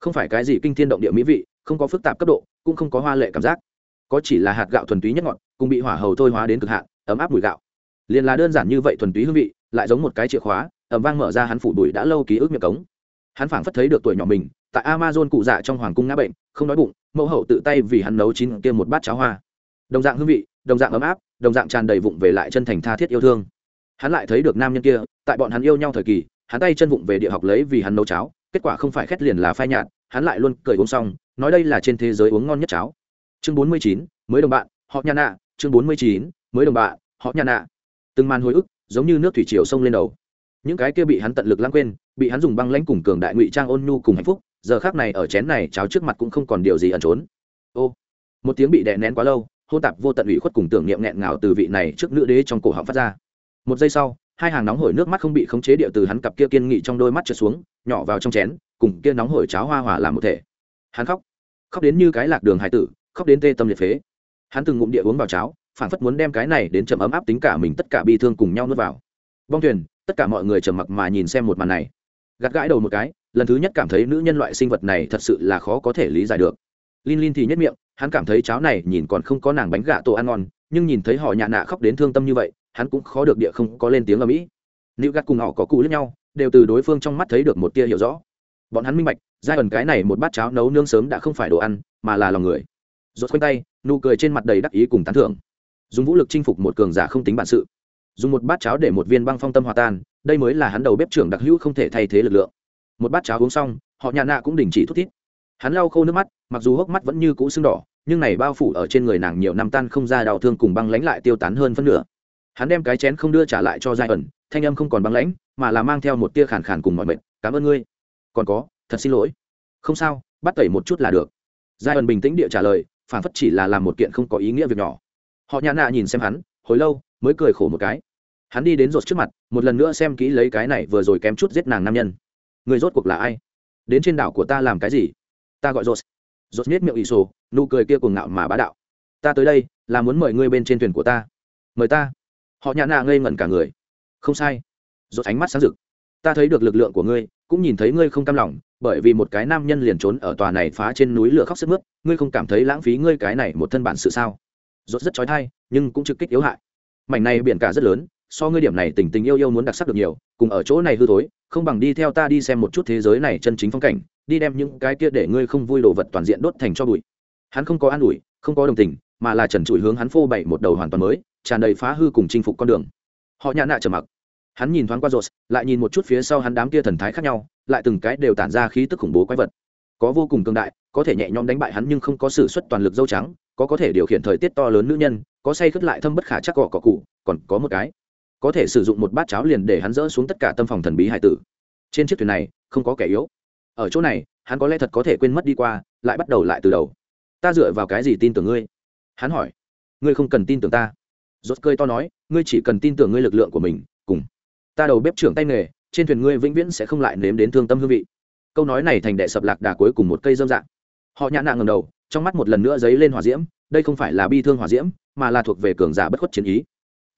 Không phải cái gì kinh thiên động địa mỹ vị, không có phức tạp cấp độ, cũng không có hoa lệ cảm giác. Có chỉ là hạt gạo thuần túy nhất ngọt, cùng bị hỏa hầu thôi hóa đến cực hạn, ấm áp mùi gạo. Liền là đơn giản như vậy thuần túy hương vị, lại giống một cái chìa khóa, ẩm vang mở ra hắn phủ đùi đã lâu ký ức miệng cống. Hắn phảng phất thấy được tuổi nhỏ mình, tại amazon cụ dạ trong hoàng cung ngã bệnh không nói bụng, mẫu hậu tự tay vì hắn nấu chín kia một bát cháo hoa. Đồng dạng hương vị, đồng dạng ấm áp, đồng dạng tràn đầy vụng về lại chân thành tha thiết yêu thương. Hắn lại thấy được nam nhân kia, tại bọn hắn yêu nhau thời kỳ, hắn tay chân vụng về địa học lấy vì hắn nấu cháo, kết quả không phải khét liền là phai nhạt, hắn lại luôn cười uống xong, nói đây là trên thế giới uống ngon nhất cháo. Chương bốn mươi chín, mới đồng bạn, họ nhàn nạ. Chương bốn mươi chín, mới đồng bạn, họ nhàn nạ. Từng màn hồi ức, giống như nước thủy triều sông lên đầu. Những cái kia bị hắn tận lực lãng quên, bị hắn dùng băng lãnh cùng cường đại ngụy trang ôn nhu cùng hạnh phúc giờ khác này ở chén này cháo trước mặt cũng không còn điều gì ẩn trốn. Ô, một tiếng bị đè nén quá lâu hô tạp vô tận ủy khuất cùng tưởng niệm nghẹn ngào từ vị này trước nữ đế trong cổ họng phát ra. Một giây sau, hai hàng nóng hổi nước mắt không bị khống chế điệu từ hắn cặp kia kiên nghị trong đôi mắt trượt xuống, nhỏ vào trong chén, cùng kia nóng hổi cháo hoa hòa làm một thể. Hắn khóc. Khóc đến như cái lạc đường hải tử, khóc đến tê tâm liệt phế. Hắn từng ngụm địa uống vào cháo phản phất muốn đem cái này đến chậm ấm áp tính cả mình tất cả bi thương cùng nhau nuốt vào. Bong thuyền, tất cả mọi người trầm mặc mà nhìn xem một màn này. Gạt gãi đầu một cái lần thứ nhất cảm thấy nữ nhân loại sinh vật này thật sự là khó có thể lý giải được Linh Linh thì nhất miệng, hắn cảm thấy cháo này nhìn còn không có nàng bánh gạ tổ ăn ngon, nhưng nhìn thấy họ nhạ nạ khóc đến thương tâm như vậy, hắn cũng khó được địa không có lên tiếng ở mỹ. Nữ gắt cùng họ có cụ lẫn nhau, đều từ đối phương trong mắt thấy được một tia hiểu rõ. Bọn hắn minh bạch, giai ẩn cái này một bát cháo nấu nương sớm đã không phải đồ ăn, mà là lòng người. Rốt khoanh tay, nụ cười trên mặt đầy đắc ý cùng tán thưởng. Dùng vũ lực chinh phục một cường giả không tính bản sự. Dùng một bát cháo để một viên băng phong tâm hòa tan, đây mới là hắn đầu bếp trưởng đặc hữu không thể thay thế lực lượng. Một bát cháo uống xong, họ nhà nạ cũng đình chỉ thút thít. Hắn lau khô nước mắt mặc dù hốc mắt vẫn như cũ sưng đỏ nhưng này bao phủ ở trên người nàng nhiều năm tan không ra đau thương cùng băng lãnh lại tiêu tán hơn phân nửa. Hắn đem cái chén không đưa trả lại cho giai ẩn thanh âm không còn băng lãnh mà là mang theo một tia khàn khàn cùng mọi mệt. cảm ơn ngươi. Còn có thật xin lỗi. Không sao bắt tẩy một chút là được. Giai ẩn bình tĩnh địa trả lời phản phất chỉ là làm một kiện không có ý nghĩa việc nhỏ. Họ nhã nạ nhìn xem hắn hồi lâu mới cười khổ một cái. Hắn đi đến rột trước mặt một lần nữa xem kỹ lấy cái này vừa rồi kém chút giết nàng nam nhân người rốt cuộc là ai? Đến trên đảo của ta làm cái gì? Ta gọi rốt. Rốt nhét miệng ỷ sổ, nụ cười kia cuồng ngạo mà bá đạo. Ta tới đây là muốn mời ngươi bên trên thuyền của ta. Mời ta. Họ nhã nạ ngây ngẩn cả người. Không sai. Rốt ánh mắt sáng rực. Ta thấy được lực lượng của ngươi, cũng nhìn thấy ngươi không cam lòng, bởi vì một cái nam nhân liền trốn ở tòa này phá trên núi lửa khóc sức mướt, ngươi không cảm thấy lãng phí ngươi cái này một thân bản sự sao? Rốt rất trói thai, nhưng cũng trực kích yếu hại. Mảnh này biển cả rất lớn so ngươi điểm này tình tình yêu yêu muốn đặc sắc được nhiều, cùng ở chỗ này hư thối, không bằng đi theo ta đi xem một chút thế giới này chân chính phong cảnh, đi đem những cái kia để ngươi không vui đồ vật toàn diện đốt thành cho bụi. Hắn không có an ủi, không có đồng tình, mà là trần trụi hướng hắn phô bày một đầu hoàn toàn mới, tràn đầy phá hư cùng chinh phục con đường. Họ nhã nạ trở mặc. Hắn nhìn thoáng qua rột, lại nhìn một chút phía sau hắn đám kia thần thái khác nhau, lại từng cái đều tản ra khí tức khủng bố quái vật. Có vô cùng cương đại, có thể nhẹ nhõm đánh bại hắn nhưng không có sự xuất toàn lực dâu trắng, có có thể điều khiển thời tiết to lớn nữ nhân, có say khất lại thâm bất khả chắc cỏ cỏ cụ, còn có một cái có thể sử dụng một bát cháo liền để hắn dỡ xuống tất cả tâm phòng thần bí hải tử. Trên chiếc thuyền này, không có kẻ yếu. Ở chỗ này, hắn có lẽ thật có thể quên mất đi qua, lại bắt đầu lại từ đầu. Ta dựa vào cái gì tin tưởng ngươi? Hắn hỏi. Ngươi không cần tin tưởng ta. Rốt cơi to nói, ngươi chỉ cần tin tưởng ngươi lực lượng của mình, cùng. Ta đầu bếp trưởng tay nghề, trên thuyền ngươi vĩnh viễn sẽ không lại nếm đến thương tâm hương vị. Câu nói này thành đệ sập lạc đà cuối cùng một cây dâm dạng. Họ nhã nạ ngầm đầu, trong mắt một lần nữa dấy lên hỏa diễm, đây không phải là bi thương hỏa diễm, mà là thuộc về cường giả bất khuất chiến ý.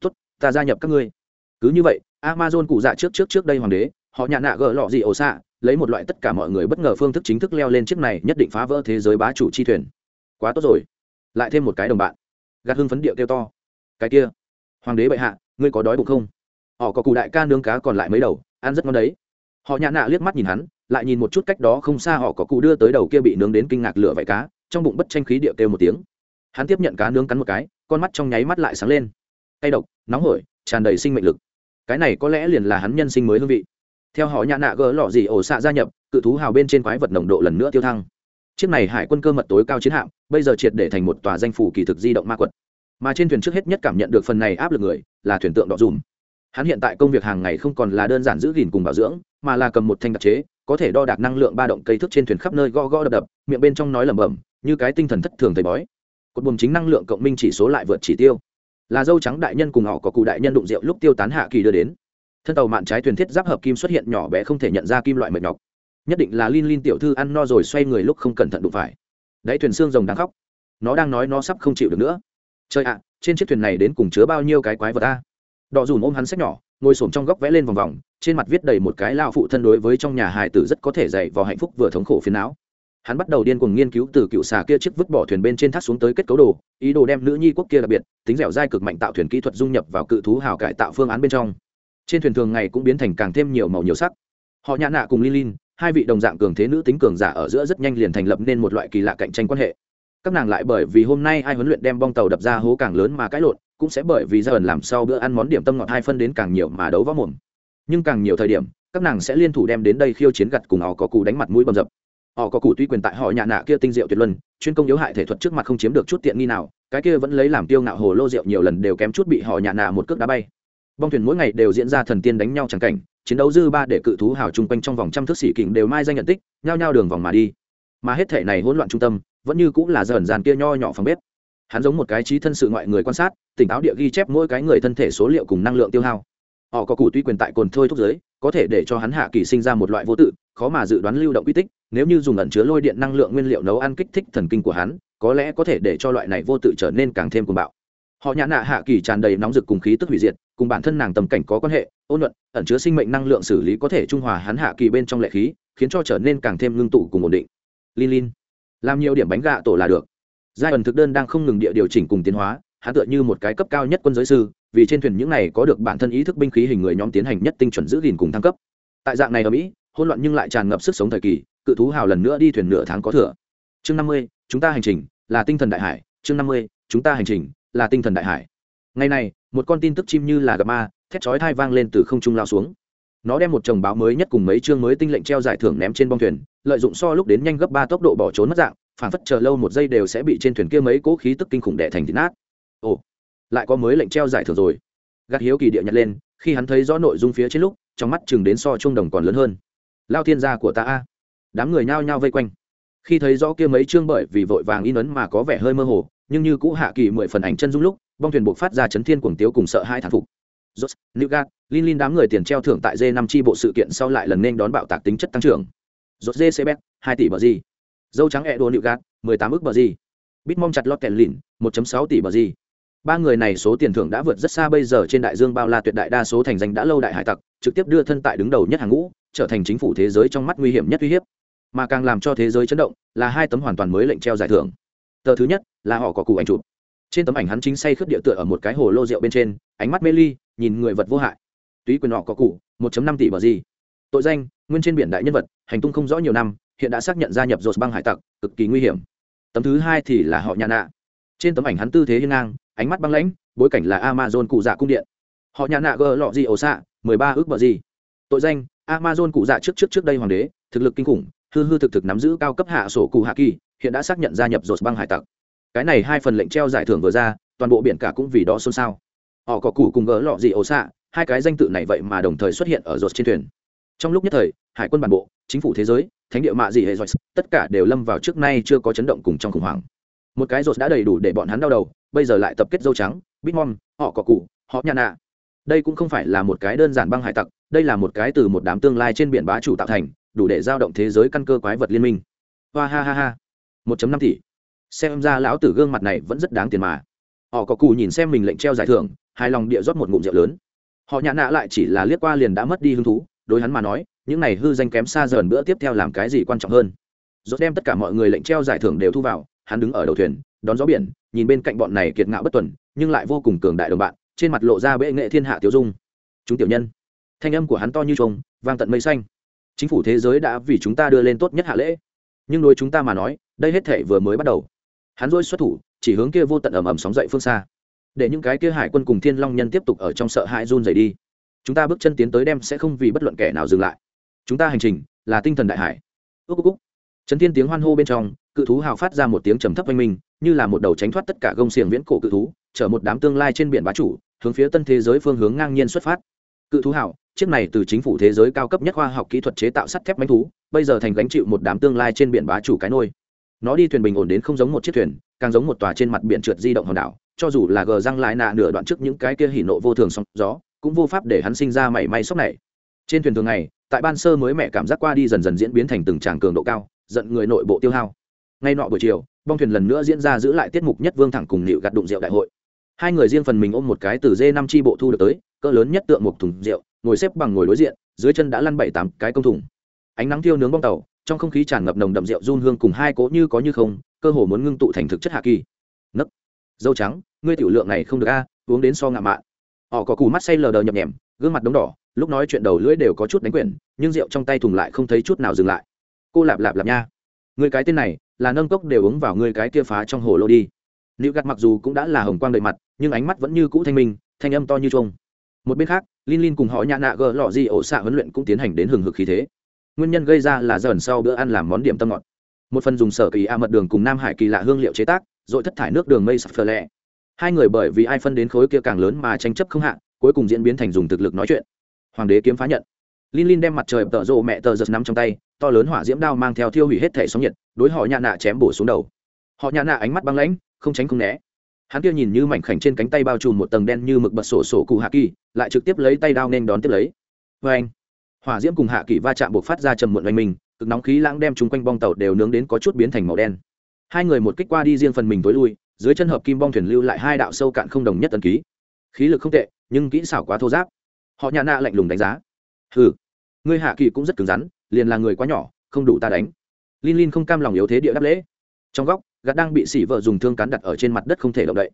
Tốt, ta gia nhập các ngươi cứ như vậy, amazon cụ dạ trước trước trước đây hoàng đế, họ nhã nạ gỡ lọ gì ổ xạ, lấy một loại tất cả mọi người bất ngờ phương thức chính thức leo lên chiếc này nhất định phá vỡ thế giới bá chủ chi thuyền. Quá tốt rồi. Lại thêm một cái đồng bạn. Gạt hưng phấn điệu kêu to. Cái kia. Hoàng đế bệ hạ, ngươi có đói bụng không? Họ có cụ đại ca nướng cá còn lại mấy đầu, ăn rất ngon đấy. Họ nhã nạ liếc mắt nhìn hắn, lại nhìn một chút cách đó không xa họ có cụ đưa tới đầu kia bị nướng đến kinh ngạc lửa vải cá, trong bụng bất tranh khí điệu kêu một tiếng. Hắn tiếp nhận cá nướng cắn một cái, con mắt trong nháy mắt lại sáng lên. Tay độc, nóng hổi tràn đầy sinh mệnh lực. Cái này có lẽ liền là hắn nhân sinh mới hương vị. Theo họ nhã nạ gỡ lọ gì ổ xạ gia nhập, cự thú hào bên trên quái vật nồng độ lần nữa tiêu thăng. Chiếc này hải quân cơ mật tối cao chiến hạm, bây giờ triệt để thành một tòa danh phủ kỳ thực di động ma quật. Mà trên thuyền trước hết nhất cảm nhận được phần này áp lực người, là thuyền tượng đỏ dùm. Hắn hiện tại công việc hàng ngày không còn là đơn giản giữ gìn cùng bảo dưỡng, mà là cầm một thanh đặc chế, có thể đo đạc năng lượng ba động cây thức trên thuyền khắp nơi go go đập đập, miệng bên trong nói lẩm bẩm, như cái tinh thần thất thường thầy bói. Cột buồm chính năng lượng cộng minh chỉ số lại vượt chỉ tiêu là dâu trắng đại nhân cùng họ có cụ đại nhân đụng rượu lúc tiêu tán hạ kỳ đưa đến. Thân tàu mạn trái thuyền thiết giáp hợp kim xuất hiện nhỏ bé không thể nhận ra kim loại mệt nhọc. Nhất định là Lin Lin tiểu thư ăn no rồi xoay người lúc không cẩn thận đụng phải. Đáy thuyền xương rồng đang khóc. Nó đang nói nó sắp không chịu được nữa. Trời ạ, trên chiếc thuyền này đến cùng chứa bao nhiêu cái quái vật ta đỏ dùm ôm hắn sách nhỏ, ngồi xổm trong góc vẽ lên vòng vòng, trên mặt viết đầy một cái lao phụ thân đối với trong nhà hài tử rất có thể dạy vào hạnh phúc vừa thống khổ phiến não hắn bắt đầu điên cuồng nghiên cứu từ cựu xà kia chiếc vứt bỏ thuyền bên trên thác xuống tới kết cấu đồ, ý đồ đem nữ nhi quốc kia đặc biệt, tính dẻo dai cực mạnh tạo thuyền kỹ thuật dung nhập vào cự thú hào cải tạo phương án bên trong. Trên thuyền thường ngày cũng biến thành càng thêm nhiều màu nhiều sắc. Họ nhã nạ cùng linh hai vị đồng dạng cường thế nữ tính cường giả ở giữa rất nhanh liền thành lập nên một loại kỳ lạ cạnh tranh quan hệ. Các nàng lại bởi vì hôm nay ai huấn luyện đem bong tàu đập ra hố càng lớn mà cãi lộn, cũng sẽ bởi vì ra ẩn làm sau bữa ăn món điểm tâm ngọt hai phân đến càng nhiều mà đấu võ mồm. Nhưng càng nhiều thời điểm, các nàng sẽ liên thủ đem đến đây khiêu chiến gặt cùng họ có cụ đánh mặt mũi bầm dập họ có cụ tuy quyền tại họ nhà nạ kia tinh diệu tuyệt luân, chuyên công yếu hại thể thuật trước mặt không chiếm được chút tiện nghi nào, cái kia vẫn lấy làm tiêu ngạo hồ lô rượu nhiều lần đều kém chút bị họ nhà nạ một cước đá bay. Bong thuyền mỗi ngày đều diễn ra thần tiên đánh nhau chẳng cảnh, chiến đấu dư ba để cự thú hào chung quanh trong vòng trăm thước xỉ kình đều mai danh nhận tích, nhao nhao đường vòng mà đi. Mà hết thể này hỗn loạn trung tâm, vẫn như cũng là dần dàn kia nho nhỏ phòng bếp. Hắn giống một cái trí thân sự ngoại người quan sát, tỉnh táo địa ghi chép mỗi cái người thân thể số liệu cùng năng lượng tiêu hao. Họ có cụ tuy quyền tại cồn thôi thúc giới có thể để cho hắn hạ kỳ sinh ra một loại vô tự, khó mà dự đoán lưu động quy tích, nếu như dùng ẩn chứa lôi điện năng lượng nguyên liệu nấu ăn kích thích thần kinh của hắn, có lẽ có thể để cho loại này vô tự trở nên càng thêm cuồng bạo. Họ nhã nạ hạ kỳ tràn đầy nóng rực cùng khí tức hủy diệt, cùng bản thân nàng tầm cảnh có quan hệ, ôn luận, ẩn chứa sinh mệnh năng lượng xử lý có thể trung hòa hắn hạ kỳ bên trong lệ khí, khiến cho trở nên càng thêm ngưng tụ cùng ổn định. Lin lin, làm nhiều điểm bánh gạ tổ là được. Giai ẩn thực đơn đang không ngừng địa điều chỉnh cùng tiến hóa hắn tựa như một cái cấp cao nhất quân giới sư, vì trên thuyền những này có được bản thân ý thức binh khí hình người nhóm tiến hành nhất tinh chuẩn giữ gìn cùng thăng cấp. Tại dạng này ở mỹ, hỗn loạn nhưng lại tràn ngập sức sống thời kỳ, cự thú hào lần nữa đi thuyền nửa tháng có thừa. Chương năm mươi, chúng ta hành trình, là tinh thần đại hải. Chương năm mươi, chúng ta hành trình, là tinh thần đại hải. Ngày này, một con tin tức chim như là gặp ma, thét chói thai vang lên từ không trung lao xuống. Nó đem một chồng báo mới nhất cùng mấy chương mới tinh lệnh treo giải thưởng ném trên bong thuyền, lợi dụng so lúc đến nhanh gấp ba tốc độ bỏ trốn mất dạng, phản phất chờ lâu một giây đều sẽ bị trên thuyền kia mấy cỗ khí tức kinh khủng đẻ thành thịt nát ồ lại có mới lệnh treo giải thưởng rồi gạt hiếu kỳ địa nhặt lên khi hắn thấy rõ nội dung phía trên lúc trong mắt chừng đến so trung đồng còn lớn hơn lao thiên gia của ta a đám người nhao nhao vây quanh khi thấy rõ kia mấy chương bởi vì vội vàng in ấn mà có vẻ hơi mơ hồ nhưng như cũ hạ kỳ mười phần ảnh chân dung lúc bong thuyền buộc phát ra chấn thiên cuồng tiếu cùng sợ hai thản phục Jot, Newgard, Lin Lin đám người tiền treo thưởng tại D5 chi bộ sự kiện sau lại lần nên đón bạo tạc tính chất tăng trưởng. Jot JCB, 2 tỷ bờ gì? Dâu trắng Edo Newgard, 18 ức bờ gì? Bitmom chặt lót kèn lìn, 1.6 tỷ bờ gì? Ba người này số tiền thưởng đã vượt rất xa bây giờ trên đại dương bao la tuyệt đại đa số thành danh đã lâu đại hải tặc, trực tiếp đưa thân tại đứng đầu nhất hàng ngũ, trở thành chính phủ thế giới trong mắt nguy hiểm nhất uy hiếp. Mà càng làm cho thế giới chấn động là hai tấm hoàn toàn mới lệnh treo giải thưởng. Tờ thứ nhất là họ có cụ ảnh chụp. Trên tấm ảnh hắn chính say khướt địa tựa ở một cái hồ lô rượu bên trên ánh mắt mê ly nhìn người vật vô hại. Túy quyền họ có cụ một năm tỷ bờ gì. Tội danh nguyên trên biển đại nhân vật hành tung không rõ nhiều năm hiện đã xác nhận gia nhập dột băng hải tặc cực kỳ nguy hiểm. Tấm thứ hai thì là họ nhà nạ. Trên tấm ảnh hắn tư thế hiên ngang ánh mắt băng lãnh, bối cảnh là amazon cụ dạ cung điện. Họ nhà nạ gờ lọ gì ổ xạ, mười ba ước bờ gì. Tội danh, amazon cụ dạ trước trước trước đây hoàng đế, thực lực kinh khủng, hư hư thực thực nắm giữ cao cấp hạ sổ cụ hạ kỳ, hiện đã xác nhận gia nhập dột băng hải tặc. Cái này hai phần lệnh treo giải thưởng vừa ra, toàn bộ biển cả cũng vì đó xôn xao. Họ có cụ cùng gỡ lọ gì ổ xạ, hai cái danh tự này vậy mà đồng thời xuất hiện ở rột trên thuyền. Trong lúc nhất thời, hải quân bản bộ, chính phủ thế giới, thánh địa mạ gì hệ dọc tất cả đều lâm vào trước nay chưa có chấn động cùng trong khủng hoảng một cái rột đã đầy đủ để bọn hắn đau đầu, bây giờ lại tập kết dâu trắng bitmom họ có cụ họ nhà nạ. Đây cũng không phải là một cái đơn giản băng hải tặc, đây là một cái từ một đám tương lai trên biển bá chủ tạo thành, đủ để giao động thế giới căn cơ quái vật liên minh. Hoa ha ha ha. 1.5 tỷ. Xem ra lão tử gương mặt này vẫn rất đáng tiền mà. Họ có cù nhìn xem mình lệnh treo giải thưởng, hài lòng địa rót một ngụm rượu lớn. Họ nhã nạ lại chỉ là liếc qua liền đã mất đi hứng thú, đối hắn mà nói, những này hư danh kém xa dần bữa tiếp theo làm cái gì quan trọng hơn. Rốt đem tất cả mọi người lệnh treo giải thưởng đều thu vào hắn đứng ở đầu thuyền, đón gió biển, nhìn bên cạnh bọn này kiệt ngạo bất tuần, nhưng lại vô cùng cường đại đồng bạn, trên mặt lộ ra bệ nghệ thiên hạ tiêu dung. Chúng tiểu nhân. Thanh âm của hắn to như trông vang tận mây xanh. Chính phủ thế giới đã vì chúng ta đưa lên tốt nhất hạ lễ. Nhưng đối chúng ta mà nói, đây hết thể vừa mới bắt đầu. Hắn dôi xuất thủ, chỉ hướng kia vô tận ầm ầm sóng dậy phương xa. Để những cái kia hải quân cùng thiên long nhân tiếp tục ở trong sợ hãi run dày đi. Chúng ta bước chân tiến tới đem sẽ không vì bất luận kẻ nào dừng lại. Chúng ta hành trình là tinh thần đại hải. Ước ước trấn thiên tiếng hoan hô bên trong, cự thú hào phát ra một tiếng trầm thấp oanh minh, như là một đầu tránh thoát tất cả gông xiềng viễn cổ cự thú, chở một đám tương lai trên biển bá chủ, hướng phía tân thế giới phương hướng ngang nhiên xuất phát. Cự thú hào, chiếc này từ chính phủ thế giới cao cấp nhất khoa học kỹ thuật chế tạo sắt thép bánh thú, bây giờ thành gánh chịu một đám tương lai trên biển bá chủ cái nôi. Nó đi thuyền bình ổn đến không giống một chiếc thuyền, càng giống một tòa trên mặt biển trượt di động hòn đảo, cho dù là gờ răng lại nạ nửa đoạn trước những cái kia hỉ nộ vô thường sóng gió, cũng vô pháp để hắn sinh ra mảy may sốc này. Trên thuyền thường ngày, tại ban sơ mới mẹ cảm giác qua đi dần dần diễn biến thành từng tràng cường độ cao giận người nội bộ tiêu hao. Ngay nọ buổi chiều, bong thuyền lần nữa diễn ra giữ lại tiết mục nhất vương thẳng cùng nịu gạt đụng rượu đại hội. Hai người riêng phần mình ôm một cái từ dê năm tri bộ thu được tới, cỡ lớn nhất tượng một thùng rượu, ngồi xếp bằng ngồi đối diện, dưới chân đã lăn bảy tám cái công thùng. Ánh nắng thiêu nướng bong tàu, trong không khí tràn ngập nồng đậm rượu run hương cùng hai cỗ như có như không, cơ hồ muốn ngưng tụ thành thực chất hạ kỳ. Nấc. Dâu trắng, ngươi tiểu lượng này không được a, uống đến so ngạ mạ. họ có cù mắt say lờ đờ nhập nhèm gương mặt đống đỏ, lúc nói chuyện đầu lưỡi đều có chút đánh quyển, nhưng rượu trong tay thùng lại không thấy chút nào dừng lại cô lạp lạp lạp nha. Người cái tên này, là nâng cốc đều uống vào người cái kia phá trong hồ lô đi. Liệu gạt mặc dù cũng đã là hồng quang đợi mặt, nhưng ánh mắt vẫn như cũ thanh minh, thanh âm to như trông một bên khác linh linh cùng họ nhạ nạ gờ lọ di ổ xạ huấn luyện cũng tiến hành đến hừng hực khí thế. Nguyên nhân gây ra là dần sau bữa ăn làm món điểm tâm ngọt. Một phần dùng sở kỳ a mật đường cùng nam hải kỳ lạ hương liệu chế tác, rồi thất thải nước đường mây sặc phờ lẹ. Hai người bởi vì ai phân đến khối kia càng lớn mà tranh chấp không hạ, cuối cùng diễn biến thành dùng thực lực nói chuyện. Hoàng đế kiếm phá nhận. Linh linh đem mặt trời tợ rộ mẹ tờ giật nắm trong tay to lớn hỏa diễm đao mang theo thiêu hủy hết thể sóng nhiệt, đối họ nhạ nạ chém bổ xuống đầu. Họ nhạ nạ ánh mắt băng lãnh, không tránh không né. Hắn kia nhìn như mảnh khảnh trên cánh tay bao trùm một tầng đen như mực bật sổ sổ cụ hạ kỳ, lại trực tiếp lấy tay đao nên đón tiếp lấy. Vê anh hỏa diễm cùng hạ kỳ va chạm buộc phát ra trầm muộn oanh mình cực nóng khí lãng đem chung quanh bong tàu đều nướng đến có chút biến thành màu đen. Hai người một kích qua đi riêng phần mình tối lui, dưới chân hợp kim bong thuyền lưu lại hai đạo sâu cạn không đồng nhất tần ký. Khí lực không tệ, nhưng kỹ xảo quá thô giáp. Họ nhà nạ lạnh lùng đánh giá. Hừ ngươi hạ kỳ cũng rất cứng rắn, liền là người quá nhỏ, không đủ ta đánh. Linh Linh không cam lòng yếu thế địa đáp lễ. Trong góc, gạt đang bị xỉ vợ dùng thương cắn đặt ở trên mặt đất không thể động đậy.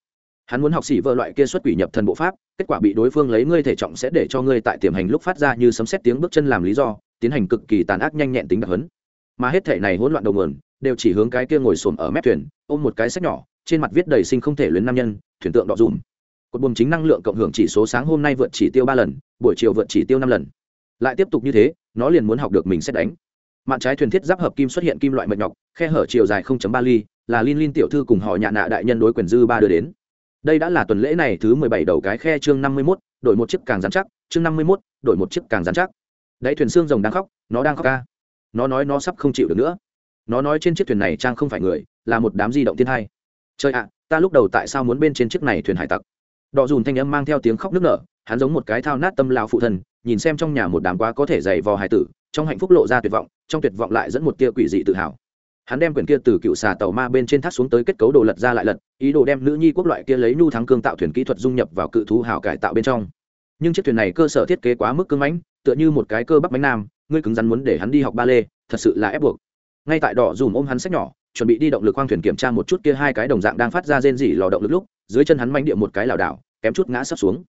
Hắn muốn học xỉ vợ loại kia xuất quỷ nhập thần bộ pháp, kết quả bị đối phương lấy ngươi thể trọng sẽ để cho ngươi tại tiềm hành lúc phát ra như sấm xét tiếng bước chân làm lý do, tiến hành cực kỳ tàn ác nhanh nhẹn tính đặc hấn mà hết thể này hỗn loạn đầu nguồn, đều chỉ hướng cái kia ngồi xổm ở mép thuyền, ôm một cái sách nhỏ, trên mặt viết đầy sinh không thể luyến nam nhân, thuyền tượng đọ dùm cột buồm chính năng lượng cộng hưởng chỉ số sáng hôm nay vượt chỉ tiêu ba lần, buổi chiều vượt chỉ tiêu năm lần lại tiếp tục như thế nó liền muốn học được mình xét đánh mạn trái thuyền thiết giáp hợp kim xuất hiện kim loại mệt nhọc khe hở chiều dài 0.3 ly là Linh Linh tiểu thư cùng họ nhạ nạ đại nhân đối quyền dư ba đưa đến. Đây đã là tuần lễ này thứ mười bảy đầu cái khe chương năm mươi 51, đổi một chiếc càng rắn chắc, chương năm mươi 51, đổi một chiếc càng rắn chắc. Đấy thuyền xương rồng đang khóc, nó đang khóc ca. Nó nói nó sắp không chịu được nữa. Nó nói trên chiếc thuyền này trang không phải người, là một đám di động thiên hai. Trời ạ, ta lúc đầu tại sao muốn bên trên chiếc này thuyền hải tặc? Đọ dùn thanh âm mang theo tiếng khóc nức nở, hắn giống một cái thao nát tâm lao phụ thân, nhìn xem trong nhà một đám quá có thể dày vò hải tử, trong hạnh phúc lộ ra tuyệt vọng, trong tuyệt vọng lại dẫn một tia quỷ dị tự hào. Hắn đem quyển kia từ cựu xà tàu ma bên trên thác xuống tới kết cấu đồ lật ra lại lật ý đồ đem nữ nhi quốc loại kia lấy nhu thắng cương tạo thuyền kỹ thuật dung nhập vào cự thú hào cải tạo bên trong. Nhưng chiếc thuyền này cơ sở thiết kế quá mức cứng mãnh tựa như một cái cơ bắp bánh nam ngươi cứng rắn muốn để hắn đi học ba lê thật sự là ép buộc. Ngay tại đỏ dùm ôm hắn sách nhỏ chuẩn bị đi động lực khoang thuyền kiểm tra một chút kia hai cái đồng dạng đang phát ra rên rỉ lò động lực lúc dưới chân hắn manh địa một cái lảo đảo kém chút ngã sắp xuống.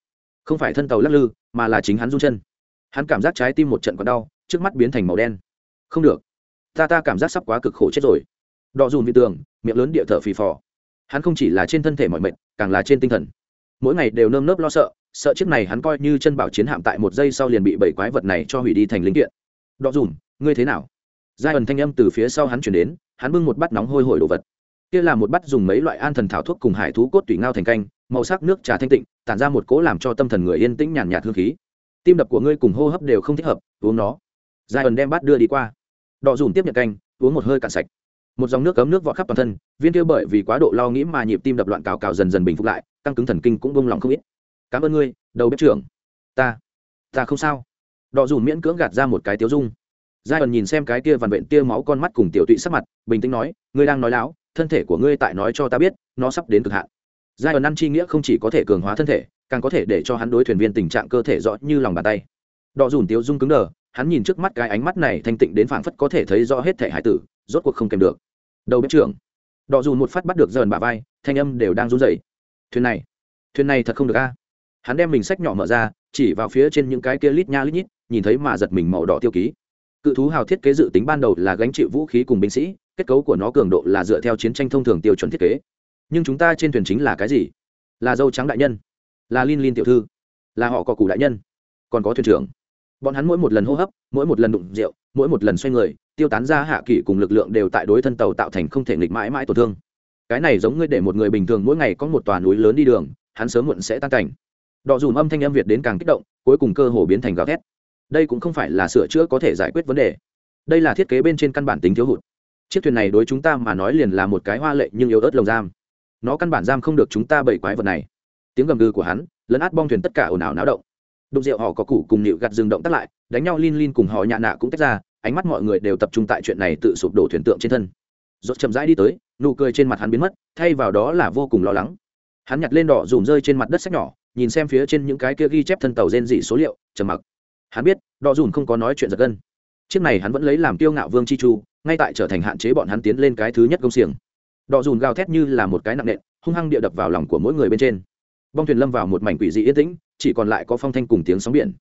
Không phải thân tàu lắc lư mà là chính hắn run chân. Hắn cảm giác trái tim một trận còn đau, trước mắt biến thành màu đen. Không được, ta ta cảm giác sắp quá cực khổ chết rồi. Đọ dùn vị tường, miệng lớn địa thở phì phò. Hắn không chỉ là trên thân thể mọi mệnh càng là trên tinh thần. Mỗi ngày đều nơm nớp lo sợ sợ chiếc này hắn coi như chân bảo chiến hạm tại một giây sau liền bị bảy quái vật này cho hủy đi thành linh kiện. Đọ dùn, ngươi thế nào? Giai ẩn thanh âm từ phía sau hắn chuyển đến, hắn bưng một bát nóng hôi hổi đồ vật. Kia là một bát dùng mấy loại an thần thảo thuốc cùng hải thú cốt tủy ngao thành canh màu sắc nước trà thanh tịnh, tản ra một cỗ làm cho tâm thần người yên tĩnh nhàn nhạt hương khí. Tim đập của ngươi cùng hô hấp đều không thích hợp, uống nó. Giai ẩn đem bát đưa đi qua. Đọ dùn tiếp nhận canh, uống một hơi cạn sạch. Một dòng nước cấm nước vọt khắp toàn thân, viên kia bởi vì quá độ lo nghĩ mà nhịp tim đập loạn cào cào dần dần bình phục lại tăng cứng thần kinh cũng bông lòng không ít. Cảm ơn ngươi, đầu bếp trưởng. Ta ta không sao. Đọ dùn miễn cưỡng gạt ra một cái tiếu dung. Giai ẩn nhìn xem cái kia vằn vện tia máu con mắt cùng tiểu tụy sắc mặt, bình tĩnh nói, ngươi đang nói láo, thân thể của ngươi tại nói cho ta biết, nó sắp đến cực hạn giai ẩn ăn chi nghĩa không chỉ có thể cường hóa thân thể, càng có thể để cho hắn đối thuyền viên tình trạng cơ thể rõ như lòng bàn tay. Đọ dùn tiếu dung cứng đờ, hắn nhìn trước mắt cái ánh mắt này thanh tịnh đến phảng phất có thể thấy rõ hết thể hải tử, rốt cuộc không kèm được. Đầu bếp trưởng. Đọ dùn một phát bắt được dần bà vai, thanh âm đều đang run rẩy. Thuyền này thuyền này thật không được a. Hắn đem mình sách nhỏ mở ra, chỉ vào phía trên những cái kia lít nha lít nhít, nhìn thấy mà giật mình màu đỏ tiêu ký. Cự thú hào thiết kế dự tính ban đầu là gánh chịu vũ khí cùng binh sĩ, kết cấu của nó cường độ là dựa theo chiến tranh thông thường tiêu chuẩn thiết kế nhưng chúng ta trên thuyền chính là cái gì? Là dâu trắng đại nhân, là linh linh tiểu thư, là họ có cụ đại nhân. Còn có thuyền trưởng. Bọn hắn mỗi một lần hô hấp, mỗi một lần đụng rượu, mỗi một lần xoay người, tiêu tán ra hạ kỷ cùng lực lượng đều tại đối thân tàu tạo thành không thể nghịch mãi mãi tổn thương. Cái này giống ngươi để một người bình thường mỗi ngày có một tòa núi lớn đi đường, hắn sớm muộn sẽ tan cảnh. Đọ dùm âm thanh âm việt đến càng kích động, cuối cùng cơ hồ biến thành gào thét. Đây cũng không phải là sửa chữa có thể giải quyết vấn đề. Đây là thiết kế bên trên căn bản tính thiếu hụt. Chiếc thuyền này đối chúng ta mà nói liền là một cái hoa lệ nhưng yếu ớt lồng giam nó căn bản giam không được chúng ta bảy quái vật này. Tiếng gầm gừ của hắn lấn át bong thuyền tất cả ồn ào náo động. Đụng rượu họ có củ cùng nịu gặt dừng động tắt lại, đánh nhau lin lin cùng họ nhạ nạ cũng tách ra, ánh mắt mọi người đều tập trung tại chuyện này tự sụp đổ thuyền tượng trên thân. Rốt chậm rãi đi tới, nụ cười trên mặt hắn biến mất, thay vào đó là vô cùng lo lắng. Hắn nhặt lên đỏ dùm rơi trên mặt đất sách nhỏ, nhìn xem phía trên những cái kia ghi chép thân tàu rên dị số liệu, trầm mặc. Hắn biết, đỏ dùm không có nói chuyện giật gân. Chiếc này hắn vẫn lấy làm tiêu ngạo vương chi chu, ngay tại trở thành hạn chế bọn hắn tiến lên cái thứ nhất công xiềng đọ dùn gào thét như là một cái nặng nện, hung hăng địa đập vào lòng của mỗi người bên trên. Bong thuyền lâm vào một mảnh quỷ dị yên tĩnh, chỉ còn lại có phong thanh cùng tiếng sóng biển.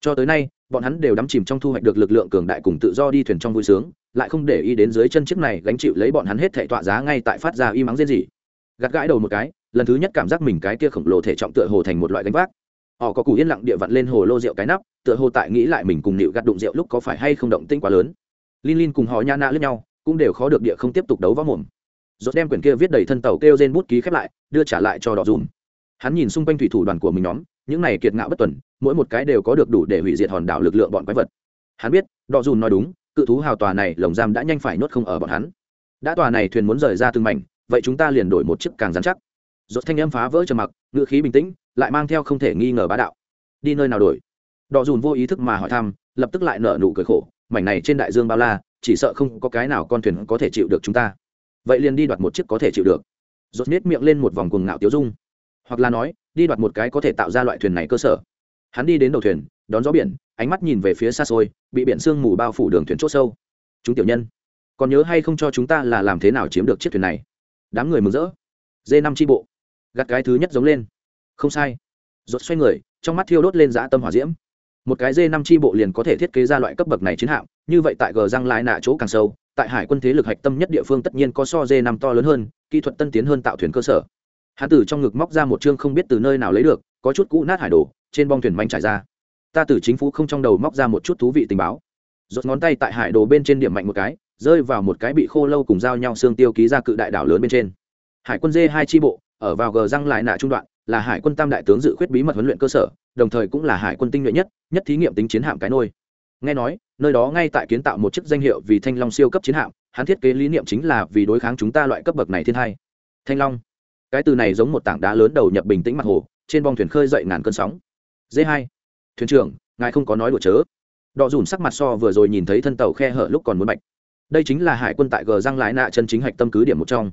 Cho tới nay, bọn hắn đều đắm chìm trong thu hoạch được lực lượng cường đại cùng tự do đi thuyền trong vui sướng, lại không để ý đến dưới chân chiếc này gánh chịu lấy bọn hắn hết thể tọa giá ngay tại phát ra y mắng riêng gì gạt gãi đầu một cái, lần thứ nhất cảm giác mình cái kia khổng lồ thể trọng tựa hồ thành một loại gánh vác. Họ có củ yên lặng địa vặn lên hồ lô rượu cái nắp, tựa hồ tại nghĩ lại mình cùng nịu gạt đụng rượu lúc có phải hay không động tinh quá lớn. Linh linh cùng họ nha nạ lẫn nhau, cũng đều khó được địa không tiếp tục đấu võ mồm rốt đem quyển kia viết đầy thân tàu kêu trên bút ký khép lại, đưa trả lại cho đỏ dùm. Hắn nhìn xung quanh thủy thủ đoàn của mình nhóm, những này kiệt ngạo bất tuần, mỗi một cái đều có được đủ để hủy diệt hòn đảo lực lượng bọn quái vật. Hắn biết, đỏ dùm nói đúng, cự thú hào tòa này lồng giam đã nhanh phải nuốt không ở bọn hắn. Đã tòa này thuyền muốn rời ra từng mảnh, vậy chúng ta liền đổi một chiếc càng dán chắc. Rốt thanh âm phá vỡ trầm mặc ngựa khí bình tĩnh, lại mang theo không thể nghi ngờ bá đạo. Đi nơi nào đổi? Đỏ dùm vô ý thức mà hỏi thăm, lập tức lại nở nụ cười khổ, mảnh này trên đại dương bao la, chỉ sợ không có cái nào con thuyền có thể chịu được chúng ta vậy liền đi đoạt một chiếc có thể chịu được. Rốt nết miệng lên một vòng cuồng ngạo tiêu dung. Hoặc là nói, đi đoạt một cái có thể tạo ra loại thuyền này cơ sở. Hắn đi đến đầu thuyền, đón gió biển, ánh mắt nhìn về phía xa xôi, bị biển sương mù bao phủ đường thuyền chốt sâu. Chúng tiểu nhân, còn nhớ hay không cho chúng ta là làm thế nào chiếm được chiếc thuyền này? Đám người mừng rỡ. Dê năm tri bộ. Gặt cái thứ nhất giống lên. Không sai. Rốt xoay người, trong mắt thiêu đốt lên dã tâm hỏa diễm. Một cái dê năm tri bộ liền có thể thiết kế ra loại cấp bậc này chiến hạm, như vậy tại gờ răng lại nạ chỗ càng sâu tại hải quân thế lực hạch tâm nhất địa phương tất nhiên có so dê năm to lớn hơn, kỹ thuật tân tiến hơn tạo thuyền cơ sở. Hán tử trong ngực móc ra một chương không biết từ nơi nào lấy được, có chút cũ nát hải đồ, trên bong thuyền manh trải ra. Ta từ chính phủ không trong đầu móc ra một chút thú vị tình báo. Rột ngón tay tại hải đồ bên trên điểm mạnh một cái, rơi vào một cái bị khô lâu cùng giao nhau xương tiêu ký ra cự đại đảo lớn bên trên. Hải quân dê hai tri bộ, ở vào gờ răng lại nạ trung đoạn, là hải quân tam đại tướng dự khuyết bí mật huấn luyện cơ sở, đồng thời cũng là hải quân tinh nhuệ nhất nhất thí nghiệm tính chiến hạm cái nôi. Nghe nói nơi đó ngay tại kiến tạo một chiếc danh hiệu vì thanh long siêu cấp chiến hạm, hắn thiết kế lý niệm chính là vì đối kháng chúng ta loại cấp bậc này thiên hai thanh long. Cái từ này giống một tảng đá lớn đầu nhập bình tĩnh mặt hồ, trên bong thuyền khơi dậy ngàn cơn sóng. D hai. Thuyền trưởng, ngài không có nói đùa chớ. Đọ dùn sắc mặt so vừa rồi nhìn thấy thân tàu khe hở lúc còn muốn bạch. Đây chính là hải quân tại gờ răng lái nạ chân chính hạch tâm cứ điểm một trong.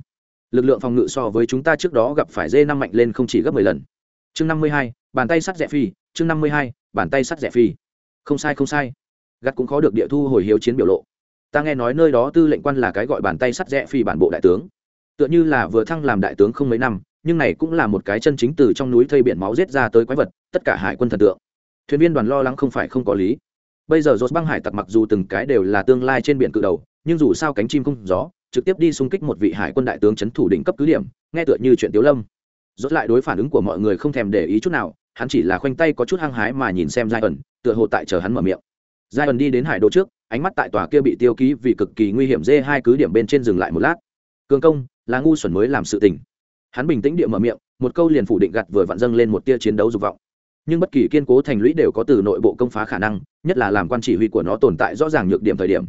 Lực lượng phòng ngự so với chúng ta trước đó gặp phải dê năm mạnh lên không chỉ gấp mười lần. Chương năm mươi hai, bàn tay sắt rẻ phi, chương năm mươi hai, bàn tay sắt rẻ phi. Không sai không sai gắt cũng khó được địa thu hồi hiếu chiến biểu lộ. Ta nghe nói nơi đó tư lệnh quan là cái gọi bàn tay sắt rẽ phi bản bộ đại tướng. Tựa như là vừa thăng làm đại tướng không mấy năm, nhưng này cũng là một cái chân chính từ trong núi thây biển máu giết ra tới quái vật, tất cả hải quân thần tượng. Thuyền viên đoàn lo lắng không phải không có lý. Bây giờ dột băng hải tặc mặc dù từng cái đều là tương lai trên biển cự đầu, nhưng dù sao cánh chim không gió, trực tiếp đi xung kích một vị hải quân đại tướng c h ấ n thủ đỉnh cấp cứ điểm, nghe tựa như chuyện tiếu lâm. Dốt lại đối phản ứng của mọi người không thèm để ý chút nào, hắn chỉ là khoanh tay có chút hăng hái mà nhìn xem giai ẩn, tựa hồ tại chờ hắn mở miệng giai ẩn đi đến hải đô trước, ánh mắt tại tòa kia bị tiêu ký vì cực kỳ nguy hiểm dê hai cứ điểm bên trên dừng lại một lát. Cường công, là ngu xuẩn mới làm sự tình. Hắn bình tĩnh địa mở miệng, một câu liền phủ định gặt vừa vặn dâng lên một tia chiến đấu dục vọng. Nhưng bất kỳ kiên cố thành lũy đều có từ nội bộ công phá khả năng, nhất là làm quan chỉ huy của nó tồn tại rõ ràng nhược điểm thời điểm.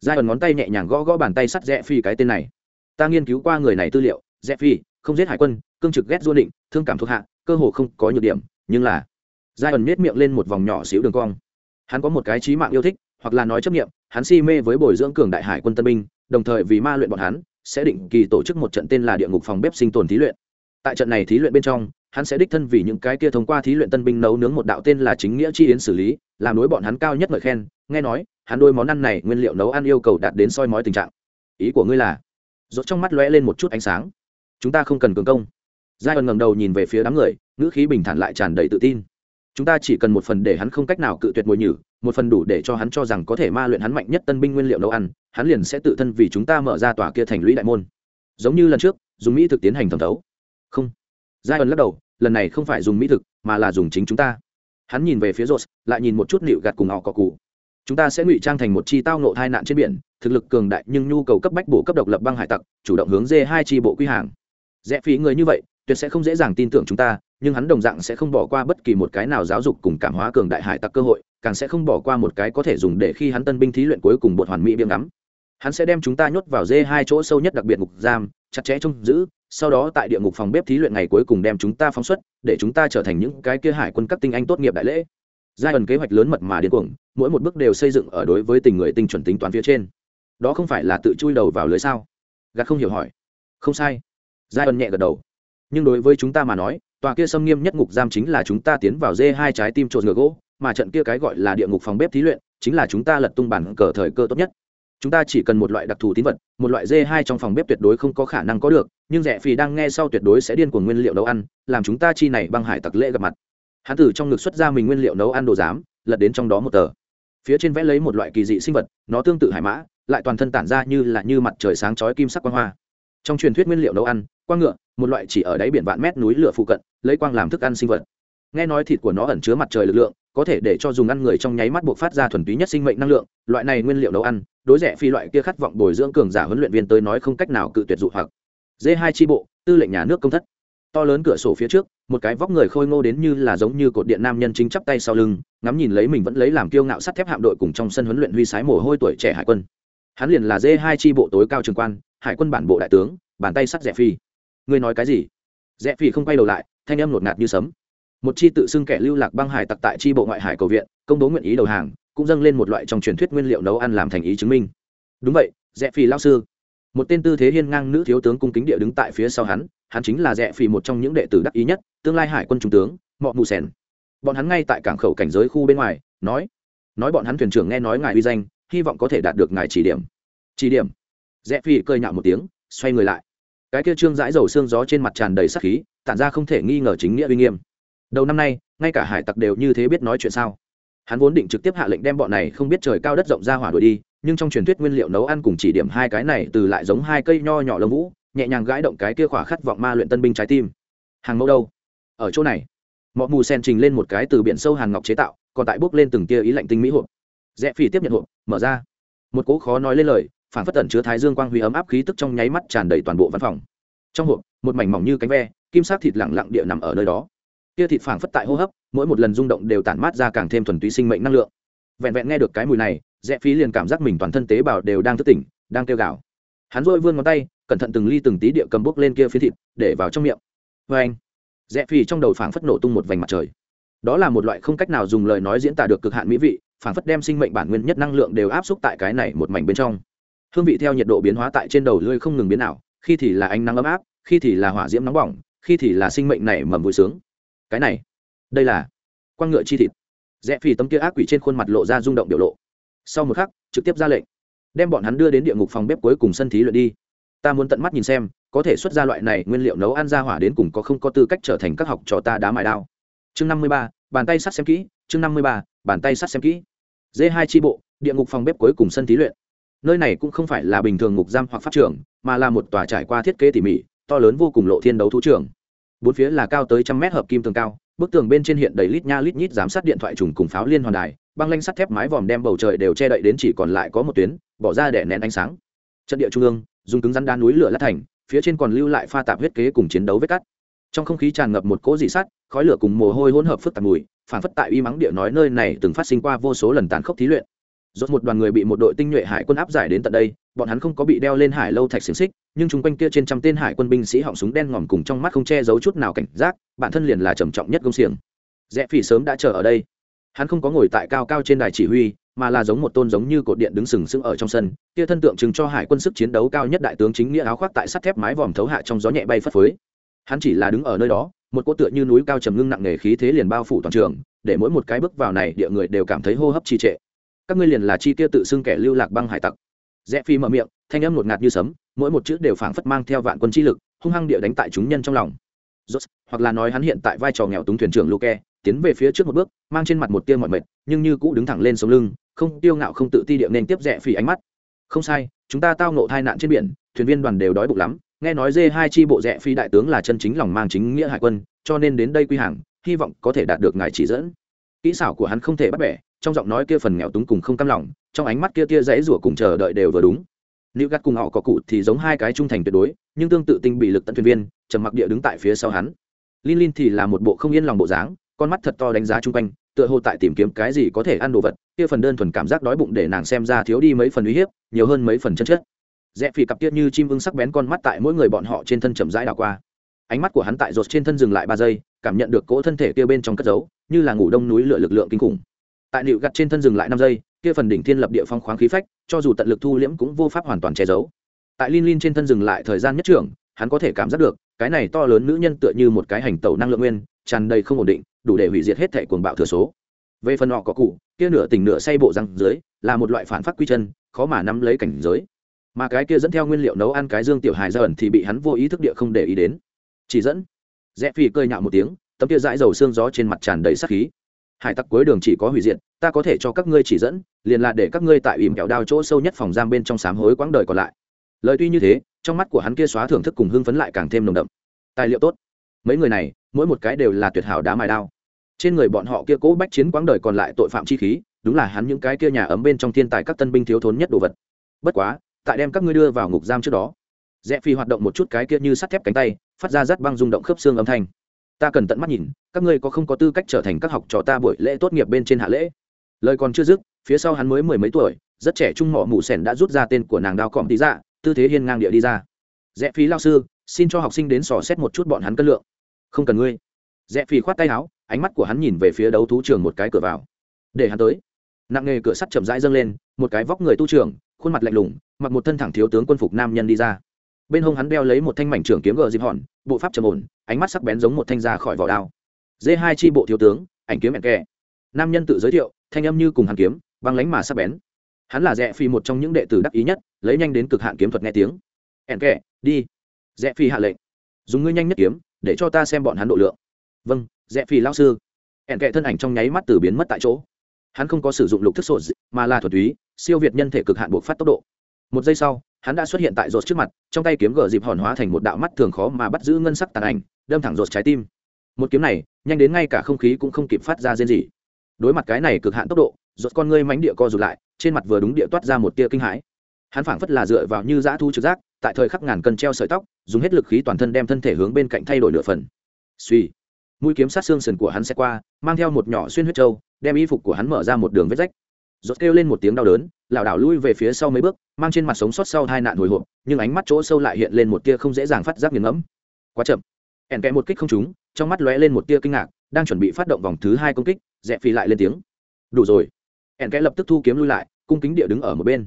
Giai ẩn ngón tay nhẹ nhàng gõ gõ bàn tay sắt rẽ phi cái tên này. Ta nghiên cứu qua người này tư liệu rẽ phi, không giết hải quân, cương trực ghét du định, thương cảm thuộc hạ, cơ hồ không có nhược điểm, nhưng là giai ẩn miết miệng lên một vòng nhỏ xíu đường cong hắn có một cái trí mạng yêu thích, hoặc là nói chấp nghiệm hắn si mê với bồi dưỡng cường đại hải quân tân binh, đồng thời vì ma luyện bọn hắn, sẽ định kỳ tổ chức một trận tên là địa ngục phòng bếp sinh tồn thí luyện. Tại trận này thí luyện bên trong, hắn sẽ đích thân vì những cái kia thông qua thí luyện tân binh nấu nướng một đạo tên là chính nghĩa chi yến xử lý, làm đối bọn hắn cao nhất ngợi khen, nghe nói, hắn đôi món ăn này nguyên liệu nấu ăn yêu cầu đạt đến soi mói tình trạng. Ý của ngươi là? Rốt trong mắt lóe lên một chút ánh sáng. Chúng ta không cần cường công. Giai ẩn ngẩng đầu nhìn về phía đám người, ngữ khí bình thản lại tràn đầy tự tin chúng ta chỉ cần một phần để hắn không cách nào cự tuyệt mùi nhử, một phần đủ để cho hắn cho rằng có thể ma luyện hắn mạnh nhất tân binh nguyên liệu nấu ăn, hắn liền sẽ tự thân vì chúng ta mở ra tòa kia thành lũy đại môn. Giống như lần trước, dùng mỹ thực tiến hành thẩm thấu. Không. Giai ẩn lắc đầu, lần này không phải dùng mỹ thực, mà là dùng chính chúng ta. Hắn nhìn về phía rột lại nhìn một chút nịu gạt cùng họ cọ cụ. Chúng ta sẽ ngụy trang thành một chi tao nộ tai nạn trên biển, thực lực cường đại nhưng nhu cầu cấp bách bổ cấp độc lập băng hải tặc, chủ động hướng dê hai chi bộ quy hàng. Rẽ phí người như vậy, tuyệt sẽ không dễ dàng tin tưởng chúng ta nhưng hắn đồng dạng sẽ không bỏ qua bất kỳ một cái nào giáo dục cùng cảm hóa cường đại hải tặc cơ hội, càng sẽ không bỏ qua một cái có thể dùng để khi hắn tân binh thí luyện cuối cùng bột hoàn mỹ biếng ngắm. Hắn sẽ đem chúng ta nhốt vào dê hai chỗ sâu nhất đặc biệt ngục giam, chặt chẽ trông giữ, sau đó tại địa ngục phòng bếp thí luyện ngày cuối cùng đem chúng ta phóng xuất, để chúng ta trở thành những cái kia hải quân các tinh anh tốt nghiệp đại lễ. Giai ẩn kế hoạch lớn mật mà điên cuồng, mỗi một bước đều xây dựng ở đối với tình người tinh chuẩn tính toán phía trên. Đó không phải là tự chui đầu vào lưới sao? Gạt không hiểu hỏi. Không sai. Giai ẩn nhẹ gật đầu. Nhưng đối với chúng ta mà nói tòa kia xâm nghiêm nhất ngục giam chính là chúng ta tiến vào dê hai trái tim trộn ngựa gỗ, mà trận kia cái gọi là địa ngục phòng bếp thí luyện, chính là chúng ta lật tung bản cờ thời cơ tốt nhất. Chúng ta chỉ cần một loại đặc thù tín vật, một loại dê hai trong phòng bếp tuyệt đối không có khả năng có được, nhưng rẻ phì đang nghe sau tuyệt đối sẽ điên cuồng nguyên liệu nấu ăn, làm chúng ta chi này băng hải tặc lễ gặp mặt. Hán tử trong ngực xuất ra mình nguyên liệu nấu ăn đồ giám, lật đến trong đó một tờ. Phía trên vẽ lấy một loại kỳ dị sinh vật, nó tương tự hải mã, lại toàn thân tản ra như là như mặt trời sáng chói kim sắc quang hoa. Trong truyền thuyết nguyên liệu nấu ăn, quang ngựa, một loại chỉ ở đáy biển vạn mét núi lửa phụ cận lấy quang làm thức ăn sinh vật. Nghe nói thịt của nó ẩn chứa mặt trời lực lượng, có thể để cho dùng ăn người trong nháy mắt buộc phát ra thuần túy nhất sinh mệnh năng lượng, loại này nguyên liệu nấu ăn, đối rẻ phi loại kia khát vọng bồi dưỡng cường giả huấn luyện viên tới nói không cách nào cự tuyệt dụ hoặc. D hai tri bộ, tư lệnh nhà nước công thất. To lớn cửa sổ phía trước, một cái vóc người khôi ngô đến như là giống như cột điện nam nhân chính chắp tay sau lưng, ngắm nhìn lấy mình vẫn lấy làm kiêu ngạo sắt thép hạm đội cùng trong sân huấn luyện huy sái mồ hôi tuổi trẻ hải quân. Hắn liền là d hai tri bộ tối cao trường quan, hải quân bản bộ đại tướng, bàn tay sắt rẻ phi. Ngươi nói cái gì? Rẽ phi không quay đầu lại thanh âm ngột ngạt như sấm. Một chi tự xưng kẻ lưu lạc băng hải tặc tại chi bộ ngoại hải cầu viện, công bố nguyện ý đầu hàng, cũng dâng lên một loại trong truyền thuyết nguyên liệu nấu ăn làm thành ý chứng minh. Đúng vậy, rẽ phi lao sư. Một tên tư thế hiên ngang nữ thiếu tướng cung kính địa đứng tại phía sau hắn hắn chính là rẽ phi một trong những đệ tử đắc ý nhất, tương lai hải quân trung tướng, mọ mù sèn. Bọn hắn ngay tại cảng khẩu cảnh giới khu bên ngoài, nói nói bọn hắn thuyền trưởng nghe nói ngài uy danh, hy vọng có thể đạt được ngài chỉ điểm. Chỉ điểm? Rẽ phi cơi nhạo một tiếng, xoay người lại cái kia trương dãi dầu xương gió trên mặt tràn đầy sắc khí, tản ra không thể nghi ngờ chính nghĩa uy nghiêm. Đầu năm nay, ngay cả hải tặc đều như thế biết nói chuyện sao? Hắn vốn định trực tiếp hạ lệnh đem bọn này không biết trời cao đất rộng ra hỏa đuổi đi, nhưng trong truyền thuyết nguyên liệu nấu ăn cùng chỉ điểm hai cái này từ lại giống hai cây nho nhỏ lông vũ, nhẹ nhàng gãi động cái kia khỏa khát vọng ma luyện tân binh trái tim. Hàng mẫu đâu? Ở chỗ này. Mọi mù sen trình lên một cái từ biển sâu hàn ngọc chế tạo, còn tại bước lên từng tia ý lạnh tinh mỹ hộp. Rẽ phỉ tiếp nhận hộp, mở ra. Một cỗ khó nói lên lời phản phất tẩn chứa thái dương quang huy ấm áp khí tức trong nháy mắt tràn đầy toàn bộ văn phòng. Trong hộp, một mảnh mỏng như cánh ve, kim sắc thịt lẳng lặng địa nằm ở nơi đó. Kia thịt phảng phất tại hô hấp, mỗi một lần rung động đều tản mát ra càng thêm thuần túy sinh mệnh năng lượng. Vẹn vẹn nghe được cái mùi này, rẽ phí liền cảm giác mình toàn thân tế bào đều đang thức tỉnh, đang kêu gào. Hắn dội vươn ngón tay, cẩn thận từng ly từng tí địa cầm bốc lên kia phía thịt, để vào trong miệng. Vê anh, rẽ phí trong đầu phảng phất nổ tung một vành mặt trời. Đó là một loại không cách nào dùng lời nói diễn tả được cực hạn mỹ vị, phảng phất đem sinh mệnh bản nguyên nhất năng lượng đều áp xúc tại cái này một mảnh bên trong hương vị theo nhiệt độ biến hóa tại trên đầu lưỡi không ngừng biến ảo, khi thì là ánh nắng ấm áp, khi thì là hỏa diễm nóng bỏng, khi thì là sinh mệnh nảy mầm vui sướng. Cái này, đây là quang ngựa chi thịt. Rẽ phì tấm kia ác quỷ trên khuôn mặt lộ ra rung động biểu lộ. Sau một khắc, trực tiếp ra lệnh, đem bọn hắn đưa đến địa ngục phòng bếp cuối cùng sân thí luyện đi. Ta muốn tận mắt nhìn xem, có thể xuất ra loại này nguyên liệu nấu ăn ra hỏa đến cùng có không có tư cách trở thành các học trò ta đá mại đao. Chương năm mươi ba, bàn tay sắt xem kỹ, chương năm mươi ba, bàn tay sắt xem kỹ. D hai tri bộ, địa ngục phòng bếp cuối cùng sân thí luyện nơi này cũng không phải là bình thường ngục giam hoặc pháp trường, mà là một tòa trải qua thiết kế tỉ mỉ, to lớn vô cùng lộ thiên đấu thú trường. Bốn phía là cao tới trăm mét hợp kim tường cao, bức tường bên trên hiện đầy lít nha lít nhít giám sát điện thoại trùng cùng pháo liên hoàn đài, băng lanh sắt thép mái vòm đem bầu trời đều che đậy đến chỉ còn lại có một tuyến, bỏ ra để nén ánh sáng. Trận địa trung ương, dùng cứng rắn đá núi lửa lát thành, phía trên còn lưu lại pha tạp huyết kế cùng chiến đấu vết cắt. Trong không khí tràn ngập một cỗ dị sắt, khói lửa cùng mồ hôi hỗn hợp phức tạp mùi phản phất tại uy mắng địa nói nơi này từng phát sinh qua vô số lần tàn khốc thí luyện rốt một đoàn người bị một đội tinh nhuệ hải quân áp giải đến tận đây, bọn hắn không có bị đeo lên hải lâu thạch xiềng xích, nhưng chúng quanh kia trên trăm tên hải quân binh sĩ họng súng đen ngòm cùng trong mắt không che giấu chút nào cảnh giác, bản thân liền là trầm trọng nhất công xiềng. Rẽ phỉ sớm đã chờ ở đây. Hắn không có ngồi tại cao cao trên đài chỉ huy, mà là giống một tôn giống như cột điện đứng sừng sững ở trong sân, kia thân tượng trưng cho hải quân sức chiến đấu cao nhất đại tướng chính nghĩa áo khoác tại sắt thép mái vòm thấu hạ trong gió nhẹ bay phất phới. Hắn chỉ là đứng ở nơi đó, một cỗ tựa như núi cao trầm ngưng nặng nề khí thế liền bao phủ toàn trường, để mỗi một cái bước vào này, địa người đều cảm thấy hô hấp trì trệ các ngươi liền là chi tiêu tự xưng kẻ lưu lạc băng hải tặc. Rẽ phi mở miệng thanh âm ngột ngạt như sấm mỗi một chữ đều phảng phất mang theo vạn quân chi lực hung hăng địa đánh tại chúng nhân trong lòng. Rốt, hoặc là nói hắn hiện tại vai trò nghèo túng thuyền trưởng luke tiến về phía trước một bước mang trên mặt một tia mọi mệt nhưng như cũ đứng thẳng lên sống lưng không tiêu ngạo không tự ti địa nên tiếp rẽ phi ánh mắt. Không sai chúng ta tao ngộ tai nạn trên biển thuyền viên đoàn đều đói bụng lắm nghe nói dê hai chi bộ rẽ phi đại tướng là chân chính lòng mang chính nghĩa hải quân cho nên đến đây quy hàng hy vọng có thể đạt được ngài chỉ dẫn. Kỹ xảo của hắn không thể bắt bẻ trong giọng nói kia phần nghèo túng cùng không cam lòng, trong ánh mắt kia tia dãy rủa cùng chờ đợi đều vừa đúng. Nữ gắt cùng họ có cụ thì giống hai cái trung thành tuyệt đối, nhưng tương tự tinh bị lực tận thuyền viên, trầm mặc địa đứng tại phía sau hắn. Linh linh thì là một bộ không yên lòng bộ dáng, con mắt thật to đánh giá chung quanh, tựa hồ tại tìm kiếm cái gì có thể ăn đồ vật, kia phần đơn thuần cảm giác đói bụng để nàng xem ra thiếu đi mấy phần uy hiếp, nhiều hơn mấy phần chân chất. Rẽ phì cặp kia như chim ưng sắc bén con mắt tại mỗi người bọn họ trên thân chậm rãi đảo qua. Ánh mắt của hắn tại rột trên thân dừng lại ba giây, cảm nhận được cỗ thân thể kia bên trong cất giấu, như là ngủ đông núi lửa lực lượng kinh khủng tại nịu gặt trên thân dừng lại năm giây, kia phần đỉnh thiên lập địa phong khoáng khí phách, cho dù tận lực thu liễm cũng vô pháp hoàn toàn che giấu. Tại linh linh trên thân dừng lại thời gian nhất trưởng, hắn có thể cảm giác được, cái này to lớn nữ nhân tựa như một cái hành tẩu năng lượng nguyên, tràn đầy không ổn định, đủ để hủy diệt hết thể cuồng bạo thừa số. Về phần họ có cụ, kia nửa tỉnh nửa say bộ răng dưới, là một loại phản phát quy chân, khó mà nắm lấy cảnh giới. Mà cái kia dẫn theo nguyên liệu nấu ăn cái dương tiểu hài ra ẩn thì bị hắn vô ý thức địa không để ý đến. Chỉ dẫn. Rẽ phi cơi nhạo một tiếng, tấm kia dãi dầu xương gió trên mặt tràn đầy sắc khí hải tặc cuối đường chỉ có hủy diệt, ta có thể cho các ngươi chỉ dẫn, liền là để các ngươi tại ìm kẹo đao chỗ sâu nhất phòng giam bên trong sám hối quãng đời còn lại. Lời tuy như thế, trong mắt của hắn kia xóa thưởng thức cùng hưng phấn lại càng thêm nồng đậm. Tài liệu tốt. Mấy người này, mỗi một cái đều là tuyệt hảo đá mài đao. Trên người bọn họ kia cố bách chiến quãng đời còn lại tội phạm chi khí, đúng là hắn những cái kia nhà ấm bên trong thiên tài các tân binh thiếu thốn nhất đồ vật. Bất quá, tại đem các ngươi đưa vào ngục giam trước đó rẽ phi hoạt động một chút cái kia như sắt thép cánh tay, phát ra rất băng rung động khớp xương âm thanh ta cần tận mắt nhìn các ngươi có không có tư cách trở thành các học trò ta buổi lễ tốt nghiệp bên trên hạ lễ? Lời còn chưa dứt phía sau hắn mới mười mấy tuổi rất trẻ trung họ mụ sẻn đã rút ra tên của nàng đao cọm tí Dạ, tư thế hiên ngang địa đi ra. Rẽ phí lao sư xin cho học sinh đến sò xét một chút bọn hắn cân lượng. Không cần ngươi. Rẽ phí khoát tay áo ánh mắt của hắn nhìn về phía đấu thú trường một cái cửa vào. Để hắn tới. Nặng nghề cửa sắt chậm rãi dâng lên một cái vóc người tu trường khuôn mặt lạnh lùng mặc một thân thẳng thiếu tướng quân phục nam nhân đi ra. Bên hông hắn đeo lấy một thanh mảnh trưởng kiếm gờ dịp hòn bộ pháp trầm ổn ánh mắt sắc bén giống một thanh ra khỏi vỏ đao. D hai tri bộ thiếu tướng, ảnh kiếm mẹn kẹ. Nam nhân tự giới thiệu, thanh âm như cùng hàn kiếm, băng lánh mà sắc bén. Hắn là rẽ phi một trong những đệ tử đắc ý nhất, lấy nhanh đến cực hạn kiếm thuật nghe tiếng. Ẹn kẹ, đi. Rẽ phi hạ lệnh. Dùng ngươi nhanh nhất kiếm, để cho ta xem bọn hắn độ lượng. Vâng rẽ phi lao sư. Ẹn kẹ thân ảnh trong nháy mắt từ biến mất tại chỗ. Hắn không có sử dụng lục thức sổ mà là thuật túy, siêu việt nhân thể cực hạn buộc phát tốc độ. Một giây sau hắn đã xuất hiện tại rột trước mặt, trong tay kiếm gờ dịp hòn hóa thành một đạo mắt thường khó mà bắt giữ ngân sắc tàn ảnh, đâm thẳng rột trái tim. Một kiếm này, nhanh đến ngay cả không khí cũng không kịp phát ra riêng gì đối mặt cái này cực hạn tốc độ rột con ngươi mánh địa co rụt lại, trên mặt vừa đúng địa toát ra một tia kinh hãi. Hắn phảng phất là dựa vào như dã thu trực giác, tại thời khắc ngàn cân treo sợi tóc, dùng hết lực khí toàn thân đem thân thể hướng bên cạnh thay đổi nửa phần. Suy mũi kiếm sát xương sườn của hắn sẽ qua, mang theo một nhỏ xuyên huyết trâu, đem y phục của hắn mở ra một đường vết rách rốt kêu lên một tiếng đau đớn lảo đảo lui về phía sau mấy bước mang trên mặt sống sót sau hai nạn hồi hộp nhưng ánh mắt chỗ sâu lại hiện lên một tia không dễ dàng phát giác nghiền ngẫm. Quá chậm. Ẻn kẽ một kích không trúng trong mắt lóe lên một tia kinh ngạc đang chuẩn bị phát động vòng thứ hai công kích rẽ phi lại lên tiếng. Đủ rồi. Ẻn kẽ lập tức thu kiếm lui lại cung kính địa đứng ở một bên.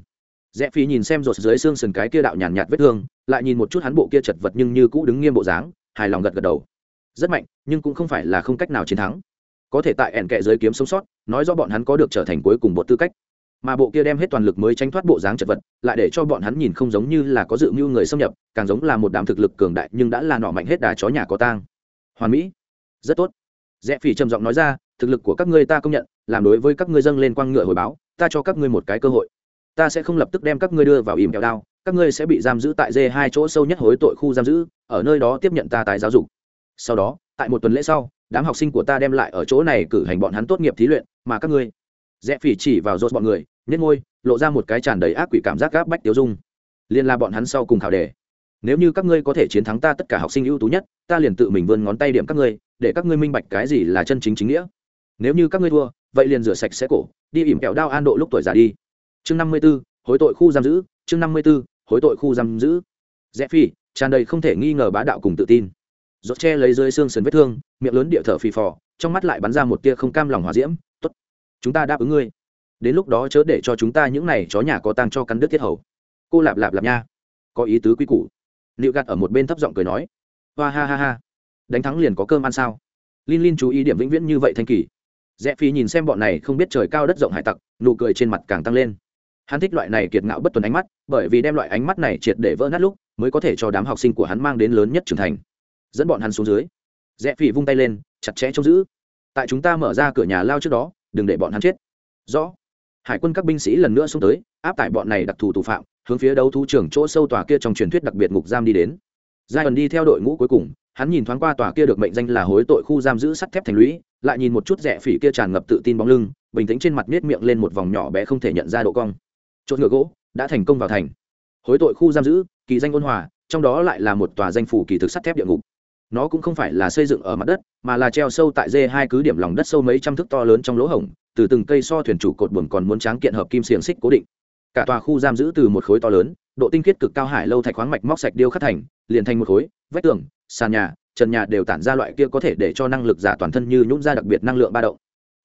Rẽ phi nhìn xem rột dưới xương sườn cái kia đạo nhàn nhạt, nhạt vết thương lại nhìn một chút hắn bộ kia chật vật nhưng như cũ đứng nghiêm bộ dáng hài lòng gật gật đầu. Rất mạnh nhưng cũng không phải là không cách nào chiến thắng có thể tại ẻn kệ dưới kiếm sống sót, nói do bọn hắn có được trở thành cuối cùng bộ tư cách. Mà bộ kia đem hết toàn lực mới tránh thoát bộ dáng chật vật, lại để cho bọn hắn nhìn không giống như là có dự mưu người xâm nhập, càng giống là một đám thực lực cường đại nhưng đã là nọ mạnh hết đà chó nhà có tang. Hoàn mỹ, rất tốt. Rẽ phỉ trầm giọng nói ra, thực lực của các ngươi ta công nhận, làm đối với các ngươi dâng lên quang ngựa hồi báo, ta cho các ngươi một cái cơ hội. Ta sẽ không lập tức đem các ngươi đưa vào ìm kẹo đao, các ngươi sẽ bị giam giữ tại dê hai chỗ sâu nhất hối tội khu giam giữ, ở nơi đó tiếp nhận ta tái giáo dục. Sau đó, tại một tuần lễ sau đám học sinh của ta đem lại ở chỗ này cử hành bọn hắn tốt nghiệp thí luyện, mà các ngươi. Rẽ phỉ chỉ vào rốt bọn người nhét ngôi lộ ra một cái tràn đầy ác quỷ cảm giác gáp bách tiêu dung. Liên la bọn hắn sau cùng khảo đề. Nếu như các ngươi có thể chiến thắng ta tất cả học sinh ưu tú nhất, ta liền tự mình vươn ngón tay điểm các ngươi, để các ngươi minh bạch cái gì là chân chính chính nghĩa. Nếu như các ngươi thua, vậy liền rửa sạch sẽ cổ, đi ỉm kẹo đao an độ lúc tuổi già đi. Chương năm mươi b ố hối tội khu giam giữ, chương năm mươi b ố hối tội khu giam giữ. Rẽ phi tràn đầy không thể nghi ngờ bá đạo cùng tự tin rốt che lấy rơi xương sườn vết thương, miệng lớn địa thở phì phò, trong mắt lại bắn ra một tia không cam lòng hòa diễm, tốt, chúng ta đáp ứng ngươi. Đến lúc đó chớ để cho chúng ta những này chó nhà có tang cho cắn đứt thiết hầu. Cô lạp lạp lạp nha. Có ý tứ quy củ. Liệu gạt ở một bên thấp giọng cười nói hoa ha ha ha, đánh thắng liền có cơm ăn sao? Linh linh chú ý điểm vĩnh viễn như vậy thanh kỳ. Rẽ phi nhìn xem bọn này không biết trời cao đất rộng hải tặc, nụ cười trên mặt càng tăng lên. Hắn thích loại này kiệt ngạo bất tuần ánh mắt, bởi vì đem loại ánh mắt này triệt để vỡ nát lúc, mới có thể cho đám học sinh của hắn mang đến lớn nhất trưởng thành dẫn bọn hắn xuống dưới. Rẽ phỉ vung tay lên, chặt chẽ trông giữ. Tại chúng ta mở ra cửa nhà lao trước đó, đừng để bọn hắn chết. Rõ. Hải quân các binh sĩ lần nữa xuống tới, áp tải bọn này đặc thù thủ phạm, hướng phía đấu thú trưởng chỗ sâu tòa kia trong truyền thuyết đặc biệt ngục giam đi đến. Giai ẩn đi theo đội ngũ cuối cùng, hắn nhìn thoáng qua tòa kia được mệnh danh là hối tội khu giam giữ sắt thép thành lũy, lại nhìn một chút rẻ phỉ kia tràn ngập tự tin bóng lưng, bình tĩnh trên mặt nết miệng lên một vòng nhỏ bé không thể nhận ra độ cong. Chốt ngựa gỗ đã thành công vào thành. Hối tội khu giam giữ, kỳ danh ôn hòa, trong đó lại là một tòa danh phủ kỳ thực sắt thép địa ngục nó cũng không phải là xây dựng ở mặt đất, mà là treo sâu tại dê hai cứ điểm lòng đất sâu mấy trăm thước to lớn trong lỗ hổng, từ từng cây so thuyền chủ cột buồm còn muốn tráng kiện hợp kim xiềng xích cố định. Cả tòa khu giam giữ từ một khối to lớn, độ tinh khiết cực cao hải lâu thạch khoáng mạch móc sạch điêu khắc thành, liền thành một khối, vách tường, sàn nhà, trần nhà đều tản ra loại kia có thể để cho năng lực giả toàn thân như nhún ra đặc biệt năng lượng ba động.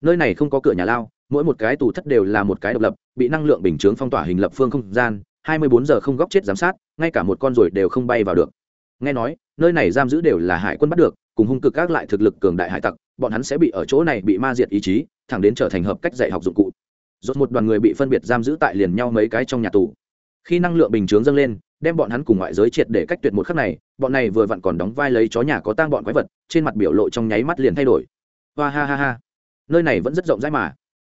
Nơi này không có cửa nhà lao, mỗi một cái tù thất đều là một cái độc lập, bị năng lượng bình chướng phong tỏa hình lập phương không gian, hai mươi bốn giờ không góc chết giám sát, ngay cả một con ruồi đều không bay vào được nghe nói, nơi này giam giữ đều là hải quân bắt được, cùng hung cực các lại thực lực cường đại hải tặc, bọn hắn sẽ bị ở chỗ này bị ma diệt ý chí, thẳng đến trở thành hợp cách dạy học dụng cụ. Rốt một đoàn người bị phân biệt giam giữ tại liền nhau mấy cái trong nhà tù. Khi năng lượng bình chướng dâng lên, đem bọn hắn cùng ngoại giới triệt để cách tuyệt một khắc này, bọn này vừa vặn còn đóng vai lấy chó nhà có tang bọn quái vật, trên mặt biểu lộ trong nháy mắt liền thay đổi. Hoa ha ha ha. Nơi này vẫn rất rộng rãi mà.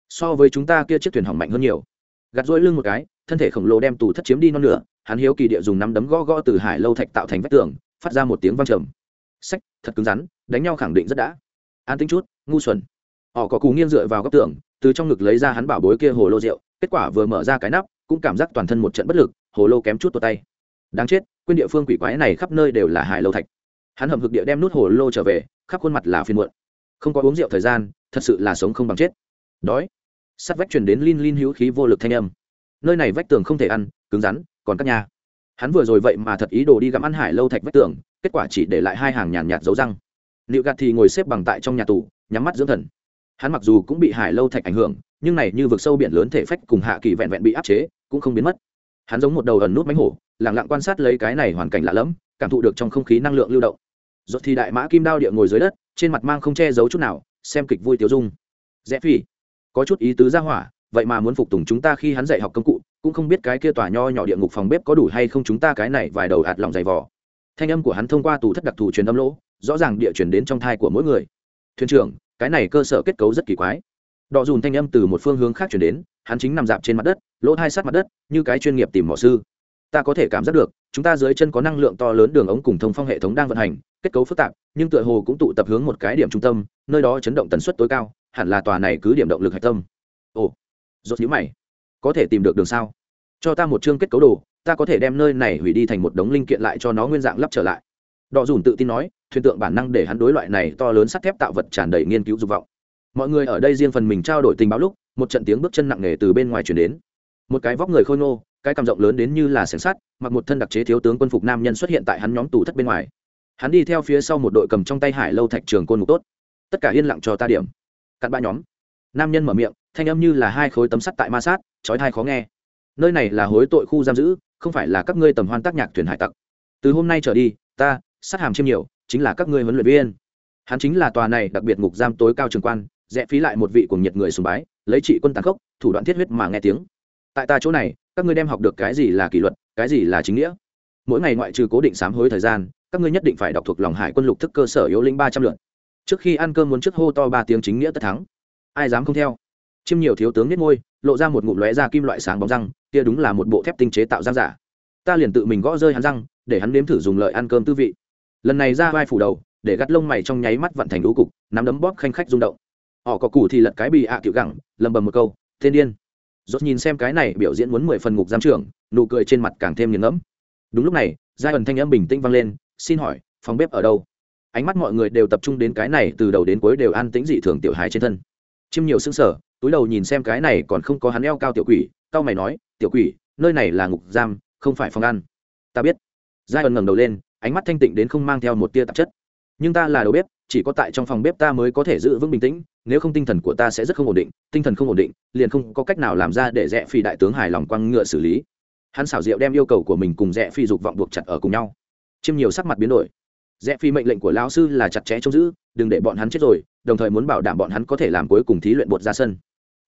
So với chúng ta kia chiếc thuyền hỏng mạnh hơn nhiều. Gạt dỗi lưng một cái thân thể khổng lồ đem tù thất chiếm đi non nửa, hắn hiếu kỳ địa dùng nắm đấm gõ gõ từ hải lâu thạch tạo thành vách tường, phát ra một tiếng vang trầm. Sách, thật cứng rắn, đánh nhau khẳng định rất đã. An tính chút, ngu xuẩn. Họ có cù nghiêng dựa vào góc tường, từ trong ngực lấy ra hắn bảo bối kia hồ lô rượu, kết quả vừa mở ra cái nắp, cũng cảm giác toàn thân một trận bất lực, hồ lô kém chút tột tay. Đáng chết, quên địa phương quỷ quái này khắp nơi đều là hải lâu thạch. Hắn hầm hực địa đem nút hồ lô trở về, khắp khuôn mặt là phiền muộn. Không có uống rượu thời gian, thật sự là sống không bằng chết. Đói. Sắt vách truyền đến lin lin hữu khí vô lực thanh âm nơi này vách tường không thể ăn, cứng rắn, còn các nhà hắn vừa rồi vậy mà thật ý đồ đi gặm ăn hải lâu thạch vách tường, kết quả chỉ để lại hai hàng nhàn nhạt dấu răng. Liệu gạt thì ngồi xếp bằng tại trong nhà tù, nhắm mắt dưỡng thần. Hắn mặc dù cũng bị hải lâu thạch ảnh hưởng, nhưng này như vực sâu biển lớn thể phách cùng hạ kỳ vẹn vẹn bị áp chế, cũng không biến mất. Hắn giống một đầu ẩn nút mánh hổ lẳng lặng quan sát lấy cái này hoàn cảnh lạ lẫm, cảm thụ được trong không khí năng lượng lưu động. Rốt thì đại mã kim đao địa ngồi dưới đất, trên mặt mang không che giấu chút nào, xem kịch vui tiêu dung. Rẽ phi, có chút ý tứ ra hỏa vậy mà muốn phục tùng chúng ta khi hắn dạy học công cụ, cũng không biết cái kia tòa nho nhỏ địa ngục phòng bếp có đủ hay không chúng ta cái này vài đầu hạt lòng dày vò. Thanh âm của hắn thông qua tủ thất đặc thù truyền âm lỗ, rõ ràng địa truyền đến trong thai của mỗi người. Thuyền trưởng, cái này cơ sở kết cấu rất kỳ quái. Đọ dùn thanh âm từ một phương hướng khác chuyển đến, hắn chính nằm dạp trên mặt đất, lỗ thai sát mặt đất, như cái chuyên nghiệp tìm mỏ sư. Ta có thể cảm giác được, chúng ta dưới chân có năng lượng to lớn đường ống cùng thông phong hệ thống đang vận hành, kết cấu phức tạp, nhưng tựa hồ cũng tụ tập hướng một cái điểm trung tâm, nơi đó chấn động tần suất tối cao, hẳn là tòa này cứ điểm động lực hạch tâm. Ồ rốt nhíu mày. Có thể tìm được đường sao? Cho ta một chương kết cấu đồ, ta có thể đem nơi này hủy đi thành một đống linh kiện lại cho nó nguyên dạng lắp trở lại. Đọ dùn tự tin nói, thuyền tượng bản năng để hắn đối loại này to lớn sắt thép tạo vật tràn đầy nghiên cứu dục vọng. Mọi người ở đây riêng phần mình trao đổi tình báo lúc, một trận tiếng bước chân nặng nề từ bên ngoài chuyển đến. Một cái vóc người khôi ngô, cái cằm rộng lớn đến như là sẻng sắt, mặc một thân đặc chế thiếu tướng quân phục nam nhân xuất hiện tại hắn nhóm tù thất bên ngoài. Hắn đi theo phía sau một đội cầm trong tay hải lâu thạch trường côn mục tốt. Tất cả yên lặng cho ta điểm. Cặn ba nhóm. Nam nhân mở miệng thanh âm như là hai khối tấm sắt tại ma sát, chói thai khó nghe. Nơi này là hối tội khu giam giữ, không phải là các ngươi tầm hoan tác nhạc thuyền hải tặc. Từ hôm nay trở đi, ta, sát hàm chiêm nhiều, chính là các ngươi huấn luyện viên. Hắn chính là tòa này đặc biệt ngục giam tối cao trường quan, rẽ phí lại một vị cùng nhiệt người sùng bái, lấy trị quân tàn khốc, thủ đoạn thiết huyết mà nghe tiếng. Tại ta chỗ này, các ngươi đem học được cái gì là kỷ luật, cái gì là chính nghĩa? Mỗi ngày ngoại trừ cố định sám hối thời gian, các ngươi nhất định phải đọc thuộc lòng hải quân lục thức cơ sở yếu lĩnh ba trăm lượt. Trước khi ăn cơm muốn trước hô to ba tiếng chính nghĩa tất thắng. Ai dám không theo? Chiêm nhiều thiếu tướng nhất ngôi lộ ra một ngụm lóe ra kim loại sáng bóng răng, kia đúng là một bộ thép tinh chế tạo răng giả. Ta liền tự mình gõ rơi hắn răng, để hắn nếm thử dùng lợi ăn cơm tư vị. Lần này ra vai phủ đầu, để gắt lông mày trong nháy mắt vận thành đũ cục, nắm đấm bóp khanh khách rung động. Họ có củ thì lật cái bì ạ à cựu gẳng, lầm bầm một câu, thiên điên. Rốt nhìn xem cái này biểu diễn muốn mười phần ngục giam trưởng, nụ cười trên mặt càng thêm nghiền ngẫm. Đúng lúc này, giai ẩn thanh âm bình tĩnh vang lên, xin hỏi, phòng bếp ở đâu? Ánh mắt mọi người đều tập trung đến cái này từ đầu đến cuối đều an tĩnh dị thường tiểu hài trên thân. Chim nhiều xương sở túi đầu nhìn xem cái này còn không có hắn eo cao tiểu quỷ cao mày nói, tiểu quỷ, nơi này là ngục giam, không phải phòng ăn. Ta biết. Giai ẩn ngẩng đầu lên, ánh mắt thanh tịnh đến không mang theo một tia tạp chất. Nhưng ta là đầu bếp, chỉ có tại trong phòng bếp ta mới có thể giữ vững bình tĩnh, nếu không tinh thần của ta sẽ rất không ổn định, tinh thần không ổn định, liền không có cách nào làm ra để rẽ phi đại tướng hài lòng quăng ngựa xử lý. Hắn xảo diệu đem yêu cầu của mình cùng rẽ phi dục vọng buộc chặt ở cùng nhau. Chiêm nhiều sắc mặt biến đổi rẽ phi mệnh lệnh của lão sư là chặt chẽ trông giữ, đừng để bọn hắn chết rồi, đồng thời muốn bảo đảm bọn hắn có thể làm cuối cùng thí luyện bột ra sân.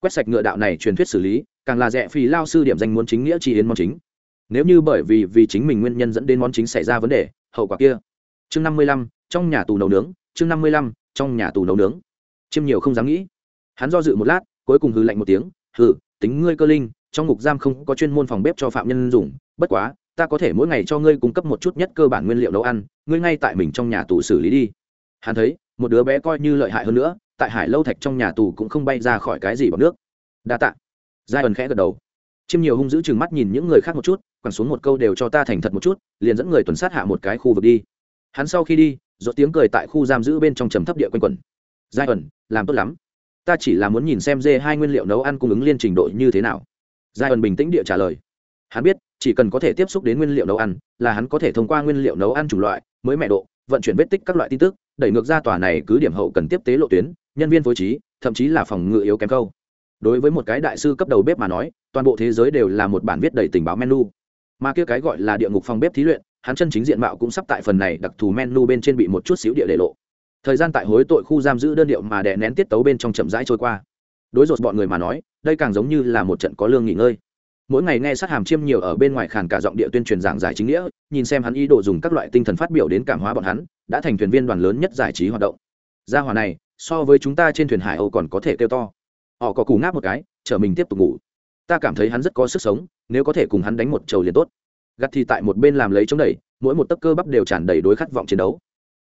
Quét sạch ngựa đạo này truyền thuyết xử lý, càng là rẽ phi lao sư điểm danh muốn chính nghĩa chỉ yến món chính. Nếu như bởi vì vì chính mình nguyên nhân dẫn đến món chính xảy ra vấn đề, hậu quả kia. Chương năm mươi lăm, trong nhà tù nấu nướng, chương năm mươi lăm, trong nhà tù nấu nướng. Chiêm nhiều không dám nghĩ. Hắn do dự một lát, cuối cùng hư lạnh một tiếng, hừ, tính ngươi cơ linh, trong ngục giam không có chuyên môn phòng bếp cho phạm nhân dùng, bất quá ta có thể mỗi ngày cho ngươi cung cấp một chút nhất cơ bản nguyên liệu nấu ăn, ngươi ngay tại mình trong nhà tù xử lý đi. Hắn thấy, một đứa bé coi như lợi hại hơn nữa, tại hải lâu thạch trong nhà tù cũng không bay ra khỏi cái gì bằng nước. Đa tạ. Giai ẩn khẽ gật đầu. Chiêm nhiều hung dữ chừng mắt nhìn những người khác một chút, quẳng xuống một câu đều cho ta thành thật một chút, liền dẫn người tuần sát hạ một cái khu vực đi. Hắn sau khi đi dỗ tiếng cười tại khu giam giữ bên trong trầm thấp địa quanh quẩn. Giai ẩn làm tốt lắm. Ta chỉ là muốn nhìn xem dê hai nguyên liệu nấu ăn cung ứng liên trình độ như thế nào. Giai ẩn bình tĩnh địa trả lời. Hắn biết chỉ cần có thể tiếp xúc đến nguyên liệu nấu ăn, là hắn có thể thông qua nguyên liệu nấu ăn chủng loại, mới mẹ độ, vận chuyển vết tích các loại tin tức, đẩy ngược ra tòa này cứ điểm hậu cần tiếp tế lộ tuyến, nhân viên phối trí, thậm chí là phòng ngự yếu kém câu. Đối với một cái đại sư cấp đầu bếp mà nói, toàn bộ thế giới đều là một bản viết đầy tình báo menu. Mà kia cái gọi là địa ngục phòng bếp thí luyện, hắn chân chính diện mạo cũng sắp tại phần này đặc thù menu bên trên bị một chút xíu địa để lộ. Thời gian tại hối tội khu giam giữ đơn điệu mà đè nén tiết tấu bên trong chậm rãi trôi qua. Đối rột bọn người mà nói, đây càng giống như là một trận có lương nghỉ ngơi mỗi ngày nghe sát hàm chiêm nhiều ở bên ngoài khàn cả giọng địa tuyên truyền giảng giải chính nghĩa, nhìn xem hắn ý đồ dùng các loại tinh thần phát biểu đến cảm hóa bọn hắn, đã thành thuyền viên đoàn lớn nhất giải trí hoạt động. Gia hòa này, so với chúng ta trên thuyền hải âu còn có thể kêu to. Họ có cù ngáp một cái, chở mình tiếp tục ngủ. Ta cảm thấy hắn rất có sức sống, nếu có thể cùng hắn đánh một trầu liền tốt. Gắt thì tại một bên làm lấy chống đẩy, mỗi một tấc cơ bắp đều tràn đầy đối khát vọng chiến đấu.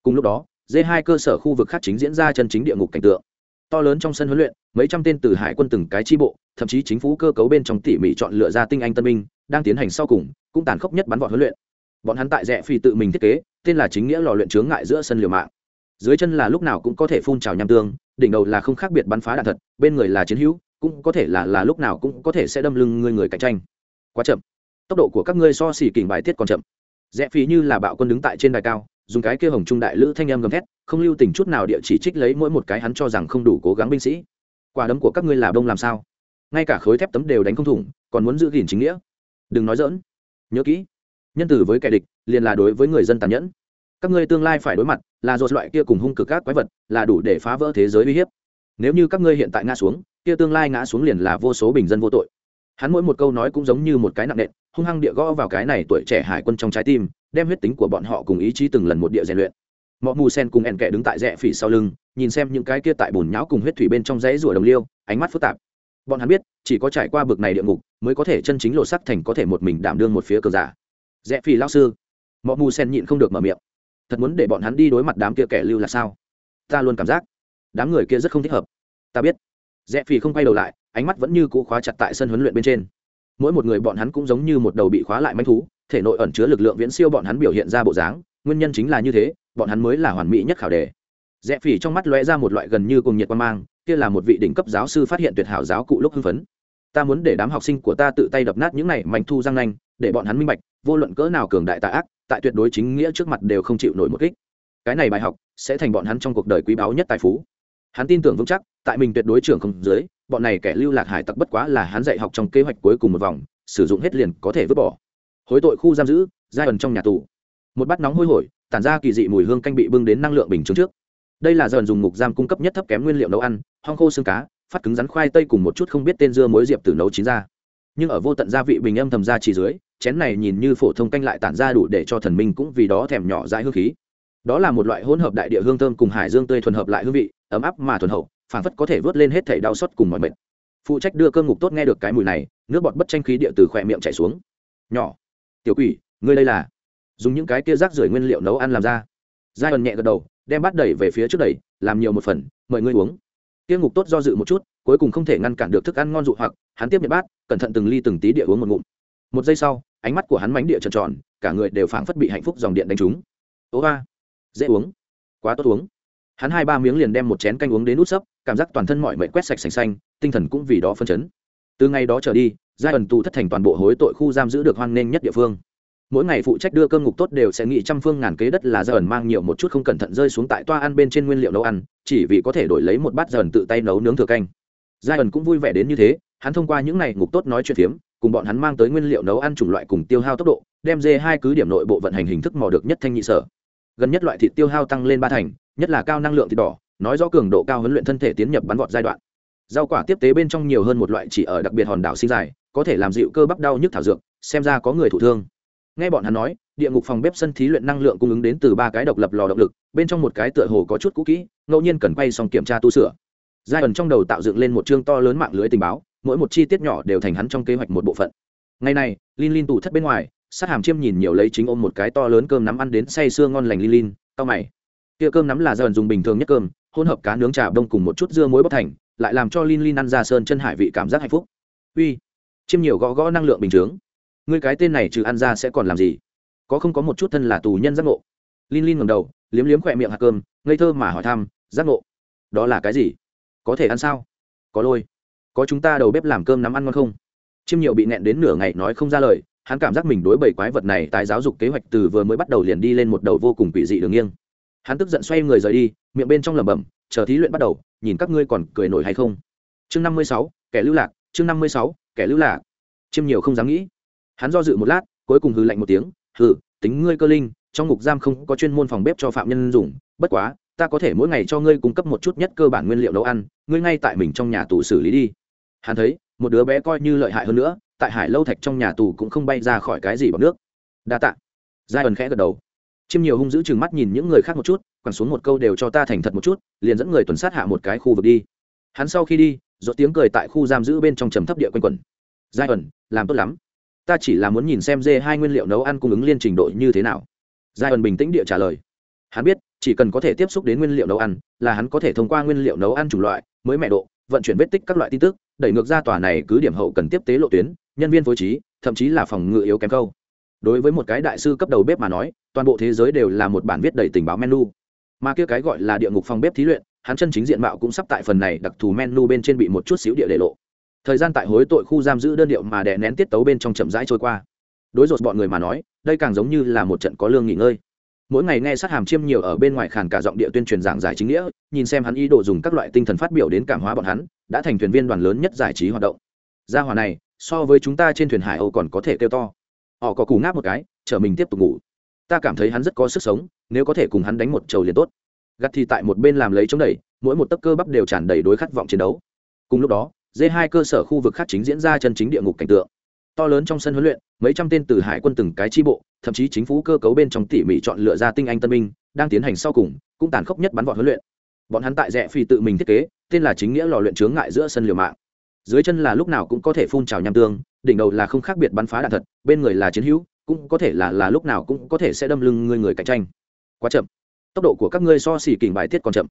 Cùng lúc đó d hai cơ sở khu vực khác chính diễn ra chân chính địa ngục cảnh tượng. To lớn trong sân huấn luyện mấy trăm tên từ hải quân từng cái tri bộ, thậm chí chính phủ cơ cấu bên trong tỉ mỉ chọn lựa ra tinh anh tân binh, đang tiến hành sau cùng, cũng tàn khốc nhất bắn vọt huấn luyện. Bọn hắn tại rẽ phi tự mình thiết kế, tên là chính nghĩa lò luyện chướng ngại giữa sân liều mạng. Dưới chân là lúc nào cũng có thể phun trào nham tương, đỉnh đầu là không khác biệt bắn phá đạn thật, bên người là chiến hữu, cũng có thể là là lúc nào cũng có thể sẽ đâm lưng người người cạnh tranh. Quá chậm. Tốc độ của các ngươi so xỉ kình bài tiết còn chậm. Rẽ phi như là bạo quân đứng tại trên đài cao, dùng cái kia hồng trung đại lữ thanh em gầm thét, không lưu tình chút nào địa chỉ trích lấy mỗi một cái hắn cho rằng không đủ cố gắng binh sĩ quả đấm của các ngươi là đông làm sao? Ngay cả khối thép tấm đều đánh không thủng, còn muốn giữ gìn chính nghĩa. Đừng nói dỡn nhớ kỹ, nhân tử với kẻ địch, liền là đối với người dân tàn nhẫn. Các ngươi tương lai phải đối mặt, là dột loại kia cùng hung cực các quái vật, là đủ để phá vỡ thế giới uy hiếp. Nếu như các ngươi hiện tại ngã xuống, kia tương lai ngã xuống liền là vô số bình dân vô tội. Hắn mỗi một câu nói cũng giống như một cái nặng nện, hung hăng địa gõ vào cái này tuổi trẻ hải quân trong trái tim, đem huyết tính của bọn họ cùng ý chí từng lần một địa rèn luyện mọ mù sen cùng ẹn kẻ đứng tại rẽ phỉ sau lưng, nhìn xem những cái kia tại bùn nhão cùng huyết thủy bên trong dãy rủa đồng liêu, ánh mắt phức tạp. Bọn hắn biết, chỉ có trải qua bực này địa ngục, mới có thể chân chính lộ sắc thành có thể một mình đảm đương một phía cờ giả. Rẽ phỉ lao sư, mọ mù sen nhịn không được mở miệng. Thật muốn để bọn hắn đi đối mặt đám kia kẻ lưu là sao? Ta luôn cảm giác, đám người kia rất không thích hợp. Ta biết. Rẽ phỉ không quay đầu lại, ánh mắt vẫn như cũ khóa chặt tại sân huấn luyện bên trên. Mỗi một người bọn hắn cũng giống như một đầu bị khóa lại manh thú, thể nội ẩn chứa lực lượng viễn siêu bọn hắn biểu hiện ra bộ dáng, nguyên nhân chính là như thế bọn hắn mới là hoàn mỹ nhất khảo đề. Rẽ phỉ trong mắt lóe ra một loại gần như cùng nhiệt quan mang, kia là một vị đỉnh cấp giáo sư phát hiện tuyệt hảo giáo cụ lúc hưng phấn. Ta muốn để đám học sinh của ta tự tay đập nát những này mảnh thu răng nanh, để bọn hắn minh bạch, vô luận cỡ nào cường đại tà ác, tại tuyệt đối chính nghĩa trước mặt đều không chịu nổi một kích. Cái này bài học sẽ thành bọn hắn trong cuộc đời quý báu nhất tài phú. Hắn tin tưởng vững chắc, tại mình tuyệt đối trưởng không dưới, bọn này kẻ lưu lạc hải tặc bất quá là hắn dạy học trong kế hoạch cuối cùng một vòng, sử dụng hết liền có thể vứt bỏ. Hối tội khu giam giữ, giai ẩn trong nhà tù. Một bát nóng hôi hổi tản ra kỳ dị mùi hương canh bị bưng đến năng lượng bình chứng trước. Đây là dần dùng ngục giam cung cấp nhất thấp kém nguyên liệu nấu ăn, hong khô xương cá, phát cứng rắn khoai tây cùng một chút không biết tên dưa muối diệp từ nấu chín ra. Nhưng ở vô tận gia vị bình âm thầm ra chỉ dưới, chén này nhìn như phổ thông canh lại tản ra đủ để cho thần minh cũng vì đó thèm nhỏ dãi hương khí. Đó là một loại hỗn hợp đại địa hương thơm cùng hải dương tươi thuần hợp lại hương vị, ấm áp mà thuần hậu phản phất có thể vớt lên hết thảy đau xót cùng mọi mệt. Phụ trách đưa cơm ngục tốt nghe được cái mùi này, nước bọt bất tranh khí địa từ khỏe miệng chảy xuống. Nhỏ, tiểu quỷ, ngươi đây là dùng những cái kia rác rưởi nguyên liệu nấu ăn làm ra. Giai ẩn nhẹ gật đầu, đem bát đẩy về phía trước đẩy, làm nhiều một phần, mời ngươi uống. Tiêu ngục tốt do dự một chút, cuối cùng không thể ngăn cản được thức ăn ngon dụ hoặc, hắn tiếp nhận bát, cẩn thận từng ly từng tí địa uống một ngụm. Một giây sau, ánh mắt của hắn mánh địa tròn tròn, cả người đều phảng phất bị hạnh phúc dòng điện đánh trúng. Ố ga dễ uống, quá tốt uống. Hắn hai ba miếng liền đem một chén canh uống đến nút sấp, cảm giác toàn thân mọi mệnh quét sạch sành xanh, tinh thần cũng vì đó phân chấn. Từ ngày đó trở đi, giai ẩn tù thất thành toàn bộ hối tội khu giam giữ được hoan nghênh nhất địa phương mỗi ngày phụ trách đưa cơm ngục tốt đều sẽ nghĩ trăm phương ngàn kế đất là giai ẩn mang nhiều một chút không cẩn thận rơi xuống tại toa ăn bên trên nguyên liệu nấu ăn, chỉ vì có thể đổi lấy một bát giai ẩn tự tay nấu nướng thừa canh. Giai ẩn cũng vui vẻ đến như thế, hắn thông qua những ngày ngục tốt nói chuyện phiếm, cùng bọn hắn mang tới nguyên liệu nấu ăn chủng loại cùng tiêu hao tốc độ, đem dê hai cứ điểm nội bộ vận hành hình thức mò được nhất thanh nhị sở. Gần nhất loại thịt tiêu hao tăng lên ba thành, nhất là cao năng lượng thịt đỏ, nói rõ cường độ cao huấn luyện thân thể tiến nhập bắn vọt giai đoạn. Rau quả tiếp tế bên trong nhiều hơn một loại chỉ ở đặc biệt hòn đảo sinh dài, có thể làm dịu cơ bắp đau nhức thảo dược, xem ra có người thụ thương nghe bọn hắn nói, địa ngục phòng bếp sân thí luyện năng lượng cung ứng đến từ ba cái độc lập lò động lực, bên trong một cái tựa hồ có chút cũ kỹ, ngẫu nhiên cần quay xong kiểm tra tu sửa. Giai ẩn trong đầu tạo dựng lên một chương to lớn mạng lưới tình báo, mỗi một chi tiết nhỏ đều thành hắn trong kế hoạch một bộ phận. Ngày này linh linh tủ thất bên ngoài, sát hàm chiêm nhìn nhiều lấy chính ôm một cái to lớn cơm nắm ăn đến say sưa ngon lành linh linh tao mày. Kia cơm nắm là dần dùng bình thường nhất cơm, hỗn hợp cá nướng trà đông cùng một chút dưa muối bóc thành, lại làm cho linh linh ăn ra sơn chân hải vị cảm giác hạnh phúc. Uy, chiêm nhiều gõ gõ năng lượng bình chướng ngươi cái tên này trừ ăn ra sẽ còn làm gì? Có không có một chút thân là tù nhân giác ngộ? Linh linh ngầm đầu, liếm liếm khỏe miệng hạt cơm, ngây thơ mà hỏi thăm, giác ngộ? Đó là cái gì? Có thể ăn sao? Có lôi? Có chúng ta đầu bếp làm cơm nắm ăn ngon không? Chiêm nhiều bị nẹn đến nửa ngày nói không ra lời, hắn cảm giác mình đối bảy quái vật này tái giáo dục kế hoạch từ vừa mới bắt đầu liền đi lên một đầu vô cùng quỷ dị đường nghiêng. Hắn tức giận xoay người rời đi, miệng bên trong lẩm bẩm, chờ thí luyện bắt đầu, nhìn các ngươi còn cười nổi hay không? Chương năm mươi sáu, kẻ lưu lạc, chương năm mươi sáu, kẻ lưu lạc. Chiêm nhiều không dám nghĩ hắn do dự một lát, cuối cùng hừ lạnh một tiếng, hừ, tính ngươi cơ linh, trong ngục giam không có chuyên môn phòng bếp cho phạm nhân dùng, bất quá, ta có thể mỗi ngày cho ngươi cung cấp một chút nhất cơ bản nguyên liệu nấu ăn, ngươi ngay tại mình trong nhà tù xử lý đi. Hắn thấy, một đứa bé coi như lợi hại hơn nữa, tại hải lâu thạch trong nhà tù cũng không bay ra khỏi cái gì bằng nước. Đa tạ. Giai ẩn khẽ gật đầu. Chiêm nhiều hung dữ chừng mắt nhìn những người khác một chút, quẳng xuống một câu đều cho ta thành thật một chút, liền dẫn người tuần sát hạ một cái khu vực đi. Hắn sau khi đi dỗ tiếng cười tại khu giam giữ bên trong trầm thấp địa quanh quẩn. Giai ẩn, làm tốt lắm ta chỉ là muốn nhìn xem dê hai nguyên liệu nấu ăn cung ứng liên trình độ như thế nào. Giai ẩn bình tĩnh địa trả lời. Hắn biết, chỉ cần có thể tiếp xúc đến nguyên liệu nấu ăn, là hắn có thể thông qua nguyên liệu nấu ăn chủng loại, mới mẹ độ, vận chuyển vết tích các loại tin tức, đẩy ngược ra tòa này cứ điểm hậu cần tiếp tế lộ tuyến, nhân viên phối trí, thậm chí là phòng ngự yếu kém câu. Đối với một cái đại sư cấp đầu bếp mà nói, toàn bộ thế giới đều là một bản viết đầy tình báo menu. Mà kia cái gọi là địa ngục phòng bếp thí luyện, hắn chân chính diện mạo cũng sắp tại phần này đặc thù menu bên trên bị một chút xíu địa để lộ thời gian tại hối tội khu giam giữ đơn điệu mà đè nén tiết tấu bên trong chậm rãi trôi qua. Đối rột bọn người mà nói, đây càng giống như là một trận có lương nghỉ ngơi. Mỗi ngày nghe sát hàm chiêm nhiều ở bên ngoài khàn cả giọng địa tuyên truyền giảng giải chính nghĩa, nhìn xem hắn ý đồ dùng các loại tinh thần phát biểu đến cảm hóa bọn hắn, đã thành thuyền viên đoàn lớn nhất giải trí hoạt động. Gia hòa này, so với chúng ta trên thuyền hải âu còn có thể kêu to. Họ có cù ngáp một cái chở mình tiếp tục ngủ. Ta cảm thấy hắn rất có sức sống, nếu có thể cùng hắn đánh một trầu liền tốt. Gặt thì tại một bên làm lấy chống đẩy, mỗi một tấc cơ bắp đều tràn đầy đối khát vọng chiến đấu. Cùng lúc đó d hai cơ sở khu vực khác chính diễn ra chân chính địa ngục cảnh tượng. To lớn trong sân huấn luyện, mấy trăm tên từ hải quân từng cái tri bộ, thậm chí chính phủ cơ cấu bên trong tỉ mỉ chọn lựa ra tinh anh tân binh, đang tiến hành sau cùng, cũng tàn khốc nhất bắn vọt huấn luyện. Bọn hắn tại rẽ phi tự mình thiết kế, tên là chính nghĩa lò luyện chướng ngại giữa sân liều mạng. Dưới chân là lúc nào cũng có thể phun trào nham tương, đỉnh đầu là không khác biệt bắn phá đạn thật, bên người là chiến hữu, cũng có thể là là lúc nào cũng có thể sẽ đâm lưng người người cạnh tranh. Quá chậm. Tốc độ của các ngươi so xỉ kình bài tiết còn chậm.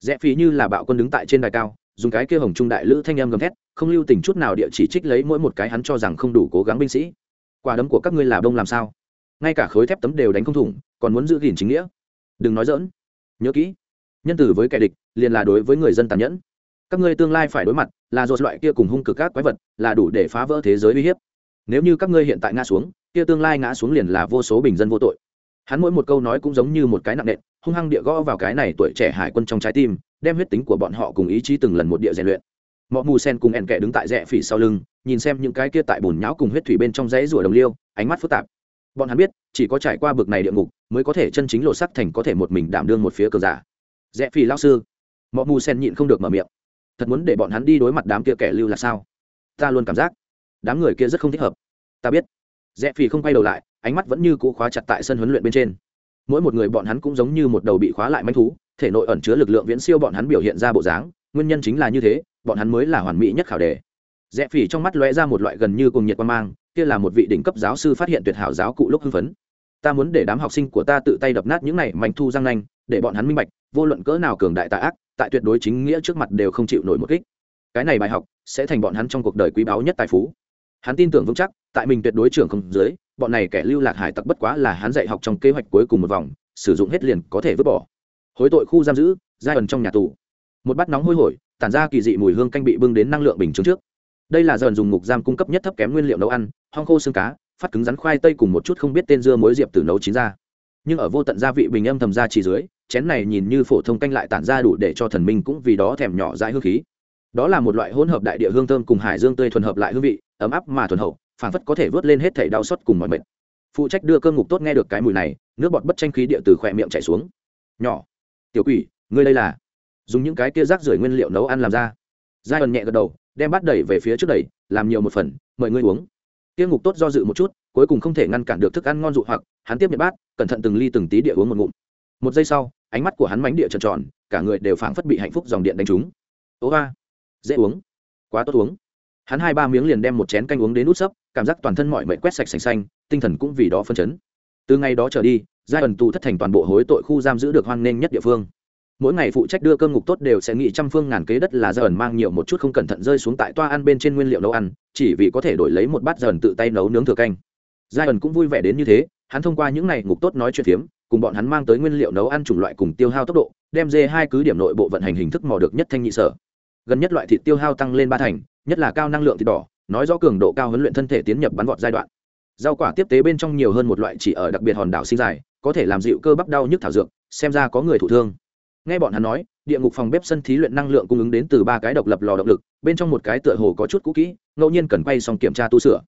Rẽ phí như là bạo quân đứng tại trên đài cao dùng cái kia hồng trung đại lữ thanh em gầm thét, không lưu tình chút nào địa chỉ trích lấy mỗi một cái hắn cho rằng không đủ cố gắng binh sĩ. Quả đấm của các ngươi là đông làm sao? Ngay cả khối thép tấm đều đánh không thủng, còn muốn giữ gìn chính nghĩa. Đừng nói dỡn nhớ kỹ, nhân tử với kẻ địch, liền là đối với người dân tàn nhẫn. Các ngươi tương lai phải đối mặt, là dột loại kia cùng hung cực các quái vật, là đủ để phá vỡ thế giới uy hiếp. Nếu như các ngươi hiện tại ngã xuống, kia tương lai ngã xuống liền là vô số bình dân vô tội. Hắn mỗi một câu nói cũng giống như một cái nặng nện, hung hăng địa gõ vào cái này tuổi trẻ hải quân trong trái tim đem huyết tính của bọn họ cùng ý chí từng lần một địa rèn luyện. Mọi mù sen cùng ẹn Kẻ đứng tại rẽ phỉ sau lưng, nhìn xem những cái kia tại bùn nhão cùng huyết thủy bên trong rẽ rủa đồng liêu, ánh mắt phức tạp. Bọn hắn biết, chỉ có trải qua bực này địa ngục, mới có thể chân chính lộ sắc thành có thể một mình đảm đương một phía cờ giả. Rẽ phỉ lao sư mọi mù sen nhịn không được mở miệng. Thật muốn để bọn hắn đi đối mặt đám kia kẻ lưu là sao? Ta luôn cảm giác, đám người kia rất không thích hợp. Ta biết. Rẽ phỉ không quay đầu lại, ánh mắt vẫn như cũ khóa chặt tại sân huấn luyện bên trên. Mỗi một người bọn hắn cũng giống như một đầu bị khóa lại manh thú thể nội ẩn chứa lực lượng viễn siêu bọn hắn biểu hiện ra bộ dáng, nguyên nhân chính là như thế, bọn hắn mới là hoàn mỹ nhất khảo đề. Rẽ phỉ trong mắt lóe ra một loại gần như cùng nhiệt quan mang, kia là một vị đỉnh cấp giáo sư phát hiện tuyệt hảo giáo cụ lúc hưng phấn. Ta muốn để đám học sinh của ta tự tay đập nát những này mảnh thu răng nanh, để bọn hắn minh bạch, vô luận cỡ nào cường đại tạ ác, tại tuyệt đối chính nghĩa trước mặt đều không chịu nổi một kích. Cái này bài học sẽ thành bọn hắn trong cuộc đời quý báu nhất tài phú. Hắn tin tưởng vững chắc, tại mình tuyệt đối trưởng không dưới, bọn này kẻ lưu lạc hải tặc bất quá là hắn dạy học trong kế hoạch cuối cùng một vòng, sử dụng hết liền có thể vứt bỏ hối tội khu giam giữ, giai ẩn trong nhà tù. Một bát nóng hôi hổi, tản ra kỳ dị mùi hương canh bị bưng đến năng lượng bình chứng trước. Đây là dần dùng ngục giam cung cấp nhất thấp kém nguyên liệu nấu ăn, hong khô xương cá, phát cứng rắn khoai tây cùng một chút không biết tên dưa muối diệp từ nấu chín ra. Nhưng ở vô tận gia vị bình âm thầm ra chỉ dưới, chén này nhìn như phổ thông canh lại tản ra đủ để cho thần minh cũng vì đó thèm nhỏ dãi hương khí. Đó là một loại hỗn hợp đại địa hương thơm cùng hải dương tươi thuần hợp lại hương vị, ấm áp mà thuần hậu phản phất có thể vớt lên hết thảy đau xót cùng mọi mệt. Phụ trách đưa cơm ngục tốt nghe được cái mùi này, nước bọt bất tranh khí địa từ khỏe miệng chảy xuống. Nhỏ tiểu quỷ, ngươi đây là dùng những cái kia rác rưởi nguyên liệu nấu ăn làm ra. Giai ẩn nhẹ gật đầu, đem bát đẩy về phía trước đẩy, làm nhiều một phần, mời ngươi uống. Kia ngục tốt do dự một chút, cuối cùng không thể ngăn cản được thức ăn ngon dụ hoặc, hắn tiếp nhận bát, cẩn thận từng ly từng tí địa uống một ngụm. Một giây sau, ánh mắt của hắn mánh địa tròn tròn, cả người đều phảng phất bị hạnh phúc dòng điện đánh trúng. Ố ba, dễ uống, quá tốt uống. Hắn hai ba miếng liền đem một chén canh uống đến nút sấp, cảm giác toàn thân mọi mệnh quét sạch sành xanh, tinh thần cũng vì đó phân chấn. Từ ngày đó trở đi giai ẩn tù thất thành toàn bộ hối tội khu giam giữ được hoan nghênh nhất địa phương. Mỗi ngày phụ trách đưa cơm ngục tốt đều sẽ nghĩ trăm phương ngàn kế đất là giai ẩn mang nhiều một chút không cẩn thận rơi xuống tại toa ăn bên trên nguyên liệu nấu ăn, chỉ vì có thể đổi lấy một bát giai ẩn tự tay nấu nướng thừa canh. Giai ẩn cũng vui vẻ đến như thế, hắn thông qua những ngày ngục tốt nói chuyện phiếm, cùng bọn hắn mang tới nguyên liệu nấu ăn chủng loại cùng tiêu hao tốc độ, đem dê hai cứ điểm nội bộ vận hành hình thức mò được nhất thanh nhị sở. Gần nhất loại thịt tiêu hao tăng lên ba thành, nhất là cao năng lượng thịt đỏ, nói rõ cường độ cao huấn luyện thân thể tiến nhập bắn vọt giai đoạn. Rau quả tiếp tế bên trong nhiều hơn một loại chỉ ở đặc biệt hòn đảo sinh dài có thể làm dịu cơ bắp đau nhức thảo dược, xem ra có người thụ thương. Nghe bọn hắn nói, địa ngục phòng bếp sân thí luyện năng lượng cung ứng đến từ ba cái độc lập lò động lực, bên trong một cái tựa hồ có chút cũ kỹ, ngẫu nhiên cần quay xong kiểm tra tu sửa.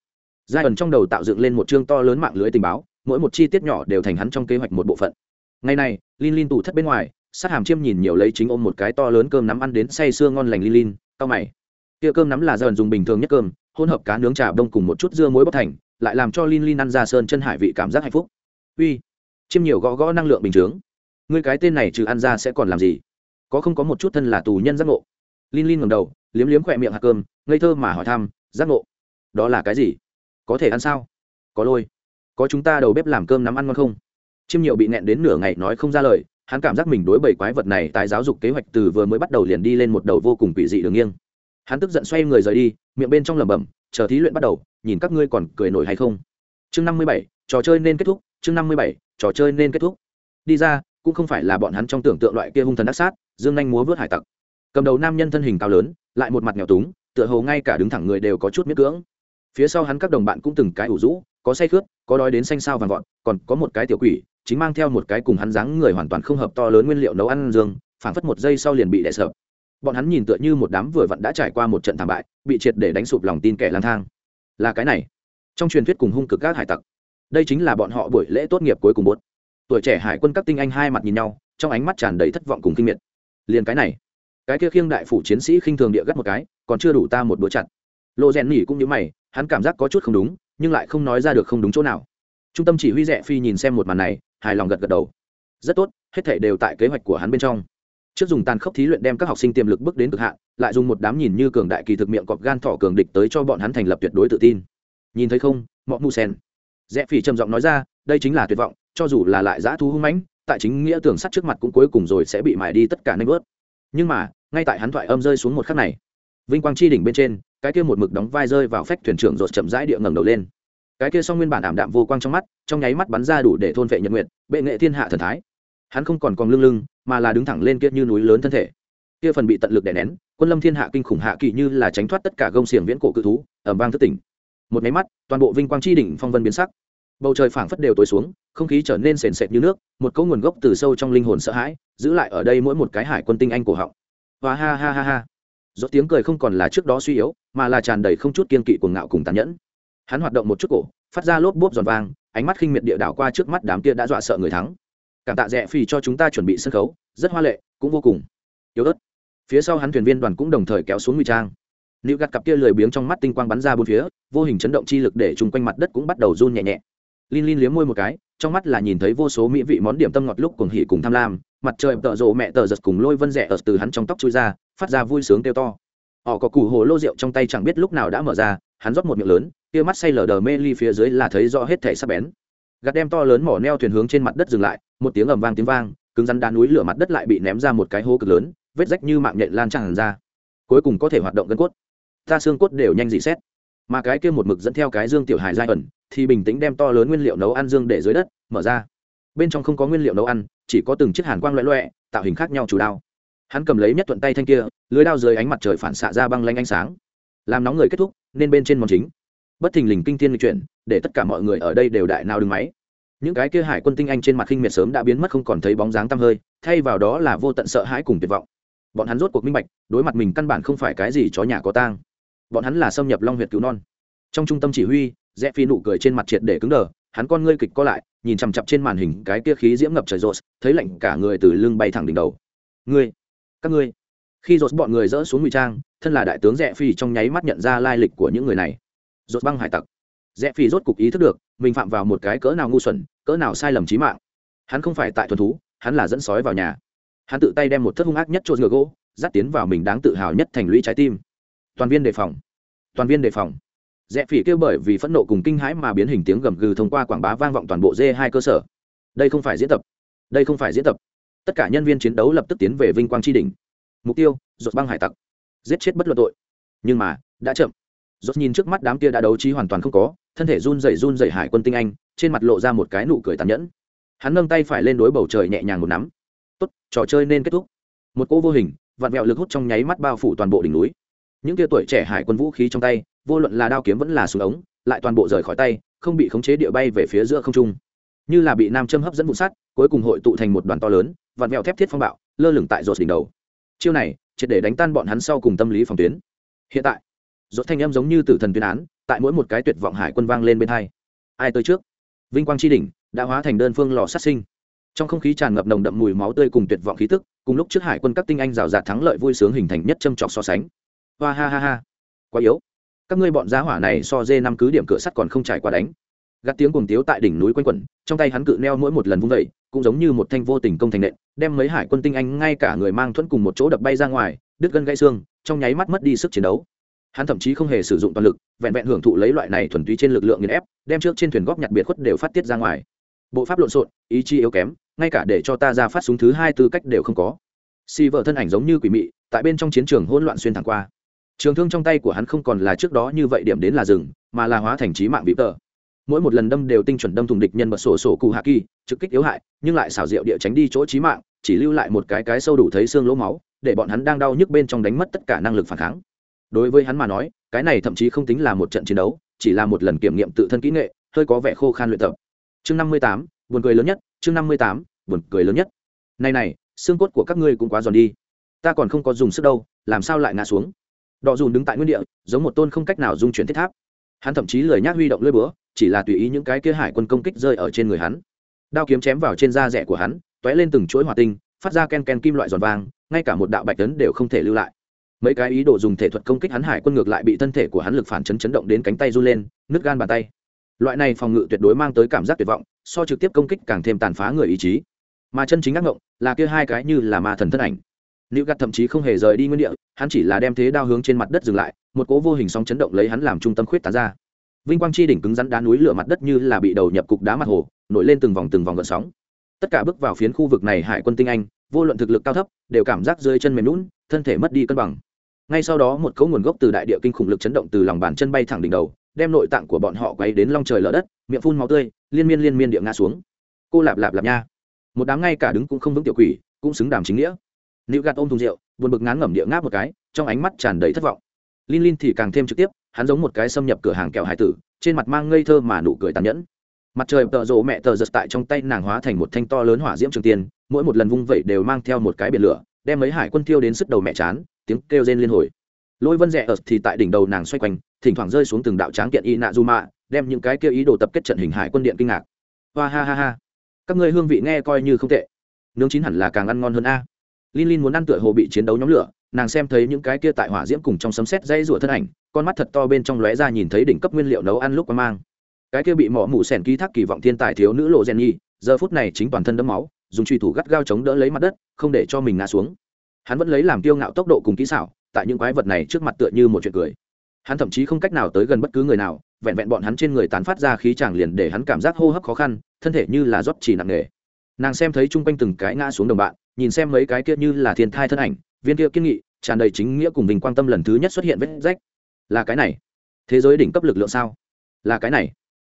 Giai ẩn trong đầu tạo dựng lên một chương to lớn mạng lưới tình báo, mỗi một chi tiết nhỏ đều thành hắn trong kế hoạch một bộ phận. Ngày này linh linh tủ thất bên ngoài, sát hàm chiêm nhìn nhiều lấy chính ôm một cái to lớn cơm nắm ăn đến say sưa ngon lành linh linh tao mày. Kia cơm nắm là dần dùng bình thường nhất cơm, hỗn hợp cá nướng trà đông cùng một chút dưa muối bóc thành, lại làm cho linh linh ăn ra sơn chân hải vị cảm giác hạnh phúc. Uy chiêm nhiều gõ gõ năng lượng bình chướng ngươi cái tên này trừ ăn ra sẽ còn làm gì? Có không có một chút thân là tù nhân giác ngộ? Linh linh ngầm đầu, liếm liếm khỏe miệng hạt cơm, ngây thơ mà hỏi thăm, giác ngộ? Đó là cái gì? Có thể ăn sao? Có lôi? Có chúng ta đầu bếp làm cơm nắm ăn ngon không? Chiêm nhiều bị nẹn đến nửa ngày nói không ra lời, hắn cảm giác mình đối bầy quái vật này tái giáo dục kế hoạch từ vừa mới bắt đầu liền đi lên một đầu vô cùng quỷ dị đường nghiêng. Hắn tức giận xoay người rời đi, miệng bên trong lẩm bẩm, chờ thí luyện bắt đầu, nhìn các ngươi còn cười nổi hay không? Chương năm mươi bảy, trò chơi nên kết thúc chương năm mươi bảy, trò chơi nên kết thúc. Đi ra, cũng không phải là bọn hắn trong tưởng tượng loại kia hung thần ác sát, dương nhanh múa vớt hải tặc. Cầm đầu nam nhân thân hình cao lớn, lại một mặt nghèo túng, tựa hồ ngay cả đứng thẳng người đều có chút miết cưỡng. Phía sau hắn các đồng bạn cũng từng cái ủ rũ, có say khướt, có đói đến xanh sao vàng vọt, còn có một cái tiểu quỷ, chính mang theo một cái cùng hắn dáng người hoàn toàn không hợp to lớn nguyên liệu nấu ăn dương, phảng phất một giây sau liền bị đè sập. Bọn hắn nhìn tựa như một đám vừa vặn đã trải qua một trận thảm bại, bị triệt để đánh sụp lòng tin kẻ lang thang. Là cái này. Trong truyền thuyết cùng hung cực các hải tặc đây chính là bọn họ buổi lễ tốt nghiệp cuối cùng bốt tuổi trẻ hải quân các tinh anh hai mặt nhìn nhau, trong ánh mắt tràn đầy thất vọng cùng kinh miệt. Liền cái này, cái kia khiêng đại phủ chiến sĩ khinh thường địa gắt một cái, còn chưa đủ ta một bữa chặt. Lộ rèn nỉ cũng như mày, hắn cảm giác có chút không đúng, nhưng lại không nói ra được không đúng chỗ nào. Trung tâm chỉ huy rẽ phi nhìn xem một màn này, hài lòng gật gật đầu. Rất tốt, hết thể đều tại kế hoạch của hắn bên trong. Trước dùng tàn khốc thí luyện đem các học sinh tiềm lực bước đến cực hạn, lại dùng một đám nhìn như cường đại kỳ thực miệng cọp gan thỏ cường địch tới cho bọn hắn thành lập tuyệt đối tự tin. Nhìn thấy không mọi mù sen rẽ phi trầm giọng nói ra, đây chính là tuyệt vọng, cho dù là lại dã thú hung mãnh, tại chính nghĩa tưởng sắt trước mặt cũng cuối cùng rồi sẽ bị mài đi tất cả nanh vớt. Nhưng mà, ngay tại hắn thoại âm rơi xuống một khắc này, vinh quang chi đỉnh bên trên, cái kia một mực đóng vai rơi vào phách thuyền trưởng rột chậm rãi địa ngẩng đầu lên. Cái kia song nguyên bản ảm đạm vô quang trong mắt, trong nháy mắt bắn ra đủ để thôn vệ nhật nguyệt, bệ nghệ thiên hạ thần thái. Hắn không còn còn lưng lưng, mà là đứng thẳng lên kia như núi lớn thân thể. Kia phần bị tận lực đè nén, quân lâm thiên hạ kinh khủng hạ kỳ như là tránh thoát tất cả gông xiềng viễn cổ cự thú ở vang thất tỉnh một máy mắt, toàn bộ vinh quang chi đỉnh phong vân biến sắc. Bầu trời phảng phất đều tối xuống, không khí trở nên sền sệt như nước, một cấu nguồn gốc từ sâu trong linh hồn sợ hãi, giữ lại ở đây mỗi một cái hải quân tinh anh cổ họng. Và ha ha ha ha. Do tiếng cười không còn là trước đó suy yếu, mà là tràn đầy không chút kiên kỵ cuồng ngạo cùng tàn nhẫn. Hắn hoạt động một chút cổ, phát ra lốp bốp giòn vang, ánh mắt khinh miệt địa đảo qua trước mắt đám kia đã dọa sợ người thắng. Cảm tạ rẻ phì cho chúng ta chuẩn bị sân khấu, rất hoa lệ, cũng vô cùng. Yếu ớt. Phía sau hắn thuyền viên đoàn cũng đồng thời kéo xuống ngụy trang. Liễu gạt cặp kia lười biếng trong mắt tinh quang bắn ra bốn phía vô hình chấn động chi lực để chung quanh mặt đất cũng bắt đầu run nhẹ nhẹ Lin Lin liếm môi một cái, trong mắt là nhìn thấy vô số mỹ vị món điểm tâm ngọt lúc cuồng hỉ cùng tham lam, mặt trời tợ rộ mẹ tờ giật cùng lôi vân rẻ ở từ hắn trong tóc chui ra, phát ra vui sướng kêu to. Họ có củ hồ lô rượu trong tay chẳng biết lúc nào đã mở ra, hắn rót một miệng lớn, kia mắt say lờ đờ mê ly phía dưới là thấy rõ hết thảy sắc bén. Gạt đem to lớn mỏ neo thuyền hướng trên mặt đất dừng lại, một tiếng ầm vang tiếng vang, cứng rắn đá núi lửa mặt đất lại bị ném ra một cái hố cực lớn, vết rách như mạng nhện lan tràn ra. Cuối cùng có thể hoạt động gân cốt. Ta xương cốt đều nhanh dị xét. Mà cái kia một mực dẫn theo cái dương tiểu hài giai ẩn, thì bình tĩnh đem to lớn nguyên liệu nấu ăn dương để dưới đất, mở ra. Bên trong không có nguyên liệu nấu ăn, chỉ có từng chiếc hàn quang loẹ loẹ tạo hình khác nhau chủ đao. Hắn cầm lấy nhất thuận tay thanh kia, lưới đao dưới ánh mặt trời phản xạ ra băng lanh ánh sáng. Làm nóng người kết thúc, nên bên trên món chính. Bất thình lình kinh thiên lịch chuyển, để tất cả mọi người ở đây đều đại nào đừng máy. Những cái kia hải quân tinh anh trên mặt khinh miệt sớm đã biến mất không còn thấy bóng dáng tăm hơi, thay vào đó là vô tận sợ hãi cùng tuyệt vọng. Bọn hắn rốt cuộc minh bạch, đối mặt mình căn bản không phải cái gì chó nhà có tang bọn hắn là xâm nhập long huyệt cứu non. Trong trung tâm chỉ huy, rẽ phi nụ cười trên mặt triệt để cứng đờ, hắn con ngươi kịch co lại, nhìn chằm chặp trên màn hình cái kia khí diễm ngập trời rột thấy lạnh cả người từ lưng bay thẳng đỉnh đầu. Ngươi, các ngươi. Khi rột bọn người dỡ xuống ngụy trang, thân là đại tướng rẽ phi trong nháy mắt nhận ra lai lịch của những người này. Rột băng hải tặc. Rẽ phi rốt cục ý thức được, mình phạm vào một cái cỡ nào ngu xuẩn, cỡ nào sai lầm trí mạng. Hắn không phải tại thuần thú, hắn là dẫn sói vào nhà. Hắn tự tay đem một thất hung ác nhất trộn ngựa gỗ, dắt tiến vào mình đáng tự hào nhất thành lũy trái tim toàn viên đề phòng. Toàn viên đề phòng. Rẽ phỉ kêu bởi vì phẫn nộ cùng kinh hãi mà biến hình tiếng gầm gừ thông qua quảng bá vang vọng toàn bộ d hai cơ sở. Đây không phải diễn tập. Đây không phải diễn tập. Tất cả nhân viên chiến đấu lập tức tiến về vinh quang tri đình mục tiêu rột băng hải tặc. Giết chết bất luận tội. Nhưng mà, đã chậm. Rột nhìn trước mắt đám kia đã đấu trí hoàn toàn không có, thân thể run rẩy run rẩy hải quân tinh anh, trên mặt lộ ra một cái nụ cười tàn nhẫn. Hắn nâng tay phải lên đối bầu trời nhẹ nhàng một nắm. Tốt, trò chơi nên kết thúc. Một cỗ vô hình, vặn vẹo lực hút trong nháy mắt bao phủ toàn bộ đỉnh núi những kia tuổi trẻ hải quân vũ khí trong tay, vô luận là đao kiếm vẫn là súng ống, lại toàn bộ rời khỏi tay, không bị khống chế địa bay về phía giữa không trung. Như là bị nam châm hấp dẫn vụ sắt, cuối cùng hội tụ thành một đoàn to lớn vạt mẹo thép thiết phong bạo, lơ lửng tại rột đỉnh đầu. Chiêu này, triệt để đánh tan bọn hắn sau cùng tâm lý phòng tuyến. Hiện tại, rột thanh âm giống như tử thần tuyên án, tại mỗi một cái tuyệt vọng hải quân vang lên bên hai. Ai tới trước? Vinh quang tri đỉnh, đã hóa thành đơn phương lò sát sinh. Trong không khí tràn ngập nồng đậm mùi máu tươi cùng tuyệt vọng khí tức, cùng lúc trước hải quân các tinh anh rào rạt thắng lợi vui sướng hình thành nhất châm trọc so sánh hoa ha ha ha. Quá yếu. Các ngươi bọn giá hỏa này so dê năm cứ điểm cửa sắt còn không trải qua đánh. Gắt tiếng cùng tiếu tại đỉnh núi quanh quẩn, trong tay hắn cự neo mỗi một lần vung vẩy cũng giống như một thanh vô tình công thành nện, đem mấy hải quân tinh anh ngay cả người mang thuẫn cùng một chỗ đập bay ra ngoài, đứt gân gãy xương, trong nháy mắt mất đi sức chiến đấu. Hắn thậm chí không hề sử dụng toàn lực, vẹn vẹn hưởng thụ lấy loại này thuần túy trên lực lượng nghiền ép, đem trước trên thuyền góp nhặt biệt khuất đều phát tiết ra ngoài. Bộ pháp lộn xộn, ý chí yếu kém, ngay cả để cho ta ra phát súng thứ hai tư cách đều không có. Si vợ thân ảnh giống như quỷ mị, tại bên trong chiến trường hỗn loạn xuyên thẳng qua trường thương trong tay của hắn không còn là trước đó như vậy điểm đến là rừng mà là hóa thành trí mạng vĩ tờ. Mỗi một lần đâm đều tinh chuẩn đâm thùng địch nhân bật sổ sổ cụ hạ kỳ, trực kích yếu hại, nhưng lại xảo diệu địa tránh đi chỗ trí mạng, chỉ lưu lại một cái cái sâu đủ thấy xương lỗ máu, để bọn hắn đang đau nhức bên trong đánh mất tất cả năng lực phản kháng. Đối với hắn mà nói, cái này thậm chí không tính là một trận chiến đấu, chỉ là một lần kiểm nghiệm tự thân kỹ nghệ, hơi có vẻ khô khan luyện tập. Chương năm mươi tám, buồn cười lớn nhất, chương năm mươi tám, buồn cười lớn nhất. Này này, xương cốt của các ngươi cũng quá giòn đi. Ta còn không có dùng sức đâu, làm sao lại ngã xuống? Đọ dùn đứng tại nguyên địa, giống một tôn không cách nào dung chuyển thiết tháp. Hắn thậm chí lời nhác huy động lưỡi búa, chỉ là tùy ý những cái kia hải quân công kích rơi ở trên người hắn. Đao kiếm chém vào trên da rẻ của hắn t ó é lên từng chuỗi hòa tinh, phát ra ken ken kim loại giòn vàng, ngay cả một đạo bạch tấn đều không thể lưu lại. Mấy cái ý đồ dùng thể thuật công kích hắn hải quân ngược lại bị thân thể của hắn lực phản chấn chấn động đến cánh tay run lên, nứt gan bàn tay. Loại này phòng ngự tuyệt đối mang tới cảm giác tuyệt vọng, so trực tiếp công kích càng thêm tàn phá người ý chí. Mà chân chính ác ngộng là kia hai cái như là ma thần thân ảnh. Nữu gạt thậm chí không hề rời đi nguyên địa hắn chỉ là đem thế đao hướng trên mặt đất dừng lại một cỗ vô hình sóng chấn động lấy hắn làm trung tâm khuyết tán ra. Vinh quang chi đỉnh cứng rắn đá núi lửa mặt đất như là bị đầu nhập cục đá mặt hồ nổi lên từng vòng từng vòng gợn sóng. Tất cả bước vào phiến khu vực này hải quân tinh anh vô luận thực lực cao thấp đều cảm giác dưới chân mềm nhũn, thân thể mất đi cân bằng. Ngay sau đó một cấu nguồn gốc từ đại địa kinh khủng lực chấn động từ lòng bàn chân bay thẳng đỉnh đầu đem nội tạng của bọn họ quay đến long trời lở đất miệng phun máu tươi liên miên liên miên địa ngã xuống. Cô lạp lạp lạp nha. Một đám ngay cả đứng cũng không vững tiểu quỷ cũng xứng đàm chính nghĩa nữ gạt ôm thùng rượu, buồn bực ngán ngẩm địa ngáp một cái, trong ánh mắt tràn đầy thất vọng. Linh linh thì càng thêm trực tiếp, hắn giống một cái xâm nhập cửa hàng kẹo hải tử, trên mặt mang ngây thơ mà nụ cười tàn nhẫn. Mặt trời tợ rộ mẹ tờ giật tại trong tay nàng hóa thành một thanh to lớn hỏa diễm trường tiên, mỗi một lần vung vẩy đều mang theo một cái biển lửa, đem mấy hải quân tiêu đến sức đầu mẹ chán, tiếng kêu rên liên hồi. Lôi vân rẽ ở thì tại đỉnh đầu nàng xoay quanh, thỉnh thoảng rơi xuống từng đạo tráng kiện y nạ du mạ đem những cái kia ý đồ tập kết trận hình hải quân điện kinh ngạc. Hoa ha ha ha. Các ngươi hương vị nghe coi như không tệ. Nướng chín hẳn là càng ăn ngon hơn a. Linh Linh muốn ăn tựa hồ bị chiến đấu nhóm lửa, nàng xem thấy những cái kia tại hỏa diễm cùng trong sấm sét dây rủa thân ảnh, con mắt thật to bên trong lóe ra nhìn thấy đỉnh cấp nguyên liệu nấu ăn lúc qua mang. Cái kia bị mỏ mù sèn ký thác kỳ vọng thiên tài thiếu nữ lộ Jenny, giờ phút này chính toàn thân đẫm máu, dùng truy thủ gắt gao chống đỡ lấy mặt đất, không để cho mình ngã xuống. Hắn vẫn lấy làm kiêu ngạo tốc độ cùng kỹ xảo, tại những quái vật này trước mặt tựa như một chuyện cười. Hắn thậm chí không cách nào tới gần bất cứ người nào, vẹn vẹn bọn hắn trên người tán phát ra khí chàng liền để hắn cảm giác hô hấp khó khăn, thân thể như là rót chỉ nặng nề. Nàng xem thấy chung quanh từng cái ngã xuống đồng bạn, nhìn xem mấy cái kia như là thiên thai thân ảnh viên kia kiên nghị tràn đầy chính nghĩa cùng mình quan tâm lần thứ nhất xuất hiện vết rách. Là cái này. Thế giới đỉnh cấp lực lượng sao? Là cái này.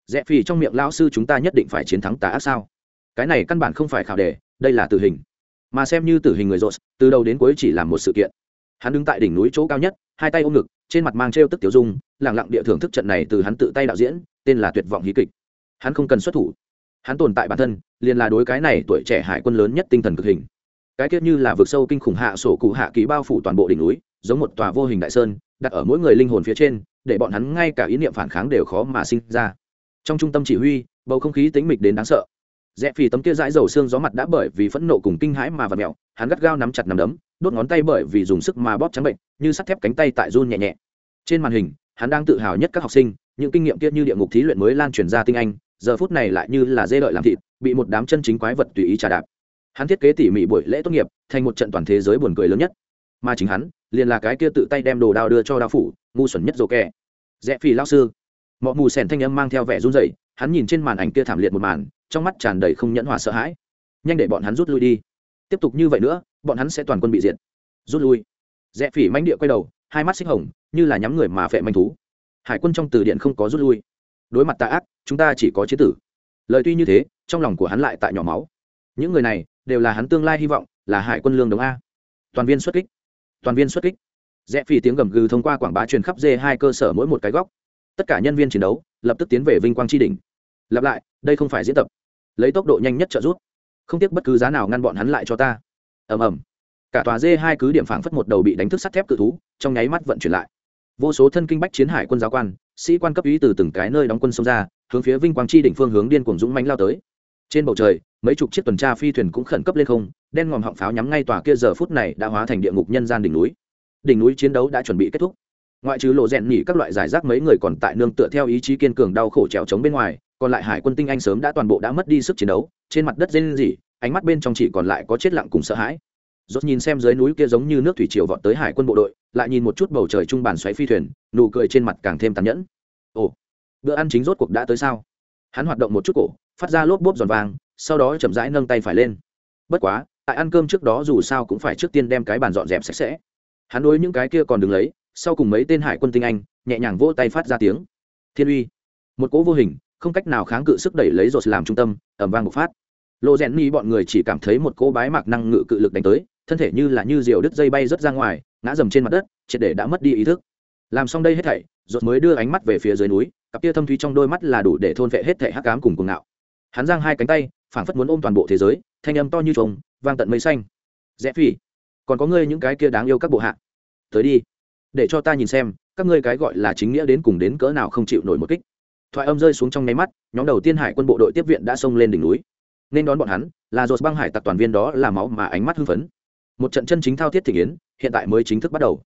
Rẽ phì trong miệng lão sư chúng ta nhất định phải chiến thắng tà ác sao? Cái này căn bản không phải khảo đề đây là tử hình. Mà xem như tử hình người rột từ đầu đến cuối chỉ là một sự kiện. Hắn đứng tại đỉnh núi chỗ cao nhất hai tay ôm ngực trên mặt mang t tức tiểu dung lẳng lặng địa thưởng thức trận này từ hắn tự tay đạo diễn tên là tuyệt vọng hí kịch. Hắn không cần xuất thủ hắn tồn tại bản thân, liền là đối cái này tuổi trẻ hải quân lớn nhất tinh thần cực hình. Cái kết như là vực sâu kinh khủng hạ sổ cụ hạ ký bao phủ toàn bộ đỉnh núi, giống một tòa vô hình đại sơn, đặt ở mỗi người linh hồn phía trên, để bọn hắn ngay cả ý niệm phản kháng đều khó mà sinh ra. Trong trung tâm chỉ huy, bầu không khí tính mịch đến đáng sợ. Rẽ phì tấm kia dãi dầu xương gió mặt đã bởi vì phẫn nộ cùng kinh hãi mà vật mẹo hắn gắt gao nắm chặt nắm đấm, đốt ngón tay bởi vì dùng sức mà bóp trắng bệnh, như sắt thép cánh tay tại run nhẹ nhẹ. Trên màn hình, hắn đang tự hào nhất các học sinh, những kinh nghiệm kia như địa ngục thí luyện mới lan truyền ra tinh anh giờ phút này lại như là dê đợi làm thịt, bị một đám chân chính quái vật tùy ý trà đạp. Hắn thiết kế tỉ mỉ buổi lễ tốt nghiệp, thành một trận toàn thế giới buồn cười lớn nhất. Mà chính hắn, liền là cái kia tự tay đem đồ đao đưa cho đao phủ, ngu xuẩn nhất dồ kẹ rẽ phi lao sư. Mọi mù sèn thanh âm mang theo vẻ run rẩy, hắn nhìn trên màn ảnh kia thảm liệt một màn, trong mắt tràn đầy không nhẫn hòa sợ hãi. Nhanh để bọn hắn rút lui đi. Tiếp tục như vậy nữa, bọn hắn sẽ toàn quân bị diệt. Rút lui. Rẽ phỉ manh địa quay đầu, hai mắt xích hồng, như là nhắm người mà phệ manh thú. Hải quân trong từ điện không có rút lui đối mặt tà ác, chúng ta chỉ có chế tử. Lời tuy như thế, trong lòng của hắn lại tại nhỏ máu. Những người này, đều là hắn tương lai hy vọng, là hải quân lương đống a. Toàn viên xuất kích. Toàn viên xuất kích. Rẽ phi tiếng gầm gừ thông qua quảng bá truyền khắp d hai cơ sở mỗi một cái góc. Tất cả nhân viên chiến đấu, lập tức tiến về vinh quang tri đình lặp lại, đây không phải diễn tập. Lấy tốc độ nhanh nhất trợ giúp. Không tiếc bất cứ giá nào ngăn bọn hắn lại cho ta. Ầm ầm. Cả tòa d hai cứ điểm phảng phất một đầu bị đánh thức sắt thép cự thú, trong nháy mắt vận chuyển lại vô số thân kinh bách chiến hải quân giáo quan, sĩ quan cấp ý từ từng cái nơi đóng quân xông ra, hướng phía vinh quang chi đỉnh phương hướng điên cuồng dũng mãnh lao tới. Trên bầu trời, mấy chục chiếc tuần tra phi thuyền cũng khẩn cấp lên không, đen ngòm họng pháo nhắm ngay tòa kia giờ phút này đã hóa thành địa ngục nhân gian đỉnh núi. Đỉnh núi chiến đấu đã chuẩn bị kết thúc. Ngoại trừ lộ rèn nhỉ các loại giải rác mấy người còn tại nương tựa theo ý chí kiên cường đau khổ trèo trống bên ngoài, còn lại hải quân tinh anh sớm đã toàn bộ đã mất đi sức chiến đấu, trên mặt đất dên gì ánh mắt bên trong chỉ còn lại có chết lặng cùng sợ hãi rốt nhìn xem dưới núi kia giống như nước thủy triều vọt tới hải quân bộ đội, lại nhìn một chút bầu trời trung bàn xoáy phi thuyền, nụ cười trên mặt càng thêm tàn nhẫn. Ồ, bữa ăn chính rốt cuộc đã tới sao? Hắn hoạt động một chút cổ, phát ra lốp bốp giòn vàng, sau đó chậm rãi nâng tay phải lên. Bất quá, tại ăn cơm trước đó dù sao cũng phải trước tiên đem cái bàn dọn dẹp sạch sẽ. Hắn đối những cái kia còn đứng lấy, sau cùng mấy tên hải quân tinh anh, nhẹ nhàng vỗ tay phát ra tiếng. Thiên uy. Một cỗ vô hình, không cách nào kháng cự sức đẩy lấy rốt làm trung tâm, ầm vang một phát. Lô rèn ni bọn người chỉ cảm thấy một cỗ bái mạc năng ngự cự lực đánh tới thân thể như là như diều đứt dây bay rớt ra ngoài, ngã dầm trên mặt đất, triệt để đã mất đi ý thức. Làm xong đây hết thảy rột mới đưa ánh mắt về phía dưới núi, cặp tia thâm thúy trong đôi mắt là đủ để thôn vệ hết thảy hắc cám cùng cuồng ngạo. Hắn giang hai cánh tay, phảng phất muốn ôm toàn bộ thế giới, thanh âm to như trống vang tận mây xanh. Rẽ phỉ còn có ngươi những cái kia đáng yêu các bộ hạ. Tới đi, để cho ta nhìn xem, các ngươi cái gọi là chính nghĩa đến cùng đến cỡ nào không chịu nổi một kích. Thoại âm rơi xuống trong nháy mắt, nhóm đầu tiên hải quân bộ đội tiếp viện đã xông lên đỉnh núi. Nên đón bọn hắn, là dột băng hải tặc toàn viên đó là máu mà ánh mắt hưng phấn một trận chân chính thao thiết thị yến hiện tại mới chính thức bắt đầu.